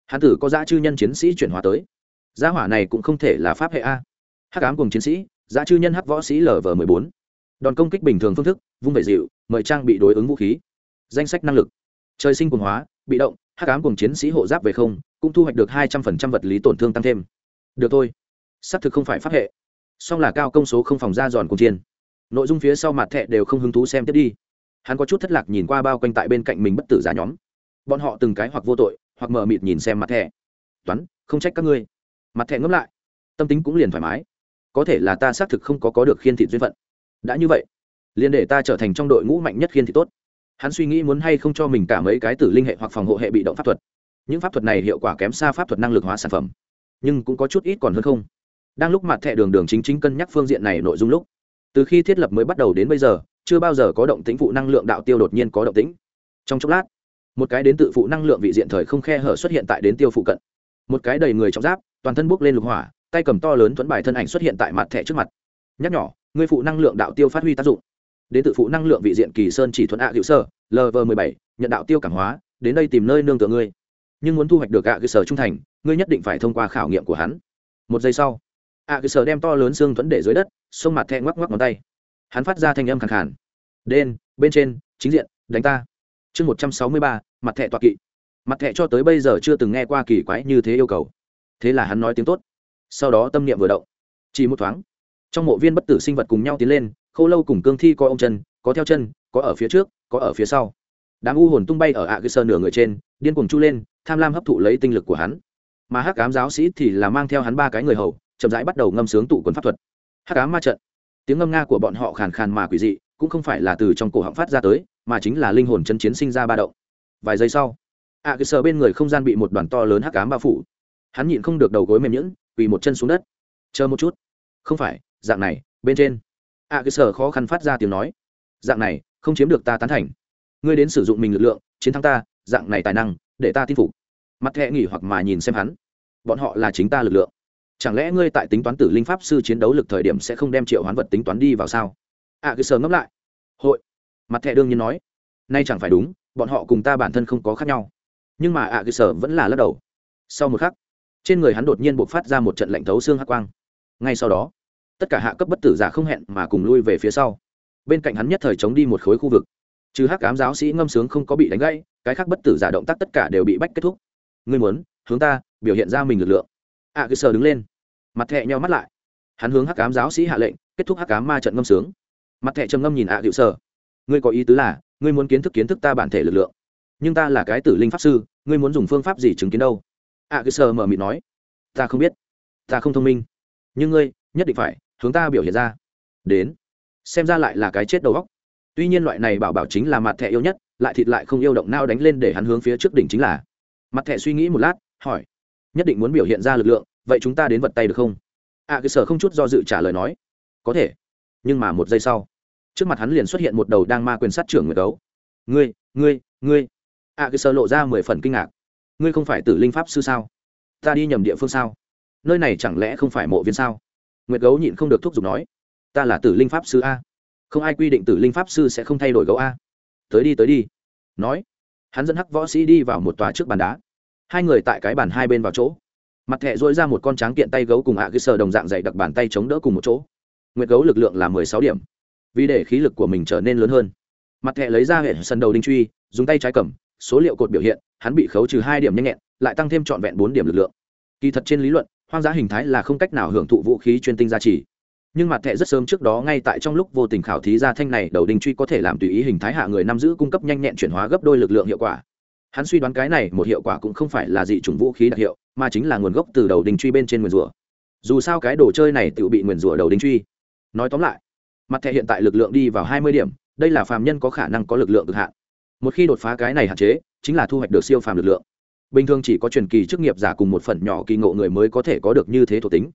Hán tử có dã chư nhân chiến sĩ chuyển hóa tới. Gia hỏa này cũng không thể là pháp hệ a. Hắc ám cùng chiến sĩ giá chư nhân hắc võ sĩ lv m bốn. Đòn công kích bình thường phương thức, vung vẩy dịu, mời trang bị đối ứng vũ khí. Danh sách năng lực. Trời sinh quần hóa, bị động, hắc ám cùng chiến sĩ hộ giáp về không, cũng thu hoạch được hai trăm phần vật lý tổn thương tăng thêm. Được thôi. Xác thực không phải pháp hệ. Song là cao công số không phòng ra giòn cùng chiên nội dung phía sau mặt thẹ đều không hứng thú xem tiếp đi. Hắn có chút thất lạc nhìn qua bao quanh tại bên cạnh mình bất tử giả nhóm. Bọn họ từng cái hoặc vô tội, hoặc mờ mịt nhìn xem mặt thẻ. Toán, không trách các ngươi. Mặt thẻ ngẫm lại. Tâm tính cũng liền thoải mái có thể là ta xác thực không có có được khiên thị duyên phận. Đã như vậy, liền để ta trở thành trong đội ngũ mạnh nhất khiên thị tốt. Hắn suy nghĩ muốn hay không cho mình cả mấy cái tử linh hệ hoặc phòng hộ hệ bị động pháp thuật. Những pháp thuật này hiệu quả kém xa pháp thuật năng lực hóa sản phẩm, nhưng cũng có chút ít còn hơn không. Đang lúc mặt thẻ đường đường chính chính cân nhắc phương diện này nội dung lúc, từ khi thiết lập mới bắt đầu đến bây giờ, chưa bao giờ có động tính phụ năng lượng đạo tiêu đột nhiên có động tính trong chốc lát, một cái đến tự phụ năng lượng vị diện thời không khe hở xuất hiện tại đến tiêu phụ cận. Một cái đầy người trong giáp, toàn thân bốc lên lục hỏa tay cầm to lớn thuẫn bài thân ảnh xuất hiện tại mặt thẻ trước mặt. Nhắc nhỏ người phụ năng lượng đạo tiêu phát huy tác dụng. Đến tự phụ năng lượng vị diện kỳ sơn chỉ thuận ạ hữu sơ lv m bảy, nhận đạo tiêu cảm hóa, đến đây tìm nơi nương tựa ngươi. Nhưng muốn thu hoạch được ạ à hữu sở trung thành, ngươi nhất định phải thông qua khảo nghiệm của hắn. Một giây sau, ạ à hữu sở đem to lớn xương thuẫn để dưới đất, xông mặt thẹ ngoắc ngoắc ngón tay. Hắn phát ra thanh âm khẳng khản đen, bên trên, chính diện, đánh ta. Chương một trăm sáu mươi ba, mặt thẹ toạc kỵ. Mặt thẹ cho tới bây giờ chưa từng nghe qua kỳ quái như thế yêu cầu. Thế là hắn nói tiếng tốt sau đó tâm niệm vừa động, chỉ một thoáng, trong mộ viên bất tử sinh vật cùng nhau tiến lên, khô lâu cùng cương thi có ông chân, có theo chân, có ở phía trước, có ở phía sau. Đám u hồn tung bay ở ạ cơ sơ nửa người trên, điên cuồng chu lên, tham lam hấp thụ lấy tinh lực của hắn. Mà hắc cám giáo sĩ thì là mang theo hắn ba cái người hầu, chậm rãi bắt đầu ngâm sướng tụ quần pháp thuật. Hắc cám ma trận. Tiếng ngâm nga của bọn họ khàn khàn mà quỷ dị, cũng không phải là từ trong cổ họng phát ra tới, mà chính là linh hồn chân chiến sinh ra ba động. Vài giây sau ạ cơ sơ bên người không gian bị một đoàn to lớn hắc cám bao phủ. Hắn nhịn không được đầu gối mềm nhũng quỳ một chân xuống đất. Chờ một chút. Không phải, dạng này, bên trên. Ạ cơ sở khó khăn phát ra tiếng nói. Dạng này, không chiếm được ta tán thành. Ngươi đến sử dụng mình lực lượng, chiến thắng ta, dạng này tài năng, để ta tin phục. Mặt thẹ nghỉ hoặc mà nhìn xem hắn. Bọn họ là chính ta lực lượng. Chẳng lẽ ngươi tại tính toán tử linh pháp sư chiến đấu lực thời điểm sẽ không đem triệu hoán vật tính toán đi vào sao? Ạ cơ sở ngẫm lại. Hội. Mặt thẹ đương nhiên nói. Nay chẳng phải đúng, bọn họ cùng ta bản thân không có khác nhau. Nhưng mà ạ cơ sở vẫn là lắc đầu. Sau một khắc trên người hắn đột nhiên buộc phát ra một trận lạnh thấu xương hắc quang. Ngay sau đó tất cả hạ cấp bất tử giả không hẹn mà cùng lui về phía sau. Bên cạnh hắn nhất thời chống đi một khối khu vực. Trừ hắc ám giáo sĩ ngâm sướng không có bị đánh gãy cái khác bất tử giả động tác tất cả đều bị bách kết thúc. Ngươi muốn hướng ta biểu hiện ra mình lực lượng. Ạ à, sờ đứng lên mặt thẹ nhau mắt lại. Hắn hướng hắc ám giáo sĩ hạ lệnh kết thúc hắc ám ma trận ngâm sướng. Mặt thẹ trầm ngâm nhìn ạ à, sờ. Ngươi có ý tứ là ngươi muốn kiến thức kiến thức ta bản thể lực lượng. Nhưng ta là cái tử linh pháp sư ngươi muốn dùng phương pháp gì chứng kiến đâu? Ạ à, sờ mở mịt nói ta không biết ta không thông minh. Nhưng ngươi nhất định phải hướng ta biểu hiện ra. Đến xem ra lại là cái chết đầu góc tuy nhiên loại này bảo bảo chính là mặt thẻ yêu nhất lại thịt lại không yêu động nao đánh lên để hắn hướng phía trước đỉnh chính là. Mặt thẻ suy nghĩ một lát hỏi nhất định muốn biểu hiện ra lực lượng vậy chúng ta đến vật tay được không? A à, cơ sở không chút do dự trả lời nói có thể nhưng mà một giây sau. Trước mặt hắn liền xuất hiện một đầu đang ma quyền sát trưởng người gấu. Ngươi ngươi ngươi. A à, cơ sở lộ ra mười phần kinh ngạc ngươi không phải tử linh pháp sư sao? Ta đi nhầm địa phương sao? Nơi này chẳng lẽ không phải mộ viên sao? Nguyệt gấu nhịn không được thúc giục nói, ta là tử linh pháp sư a. Không ai quy định tử linh pháp sư sẽ không thay đổi gấu a. Tới đi tới đi. Nói, hắn dẫn hắc võ sĩ đi vào một tòa trước bàn đá. Hai người tại cái bàn hai bên vào chỗ. Mặt thẹ dỗi ra một con tráng kiện tay gấu cùng ạ à sờ đồng dạng dày đặc bàn tay chống đỡ cùng một chỗ. Nguyệt gấu lực lượng là mười sáu điểm. Vì để khí lực của mình trở nên lớn hơn. Mặt thẹ lấy ra hệ sân đầu đinh truy, dùng tay trái cầm, số liệu cột biểu hiện hắn bị khấu trừ hai điểm nhanh nhẹn, lại tăng thêm trọn vẹn bốn điểm lực lượng. Kỳ thật trên lý luận, hoang dã hình thái là không cách nào hưởng thụ vũ khí chuyên tinh gia trì. Nhưng mặt thẻ rất sớm trước đó ngay tại trong lúc vô tình khảo thí ra thanh này, đầu đình truy có thể làm tùy ý hình thái hạ người nắm giữ cung cấp nhanh nhẹn chuyển hóa gấp đôi lực lượng hiệu quả. Hắn suy đoán cái này một hiệu quả cũng không phải là dị chủng vũ khí đặc hiệu, mà chính là nguồn gốc từ đầu đình truy bên trên nguyền rủa. Dù sao cái đồ chơi này tự bị nguyền rủa đầu đình truy. Nói tóm lại, mặt thẻ hiện tại lực lượng đi vào hai mươi điểm, đây là phàm nhân có khả năng có lực lượng cực hạn một khi đột phá cái này hạn chế, chính là thu hoạch được siêu phàm lực lượng. Bình thường chỉ có truyền kỳ chức nghiệp giả cùng một phần nhỏ kỳ ngộ người mới có thể có được như thế thuộc tính.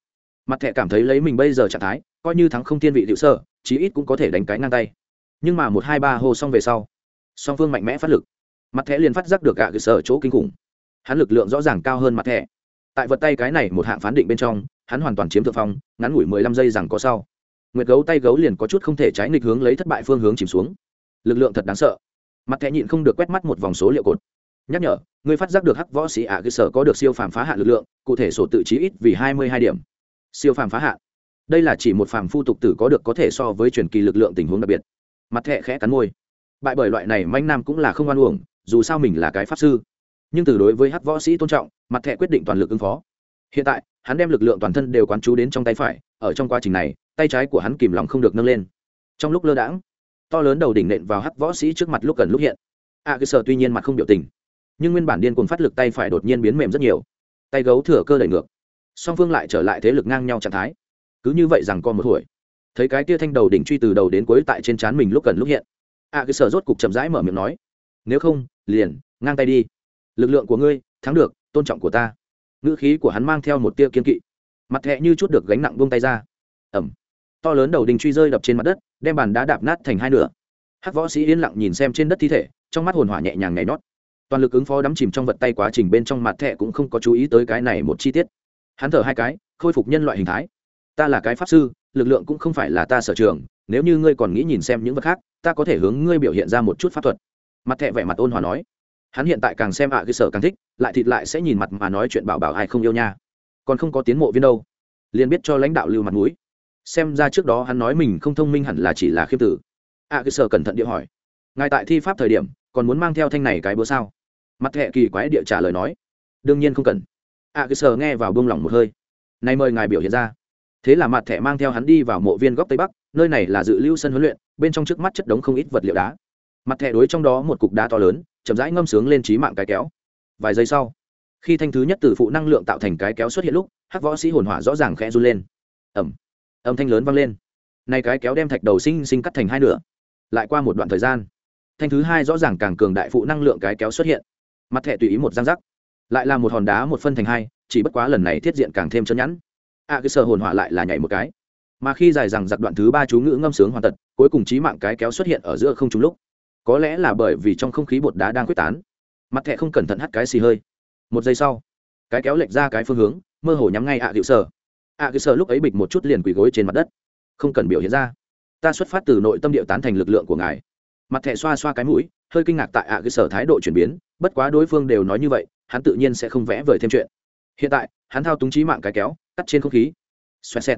Mặt thẻ cảm thấy lấy mình bây giờ trạng thái, coi như thắng không thiên vị liệu sơ, chí ít cũng có thể đánh cái ngang tay. Nhưng mà một hai ba hô xong về sau, song phương mạnh mẽ phát lực. Mặt thẻ liền phát giác được gạ cơ sở chỗ kinh khủng. Hắn lực lượng rõ ràng cao hơn mặt thẻ. Tại vật tay cái này một hạng phán định bên trong, hắn hoàn toàn chiếm thượng phong, ngắn ngủi mười lăm giây rằng có sau. Nguyệt gấu tay gấu liền có chút không thể trái nghịch hướng lấy thất bại phương hướng chìm xuống. Lực lượng thật đáng sợ mặt thẻ nhịn không được quét mắt một vòng số liệu cột. Nhắc nhở người phát giác được hắc võ sĩ ạ cơ sở có được siêu phàm phá hạ lực lượng cụ thể sổ tự chí ít vì hai mươi hai điểm. Siêu phàm phá hạ, đây là chỉ một phàm phu tục tử có được có thể so với truyền kỳ lực lượng tình huống đặc biệt. Mặt thẹ khẽ cắn môi. Bại bởi loại này manh nam cũng là không oan uổng dù sao mình là cái pháp sư. Nhưng từ đối với hắc võ sĩ tôn trọng mặt thẹ quyết định toàn lực ứng phó. Hiện tại hắn đem lực lượng toàn thân đều quán chú đến trong tay phải ở trong quá trình này tay trái của hắn kìm lòng không được nâng lên. Trong lúc lơ đãng to lớn đầu đỉnh nện vào hắc võ sĩ trước mặt lúc cần lúc hiện. A cơ sở tuy nhiên mặt không biểu tình nhưng nguyên bản điên cuồng phát lực tay phải đột nhiên biến mềm rất nhiều. Tay gấu thừa cơ đẩy ngược. Song phương lại trở lại thế lực ngang nhau trạng thái. Cứ như vậy rằng co một hồi thấy cái tia thanh đầu đỉnh truy từ đầu đến cuối tại trên trán mình lúc cần lúc hiện. A à, sở rốt cục chậm rãi mở miệng nói nếu không liền ngang tay đi. Lực lượng của ngươi thắng được tôn trọng của ta. Ngữ khí của hắn mang theo một tia kiên kỵ. Mặt thẹ như chút được gánh nặng buông tay ra. Ẩm to lớn đầu đình truy rơi đập trên mặt đất đem bàn đá đạp nát thành hai nửa. Hắc võ sĩ yên lặng nhìn xem trên đất thi thể, trong mắt hồn hỏa nhẹ nhàng nhảy nhót. Toàn lực ứng phó đắm chìm trong vật tay quá trình bên trong mặt thẹ cũng không có chú ý tới cái này một chi tiết. Hắn thở hai cái, khôi phục nhân loại hình thái. Ta là cái pháp sư, lực lượng cũng không phải là ta sở trường, nếu như ngươi còn nghĩ nhìn xem những vật khác, ta có thể hướng ngươi biểu hiện ra một chút pháp thuật. Mặt thẹ vẻ mặt ôn hòa nói. Hắn hiện tại càng xem ạ à cái sở càng thích, lại thịt lại sẽ nhìn mặt mà nói chuyện bảo bảo ai không yêu nha. Còn không có tiến mộ viên đâu. Liền biết cho lãnh đạo lưu mặt mũi xem ra trước đó hắn nói mình không thông minh hẳn là chỉ là khiêm tử. A à cái sở cẩn thận địa hỏi, ngài tại thi pháp thời điểm, còn muốn mang theo thanh này cái bữa sao? Mặt hệ kỳ quái địa trả lời nói, đương nhiên không cần. A à cái sở nghe vào buông lỏng một hơi, nay mời ngài biểu hiện ra. Thế là mặt thẻ mang theo hắn đi vào mộ viên góc tây bắc, nơi này là dự lưu sân huấn luyện, bên trong trước mắt chất đống không ít vật liệu đá. Mặt thẻ đối trong đó một cục đá to lớn, chậm rãi ngâm sướng lên trí mạng cái kéo. Vài giây sau, khi thanh thứ nhất từ phụ năng lượng tạo thành cái kéo xuất hiện lúc, hắc võ sĩ hồn hỏa rõ ràng khẽ run lên. Ẩm âm thanh lớn vang lên. Nay cái kéo đem thạch đầu sinh sinh cắt thành hai nửa. Lại qua một đoạn thời gian thanh thứ hai rõ ràng càng cường đại phụ năng lượng cái kéo xuất hiện. Mặt thẻ tùy ý một giang rắc lại là một hòn đá một phân thành hai chỉ bất quá lần này thiết diện càng thêm chân nhẵn. A à, cái sờ hồn hỏa lại là nhảy một cái. Mà khi dài rằng giặc đoạn thứ ba chú ngữ ngâm sướng hoàn tật cuối cùng trí mạng cái kéo xuất hiện ở giữa không trúng lúc. Có lẽ là bởi vì trong không khí bột đá đang quyết tán. Mặt thẻ không cẩn thận hắt cái xì hơi. Một giây sau cái kéo lệch ra cái phương hướng mơ hồ nhắm ngay ạ à điệu sở ạ điệu sợ lúc ấy bịch một chút liền quỳ gối trên mặt đất. Không cần biểu hiện ra. Ta xuất phát từ nội tâm địa tán thành lực lượng của ngài. Mặt thẻ xoa xoa cái mũi hơi kinh ngạc tại ạ à sở thái độ chuyển biến. Bất quá đối phương đều nói như vậy hắn tự nhiên sẽ không vẽ vời thêm chuyện. Hiện tại hắn thao túng trí mạng cái kéo cắt trên không khí. Xoẹt xẹt.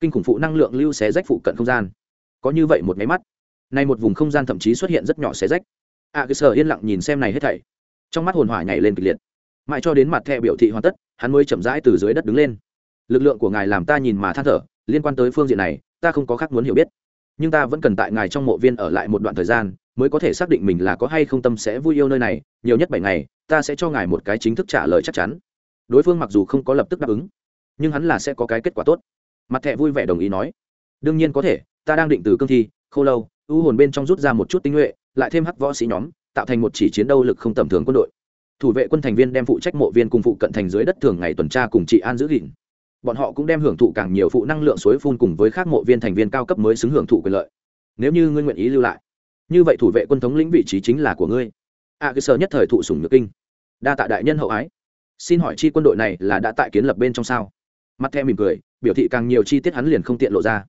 Kinh khủng phụ năng lượng lưu xé rách phụ cận không gian. Có như vậy một máy mắt. Nay một vùng không gian thậm chí xuất hiện rất nhỏ xé rách. Ạ à, cơ sở yên lặng nhìn xem này hết thảy. Trong mắt hồn hỏa nhảy lên kịch liệt. Mãi cho đến mặt thẹ biểu thị hoàn tất hắn mới chậm rãi từ dưới đất đứng lên lực lượng của ngài làm ta nhìn mà than thở, liên quan tới phương diện này, ta không có khác muốn hiểu biết. Nhưng ta vẫn cần tại ngài trong mộ viên ở lại một đoạn thời gian, mới có thể xác định mình là có hay không tâm sẽ vui yêu nơi này, nhiều nhất bảy ngày, ta sẽ cho ngài một cái chính thức trả lời chắc chắn. Đối phương mặc dù không có lập tức đáp ứng, nhưng hắn là sẽ có cái kết quả tốt. Mặt thẹ vui vẻ đồng ý nói. Đương nhiên có thể, ta đang định từ cương thi, khô lâu, ưu hồn bên trong rút ra một chút tinh nhuệ, lại thêm hắc võ sĩ nhóm, tạo thành một chỉ chiến đấu lực không tầm thường quân đội. Thủ vệ quân thành viên đem phụ trách mộ viên cùng phụ cận thành dưới đất thường ngày tuần tra cùng trị an giữ gìn bọn họ cũng đem hưởng thụ càng nhiều phụ năng lượng suối phun cùng với các mộ viên thành viên cao cấp mới xứng hưởng thụ quyền lợi. Nếu như ngươi nguyện ý lưu lại, như vậy thủ vệ quân thống lĩnh vị trí chính là của ngươi. À, a cơ sở nhất thời thụ sủng nhược kinh. Đa tạ đại nhân hậu ái. Xin hỏi chi quân đội này là đã tại kiến lập bên trong sao? Mặt theo mỉm cười, biểu thị càng nhiều chi tiết hắn liền không tiện lộ ra.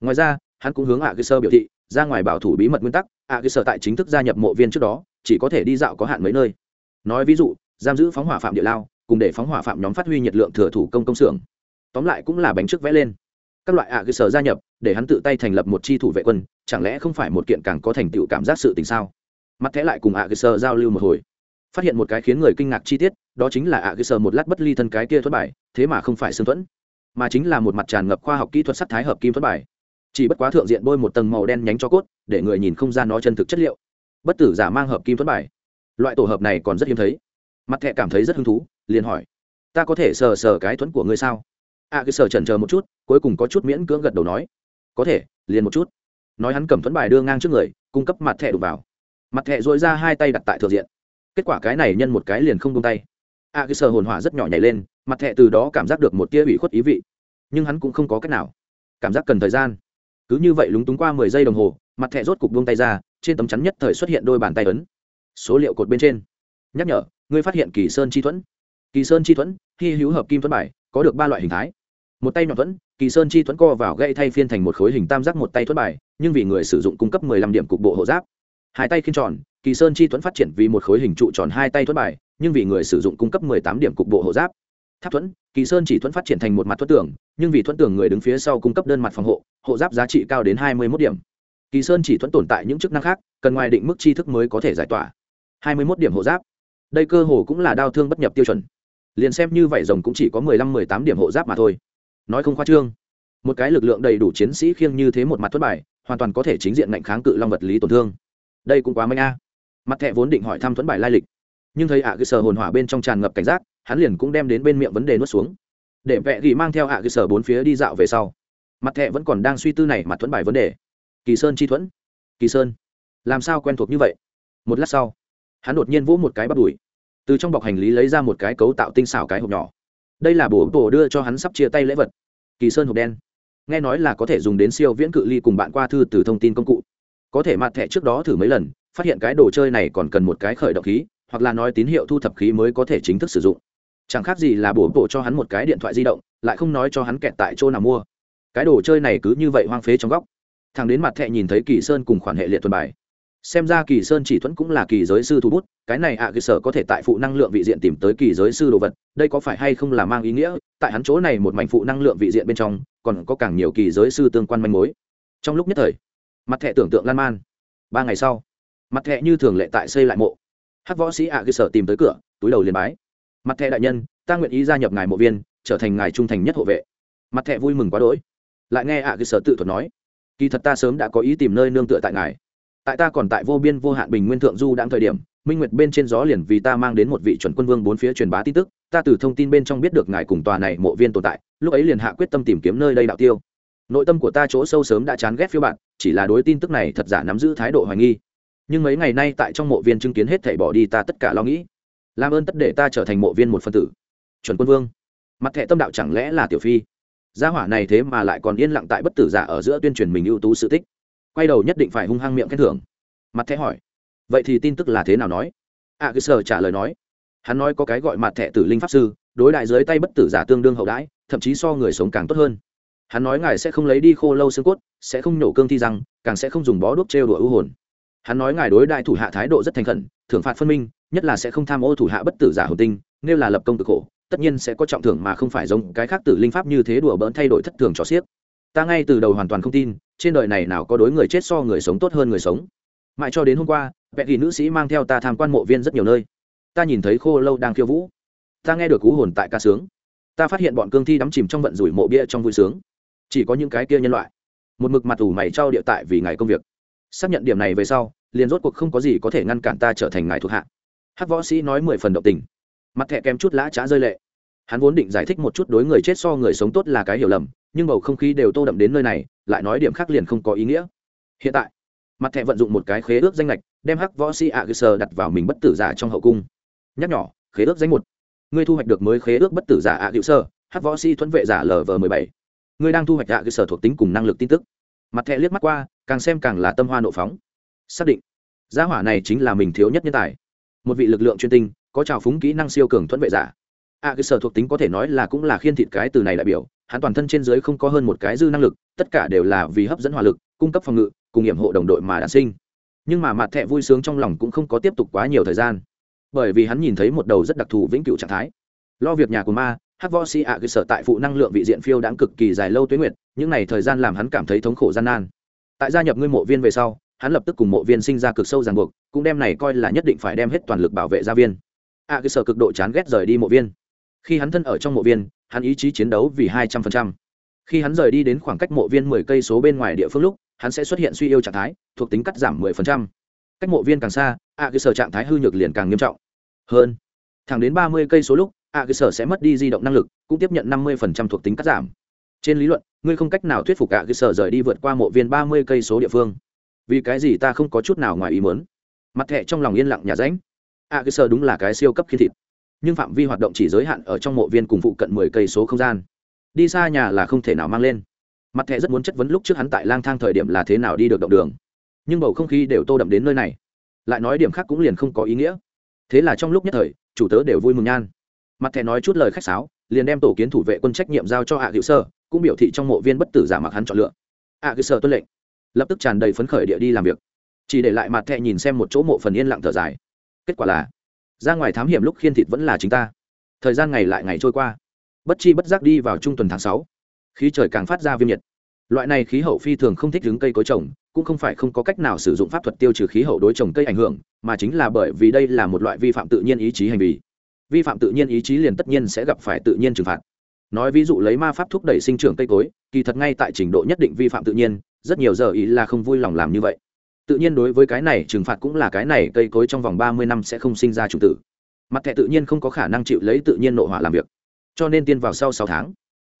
Ngoài ra, hắn cũng hướng a cơ sơ biểu thị, ra ngoài bảo thủ bí mật nguyên tắc à, a cơ sở tại chính thức gia nhập mộ viên trước đó, chỉ có thể đi dạo có hạn mấy nơi. Nói ví dụ, giam giữ phóng hỏa phạm địa lao, cùng để phóng hỏa phạm nhóm phát huy nhiệt lượng thừa thủ công công xưởng tóm lại cũng là bánh trước vẽ lên. Các loại ạ cơ sở gia nhập, để hắn tự tay thành lập một chi thủ vệ quân, chẳng lẽ không phải một kiện càng có thành tựu cảm giác sự tình sao? Mắt thế lại cùng ạ cơ sở giao lưu một hồi. Phát hiện một cái khiến người kinh ngạc chi tiết, đó chính là ạ cơ sở một lát bất ly thân cái kia thuất bài, thế mà không phải xương thuẫn, mà chính là một mặt tràn ngập khoa học kỹ thuật sắc thái hợp kim thuất bài. Chỉ bất quá thượng diện bôi một tầng màu đen nhánh cho cốt, để người nhìn không ra nó chân thực chất liệu. Bất tử giả mang hợp kim thuất bài. Loại tổ hợp này còn rất hiếm thấy. Mặt thẹ cảm thấy rất hứng thú, liền hỏi, ta có thể sờ sờ cái thuẫn của ngươi sao? A à, cái sở chần chờ một chút cuối cùng có chút miễn cưỡng gật đầu nói có thể liền một chút. Nói hắn cầm thuẫn bài đưa ngang trước người cung cấp mặt thẻ đục vào. Mặt thẻ dội ra hai tay đặt tại thượng diện. Kết quả cái này nhân một cái liền không tung tay. A à, cái sở hồn hỏa rất nhỏ nhảy lên mặt thẻ từ đó cảm giác được một tia ủy khuất ý vị. Nhưng hắn cũng không có cách nào. Cảm giác cần thời gian. Cứ như vậy lúng túng qua mười giây đồng hồ mặt thẻ rốt cục buông tay ra trên tấm chắn nhất thời xuất hiện đôi bàn tay ấn. Số liệu cột bên trên. Nhắc nhở ngươi phát hiện kỳ sơn chi thuẫn. Kỳ sơn chi thuẫn khi hữu hợp kim thuẫn bài có được ba loại hình thái một tay nhọn thuẫn kỳ sơn chi thuẫn co vào gây thay phiên thành một khối hình tam giác một tay thuẫn bài nhưng vì người sử dụng cung cấp 15 điểm cục bộ hộ giáp. Hai tay khiên tròn kỳ sơn chi thuẫn phát triển vì một khối hình trụ tròn hai tay thuẫn bài nhưng vì người sử dụng cung cấp 18 điểm cục bộ hộ giáp. Tháp thuẫn kỳ sơn chỉ thuẫn phát triển thành một mặt thuẫn tưởng, nhưng vì thuẫn tưởng người đứng phía sau cung cấp đơn mặt phòng hộ hộ giáp giá trị cao đến 21 điểm. Kỳ sơn chỉ thuẫn tồn tại những chức năng khác cần ngoài định mức tri thức mới có thể giải tỏa. 21 điểm hộ giáp. Đây cơ hồ cũng là đau thương bất nhập tiêu chuẩn. Liền xem như vậy rồng cũng chỉ có 15-18 điểm hộ giáp mà thôi nói không khoa trương. Một cái lực lượng đầy đủ chiến sĩ khiêng như thế một mặt thất Bại, hoàn toàn có thể chính diện ngạnh kháng cự long vật lý tổn thương. Đây cũng quá manh a. Mặt thẹ vốn định hỏi thăm thuẫn bài lai lịch, nhưng thấy ạ à cơ sở hồn hỏa bên trong tràn ngập cảnh giác, hắn liền cũng đem đến bên miệng vấn đề nuốt xuống. Để vẽ gỉ mang theo ạ à cơ sở bốn phía đi dạo về sau. Mặt thẹ vẫn còn đang suy tư này mặt thuẫn bài vấn đề. Kỳ sơn chi thuẫn. Kỳ sơn. Làm sao quen thuộc như vậy? Một lát sau, hắn đột nhiên vỗ một cái bắt đùi. Từ trong bọc hành lý lấy ra một cái cấu tạo tinh xảo cái hộp nhỏ đây là bổ bổ đưa cho hắn sắp chia tay lễ vật. Kỳ sơn hộp đen. Nghe nói là có thể dùng đến siêu viễn cự ly cùng bạn qua thư từ thông tin công cụ. Có thể mặt thẻ trước đó thử mấy lần, phát hiện cái đồ chơi này còn cần một cái khởi động khí, hoặc là nói tín hiệu thu thập khí mới có thể chính thức sử dụng. Chẳng khác gì là bổ bổ cho hắn một cái điện thoại di động, lại không nói cho hắn kẹt tại chỗ nào mua. Cái đồ chơi này cứ như vậy hoang phế trong góc. Thằng đến mặt thẹ nhìn thấy kỳ sơn cùng khoản hệ liệt tuần bài xem ra kỳ sơn chỉ thuẫn cũng là kỳ giới sư thu bút cái này ạ à, cơ sở có thể tại phụ năng lượng vị diện tìm tới kỳ giới sư đồ vật đây có phải hay không là mang ý nghĩa? Tại hắn chỗ này một mảnh phụ năng lượng vị diện bên trong còn có càng nhiều kỳ giới sư tương quan manh mối. Trong lúc nhất thời mặt thẻ tưởng tượng lan man. Ba ngày sau mặt thẻ như thường lệ tại xây lại mộ. Hát võ sĩ ạ à, cơ sở tìm tới cửa túi đầu liền bái. Mặt thẻ đại nhân ta nguyện ý gia nhập ngài mộ viên trở thành ngài trung thành nhất hộ vệ. Mặt thẻ vui mừng quá đỗi. Lại nghe ạ à, cơ sở tự thuật nói kỳ thật ta sớm đã có ý tìm nơi nương tựa tại ngài tại ta còn tại vô biên vô hạn bình nguyên thượng du đang thời điểm, minh nguyệt bên trên gió liền vì ta mang đến một vị chuẩn quân vương bốn phía truyền bá tin tức, ta từ thông tin bên trong biết được ngài cùng tòa này mộ viên tồn tại, lúc ấy liền hạ quyết tâm tìm kiếm nơi đây đạo tiêu. Nội tâm của ta chỗ sâu sớm đã chán ghét phiêu bạn chỉ là đối tin tức này thật giả nắm giữ thái độ hoài nghi. Nhưng mấy ngày nay tại trong mộ viên chứng kiến hết thảy bỏ đi ta tất cả lo nghĩ. Làm ơn tất để ta trở thành mộ viên một phân tử. Chuẩn quân vương. Mặt thẻ tâm đạo chẳng lẽ là tiểu phi? Gia hỏa này thế mà lại còn yên lặng tại bất tử giả ở giữa tuyên truyền mình ưu tú sự tích quay đầu nhất định phải hung hăng miệng khen thưởng. Mặt thẻ hỏi vậy thì tin tức là thế nào nói? Ạ à, cứ sờ trả lời nói hắn nói có cái gọi mặt thẻ tử linh pháp sư đối đại dưới tay bất tử giả tương đương hậu đãi thậm chí so người sống càng tốt hơn. Hắn nói ngài sẽ không lấy đi khô lâu xương cốt sẽ không nổ cương thi răng càng sẽ không dùng bó đuốc trêu đùa ưu hồn. Hắn nói ngài đối đại thủ hạ thái độ rất thành khẩn thưởng phạt phân minh nhất là sẽ không tham ô thủ hạ bất tử giả hồn tinh nếu là lập công cực khổ tất nhiên sẽ có trọng thưởng mà không phải giống cái khác tử linh pháp như thế đùa bỡn thay đổi thất thường cho xiếc. Ta ngay từ đầu hoàn toàn không tin trên đời này nào có đối người chết so người sống tốt hơn người sống. Mãi cho đến hôm qua vẹn thì nữ sĩ mang theo ta tham quan mộ viên rất nhiều nơi. Ta nhìn thấy khô lâu đang khiêu vũ. Ta nghe được cú hồn tại ca sướng. Ta phát hiện bọn cương thi đắm chìm trong vận rủi mộ bia trong vui sướng. Chỉ có những cái kia nhân loại. Một mực mặt ủ mày trao địa tại vì ngày công việc. Xác nhận điểm này về sau, liền rốt cuộc không có gì có thể ngăn cản ta trở thành ngài thuộc hạ. Hát võ sĩ nói mười phần động tình. Mặt thẹ kém chút lã trá rơi lệ. Hắn vốn định giải thích một chút đối người chết so người sống tốt là cái hiểu lầm, nhưng bầu không khí đều tô đậm đến nơi này lại nói điểm khác liền không có ý nghĩa. Hiện tại, mặt thẻ vận dụng một cái khế ước danh lệch, đem hắc võ sĩ ạ cơ sơ đặt vào mình bất tử giả trong hậu cung. Nhắc nhỏ, khế ước danh một. Ngươi thu hoạch được mới khế ước bất tử giả ạ cơ sơ hắc võ sĩ thuẫn vệ giả lv mười bảy. Ngươi đang thu hoạch ạ cơ sở thuộc tính cùng năng lực tin tức. Mặt thẻ liếc mắt qua, càng xem càng là tâm hoa nộ phóng. Xác định, gia hỏa này chính là mình thiếu nhất nhân tài. Một vị lực lượng chuyên tinh, có trào phúng kỹ năng siêu cường thuẫn vệ giả. A cơ sở thuộc tính có thể nói là cũng là khiên thịt cái từ này đại biểu hắn toàn thân trên dưới không có hơn một cái dư năng lực, tất cả đều là vì hấp dẫn hỏa lực, cung cấp phòng ngự, cùng nghiệm hộ đồng đội mà đã sinh. Nhưng mà mặt thẹ vui sướng trong lòng cũng không có tiếp tục quá nhiều thời gian. Bởi vì hắn nhìn thấy một đầu rất đặc thù vĩnh cửu trạng thái. Lo việc nhà của ma, hắc võ sĩ ạ cơ sở tại phụ năng lượng vị diện phiêu đãng cực kỳ dài lâu tuyến nguyệt, những này thời gian làm hắn cảm thấy thống khổ gian nan. Tại gia nhập ngươi mộ viên về sau, hắn lập tức cùng mộ viên sinh ra cực sâu ràng buộc, cũng đem này coi là nhất định phải đem hết toàn lực bảo vệ gia viên. a cơ sở cực độ chán ghét rời đi mộ viên. Khi hắn thân ở trong mộ viên hắn ý chí chiến đấu vì hai trăm phần trăm. Khi hắn rời đi đến khoảng cách mộ viên mười cây số bên ngoài địa phương lúc, hắn sẽ xuất hiện suy yêu trạng thái, thuộc tính cắt giảm mười phần trăm. Cách mộ viên càng xa a cơ sở trạng thái hư nhược liền càng nghiêm trọng. Hơn, thẳng đến ba mươi cây số lúc a cơ sở sẽ mất đi di động năng lực, cũng tiếp nhận năm mươi phần trăm thuộc tính cắt giảm. Trên lý luận, ngươi không cách nào thuyết phục a cơ sở rời đi vượt qua mộ viên ba mươi cây số địa phương. Vì cái gì ta không có chút nào ngoài ý muốn? Mặt thẹ trong lòng yên lặng nhà ránh. A cơ sở đúng là cái siêu cấp khi thịt nhưng phạm vi hoạt động chỉ giới hạn ở trong mộ viên cùng phụ cận mười cây số không gian. Đi xa nhà là không thể nào mang lên. Mặt thẻ rất muốn chất vấn lúc trước hắn tại lang thang thời điểm là thế nào đi được động đường. Nhưng bầu không khí đều tô đậm đến nơi này. Lại nói điểm khác cũng liền không có ý nghĩa. Thế là trong lúc nhất thời, chủ tớ đều vui mừng nhan. Mặt thẻ nói chút lời khách sáo, liền đem tổ kiến thủ vệ quân trách nhiệm giao cho hạ à sơ, cũng biểu thị trong mộ viên bất tử giả mặc hắn chọn lựa. hạ à sơ tuân lệnh. Lập tức tràn đầy phấn khởi địa đi làm việc. Chỉ để lại mặt thẻ nhìn xem một chỗ mộ phần yên lặng thở dài. Kết quả là ra ngoài thám hiểm lúc khiên thịt vẫn là chính ta. Thời gian ngày lại ngày trôi qua. Bất chi bất giác đi vào trung tuần tháng sáu. Khí trời càng phát ra viêm nhiệt. Loại này khí hậu phi thường không thích đứng cây cối trồng, cũng không phải không có cách nào sử dụng pháp thuật tiêu trừ khí hậu đối trồng cây ảnh hưởng, mà chính là bởi vì đây là một loại vi phạm tự nhiên ý chí hành vi. Vi phạm tự nhiên ý chí liền tất nhiên sẽ gặp phải tự nhiên trừng phạt. Nói ví dụ lấy ma pháp thúc đẩy sinh trưởng cây cối, kỳ thật ngay tại trình độ nhất định vi phạm tự nhiên, rất nhiều giờ ý là không vui lòng làm như vậy tự nhiên đối với cái này trừng phạt cũng là cái này, cây cối trong vòng ba mươi năm sẽ không sinh ra chủng tử. Mặt thẻ tự nhiên không có khả năng chịu lấy tự nhiên nội hỏa làm việc. Cho nên tiên vào sau sáu tháng,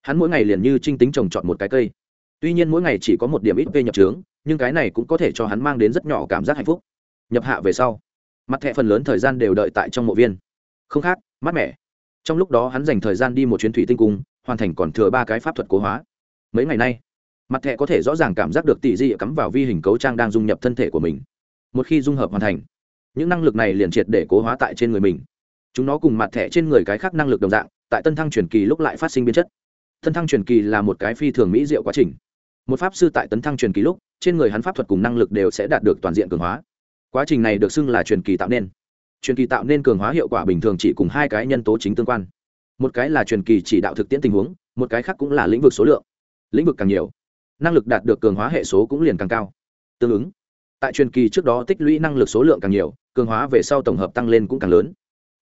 hắn mỗi ngày liền như trinh tính trồng trọt một cái cây. Tuy nhiên mỗi ngày chỉ có một điểm ít về nhập trướng, nhưng cái này cũng có thể cho hắn mang đến rất nhỏ cảm giác hạnh phúc. Nhập hạ về sau, mặt thẻ phần lớn thời gian đều đợi tại trong mộ viên. Không khác, mát mẻ. Trong lúc đó hắn dành thời gian đi một chuyến thủy tinh cung, hoàn thành còn thừa ba cái pháp thuật cố hóa. Mấy ngày nay mặt thẻ có thể rõ ràng cảm giác được tỷ dị cắm vào vi hình cấu trang đang dung nhập thân thể của mình. Một khi dung hợp hoàn thành, những năng lực này liền triệt để cố hóa tại trên người mình. Chúng nó cùng mặt thẻ trên người cái khác năng lực đồng dạng, tại tân thăng truyền kỳ lúc lại phát sinh biến chất. Tân thăng truyền kỳ là một cái phi thường mỹ diệu quá trình. Một pháp sư tại tấn thăng truyền kỳ lúc, trên người hắn pháp thuật cùng năng lực đều sẽ đạt được toàn diện cường hóa. Quá trình này được xưng là truyền kỳ tạo nên. Truyền kỳ tạo nên cường hóa hiệu quả bình thường chỉ cùng hai cái nhân tố chính tương quan. Một cái là truyền kỳ chỉ đạo thực tiễn tình huống, một cái khác cũng là lĩnh vực số lượng. Lĩnh vực càng nhiều năng lực đạt được cường hóa hệ số cũng liền càng cao. Tương ứng, tại truyền kỳ trước đó tích lũy năng lực số lượng càng nhiều, cường hóa về sau tổng hợp tăng lên cũng càng lớn.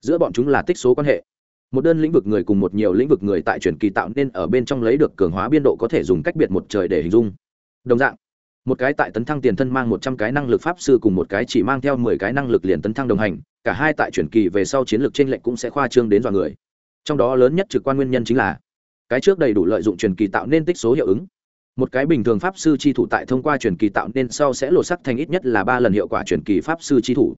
Giữa bọn chúng là tích số quan hệ. Một đơn lĩnh vực người cùng một nhiều lĩnh vực người tại truyền kỳ tạo nên ở bên trong lấy được cường hóa biên độ có thể dùng cách biệt một trời để hình dung. Đồng dạng, một cái tại tấn thăng tiền thân mang một trăm cái năng lực pháp sư cùng một cái chỉ mang theo mười cái năng lực liền tấn thăng đồng hành, cả hai tại truyền kỳ về sau chiến lược t r ê n lệch cũng sẽ khoa trương đến dọa người. Trong đó lớn nhất trực quan nguyên nhân chính là, cái trước đầy đủ lợi dụng truyền kỳ tạo nên tích số hiệu ứng một cái bình thường pháp sư chi thủ tại thông qua truyền kỳ tạo nên sau sẽ lột sắc thành ít nhất là ba lần hiệu quả truyền kỳ pháp sư chi thủ.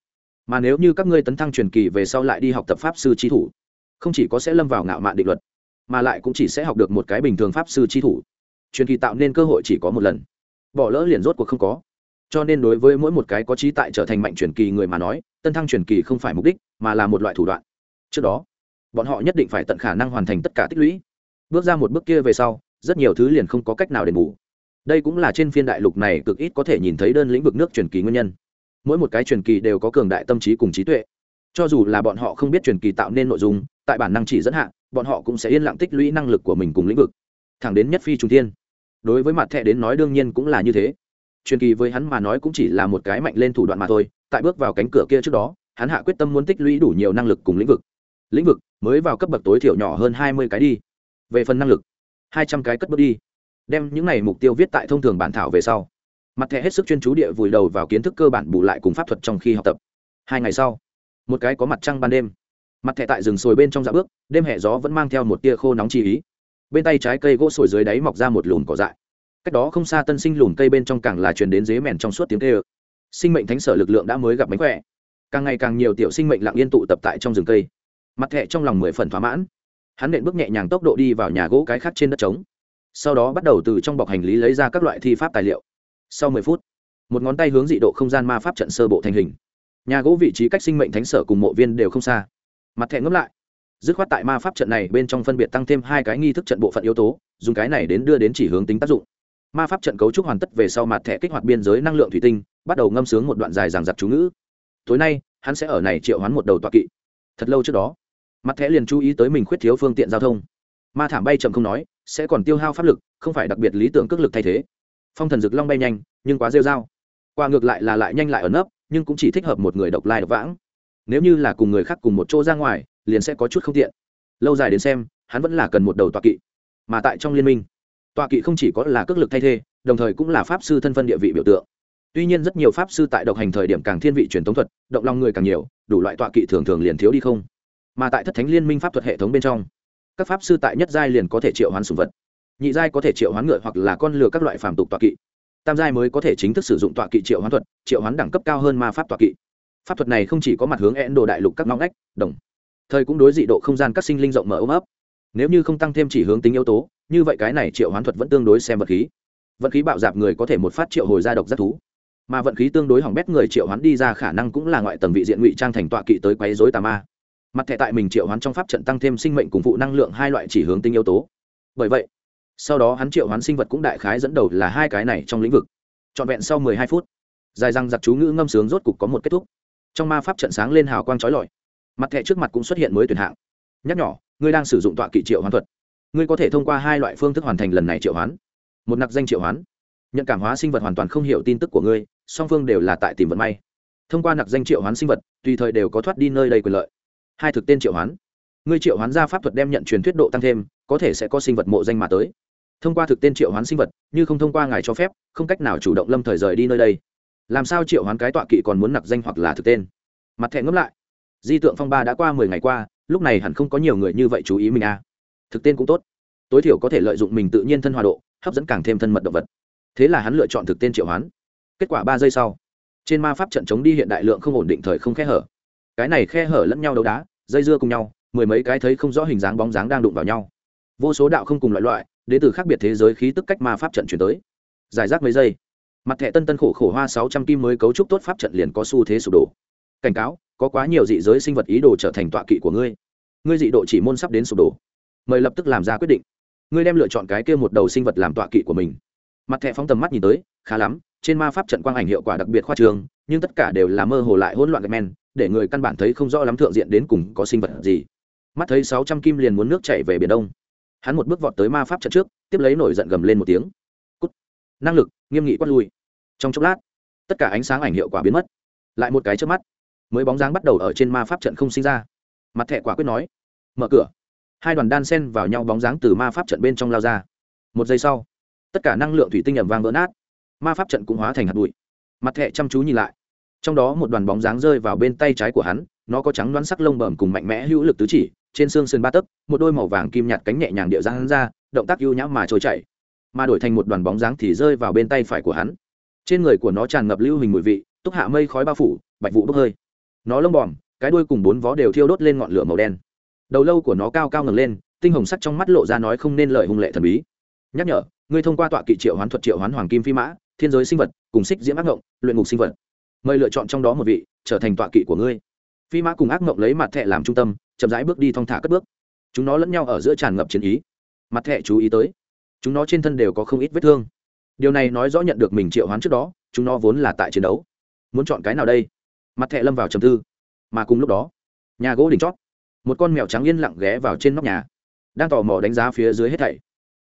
Mà nếu như các ngươi tấn thăng truyền kỳ về sau lại đi học tập pháp sư chi thủ, không chỉ có sẽ lâm vào ngạo mạn định luật, mà lại cũng chỉ sẽ học được một cái bình thường pháp sư chi thủ. Truyền kỳ tạo nên cơ hội chỉ có một lần. Bỏ lỡ liền rốt cuộc không có. Cho nên đối với mỗi một cái có trí tại trở thành mạnh truyền kỳ người mà nói, tân thăng truyền kỳ không phải mục đích, mà là một loại thủ đoạn. Trước đó, bọn họ nhất định phải tận khả năng hoàn thành tất cả tích lũy. Bước ra một bước kia về sau rất nhiều thứ liền không có cách nào đền bù. Đây cũng là trên phiên đại lục này cực ít có thể nhìn thấy đơn lĩnh vực nước truyền kỳ nguyên nhân. Mỗi một cái truyền kỳ đều có cường đại tâm trí cùng trí tuệ. Cho dù là bọn họ không biết truyền kỳ tạo nên nội dung, tại bản năng chỉ dẫn hạn bọn họ cũng sẽ yên lặng tích lũy năng lực của mình cùng lĩnh vực. Thẳng đến nhất phi trung tiên đối với mặt thẻ đến nói đương nhiên cũng là như thế. Truyền kỳ với hắn mà nói cũng chỉ là một cái mạnh lên thủ đoạn mà thôi, tại bước vào cánh cửa kia trước đó, hắn hạ quyết tâm muốn tích lũy đủ nhiều năng lực cùng lĩnh vực. Lĩnh vực mới vào cấp bậc tối thiểu nhỏ hơn hai mươi cái đi. Về phần năng lực hai trăm cái cất bước đi. Đem những này mục tiêu viết tại thông thường bản thảo về sau. Mặt thẻ hết sức chuyên chú địa vùi đầu vào kiến thức cơ bản bù lại cùng pháp thuật trong khi học tập. Hai ngày sau, một cái có mặt trăng ban đêm. Mặt thẻ tại rừng sồi bên trong dạ bước, đêm hẹ gió vẫn mang theo một tia khô nóng chi ý. Bên tay trái cây gỗ sồi dưới đáy mọc ra một lùm cỏ dại. Cách đó không xa tân sinh lùm cây bên trong càng là truyền đến dế mèn trong suốt tiếng tê ơ sinh mệnh thánh sở lực lượng đã mới gặp mánh khỏe. Càng ngày càng nhiều tiểu sinh mệnh lặng yên tụ tập tại trong rừng cây. Mặt thẹ trong lòng mười phần thỏa mãn hắn nện bước nhẹ nhàng tốc độ đi vào nhà gỗ cái khác trên đất trống. Sau đó bắt đầu từ trong bọc hành lý lấy ra các loại thi pháp tài liệu. Sau mười phút, một ngón tay hướng dị độ không gian ma pháp trận sơ bộ thành hình. Nhà gỗ vị trí cách sinh mệnh thánh sở cùng mộ viên đều không xa. Mặt thẹn ngấm lại, dứt khoát tại ma pháp trận này bên trong phân biệt tăng thêm hai cái nghi thức trận bộ phận yếu tố, dùng cái này đến đưa đến chỉ hướng tính tác dụng. Ma pháp trận cấu trúc hoàn tất về sau mặt thẻ kích hoạt biên giới năng lượng thủy tinh, bắt đầu ngâm sướng một đoạn dài giảng giặc chú ngữ. Tối nay, hắn sẽ ở này triệu hoán một đầu tọa kỵ. Thật lâu trước đó mặt thẻ liền chú ý tới mình khuyết thiếu phương tiện giao thông. Ma thảm bay chậm không nói, sẽ còn tiêu hao pháp lực, không phải đặc biệt lý tưởng cước lực thay thế. Phong thần dực long bay nhanh, nhưng quá rêu dao qua ngược lại là lại nhanh lại ẩn nấp, nhưng cũng chỉ thích hợp một người độc lai độc vãng. Nếu như là cùng người khác cùng một chỗ ra ngoài, liền sẽ có chút không tiện. Lâu dài đến xem, hắn vẫn là cần một đầu tọa kỵ. Mà tại trong liên minh, tọa kỵ không chỉ có là cước lực thay thế, đồng thời cũng là pháp sư thân phân địa vị biểu tượng. Tuy nhiên rất nhiều pháp sư tại độc hành thời điểm càng thiên vị truyền thống thuật, động lòng người càng nhiều, đủ loại tọa kỵ thường thường liền thiếu đi không mà tại thất thánh liên minh pháp thuật hệ thống bên trong, các pháp sư tại nhất giai liền có thể triệu hoán sùng vật, nhị giai có thể triệu hoán ngựa hoặc là con lừa các loại phàm tục tọa kỵ, tam giai mới có thể chính thức sử dụng tọa kỵ triệu hoán thuật, triệu hoán đẳng cấp cao hơn ma pháp tọa kỵ. Pháp thuật này không chỉ có mặt hướng ấn đồ đại lục các ngõ ngách, đồng thời cũng đối dị độ không gian các sinh linh rộng mở ôm ấp. Nếu như không tăng thêm chỉ hướng tính yếu tố, như vậy cái này triệu hoán thuật vẫn tương đối xem vật khí. Vận khí bạo dạp người có thể một phát triệu hồi ra độc giác thú, mà vận khí tương đối hỏng bét người triệu hoán đi ra khả năng cũng là ngoại tầng vị diện ngụy trang thành tọa kỵ tới quấy dối tà ma mặt thẻ tại mình triệu hoán trong pháp trận tăng thêm sinh mệnh cùng phụ năng lượng hai loại chỉ hướng tính yếu tố. Bởi vậy, sau đó hắn triệu hoán sinh vật cũng đại khái dẫn đầu là hai cái này trong lĩnh vực. Trọn vẹn sau mười hai phút, dài răng giặc chú ngữ ngâm sướng rốt cục có một kết thúc. Trong ma pháp trận sáng lên hào quang trói lọi. Mặt thẻ trước mặt cũng xuất hiện mới tuyển hạng. Nhắc nhỏ ngươi đang sử dụng tọa kỵ triệu hoán thuật. Ngươi có thể thông qua hai loại phương thức hoàn thành lần này triệu hoán. Một nặc danh triệu hoán. Nhận cảm hóa sinh vật hoàn toàn không hiểu tin tức của ngươi, song phương đều là tại tìm vận may. Thông qua nặc danh triệu hoán sinh vật, tùy thời đều có thoát đi nơi đây quyền lợi hai thực tên triệu hoán. Ngươi triệu hoán ra pháp thuật đem nhận truyền thuyết độ tăng thêm, có thể sẽ có sinh vật mộ danh mà tới. Thông qua thực tên triệu hoán sinh vật, như không thông qua ngài cho phép, không cách nào chủ động lâm thời rời đi nơi đây. Làm sao triệu hoán cái tọa kỵ còn muốn nặc danh hoặc là thực tên? Mặt thẹn ngẫm lại. Di tượng phong ba đã qua mười ngày qua, lúc này hẳn không có nhiều người như vậy chú ý mình a à. thực tên cũng tốt. Tối thiểu có thể lợi dụng mình tự nhiên thân hòa độ, hấp dẫn càng thêm thân mật động vật. Thế là hắn lựa chọn thực tên triệu hoán. Kết quả ba giây sau, trên ma pháp trận chống đi hiện đại lượng không ổn định thời không khe hở. Cái này khe hở lẫn nhau đấu đá dây dưa cùng nhau, mười mấy cái thấy không rõ hình dáng bóng dáng đang đụng vào nhau. Vô số đạo không cùng loại loại, đến từ khác biệt thế giới khí tức cách ma pháp trận chuyển tới. Giải rác mấy giây. Mặt thẻ tân tân khổ khổ hoa sáu trăm kim mới cấu trúc tốt pháp trận liền có xu thế sụp đổ. Cảnh cáo, có quá nhiều dị giới sinh vật ý đồ trở thành tọa kỵ của ngươi. Ngươi dị độ chỉ môn sắp đến sụp đổ. Mời lập tức làm ra quyết định. Ngươi đem lựa chọn cái kia một đầu sinh vật làm tọa kỵ của mình. Mặt thẻ phóng tầm mắt nhìn tới, khá lắm, trên ma pháp trận quang ảnh hiệu quả đặc biệt khoa trường, nhưng tất cả đều là mơ hồ lại hỗn loạn gạch men để người căn bản thấy không rõ lắm thượng diện đến cùng có sinh vật gì. Mắt thấy sáu trăm kim liền muốn nước chảy về biển đông. Hắn một bước vọt tới ma pháp trận trước, tiếp lấy nổi giận gầm lên một tiếng. Cút. năng lực, nghiêm nghị quát lui. Trong chốc lát, tất cả ánh sáng ảnh hiệu quả biến mất. Lại một cái trước mắt, mới bóng dáng bắt đầu ở trên ma pháp trận không sinh ra. Mặt thẻ quả quyết nói, mở cửa. Hai đoàn đan sen vào nhau bóng dáng từ ma pháp trận bên trong lao ra. Một giây sau, tất cả năng lượng thủy tinh ẩm vang vỡ nát. Ma pháp trận cũng hóa thành hạt bụi. Mặt thẹ chăm chú nhìn lại trong đó một đoàn bóng dáng rơi vào bên tay trái của hắn, nó có trắng đoán sắc lông bẩm cùng mạnh mẽ hữu lực tứ chỉ, trên xương sườn ba tấc, một đôi màu vàng kim nhạt cánh nhẹ nhàng điệu ra hắn ra, động tác ưu nhã mà trôi chảy. Mà đổi thành một đoàn bóng dáng thì rơi vào bên tay phải của hắn. Trên người của nó tràn ngập lưu hình mùi vị, túc hạ mây khói bao phủ, bạch vụ bốc hơi. Nó lông bòm, cái đuôi cùng bốn vó đều thiêu đốt lên ngọn lửa màu đen. Đầu lâu của nó cao cao ngẩng lên, tinh hồng sắc trong mắt lộ ra nói không nên lời hung lệ thần bí. Nhắc nhở, ngươi thông qua tọa kỵ triệu hoán thuật triệu hoán hoàng kim phi mã, thiên giới sinh vật, cùng xích diễm ác ngộng, luyện ngục sinh vật mời lựa chọn trong đó một vị, trở thành tọa kỵ của ngươi. Phi mã cùng ác mộng lấy mặt thẹ làm trung tâm, chậm rãi bước đi thong thả cất bước. Chúng nó lẫn nhau ở giữa tràn ngập chiến ý. Mặt thẹ chú ý tới, chúng nó trên thân đều có không ít vết thương. Điều này nói rõ nhận được mình triệu hoán trước đó, chúng nó vốn là tại chiến đấu. Muốn chọn cái nào đây? Mặt thẹ lâm vào trầm tư. Mà cùng lúc đó, nhà gỗ đỉnh chót, một con mèo trắng yên lặng ghé vào trên nóc nhà, đang tò mò đánh giá phía dưới hết thảy.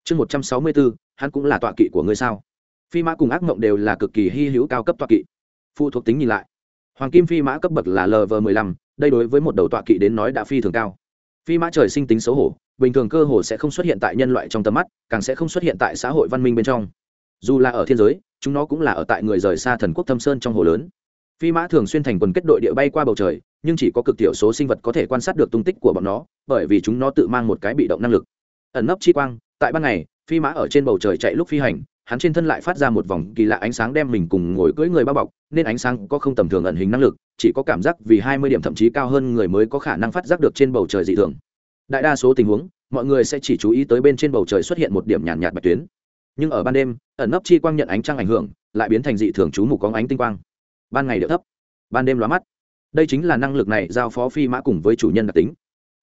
Chương một trăm sáu mươi bốn hắn cũng là tọa kỵ của ngươi sao? Phi mã cùng ác mộng đều là cực kỳ hy hữu cao cấp tọa kỵ phụ thuộc tính nhìn lại. Hoàng kim phi mã cấp bậc là lv m ộ đây đối với một đầu tọa kỵ đến nói đã phi thường cao. Phi mã trời sinh tính xấu hổ, bình thường cơ hồ sẽ không xuất hiện tại nhân loại trong tầm mắt, càng sẽ không xuất hiện tại xã hội văn minh bên trong. Dù là ở thiên giới, chúng nó cũng là ở tại người rời xa thần quốc thâm sơn trong hồ lớn. Phi mã thường xuyên thành quần kết đội địa bay qua bầu trời, nhưng chỉ có cực thiểu số sinh vật có thể quan sát được tung tích của bọn nó, bởi vì chúng nó tự mang một cái bị động năng lực. Ẩn nấp chi quang, tại ban ngày, phi mã ở trên bầu trời chạy lúc phi hành hắn trên thân lại phát ra một vòng kỳ lạ ánh sáng đem mình cùng ngồi cưỡi người bao bọc nên ánh sáng có không tầm thường ẩn hình năng lực chỉ có cảm giác vì hai mươi điểm thậm chí cao hơn người mới có khả năng phát giác được trên bầu trời dị thường. Đại đa số tình huống mọi người sẽ chỉ chú ý tới bên trên bầu trời xuất hiện một điểm nhàn nhạt, nhạt bạch tuyến. Nhưng ở ban đêm ẩn nấp chi quang nhận ánh trăng ảnh hưởng lại biến thành dị thường chú mục có ánh tinh quang. Ban ngày điệu thấp ban đêm lóa mắt. Đây chính là năng lực này giao phó phi mã cùng với chủ nhân đặc tính.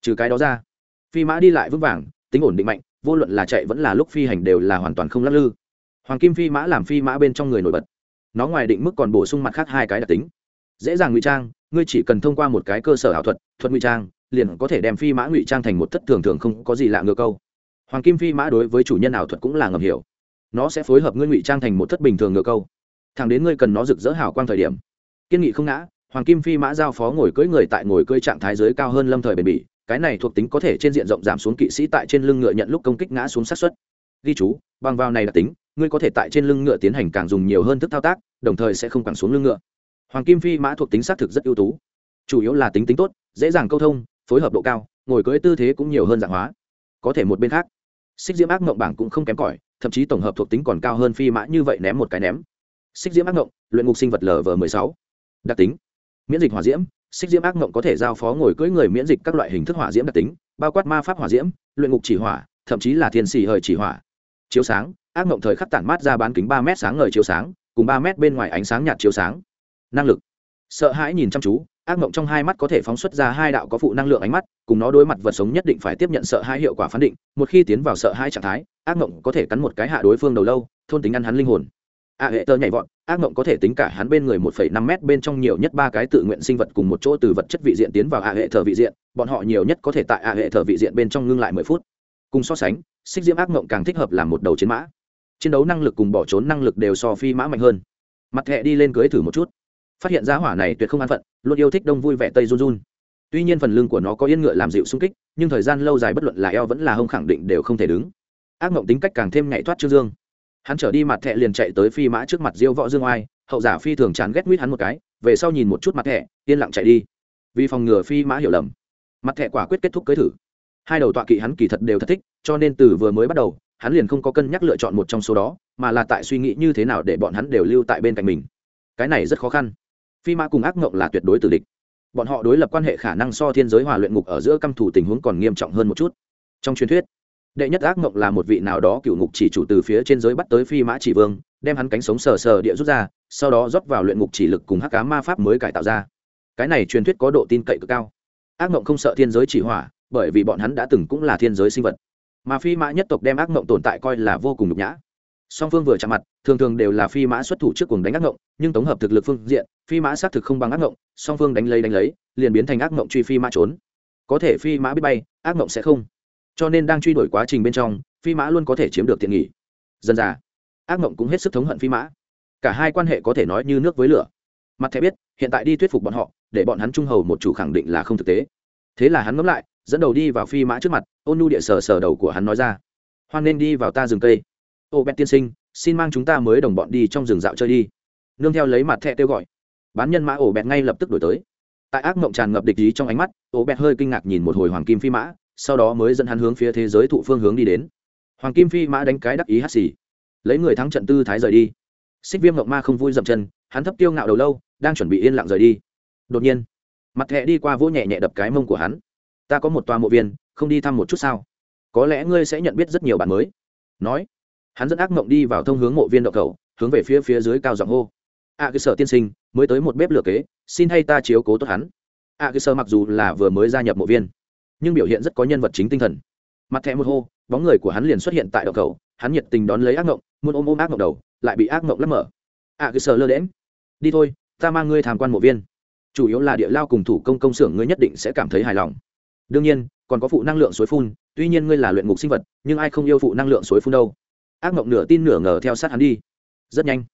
Trừ cái đó ra phi mã đi lại vững vàng tính ổn định mạnh vô luận là chạy vẫn là lúc phi hành đều là hoàn toàn không lắc lư hoàng kim phi mã làm phi mã bên trong người nổi bật. Nó ngoài định mức còn bổ sung mặt khác hai cái đặc tính. Dễ dàng ngụy trang, ngươi chỉ cần thông qua một cái cơ sở ảo thuật thuật ngụy trang, liền có thể đem phi mã ngụy trang thành một thất thường thường không có gì lạ ngựa câu. Hoàng kim phi mã đối với chủ nhân ảo thuật cũng là ngầm hiểu. Nó sẽ phối hợp ngươi ngụy trang thành một thất bình thường ngựa câu. Thẳng đến ngươi cần nó rực rỡ hào quang thời điểm. Kiên nghị không ngã, hoàng kim phi mã giao phó ngồi cưỡi người tại ngồi cưỡi trạng thái giới cao hơn lâm thời bền bỉ. Cái này thuộc tính có thể trên diện rộng giảm xuống kỵ sĩ tại trên lưng ngựa nhận lúc công kích ngã xuống sát xuất ghi chú, bằng vào này đặc tính ngươi có thể tại trên lưng ngựa tiến hành càng dùng nhiều hơn thức thao tác, đồng thời sẽ không quẳng xuống lưng ngựa. Hoàng kim phi mã thuộc tính xác thực rất ưu tú. Chủ yếu là tính tính tốt, dễ dàng câu thông, phối hợp độ cao, ngồi cưỡi tư thế cũng nhiều hơn dạng hóa. Có thể một bên khác, xích diễm ác mộng bảng cũng không kém cỏi, thậm chí tổng hợp thuộc tính còn cao hơn phi mã như vậy ném một cái ném. Xích diễm ác mộng luyện ngục sinh vật lv m ộ sáu. Đặc tính, miễn dịch hỏa diễm, xích diễm ác mộng có thể giao phó ngồi cưỡi người miễn dịch các loại hình thức hỏa diễm đặc tính, bao quát ma pháp hỏa diễm, luyện ngục chỉ hỏa, thậm chí là thiên xì hời chỉ hỏa. Chiếu sáng ác mộng thời khắc tản mát ra bán kính ba mét sáng ngời chiếu sáng, cùng ba mét bên ngoài ánh sáng nhạt chiếu sáng. Năng lực. Sợ hãi nhìn chăm chú, ác mộng trong hai mắt có thể phóng xuất ra hai đạo có phụ năng lượng ánh mắt, cùng nó đối mặt vật sống nhất định phải tiếp nhận sợ hãi hiệu quả phán định, một khi tiến vào sợ hãi trạng thái, ác mộng có thể cắn một cái hạ đối phương đầu lâu, thôn tính ăn hắn linh hồn. A hệ tơ nhảy vọt, ác mộng có thể tính cả hắn bên người một phẩy năm m bên trong nhiều nhất ba cái tự nguyện sinh vật cùng một chỗ từ vật chất vị diện tiến vào a hệ thờ vị diện, bọn họ nhiều nhất có thể tại a hệ thờ vị diện bên trong ngưng lại mười phút. Cùng so sánh, xích diễm ác mộng càng thích hợp làm một đầu chiến mã chiến đấu năng lực cùng bỏ trốn năng lực đều so phi mã mạnh hơn. Mặt thẹ đi lên cưới thử một chút. Phát hiện giá hỏa này tuyệt không an phận, luôn yêu thích đông vui vẻ tây run run. Tuy nhiên phần lưng của nó có yên ngựa làm dịu sung kích, nhưng thời gian lâu dài bất luận là eo vẫn là hông khẳng định đều không thể đứng. Ác mộng tính cách càng thêm nhạy thoát trương dương. Hắn trở đi mặt thẹ liền chạy tới phi mã trước mặt diêu võ dương oai, hậu giả phi thường chán ghét mít hắn một cái, về sau nhìn một chút mặt thẹ yên lặng chạy đi. Vì phòng ngừa phi mã hiểu lầm, mặt thẹ quả quyết kết thúc cưới thử. Hai đầu tọa kỵ hắn kỳ thật đều thật thích, cho nên từ vừa mới bắt đầu hắn liền không có cân nhắc lựa chọn một trong số đó, mà là tại suy nghĩ như thế nào để bọn hắn đều lưu tại bên cạnh mình. Cái này rất khó khăn. Phi mã cùng ác mộng là tuyệt đối tử địch. Bọn họ đối lập quan hệ khả năng so thiên giới hòa luyện ngục ở giữa căm thủ tình huống còn nghiêm trọng hơn một chút. Trong truyền thuyết, đệ nhất ác mộng là một vị nào đó cựu ngục chỉ chủ từ phía trên giới bắt tới phi mã chỉ vương, đem hắn cánh sống sờ sờ địa rút ra, sau đó rót vào luyện ngục chỉ lực cùng hắc cá ma pháp mới cải tạo ra. Cái này truyền thuyết có độ tin cậy cực cao. Ác mộng không sợ thiên giới chỉ hỏa, bởi vì bọn hắn đã từng cũng là thiên giới sinh vật mà phi mã nhất tộc đem ác mộng tồn tại coi là vô cùng nhục nhã. Song phương vừa chạm mặt, thường thường đều là phi mã xuất thủ trước cùng đánh ác mộng, nhưng tổng hợp thực lực phương diện, phi mã xác thực không bằng ác mộng, song phương đánh lấy đánh lấy, liền biến thành ác mộng truy phi mã trốn. Có thể phi mã biết bay, ác mộng sẽ không. Cho nên đang truy đuổi quá trình bên trong, phi mã luôn có thể chiếm được tiện nghỉ dần dà ác mộng cũng hết sức thống hận phi mã. Cả hai quan hệ có thể nói như nước với lửa. Mặt thẻ biết, hiện tại đi thuyết phục bọn họ, để bọn hắn trung hầu một chủ khẳng định là không thực tế. Thế là hắn ngẫm lại dẫn đầu đi vào phi mã trước mặt, ôn nu địa sờ sờ đầu của hắn nói ra. Hoan nên đi vào ta rừng cây. Ô, bét tiên sinh, xin mang chúng ta mới đồng bọn đi trong rừng dạo chơi đi. Nương theo lấy mặt thẹ kêu gọi. Bán nhân mã ổ bẹt ngay lập tức đổi tới. Tại ác mộng tràn ngập địch ý trong ánh mắt ổ bẹt hơi kinh ngạc nhìn một hồi hoàng kim phi mã, sau đó mới dẫn hắn hướng phía thế giới thụ phương hướng đi đến. Hoàng kim phi mã đánh cái đắc ý hắt xì. Lấy người thắng trận tư thái rời đi. Xích viêm ngọc ma không vui dậm chân, hắn thấp tiêu ngạo đầu lâu, đang chuẩn bị yên lặng rời đi. Đột nhiên, mặt thẹ đi qua vỗ nhẹ nhẹ đập cái mông của hắn ta có một tòa mộ viên không đi thăm một chút sao? Có lẽ ngươi sẽ nhận biết rất nhiều bạn mới. Nói hắn dẫn ác mộng đi vào thông hướng mộ viên động khẩu hướng về phía phía dưới cao giọng hô. A à, cơ sở tiên sinh mới tới một bếp lửa kế xin hay ta chiếu cố tốt hắn. A à, cơ sở mặc dù là vừa mới gia nhập mộ viên nhưng biểu hiện rất có nhân vật chính tinh thần. Mặt thẹ một hô bóng người của hắn liền xuất hiện tại động khẩu hắn nhiệt tình đón lấy ác mộng muốn ôm ôm ác mộng đầu lại bị ác mộng lấp mở. A à, cơ sở lơ đễm đi thôi ta mang ngươi tham quan mộ viên. Chủ yếu là địa lao cùng thủ công công xưởng ngươi nhất định sẽ cảm thấy hài lòng đương nhiên, còn có phụ năng lượng suối phun, tuy nhiên ngươi là luyện ngục sinh vật, nhưng ai không yêu phụ năng lượng suối phun đâu. Ác mộng nửa tin nửa ngờ theo sát hắn đi. Rất nhanh,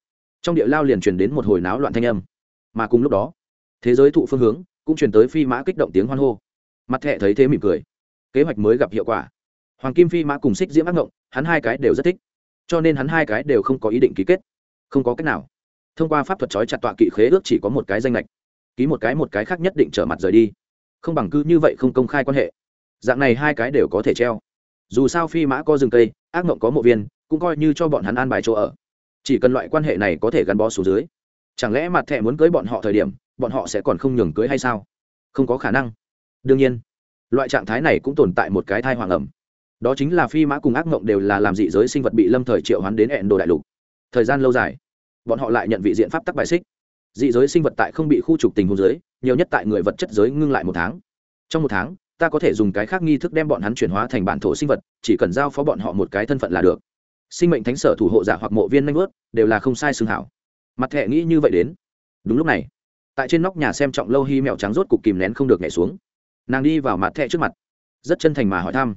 trong địa lao liền truyền đến một hồi náo loạn thanh âm. Mà cùng lúc đó, thế giới thụ phương hướng cũng truyền tới phi mã kích động tiếng hoan hô. Mặt thẹ thấy thế mỉm cười. Kế hoạch mới gặp hiệu quả. Hoàng kim phi mã cùng xích diễm ác mộng, hắn hai cái đều rất thích. Cho nên hắn hai cái đều không có ý định ký kết. Không có cách nào. Thông qua pháp thuật trói chặt tọa kỵ khế ước chỉ có một cái danh lệch ký một cái một cái khác nhất định trở mặt rời đi không bằng cứ như vậy không công khai quan hệ. Dạng này hai cái đều có thể treo. Dù sao phi mã có rừng cây, ác mộng có mộ viên, cũng coi như cho bọn hắn an bài chỗ ở. Chỉ cần loại quan hệ này có thể gắn bó xuống dưới, chẳng lẽ mặt thẻ muốn cưới bọn họ thời điểm, bọn họ sẽ còn không nhường cưới hay sao? Không có khả năng. Đương nhiên, loại trạng thái này cũng tồn tại một cái thai hoàng ẩm. Đó chính là phi mã cùng ác mộng đều là làm dị giới sinh vật bị lâm thời triệu hoán đến hẹn đồ đại lục. Thời gian lâu dài, bọn họ lại nhận vị diện pháp tắc bài xích dị giới sinh vật tại không bị khu trục tình hôn giới, nhiều nhất tại người vật chất giới ngưng lại một tháng. Trong một tháng, ta có thể dùng cái khác nghi thức đem bọn hắn chuyển hóa thành bản thổ sinh vật, chỉ cần giao phó bọn họ một cái thân phận là được. Sinh mệnh thánh sở thủ hộ giả hoặc mộ viên nanh vớt đều là không sai xương hảo. Mặt thẹ nghĩ như vậy đến. Đúng lúc này, tại trên nóc nhà xem trọng lâu hy mèo trắng rốt cục kìm nén không được nhảy xuống. Nàng đi vào mặt thẹ trước mặt, rất chân thành mà hỏi thăm.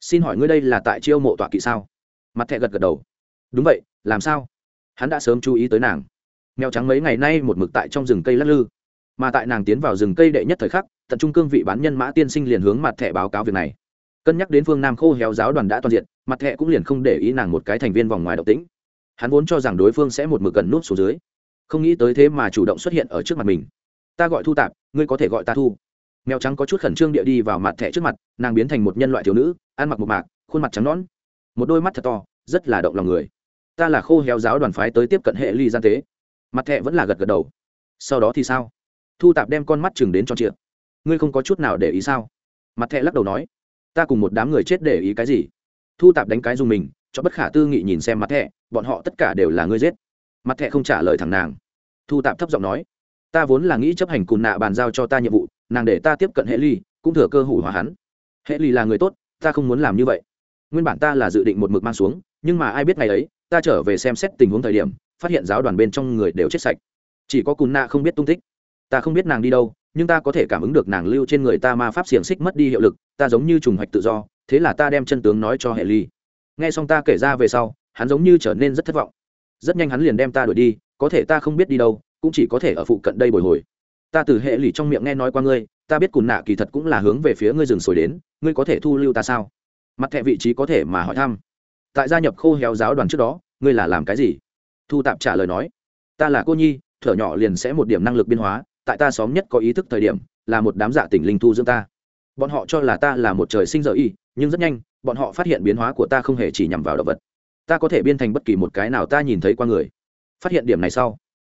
Xin hỏi ngươi đây là tại chiêu mộ tọa kỵ sao? Mặt thẹ gật gật đầu. Đúng vậy, làm sao? Hắn đã sớm chú ý tới nàng mèo trắng mấy ngày nay một mực tại trong rừng cây lắc lư. Mà tại nàng tiến vào rừng cây đệ nhất thời khắc, tận trung cương vị bán nhân mã tiên sinh liền hướng mặt thẻ báo cáo việc này. Cân nhắc đến phương nam khô héo giáo đoàn đã toàn diện, mặt thẻ cũng liền không để ý nàng một cái thành viên vòng ngoài độc tính hắn vốn cho rằng đối phương sẽ một mực gần nút xuống dưới. Không nghĩ tới thế mà chủ động xuất hiện ở trước mặt mình. Ta gọi thu tạp, ngươi có thể gọi ta thu. Mèo trắng có chút khẩn trương địa đi vào mặt thẻ trước mặt, nàng biến thành một nhân loại thiếu nữ, ăn mặc một mạc, khuôn mặt trắng nõn, một đôi mắt thật to, rất là động lòng người. Ta là khô héo giáo đoàn phái tới tiếp cận hệ ly gian tế mặt thẹ vẫn là gật gật đầu. Sau đó thì sao? Thu tạp đem con mắt chừng đến cho chuyện ngươi không có chút nào để ý sao? Mặt thẹ lắc đầu nói. Ta cùng một đám người chết để ý cái gì? Thu tạp đánh cái dùng mình, cho bất khả tư nghị nhìn xem mặt thẹ, bọn họ tất cả đều là ngươi giết. Mặt thẹ không trả lời thằng nàng. Thu tạp thấp giọng nói. Ta vốn là nghĩ chấp hành cùn nạ bàn giao cho ta nhiệm vụ, nàng để ta tiếp cận hệ ly, cũng thừa cơ hủ hóa hắn. Hệ ly là người tốt, ta không muốn làm như vậy. Nguyên bản ta là dự định một mực mang xuống, nhưng mà ai biết ngày ấy, ta trở về xem xét tình huống thời điểm phát hiện giáo đoàn bên trong người đều chết sạch. Chỉ có cùn nạ không biết tung tích. Ta không biết nàng đi đâu, nhưng ta có thể cảm ứng được nàng lưu trên người ta ma pháp xiềng xích mất đi hiệu lực, ta giống như trùng hoạch tự do, thế là ta đem chân tướng nói cho hệ ly. Nghe xong ta kể ra về sau, hắn giống như trở nên rất thất vọng. Rất nhanh hắn liền đem ta đuổi đi, có thể ta không biết đi đâu, cũng chỉ có thể ở phụ cận đây bồi hồi. Ta từ hệ lì trong miệng nghe nói qua ngươi, ta biết cùn nạ kỳ thật cũng là hướng về phía ngươi rừng sồi đến, ngươi có thể thu lưu ta sao? Mặt thẹ vị trí có thể mà hỏi thăm. Tại gia nhập khô héo giáo đoàn trước đó, ngươi là làm cái gì? Thu tạp trả lời nói, ta là cô nhi, thở nhỏ liền sẽ một điểm năng lực biên hóa, tại ta xóm nhất có ý thức thời điểm, là một đám dạ tỉnh linh thu dưỡng ta. Bọn họ cho là ta là một trời sinh dở y, nhưng rất nhanh, bọn họ phát hiện biến hóa của ta không hề chỉ nhằm vào động vật. Ta có thể biên thành bất kỳ một cái nào ta nhìn thấy qua người. Phát hiện điểm này sau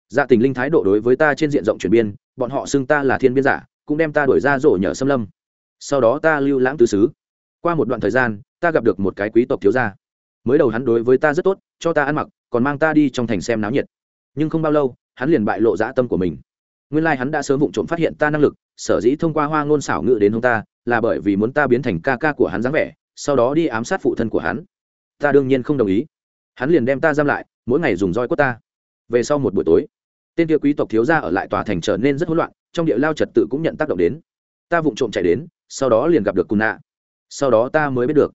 dạ tình linh thái độ đối với ta trên diện rộng chuyển biên bọn họ xưng ta là thiên biên giả, cũng đem ta đuổi ra rổ nhờ xâm lâm. Sau đó ta lưu lãng tứ xứ. Qua một đoạn thời gian, ta gặp được một cái quý tộc thiếu gia. Mới đầu hắn đối với ta rất tốt, cho ta ăn mặc còn mang ta đi trong thành xem náo nhiệt. Nhưng không bao lâu, hắn liền bại lộ dã tâm của mình. Nguyên lai、like、hắn đã sớm vụng trộm phát hiện ta năng lực, sở dĩ thông qua hoa ngôn xảo ngự đến hông ta, là bởi vì muốn ta biến thành ca ca của hắn dáng vẻ, sau đó đi ám sát phụ thân của hắn. Ta đương nhiên không đồng ý. Hắn liền đem ta giam lại, mỗi ngày dùng roi quất ta. Về sau một buổi tối, tên kia quý tộc thiếu gia ở lại tòa thành trở nên rất hỗn loạn, trong địa lao trật tự cũng nhận tác động đến. Ta vụng trộm chạy đến, sau đó liền gặp được cùn nạ sau đó ta mới biết được.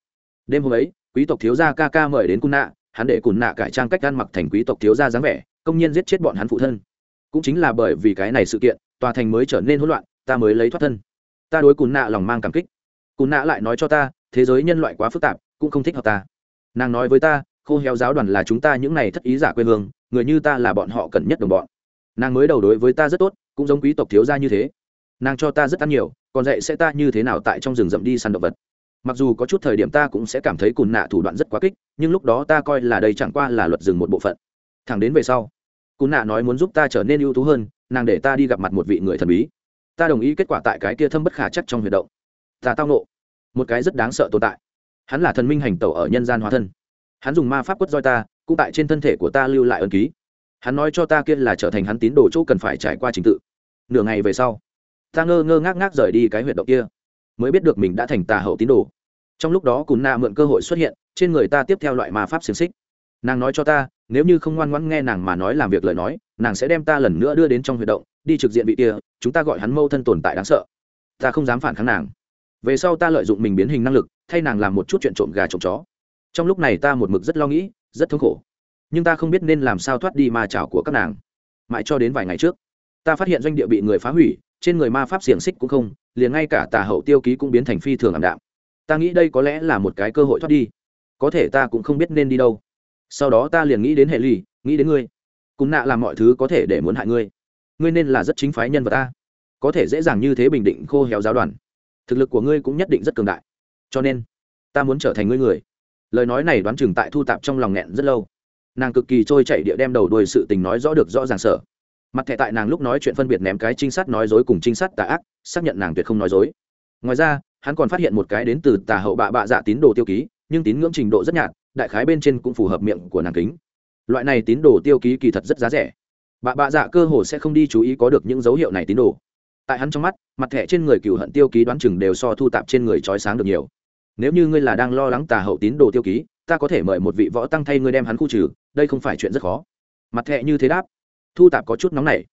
Đêm hôm ấy, quý tộc thiếu gia ca ca mời đến cùn nạ hắn để cùn nạ cải trang cách ăn mặc thành quý tộc thiếu gia dáng vẻ, công nhiên giết chết bọn hắn phụ thân. Cũng chính là bởi vì cái này sự kiện, tòa thành mới trở nên hỗn loạn, ta mới lấy thoát thân. Ta đối cùn nạ lòng mang cảm kích. Cùn nạ lại nói cho ta, thế giới nhân loại quá phức tạp, cũng không thích hợp ta. Nàng nói với ta, khô héo giáo đoàn là chúng ta những này thất ý giả quê hương, người như ta là bọn họ cần nhất đồng bọn. Nàng mới đầu đối với ta rất tốt, cũng giống quý tộc thiếu gia như thế. Nàng cho ta rất ăn nhiều, còn dạy sẽ ta như thế nào tại trong rừng rậm đi săn động vật mặc dù có chút thời điểm ta cũng sẽ cảm thấy cùn nạ thủ đoạn rất quá kích, nhưng lúc đó ta coi là đây chẳng qua là luật dừng một bộ phận. Thẳng đến về sau, cùn nạ nói muốn giúp ta trở nên ưu tú hơn, nàng để ta đi gặp mặt một vị người thần bí. Ta đồng ý kết quả tại cái kia thâm bất khả chắc trong huyệt động. Ta tao nộ. Một cái rất đáng sợ tồn tại. Hắn là thần minh hành tẩu ở nhân gian hóa thân. Hắn dùng ma pháp quất roi ta, cũng tại trên thân thể của ta lưu lại ân ký. Hắn nói cho ta kia là trở thành hắn tín đồ chỗ cần phải trải qua trình tự. Nửa ngày về sau, ta ngơ ngơ ngác ngác rời đi cái huyệt động kia mới biết được mình đã thành tà hậu tín đồ. Trong lúc đó cùn na mượn cơ hội xuất hiện, trên người ta tiếp theo loại ma pháp xiềng xích. Nàng nói cho ta, nếu như không ngoan ngoãn nghe nàng mà nói làm việc lời nói, nàng sẽ đem ta lần nữa đưa đến trong huy động, đi trực diện vị kia, chúng ta gọi hắn mâu thân tồn tại đáng sợ. Ta không dám phản kháng nàng. Về sau ta lợi dụng mình biến hình năng lực, thay nàng làm một chút chuyện trộm gà trộm chó. Trong lúc này ta một mực rất lo nghĩ, rất thống khổ. Nhưng ta không biết nên làm sao thoát đi ma trào của các nàng. Mãi cho đến vài ngày trước, ta phát hiện doanh địa bị người phá hủy, trên người ma pháp xiềng xích cũng không liền ngay cả tà hậu tiêu ký cũng biến thành phi thường ảm đạm. Ta nghĩ đây có lẽ là một cái cơ hội thoát đi. Có thể ta cũng không biết nên đi đâu. Sau đó ta liền nghĩ đến hệ lì nghĩ đến ngươi. Cùng nạ làm mọi thứ có thể để muốn hại ngươi. Ngươi nên là rất chính phái nhân vật ta. Có thể dễ dàng như thế bình định khô héo giáo đoàn. Thực lực của ngươi cũng nhất định rất cường đại. Cho nên, ta muốn trở thành ngươi người. Lời nói này đoán chừng tại thu tạp trong lòng nghẹn rất lâu. Nàng cực kỳ trôi chạy địa đem đầu đuôi sự tình nói rõ được rõ ràng sở mặt thẻ tại nàng lúc nói chuyện phân biệt ném cái trinh sát nói dối cùng trinh sát tà ác, xác nhận nàng tuyệt không nói dối. Ngoài ra, hắn còn phát hiện một cái đến từ tà hậu bạ bạ dạ tín đồ tiêu ký, nhưng tín ngưỡng trình độ rất nhạt, đại khái bên trên cũng phù hợp miệng của nàng kính. Loại này tín đồ tiêu ký kỳ thật rất giá rẻ. Bạ bạ dạ cơ hồ sẽ không đi chú ý có được những dấu hiệu này tín đồ. Tại hắn trong mắt, mặt thẻ trên người cựu hận tiêu ký đoán chừng đều so thu tạp trên người trói sáng được nhiều. Nếu như ngươi là đang lo lắng tà hậu tín đồ tiêu ký, ta có thể mời một vị võ tăng thay ngươi đem hắn khu trừ, đây không phải chuyện rất khó. Mặt thẻ như thế đáp thu tạp có chút nóng này.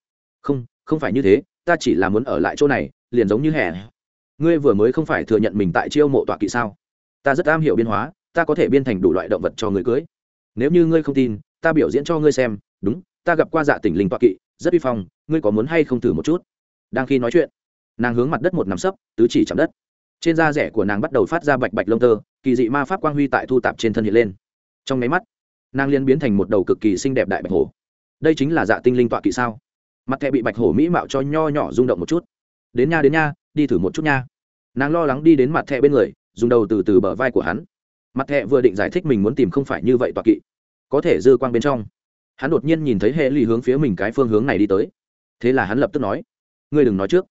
Không không phải như thế, ta chỉ là muốn ở lại chỗ này, liền giống như hè ngươi vừa mới không phải thừa nhận mình tại chiêu mộ tọa kỵ sao? Ta rất am hiểu biên hóa, ta có thể biên thành đủ loại động vật cho người cưới. Nếu như ngươi không tin, ta biểu diễn cho ngươi xem, đúng, ta gặp qua dạ tỉnh linh tọa kỵ, rất uy phong, ngươi có muốn hay không thử một chút? Đang khi nói chuyện, nàng hướng mặt đất một nắm sấp, tứ chỉ chạm đất. Trên da rẻ của nàng bắt đầu phát ra bạch bạch lông tơ, kỳ dị ma pháp quang huy tại thu tạp trên thân hiện lên. Trong máy mắt, nàng liên biến thành một đầu cực kỳ xinh đẹp đại bạch hổ đây chính là dạ tinh linh tọa kỵ sao? Mặt thẹ bị bạch hổ mỹ mạo cho nho nhỏ rung động một chút. Đến nha đến nha, đi thử một chút nha. Nàng lo lắng đi đến mặt thẹ bên người, dùng đầu từ từ bờ vai của hắn. Mặt thẹ vừa định giải thích mình muốn tìm không phải như vậy tọa kỵ, có thể dư quang bên trong. Hắn đột nhiên nhìn thấy hệ lì hướng phía mình cái phương hướng này đi tới. Thế là hắn lập tức nói, ngươi đừng nói trước.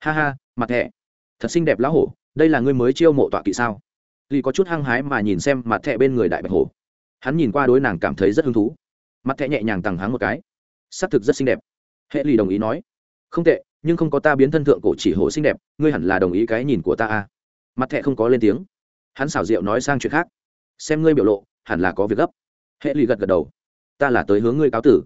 Ha ha, mặt thẹ thật xinh đẹp lão hổ, đây là ngươi mới chiêu mộ tọa kỵ sao? Lì có chút hăng hái mà nhìn xem mặt thẹ bên người đại bạch hổ. Hắn nhìn qua đối nàng cảm thấy rất hứng thú mặt thẹ nhẹ nhàng tằng háng một cái. S ắ c thực rất xinh đẹp. Hệ lì đồng ý nói, không tệ, nhưng không có ta biến thân thượng cổ chỉ hổ xinh đẹp, ngươi hẳn là đồng ý cái nhìn của ta à. Mặt thẹ không có lên tiếng. Hắn xảo diệu nói sang chuyện khác. Xem ngươi biểu lộ, hẳn là có việc gấp. Hệ lì gật gật đầu. Ta là tới hướng ngươi cáo tử.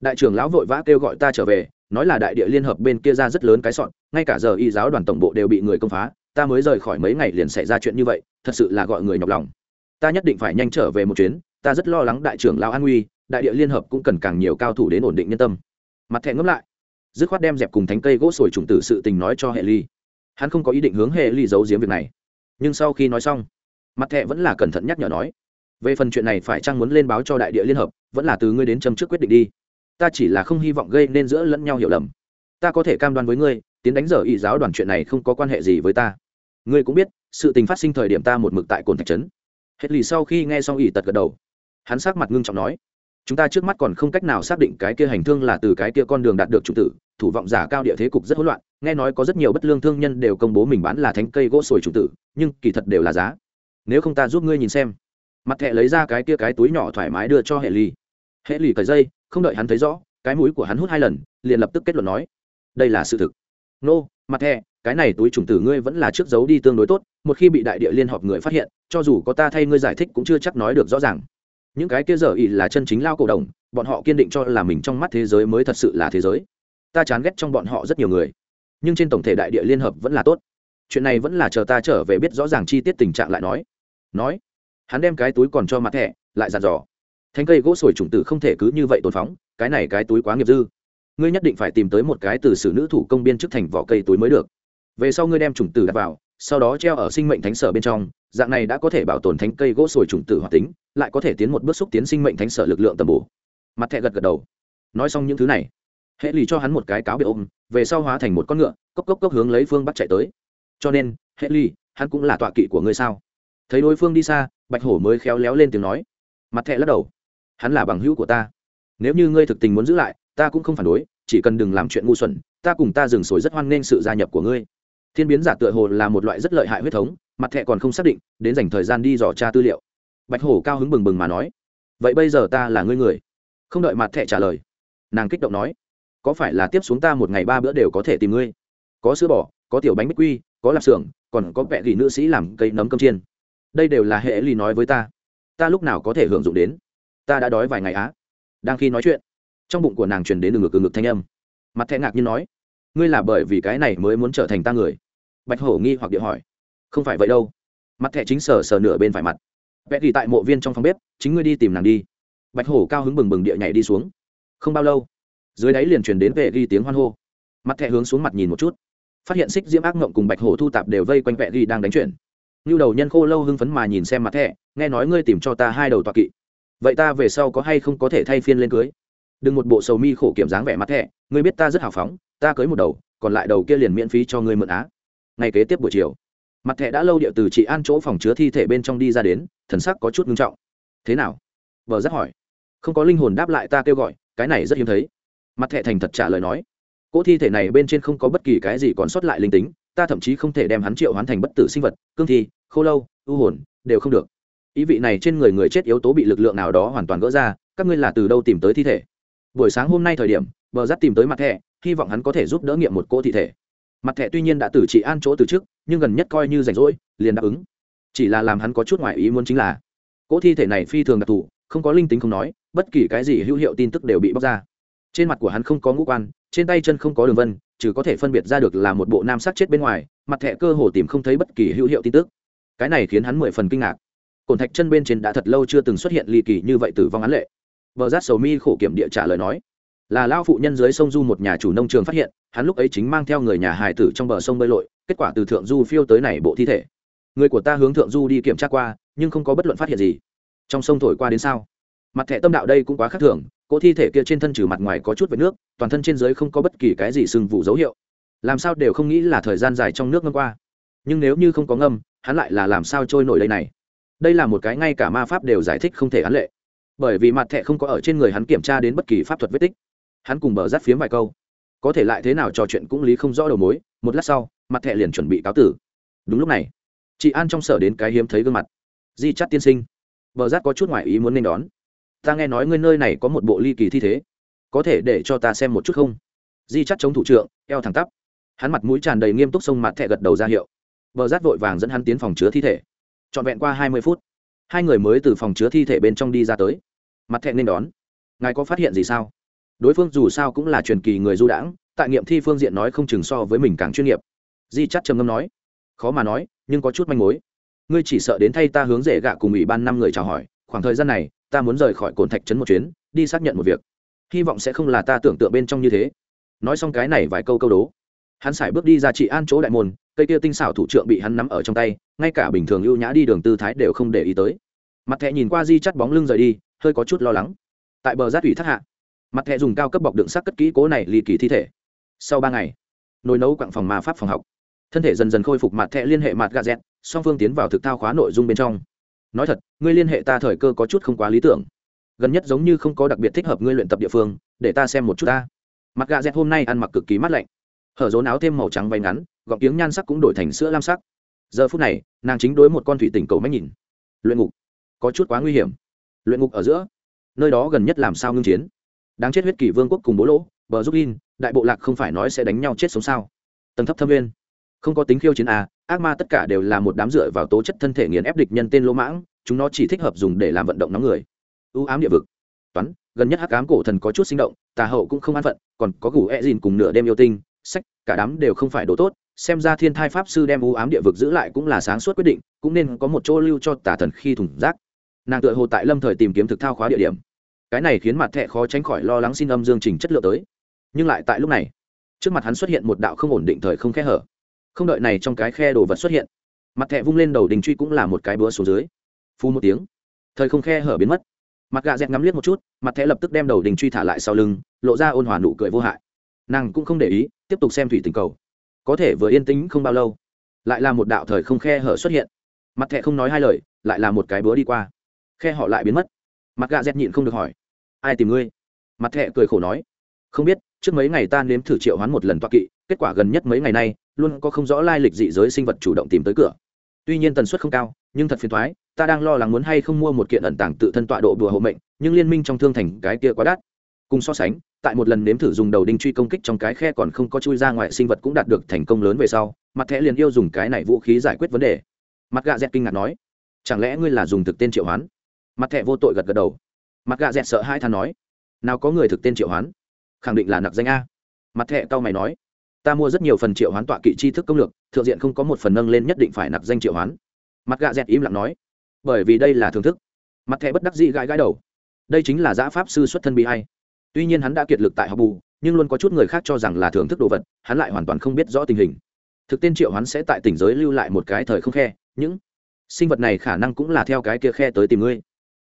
Đại trưởng lão vội vã kêu gọi ta trở về, nói là đại địa liên hợp bên kia ra rất lớn cái sọn, ngay cả giờ y giáo đoàn tổng bộ đều bị người công phá, ta mới rời khỏi mấy ngày liền xảy ra chuyện như vậy, thật sự là gọi người nhọc lòng. Ta nhất định phải nhanh trở về một chuyến, ta rất lo lắng đại trưởng lão an nguy đại địa liên hợp cũng cần càng nhiều cao thủ đến ổn định nhân tâm. Mặt thẹn ngẫm lại, dứt khoát đem dẹp cùng thánh cây gỗ sồi trùng tử sự tình nói cho hệ ly. Hắn không có ý định hướng hệ ly giấu giếm việc này. Nhưng sau khi nói xong, mặt thẹ vẫn là cẩn thận nhắc nhở nói, về phần chuyện này phải chăng muốn lên báo cho đại địa liên hợp, vẫn là từ ngươi đến châm trước quyết định đi. Ta chỉ là không hy vọng gây nên giữa lẫn nhau hiểu lầm. Ta có thể cam đoan với ngươi, tiến đánh giờ y giáo đoàn chuyện này không có quan hệ gì với ta. Ngươi cũng biết, sự tình phát sinh thời điểm ta một mực tại cồn thạch trấn. Hết lì sau khi nghe xong ỷ tật gật đầu, hắn sắc mặt ngưng trọng nói chúng ta trước mắt còn không cách nào xác định cái kia hành thương là từ cái kia con đường đạt được chủ tử thủ vọng giả cao địa thế cục rất hỗn loạn nghe nói có rất nhiều bất lương thương nhân đều công bố mình bán là thánh cây gỗ sồi chủ tử nhưng kỳ thật đều là giá. Nếu không ta giúp ngươi nhìn xem. Mặt thẹ lấy ra cái kia cái túi nhỏ thoải mái đưa cho hệ ly hệ ly cởi dây không đợi hắn thấy rõ cái mũi của hắn hút hai lần liền lập tức kết luận nói đây là sự thực. Nô、no, mặt thẹ cái này túi trùng tử ngươi vẫn là trước giấu đi tương đối tốt một khi bị đại địa liên họp người phát hiện cho dù có ta thay ngươi giải thích cũng chưa chắc nói được rõ ràng những cái kia giờ ỉ là chân chính lao cổ đồng, bọn họ kiên định cho là mình trong mắt thế giới mới thật sự là thế giới. Ta chán ghét trong bọn họ rất nhiều người. Nhưng trên tổng thể đại địa liên hợp vẫn là tốt. Chuyện này vẫn là chờ ta trở về biết rõ ràng chi tiết tình trạng lại nói. Nói. Hắn đem cái túi còn cho mặt thẻ, lại dàn dò. Thanh cây gỗ sồi trùng tử không thể cứ như vậy tồn phóng, cái này cái túi quá nghiệp dư. Ngươi nhất định phải tìm tới một cái từ sử nữ thủ công biên chức thành vỏ cây túi mới được. Về sau ngươi đem trùng tử đặt vào sau đó treo ở sinh mệnh thánh sở bên trong, dạng này đã có thể bảo tồn thánh cây gỗ sồi trùng tử hoạt tính, lại có thể tiến một bước xúc tiến sinh mệnh thánh sở lực lượng tầm bổ. Mặt thẹ gật gật đầu. Nói xong những thứ này, hệ lì cho hắn một cái cáo bị ôm, về sau hóa thành một con ngựa, cốc cốc cốc hướng lấy phương bắt chạy tới. Cho nên, hệ lì, hắn cũng là tọa kỵ của ngươi sao? Thấy đối phương đi xa, bạch hổ mới khéo léo lên tiếng nói. Mặt thẹ lắc đầu. Hắn là bằng hữu của ta. Nếu như ngươi thực tình muốn giữ lại, ta cũng không phản đối, chỉ cần đừng làm chuyện ngu xuẩn, ta cùng ta dừng sồi rất hoan nghênh sự gia nhập của ngươi thiên biến giả tựa hồ là một loại rất lợi hại huyết thống, mặt thẹ còn không xác định, đến dành thời gian đi dò tra tư liệu. Bạch hổ cao hứng bừng bừng mà nói, vậy bây giờ ta là ngươi người? Không đợi mặt thẹ trả lời, nàng kích động nói, có phải là tiếp xuống ta một ngày ba bữa đều có thể tìm ngươi? Có sữa bò, có tiểu bánh bích quy, có lạp xưởng, còn có vẹ gỉ nữ sĩ làm cây nấm cơm chiên. Đây đều là hệ ly nói với ta. Ta lúc nào có thể hưởng dụng đến? Ta đã đói vài ngày á. Đang khi nói chuyện, trong bụng của nàng truyền đến đường ngực ngực thanh âm. Mặt thẹ ngạc như nói ngươi là bởi vì cái này mới muốn trở thành ta người? Bạch hổ nghi hoặc địa hỏi. Không phải vậy đâu. Mặt thẹ chính sờ sờ nửa bên phải mặt. Vẽ thì tại mộ viên trong phòng bếp, chính ngươi đi tìm nàng đi. Bạch hổ cao hứng bừng bừng địa nhảy đi xuống. Không bao lâu, dưới đáy liền truyền đến vệ ghi tiếng hoan hô. Mặt thẹ hướng xuống mặt nhìn một chút. Phát hiện xích diễm ác mộng cùng bạch hổ thu tạp đều vây quanh vệ ghi đang đánh chuyển như đầu nhân khô lâu hưng phấn mà nhìn xem mặt thẹ nghe nói ngươi tìm cho ta hai đầu tọa kỵ. Vậy ta về sau có hay không có thể thay phiên lên cưới? Đừng một bộ sầu mi khổ kiểm dáng vẻ mặt thẹ ngươi biết ta rất hào phóng ta cưới một đầu, còn lại đầu kia liền miễn phí cho ngươi mượn á. Ngay kế tiếp buổi chiều, mặt thẻ đã lâu địa từ chị an chỗ phòng chứa thi thể bên trong đi ra đến, thần sắc có chút nghiêm trọng. Thế nào? Vợ rất hỏi. Không có linh hồn đáp lại ta kêu gọi, cái này rất hiếm thấy. Mặt thẻ thành thật trả lời nói. Cỗ thi thể này bên trên không có bất kỳ cái gì còn sót lại linh tính, ta thậm chí không thể đem hắn triệu hoán thành bất tử sinh vật, cương thi, khô lâu ưu hồn, đều không được. Ý vị này trên người người chết yếu tố bị lực lượng nào đó hoàn toàn gỡ ra, các ngươi là từ đâu tìm tới thi thể? Buổi sáng hôm nay thời điểm bờ rắt tìm tới mặt thẻ hy vọng hắn có thể giúp đỡ nghiệm một cô thi thể. Mặt thẻ tuy nhiên đã từ chị an chỗ từ trước, nhưng gần nhất coi như rảnh rỗi, liền đáp ứng. Chỉ là làm hắn có chút ngoại ý muốn chính là, cỗ thi thể này phi thường đặc thù, không có linh tính không nói, bất kỳ cái gì hữu hiệu tin tức đều bị bóc ra. Trên mặt của hắn không có ngũ quan, trên tay chân không có đường vân chứ có thể phân biệt ra được là một bộ nam sắc chết bên ngoài, mặt thẻ cơ hồ tìm không thấy bất kỳ hữu hiệu tin tức. Cái này khiến hắn mười phần kinh ngạc. Cổn thạch chân bên trên đã thật lâu chưa từng xuất hiện ly kỳ như vậy tử vong án lệ. Vợ rát sầu mi khổ kiểm địa trả lời nói là lao phụ nhân dưới sông du một nhà chủ nông trường phát hiện, hắn lúc ấy chính mang theo người nhà hài tử trong bờ sông bơi lội, kết quả từ thượng du phiêu tới này bộ thi thể. Người của ta hướng thượng du đi kiểm tra qua, nhưng không có bất luận phát hiện gì. Trong sông thổi qua đến sao? Mặt thẻ tâm đạo đây cũng quá khác thường, cỗ thi thể kia trên thân trừ mặt ngoài có chút vệt nước, toàn thân trên dưới không có bất kỳ cái gì sưng vụ dấu hiệu. Làm sao đều không nghĩ là thời gian dài trong nước ngâm qua. Nhưng nếu như không có ngâm, hắn lại là làm sao trôi nổi đây này? Đây là một cái ngay cả ma pháp đều giải thích không thể án lệ. Bởi vì mặt thẻ không có ở trên người hắn kiểm tra đến bất kỳ pháp thuật vết tích hắn cùng bờ rát phiếm vài câu. Có thể lại thế nào trò chuyện cũng lý không rõ đầu mối, một lát sau, mặt thẹ liền chuẩn bị cáo tử. Đúng lúc này, chị an trong sở đến cái hiếm thấy gương mặt. Di chắt tiên sinh, bờ rát có chút ngoại ý muốn nên đón. Ta nghe nói ngươi nơi này có một bộ ly kỳ thi thế. Có thể để cho ta xem một chút không? Di chắt chống thủ trưởng eo thẳng tắp. Hắn mặt mũi tràn đầy nghiêm túc sông mặt thẹ gật đầu ra hiệu. Bờ rát vội vàng dẫn hắn tiến phòng chứa thi thể. Trọn vẹn qua hai mươi phút, hai người mới từ phòng chứa thi thể bên trong đi ra tới. Mặt thẹ nên đón. Ngài có phát hiện gì sao? Đối phương dù sao cũng là truyền kỳ người du đãng, tại nghiệm thi phương diện nói không chừng so với mình càng chuyên nghiệp. Di chắt trầm ngâm nói, khó mà nói, nhưng có chút manh mối. Ngươi chỉ sợ đến thay ta hướng rể gạ cùng ủy ban năm người chào hỏi, khoảng thời gian này, ta muốn rời khỏi cồn thạch trấn một chuyến, đi xác nhận một việc. Hy vọng sẽ không là ta tưởng tượng bên trong như thế. Nói xong cái này vài câu câu đố. Hắn sải bước đi ra trị an chỗ đại môn, cây kia tinh xảo thủ trượng bị hắn nắm ở trong tay, ngay cả bình thường ưu nhã đi đường tư thái đều không để ý tới. Mặt thẹ nhìn qua di chắt bóng lưng rời đi, hơi có chút lo lắng. Tại bờ giáp ủy thác hạ mặt thẹ dùng cao cấp bọc đựng sắc cất kỹ cố này lì kỳ thi thể. Sau ba ngày, nồi nấu quặng phòng ma pháp phòng học. Thân thể dần dần khôi phục mặt thẹ liên hệ mặt gà dẹt song phương tiến vào thực thao khóa nội dung bên trong. Nói thật, ngươi liên hệ ta thời cơ có chút không quá lý tưởng. Gần nhất giống như không có đặc biệt thích hợp ngươi luyện tập địa phương, để ta xem một chút ta. Mặt gà dẹt hôm nay ăn mặc cực kỳ mát lạnh. Hở rốn áo thêm màu trắng váy ngắn gọc tiếng nhan sắc cũng đổi thành sữa lam sắc. Giờ phút này, nàng chính đối một con thủy tỉnh cầu máy nhìn. Luyện ngục. Có chút quá nguy hiểm. Luyện ngục ở giữa. Nơi đó gần nhất làm sao ngưng chiến? Đáng chết huyết kỷ vương quốc cùng bố lỗ, bờ giúp in, đại bộ lạc không phải nói sẽ đánh nhau chết sống sao? Tầng thấp thâm viên không có tính khiêu chiến à ác ma tất cả đều là một đám dựa vào tố chất thân thể nghiền ép địch nhân tên lỗ mãng, chúng nó chỉ thích hợp dùng để làm vận động nóng người. Ưu ám địa vực. Toán, gần nhất hắc ám cổ thần có chút sinh động, tà hậu cũng không an phận, còn có gù e dìn cùng nửa đêm yêu tinh, sách, cả đám đều không phải đồ tốt, xem ra thiên thai pháp sư đem ưu ám địa vực giữ lại cũng là sáng suốt quyết định, cũng nên có một chỗ lưu cho tà thần khi thủng rác. Nàng tựa hồ tại lâm thời tìm kiếm thực thao khóa địa điểm cái này khiến mặt thẹ khó tránh khỏi lo lắng xin âm dương trình chất lượng tới. Nhưng lại tại lúc này, trước mặt hắn xuất hiện một đạo không ổn định thời không khe hở. Không đợi này trong cái khe đồ vật xuất hiện, mặt thẹ vung lên đầu đình truy cũng là một cái búa xuống dưới. Phu một tiếng, thời không khe hở biến mất. Mặt gà dẹt ngắm liếc một chút, mặt thẹ lập tức đem đầu đình truy thả lại sau lưng, lộ ra ôn hòa nụ cười vô hại. Nàng cũng không để ý, tiếp tục xem thủy tình cầu. Có thể vừa yên tĩnh không bao lâu, lại là một đạo thời không khe hở xuất hiện. Mặt thẹ không nói hai lời, lại là một cái búa đi qua. Khe họ lại biến mất. Mặt gà dẹt nhịn không được hỏi ai tìm ngươi? Mặt thẹ cười khổ nói. Không biết, trước mấy ngày ta nếm thử triệu hoán một lần toa kỵ, kết quả gần nhất mấy ngày nay, luôn có không rõ lai lịch dị giới sinh vật chủ động tìm tới cửa. Tuy nhiên tần suất không cao, nhưng thật phiền thoái ta đang lo lắng muốn hay không mua một kiện ẩn tàng tự thân tọa độ đùa hộ mệnh, nhưng liên minh trong thương thành cái kia quá đắt. Cùng so sánh, tại một lần nếm thử dùng đầu đinh truy công kích trong cái khe còn không có chui ra ngoài, sinh vật cũng đạt được thành công lớn về sau, mặt thẻ liền yêu dùng cái này vũ khí giải quyết vấn đề. Mặt gạ dẹt kinh ngạc nói, chẳng lẽ ngươi là dùng thực tên triệu hoán? Mặt thẻ vô tội gật gật đầu mặt gạ dẹt sợ hai than nói, nào có người thực tên triệu hoán? Khẳng định là nặc danh a. Mặt thẹ tao mày nói, ta mua rất nhiều phần triệu hoán tọa kỵ tri thức công lược, thượng diện không có một phần nâng lên nhất định phải nặc danh triệu hoán. Mặt gạ dẹt im lặng nói, bởi vì đây là thưởng thức. Mặt thẹ bất đắc dĩ gãi gãi đầu, đây chính là giã pháp sư xuất thân bị hay tuy nhiên hắn đã kiệt lực tại học bù, nhưng luôn có chút người khác cho rằng là thưởng thức đồ vật, hắn lại hoàn toàn không biết rõ tình hình. Thực tên triệu hắn sẽ tại tỉnh giới lưu lại một cái thời không khe những sinh vật này khả năng cũng là theo cái kia khe tới tìm ngươi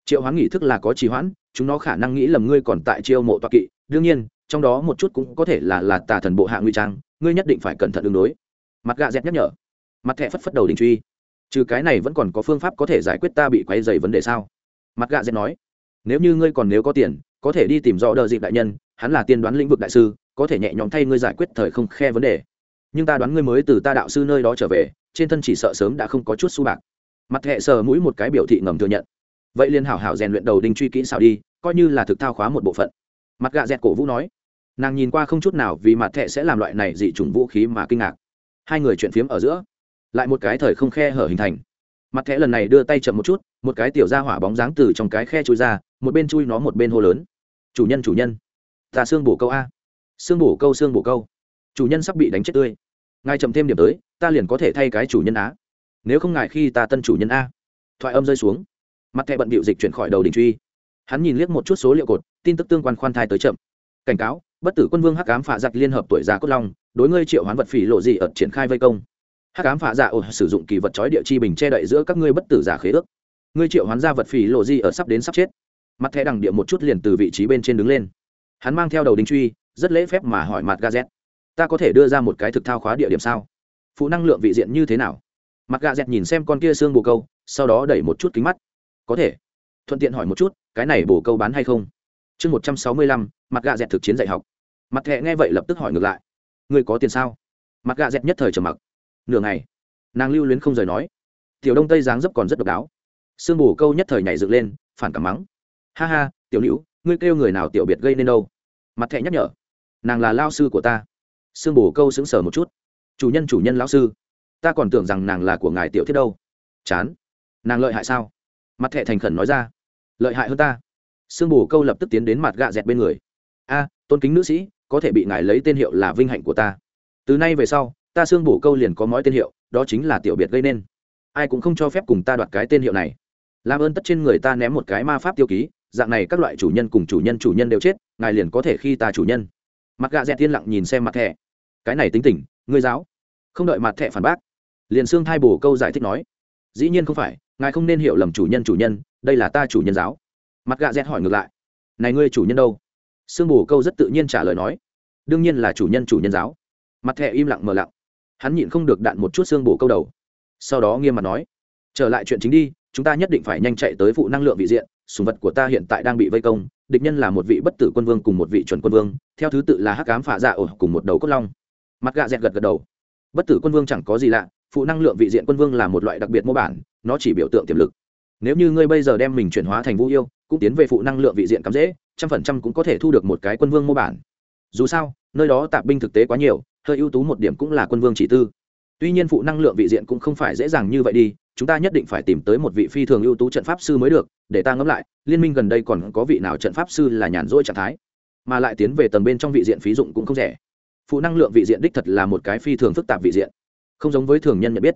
triệu hoán nghỉ thức là có trì hoãn, chúng nó khả năng nghĩ lầm ngươi còn tại chiêu mộ toa kỵ. Đương nhiên, trong đó một chút cũng có thể là là tà thần bộ hạ nguy trang, ngươi nhất định phải cẩn thận đường đối. Mặt gạ dẹt nhắc nhở. Mặt thẹ phất phất đầu đình truy. Trừ cái này vẫn còn có phương pháp có thể giải quyết ta bị quay dày vấn đề sao? Mặt gạ dẹt nói. Nếu như ngươi còn nếu có tiền, có thể đi tìm rõ đờ dịp đại nhân, hắn là tiên đoán lĩnh vực đại sư, có thể nhẹ nhõm thay ngươi giải quyết thời không khe vấn đề. Nhưng ta đoán ngươi mới từ ta đạo sư nơi đó trở về, trên thân chỉ sợ sớm đã không có chút su bạc. Mặt hệ sờ mũi một cái biểu thị ngầm thừa nhận vậy liền hảo hảo rèn luyện đầu đinh truy kỹ xảo đi, coi như là thực thao khóa một bộ phận. Mặt gạ dẹt cổ vũ nói. Nàng nhìn qua không chút nào vì mặt thẹ sẽ làm loại này dị chủng vũ khí mà kinh ngạc. Hai người chuyện phiếm ở giữa. Lại một cái thời không khe hở hình thành. Mặt thẹ lần này đưa tay chậm một chút, một cái tiểu ra hỏa bóng dáng từ trong cái khe chui ra, một bên chui nó một bên hô lớn. Chủ nhân chủ nhân, ta xương bổ câu a. Xương bổ câu, xương bổ câu. Chủ nhân sắp bị đánh chết tươi. Ngài chậm thêm điểm tới, ta liền có thể thay cái chủ nhân á. Nếu không ngại khi ta tân chủ nhân a. Thoại âm rơi xuống mặt thẻ bận bịu dịch chuyển khỏi đầu đình truy. Hắn nhìn liếc một chút số liệu cột, tin tức tương quan khoan thai tới chậm. Cảnh cáo, bất tử quân vương hắc ám phạ giặc liên hợp tuổi già cốt long, đối ngươi triệu hoán vật phỉ lộ gì ở triển khai vây công. Hắc ám phạ dạ ồ, sử dụng kỳ vật chói địa chi bình che đậy giữa các ngươi bất tử giả khế ước. Ngươi triệu hoán ra vật phỉ lộ gì ở sắp đến sắp chết. Mặt thẻ đằng địa một chút liền từ vị trí bên trên đứng lên. Hắn mang theo đầu đỉnh truy, rất lễ phép mà hỏi mặt gazet ta có thể đưa ra một cái thực thao khóa địa điểm sao? Phụ năng lượng vị diện như thế nào? Mặt gazet nhìn xem con kia xương bồ câu, sau đó đẩy một chút kính mắt có thể. Thuận tiện hỏi một chút, cái này bổ câu bán hay không? Chương một trăm sáu mươi lăm, mặt gạ dẹt thực chiến dạy học. Mặt thẹ nghe vậy lập tức hỏi ngược lại. Người có tiền sao? Mặt gạ dẹt nhất thời trầm mặc. Nửa ngày, nàng lưu luyến không rời nói. Tiểu đông tây dáng dấp còn rất độc đáo. Sương bù câu nhất thời nhảy dựng lên, phản cảm mắng. Ha ha, tiểu nữ ngươi kêu người nào tiểu biệt gây nên đâu? Mặt thẹ nhắc nhở. Nàng là lao sư của ta. Sương bù câu sững sờ một chút. Chủ nhân chủ nhân lão sư. Ta còn tưởng rằng nàng là của ngài tiểu thiết đâu. Chán. Nàng lợi hại sao? Mặt thẹ thành khẩn nói ra, lợi hại hơn ta. Sương bù câu lập tức tiến đến mặt gạ dẹt bên người. A, tôn kính nữ sĩ, có thể bị ngài lấy tên hiệu là vinh hạnh của ta. Từ nay về sau, ta xương bù câu liền có mói tên hiệu, đó chính là tiểu biệt gây nên. Ai cũng không cho phép cùng ta đoạt cái tên hiệu này. Làm ơn tất trên người ta ném một cái ma pháp tiêu ký, dạng này các loại chủ nhân cùng chủ nhân chủ nhân đều chết, ngài liền có thể khi ta chủ nhân. Mặt gạ dẹt tiên lặng nhìn xem mặt thẻ. Cái này tính tình, ngươi giáo. Không đợi mặt thẻ phản bác. Liền xương thai bổ câu giải thích nói. Dĩ nhiên không phải ngài không nên hiểu lầm chủ nhân chủ nhân, đây là ta chủ nhân giáo. Mặt gạ dẹt hỏi ngược lại, này ngươi chủ nhân đâu? Sương bù câu rất tự nhiên trả lời nói, đương nhiên là chủ nhân chủ nhân giáo. Mặt thẹ im lặng mờ lặng, hắn nhịn không được đạn một chút xương bù câu đầu. Sau đó nghiêm mặt nói, trở lại chuyện chính đi, chúng ta nhất định phải nhanh chạy tới vụ năng lượng vị diện, sùng vật của ta hiện tại đang bị vây công, địch nhân là một vị bất tử quân vương cùng một vị chuẩn quân vương, theo thứ tự là hắc cám phả dạ ổ cùng một đầu cốt long. Mặt gạ dẹt gật gật đầu, bất tử quân vương chẳng có gì lạ, phụ năng lượng vị diện quân vương là một loại đặc biệt mô bản nó chỉ biểu tượng tiềm lực. Nếu như ngươi bây giờ đem mình chuyển hóa thành vũ yêu, cũng tiến về phụ năng lượng vị diện cắm dễ, trăm phần trăm cũng có thể thu được một cái quân vương mô bản. Dù sao, nơi đó tạp binh thực tế quá nhiều, hơi ưu tú một điểm cũng là quân vương chỉ tư. Tuy nhiên phụ năng lượng vị diện cũng không phải dễ dàng như vậy đi, chúng ta nhất định phải tìm tới một vị phi thường ưu tú trận pháp sư mới được, để ta ngẫm lại, liên minh gần đây còn có vị nào trận pháp sư là nhàn rỗi trạng thái? Mà lại tiến về tầng bên trong vị diện phí dụng cũng không rẻ. Phụ năng lượng vị diện đích thật là một cái phi thường phức tạp vị diện. Không giống với thường nhân nhận biết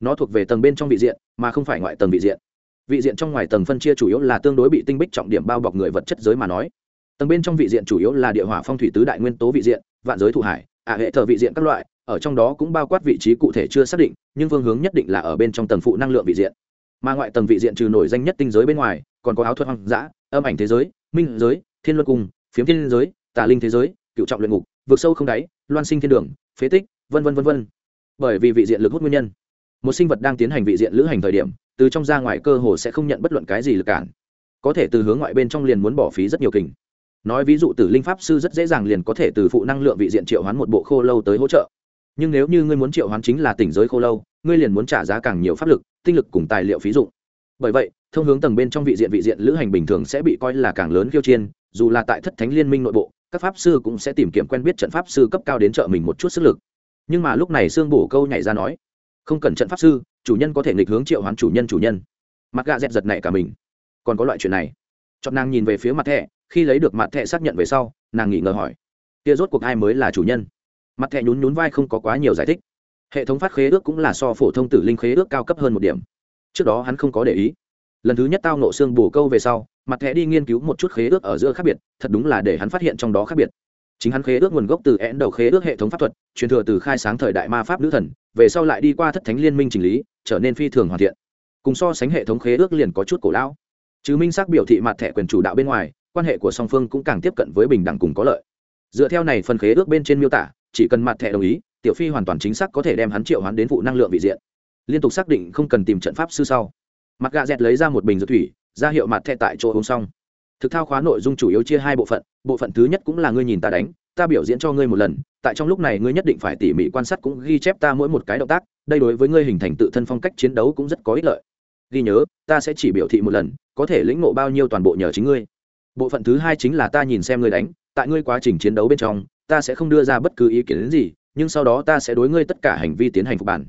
nó thuộc về tầng bên trong vị diện, mà không phải ngoại tầng vị diện. Vị diện trong ngoài tầng phân chia chủ yếu là tương đối bị tinh bích trọng điểm bao bọc người vật chất giới mà nói. Tầng bên trong vị diện chủ yếu là địa hỏa phong thủy tứ đại nguyên tố vị diện, vạn giới thụ hải, ả hệ thờ vị diện các loại, ở trong đó cũng bao quát vị trí cụ thể chưa xác định, nhưng phương hướng nhất định là ở bên trong tầng phụ năng lượng vị diện. Mà ngoại tầng vị diện trừ nổi danh nhất tinh giới bên ngoài, còn có áo thuật hoang dã, âm ảnh thế giới, minh giới, thiên luân cung, phiếm thiên giới, tà linh thế giới, cựu trọng luyện ngục vượt sâu không đáy, loan sinh thiên đường, phế tích, vân vân vân vân. Bởi vì vị diện lực hút nguyên nhân một sinh vật đang tiến hành vị diện lữ hành thời điểm, từ trong ra ngoài cơ hồ sẽ không nhận bất luận cái gì lực cản. Có thể từ hướng ngoại bên trong liền muốn bỏ phí rất nhiều kình. Nói ví dụ tử linh pháp sư rất dễ dàng liền có thể từ phụ năng lượng vị diện triệu hoán một bộ khô lâu tới hỗ trợ. Nhưng nếu như ngươi muốn triệu hoán chính là tỉnh giới khô lâu, ngươi liền muốn trả giá càng nhiều pháp lực, tinh lực cùng tài liệu phí dụng. Bởi vậy, thông hướng tầng bên trong vị diện vị diện lữ hành bình thường sẽ bị coi là càng lớn khiêu chiên dù là tại thất thánh liên minh nội bộ, các pháp sư cũng sẽ tìm kiếm quen biết trận pháp sư cấp cao đến trợ mình một chút sức lực. Nhưng mà lúc này sương bổ câu nhảy ra nói không cần trận pháp sư, chủ nhân có thể nghịch hướng triệu hoán chủ nhân chủ nhân. Mặt gà dẹt giật này cả mình. Còn có loại chuyện này. Chọn nàng nhìn về phía mặt thẻ, khi lấy được mặt thẻ xác nhận về sau, nàng nghỉ ngờ hỏi, kia rốt cuộc ai mới là chủ nhân? Mặt thẻ nhún nhún vai không có quá nhiều giải thích. Hệ thống phát khế ước cũng là so phổ thông tử linh khế ước cao cấp hơn một điểm. Trước đó hắn không có để ý. Lần thứ nhất tao nộ xương bù câu về sau, mặt thẻ đi nghiên cứu một chút khế ước ở giữa khác biệt, thật đúng là để hắn phát hiện trong đó khác biệt. Chính hắn khế ước nguồn gốc từ én đầu khế ước hệ thống pháp thuật, truyền thừa từ khai sáng thời đại ma pháp nữ thần về sau lại đi qua thất thánh liên minh chỉnh lý, trở nên phi thường hoàn thiện. Cùng so sánh hệ thống khế ước liền có chút cổ lão. Chứ minh xác biểu thị mặt thẻ quyền chủ đạo bên ngoài, quan hệ của song phương cũng càng tiếp cận với bình đẳng cùng có lợi. Dựa theo này phần khế ước bên trên miêu tả, chỉ cần mặt thẻ đồng ý, tiểu phi hoàn toàn chính xác có thể đem hắn triệu hoán đến vụ năng lượng vị diện. Liên tục xác định không cần tìm trận pháp sư sau. Mặt gà dẹt lấy ra một bình dược thủy, ra hiệu mặt thẻ tại chỗ uống xong. Thực thao khóa nội dung chủ yếu chia hai bộ phận bộ phận thứ nhất cũng là ngươi nhìn ta đánh ta biểu diễn cho ngươi một lần, tại trong lúc này ngươi nhất định phải tỉ mỉ quan sát cũng ghi chép ta mỗi một cái động tác, đây đối với ngươi hình thành tự thân phong cách chiến đấu cũng rất có ích lợi. Ghi nhớ, ta sẽ chỉ biểu thị một lần, có thể lĩnh ngộ bao nhiêu toàn bộ nhờ chính ngươi. Bộ phận thứ hai chính là ta nhìn xem ngươi đánh, tại ngươi quá trình chiến đấu bên trong, ta sẽ không đưa ra bất cứ ý kiến đến gì, nhưng sau đó ta sẽ đối ngươi tất cả hành vi tiến hành phục bản.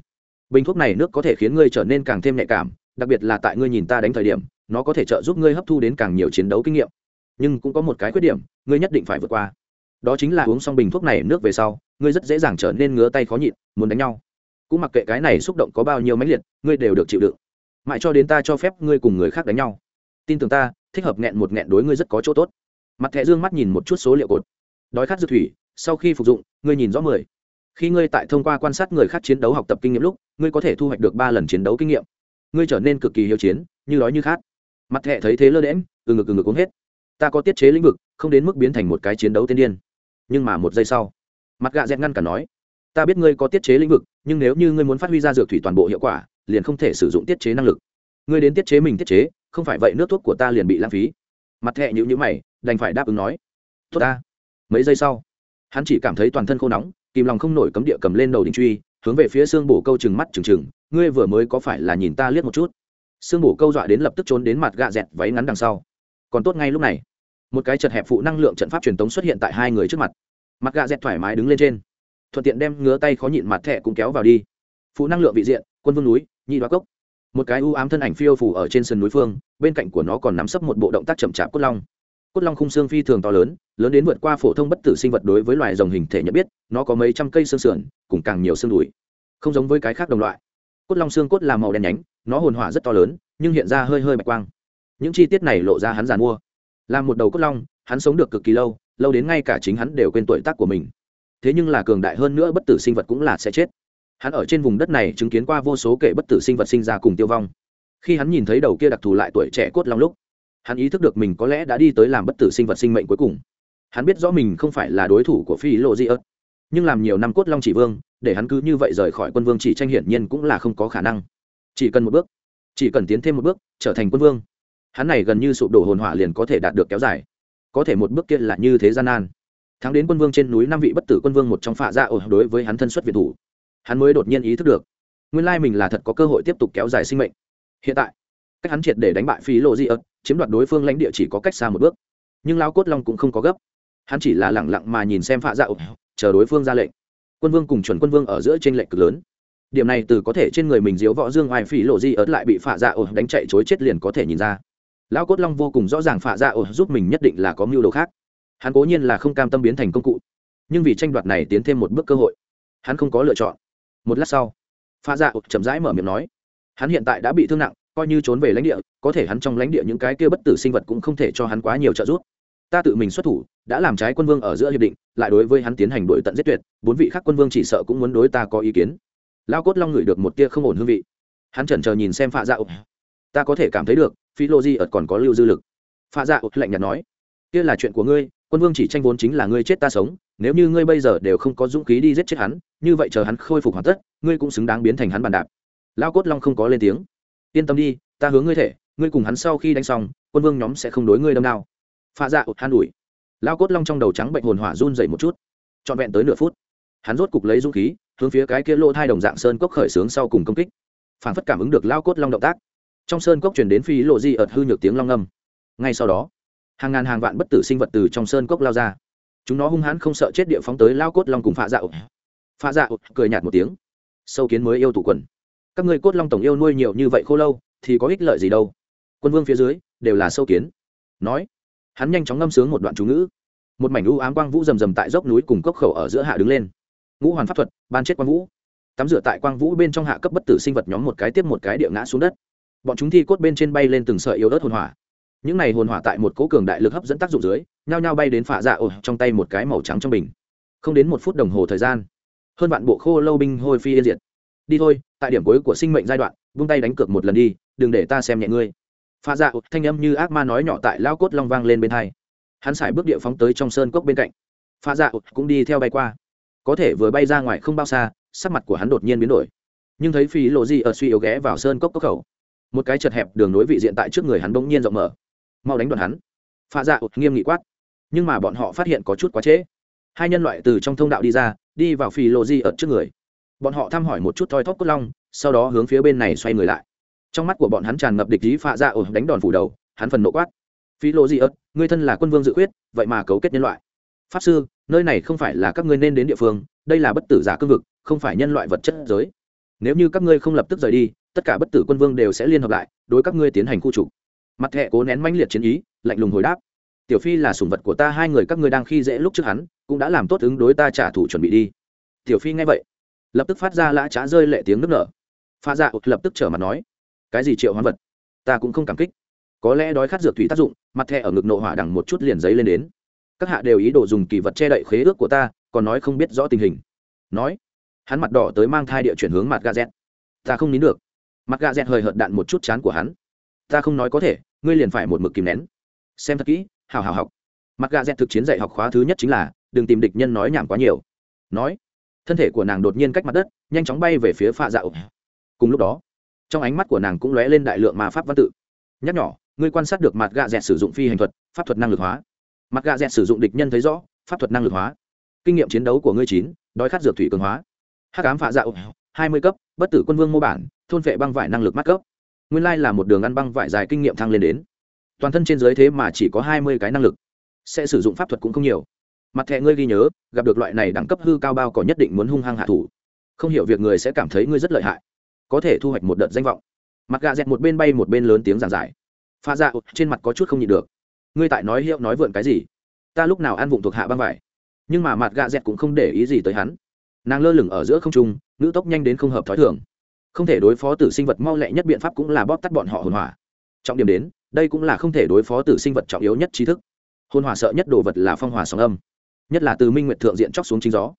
Bình thuốc này nước có thể khiến ngươi trở nên càng thêm nhạy cảm, đặc biệt là tại ngươi nhìn ta đánh thời điểm, nó có thể trợ giúp ngươi hấp thu đến càng nhiều chiến đấu kinh nghiệm. Nhưng cũng có một cái khuyết điểm, ngươi nhất định phải vượt qua đó chính là uống xong bình thuốc này nước về sau, ngươi rất dễ dàng trở nên ngứa tay khó nhịn, muốn đánh nhau. Cũng mặc kệ cái này xúc động có bao nhiêu mãnh liệt, ngươi đều được chịu đựng. Mãi cho đến ta cho phép ngươi cùng người khác đánh nhau. Tin tưởng ta, thích hợp nghẹn một nghẹn đối ngươi rất có chỗ tốt. Mặt thẹ dương mắt nhìn một chút số liệu cột. Đói khát dư thủy, sau khi phục dụng, ngươi nhìn rõ mười. Khi ngươi tại thông qua quan sát người khác chiến đấu học tập kinh nghiệm lúc, ngươi có thể thu hoạch được ba lần chiến đấu kinh nghiệm. Ngươi trở nên cực kỳ hiếu chiến, như đói như khát. Mặt thẹ thấy thế lơ đễm từ ngực từ ngực uống hết. Ta có tiết chế lĩnh vực, không đến mức biến thành một cái chiến đấu tiên điên nhưng mà một giây sau, mặt gạ dẹt ngăn cả nói, ta biết ngươi có tiết chế lĩnh vực, nhưng nếu như ngươi muốn phát huy ra dược thủy toàn bộ hiệu quả, liền không thể sử dụng tiết chế năng lực. Ngươi đến tiết chế mình tiết chế, không phải vậy nước thuốc của ta liền bị lãng phí. Mặt thẹ nhữ nhữ mày, đành phải đáp ứng nói, tốt ta. Mấy giây sau, hắn chỉ cảm thấy toàn thân khô nóng, kìm lòng không nổi cấm địa cầm lên đầu đình truy, hướng về phía xương bổ câu chừng mắt chừng chừng ngươi vừa mới có phải là nhìn ta liếc một chút? Xương bổ câu dọa đến lập tức trốn đến mặt gạ dẹt váy ngắn đằng sau. Còn tốt ngay lúc này một cái chật hẹp phụ năng lượng trận pháp truyền tống xuất hiện tại hai người trước mặt. Mặt gà dẹt thoải mái đứng lên trên. Thuận tiện đem ngứa tay khó nhịn mặt thẹ cũng kéo vào đi. Phụ năng lượng vị diện, quân vương núi, nhị đoá cốc. Một cái u ám thân ảnh phiêu phủ ở trên sườn núi phương, bên cạnh của nó còn nắm sấp một bộ động tác chậm chạp cốt long. Cốt long khung xương phi thường to lớn lớn đến vượt qua phổ thông bất tử sinh vật đối với loài rồng hình thể nhận biết, nó có mấy trăm cây xương sườn, cùng càng nhiều xương đùi. Không giống với cái khác đồng loại. Cốt long xương cốt là màu đen nhánh, nó hồn hỏa rất to lớn, nhưng hiện ra hơi hơi bạch quang. Những chi tiết này lộ ra hắn giàn mua làm một đầu cốt long, hắn sống được cực kỳ lâu lâu đến ngay cả chính hắn đều quên tuổi tác của mình. Thế nhưng là cường đại hơn nữa bất tử sinh vật cũng là sẽ chết. Hắn ở trên vùng đất này chứng kiến qua vô số kể bất tử sinh vật sinh ra cùng tiêu vong. Khi hắn nhìn thấy đầu kia đặc thù lại tuổi trẻ cốt long lúc, hắn ý thức được mình có lẽ đã đi tới làm bất tử sinh vật sinh mệnh cuối cùng. Hắn biết rõ mình không phải là đối thủ của phi lộ di ớt, nhưng làm nhiều năm cốt long chỉ vương, để hắn cứ như vậy rời khỏi quân vương chỉ tranh hiển nhiên cũng là không có khả năng. Chỉ cần một bước, chỉ cần tiến thêm một bước, trở thành quân vương hắn này gần như sụp đổ hồn hỏa liền có thể đạt được kéo dài. Có thể một bước kia là như thế gian nan. Thắng đến quân vương trên núi năm vị bất tử quân vương một trong phạ ra ổ đối với hắn thân xuất việt thủ. Hắn mới đột nhiên ý thức được, nguyên lai mình là thật có cơ hội tiếp tục kéo dài sinh mệnh. Hiện tại, cách hắn triệt để đánh bại phí lộ di ớt, chiếm đoạt đối phương lãnh địa chỉ có cách xa một bước. Nhưng lao cốt long cũng không có gấp. Hắn chỉ là lẳng lặng mà nhìn xem phạ dạo chờ đối phương ra lệnh. Quân vương cùng chuẩn quân vương ở giữa t r ê n lệch cực lớn. Điểm này từ có thể trên người mình diếu võ dương oai phí lộ di ớt lại bị phạ dạ ổ đánh chạy chối chết liền có thể nhìn ra. Lão cốt long vô cùng rõ ràng phạ dạ ổ giúp mình nhất định là có mưu đồ khác. Hắn cố nhiên là không cam tâm biến thành công cụ, nhưng vì tranh đoạt này tiến thêm một bước cơ hội, hắn không có lựa chọn. Một lát sau pha dạ chậm rãi mở miệng nói, hắn hiện tại đã bị thương nặng, coi như trốn về lãnh địa, có thể hắn trong lãnh địa những cái kia bất tử sinh vật cũng không thể cho hắn quá nhiều trợ giúp. Ta tự mình xuất thủ, đã làm trái quân vương ở giữa hiệp định, lại đối với hắn tiến hành đổi tận giết tuyệt, bốn vị khác quân vương chỉ sợ cũng muốn đối ta có ý kiến. Lao cốt long ngửi được một tia không ổn hương vị. Hắn chần chờ nhìn xem pha dạ ta có thể cảm thấy được phi lô di ợt còn có lưu dư lực. Pha dạ ột lạnh nhạt nói, kia là chuyện của ngươi, quân vương chỉ tranh vốn chính là ngươi chết ta sống, nếu như ngươi bây giờ đều không có dũng khí đi giết chết hắn, như vậy chờ hắn khôi phục hoàn tất, ngươi cũng xứng đáng biến thành hắn bàn đạp. Lao cốt long không có lên tiếng. Yên tâm đi, ta hướng ngươi thể, ngươi cùng hắn sau khi đánh xong, quân vương nhóm sẽ không đối ngươi đâm nào pha dạ ột han ủi. Lao cốt long trong đầu trắng bệnh hồn hỏa run dậy một chút. Trọn vẹn tới nửa phút, hắn rốt cục lấy dũng khí, hướng phía cái kia lỗ thai đồng dạng sơn cốc khởi sướng sau cùng công kích. Phản phất cảm ứng được lao cốt long động tác trong sơn cốc chuyển đến phi lộ di ợt hư nhược tiếng long âm. Ngay sau đó, hàng ngàn hàng vạn bất tử sinh vật từ trong sơn cốc lao ra. Chúng nó hung hãn không sợ chết địa phóng tới lao cốt long cùng pha dạo pha dạo cười nhạt một tiếng. Sâu kiến mới yêu tụ quần. Các người cốt long tổng yêu nuôi nhiều như vậy khô lâu, thì có ích lợi gì đâu? Quân vương phía dưới, đều là sâu kiến. Nói, hắn nhanh chóng ngâm sướng một đoạn chú ngữ. Một mảnh u ám quang vũ rầm rầm tại dốc núi cùng cốc khẩu ở giữa hạ đứng lên. Ngũ hoàn pháp thuật, ban chết quang vũ. Tắm rửa tại quang vũ bên trong hạ cấp bất tử sinh vật nhóm một cái tiếp một cái địa ngã xuống đất bọn chúng thi cốt bên trên bay lên từng sợi yếu ớt hồn hỏa. Những này hồn hỏa tại một cố cường đại lực hấp dẫn tác dụng dưới, nhao nhao bay đến phạ dạ ổ trong tay một cái màu trắng trong bình. Không đến một phút đồng hồ thời gian, hơn vạn bộ khô lâu binh hôi phi yên diệt. Đi thôi, tại điểm cuối của sinh mệnh giai đoạn, vung tay đánh cược một lần đi, đừng để ta xem nhẹ ngươi. Pha dạ thanh âm như ác ma nói nhỏ tại lao cốt long vang lên bên hai. Hắn xài bước địa phóng tới trong sơn cốc bên cạnh. Pha dạ cũng đi theo bay qua. Có thể vừa bay ra ngoài không bao xa, sắc mặt của hắn đột nhiên biến đổi. Nhưng thấy phí lộ gì ở suy yếu ghé vào sơn cốc cốc khẩu một cái chật hẹp đường nối vị diện tại trước người hắn bỗng nhiên rộng mở. Mau đánh đoạn hắn. Pha dạ nghiêm nghị quát. Nhưng mà bọn họ phát hiện có chút quá trễ. Hai nhân loại từ trong thông đạo đi ra, đi vào phi lộ di ở trước người. Bọn họ thăm hỏi một chút thoi thóp cốt long, sau đó hướng phía bên này xoay người lại. Trong mắt của bọn hắn tràn ngập địch ý pha dạ ụt đánh đòn phủ đầu, hắn phần nộ quát. Phi lộ di ở, ngươi thân là quân vương dự quyết vậy mà cấu kết nhân loại. Pháp sư, nơi này không phải là các ngươi nên đến địa phương, đây là bất tử giả cương vực, không phải nhân loại vật chất giới. Nếu như các ngươi không lập tức rời đi tất cả bất tử quân vương đều sẽ liên hợp lại, đối các ngươi tiến hành khu trục. Mặt thẹ cố nén mãnh liệt chiến ý, lạnh lùng hồi đáp. Tiểu phi là sủng vật của ta, hai người các ngươi đang khi dễ lúc trước hắn, cũng đã làm tốt ứng đối ta trả thù chuẩn bị đi. Tiểu phi nghe vậy, lập tức phát ra lã trá rơi lệ tiếng nức nở. Pha dạ lập tức trở mặt nói, cái gì triệu hoán vật? Ta cũng không cảm kích. Có lẽ đói khát dược thủy tác dụng, mặt thẹ ở ngực nộ hỏa đằng một chút liền giấy lên đến. Các hạ đều ý đồ dùng kỳ vật che đậy khế ước của ta, còn nói không biết rõ tình hình. Nói, hắn mặt đỏ tới mang thai địa chuyển hướng mặt gà z ta không nín được mặt gà dẹt hơi hợt đạn một chút chán của hắn. Ta không nói có thể, ngươi liền phải một mực kìm nén. Xem thật kỹ hào hào học. Mặt gà dẹt thực chiến dạy học khóa thứ nhất chính là, đừng tìm địch nhân nói nhảm quá nhiều. Nói, thân thể của nàng đột nhiên cách mặt đất, nhanh chóng bay về phía pha dạo cùng lúc đó, trong ánh mắt của nàng cũng lóe lên đại lượng ma pháp văn tự. Nhắc nhỏ ngươi quan sát được mặt gà dẹt sử dụng phi hành thuật, pháp thuật năng lực hóa. Mặt gà dẹt sử dụng địch nhân thấy rõ, pháp thuật năng lực hóa. Kinh nghiệm chiến đấu của ngươi chín, đói khát dược thủy cường hóa. Hắc ám phạ dạo hai mươi cấp bất tử quân vương mô bản, thôn vệ băng vải năng lực mắc cấp. Nguyên lai là một đường ăn băng vải dài kinh nghiệm thăng lên đến. Toàn thân trên giới thế mà chỉ có hai mươi cái năng lực. Sẽ sử dụng pháp thuật cũng không nhiều. Mặt thẹ ngươi ghi nhớ, gặp được loại này đẳng cấp hư cao bao có nhất định muốn hung hăng hạ thủ. Không hiểu việc người sẽ cảm thấy ngươi rất lợi hại. Có thể thu hoạch một đợt danh vọng. Mặt gà dẹt một bên bay một bên lớn tiếng giảng giải. Pha dạ trên mặt có chút không nhịn được. Ngươi tại nói hiệu nói vượn cái gì? Ta lúc nào ăn vụng thuộc hạ băng vải. Nhưng mà mặt gà dẹt cũng không để ý gì tới hắn nàng lơ lửng ở giữa không trung nữ tốc nhanh đến không hợp t h ó i thường. Không thể đối phó tử sinh vật mau lẹ nhất biện pháp cũng là bóp tắt bọn họ hồn hỏa. Trọng điểm đến, đây cũng là không thể đối phó tử sinh vật trọng yếu nhất trí thức. Hồn hỏa sợ nhất đồ vật là phong hỏa sóng âm, nhất là từ minh nguyệt thượng diện chóc xuống chính gió.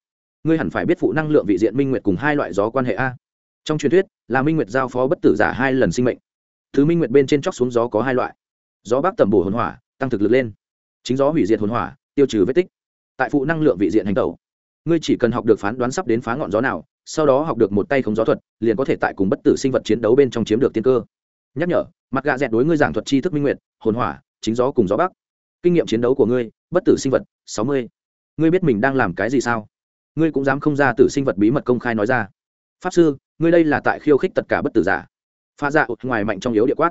Ngươi hẳn phải biết phụ năng lượng vị diện minh nguyệt cùng hai loại gió quan hệ a. Trong truyền thuyết, là minh nguyệt giao phó bất tử giả hai lần sinh mệnh. Thứ minh nguyệt bên trên chóc xuống gió có hai loại. Gió bác tẩm bổ hồn hỏa, tăng thực lực lên. Chính gió hủy diệt hồn hỏa, tiêu trừ vết tích. Tại phụ năng lượng vị diện hành tẩu ngươi chỉ cần học được phán đoán sắp đến phá ngọn gió nào, sau đó học được một tay không gió thuật, liền có thể tại cùng bất tử sinh vật chiến đấu bên trong chiếm được tiên cơ. Nhắc nhở, mặt gạ dẹt đối ngươi giảng thuật tri thức minh nguyện hồn hỏa, chính gió cùng gió bắc. Kinh nghiệm chiến đấu của ngươi, bất tử sinh vật, sáu mươi. Ngươi biết mình đang làm cái gì sao? Ngươi cũng dám không ra tử sinh vật bí mật công khai nói ra. Pháp sư, ngươi đây là tại khiêu khích tất cả bất tử giả. Pha dạ ngoài mạnh trong yếu địa quát.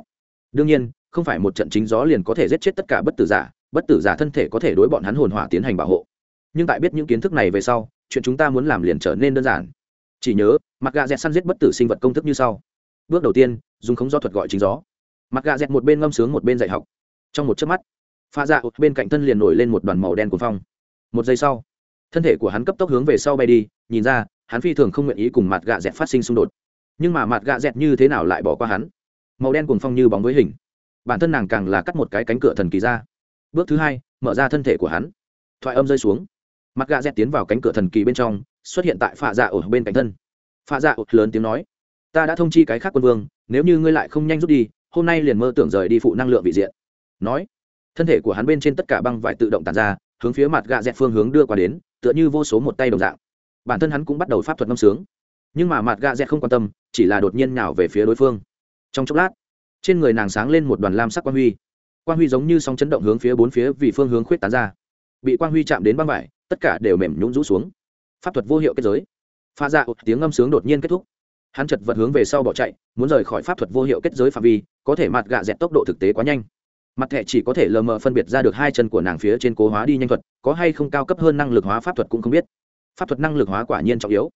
Đương nhiên, không phải một trận chính gió liền có thể giết chết tất cả bất tử giả, bất tử giả thân thể có thể đối bọn hắn hồn hỏa tiến hành bảo hộ nhưng tại biết những kiến thức này về sau, chuyện chúng ta muốn làm liền trở nên đơn giản. Chỉ nhớ mặt gà dẹt săn giết bất tử sinh vật công thức như sau. Bước đầu tiên, dùng khống do thuật gọi chính gió. Mặt gà dẹt một bên ngâm sướng một bên dạy học. Trong một chớp mắt, pha dạ bên cạnh thân liền nổi lên một đoàn màu đen của phong. Một giây sau, thân thể của hắn cấp tốc hướng về sau bay đi, nhìn ra, hắn phi thường không nguyện ý cùng mặt gà dẹt phát sinh xung đột. Nhưng mà mặt gà dẹt như thế nào lại bỏ qua hắn? Màu đen cuồng phong như bóng với hình. Bản thân nàng càng là cắt một cái cánh cửa thần kỳ ra. Bước thứ hai, mở ra thân thể của hắn. Thoại âm rơi xuống mặt gà dẹt tiến vào cánh cửa thần kỳ bên trong, xuất hiện tại phạ dạ ở bên cạnh thân. Phạ dạ lớn tiếng nói, ta đã thông chi cái khác quân vương, nếu như ngươi lại không nhanh rút đi, hôm nay liền mơ tưởng rời đi phụ năng lượng vị diện. Nói, thân thể của hắn bên trên tất cả băng vải tự động tàn ra, hướng phía mặt gà dẹt phương hướng đưa qua đến, tựa như vô số một tay đồng dạng. Bản thân hắn cũng bắt đầu pháp thuật ngâm sướng. Nhưng mà mặt gà dẹt không quan tâm, chỉ là đột nhiên nào về phía đối phương. Trong chốc lát, trên người nàng sáng lên một đoàn lam sắc quan huy. Quan huy giống như sóng chấn động hướng phía bốn phía vì phương hướng khuyết tán ra. Bị quan huy chạm đến băng vải tất cả đều mềm nhũng rũ xuống. Pháp thuật vô hiệu kết giới. Pha ra tiếng ngâm sướng đột nhiên kết thúc. Hắn chật vật hướng về sau bỏ chạy, muốn rời khỏi pháp thuật vô hiệu kết giới phạm vi, có thể mặt gạ dẹt tốc độ thực tế quá nhanh. Mặt thẻ chỉ có thể lờ mờ phân biệt ra được hai chân của nàng phía trên cố hóa đi nhanh thuật, có hay không cao cấp hơn năng lực hóa pháp thuật cũng không biết. Pháp thuật năng lực hóa quả nhiên trọng yếu.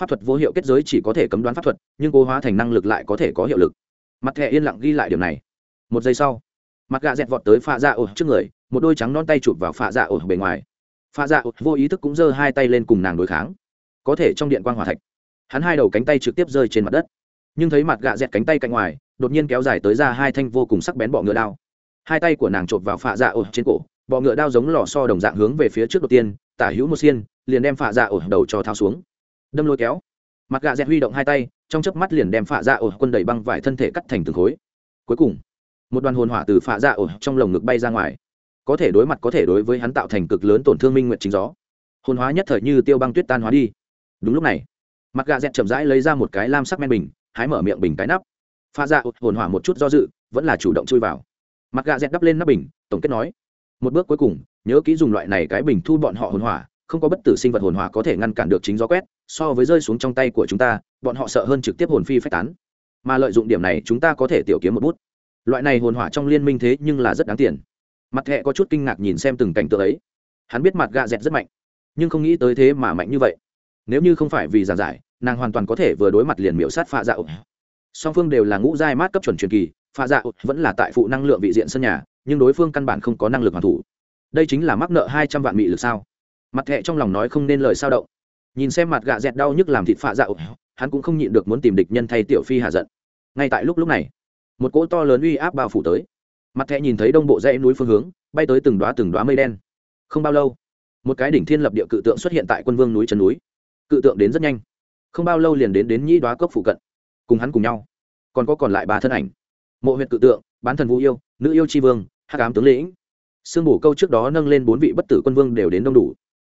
Pháp thuật vô hiệu kết giới chỉ có thể cấm đoán pháp thuật, nhưng cố hóa thành năng lực lại có thể có hiệu lực. Mặt thẻ yên lặng ghi lại điều này. Một giây sau, mặt gạ dẹt vọt tới pha ra ổ trước người, một đôi trắng non tay chụp vào pha ra ổ bề ngoài pha dạ vô ý thức cũng giơ hai tay lên cùng nàng đối kháng. Có thể trong điện quan g hòa thạch, hắn hai đầu cánh tay trực tiếp rơi trên mặt đất. Nhưng thấy mặt gạ dẹt cánh tay cạnh ngoài, đột nhiên kéo dài tới ra hai thanh vô cùng sắc bén bọ ngựa đao. Hai tay của nàng chộp vào phạ dạ ổ trên cổ, bọ ngựa đao giống lò so đồng dạng hướng về phía trước đầu tiên, tả hữu một xiên, liền đem phạ dạ ổ đầu cho thao xuống. Đâm lôi kéo. Mặt gạ dẹt huy động hai tay, trong chớp mắt liền đem phạ dạ ổ quân đầy băng vải thân thể cắt thành từng khối. Cuối cùng, một đoàn hồn hỏa từ phạ dạ ổ trong lồng ngực bay ra ngoài có thể đối mặt có thể đối với hắn tạo thành cực lớn tổn thương minh nguyện chính gió. Hồn hóa nhất thời như tiêu băng tuyết tan hóa đi. Đúng lúc này, mặt gà dẹt chậm rãi lấy ra một cái lam sắc men bình, hái mở miệng bình cái nắp. Pha dạ ra hồn hỏa một chút do dự, vẫn là chủ động chui vào. Mặt gà dẹt đắp lên nắp bình, tổng kết nói, một bước cuối cùng, nhớ kỹ dùng loại này cái bình thu bọn họ hồn hỏa, không có bất tử sinh vật hồn hỏa có thể ngăn cản được chính gió quét, so với rơi xuống trong tay của chúng ta, bọn họ sợ hơn trực tiếp hồn phi phách tán. Mà lợi dụng điểm này chúng ta có thể tiểu kiếm một bút. Loại này hồn hỏa trong liên minh thế nhưng là rất đáng tiền mặt thẹ có chút kinh ngạc nhìn xem từng cảnh tượng ấy. Hắn biết mặt gạ dẹt rất mạnh, nhưng không nghĩ tới thế mà mạnh như vậy. Nếu như không phải vì giảng giải, nàng hoàn toàn có thể vừa đối mặt liền miễu sát pha dạo song phương đều là ngũ giai mát cấp chuẩn truyền kỳ pha dạo vẫn là tại phụ năng lượng vị diện sân nhà, nhưng đối phương căn bản không có năng lực hoàn thủ. Đây chính là mắc nợ hai trăm vạn mị lực sao? Mặt thẹ trong lòng nói không nên lời sao động. Nhìn xem mặt gạ dẹt đau nhức làm thịt pha dạo hắn cũng không nhịn được muốn tìm địch nhân thay tiểu phi hạ giận. Ngay tại lúc lúc này, một cỗ to lớn uy áp bao phủ tới mặt thẹ nhìn thấy đông bộ dãy núi phương hướng, bay tới từng đoá từng đoá mây đen. Không bao lâu, một cái đỉnh thiên lập địa cự tượng xuất hiện tại quân vương núi chân núi. Cự tượng đến rất nhanh. Không bao lâu liền đến đến nhĩ đoá cốc phụ cận, cùng hắn cùng nhau. Còn có còn lại ba thân ảnh. Mộ huyện cự tượng, bán thần vũ yêu, nữ yêu tri vương, hắc ám tướng lĩnh. Sương bổ câu trước đó nâng lên bốn vị bất tử quân vương đều đến đông đủ.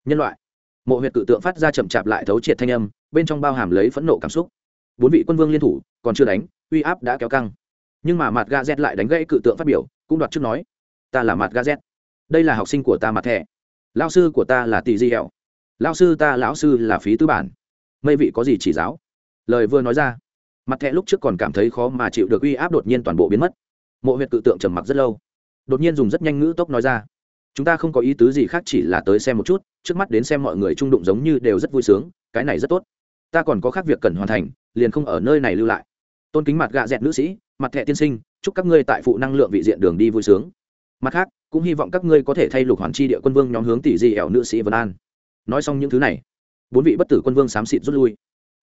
Nhân loại. Mộ huyện cự tượng phát ra chậm chạp lại thấu triệt thanh âm, bên trong bao hàm lấy phẫn nộ cảm xúc. Bốn vị quân vương liên thủ, còn chưa đánh, uy áp đã kéo căng nhưng mà mặt ga z lại đánh gãy cự tượng phát biểu, cũng đoạt trước nói, ta là mặt ga z đây là học sinh của ta mặt thẻ. Lao sư của ta là tỷ di hẹo. Lao sư ta, lão sư là phí tư bản. Mây vị có gì chỉ giáo? Lời vừa nói ra, mặt thẻ lúc trước còn cảm thấy khó mà chịu được uy áp đột nhiên toàn bộ biến mất. Mộ huyệt cự tượng trầm mặc rất lâu, đột nhiên dùng rất nhanh ngữ tốc nói ra, chúng ta không có ý tứ gì khác chỉ là tới xem một chút, trước mắt đến xem mọi người trung đụng giống như đều rất vui sướng, cái này rất tốt. Ta còn có khác việc cần hoàn thành, liền không ở nơi này lưu lại tôn kính mặt gạ dẹt nữ sĩ, mặt thẹ tiên sinh, chúc các ngươi tại phụ năng lượng vị diện đường đi vui sướng. Mặt khác, cũng hy vọng các ngươi có thể thay lục hoàn chi địa quân vương nhóm hướng tỷ di ẻo nữ sĩ vân an. Nói xong những thứ này, bốn vị bất tử quân vương xám xịt rút lui.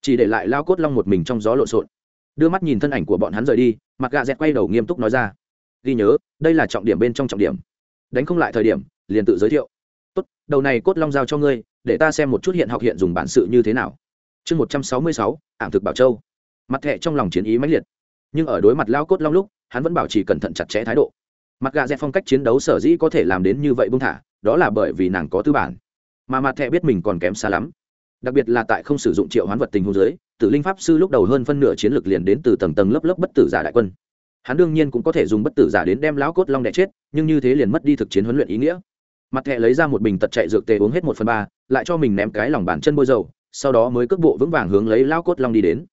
Chỉ để lại lao cốt long một mình trong gió lộn xộn. Đưa mắt nhìn thân ảnh của bọn hắn rời đi, mặt gạ dẹt quay đầu nghiêm túc nói ra, ghi nhớ, đây là trọng điểm bên trong trọng điểm. Đánh không lại thời điểm, liền tự giới thiệu. Tốt, đầu này cốt long giao cho ngươi, để ta xem một chút hiện học hiện dùng bản sự như thế nào. Chương một trăm sáu mươi sáu, ảm thực bảo châu mặt thẹ trong lòng chiến ý mãnh liệt. Nhưng ở đối mặt lao cốt long lúc, hắn vẫn bảo trì cẩn thận chặt chẽ thái độ. Mặt gà dẹp phong cách chiến đấu sở dĩ có thể làm đến như vậy bung thả, đó là bởi vì nàng có tư bản. Mà mặt thẹ biết mình còn kém xa lắm. Đặc biệt là tại không sử dụng triệu hoán vật tình hôn giới tử linh pháp sư lúc đầu hơn phân nửa chiến lược liền đến từ tầng tầng lớp lớp bất tử giả đại quân. Hắn đương nhiên cũng có thể dùng bất tử giả đến đem lão cốt long đẻ chết, nhưng như thế liền mất đi thực chiến huấn luyện ý nghĩa. Mặt thẹ lấy ra một bình tật chạy dược tề uống hết một phần ba, lại cho mình ném cái lòng bàn chân bôi dầu, sau đó mới cước bộ vững vàng hướng lấy lão cốt long đi đến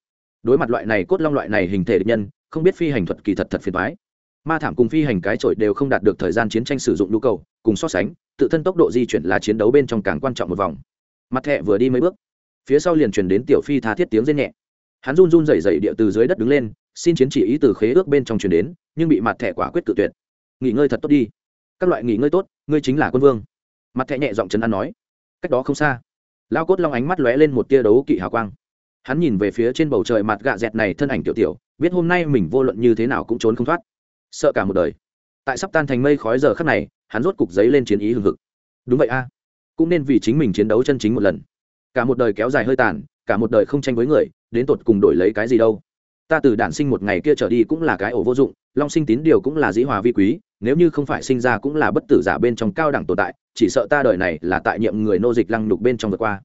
đối mặt loại này cốt long loại này hình thể địch nhân, không biết phi hành thuật kỳ thật thật phiền thoái ma thảm cùng phi hành cái trội đều không đạt được thời gian chiến tranh sử dụng nhu cầu, cùng so sánh, tự thân tốc độ di chuyển là chiến đấu bên trong càng quan trọng một vòng. Mặt thẹ vừa đi mấy bước, phía sau liền truyền đến tiểu phi tha thiết tiếng rên nhẹ. Hắn run run rẩy rẩy địa từ dưới đất đứng lên, xin chiến chỉ ý từ khế ước bên trong truyền đến, nhưng bị mặt thẹ quả quyết tự tuyệt. Nghỉ ngơi thật tốt đi. Các loại nghỉ ngơi tốt, ngươi chính là quân vương. Mặt thẹ nhẹ giọng trấn an nói. Cách đó không xa lao cốt long ánh mắt lóe lên một tia đấu kỵ hào quang hắn nhìn về phía trên bầu trời mặt gạ dẹt này thân ảnh tiểu tiểu, biết hôm nay mình vô luận như thế nào cũng trốn không thoát. Sợ cả một đời. Tại sắp tan thành mây khói giờ khắc này, hắn rốt cục giấy lên chiến ý hừng hực. Đúng vậy a. Cũng nên vì chính mình chiến đấu chân chính một lần. Cả một đời kéo dài hơi tàn, cả một đời không tranh với người, đến tột cùng đổi lấy cái gì đâu. Ta từ đản sinh một ngày kia trở đi cũng là cái ổ vô dụng, long sinh tín điều cũng là dĩ hòa vi quý, nếu như không phải sinh ra cũng là bất tử giả bên trong cao đẳng tồn tại, chỉ sợ ta đời này là tại nhiệm người nô dịch lăng nhục bên trong vượt qua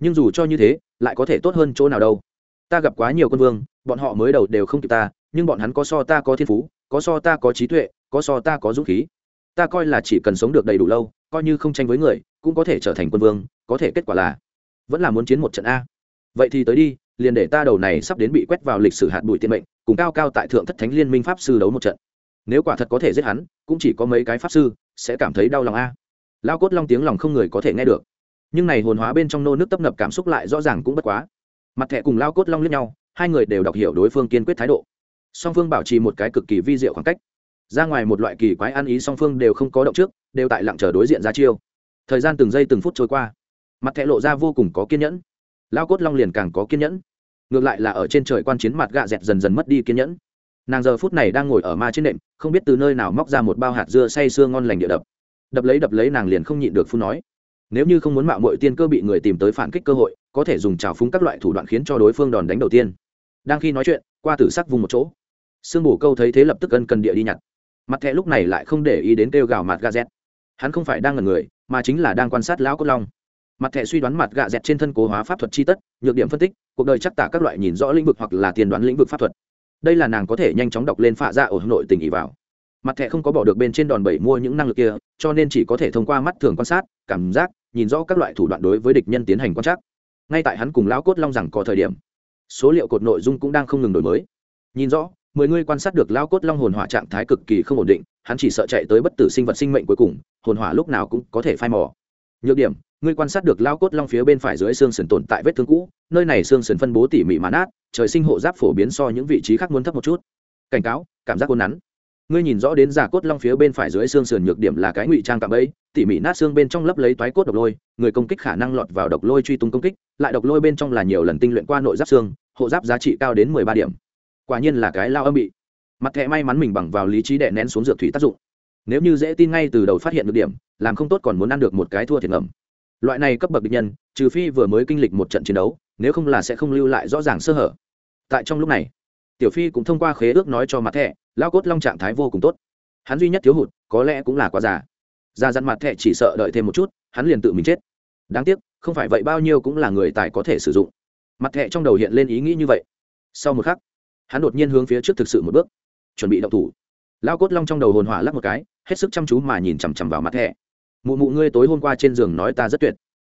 nhưng dù cho như thế, lại có thể tốt hơn chỗ nào đâu. Ta gặp quá nhiều quân vương, bọn họ mới đầu đều không kịp ta, nhưng bọn hắn có so ta có thiên phú, có so ta có trí tuệ, có so ta có dũng khí. Ta coi là chỉ cần sống được đầy đủ lâu, coi như không tranh với người, cũng có thể trở thành quân vương, có thể kết quả là vẫn là muốn chiến một trận a. Vậy thì tới đi, liền để ta đầu này sắp đến bị quét vào lịch sử hạt bụi tiên mệnh, cùng cao cao tại thượng thất thánh liên minh pháp sư đấu một trận. Nếu quả thật có thể giết hắn, cũng chỉ có mấy cái pháp sư, sẽ cảm thấy đau lòng a. Lao cốt long tiếng lòng không người có thể nghe được nhưng này hồn hóa bên trong nô nước tấp nập cảm xúc lại rõ ràng cũng bất quá. Mặt thẻ cùng lao cốt long lướt nhau, hai người đều đọc hiểu đối phương kiên quyết thái độ. Song phương bảo trì một cái cực kỳ vi diệu khoảng cách. Ra ngoài một loại kỳ quái ăn ý song phương đều không có động trước, đều tại lặng chờ đối diện ra chiêu. Thời gian từng giây từng phút trôi qua. Mặt thẻ lộ ra vô cùng có kiên nhẫn. Lao cốt long liền càng có kiên nhẫn. Ngược lại là ở trên trời quan chiến mặt gạ dẹt dần dần mất đi kiên nhẫn. Nàng giờ phút này đang ngồi ở ma trên nệm, không biết từ nơi nào móc ra một bao hạt dưa say sưa ngon lành địa đập. Đập lấy đập lấy nàng liền không nhịn được phun nói nếu như không muốn mạo mọi tiên cơ bị người tìm tới phản kích cơ hội, có thể dùng trào phúng các loại thủ đoạn khiến cho đối phương đòn đánh đầu tiên. Đang khi nói chuyện, qua tử sắc vùng một chỗ. Sương bù câu thấy thế lập tức ân cần địa đi nhặt. Mặt thẹ lúc này lại không để ý đến kêu gào mặt gazet hắn không phải đang ngần người, mà chính là đang quan sát lão cốt long. Mặt thẻ suy đoán mặt gạ dẹt trên thân cố hóa pháp thuật chi tất, nhược điểm phân tích, cuộc đời chắc tả các loại nhìn rõ lĩnh vực hoặc là tiền đoán lĩnh vực pháp thuật. Đây là nàng có thể nhanh chóng đọc lên phạ ra ở ở nội tình ý vào. Mặt thẻ không có bỏ được bên trên đòn bẩy mua những năng lực kia, cho nên chỉ có thể thông qua mắt thường quan sát, cảm giác nhìn rõ các loại thủ đoạn đối với địch nhân tiến hành quan trắc. Ngay tại hắn cùng lão cốt long rằng có thời điểm, số liệu cột nội dung cũng đang không ngừng đổi mới. Nhìn rõ, mười người quan sát được lão cốt long hồn hỏa trạng thái cực kỳ không ổn định, hắn chỉ sợ chạy tới bất tử sinh vật sinh mệnh cuối cùng, hồn hỏa lúc nào cũng có thể phai mờ nhược điểm ngươi quan sát được lao cốt long phía bên phải dưới xương sườn tồn tại vết thương cũ, nơi này xương sườn phân bố tỉ mỉ mán át trời sinh hộ giáp phổ biến so những vị trí khác muốn thấp một chút. Cảnh cáo, cảm giác cuốn nắn ngươi nhìn rõ đến giả cốt long phía bên phải dưới xương sườn nhược điểm là cái ngụy trang cạm ấy tỉ mỉ nát xương bên trong lấp lấy toái cốt độc lôi, người công kích khả năng lọt vào độc lôi truy tung công kích, lại độc lôi bên trong là nhiều lần tinh luyện qua nội giáp xương, hộ giáp giá trị cao đến mười ba điểm. Quả nhiên là cái lao âm bị. Mặt thẹ may mắn mình bằng vào lý trí đè nén xuống dược thủy tác dụng. Nếu như dễ tin ngay từ đầu phát hiện được điểm, làm không tốt còn muốn ăn được một cái thua thiệt ngầm. Loại này cấp bậc địch nhân, trừ phi vừa mới kinh lịch một trận chiến đấu, nếu không là sẽ không lưu lại rõ ràng sơ hở. Tại trong lúc này tiểu phi cũng thông qua khế ước nói cho mặt thẻ lao cốt long trạng thái vô cùng tốt. Hắn duy nhất thiếu hụt, có lẽ cũng là quá già. Ra dặn mặt thẻ chỉ sợ đợi thêm một chút, hắn liền tự mình chết. Đáng tiếc, không phải vậy bao nhiêu cũng là người tài có thể sử dụng. Mặt thẻ trong đầu hiện lên ý nghĩ như vậy. Sau một khắc, hắn đột nhiên hướng phía trước thực sự một bước, chuẩn bị động thủ. Lao cốt long trong đầu hồn hỏa lắc một cái, hết sức chăm chú mà nhìn chằm chằm vào mặt thẻ mụ mụ ngươi tối hôm qua trên giường nói ta rất tuyệt.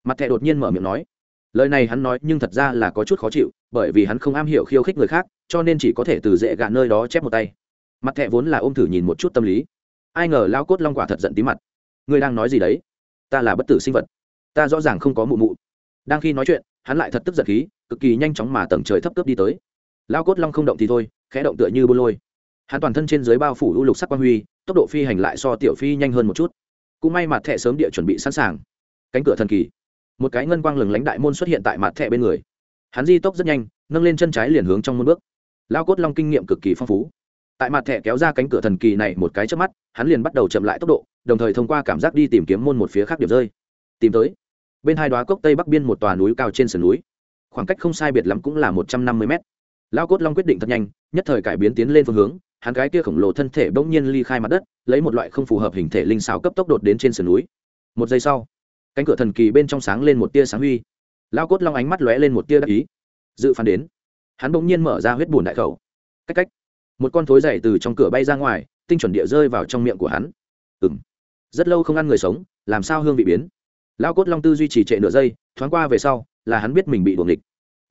Mặt thẻ đột nhiên mở miệng nói. Lời này hắn nói nhưng thật ra là có chút khó chịu, bởi vì hắn không am hiểu khiêu khích người khác cho nên chỉ có thể từ dễ gạ nơi đó chép một tay. Mặt thẹ vốn là ôm thử nhìn một chút tâm lý. Ai ngờ lao cốt long quả thật giận tí mặt. Ngươi đang nói gì đấy? Ta là bất tử sinh vật. Ta rõ ràng không có mụ mụ. Đang khi nói chuyện, hắn lại thật tức giận khí, cực kỳ nhanh chóng mà tầng trời thấp cướp đi tới. Lao cốt long không động thì thôi, khẽ động tựa như bô lôi. Hắn toàn thân trên dưới bao phủ u lục sắc quang huy, tốc độ phi hành lại so tiểu phi nhanh hơn một chút. Cũng may mặt thẹ sớm địa chuẩn bị sẵn sàng. Cánh cửa thần kỳ. Một cái ngân quang lừng lánh đại môn xuất hiện tại mặt thẹ bên người. Hắn di tốc rất nhanh, nâng lên chân trái liền hướng trong môn bước lao cốt long kinh nghiệm cực kỳ phong phú. Tại mặt thẻ kéo ra cánh cửa thần kỳ này một cái trước mắt, hắn liền bắt đầu chậm lại tốc độ, đồng thời thông qua cảm giác đi tìm kiếm môn một phía khác điểm rơi. Tìm tới. Bên hai đoá cốc tây bắc biên một tòa núi cao trên sườn núi. Khoảng cách không sai biệt lắm cũng là một trăm năm mươi mét. Lao cốt long quyết định thật nhanh, nhất thời cải biến tiến lên phương hướng, hắn cái kia khổng lồ thân thể bỗng nhiên ly khai mặt đất, lấy một loại không phù hợp hình thể linh xào cấp tốc đột đến trên sườn núi. Một giây sau, cánh cửa thần kỳ bên trong sáng lên một tia sáng huy. Lao cốt long ánh mắt lóe lên một tia đắc ý. Dự phán đến hắn bỗng nhiên mở ra huyết bùn đại khẩu. Cách cách. Một con thối dày từ trong cửa bay ra ngoài, tinh chuẩn địa rơi vào trong miệng của hắn. Ừng rất lâu không ăn người sống, làm sao hương vị biến? Lao cốt long tư duy trì trệ nửa giây, thoáng qua về sau, là hắn biết mình bị buồng địch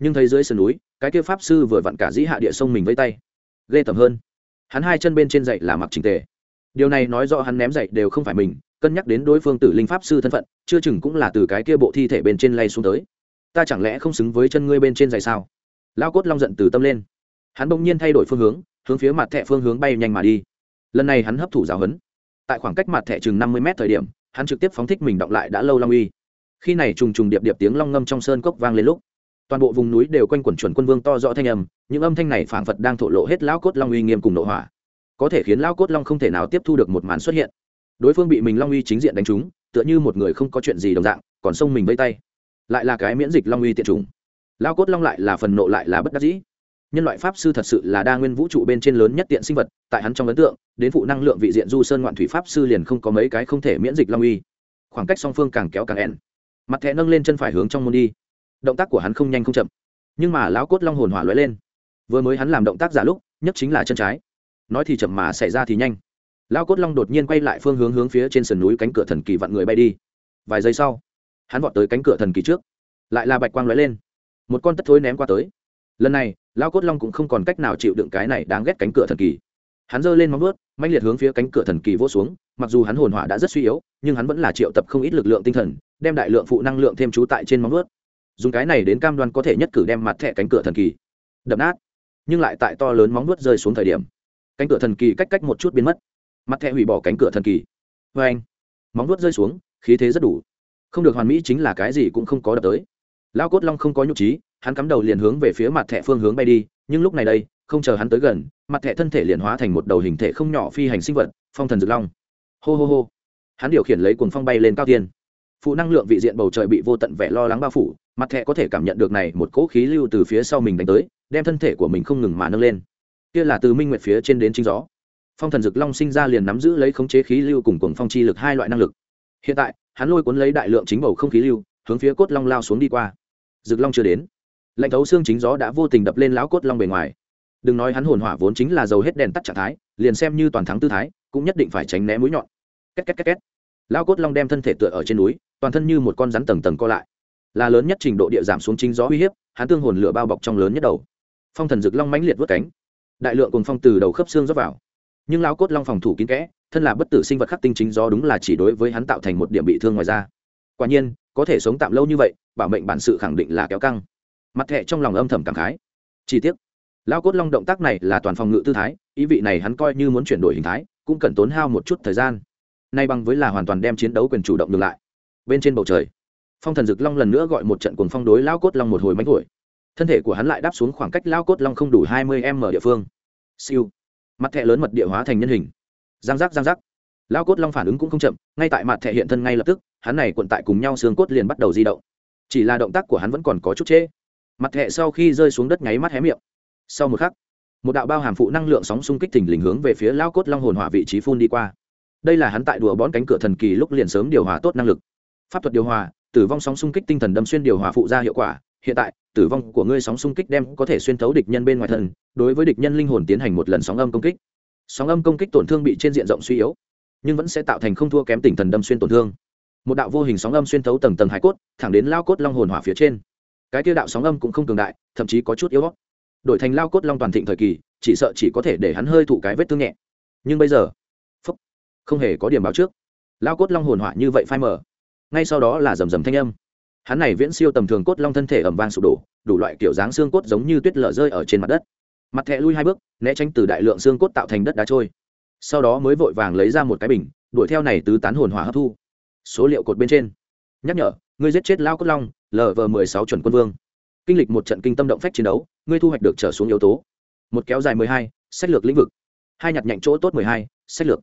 nhưng thấy dưới sườn núi, cái kia pháp sư vừa vặn cả dĩ hạ địa sông mình với tay. Ghê tởm hơn. Hắn hai chân bên trên dậy là mặc trình tề. Điều này nói rõ hắn ném dậy đều không phải mình, cân nhắc đến đối phương tử linh pháp sư thân phận, chưa chừng cũng là từ cái kia bộ thi thể bên trên lay xuống tới. Ta chẳng lẽ không xứng với chân ngươi bên trên giày sao? Lao cốt long giận từ tâm lên. Hắn bỗng nhiên thay đổi phương hướng hướng phía mặt thẻ phương hướng bay nhanh mà đi. Lần này hắn hấp thụ giáo huấn. Tại khoảng cách mặt thẻ chừng năm mươi mét thời điểm, hắn trực tiếp phóng thích mình động lại đã lâu long uy. Khi này trùng trùng điệp điệp tiếng long ngâm trong sơn cốc vang lên lúc, toàn bộ vùng núi đều quanh quẩn chuẩn quân vương to rõ thanh âm, những âm thanh này phảng phật đang thổ lộ hết lão cốt long uy nghiêm cùng nội hỏa. Có thể khiến lão cốt long không thể nào tiếp thu được một màn xuất hiện. Đối phương bị mình long uy chính diện đánh trúng, tựa như một người không có chuyện gì đồng dạng, còn xông mình vây tay. Lại là cái miễn dịch long uy tiện trùng lao cốt long lại là phần nộ lại là bất đắc dĩ. Nhân loại pháp sư thật sự là đa nguyên vũ trụ bên trên lớn nhất tiện sinh vật, tại hắn trong ấn tượng, đến phụ năng lượng vị diện du sơn ngoạn thủy pháp sư liền không có mấy cái không thể miễn dịch long uy. Khoảng cách song phương càng kéo càng ẻn. Mặt thẹ nâng lên chân phải hướng trong môn đi. Động tác của hắn không nhanh không chậm, nhưng mà lão cốt long hồn hỏa lóe lên. Vừa mới hắn làm động tác giả lúc, nhất chính là chân trái. Nói thì chậm mà xảy ra thì nhanh. Lão cốt long đột nhiên quay lại phương hướng hướng phía trên sườn núi cánh cửa thần kỳ vặn người bay đi. Vài giây sau, hắn vọt tới cánh cửa thần kỳ trước. Lại là bạch quang lóe lên một con tất thối ném qua tới. Lần này, lao cốt long cũng không còn cách nào chịu đựng cái này đáng ghét cánh cửa thần kỳ. Hắn giơ lên móng vớt mạnh liệt hướng phía cánh cửa thần kỳ vỗ xuống, mặc dù hắn hồn hỏa đã rất suy yếu, nhưng hắn vẫn là triệu tập không ít lực lượng tinh thần, đem đại lượng phụ năng lượng thêm trú tại trên móng vớt dùng cái này đến cam đoan có thể nhất cử đem mặt thẻ cánh cửa thần kỳ đập nát, nhưng lại tại to lớn móng vớt rơi xuống thời điểm, cánh cửa thần kỳ cách cách một chút biến mất. Mặt thẻ hủy bỏ cánh cửa thần kỳ. Vê anh móng vớt rơi xuống, khí thế rất đủ. Không được hoàn mỹ chính là cái gì cũng không có đập tới lao cốt long không có nhục trí, hắn cắm đầu liền hướng về phía mặt thẻ phương hướng bay đi, nhưng lúc này đây, không chờ hắn tới gần, mặt thẻ thân thể liền hóa thành một đầu hình thể không nhỏ phi hành sinh vật, phong thần dược long. Hô hô hô. Hắn điều khiển lấy cuồng phong bay lên cao tiên. Phụ năng lượng vị diện bầu trời bị vô tận vẻ lo lắng bao phủ, mặt thẻ có thể cảm nhận được này một cỗ khí lưu từ phía sau mình đánh tới, đem thân thể của mình không ngừng mà nâng lên. Kia là từ minh nguyệt phía trên đến chính gió. Phong thần dực long sinh ra liền nắm giữ lấy khống chế khí lưu cùng cuồng phong chi lực hai loại năng lực. Hiện tại, hắn lôi cuốn lấy đại lượng chính bầu không khí lưu, hướng phía cốt long lao xuống đi qua rực long chưa đến. Lạnh thấu xương chính gió đã vô tình đập lên lão cốt long bề ngoài. Đừng nói hắn hồn hỏa vốn chính là dầu hết đèn tắt trạng thái, liền xem như toàn thắng tư thái, cũng nhất định phải tránh né mũi nhọn. Két két két két. Lão cốt long đem thân thể tựa ở trên núi, toàn thân như một con rắn tầng tầng co lại. Là lớn nhất trình độ địa giảm xuống chính gió uy hiếp, hắn tương hồn lửa bao bọc trong lớn nhất đầu. Phong thần rực long mãnh liệt vớt cánh. Đại lượng cùng phong từ đầu khớp xương rót vào. Nhưng lão cốt long phòng thủ kín kẽ, thân là bất tử sinh vật khắc tinh chính gió đúng là chỉ đối với hắn tạo thành một điểm bị thương ngoài ra quả nhiên có thể sống tạm lâu như vậy bảo mệnh bản sự khẳng định là kéo căng. Mặt thẹ trong lòng âm thầm cảm khái. Chi tiết lão cốt long động tác này là toàn phòng ngự tư thái ý vị này hắn coi như muốn chuyển đổi hình thái cũng cần tốn hao một chút thời gian. Nay bằng với là hoàn toàn đem chiến đấu quyền chủ động ngược lại. Bên trên bầu trời phong thần dực long lần nữa gọi một trận cuồng phong đối lão cốt long một hồi mánh hồi, thân thể của hắn lại đáp xuống khoảng cách lão cốt long không đủ hai mươi m địa phương. Siêu. Mặt thẹ lớn mật địa hóa thành nhân hình. Giang giác giang giác lão cốt long phản ứng cũng không chậm, ngay tại mặt thể hiện thân ngay lập tức, hắn này cuộn tại cùng nhau xương cốt liền bắt đầu di động. Chỉ là động tác của hắn vẫn còn có chút trễ. Mặt thẹ sau khi rơi xuống đất nháy mắt hé miệng. Sau một khắc, một đạo bao hàm phụ năng lượng sóng xung kích thình lình hướng về phía lao cốt long hồn hỏa vị trí phun đi qua. Đây là hắn tại đùa bón cánh cửa thần kỳ lúc liền sớm điều hòa tốt năng lực. Pháp thuật điều hòa, tử vong sóng xung kích tinh thần đâm xuyên điều hòa phụ ra hiệu quả. Hiện tại, tử vong của ngươi sóng xung kích đem có thể xuyên thấu địch nhân bên ngoài thân, đối với địch nhân linh hồn tiến hành một lần sóng âm công kích. Sóng âm công kích tổn thương bị trên diện rộng suy yếu nhưng vẫn sẽ tạo thành không thua kém tỉnh thần đâm xuyên tổn thương. Một đạo vô hình sóng âm xuyên thấu tầng tầng hải cốt thẳng đến lao cốt long hồn hỏa phía trên. Cái tiêu đạo sóng âm cũng không cường đại thậm chí có chút yếu bóp đổi thành lao cốt long toàn thịnh thời kỳ chỉ sợ chỉ có thể để hắn hơi thụ cái vết thương nhẹ. Nhưng bây giờ phúc, không hề có điểm báo trước. Lao cốt long hồn hỏa như vậy phai mở ngay sau đó là rầm rầm thanh âm. Hắn này viễn siêu tầm thường cốt long thân thể ẩm vang sụp đổ đủ loại kiểu dáng xương cốt giống như tuyết lở rơi ở trên mặt đất. Mặt thẹ lui hai bước né tránh từ đại lượng xương cốt tạo thành đất đá trôi sau đó mới vội vàng lấy ra một cái bình, đuổi theo này tứ tán hồn hỏa hấp thu. Số liệu cột bên trên. Nhắc nhở, ngươi giết chết lao cốt long lv mười sáu chuẩn quân vương. Kinh lịch một trận kinh tâm động phách chiến đấu, ngươi thu hoạch được trở xuống yếu tố. Một kéo dài mười hai, sách lược lĩnh vực. Hai nhặt nhạnh chỗ tốt mười hai, sách lược.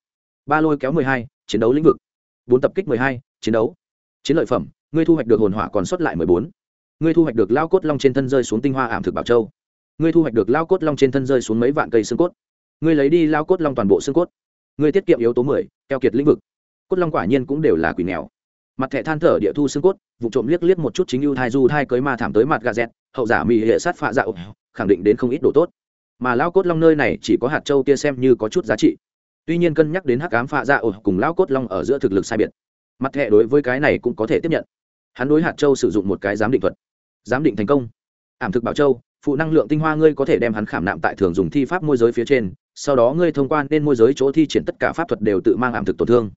Ba lôi kéo mười hai, chiến đấu lĩnh vực. Bốn tập kích mười hai, chiến đấu. Chiến lợi phẩm, ngươi thu hoạch được hồn hỏa còn sót lại mười bốn. Ngươi thu hoạch được lao cốt long trên thân rơi xuống tinh hoa ảm thực bảo châu. Ngươi thu hoạch được lao cốt long trên thân rơi xuống mấy vạn cây xương cốt ngươi lấy đi lao cốt long toàn bộ xương cốt. Ngươi tiết kiệm yếu tố mười, keo kiệt lĩnh vực. Cốt long quả nhiên cũng đều là quỷ nghèo. Mặt thẻ than thở địa thu xương cốt, vụ trộm liếc liếc một chút chính ưu thai du thai cưới ma thảm tới mặt gà dẹt, hậu giả mỹ hệ sát phạ dạo khẳng định đến không ít đồ tốt. Mà lao cốt long nơi này chỉ có hạt châu kia xem như có chút giá trị. Tuy nhiên cân nhắc đến hắc cám phạ dạo cùng lao cốt long ở giữa thực lực sai biệt, mặt thẻ đối với cái này cũng có thể tiếp nhận. Hắn đối hạt châu sử dụng một cái giám định thuật. Giám định thành công. Ảm thực bảo châu, phụ năng lượng tinh hoa ngươi có thể đem hắn khảm nạm tại thường dùng thi pháp môi giới phía trên sau đó ngươi thông quan nên môi giới chỗ thi triển tất cả pháp thuật đều tự mang ảm thực tổn thương.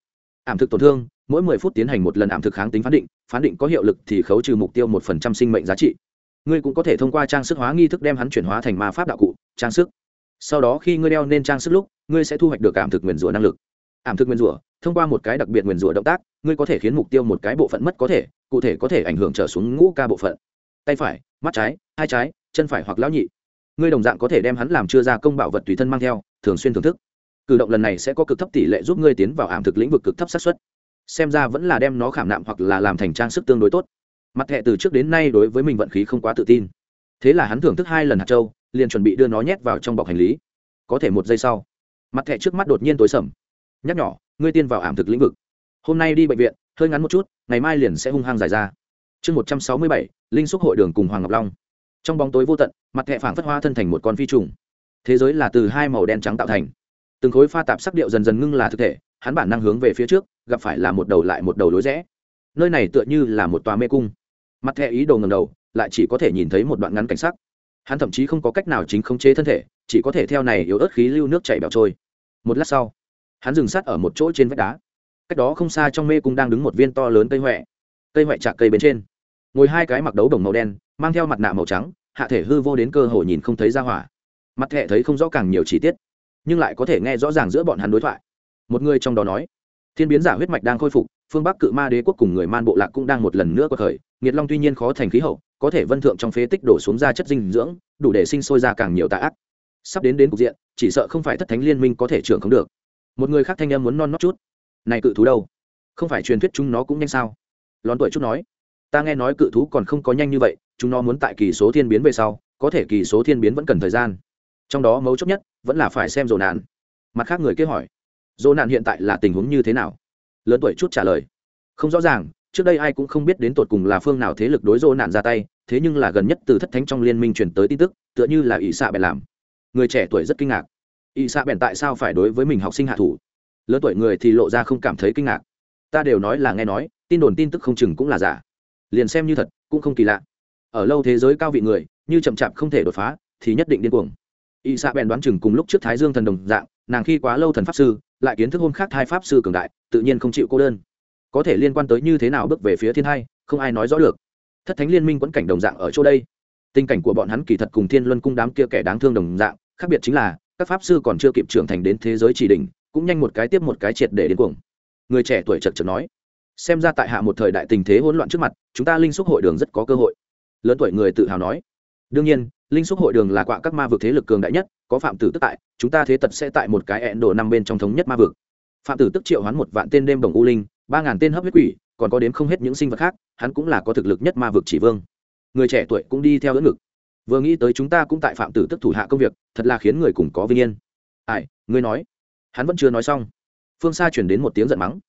Ảm thực tổn thương, mỗi mười phút tiến hành một lần ảm thực kháng tính phán định phán định có hiệu lực thì khấu trừ mục tiêu một phần trăm sinh mệnh giá trị. Ngươi cũng có thể thông qua trang sức hóa nghi thức đem hắn chuyển hóa thành ma pháp đạo cụ, trang sức. Sau đó khi ngươi đeo nên trang sức lúc, ngươi sẽ thu hoạch được ảm thực nguyền rủa năng lực. Ảm thực nguyền rủa, thông qua một cái đặc biệt nguyền rủa động tác, ngươi có thể khiến mục tiêu một cái bộ phận mất có thể, cụ thể có thể ảnh hưởng trở xuống ngũ ca bộ phận. Tay phải, mắt trái, hai trái, chân phải hoặc lão nhị ngươi đồng dạng có thể đem hắn làm chưa ra công bảo vật tùy thân mang theo, thường xuyên thưởng thức. Cử động lần này sẽ có cực thấp tỷ lệ giúp ngươi tiến vào ảm thực lĩnh vực cực thấp xác suất. Xem ra vẫn là đem nó khảm nạm hoặc là làm thành trang sức tương đối tốt. Mặt thẹ từ trước đến nay đối với mình vận khí không quá tự tin. Thế là hắn thưởng thức hai lần hạt trâu liền chuẩn bị đưa nó nhét vào trong bọc hành lý. Có thể một giây sau, mặt thẹ trước mắt đột nhiên tối sầm. Nhắc nhỏ ngươi tiên vào ảm thực lĩnh vực. Hôm nay đi bệnh viện, hơi ngắn một chút, ngày mai liền sẽ hung hăng giải ra. Chương một trăm sáu mươi bảy, linh xúc hội đường cùng hoàng ngọc long trong bóng tối vô tận, mặt thẹ phảng phất hoa thân thành một con phi trùng. Thế giới là từ hai màu đen trắng tạo thành. Từng khối pha tạp sắc điệu dần dần ngưng là thực thể, hắn bản năng hướng về phía trước, gặp phải là một đầu lại một đầu lối rẽ. Nơi này tựa như là một tòa mê cung. Mặt thẹ ý đồ ngầm đầu, lại chỉ có thể nhìn thấy một đoạn ngắn cảnh sắc. Hắn thậm chí không có cách nào chính khống chế thân thể, chỉ có thể theo này yếu ớt khí lưu nước chảy bẻo trôi. Một lát sau, hắn dừng sát ở một chỗ trên vách đá. Cách đó không xa trong mê cung đang đứng một viên to lớn cây huệ cây huệ chạc cây bên trên ngồi hai cái mặc đấu đồng màu đen, mang theo mặt nạ màu trắng, hạ thể hư vô đến cơ hồ nhìn không thấy ra hỏa. Mặt thẹ thấy không rõ càng nhiều chi tiết, nhưng lại có thể nghe rõ ràng giữa bọn hắn đối thoại. Một người trong đó nói, thiên biến giả huyết mạch đang khôi phục, phương bắc cự ma đế quốc cùng người man bộ lạc cũng đang một lần nữa có thời nghiệt long tuy nhiên khó thành khí hậu, có thể vân thượng trong phế tích đổ xuống ra chất dinh dưỡng, đủ để sinh sôi ra càng nhiều tạ ác. Sắp đến đến cục diện, chỉ sợ không phải thất thánh liên minh có thể trưởng không được. Một người khác thanh em muốn non nót chút, này cự thú đâu? Không phải truyền thuyết chúng nó cũng nhanh sao? Lón tuổi chút nói ta nghe nói cự thú còn không có nhanh như vậy, chúng nó muốn tại kỳ số thiên biến về sau, có thể kỳ số thiên biến vẫn cần thời gian. Trong đó mấu chốt nhất, vẫn là phải xem dồ nạn. Mặt khác người kế hỏi dồ nạn hiện tại là tình huống như thế nào? Lớn tuổi chút trả lời, không rõ ràng, trước đây ai cũng không biết đến tột cùng là phương nào thế lực đối dỗ nạn ra tay, thế nhưng là gần nhất từ thất thánh trong liên minh truyền tới tin tức, tựa như là ỷ xạ bèn làm. Người trẻ tuổi rất kinh ngạc, ỷ xạ bèn tại sao phải đối với mình học sinh hạ thủ? Lớn tuổi người thì lộ ra không cảm thấy kinh ngạc, ta đều nói là nghe nói, tin đồn tin tức không chừng cũng là giả liền xem như thật, cũng không kỳ lạ. Ở lâu thế giới cao vị người, như chậm chạp không thể đột phá, thì nhất định điên cuồng. Y xạ bèn đoán chừng cùng lúc trước thái dương thần đồng dạng, nàng khi quá lâu thần pháp sư, lại kiến thức hôm khác hai pháp sư cường đại, tự nhiên không chịu cô đơn. Có thể liên quan tới như thế nào bước về phía thiên hai, không ai nói rõ được. Thất thánh liên minh quẫn cảnh đồng dạng ở chỗ đây. Tình cảnh của bọn hắn kỳ thật cùng thiên luân cung đám kia kẻ đáng thương đồng dạng, khác biệt chính là, các pháp sư còn chưa kịp trưởng thành đến thế giới chỉ đỉnh cũng nhanh một cái tiếp một cái triệt để đến cuồng. Người trẻ tuổi chật chật nói xem ra tại hạ một thời đại tình thế hỗn loạn trước mặt, chúng ta linh xúc hội đường rất có cơ hội. Lớn tuổi người tự hào nói. Đương nhiên, linh xúc hội đường là quạ các ma vực thế lực cường đại nhất, có phạm tử tức tại, chúng ta thế tật sẽ tại một cái ẹn đồ năm bên trong thống nhất ma vực. Phạm tử tức triệu hoán một vạn tên đêm đồng u linh, ba ngàn tên hấp huyết quỷ, còn có đếm không hết những sinh vật khác, hắn cũng là có thực lực nhất ma vực chỉ vương. Người trẻ tuổi cũng đi theo đỡ ngực. Vừa nghĩ tới chúng ta cũng tại phạm tử tức thủ hạ công việc, thật là khiến người cùng có vinh yên. Ai, ngươi nói. Hắn vẫn chưa nói xong. Phương xa chuyển đến một tiếng giận mắng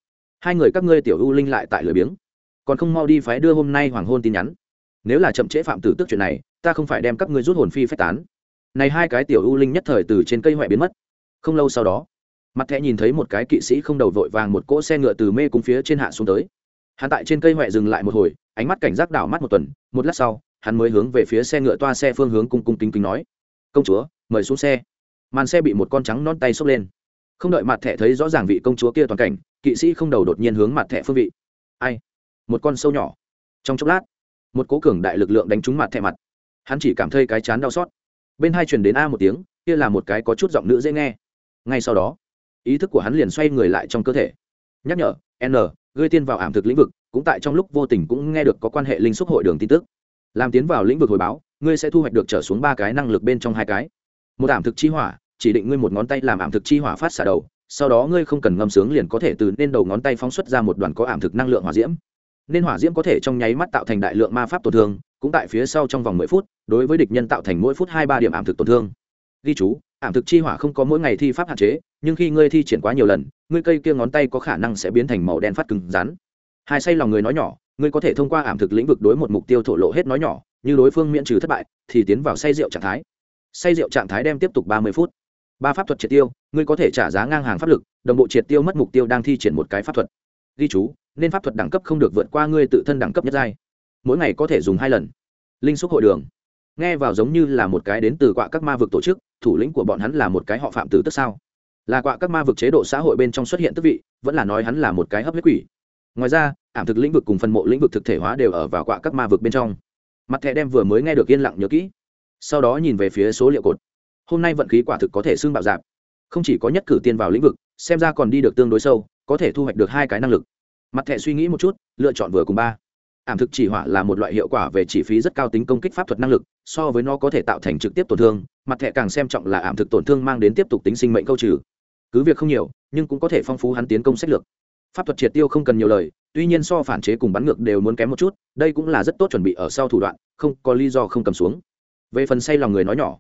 hai người các ngươi tiểu u linh lại tại lười biếng. Còn không mau đi phái đưa hôm nay hoàng hôn tin nhắn. Nếu là chậm trễ phạm tử tức chuyện này, ta không phải đem các ngươi rút hồn phi phách tán. Này hai cái tiểu u linh nhất thời từ trên cây huệ biến mất. Không lâu sau đó, mặt thẹ nhìn thấy một cái kỵ sĩ không đầu vội vàng một cỗ xe ngựa từ mê cung phía trên hạ xuống tới. Hắn tại trên cây huệ dừng lại một hồi, ánh mắt cảnh giác đảo mắt một tuần, một lát sau, hắn mới hướng về phía xe ngựa toa xe phương hướng cung cung kính kính nói, công chúa, mời xuống xe. Màn xe bị một con trắng non tay xốc lên. Không đợi mặt thẹ thấy rõ ràng vị công chúa kia toàn cảnh kỵ sĩ không đầu đột nhiên hướng mặt thẻ phương vị. Ai? Một con sâu nhỏ. Trong chốc lát, một cố cường đại lực lượng đánh trúng mặt thẻ mặt. Hắn chỉ cảm thấy cái chán đau xót. Bên hai truyền đến a một tiếng, kia là một cái có chút giọng nữ dễ nghe. Ngay sau đó, ý thức của hắn liền xoay người lại trong cơ thể. Nhắc nhở, n gây tiên vào ảm thực lĩnh vực, cũng tại trong lúc vô tình cũng nghe được có quan hệ linh xúc hội đường tin tức. Làm tiến vào lĩnh vực hồi báo, ngươi sẽ thu hoạch được trở xuống ba cái năng lực bên trong hai cái. Một ảm thực chi hỏa, chỉ định ngươi một ngón tay làm ảm thực chi hỏa phát xả đầu sau đó ngươi không cần ngâm sướng liền có thể từ nên đầu ngón tay phóng xuất ra một đoàn có ảm thực năng lượng hỏa diễm. Nên hỏa diễm có thể trong nháy mắt tạo thành đại lượng ma pháp tổn thương, cũng tại phía sau trong vòng mười phút, đối với địch nhân tạo thành mỗi phút hai ba điểm ảm thực tổn thương. Ghi chú, ảm thực chi hỏa không có mỗi ngày thi pháp hạn chế, nhưng khi ngươi thi triển quá nhiều lần, ngươi cây kia ngón tay có khả năng sẽ biến thành màu đen phát cứng rắn. Hai say lòng người nói nhỏ, ngươi có thể thông qua ảm thực lĩnh vực đối một mục tiêu thổ lộ hết nói nhỏ, như đối phương miễn trừ thất bại, thì tiến vào say rượu trạng thái. Say rượu trạng thái đem tiếp tục ba mươi phút ba pháp thuật triệt tiêu, ngươi có thể trả giá ngang hàng pháp lực, đồng bộ triệt tiêu mất mục tiêu đang thi triển một cái pháp thuật. Ghi chú, nên pháp thuật đẳng cấp không được vượt qua ngươi tự thân đẳng cấp nhất giai. Mỗi ngày có thể dùng hai lần. Linh xúc hội đường. Nghe vào giống như là một cái đến từ quạ các ma vực tổ chức, thủ lĩnh của bọn hắn là một cái họ phạm tử tức sao. Là quạ các ma vực chế độ xã hội bên trong xuất hiện tức vị, vẫn là nói hắn là một cái hấp huyết quỷ. Ngoài ra, ảm thực lĩnh vực cùng phân mộ lĩnh vực thực thể hóa đều ở vào quạ các ma vực bên trong. Mặt thẻ đem vừa mới nghe được yên lặng nhớ kỹ. Sau đó nhìn về phía số liệu cột hôm nay vận khí quả thực có thể xương bạo dạp. Không chỉ có nhất cử tiên vào lĩnh vực, xem ra còn đi được tương đối sâu, có thể thu hoạch được hai cái năng lực. Mặt thẻ suy nghĩ một chút, lựa chọn vừa cùng ba. Ảm thực chỉ hỏa là một loại hiệu quả về chi phí rất cao tính công kích pháp thuật năng lực, so với nó có thể tạo thành trực tiếp tổn thương, mặt thẻ càng xem trọng là ảm thực tổn thương mang đến tiếp tục tính sinh mệnh câu trừ. Cứ việc không nhiều, nhưng cũng có thể phong phú hắn tiến công sách lược. Pháp thuật triệt tiêu không cần nhiều lời, tuy nhiên so phản chế cùng bắn ngược đều muốn kém một chút, đây cũng là rất tốt chuẩn bị ở sau thủ đoạn, không có lý do không cầm xuống. Về phần say lòng người nói nhỏ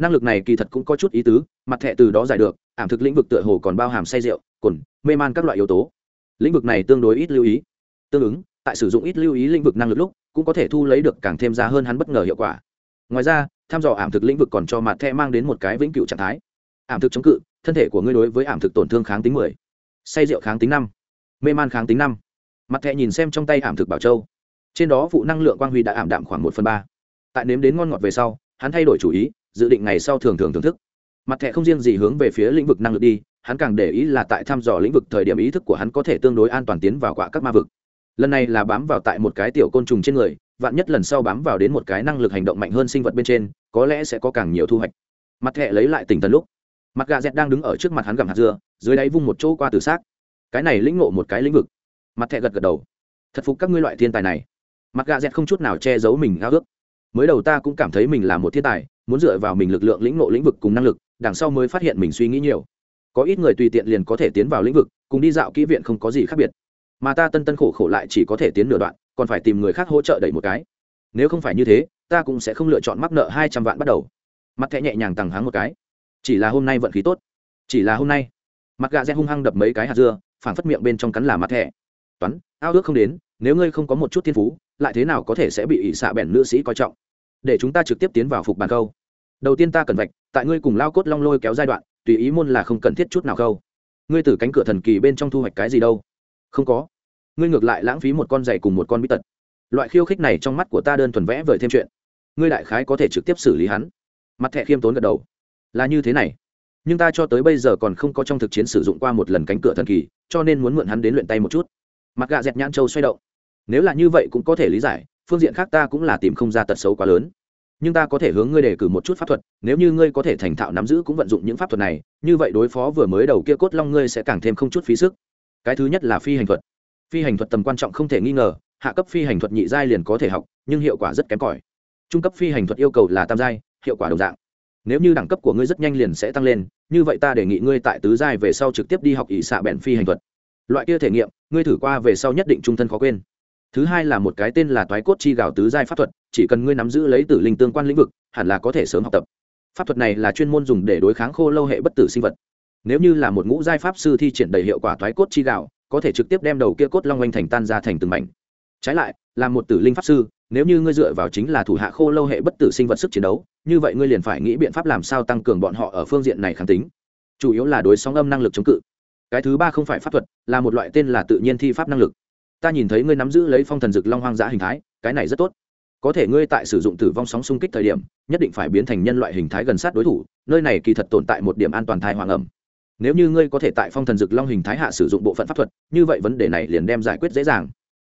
năng lực này kỳ thật cũng có chút ý tứ, mặt thẻ từ đó giải được, ảm thực lĩnh vực tựa hồ còn bao hàm say rượu, cồn, mê man các loại yếu tố. Lĩnh vực này tương đối ít lưu ý. Tương ứng, tại sử dụng ít lưu ý lĩnh vực năng lực lúc, cũng có thể thu lấy được càng thêm giá hơn hắn bất ngờ hiệu quả. Ngoài ra, tham dò ảm thực lĩnh vực còn cho mặt thẻ mang đến một cái vĩnh cửu trạng thái. Ảm thực chống cự, thân thể của ngươi đối với ảm thực tổn thương kháng tính mười. Say rượu kháng tính năm. Mê man kháng tính năm. Mặt thẻ nhìn xem trong tay ảm thực bảo châu. Trên đó phụ năng lượng quang huy đã ảm đạm khoảng một phần ba. Tại nếm đến ngon ngọt về sau, hắn thay đổi chủ ý dự định ngày sau thường thường thưởng thức. Mặt thẻ không riêng gì hướng về phía lĩnh vực năng lực đi, hắn càng để ý là tại thăm dò lĩnh vực thời điểm ý thức của hắn có thể tương đối an toàn tiến vào quả các ma vực. Lần này là bám vào tại một cái tiểu côn trùng trên người, vạn nhất lần sau bám vào đến một cái năng lực hành động mạnh hơn sinh vật bên trên, có lẽ sẽ có càng nhiều thu hoạch. Mặt thẻ lấy lại tỉnh tần lúc, mặt gà dẹt đang đứng ở trước mặt hắn gặm hạt dưa, dưới đáy vung một chỗ qua từ xác. Cái này lĩnh ngộ một cái lĩnh vực. Mặt thẻ gật gật đầu. Thật phục các ngươi loại thiên tài này. Mặt gà dẹt không chút nào che giấu mình ao ước. Mới đầu ta cũng cảm thấy mình là một thiên tài muốn dựa vào mình lực lượng lĩnh ngộ lĩnh vực cùng năng lực, đằng sau mới phát hiện mình suy nghĩ nhiều. Có ít người tùy tiện liền có thể tiến vào lĩnh vực, cùng đi dạo kỹ viện không có gì khác biệt. Mà ta tân tân khổ khổ lại chỉ có thể tiến nửa đoạn, còn phải tìm người khác hỗ trợ đẩy một cái. Nếu không phải như thế, ta cũng sẽ không lựa chọn mắc nợ hai trăm vạn bắt đầu. Mặt thẹ nhẹ nhàng tằng háng một cái. Chỉ là hôm nay vận khí tốt. Chỉ là hôm nay. Mặt gà rẽ hung hăng đập mấy cái hạt dưa, phảng phất miệng bên trong cắn là mặt thẻ. Toán, ao ước không đến, nếu ngươi không có một chút thiên phú, lại thế nào có thể sẽ bị ỷ xạ bèn nữ sĩ coi trọng? Để chúng ta trực tiếp tiến vào phục bàn câu đầu tiên ta cần vạch, tại ngươi cùng lao cốt long lôi kéo giai đoạn, tùy ý môn là không cần thiết chút nào khâu. Ngươi từ cánh cửa thần kỳ bên trong thu hoạch cái gì đâu? Không có. Ngươi ngược lại lãng phí một con giày cùng một con bí tật. Loại khiêu khích này trong mắt của ta đơn thuần vẽ vời thêm chuyện. Ngươi đại khái có thể trực tiếp xử lý hắn. Mặt thẹ khiêm tốn gật đầu. Là như thế này. Nhưng ta cho tới bây giờ còn không có trong thực chiến sử dụng qua một lần cánh cửa thần kỳ, cho nên muốn mượn hắn đến luyện tay một chút. Mặt gạ dẹt nhãn châu xoay động. Nếu là như vậy cũng có thể lý giải, phương diện khác ta cũng là tìm không ra tật xấu quá lớn nhưng ta có thể hướng ngươi đề cử một chút pháp thuật, nếu như ngươi có thể thành thạo nắm giữ cũng vận dụng những pháp thuật này, như vậy đối phó vừa mới đầu kia cốt long ngươi sẽ càng thêm không chút phí sức. Cái thứ nhất là phi hành thuật. Phi hành thuật tầm quan trọng không thể nghi ngờ, hạ cấp phi hành thuật nhị giai liền có thể học, nhưng hiệu quả rất kém cỏi. Trung cấp phi hành thuật yêu cầu là tam giai, hiệu quả đồng dạng. Nếu như đẳng cấp của ngươi rất nhanh liền sẽ tăng lên, như vậy ta đề nghị ngươi tại tứ giai về sau trực tiếp đi học ỷ xạ bèn phi hành thuật. Loại kia thể nghiệm, ngươi thử qua về sau nhất định trung thân khó quên thứ hai là một cái tên là toái cốt chi gạo tứ giai pháp thuật, chỉ cần ngươi nắm giữ lấy tử linh tương quan lĩnh vực, hẳn là có thể sớm học tập. Pháp thuật này là chuyên môn dùng để đối kháng khô lâu hệ bất tử sinh vật. Nếu như là một ngũ giai pháp sư thi triển đầy hiệu quả toái cốt chi gạo, có thể trực tiếp đem đầu kia cốt long oanh thành tan ra thành từng mảnh. Trái lại, là một tử linh pháp sư, nếu như ngươi dựa vào chính là thủ hạ khô lâu hệ bất tử sinh vật sức chiến đấu, như vậy ngươi liền phải nghĩ biện pháp làm sao tăng cường bọn họ ở phương diện này kháng tính. Chủ yếu là đối sóng âm năng lực chống cự. Cái thứ ba không phải pháp thuật, là một loại tên là tự nhiên thi pháp năng lực ta nhìn thấy ngươi nắm giữ lấy phong thần dực long hoang dã hình thái, cái này rất tốt. Có thể ngươi tại sử dụng tử vong sóng xung kích thời điểm, nhất định phải biến thành nhân loại hình thái gần sát đối thủ, nơi này kỳ thật tồn tại một điểm an toàn thai hoàng ẩm. Nếu như ngươi có thể tại phong thần dực long hình thái hạ sử dụng bộ phận pháp thuật, như vậy vấn đề này liền đem giải quyết dễ dàng.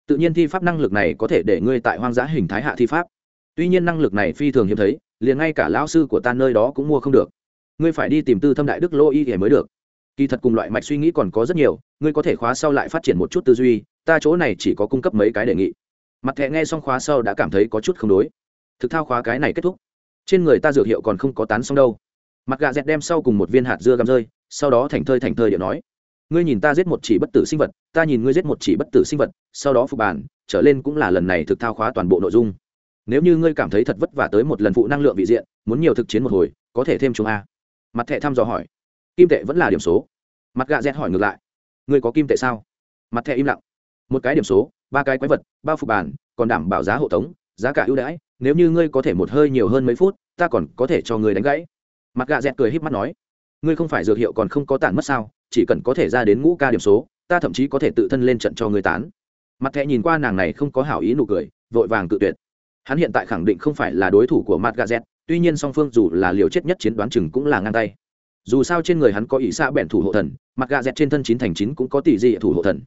Tự nhiên thi pháp năng lực này có thể để ngươi tại hoang dã hình thái hạ thi pháp. Tuy nhiên năng lực này phi thường hiếm thấy, liền ngay cả lão sư của ta nơi đó cũng mua không được. Ngươi phải đi tìm tư thâm đại đức lô y thì mới được kỳ thật cùng loại mạch suy nghĩ còn có rất nhiều, ngươi có thể khóa sau lại phát triển một chút tư duy, ta chỗ này chỉ có cung cấp mấy cái đề nghị. Mặt thẹ nghe xong khóa sau đã cảm thấy có chút không đối. Thực thao khóa cái này kết thúc. Trên người ta dược hiệu còn không có tán xong đâu. Mặt gà dẹt đem sau cùng một viên hạt dưa găm rơi, sau đó thành thơi thành thơi điệu nói. Ngươi nhìn ta giết một chỉ bất tử sinh vật, ta nhìn ngươi giết một chỉ bất tử sinh vật, sau đó phục bản, trở lên cũng là lần này thực thao khóa toàn bộ nội dung. Nếu như ngươi cảm thấy thật vất vả tới một lần phụ năng lượng vị diện, muốn nhiều thực chiến một hồi, có thể thêm chúng a. Mặt thẻ thăm dò hỏi kim tệ vẫn là điểm số. Mặt gạ dẹt hỏi ngược lại. Người có kim tệ sao? Mặt thẻ im lặng. Một cái điểm số, ba cái quái vật, ba phục bản còn đảm bảo giá hộ tống, giá cả ưu đãi. Nếu như ngươi có thể một hơi nhiều hơn mấy phút, ta còn có thể cho ngươi đánh gãy. Mặt gạ dẹt cười híp mắt nói. Ngươi không phải dược hiệu còn không có tản mất sao? Chỉ cần có thể ra đến ngũ ca điểm số, ta thậm chí có thể tự thân lên trận cho ngươi tán. Mặt thẹ nhìn qua nàng này không có hảo ý nụ cười, vội vàng tự tuyệt. Hắn hiện tại khẳng định không phải là đối thủ của mặt gà z tuy nhiên song phương dù là liều chết nhất chiến đoán chừng cũng là ngang tay dù sao trên người hắn có ỷ xa bẻn thủ hộ thần, mặt gà dẹt trên thân chín thành chín cũng có tỷ dị thủ hộ thần.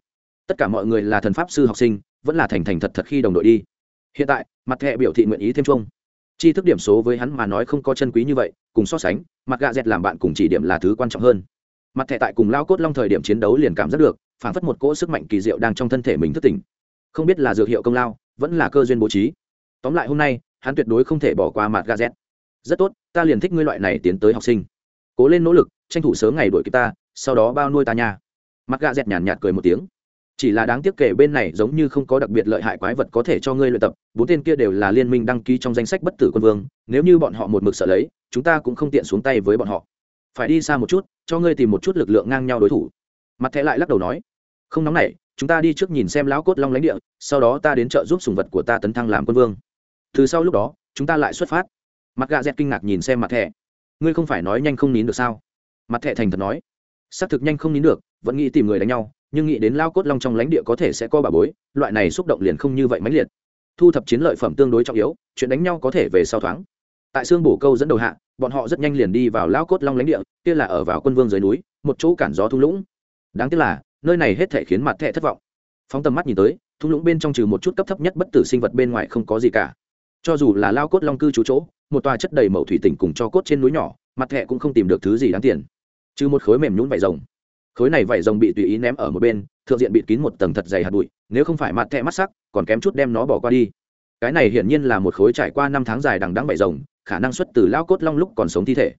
Tất cả mọi người là thần pháp sư học sinh, vẫn là thành thành thật thật khi đồng đội đi. Hiện tại, mặt thẹ biểu thị nguyện ý thêm chung chi thức điểm số với hắn mà nói không có chân quý như vậy, cùng so sánh, mặt gà dẹt làm bạn cùng chỉ điểm là thứ quan trọng hơn. Mặt thẻ tại cùng lao cốt long thời điểm chiến đấu liền cảm giác được, phản phất một cỗ sức mạnh kỳ diệu đang trong thân thể mình thức tỉnh. Không biết là dược hiệu công lao, vẫn là cơ duyên bố trí. Tóm lại hôm nay, hắn tuyệt đối không thể bỏ qua mặt gazet rất tốt, ta liền thích ngươi loại này tiến tới học sinh cố lên nỗ lực, tranh thủ sớm ngày đuổi kịp ta, sau đó bao nuôi ta nha. Mặt gà dẹt nhàn nhạt cười một tiếng. Chỉ là đáng tiếc kể bên này giống như không có đặc biệt lợi hại quái vật có thể cho ngươi luyện tập, bốn tên kia đều là liên minh đăng ký trong danh sách bất tử quân vương, nếu như bọn họ một mực sợ lấy, chúng ta cũng không tiện xuống tay với bọn họ. Phải đi xa một chút, cho ngươi tìm một chút lực lượng ngang nhau đối thủ. Mặt thẻ lại lắc đầu nói. Không nóng này chúng ta đi trước nhìn xem lão cốt long lãnh địa, sau đó ta đến chợ giúp sùng vật của ta tấn thăng làm quân vương. Từ sau lúc đó, chúng ta lại xuất phát. Mặt gà dẹt kinh ngạc nhìn xem mặt thẻ ngươi không phải nói nhanh không nín được sao? Mặt thẹ thành thật nói. Xác thực nhanh không nín được, vẫn nghĩ tìm người đánh nhau, nhưng nghĩ đến lao cốt long trong lãnh địa có thể sẽ có bà bối, loại này xúc động liền không như vậy mãnh liệt. Thu thập chiến lợi phẩm tương đối trọng yếu, chuyện đánh nhau có thể về sau thoáng. Tại xương bổ câu dẫn đầu hạ, bọn họ rất nhanh liền đi vào lao cốt long lãnh địa, kia là ở vào quân vương dưới núi, một chỗ cản gió thung lũng. Đáng tiếc là, nơi này hết thể khiến mặt thẹ thất vọng. Phóng tầm mắt nhìn tới, thung lũng bên trong trừ một chút cấp thấp nhất bất tử sinh vật bên ngoài không có gì cả. Cho dù là lao cốt long cư trú chỗ một tòa chất đầy mẩu thủy tỉnh cùng cho cốt trên núi nhỏ, mặt thẹ cũng không tìm được thứ gì đáng tiền. Trừ một khối mềm nhún vải rồng. Khối này vải rồng bị tùy ý ném ở một bên, thượng diện bịt kín một tầng thật dày hạt bụi, nếu không phải mặt thẹ mắt sắc, còn kém chút đem nó bỏ qua đi. Cái này hiển nhiên là một khối trải qua năm tháng dài đằng đắng vải rồng, khả năng xuất từ lao cốt long lúc còn sống thi thể.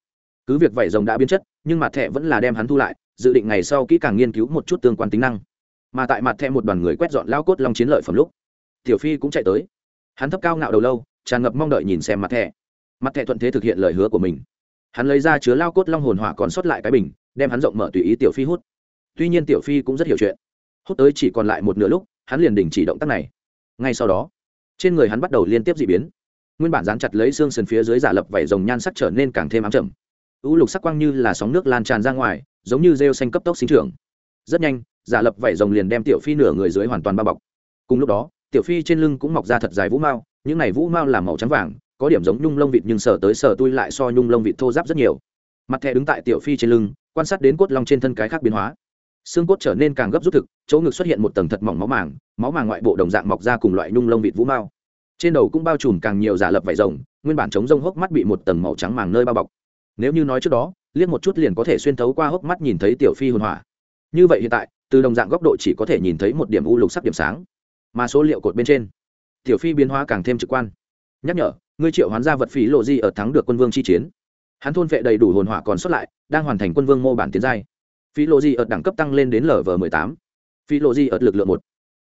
Cứ việc vải rồng đã biến chất, nhưng mặt thẹ vẫn là đem hắn thu lại, dự định ngày sau kỹ càng nghiên cứu một chút tương quan tính năng. Mà tại mặt thẹ một đoàn người quét dọn lao cốt long chiến lợi phẩm lúc, tiểu phi cũng chạy tới. Hắn thấp cao ngạo đầu lâu, tràn ngập mong đợi nhìn xem mặt thẹ mặt thẻ thuận thế thực hiện lời hứa của mình. Hắn lấy ra chứa lao cốt long hồn hỏa còn sót lại cái bình, đem hắn rộng mở tùy ý tiểu phi hút. Tuy nhiên tiểu phi cũng rất hiểu chuyện. Hút tới chỉ còn lại một nửa lúc, hắn liền đình chỉ động tác này. Ngay sau đó, trên người hắn bắt đầu liên tiếp d ị biến. Nguyên bản dán chặt lấy xương sườn phía dưới giả lập vảy rồng nhan sắc trở nên càng thêm ám chậm u lục sắc quang như là sóng nước lan tràn ra ngoài, giống như rêu xanh cấp tốc sinh trưởng. Rất nhanh, giả lập vảy rồng liền đem tiểu phi nửa người dưới hoàn toàn bao bọc. Cùng lúc đó, tiểu phi trên lưng cũng mọc ra thật dài vũ mao, những này vũ mao làm màu trắng vàng có điểm giống nhung lông vịt nhưng sờ tới sờ tui lại so nhung lông vịt thô giáp rất nhiều. Mặt thẻ đứng tại tiểu phi trên lưng, quan sát đến cốt long trên thân cái khác biến hóa. Xương cốt trở nên càng gấp rút thực, chỗ ngực xuất hiện một tầng thật mỏng máu màng máu màng ngoại bộ đồng dạng mọc ra cùng loại nhung lông vịt vũ mao trên đầu cũng bao trùm càng nhiều giả lập vải rồng, nguyên bản chống rông hốc mắt bị một tầng màu trắng màng nơi bao bọc. Nếu như nói trước đó, liếc một chút liền có thể xuyên thấu qua hốc mắt nhìn thấy tiểu phi hồn hỏa. Như vậy hiện tại, từ đồng dạng góc độ chỉ có thể nhìn thấy một điểm u lục sắc điểm sáng. Mà số liệu cột bên trên, tiểu phi biến hóa càng thêm trực quan. Nhắc nhở ngươi triệu hoán gia vật phí lộ di ở thắng được quân vương chi chiến. Hắn thôn vệ đầy đủ hồn hỏa còn xuất lại, đang hoàn thành quân vương mô bản tiến giai. Phí lộ di ở đẳng cấp tăng lên đến lv mười tám. Phí lộ di ở lực lượng một.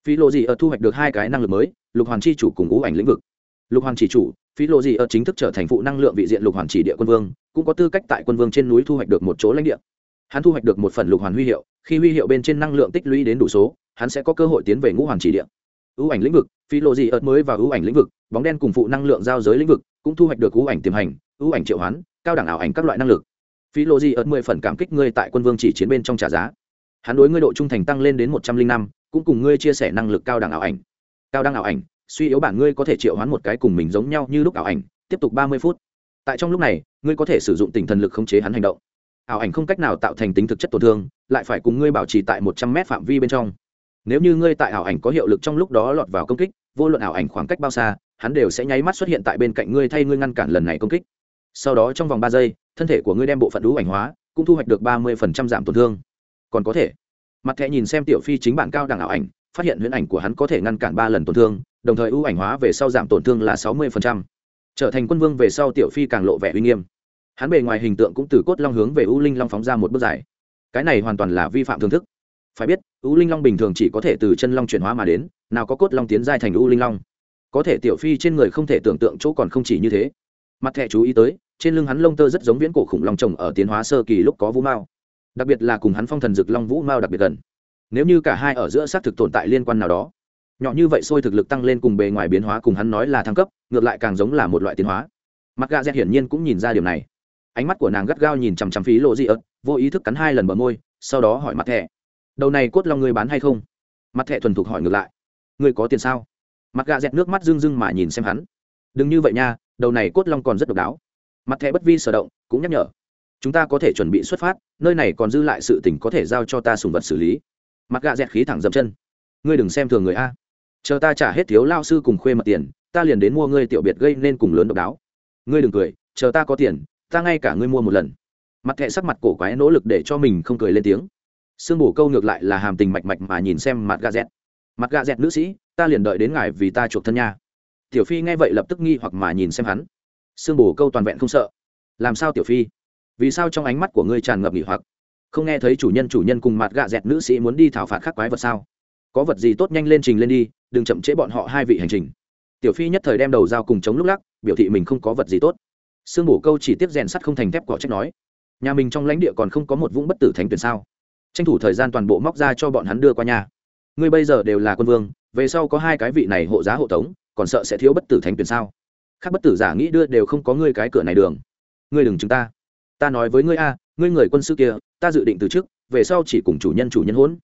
Phí lộ di ở thu hoạch được hai cái năng lực mới, lục hoàn chi chủ cùng ngũ ảnh lĩnh vực. Lục hoàn chỉ chủ, phí lộ di ở chính thức trở thành phụ năng lượng vị diện lục hoàn chỉ địa quân vương, cũng có tư cách tại quân vương trên núi thu hoạch được một chỗ lãnh địa. Hắn thu hoạch được một phần lục hoàn huy hiệu, khi huy hiệu bên trên năng lượng tích lũy đến đủ số, hắn sẽ có cơ hội tiến về ngũ hoàn chỉ địa ưu ảnh lĩnh vực phi lộ gì ớt mới và ưu ảnh lĩnh vực, bóng đen cùng phụ năng lượng giao giới lĩnh vực cũng thu hoạch được ưu ảnh tiềm hành, ưu ảnh triệu hoán, cao đẳng ảo ảnh các loại năng lực. Phi lộ gì ớt mười phần cảm kích ngươi tại quân vương chỉ chiến bên trong trả giá. Hắn đối ngươi độ trung thành tăng lên đến một trăm linh năm, cũng cùng ngươi chia sẻ năng lực cao đẳng ảo ảnh. Cao đẳng ảo ảnh, suy yếu bản ngươi có thể triệu hoán một cái cùng mình giống nhau như lúc ảo ảnh, tiếp tục ba mươi phút. Tại trong lúc này, ngươi có thể sử dụng tinh thần lực khống chế hắn hành động. Ảo ảnh không cách nào tạo thành tính thực chất tổn thương, lại phải cùng ngươi bảo trì tại một trăm mét phạm vi bên trong nếu như ngươi tại ảo ảnh có hiệu lực trong lúc đó lọt vào công kích, vô luận ảo ảnh khoảng cách bao xa, hắn đều sẽ nháy mắt xuất hiện tại bên cạnh ngươi thay ngươi ngăn cản lần này công kích. Sau đó trong vòng ba giây, thân thể của ngươi đem bộ phận đũ ảnh hóa, cũng thu hoạch được ba mươi giảm tổn thương. Còn có thể, mặt thẻ nhìn xem tiểu phi chính bản cao đẳng ảo ảnh, phát hiện huyễn ảnh của hắn có thể ngăn cản ba lần tổn thương, đồng thời ưu ảnh hóa về sau giảm tổn thương là sáu mươi trở thành quân vương về sau tiểu phi càng lộ vẻ uy nghiêm. Hắn bề ngoài hình tượng cũng từ cốt long hướng về u linh long phóng ra một bước dài. Cái này hoàn toàn là vi phạm thưởng thức phải biết, u linh long bình thường chỉ có thể từ chân long chuyển hóa mà đến, nào có cốt long tiến giai thành u linh long. Có thể tiểu phi trên người không thể tưởng tượng chỗ còn không chỉ như thế. Mặt thẻ chú ý tới, trên lưng hắn lông tơ rất giống viễn cổ khủng long trồng ở tiến hóa sơ kỳ lúc có vũ mao. Đặc biệt là cùng hắn phong thần dực long vũ mao đặc biệt gần. Nếu như cả hai ở giữa xác thực tồn tại liên quan nào đó, nhỏ như vậy sôi thực lực tăng lên cùng bề ngoài biến hóa cùng hắn nói là thăng cấp, ngược lại càng giống là một loại tiến hóa. Mặt gà dẹt hiển nhiên cũng nhìn ra điều này. Ánh mắt của nàng gắt gao nhìn chằm chằm phí lộ dị ớt, vô ý thức cắn hai lần bờ môi, sau đó hỏi mặt thẻ đầu này cốt long người bán hay không? Mặt thẹ thuần thục hỏi ngược lại. Người có tiền sao? Mặt gà dẹt nước mắt rưng rưng mà nhìn xem hắn. Đừng như vậy nha, đầu này cốt long còn rất độc đáo. Mặt thẹ bất vi sở động, cũng nhắc nhở. Chúng ta có thể chuẩn bị xuất phát, nơi này còn dư lại sự tỉnh có thể giao cho ta sùng vật xử lý. Mặt gà dẹt khí thẳng dậm chân. Ngươi đừng xem thường người a. Chờ ta trả hết thiếu lao sư cùng khuê mật tiền, ta liền đến mua ngươi tiểu biệt gây nên cùng lớn độc đáo. Ngươi đừng cười, chờ ta có tiền, ta ngay cả ngươi mua một lần. Mặt thẹ sắc mặt cổ quái nỗ lực để cho mình không cười lên tiếng sương bổ câu ngược lại là hàm tình mạch mạch mà nhìn xem mặt gà dẹt. Mặt gà dẹt nữ sĩ, ta liền đợi đến ngài vì ta chuộc thân nha. Tiểu phi nghe vậy lập tức nghi hoặc mà nhìn xem hắn. Sương bổ câu toàn vẹn không sợ. Làm sao tiểu phi? Vì sao trong ánh mắt của ngươi tràn ngập nghỉ hoặc? Không nghe thấy chủ nhân chủ nhân cùng mặt gạ dẹt nữ sĩ muốn đi thảo phạt khắc quái vật sao? Có vật gì tốt nhanh lên trình lên đi, đừng chậm trễ bọn họ hai vị hành trình. Tiểu phi nhất thời đem đầu dao cùng chống lúc lắc, biểu thị mình không có vật gì tốt. Sương bổ câu chỉ tiếp rèn sắt không thành thép cỏ trách nói. Nhà mình trong lãnh địa còn không có một vũng bất tử thánh tuyển sao? Tranh thủ thời gian toàn bộ móc ra cho bọn hắn đưa qua nhà. Ngươi bây giờ đều là quân vương, về sau có hai cái vị này hộ giá hộ tống, còn sợ sẽ thiếu bất tử thánh tuyển sao? Khác bất tử giả nghĩ đưa đều không có ngươi cái cửa này đường. Ngươi đừng chúng ta. Ta nói với ngươi a, ngươi người quân sư kia, ta dự định từ trước, về sau chỉ cùng chủ nhân chủ nhân hỗn.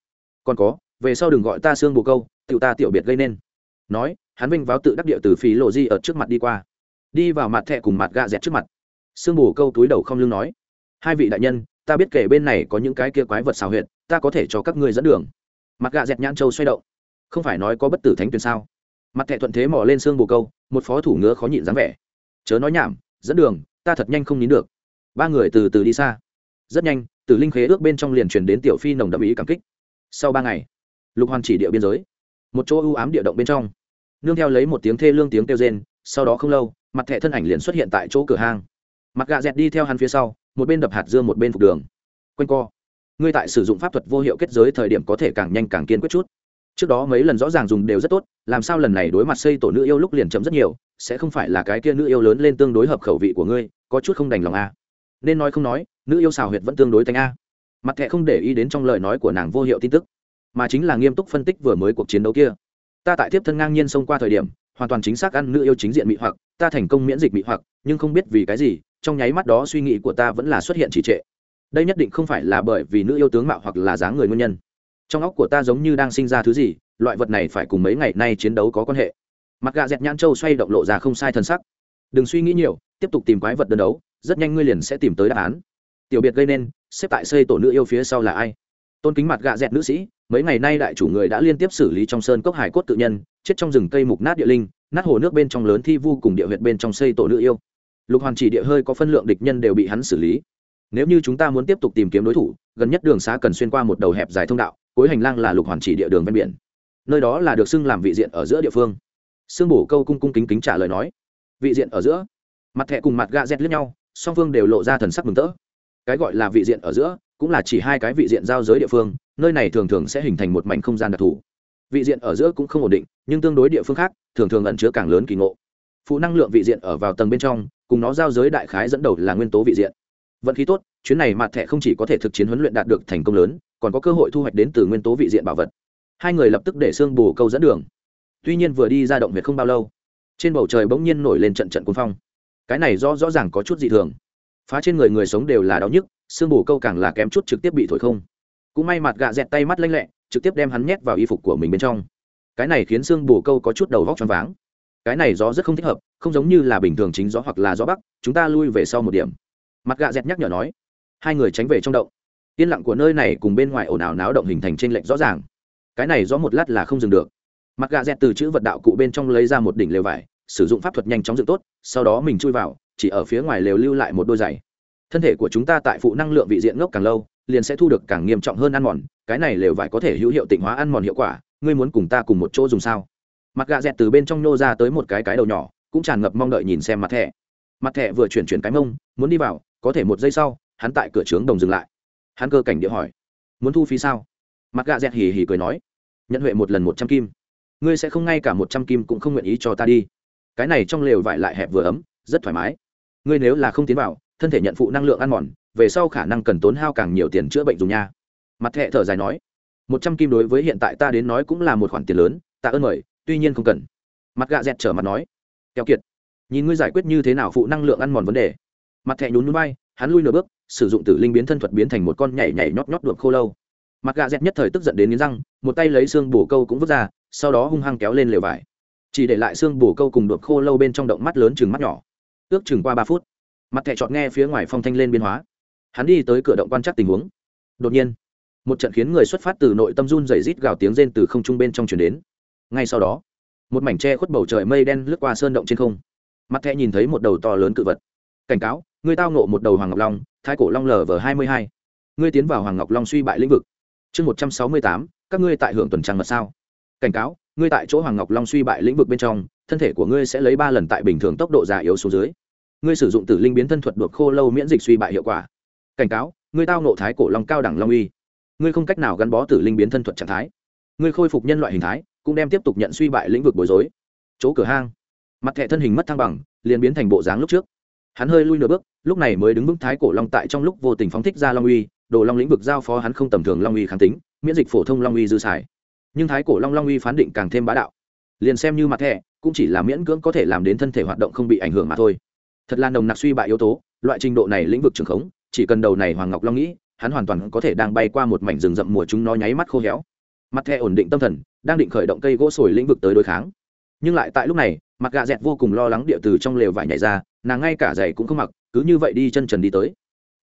Còn có, về sau đừng gọi ta xương bồ câu tự ta tiểu biệt gây nên. Nói, hắn vinh váo tự đắc địa từ phí lộ di ở trước mặt đi qua. Đi vào mặt thẹ cùng mặt gạ dẹt trước mặt. Xương bồ câu túi đầu không lưng nói. Hai vị đại nhân ta biết kể bên này có những cái kia quái vật xào huyệt, ta có thể cho các ngươi dẫn đường. Mặt gạ dẹt nhãn châu xoay động. Không phải nói có bất tử thánh tuyền sao? Mặt thẹ thuận thế mò lên xương bồ câu, một phó thủ ngứa khó nhịn dáng vẻ. Chớ nói nhảm, dẫn đường, ta thật nhanh không nín được. Ba người từ từ đi xa. Rất nhanh, từ linh khế ước bên trong liền truyền đến tiểu phi nồng đậm ý cảm kích. Sau ba ngày, lục hoàn chỉ địa biên giới. Một chỗ ưu ám địa động bên trong. Nương theo lấy một tiếng thê lương tiếng kêu rên, sau đó không lâu, mặt thẹ thân ảnh liền xuất hiện tại chỗ cửa hang mặt gà dẹt đi theo hắn phía sau, một bên đập hạt dưa một bên phục đường. Q u a n co. Ngươi tại sử dụng pháp thuật vô hiệu kết giới thời điểm có thể càng nhanh càng kiên quyết chút. Trước đó mấy lần rõ ràng dùng đều rất tốt, làm sao lần này đối mặt xây tổ nữ yêu lúc liền chấm rất nhiều, sẽ không phải là cái kia nữ yêu lớn lên tương đối hợp khẩu vị của ngươi, có chút không đành lòng a nên nói không nói, nữ yêu xào huyệt vẫn tương đối thành a. Mặt thẹ không để ý đến trong lời nói của nàng vô hiệu tin tức, mà chính là nghiêm túc phân tích vừa mới cuộc chiến đấu kia. Ta tại tiếp thân ngang nhiên xông qua thời điểm, hoàn toàn chính xác ăn nữ yêu chính diện mị hoặc, ta thành công miễn dịch mị hoặc, nhưng không biết vì cái gì trong nháy mắt đó suy nghĩ của ta vẫn là xuất hiện trì trệ. Đây nhất định không phải là bởi vì nữ yêu tướng mạo hoặc là dáng người nguyên nhân. Trong óc của ta giống như đang sinh ra thứ gì, loại vật này phải cùng mấy ngày nay chiến đấu có quan hệ. Mặt gà dẹt nhãn trâu xoay động lộ ra không sai thân sắc. Đừng suy nghĩ nhiều, tiếp tục tìm quái vật đơn đấu, rất nhanh ngươi liền sẽ tìm tới đáp án. Tiểu biệt gây nên, xếp tại xây tổ nữ yêu phía sau là ai? Tôn kính mặt gạ dẹt nữ sĩ, mấy ngày nay đại chủ người đã liên tiếp xử lý trong sơn cốc hải cốt tự nhân, chết trong rừng cây mục nát địa linh, nát hồ nước bên trong lớn thi vu cùng địa huyệt bên trong xây tổ nữ yêu lục hoàn chỉ địa hơi có phân lượng địch nhân đều bị hắn xử lý. Nếu như chúng ta muốn tiếp tục tìm kiếm đối thủ, gần nhất đường xá cần xuyên qua một đầu hẹp dài thông đạo, cuối hành lang là lục hoàn chỉ địa đường ven biển. Nơi đó là được xưng làm vị diện ở giữa địa phương. Sương bổ câu cung cung kính kính trả lời nói, vị diện ở giữa? Mặt thẹ cùng mặt gạ dẹt lướt nhau, song phương đều lộ ra thần sắc mừng tỡ cái gọi là vị diện ở giữa, cũng là chỉ hai cái vị diện giao giới địa phương, nơi này thường thường sẽ hình thành một mảnh không gian đặc thù. Vị diện ở giữa cũng không ổn định, nhưng tương đối địa phương khác, thường thường ẩn chứa càng lớn kỳ ngộ. Phụ năng lượng vị diện ở vào tầng bên trong cùng nó giao giới đại khái dẫn đầu là nguyên tố vị diện. Vận khí tốt, chuyến này mặt thẻ không chỉ có thể thực chiến huấn luyện đạt được thành công lớn, còn có cơ hội thu hoạch đến từ nguyên tố vị diện bảo vật. Hai người lập tức để xương bù câu dẫn đường. Tuy nhiên vừa đi ra động việc không bao lâu, trên bầu trời bỗng nhiên nổi lên trận trận cuốn phong. Cái này do rõ ràng có chút dị thường. Phá trên người người sống đều là đau nhức xương bù câu càng là kém chút trực tiếp bị thổi không. Cũng may mặt gạ dẹt tay mắt lanh lẹ, trực tiếp đem hắn nhét vào y phục của mình bên trong. Cái này khiến xương bù câu có chút đầu vóc choáng váng cái này gió rất không thích hợp, không giống như là bình thường chính gió hoặc là gió bắc, chúng ta lui về sau một điểm. Mặt gạ dẹt nhắc nhở nói, hai người tránh về trong động. Yên lặng của nơi này cùng bên ngoài ồn ào náo động hình thành trên lệnh rõ ràng. Cái này gió một lát là không dừng được. Mặt gạ dẹt từ chữ vật đạo cụ bên trong lấy ra một đỉnh lều vải, sử dụng pháp thuật nhanh chóng dựng tốt, sau đó mình chui vào, chỉ ở phía ngoài lều lưu lại một đôi giày. Thân thể của chúng ta tại phụ năng lượng vị diện ngốc càng lâu, liền sẽ thu được càng nghiêm trọng hơn ăn mòn, cái này lều vải có thể hữu hiệu tịnh hóa ăn mòn hiệu quả, ngươi muốn cùng ta cùng một chỗ dùng sao? Mặt gạ dẹt từ bên trong nô ra tới một cái cái đầu nhỏ, cũng tràn ngập mong đợi nhìn xem mặt thẻ. Mặt thẻ vừa chuyển chuyển cái mông, muốn đi vào, có thể một giây sau, hắn tại cửa trướng đồng dừng lại. Hắn cơ cảnh địa hỏi, muốn thu phí sao? Mặt gạ dẹt hì hì cười nói, nhận huệ một lần một trăm kim. Ngươi sẽ không ngay cả một trăm kim cũng không nguyện ý cho ta đi. Cái này trong lều vải lại hẹp vừa ấm, rất thoải mái. Ngươi nếu là không tiến vào, thân thể nhận phụ năng lượng ăn mòn, về sau khả năng cần tốn hao càng nhiều tiền chữa bệnh dùng nha. Mặt thẹ thở dài nói, một trăm kim đối với hiện tại ta đến nói cũng là một khoản tiền lớn, tạ ơn mời tuy nhiên không cần. Mặt gạ dẹt trở mặt nói keo kiệt, nhìn ngươi giải quyết như thế nào phụ năng lượng ăn mòn vấn đề. Mặt thẹ nhún núi bay hắn lui nửa bước, sử dụng tử linh biến thân thuật biến thành một con nhảy nhảy nhót nhót đuộm khô lâu. Mặt gạ dẹt nhất thời tức giận đến nghiến răng, một tay lấy xương bổ câu cũng vứt ra, sau đó hung hăng kéo lên lều vải. Chỉ để lại xương bổ câu cùng đuộm khô lâu bên trong động mắt lớn chừng mắt nhỏ. Ước chừng qua ba phút, mặt thẹ chọn nghe phía ngoài phong thanh lên biến hóa. Hắn đi tới cửa động quan chắc tình huống. Đột nhiên, một trận khiến người xuất phát từ nội tâm run dày rít gào tiếng rên từ không trung bên trong chuyển đến ngay sau đó, một mảnh tre khuất bầu trời mây đen lướt qua sơn động trên không. Mặt thẹ nhìn thấy một đầu to lớn cự vật. Cảnh cáo, người tao nộ một đầu hoàng ngọc long, thái cổ long lv hai mươi hai. Ngươi tiến vào hoàng ngọc long suy bại lĩnh vực. Chương một trăm sáu mươi tám, các ngươi tại hưởng tuần trăng mật sao? Cảnh cáo, ngươi tại chỗ hoàng ngọc long suy bại lĩnh vực bên trong, thân thể của ngươi sẽ lấy ba lần tại bình thường tốc độ già yếu xuống dưới. Ngươi sử dụng tử linh biến thân thuật đột khô lâu miễn dịch suy bại hiệu quả. Cảnh cáo, ngươi tao nộ thái cổ long cao đẳng long uy. Ngươi không cách nào gắn bó tử linh biến thân thuật trạng thái. Ngươi khôi phục nhân loại hình thái cũng đem tiếp tục nhận suy bại lĩnh vực bối rối. Chỗ cửa hang, mặt thẻ thân hình mất thăng bằng, liền biến thành bộ dáng lúc trước. Hắn hơi lui nửa bước, lúc này mới đứng vững thái cổ long tại trong lúc vô tình phóng thích ra long uy, đồ long lĩnh vực giao phó hắn không tầm thường long uy kháng tính, miễn dịch phổ thông long uy dư xài. Nhưng thái cổ long long uy phán định càng thêm bá đạo. Liền xem như mặt thẻ, cũng chỉ là miễn cưỡng có thể làm đến thân thể hoạt động không bị ảnh hưởng mà thôi. Thật là nồng nặc suy bại yếu tố, loại trình độ này lĩnh vực trường khống, chỉ cần đầu này hoàng ngọc long nghĩ, hắn hoàn toàn có thể đang bay qua một mảnh rừng rậm mùa chúng nó nháy mắt khô héo mặt thẻ ổn định tâm thần, đang định khởi động cây gỗ sồi lĩnh vực tới đối kháng. Nhưng lại tại lúc này, mặt gà dẹt vô cùng lo lắng địa từ trong lều vải nhảy ra, nàng ngay cả giày cũng không mặc, cứ như vậy đi chân trần đi tới.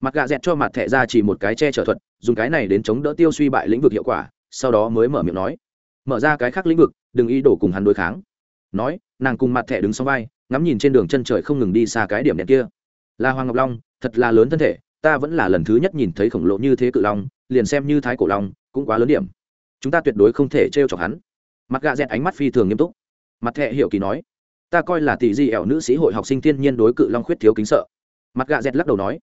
Mặt gà dẹt cho mặt thẻ ra chỉ một cái che chở thuật, dùng cái này đến chống đỡ tiêu suy bại lĩnh vực hiệu quả, sau đó mới mở miệng nói, mở ra cái khác lĩnh vực, đừng ý đồ cùng hắn đối kháng. Nói, nàng cùng mặt thẻ đứng sau vai, ngắm nhìn trên đường chân trời không ngừng đi xa cái điểm đèn kia. Là hoàng ngọc long, thật là lớn thân thể, ta vẫn là lần thứ nhất nhìn thấy khổng lồ như thế cự long, liền xem như thái cổ long, cũng quá lớn điểm chúng ta tuyệt đối không thể trêu chọc hắn. Mặt gạ dẹt ánh mắt phi thường nghiêm túc. Mặt thẹ hiểu kỳ nói, ta coi là tỷ di ẻo nữ sĩ hội học sinh thiên nhiên đối cự long khuyết thiếu kính sợ. Mặt gạ dẹt lắc đầu nói,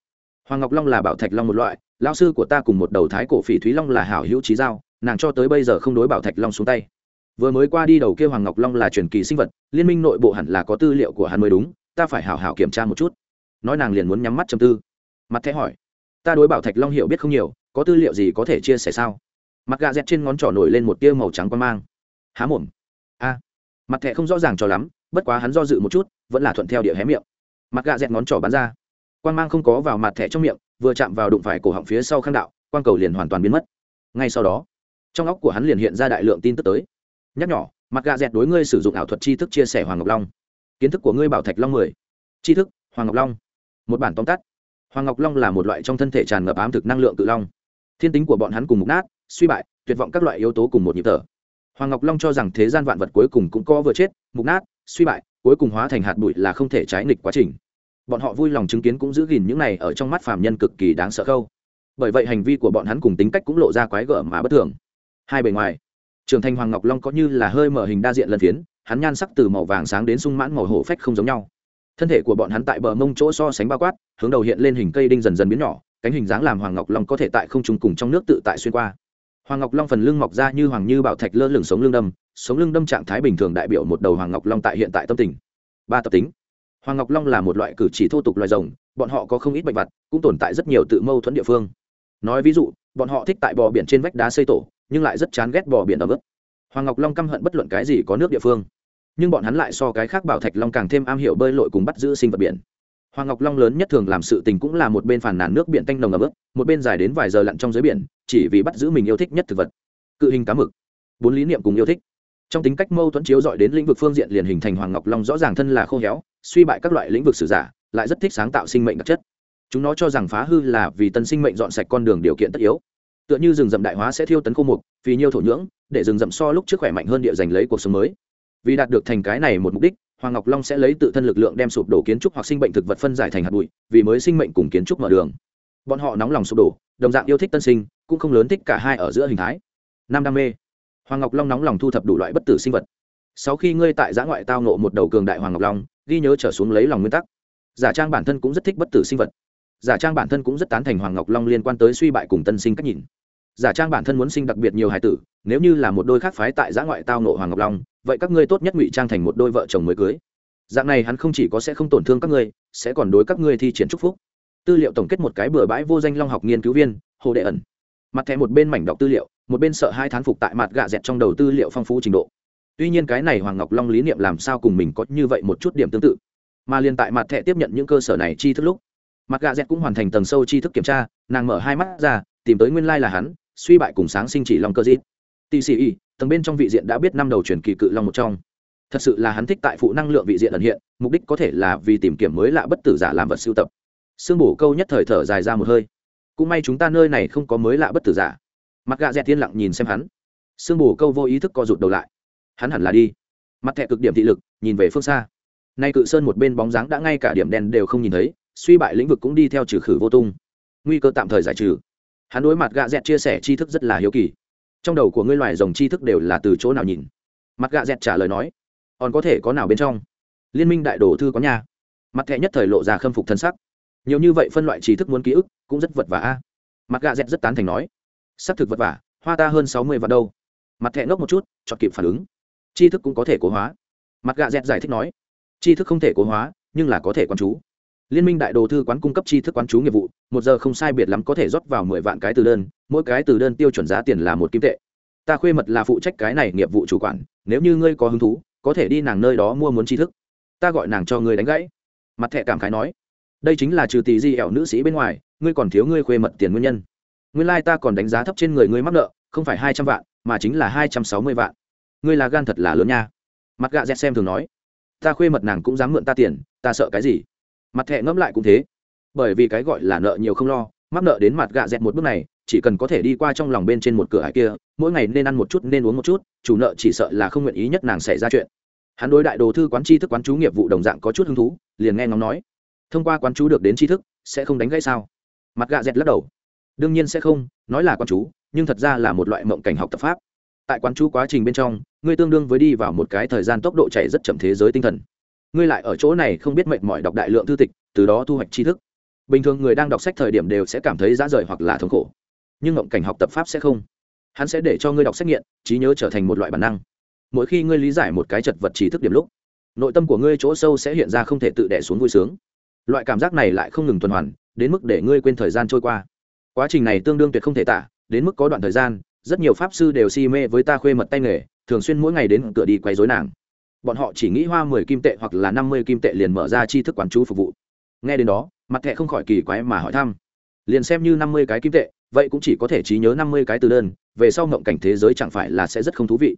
hoàng ngọc long là bảo thạch long một loại lao sư của ta cùng một đầu thái cổ phỉ thúy long là hảo hữu trí giao, nàng cho tới bây giờ không đối bảo thạch long xuống tay. Vừa mới qua đi đầu kia hoàng ngọc long là truyền kỳ sinh vật, liên minh nội bộ hẳn là có tư liệu của hắn mới đúng, ta phải hảo hảo kiểm tra một chút. Nói nàng liền muốn nhắm mắt chầm tư. Mặt thẹ hỏi, ta đối bảo thạch long hiểu biết không nhiều, có tư liệu gì có thể chia sẻ sao? Mặt gà dẹt trên ngón trỏ nổi lên một tia màu trắng quan mang. Há mồm. A. Mặt thẻ không rõ ràng cho lắm, bất quá hắn do dự một chút, vẫn là thuận theo địa hé miệng. Mặt gà dẹt ngón trỏ bắn ra. Quan mang không có vào mặt thẻ trong miệng, vừa chạm vào đụng phải cổ họng phía sau khang đạo quan cầu liền hoàn toàn biến mất. Ngay sau đó, trong óc của hắn liền hiện ra đại lượng tin tức tới. Nhắc nhỏ mặt gà dẹt đối ngươi sử dụng ảo thuật tri thức chia sẻ hoàng ngọc long. Kiến thức của ngươi bảo thạch long mười. Tri thức, hoàng ngọc long. Một bản tóm tắt. Hoàng ngọc long là một loại trong thân thể tràn ngập ám thực năng lượng cự long. Thiên tính của bọn hắn cùng mục nát suy bại, tuyệt vọng các loại yếu tố cùng một nhịp thở. Hoàng ngọc long cho rằng thế gian vạn vật cuối cùng cũng có vừa chết, mục nát, suy bại, cuối cùng hóa thành hạt bụi là không thể trái nghịch quá trình. Bọn họ vui lòng chứng kiến cũng giữ gìn những này ở trong mắt phàm nhân cực kỳ đáng sợ khâu. Bởi vậy hành vi của bọn hắn cùng tính cách cũng lộ ra quái gở mà bất thường. Hai bề ngoài, trưởng thành hoàng ngọc long có như là hơi mở hình đa diện lần phiến, hắn nhan sắc từ màu vàng sáng đến sung mãn màu hổ phách không giống nhau. Thân thể của bọn hắn tại bờ mông chỗ so sánh bao quát, hướng đầu hiện lên hình cây đinh dần dần biến nhỏ, cánh hình dáng làm hoàng ngọc long có thể tại không trùng cùng trong nước tự tại xuyên qua hoàng ngọc long phần lưng mọc ra như hoàng như bảo thạch lơ lửng sống lưng đâm, sống lưng đâm trạng thái bình thường đại biểu một đầu hoàng ngọc long tại hiện tại tâm tình. Ba tập tính. Hoàng ngọc long là một loại cử chỉ thô tục loài rồng, bọn họ có không ít bệnh vật, cũng tồn tại rất nhiều tự mâu thuẫn địa phương. Nói ví dụ, bọn họ thích tại bò biển trên vách đá xây tổ, nhưng lại rất chán ghét bò biển ở mức hoàng ngọc long căm hận bất luận cái gì có nước địa phương. Nhưng bọn hắn lại so cái khác bảo thạch long càng thêm am hiểu bơi lội cùng bắt giữ sinh vật biển hoàng ngọc long lớn nhất thường làm sự tình cũng là một bên phản nàn nước biển tanh nồng ngập ướt, một bên dài đến vài giờ lặn trong dưới biển chỉ vì bắt giữ mình yêu thích nhất thực vật. Cự hình cá mực. Bốn lý niệm cùng yêu thích. Trong tính cách mâu thuẫn chiếu dọi đến lĩnh vực phương diện liền hình thành hoàng ngọc long rõ ràng thân là khô héo suy bại các loại lĩnh vực sử giả lại rất thích sáng tạo sinh mệnh đặc chất. Chúng nó cho rằng phá hư là vì tân sinh mệnh dọn sạch con đường điều kiện tất yếu. Tựa như rừng rậm đại hóa sẽ thiêu tấn khô mục vì nhiều thổ nhưỡng để rừng rậm so lúc trước khỏe mạnh hơn địa giành lấy cuộc sống mới. Vì đạt được thành cái này một mục đích hoàng ngọc long sẽ lấy tự thân lực lượng đem sụp đổ kiến trúc hoặc sinh bệnh thực vật phân giải thành hạt bụi, vì mới sinh mệnh cùng kiến trúc mở đường. Bọn họ nóng lòng sụp đổ, đồng dạng yêu thích tân sinh, cũng không lớn thích cả hai ở giữa hình thái. Năm đam mê. Hoàng ngọc long nóng lòng thu thập đủ loại bất tử sinh vật. Sau khi ngươi tại giã ngoại tao nộ một đầu cường đại hoàng ngọc long, ghi nhớ trở xuống lấy lòng nguyên tắc. Giả trang bản thân cũng rất thích bất tử sinh vật. Giả trang bản thân cũng rất tán thành hoàng ngọc long liên quan tới suy bại cùng tân sinh cách nhìn giả trang bản thân muốn sinh đặc biệt nhiều hài tử, nếu như là một đôi khác phái tại giã ngoại tao nộ hoàng ngọc long, vậy các ngươi tốt nhất ngụy trang thành một đôi vợ chồng mới cưới. Dạng này hắn không chỉ có sẽ không tổn thương các ngươi, sẽ còn đối các ngươi thi triển chúc phúc. Tư liệu tổng kết một cái bừa bãi vô danh long học nghiên cứu viên, hồ đệ ẩn. Mặt thẻ một bên mảnh đọc tư liệu, một bên sợ hai thán phục tại mặt gạ dẹt trong đầu tư liệu phong phú trình độ. Tuy nhiên cái này hoàng ngọc long lý niệm làm sao cùng mình có như vậy một chút điểm tương tự, mà liền tại mặt thẻ tiếp nhận những cơ sở này chi thức lúc, mặt gạ dẹt cũng hoàn thành tầng sâu chi thức kiểm tra, nàng mở hai mắt ra, tìm tới nguyên lai là hắn suy bại cùng sáng sinh chỉ long cơ dít. Y, tầng bên trong vị diện đã biết năm đầu truyền kỳ cự long một trong. Thật sự là hắn thích tại phụ năng lượng vị diện ẩn hiện, mục đích có thể là vì tìm kiếm mới lạ bất tử giả làm vật sưu tập. Sương bổ câu nhất thời thở dài ra một hơi. Cũng may chúng ta nơi này không có mới lạ bất tử giả. Mặt gạ dẹt tiên lặng nhìn xem hắn. Sương bổ câu vô ý thức co rụt đầu lại. Hắn hẳn là đi. Mặt thẹ cực điểm thị lực, nhìn về phương xa. Nay cự sơn một bên bóng dáng đã ngay cả điểm đen đều không nhìn thấy, suy bại lĩnh vực cũng đi theo trừ khử vô tung. Nguy cơ tạm thời giải trừ hắn đối mặt gạ dẹt chia sẻ tri thức rất là hiếu kỳ. Trong đầu của ngươi loài rồng tri thức đều là từ chỗ nào nhìn? Mặt gạ dẹt trả lời nói, còn có thể có nào bên trong? Liên minh đại đồ thư có nhà. Mặt thẹ nhất thời lộ ra khâm phục thân sắc. Nhiều như vậy phân loại trí thức muốn ký ức, cũng rất vật vả a. Mặt gạ dẹt rất tán thành nói, xác thực vật vả, hoa ta hơn sáu mươi vạn đâu. Mặt thẹ ngốc một chút cho kịp phản ứng. Tri thức cũng có thể cố hóa. Mặt gạ dẹt giải thích nói, tri thức không thể cố hóa, nhưng là có thể quán chú liên minh đại đồ thư quán cung cấp tri thức quán chú nghiệp vụ, một giờ không sai biệt lắm có thể rót vào mười vạn cái từ đơn, mỗi cái từ đơn tiêu chuẩn giá tiền là một kim tệ. Ta khuê mật là phụ trách cái này nghiệp vụ chủ quản, nếu như ngươi có hứng thú, có thể đi nàng nơi đó mua muốn tri thức. Ta gọi nàng cho ngươi đánh gãy. Mặt thẹ cảm khái nói. Đây chính là trừ tỷ di ẻo nữ sĩ bên ngoài, ngươi còn thiếu ngươi khuê mật tiền nguyên nhân. Nguyên lai、like、ta còn đánh giá thấp trên người ngươi mắc nợ, không phải hai trăm vạn, mà chính là hai trăm sáu mươi vạn. Ngươi là gan thật là lớn nha. Mặt gạ dẹt xem thường nói. Ta khuê mật nàng cũng dám mượn ta tiền, ta sợ cái gì? Mặt thẹ ngẫm lại cũng thế. Bởi vì cái gọi là nợ nhiều không lo, mắc nợ đến mặt gạ dẹt một bước này, chỉ cần có thể đi qua trong lòng bên trên một cửa hải kia, mỗi ngày nên ăn một chút nên uống một chút, chủ nợ chỉ sợ là không nguyện ý nhất nàng xảy ra chuyện. Hắn đối đại đồ thư quán tri thức quán chú nghiệp vụ đồng dạng có chút hứng thú, liền nghe ngóng nói. Thông qua quán chú được đến tri thức, sẽ không đánh gãy sao? Mặt gạ dẹt lắc đầu. Đương nhiên sẽ không, nói là quán chú, nhưng thật ra là một loại mộng cảnh học tập pháp. Tại quán chú quá trình bên trong, ngươi tương đương với đi vào một cái thời gian tốc độ chạy rất chậm thế giới tinh thần ngươi lại ở chỗ này không biết mệt mỏi đọc đại lượng thư tịch, từ đó thu hoạch tri thức. Bình thường người đang đọc sách thời điểm đều sẽ cảm thấy dã rời hoặc là thống khổ. Nhưng ngộng cảnh học tập pháp sẽ không. Hắn sẽ để cho ngươi đọc sách nghiện, trí nhớ trở thành một loại bản năng. Mỗi khi ngươi lý giải một cái chật vật trí thức điểm lúc, nội tâm của ngươi chỗ sâu sẽ hiện ra không thể tự đẻ xuống vui sướng. Loại cảm giác này lại không ngừng tuần hoàn, đến mức để ngươi quên thời gian trôi qua. Quá trình này tương đương tuyệt không thể tả, đến mức có đoạn thời gian, rất nhiều pháp sư đều si mê với ta khuê mật tay nghề, thường xuyên mỗi ngày đến cửa đi quay dối nàng bọn họ chỉ nghĩ hoa mười kim tệ hoặc là năm mươi kim tệ liền mở ra chi thức quán chú phục vụ. Nghe đến đó, mặt thẹ không khỏi kỳ quái mà hỏi thăm. Liền xem như năm mươi cái kim tệ, vậy cũng chỉ có thể trí nhớ năm mươi cái từ đơn, về sau ngộng cảnh thế giới chẳng phải là sẽ rất không thú vị.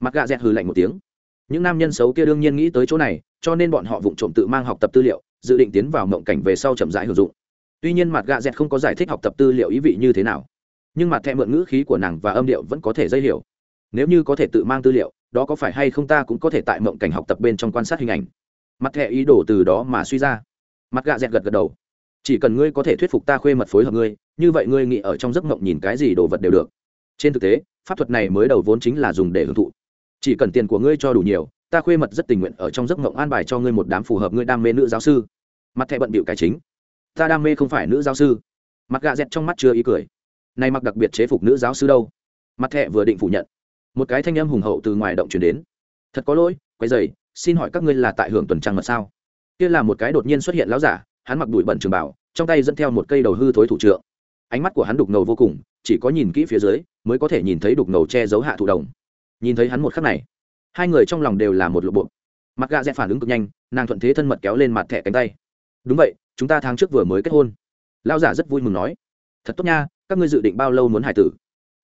Mặt gạ dẹt hừ lạnh một tiếng. Những nam nhân xấu kia đương nhiên nghĩ tới chỗ này, cho nên bọn họ vụng trộm tự mang học tập tư liệu, dự định tiến vào ngộng cảnh về sau chậm rãi hưởng dụng. Tuy nhiên mặt gạ dẹt không có giải thích học tập tư liệu ý vị như thế nào. Nhưng mặt thẹ mượn ngữ khí của nàng và âm điệu vẫn có thể dây hiểu. Nếu như có thể tự mang tư liệu đó có phải hay không ta cũng có thể tại mộng cảnh học tập bên trong quan sát hình ảnh. Mặt thẹ ý đồ từ đó mà suy ra. Mặt gạ dẹt gật gật đầu. Chỉ cần ngươi có thể thuyết phục ta khuê mật phối hợp ngươi, như vậy ngươi nghĩ ở trong giấc mộng nhìn cái gì đồ vật đều được. Trên thực tế, pháp thuật này mới đầu vốn chính là dùng để hưởng thụ. Chỉ cần tiền của ngươi cho đủ nhiều, ta khuê mật rất tình nguyện ở trong giấc mộng an bài cho ngươi một đám phù hợp ngươi đam mê nữ giáo sư. Mặt thẹ bận bịu cái chính. Ta đam mê không phải nữ giáo sư. Mặt gạ dẹt trong mắt chưa ý cười. Này mặc đặc biệt chế phục nữ giáo sư đâu? Mặt thẹ vừa định phủ nhận một cái thanh âm hùng hậu từ ngoài động chuyển đến. Thật có lỗi quay dày xin hỏi các ngươi là tại hưởng tuần trăng mật sao? Kia là một cái đột nhiên xuất hiện láo giả, hắn mặc bụi bẩn trường bảo, trong tay dẫn theo một cây đầu hư thối thủ trượng. Ánh mắt của hắn đục ngầu vô cùng, chỉ có nhìn kỹ phía dưới, mới có thể nhìn thấy đục ngầu che giấu hạ thủ đồng. Nhìn thấy hắn một khắc này, hai người trong lòng đều là một lộ bộ. Mặt gạ dẹ phản ứng cực nhanh, nàng thuận thế thân mật kéo lên mặt thẻ cánh tay. Đúng vậy, chúng ta tháng trước vừa mới kết hôn. Lao giả rất vui mừng nói. Thật tốt nha, các ngươi dự định bao lâu muốn hải tử?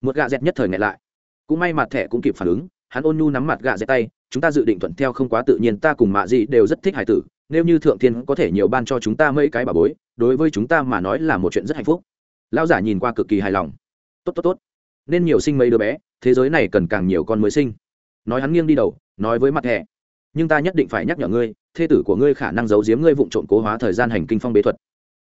Một gạ dẹt nhất thời ngại lại cũng may mặt thẻ cũng kịp phản ứng, hắn ôn nhu nắm mặt gạ dẹt tay, chúng ta dự định thuận theo không quá tự nhiên, ta cùng mạ Dị đều rất thích hải tử, nếu như thượng thiên có thể nhiều ban cho chúng ta mấy cái bà bối, đối với chúng ta mà nói là một chuyện rất hạnh phúc. Lão giả nhìn qua cực kỳ hài lòng. Tốt tốt tốt. Nên nhiều sinh mấy đứa bé, thế giới này cần càng nhiều con mới sinh. Nói hắn nghiêng đi đầu, nói với mặt thẻ. Nhưng ta nhất định phải nhắc nhở ngươi, thê tử của ngươi khả năng giấu giếm ngươi vụ trộn cố hóa thời gian hành kinh phong bế thuật.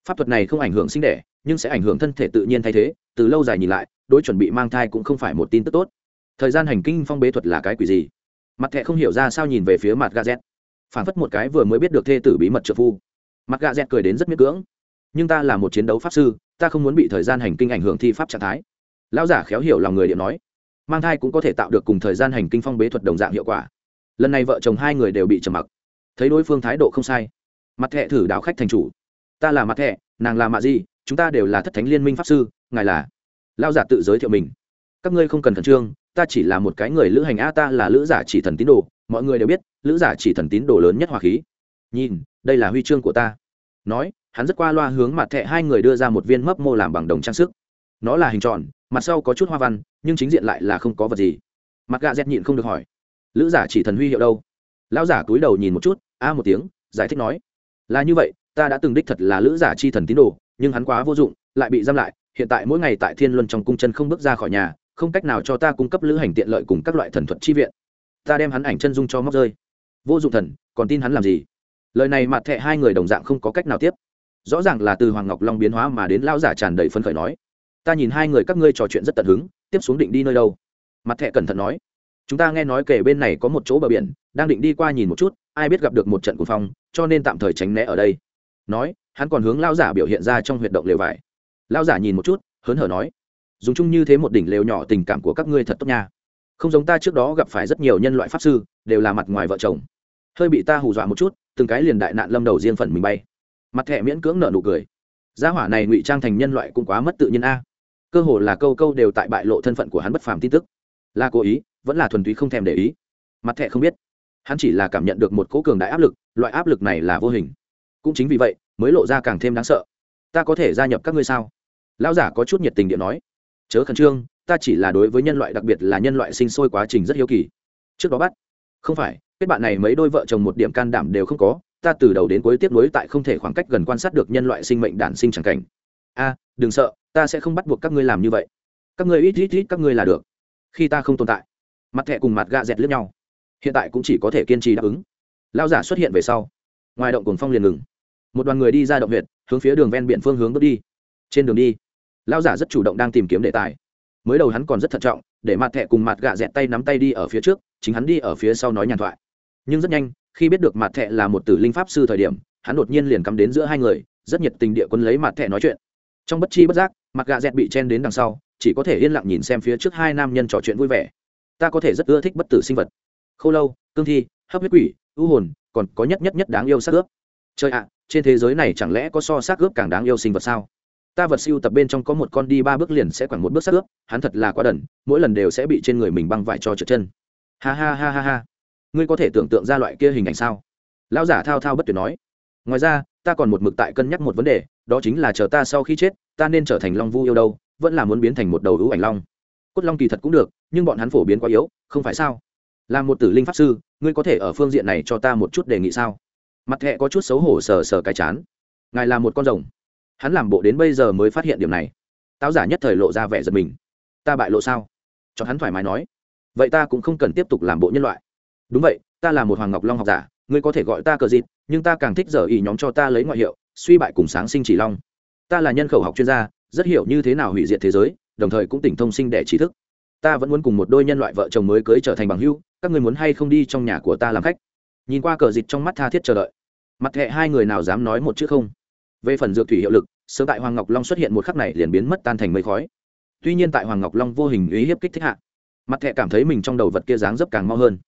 Pháp thuật này không ảnh hưởng sinh đẻ, nhưng sẽ ảnh hưởng thân thể tự nhiên thay thế, từ lâu dài nhìn lại, đối chuẩn bị mang thai cũng không phải một tin tức tốt thời gian hành kinh phong bế thuật là cái quỷ gì? Mặt thẹ không hiểu ra sao nhìn về phía mặt gà z phản phất một cái vừa mới biết được thê tử bí mật trợ phu. Mặt gà z cười đến rất miết cưỡng. Nhưng ta là một chiến đấu pháp sư, ta không muốn bị thời gian hành kinh ảnh hưởng thi pháp trạng thái. Lão giả khéo hiểu lòng người điện nói. Mang thai cũng có thể tạo được cùng thời gian hành kinh phong bế thuật đồng dạng hiệu quả. Lần này vợ chồng hai người đều bị trầm mặc. Thấy đối phương thái độ không sai. Mặt thẹ thử đạo khách thành chủ. Ta là mặt thẹ nàng là mạ gì chúng ta đều là thất thánh liên minh pháp sư, ngài là. Lao giả tự giới thiệu mình. Các ngươi không cần khẩn trương ta chỉ là một cái người lữ hành a, ta là lữ giả chỉ thần tín đồ, mọi người đều biết, lữ giả chỉ thần tín đồ lớn nhất hòa khí. Nhìn, đây là huy chương của ta. Nói, hắn rất qua loa hướng mặt thẹ hai người đưa ra một viên mấp mô làm bằng đồng trang sức. Nó là hình tròn, mặt sau có chút hoa văn, nhưng chính diện lại là không có vật gì. Mặt gà dẹt nhịn không được hỏi, lữ giả chỉ thần huy hiệu đâu? Lão giả cúi đầu nhìn một chút, a một tiếng, giải thích nói, là như vậy, ta đã từng đích thật là lữ giả chi thần tín đồ, nhưng hắn quá vô dụng, lại bị giam lại, hiện tại mỗi ngày tại thiên luân trong cung chân không bước ra khỏi nhà không cách nào cho ta cung cấp lữ hành tiện lợi cùng các loại thần thuật chi viện. Ta đem hắn ảnh chân dung cho móc rơi. Vô dụng thần, còn tin hắn làm gì? Lời này mặt thẹ hai người đồng dạng không có cách nào tiếp. Rõ ràng là từ hoàng ngọc long biến hóa mà đến lao giả tràn đầy phấn khởi nói, ta nhìn hai người các ngươi trò chuyện rất tận hứng, tiếp xuống định đi nơi đâu? Mặt thẹ cẩn thận nói, chúng ta nghe nói kể bên này có một chỗ bờ biển, đang định đi qua nhìn một chút, ai biết gặp được một trận cuồng phong, cho nên tạm thời tránh né ở đây. Nói, hắn còn hướng lao giả biểu hiện ra trong huyệt động lều vải. Lao giả nhìn một chút, hớn hở nói dùng chung như thế một đỉnh lều nhỏ tình cảm của các ngươi thật tốt nha. Không giống ta trước đó gặp phải rất nhiều nhân loại pháp sư, đều là mặt ngoài vợ chồng. Hơi bị ta hù dọa một chút, từng cái liền đại nạn lâm đầu riêng phần mình bay. Mặt thẻ miễn cưỡng nợ nụ cười. Gia hỏa này ngụy trang thành nhân loại cũng quá mất tự nhiên a. Cơ hồ là câu câu đều tại bại lộ thân phận của hắn bất phàm tin tức. Là cố ý, vẫn là thuần túy không thèm để ý. Mặt thẻ không biết. Hắn chỉ là cảm nhận được một cố cường đại áp lực, loại áp lực này là vô hình. Cũng chính vì vậy, mới lộ ra càng thêm đáng sợ. Ta có thể gia nhập các ngươi sao? Lão giả có chút nhiệt tình điện nói chớ khẩn trương, ta chỉ là đối với nhân loại đặc biệt là nhân loại sinh sôi quá trình rất hiếu kỳ. Trước đó bắt. Không phải, kết bạn này mấy đôi vợ chồng một điểm can đảm đều không có, ta từ đầu đến cuối tiếp nối tại không thể khoảng cách gần quan sát được nhân loại sinh mệnh đản sinh chẳng cảnh. A, đừng sợ, ta sẽ không bắt buộc các ngươi làm như vậy. Các ngươi ít ít ít các ngươi là được. Khi ta không tồn tại, mặt thẹ cùng mặt gạ dẹt lướt nhau. Hiện tại cũng chỉ có thể kiên trì đáp ứng. Lao giả xuất hiện về sau, ngoài động cồn phong liền ngừng. Một đoàn người đi ra động huyện hướng phía đường ven biển phương hướng bước đi. Trên đường đi lao giả rất chủ động đang tìm kiếm đề tài. Mới đầu hắn còn rất thận trọng, để mặt thẹ cùng mặt gạ dẹt tay nắm tay đi ở phía trước, chính hắn đi ở phía sau nói nhàn thoại. Nhưng rất nhanh, khi biết được mặt thẹ là một tử linh pháp sư thời điểm, hắn đột nhiên liền cắm đến giữa hai người, rất nhiệt tình địa quân lấy mặt thẹ nói chuyện. Trong bất chi bất giác mặt gạ dẹt bị chen đến đằng sau, chỉ có thể yên lặng nhìn xem phía trước hai nam nhân trò chuyện vui vẻ. Ta có thể rất ưa thích bất tử sinh vật. Khâu lâu, cương thi, hấp huyết quỷ, ưu hồn, còn có nhất nhất nhất đáng yêu xác ướp. Trời ạ, trên thế giới này chẳng lẽ có so xác ướp càng đáng yêu sinh vật sao? Ta vật siêu tập bên trong có một con đi ba bước liền sẽ khoảng một bước sắt ướp, hắn thật là quá đần, mỗi lần đều sẽ bị trên người mình băng vải cho trượt chân. Ha ha ha ha ha. Ngươi có thể tưởng tượng ra loại kia hình ảnh sao? Lão giả thao thao bất tuyệt nói. Ngoài ra, ta còn một mực tại cân nhắc một vấn đề, đó chính là chờ ta sau khi chết, ta nên trở thành long vu yêu đâu, vẫn là muốn biến thành một đầu hữu ảnh long. Cốt long kỳ thật cũng được, nhưng bọn hắn phổ biến quá yếu, không phải sao? Là một tử linh pháp sư, ngươi có thể ở phương diện này cho ta một chút đề nghị sao? Mặt thẹ có chút xấu hổ sờ sờ cái chán. Ngài là một con rồng hắn làm bộ đến bây giờ mới phát hiện điểm này. Táo giả nhất thời lộ ra vẻ giật mình. Ta bại lộ sao? Cho hắn thoải mái nói. Vậy ta cũng không cần tiếp tục làm bộ nhân loại. Đúng vậy, ta là một hoàng ngọc long học giả, ngươi có thể gọi ta cờ dịt, nhưng ta càng thích giờ ý nhóm cho ta lấy ngoại hiệu, suy bại cùng sáng sinh chỉ long. Ta là nhân khẩu học chuyên gia, rất hiểu như thế nào hủy diệt thế giới, đồng thời cũng tỉnh thông sinh để trí thức. Ta vẫn muốn cùng một đôi nhân loại vợ chồng mới cưới trở thành bằng hưu các người muốn hay không đi trong nhà của ta làm khách? Nhìn qua cờ dịt trong mắt tha thiết chờ đợi. Mặt hệ hai người nào dám nói một chữ không? Về phần dược thủy hiệu lực sớm tại hoàng ngọc long xuất hiện một khắc này liền biến mất tan thành mây khói. Tuy nhiên tại hoàng ngọc long vô hình uy hiếp kích thích hạ, mặt thẹ cảm thấy mình trong đầu vật kia dáng dấp càng mau hơn.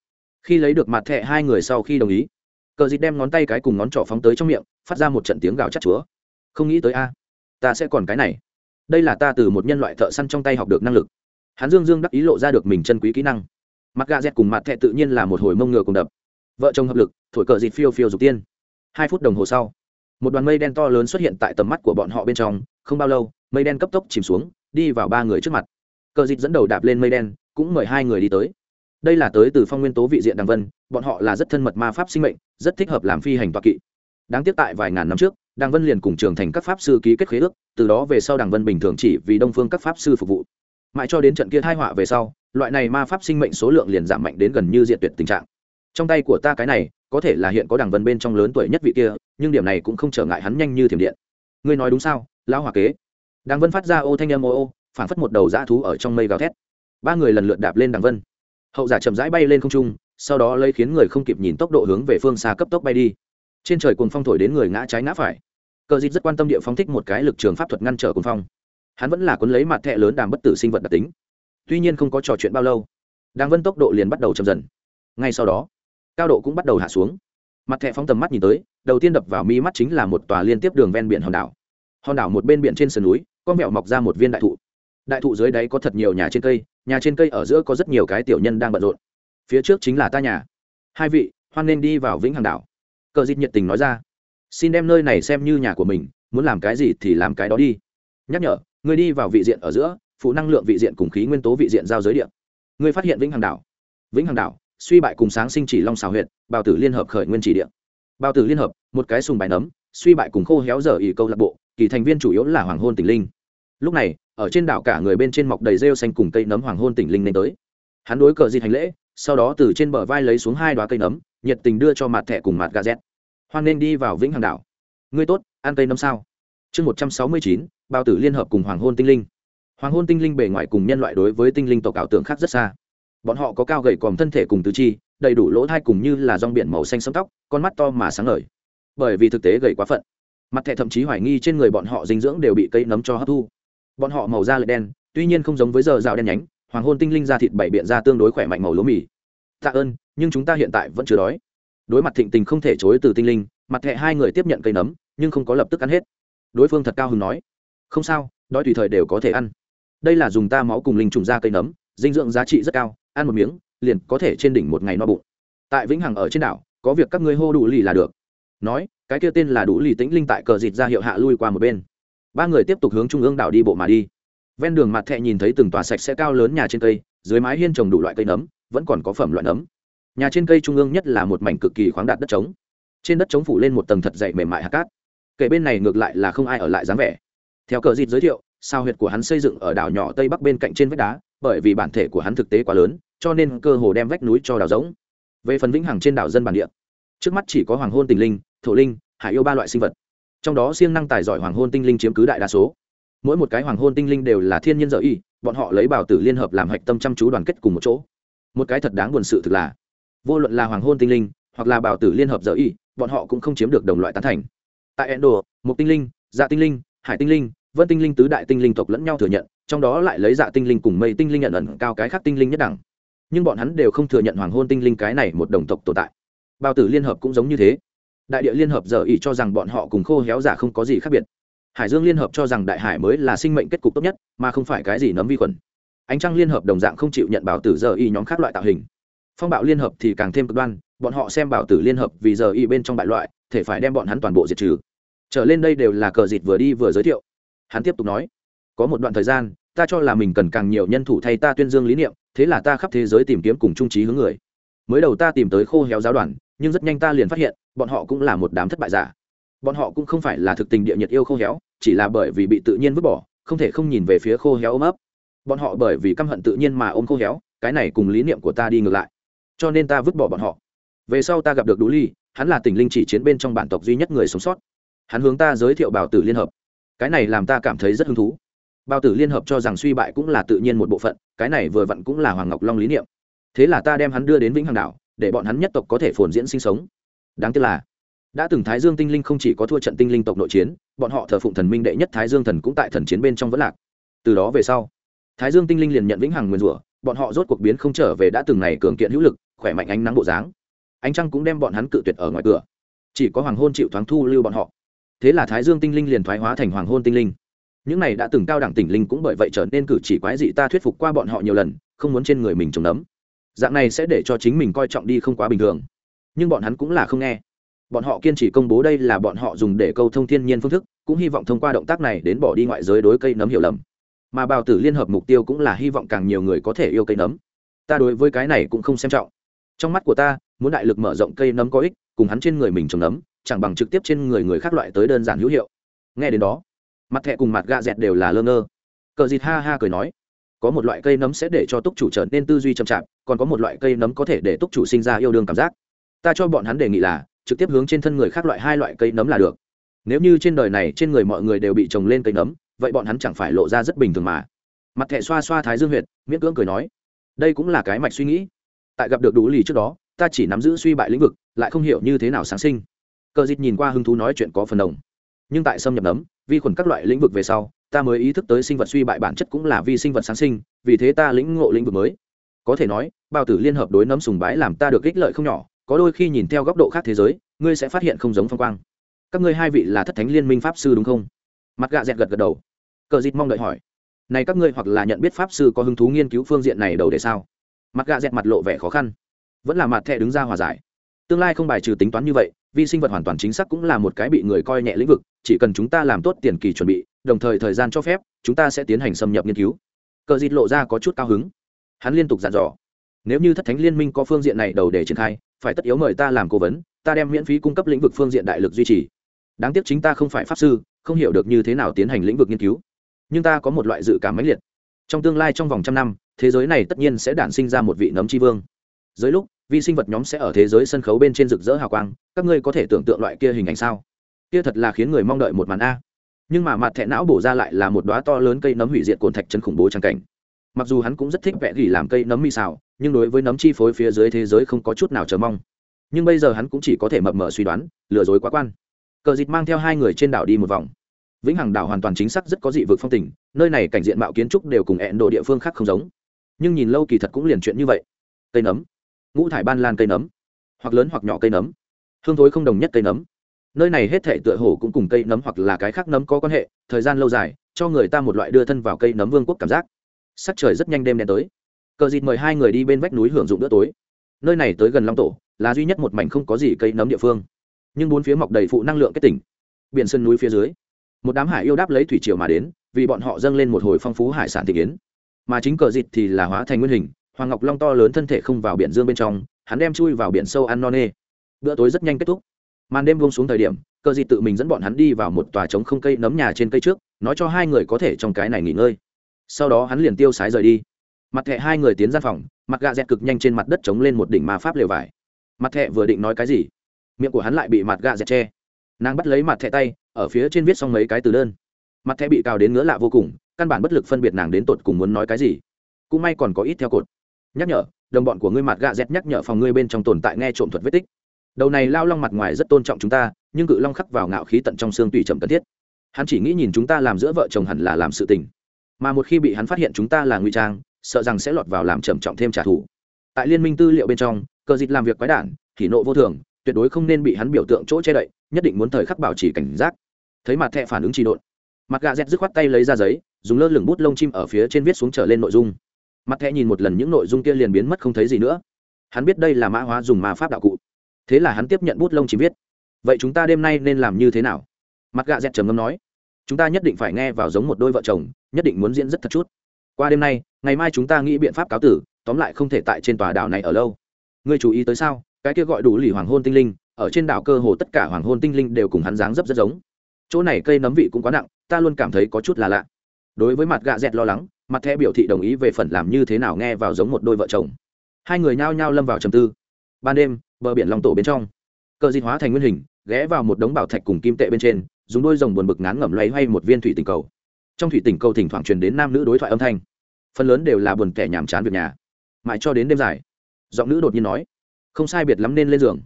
Khi lấy được mặt thẹ hai người sau khi đồng ý, cờ dịt đem ngón tay cái cùng ngón trỏ phóng tới trong miệng, phát ra một trận tiếng gào chắc chúa. Không nghĩ tới a, ta sẽ còn cái này. Đây là ta từ một nhân loại thợ săn trong tay học được năng lực. Hắn dương dương đắc ý lộ ra được mình chân quý kỹ năng. Mặt gà dẹt cùng mặt thẹ tự nhiên là một hồi mông ngựa cùng đập. Vợ chồng hợp lực, thổi cờ dịt phiêu phiêu dục tiên. Hai phút đồng hồ sau một đoàn mây đen to lớn xuất hiện tại tầm mắt của bọn họ bên trong, không bao lâu, mây đen cấp tốc chìm xuống, đi vào ba người trước mặt. Cờ dịch dẫn đầu đạp lên mây đen, cũng mời hai người đi tới. Đây là tới từ phong nguyên tố vị diện đằng vân, bọn họ là rất thân mật ma pháp sinh mệnh, rất thích hợp làm phi hành toa kỵ. Đáng tiếc tại vài ngàn năm trước, đằng vân liền cùng trường thành các pháp sư ký kết khế ước, từ đó về sau đằng vân bình thường chỉ vì đông phương các pháp sư phục vụ. Mãi cho đến trận kia thai họa về sau, loại này ma pháp sinh mệnh số lượng liền giảm mạnh đến gần như diện tuyệt tình trạng. Trong tay của ta cái này, có thể là hiện có đằng vân bên trong lớn tuổi nhất vị kia nhưng điểm này cũng không trở ngại hắn nhanh như thiểm điện. Ngươi nói đúng sao, lão hòa kế? Đàng vân phát ra ô thanh âm ô ô, phản phất một đầu dã thú ở trong mây gào thét. Ba người lần lượt đạp lên đàng vân. Hậu giả chậm rãi bay lên không trung, sau đó lấy khiến người không kịp nhìn tốc độ hướng về phương xa cấp tốc bay đi. Trên trời cuồng phong thổi đến người ngã trái ngã phải. Cờ dịt rất quan tâm địa phóng thích một cái lực trường pháp thuật ngăn trở cuồng phong. Hắn vẫn là cuốn lấy mặt thẹ lớn đàm bất tử sinh vật đặc tính. Tuy nhiên không có trò chuyện bao lâu đàng vân tốc độ liền bắt đầu chậm dần. Ngay sau đó, cao độ cũng bắt đầu hạ xuống mặt thẹ phóng tầm mắt nhìn tới, đầu tiên đập vào mi mắt chính là một tòa liên tiếp đường ven biển hòn đảo. Hòn đảo một bên biển trên sườn núi con mẹo mọc ra một viên đại thụ. Đại thụ dưới đáy có thật nhiều nhà trên cây, nhà trên cây ở giữa có rất nhiều cái tiểu nhân đang bận rộn. Phía trước chính là ta nhà. Hai vị, hoan nên đi vào vĩnh hằng đảo. Cờ dịt nhiệt tình nói ra. Xin đem nơi này xem như nhà của mình, muốn làm cái gì thì làm cái đó đi. Nhắc nhở, người đi vào vị diện ở giữa, phụ năng lượng vị diện cùng khí nguyên tố vị diện giao giới điện người phát hiện vĩnh hằng đảo. Vĩnh hằng đảo suy bại cùng sáng sinh chỉ long xào huyện bào tử liên hợp khởi nguyên chỉ điện bào tử liên hợp, một cái sùng bài nấm, suy bại cùng khô héo dở ỉ câu lạc bộ, kỳ thành viên chủ yếu là hoàng hôn tỉnh linh. Lúc này, ở trên đảo cả người bên trên mọc đầy rêu xanh cùng cây nấm hoàng hôn tỉnh linh nên tới. Hắn đối cờ di thành lễ, sau đó từ trên bờ vai lấy xuống hai đoá cây nấm, nhiệt tình đưa cho mặt thẻ cùng mặt gà z hoan nên đi vào vĩnh hằng đảo. Ngươi tốt, ăn cây nấm sao? Chương một trăm sáu mươi chín bao tử liên hợp cùng hoàng hôn tinh linh. Hoàng hôn tinh linh bề ngoài cùng nhân loại đối với tinh linh tộc ảo tưởng khác rất xa bọn họ có cao gầy còm thân thể cùng tứ chi, đầy đủ lỗ thai cùng như là rong biển màu xanh sâm tóc, con mắt to mà sáng ngời. Bởi vì thực tế gầy quá phận. Mặt thẻ thậm chí hoài nghi trên người bọn họ dinh dưỡng đều bị cây nấm cho hấp thu. Bọn họ màu da lại đen, tuy nhiên không giống với giờ rào đen nhánh, hoàng hôn tinh linh da thịt bảy biện ra tương đối khỏe mạnh màu lúa mì. Tạ ơn, nhưng chúng ta hiện tại vẫn chưa đói. Đối mặt thịnh tình không thể chối từ tinh linh, mặt thẹ hai người tiếp nhận cây nấm, nhưng không có lập tức ăn hết. Đối phương thật cao hứng nói, không sao, đói tùy thời đều có thể ăn. Đây là dùng ta máu cùng linh trùng ra cây nấm, dinh dưỡng giá trị rất cao ăn một miếng, liền có thể trên đỉnh một ngày no bụng. Tại vĩnh hằng ở trên đảo, có việc các ngươi hô đủ lì là được. Nói, cái kia tên là đủ lì tĩnh linh tại cờ dịt ra hiệu hạ lui qua một bên. Ba người tiếp tục hướng trung ương đảo đi bộ mà đi. Ven đường mặt thẹ nhìn thấy từng tòa sạch sẽ cao lớn nhà trên cây, dưới mái hiên trồng đủ loại cây nấm, vẫn còn có phẩm loại nấm. Nhà trên cây trung ương nhất là một mảnh cực kỳ khoáng đạt đất trống. Trên đất trống phủ lên một tầng thật dày mềm mại hạt cát. Kể bên này ngược lại là không ai ở lại dáng vẻ. Theo cờ dịt giới thiệu, sao huyệt của hắn xây dựng ở đảo nhỏ tây bắc bên cạnh trên vách đá, bởi vì bản thể của hắn thực tế quá lớn cho nên cơ hồ đem vách núi cho đảo giống về phần vĩnh hằng trên đảo dân bản địa, trước mắt chỉ có hoàng hôn tình linh, thổ linh, hải yêu ba loại sinh vật. Trong đó siêng năng tài giỏi hoàng hôn tinh linh chiếm cứ đại đa số. Mỗi một cái hoàng hôn tinh linh đều là thiên nhân dở y, bọn họ lấy bảo tử liên hợp làm hạch tâm chăm chú đoàn kết cùng một chỗ. Một cái thật đáng buồn sự thực là, vô luận là hoàng hôn tinh linh, hoặc là bảo tử liên hợp dở y, bọn họ cũng không chiếm được đồng loại tán thành. Tại endo một tinh linh dạ tinh linh, hải tinh linh, vân tinh linh tứ đại tinh linh tộc lẫn nhau thừa nhận, trong đó lại lấy dạ tinh linh cùng mây tinh linh nhận ẩn cao cái khác tinh linh nhất đẳng nhưng bọn hắn đều không thừa nhận hoàng hôn tinh linh cái này một đồng tộc tồn tại. Bao tử liên hợp cũng giống như thế. Đại địa liên hợp giờ ý cho rằng bọn họ cùng khô héo giả không có gì khác biệt. Hải dương liên hợp cho rằng đại hải mới là sinh mệnh kết cục tốt nhất, mà không phải cái gì nấm vi khuẩn. Ánh trăng liên hợp đồng dạng không chịu nhận bảo tử giờ y nhóm khác loại tạo hình. Phong bạo liên hợp thì càng thêm cực đoan, bọn họ xem bảo tử liên hợp vì giờ y bên trong bại loại, thể phải đem bọn hắn toàn bộ diệt trừ. Trở lên đây đều là cờ dịt vừa đi vừa giới thiệu. Hắn tiếp tục nói, có một đoạn thời gian ta cho là mình cần càng nhiều nhân thủ thay ta tuyên dương lý niệm, thế là ta khắp thế giới tìm kiếm cùng trung trí hướng người. Mới đầu ta tìm tới khô héo giáo đoàn, nhưng rất nhanh ta liền phát hiện, bọn họ cũng là một đám thất bại giả. Bọn họ cũng không phải là thực tình địa nhiệt yêu khô héo, chỉ là bởi vì bị tự nhiên vứt bỏ, không thể không nhìn về phía khô héo ôm ấp. Bọn họ bởi vì căm hận tự nhiên mà ôm khô héo, cái này cùng lý niệm của ta đi ngược lại. Cho nên ta vứt bỏ bọn họ. Về sau ta gặp được đú ly, hắn là tình linh chỉ chiến bên trong bản tộc duy nhất người sống sót. Hắn hướng ta giới thiệu bảo tử liên hợp. Cái này làm ta cảm thấy rất hứng thú bao tử liên hợp cho rằng suy bại cũng là tự nhiên một bộ phận, cái này vừa vặn cũng là hoàng ngọc long lý niệm. Thế là ta đem hắn đưa đến vĩnh hằng đảo, để bọn hắn nhất tộc có thể phồn diễn sinh sống. Đáng tiếc là, đã từng thái dương tinh linh không chỉ có thua trận tinh linh tộc nội chiến, bọn họ thờ phụng thần minh đệ nhất thái dương thần cũng tại thần chiến bên trong vẫn lạc. Từ đó về sau, thái dương tinh linh liền nhận vĩnh hằng nguyên rủa, bọn họ rốt cuộc biến không trở về đã từng này cường kiện hữu lực, khỏe mạnh ánh nắng bộ dáng. Ánh trăng cũng đem bọn hắn cự tuyệt ở ngoài cửa. Chỉ có hoàng hôn chịu thoáng thu lưu bọn họ. Thế là thái dương tinh linh liền thoái hóa thành hoàng hôn tinh linh những này đã từng cao đẳng tỉnh linh cũng bởi vậy trở nên cử chỉ quái dị ta thuyết phục qua bọn họ nhiều lần, không muốn trên người mình trồng nấm. Dạng này sẽ để cho chính mình coi trọng đi không quá bình thường. Nhưng bọn hắn cũng là không nghe. Bọn họ kiên trì công bố đây là bọn họ dùng để câu thông thiên nhiên phương thức, cũng hy vọng thông qua động tác này đến bỏ đi ngoại giới đối cây nấm hiểu lầm. Mà bào tử liên hợp mục tiêu cũng là hy vọng càng nhiều người có thể yêu cây nấm. Ta đối với cái này cũng không xem trọng. Trong mắt của ta, muốn đại lực mở rộng cây nấm có ích, cùng hắn trên người mình trồng nấm, chẳng bằng trực tiếp trên người người khác loại tới đơn giản hữu hiệu. Nghe đến đó mặt thẹ cùng mặt gạ dẹt đều là lơ ngơ. Cờ dịt ha ha cười nói, có một loại cây nấm sẽ để cho túc chủ trở nên tư duy chậm chạp, còn có một loại cây nấm có thể để túc chủ sinh ra yêu đương cảm giác. Ta cho bọn hắn đề nghị là, trực tiếp hướng trên thân người khác loại hai loại cây nấm là được. Nếu như trên đời này trên người mọi người đều bị trồng lên cây nấm, vậy bọn hắn chẳng phải lộ ra rất bình thường mà. Mặt thẹ xoa xoa thái dương huyệt, miễn cưỡng cười nói, đây cũng là cái mạch suy nghĩ. Tại gặp được đủ lì trước đó, ta chỉ nắm giữ suy bại lĩnh vực, lại không hiểu như thế nào sáng sinh. Cờ dịt nhìn qua hứng thú nói chuyện có phần đồng, nhưng tại xâm nhập nấm vi khuẩn các loại lĩnh vực về sau, ta mới ý thức tới sinh vật suy bại bản chất cũng là vi sinh vật sáng sinh, vì thế ta lĩnh ngộ lĩnh vực mới. Có thể nói, bao tử liên hợp đối nấm sùng bái làm ta được ích lợi không nhỏ, có đôi khi nhìn theo góc độ khác thế giới, ngươi sẽ phát hiện không giống phong quang. Các ngươi hai vị là thất thánh liên minh pháp sư đúng không? Mặt gạ dẹt gật gật đầu. Cờ dịt mong đợi hỏi. Này các ngươi hoặc là nhận biết pháp sư có hứng thú nghiên cứu phương diện này đầu để sao? Mặt gạ dẹt mặt lộ vẻ khó khăn. Vẫn là mặt thẹ đứng ra hòa giải tương lai không bài trừ tính toán như vậy, vi sinh vật hoàn toàn chính xác cũng là một cái bị người coi nhẹ lĩnh vực, chỉ cần chúng ta làm tốt tiền kỳ chuẩn bị, đồng thời thời gian cho phép, chúng ta sẽ tiến hành xâm nhập nghiên cứu. Cờ dịt lộ ra có chút cao hứng. Hắn liên tục dặn dò. Nếu như thất thánh liên minh có phương diện này đầu để triển khai, phải tất yếu mời ta làm cố vấn, ta đem miễn phí cung cấp lĩnh vực phương diện đại lực duy trì. Đáng tiếc chính ta không phải pháp sư, không hiểu được như thế nào tiến hành lĩnh vực nghiên cứu. Nhưng ta có một loại dự cảm mãnh liệt. Trong tương lai trong vòng trăm năm, thế giới này tất nhiên sẽ đản sinh ra một vị nấm tri vương. Dưới lúc vi sinh vật nhóm sẽ ở thế giới sân khấu bên trên rực rỡ hào quang, các ngươi có thể tưởng tượng loại kia hình ảnh sao? Kia thật là khiến người mong đợi một màn a. Nhưng mà mặt thẹ não bổ ra lại là một đoá to lớn cây nấm hủy diệt cồn thạch chân khủng bố trang cảnh. Mặc dù hắn cũng rất thích vẽ gỉ làm cây nấm mi xào, nhưng đối với nấm chi phối phía dưới thế giới không có chút nào chờ mong. Nhưng bây giờ hắn cũng chỉ có thể mập mờ suy đoán, lừa dối quá quan. Cờ dịch mang theo hai người trên đảo đi một vòng. Vĩnh hằng đảo hoàn toàn chính xác rất có dị vực phong tình, nơi này cảnh diện mạo kiến trúc đều cùng hẹn độ địa phương khác không giống. Nhưng nhìn lâu kỳ thật cũng liền chuyện như vậy. Cây nấm ngũ thải ban lan cây nấm, hoặc lớn hoặc nhỏ cây nấm, hương thối không đồng nhất cây nấm. Nơi này hết thể tựa hồ cũng cùng cây nấm hoặc là cái khác nấm có quan hệ, thời gian lâu dài, cho người ta một loại đưa thân vào cây nấm vương quốc cảm giác. Sắc trời rất nhanh đêm đen tới. Cờ dịt mời hai người đi bên vách núi hưởng dụng bữa tối. Nơi này tới gần long tổ, là duy nhất một mảnh không có gì cây nấm địa phương. Nhưng bốn phía mọc đầy phụ năng lượng kết tỉnh. Biển sân núi phía dưới, một đám hải yêu đáp lấy thủy triều mà đến, vì bọn họ dâng lên một hồi phong phú hải sản thị kiến mà chính cờ dịt thì là hóa thành nguyên hình hoàng ngọc long to lớn thân thể không vào biển dương bên trong, hắn đem chui vào biển sâu ăn no nê. Bữa tối rất nhanh kết thúc. Màn đêm buông xuống thời điểm cờ Di tự mình dẫn bọn hắn đi vào một tòa trống không cây nấm nhà trên cây trước, nói cho hai người có thể trong cái này nghỉ ngơi. Sau đó hắn liền tiêu sái rời đi. Mặt thẹ hai người tiến ra phòng, mặt gạ dẹt cực nhanh trên mặt đất chống lên một đỉnh ma pháp lều vải. Mặt thẹ vừa định nói cái gì, miệng của hắn lại bị mặt gạ dẹt che. Nàng bắt lấy mặt thẹ tay, ở phía trên viết xong mấy cái từ đơn. Mặt thẹ bị cào đến ngứa lạ vô cùng, căn bản bất lực phân biệt nàng đến tột cùng muốn nói cái gì. Cũng may còn có ít theo cột nhắc nhở, đồng bọn của ngươi mặt gạ dẹt nhắc nhở phòng ngươi bên trong tồn tại nghe trộm thuật vết tích. Đầu này lao long mặt ngoài rất tôn trọng chúng ta, nhưng cự long khắc vào ngạo khí tận trong xương tùy chậm cần thiết. Hắn chỉ nghĩ nhìn chúng ta làm giữa vợ chồng hẳn là làm sự tình. Mà một khi bị hắn phát hiện chúng ta là ngụy trang, sợ rằng sẽ lọt vào làm trầm trọng thêm trả thù. Tại liên minh tư liệu bên trong, cờ dịch làm việc quái đản kỷ nộ vô thường, tuyệt đối không nên bị hắn biểu tượng chỗ che đậy, nhất định muốn thời khắc bảo trì cảnh giác. Thấy mặt thẹ phản ứng trị độn, mặt gà dẹt dứt khoát tay lấy ra giấy, dùng lơ lửng bút lông chim ở phía trên viết xuống trở lên nội dung mặt thẻ nhìn một lần những nội dung kia liền biến mất không thấy gì nữa. Hắn biết đây là mã hóa dùng ma pháp đạo cụ. Thế là hắn tiếp nhận bút lông chỉ viết. Vậy chúng ta đêm nay nên làm như thế nào? Mặt gạ dẹt trầm ngâm nói. Chúng ta nhất định phải nghe vào giống một đôi vợ chồng, nhất định muốn diễn rất thật chút. Qua đêm nay, ngày mai chúng ta nghĩ biện pháp cáo tử, tóm lại không thể tại trên tòa đảo này ở lâu. Ngươi chú ý tới sao? Cái kia gọi đủ lì hoàng hôn tinh linh, ở trên đảo cơ hồ tất cả hoàng hôn tinh linh đều cùng hắn dáng dấp rất giống. Chỗ này cây nấm vị cũng quá nặng, ta luôn cảm thấy có chút là lạ. Đối với mặt gạ dẹt lo lắng mặt thẻ biểu thị đồng ý về phần làm như thế nào nghe vào giống một đôi vợ chồng. Hai người nhao nhao lâm vào trầm tư. Ban đêm, bờ biển lòng tổ bên trong. Cờ dịt hóa thành nguyên hình, ghé vào một đống bảo thạch cùng kim tệ bên trên, dùng đôi rồng buồn bực ngán ngẩm loay hoay một viên thủy tình cầu. Trong thủy tình cầu thỉnh thoảng truyền đến nam nữ đối thoại âm thanh. Phần lớn đều là buồn kẻ nhàm chán việc nhà. Mãi cho đến đêm dài, giọng nữ đột nhiên nói, không sai biệt lắm nên lên giường.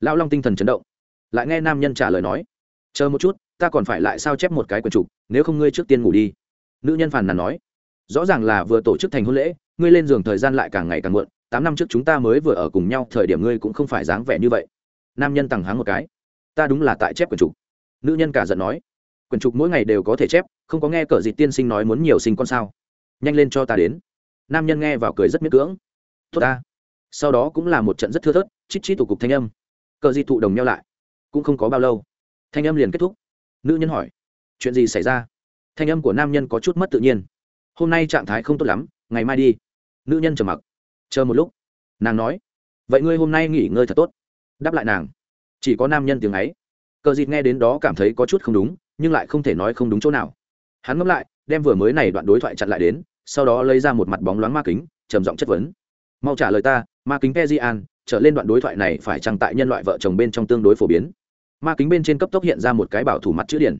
Lão long tinh thần chấn động, lại nghe nam nhân trả lời nói, chờ một chút, ta còn phải lại sao chép một cái quần trục, nếu không ngươi trước tiên ngủ đi. Nữ nhân phàn nàn nói rõ ràng là vừa tổ chức thành hôn lễ, ngươi lên giường thời gian lại càng ngày càng muộn, tám năm trước chúng ta mới vừa ở cùng nhau, thời điểm ngươi cũng không phải dáng vẻ như vậy. Nam nhân tằng háng một cái. Ta đúng là tại chép quyển trục. Nữ nhân cả giận nói. Quyển trục mỗi ngày đều có thể chép, không có nghe cờ dịt tiên sinh nói muốn nhiều sinh con sao. Nhanh lên cho ta đến. Nam nhân nghe vào cười rất miết cưỡng. Tốt ta. Sau đó cũng là một trận rất thưa thớt, chít chít tụ cục thanh âm. Cờ dịt thụ đồng nhau lại. Cũng không có bao lâu, thanh âm liền kết thúc. Nữ nhân hỏi, chuyện gì xảy ra? Thanh âm của nam nhân có chút mất tự nhiên hôm nay trạng thái không tốt lắm, ngày mai đi. Nữ nhân trầm mặc. Chờ một lúc. Nàng nói, vậy ngươi hôm nay nghỉ ngơi thật tốt. Đáp lại nàng, chỉ có nam nhân tiếng ấy. Cờ dịt nghe đến đó cảm thấy có chút không đúng, nhưng lại không thể nói không đúng chỗ nào. Hắn ngẫm lại, đem vừa mới này đoạn đối thoại chặn lại đến, sau đó lấy ra một mặt bóng loáng ma kính, trầm giọng chất vấn. Mau trả lời ta, ma kính pezian, trở lên đoạn đối thoại này phải chăng tại nhân loại vợ chồng bên trong tương đối phổ biến? Ma kính bên trên cấp tốc hiện ra một cái bảo thủ mặt chữ điển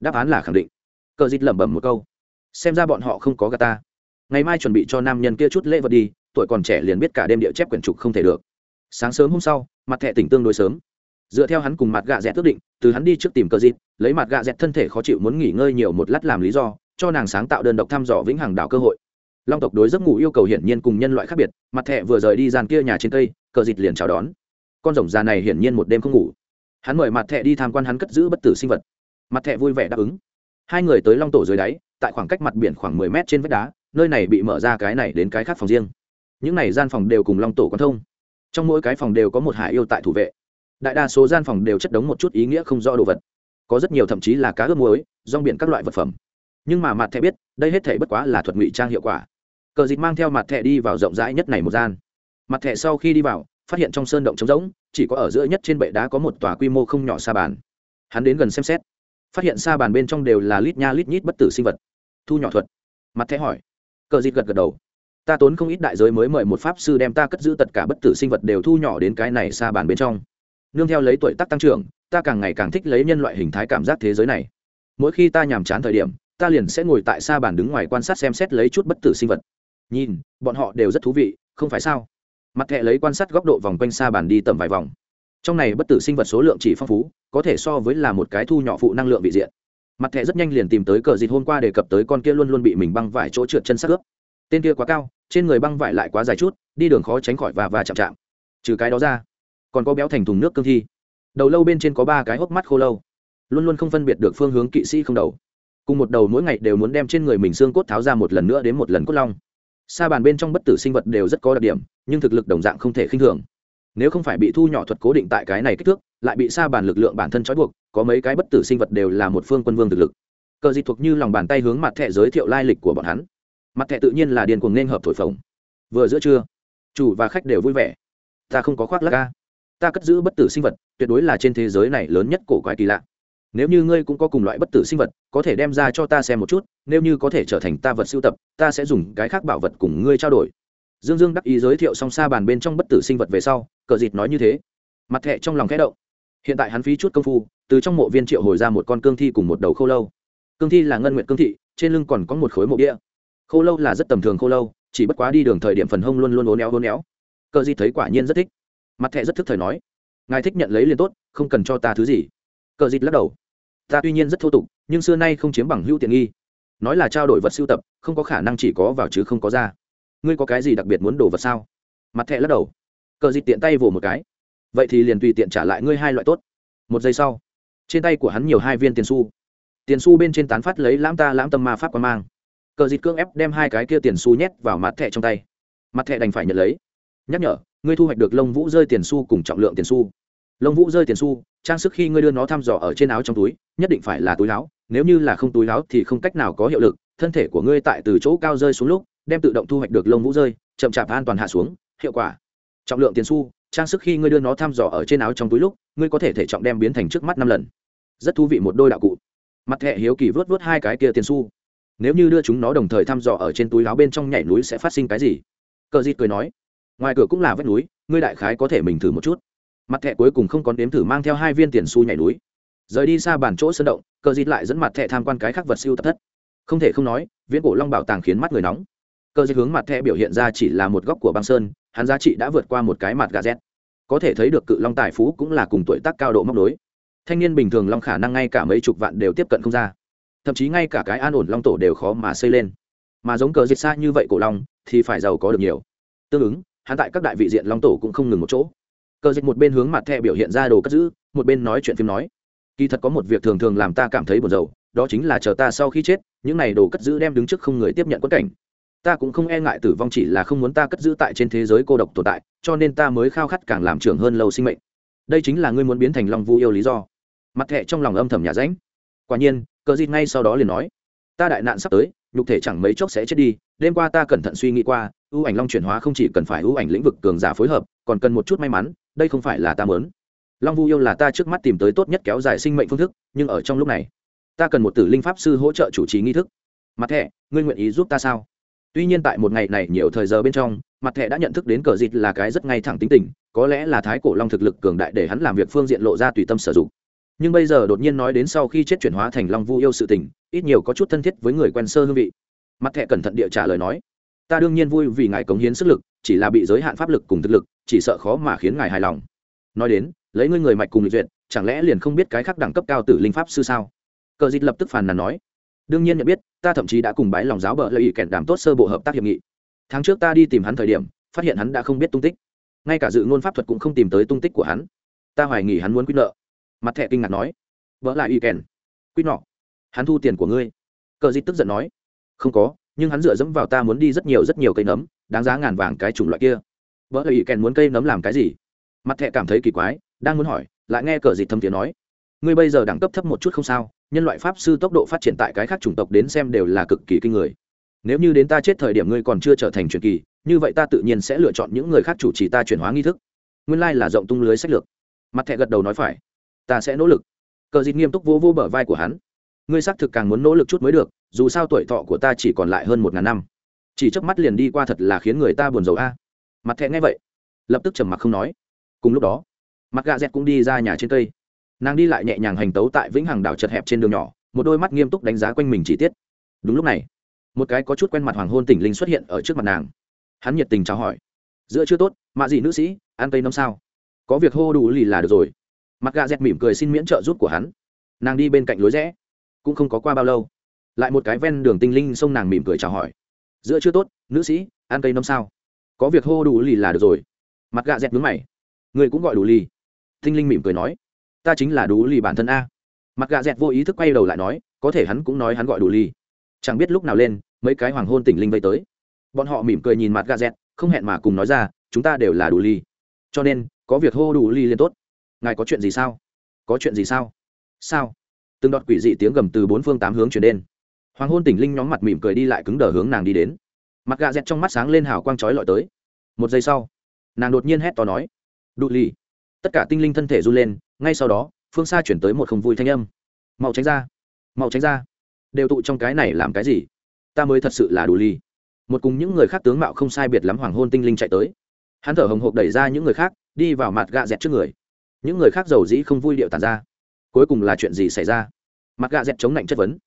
đáp án là khẳng định. Cờ dịt lẩm bẩm một câu xem ra bọn họ không có gà ta. Ngày mai chuẩn bị cho nam nhân kia chút lễ vật đi, tuổi còn trẻ liền biết cả đêm địa chép quyển trục không thể được. Sáng sớm hôm sau, mặt thẹ tỉnh tương đối sớm. Dựa theo hắn cùng mặt gạ dẹt ước định, từ hắn đi trước tìm cờ dịt, lấy mặt gạ dẹt thân thể khó chịu muốn nghỉ ngơi nhiều một lát làm lý do, cho nàng sáng tạo đơn độc thăm dò vĩnh hằng đảo cơ hội. Long tộc đối giấc ngủ yêu cầu hiển nhiên cùng nhân loại khác biệt, mặt thẹ vừa rời đi dàn kia nhà trên cây, cờ dịt liền chào đón. Con rồng già này hiển nhiên một đêm không ngủ. Hắn mời mặt thẹ đi tham quan hắn cất giữ bất tử sinh vật. Mặt thẹ vui vẻ đáp ứng. Hai người tới long tổ dưới đáy tại khoảng cách mặt biển khoảng mười mét trên vách đá, nơi này bị mở ra cái này đến cái khác phòng riêng. Những này gian phòng đều cùng long tổ quan thông. Trong mỗi cái phòng đều có một hải yêu tại thủ vệ. Đại đa số gian phòng đều chất đống một chút ý nghĩa không rõ đồ vật. Có rất nhiều thậm chí là cá ướp muối, rong biển các loại vật phẩm. Nhưng mà mặt thẻ biết, đây hết thể bất quá là thuật ngụy trang hiệu quả. Cờ dịch mang theo mặt thẻ đi vào rộng rãi nhất này một gian. Mặt thẻ sau khi đi vào, phát hiện trong sơn động trống rỗng, chỉ có ở giữa nhất trên bệ đá có một tòa quy mô không nhỏ sa bàn. Hắn đến gần xem xét, phát hiện sa bàn bên trong đều là lít nha lít nhít bất tử sinh vật thu nhỏ thuật. Mặt thẻ hỏi. Cờ dịt gật gật đầu. Ta tốn không ít đại giới mới mời một pháp sư đem ta cất giữ tất cả bất tử sinh vật đều thu nhỏ đến cái này sa bàn bên trong. Nương theo lấy tuổi tác tăng trưởng, ta càng ngày càng thích lấy nhân loại hình thái cảm giác thế giới này. Mỗi khi ta nhàm chán thời điểm, ta liền sẽ ngồi tại sa bàn đứng ngoài quan sát xem xét lấy chút bất tử sinh vật. Nhìn, bọn họ đều rất thú vị, không phải sao? Mặt thẹ lấy quan sát góc độ vòng quanh sa bàn đi tầm vài vòng. Trong này bất tử sinh vật số lượng chỉ phong phú, có thể so với là một cái thu nhỏ phụ năng lượng vị diện mặt thẻ rất nhanh liền tìm tới cờ dịt hôm qua đề cập tới con kia luôn luôn bị mình băng vải chỗ trượt chân sắc ướp. Tên kia quá cao, trên người băng vải lại quá dài chút, đi đường khó tránh khỏi và và chạm chạm. Trừ cái đó ra, còn có béo thành thùng nước cương thi. Đầu lâu bên trên có ba cái hốc mắt khô lâu. Luôn luôn không phân biệt được phương hướng kỵ sĩ không đầu. Cùng một đầu mỗi ngày đều muốn đem trên người mình xương cốt tháo ra một lần nữa đến một lần cốt long. Sa bàn bên trong bất tử sinh vật đều rất có đặc điểm, nhưng thực lực đồng dạng không thể khinh thường nếu không phải bị thu nhỏ thuật cố định tại cái này kích thước, lại bị xa bàn lực lượng bản thân trói buộc, có mấy cái bất tử sinh vật đều là một phương quân vương thực lực. Cờ dịch thuộc như lòng bàn tay hướng mặt thẻ giới thiệu lai lịch của bọn hắn. Mặt thẻ tự nhiên là điền cuồng nên hợp thổi phồng. Vừa giữa trưa, chủ và khách đều vui vẻ. Ta không có khoác lắc ca ta cất giữ bất tử sinh vật, tuyệt đối là trên thế giới này lớn nhất cổ quái kỳ lạ. Nếu như ngươi cũng có cùng loại bất tử sinh vật, có thể đem ra cho ta xem một chút, nếu như có thể trở thành ta vật sưu tập, ta sẽ dùng cái khác bảo vật cùng ngươi trao đổi. Dương dương đắc ý giới thiệu song xa bàn bên trong bất tử sinh vật về sau cờ dịt nói như thế. Mặt thẹ trong lòng khẽ động. Hiện tại hắn phí chút công phu, từ trong mộ viên triệu hồi ra một con cương thi cùng một đầu khô lâu. Cương thi là ngân nguyện cương thị, trên lưng còn có một khối mộ đĩa khô lâu là rất tầm thường khô lâu, chỉ bất quá đi đường thời điểm phần hông luôn luôn ố néo ố néo cờ dịt thấy quả nhiên rất thích. Mặt thẹ rất thức thời nói, ngài thích nhận lấy liền tốt, không cần cho ta thứ gì. Cờ dịt lắc đầu, ta tuy nhiên rất thô tục, nhưng xưa nay không chiếm bằng hữu tiện nghi. Nói là trao đổi vật sưu tập, không có khả năng chỉ có vào chứ không có ra. Ngươi có cái gì đặc biệt muốn đồ vật sao? Mặt thẹ lắc đầu cờ dịt tiện tay vồ một cái. Vậy thì liền tùy tiện trả lại ngươi hai loại tốt. Một giây sau, trên tay của hắn nhiều hai viên tiền su tiền su bên trên tán phát lấy lãm ta lãm tâm ma pháp quan mang. Cờ dịt cưỡng ép đem hai cái kia tiền su nhét vào mặt thẻ trong tay. Mặt thẻ đành phải nhận lấy. Nhắc nhở, ngươi thu hoạch được lông vũ rơi tiền su cùng trọng lượng tiền su lông vũ rơi tiền su trang sức khi ngươi đưa nó thăm dò ở trên áo trong túi, nhất định phải là túi láo nếu như là không túi láo thì không cách nào có hiệu lực, thân thể của ngươi tại từ chỗ cao rơi xuống lúc, đem tự động thu hoạch được lông vũ rơi, chậm chạp an toàn hạ xuống, hiệu quả trọng lượng tiền su trang sức khi ngươi đưa nó thăm dò ở trên áo trong túi lúc, ngươi có thể thể trọng đem biến thành trước mắt năm lần. Rất thú vị một đôi đạo cụ. Mặt thẹ hiếu kỳ vớt vớt hai cái kia tiền su nếu như đưa chúng nó đồng thời thăm dò ở trên túi áo bên trong nhảy núi sẽ phát sinh cái gì? Cờ dịt cười nói, ngoài cửa cũng là vách núi, ngươi đại khái có thể mình thử một chút. Mặt thẹ cuối cùng không còn đếm thử mang theo hai viên tiền su nhảy núi. Rời đi xa bàn chỗ sân động, cờ dịt lại dẫn mặt thẹ tham quan cái khác vật siêu tập thất. Không thể không nói, viễn cổ long bảo tàng khiến mắt người nóng. Cờ dịt hướng mặt thẹ biểu hiện ra chỉ là một góc của băng sơn hắn giá trị đã vượt qua một cái mặt gà z có thể thấy được cự long tài phú cũng là cùng tuổi tác cao độ móc đối thanh niên bình thường long khả năng ngay cả mấy chục vạn đều tiếp cận không ra. Thậm chí ngay cả cái an ổn long tổ đều khó mà xây lên. Mà giống cờ dịch xa như vậy cổ long, thì phải giàu có được nhiều. Tương ứng, hắn tại các đại vị diện long tổ cũng không ngừng một chỗ. Cờ dịch một bên hướng mặt thẹ biểu hiện ra đồ cất giữ, một bên nói chuyện phim nói. Kỳ thật có một việc thường thường làm ta cảm thấy buồn rầu, đó chính là chờ ta sau khi chết, những này đồ cất giữ đem đứng trước không người tiếp nhận quất cảnh ta cũng không e ngại tử vong chỉ là không muốn ta cất giữ tại trên thế giới cô độc tồn tại, cho nên ta mới khao khát càng làm trưởng hơn lâu sinh mệnh. Đây chính là ngươi muốn biến thành long vu yêu lý do. Mặt thẹ trong lòng âm thầm nhà ránh. Quả nhiên, cờ dịt ngay sau đó liền nói, ta đại nạn sắp tới, nhục thể chẳng mấy chốc sẽ chết đi, đêm qua ta cẩn thận suy nghĩ qua, ưu ảnh long chuyển hóa không chỉ cần phải ưu ảnh lĩnh vực cường giả phối hợp, còn cần một chút may mắn, đây không phải là ta mớn long vu yêu là ta trước mắt tìm tới tốt nhất kéo dài sinh mệnh phương thức, nhưng ở trong lúc này, ta cần một tử linh pháp sư hỗ trợ chủ trì nghi thức. Mặt thẻ, ngươi nguyện ý giúp ta sao? Tuy nhiên tại một ngày này nhiều thời giờ bên trong, mặt thẻ đã nhận thức đến cờ dịt là cái rất ngay thẳng tính tình, có lẽ là thái cổ long thực lực cường đại để hắn làm việc phương diện lộ ra tùy tâm sử dụng. Nhưng bây giờ đột nhiên nói đến sau khi chết chuyển hóa thành long vu yêu sự tình, ít nhiều có chút thân thiết với người quen sơ hương vị. Mặt thẻ cẩn thận địa trả lời nói, ta đương nhiên vui vì ngài cống hiến sức lực, chỉ là bị giới hạn pháp lực cùng thực lực, chỉ sợ khó mà khiến ngài hài lòng. Nói đến, lấy ngươi người mạch cùng lịch duyệt, chẳng lẽ liền không biết cái khác đẳng cấp cao tử linh pháp sư sao? Cờ dịt lập tức phàn nàn nói đương nhiên nhận biết, ta thậm chí đã cùng bái lòng giáo bợ lợi ý kèn đàm tốt sơ bộ hợp tác hiệp nghị. Tháng trước ta đi tìm hắn thời điểm, phát hiện hắn đã không biết tung tích. Ngay cả dự ngôn pháp thuật cũng không tìm tới tung tích của hắn. Ta hoài nghi hắn muốn quyết nợ. Mặt thẹ kinh ngạc nói. Vợ lại y kèn. Quýt nọ. Hắn thu tiền của ngươi. Cờ dít tức giận nói. Không có, nhưng hắn dựa dẫm vào ta muốn đi rất nhiều rất nhiều cây nấm, đáng giá ngàn vàng cái chủng loại kia. Vợ lại y kèn muốn cây nấm làm cái gì? Mặt thẹ cảm thấy kỳ quái, đang muốn hỏi, lại nghe cờ dít thâm tiếng nói ngươi bây giờ đẳng cấp thấp một chút không sao, nhân loại pháp sư tốc độ phát triển tại cái khác chủng tộc đến xem đều là cực kỳ kinh người. Nếu như đến ta chết thời điểm ngươi còn chưa trở thành truyền kỳ, như vậy ta tự nhiên sẽ lựa chọn những người khác chủ trì ta chuyển hóa nghi thức. Nguyên lai là rộng tung lưới sách lược. Mặt thẹ gật đầu nói phải. Ta sẽ nỗ lực. Cờ dịt nghiêm túc vô vô bờ vai của hắn. Ngươi xác thực càng muốn nỗ lực chút mới được, dù sao tuổi thọ của ta chỉ còn lại hơn một ngàn năm. Chỉ chớp mắt liền đi qua thật là khiến người ta buồn rầu a. Mặt thẹ nghe vậy, lập tức trầm mặc không nói. Cùng lúc đó, mặt gà dẹt cũng đi ra nhà trên cây nàng đi lại nhẹ nhàng hành tấu tại vĩnh hằng đảo chật hẹp trên đường nhỏ, một đôi mắt nghiêm túc đánh giá quanh mình chi tiết. Đúng lúc này, một cái có chút quen mặt hoàng hôn tỉnh linh xuất hiện ở trước mặt nàng. Hắn nhiệt tình chào hỏi. Giữa chưa tốt, mạ gì nữ sĩ, ăn cây nấm sao? Có việc hô đủ lì là được rồi. Mặt gà dẹt mỉm cười xin miễn trợ giúp của hắn. Nàng đi bên cạnh lối rẽ, cũng không có qua bao lâu, lại một cái ven đường tinh linh xông nàng mỉm cười chào hỏi. Giữa chưa tốt, nữ sĩ, ăn cây nấm sao? Có việc hô đủ lì là được rồi. Mặt gà dẹt mướn mày. Người cũng gọi đủ lì. Tinh linh mỉm cười nói ta chính là đủ lì bản thân a. Mặt gà dẹt vô ý thức quay đầu lại nói, có thể hắn cũng nói hắn gọi đủ lì. Chẳng biết lúc nào lên, mấy cái hoàng hôn tỉnh linh vây tới. Bọn họ mỉm cười nhìn mặt gà dẹt, không hẹn mà cùng nói ra, chúng ta đều là đủ lì. Cho nên, có việc hô đủ lì lên tốt. Ngài có chuyện gì sao? Có chuyện gì sao? Sao? Từng đọt quỷ dị tiếng gầm từ bốn phương tám hướng chuyển đến. Hoàng hôn tỉnh linh nhóm mặt mỉm cười đi lại cứng đờ hướng nàng đi đến. Mặt gà dẹt trong mắt sáng lên hào quang trói lọi tới. Một giây sau, nàng đột nhiên hét to nói đủ lì tất cả tinh linh thân thể run lên, ngay sau đó, phương xa chuyển tới một không vui thanh âm. Mau tránh ra, mau tránh ra. Đều tụ trong cái này làm cái gì? Ta mới thật sự là đủ ly. Một cùng những người khác tướng mạo không sai biệt lắm hoàng hôn tinh linh chạy tới. Hắn thở hồng hộc đẩy ra những người khác, đi vào mặt gạ dẹt trước người. Những người khác giàu dĩ không vui điệu tàn ra. Cuối cùng là chuyện gì xảy ra? Mặt gạ dẹt chống lạnh chất vấn.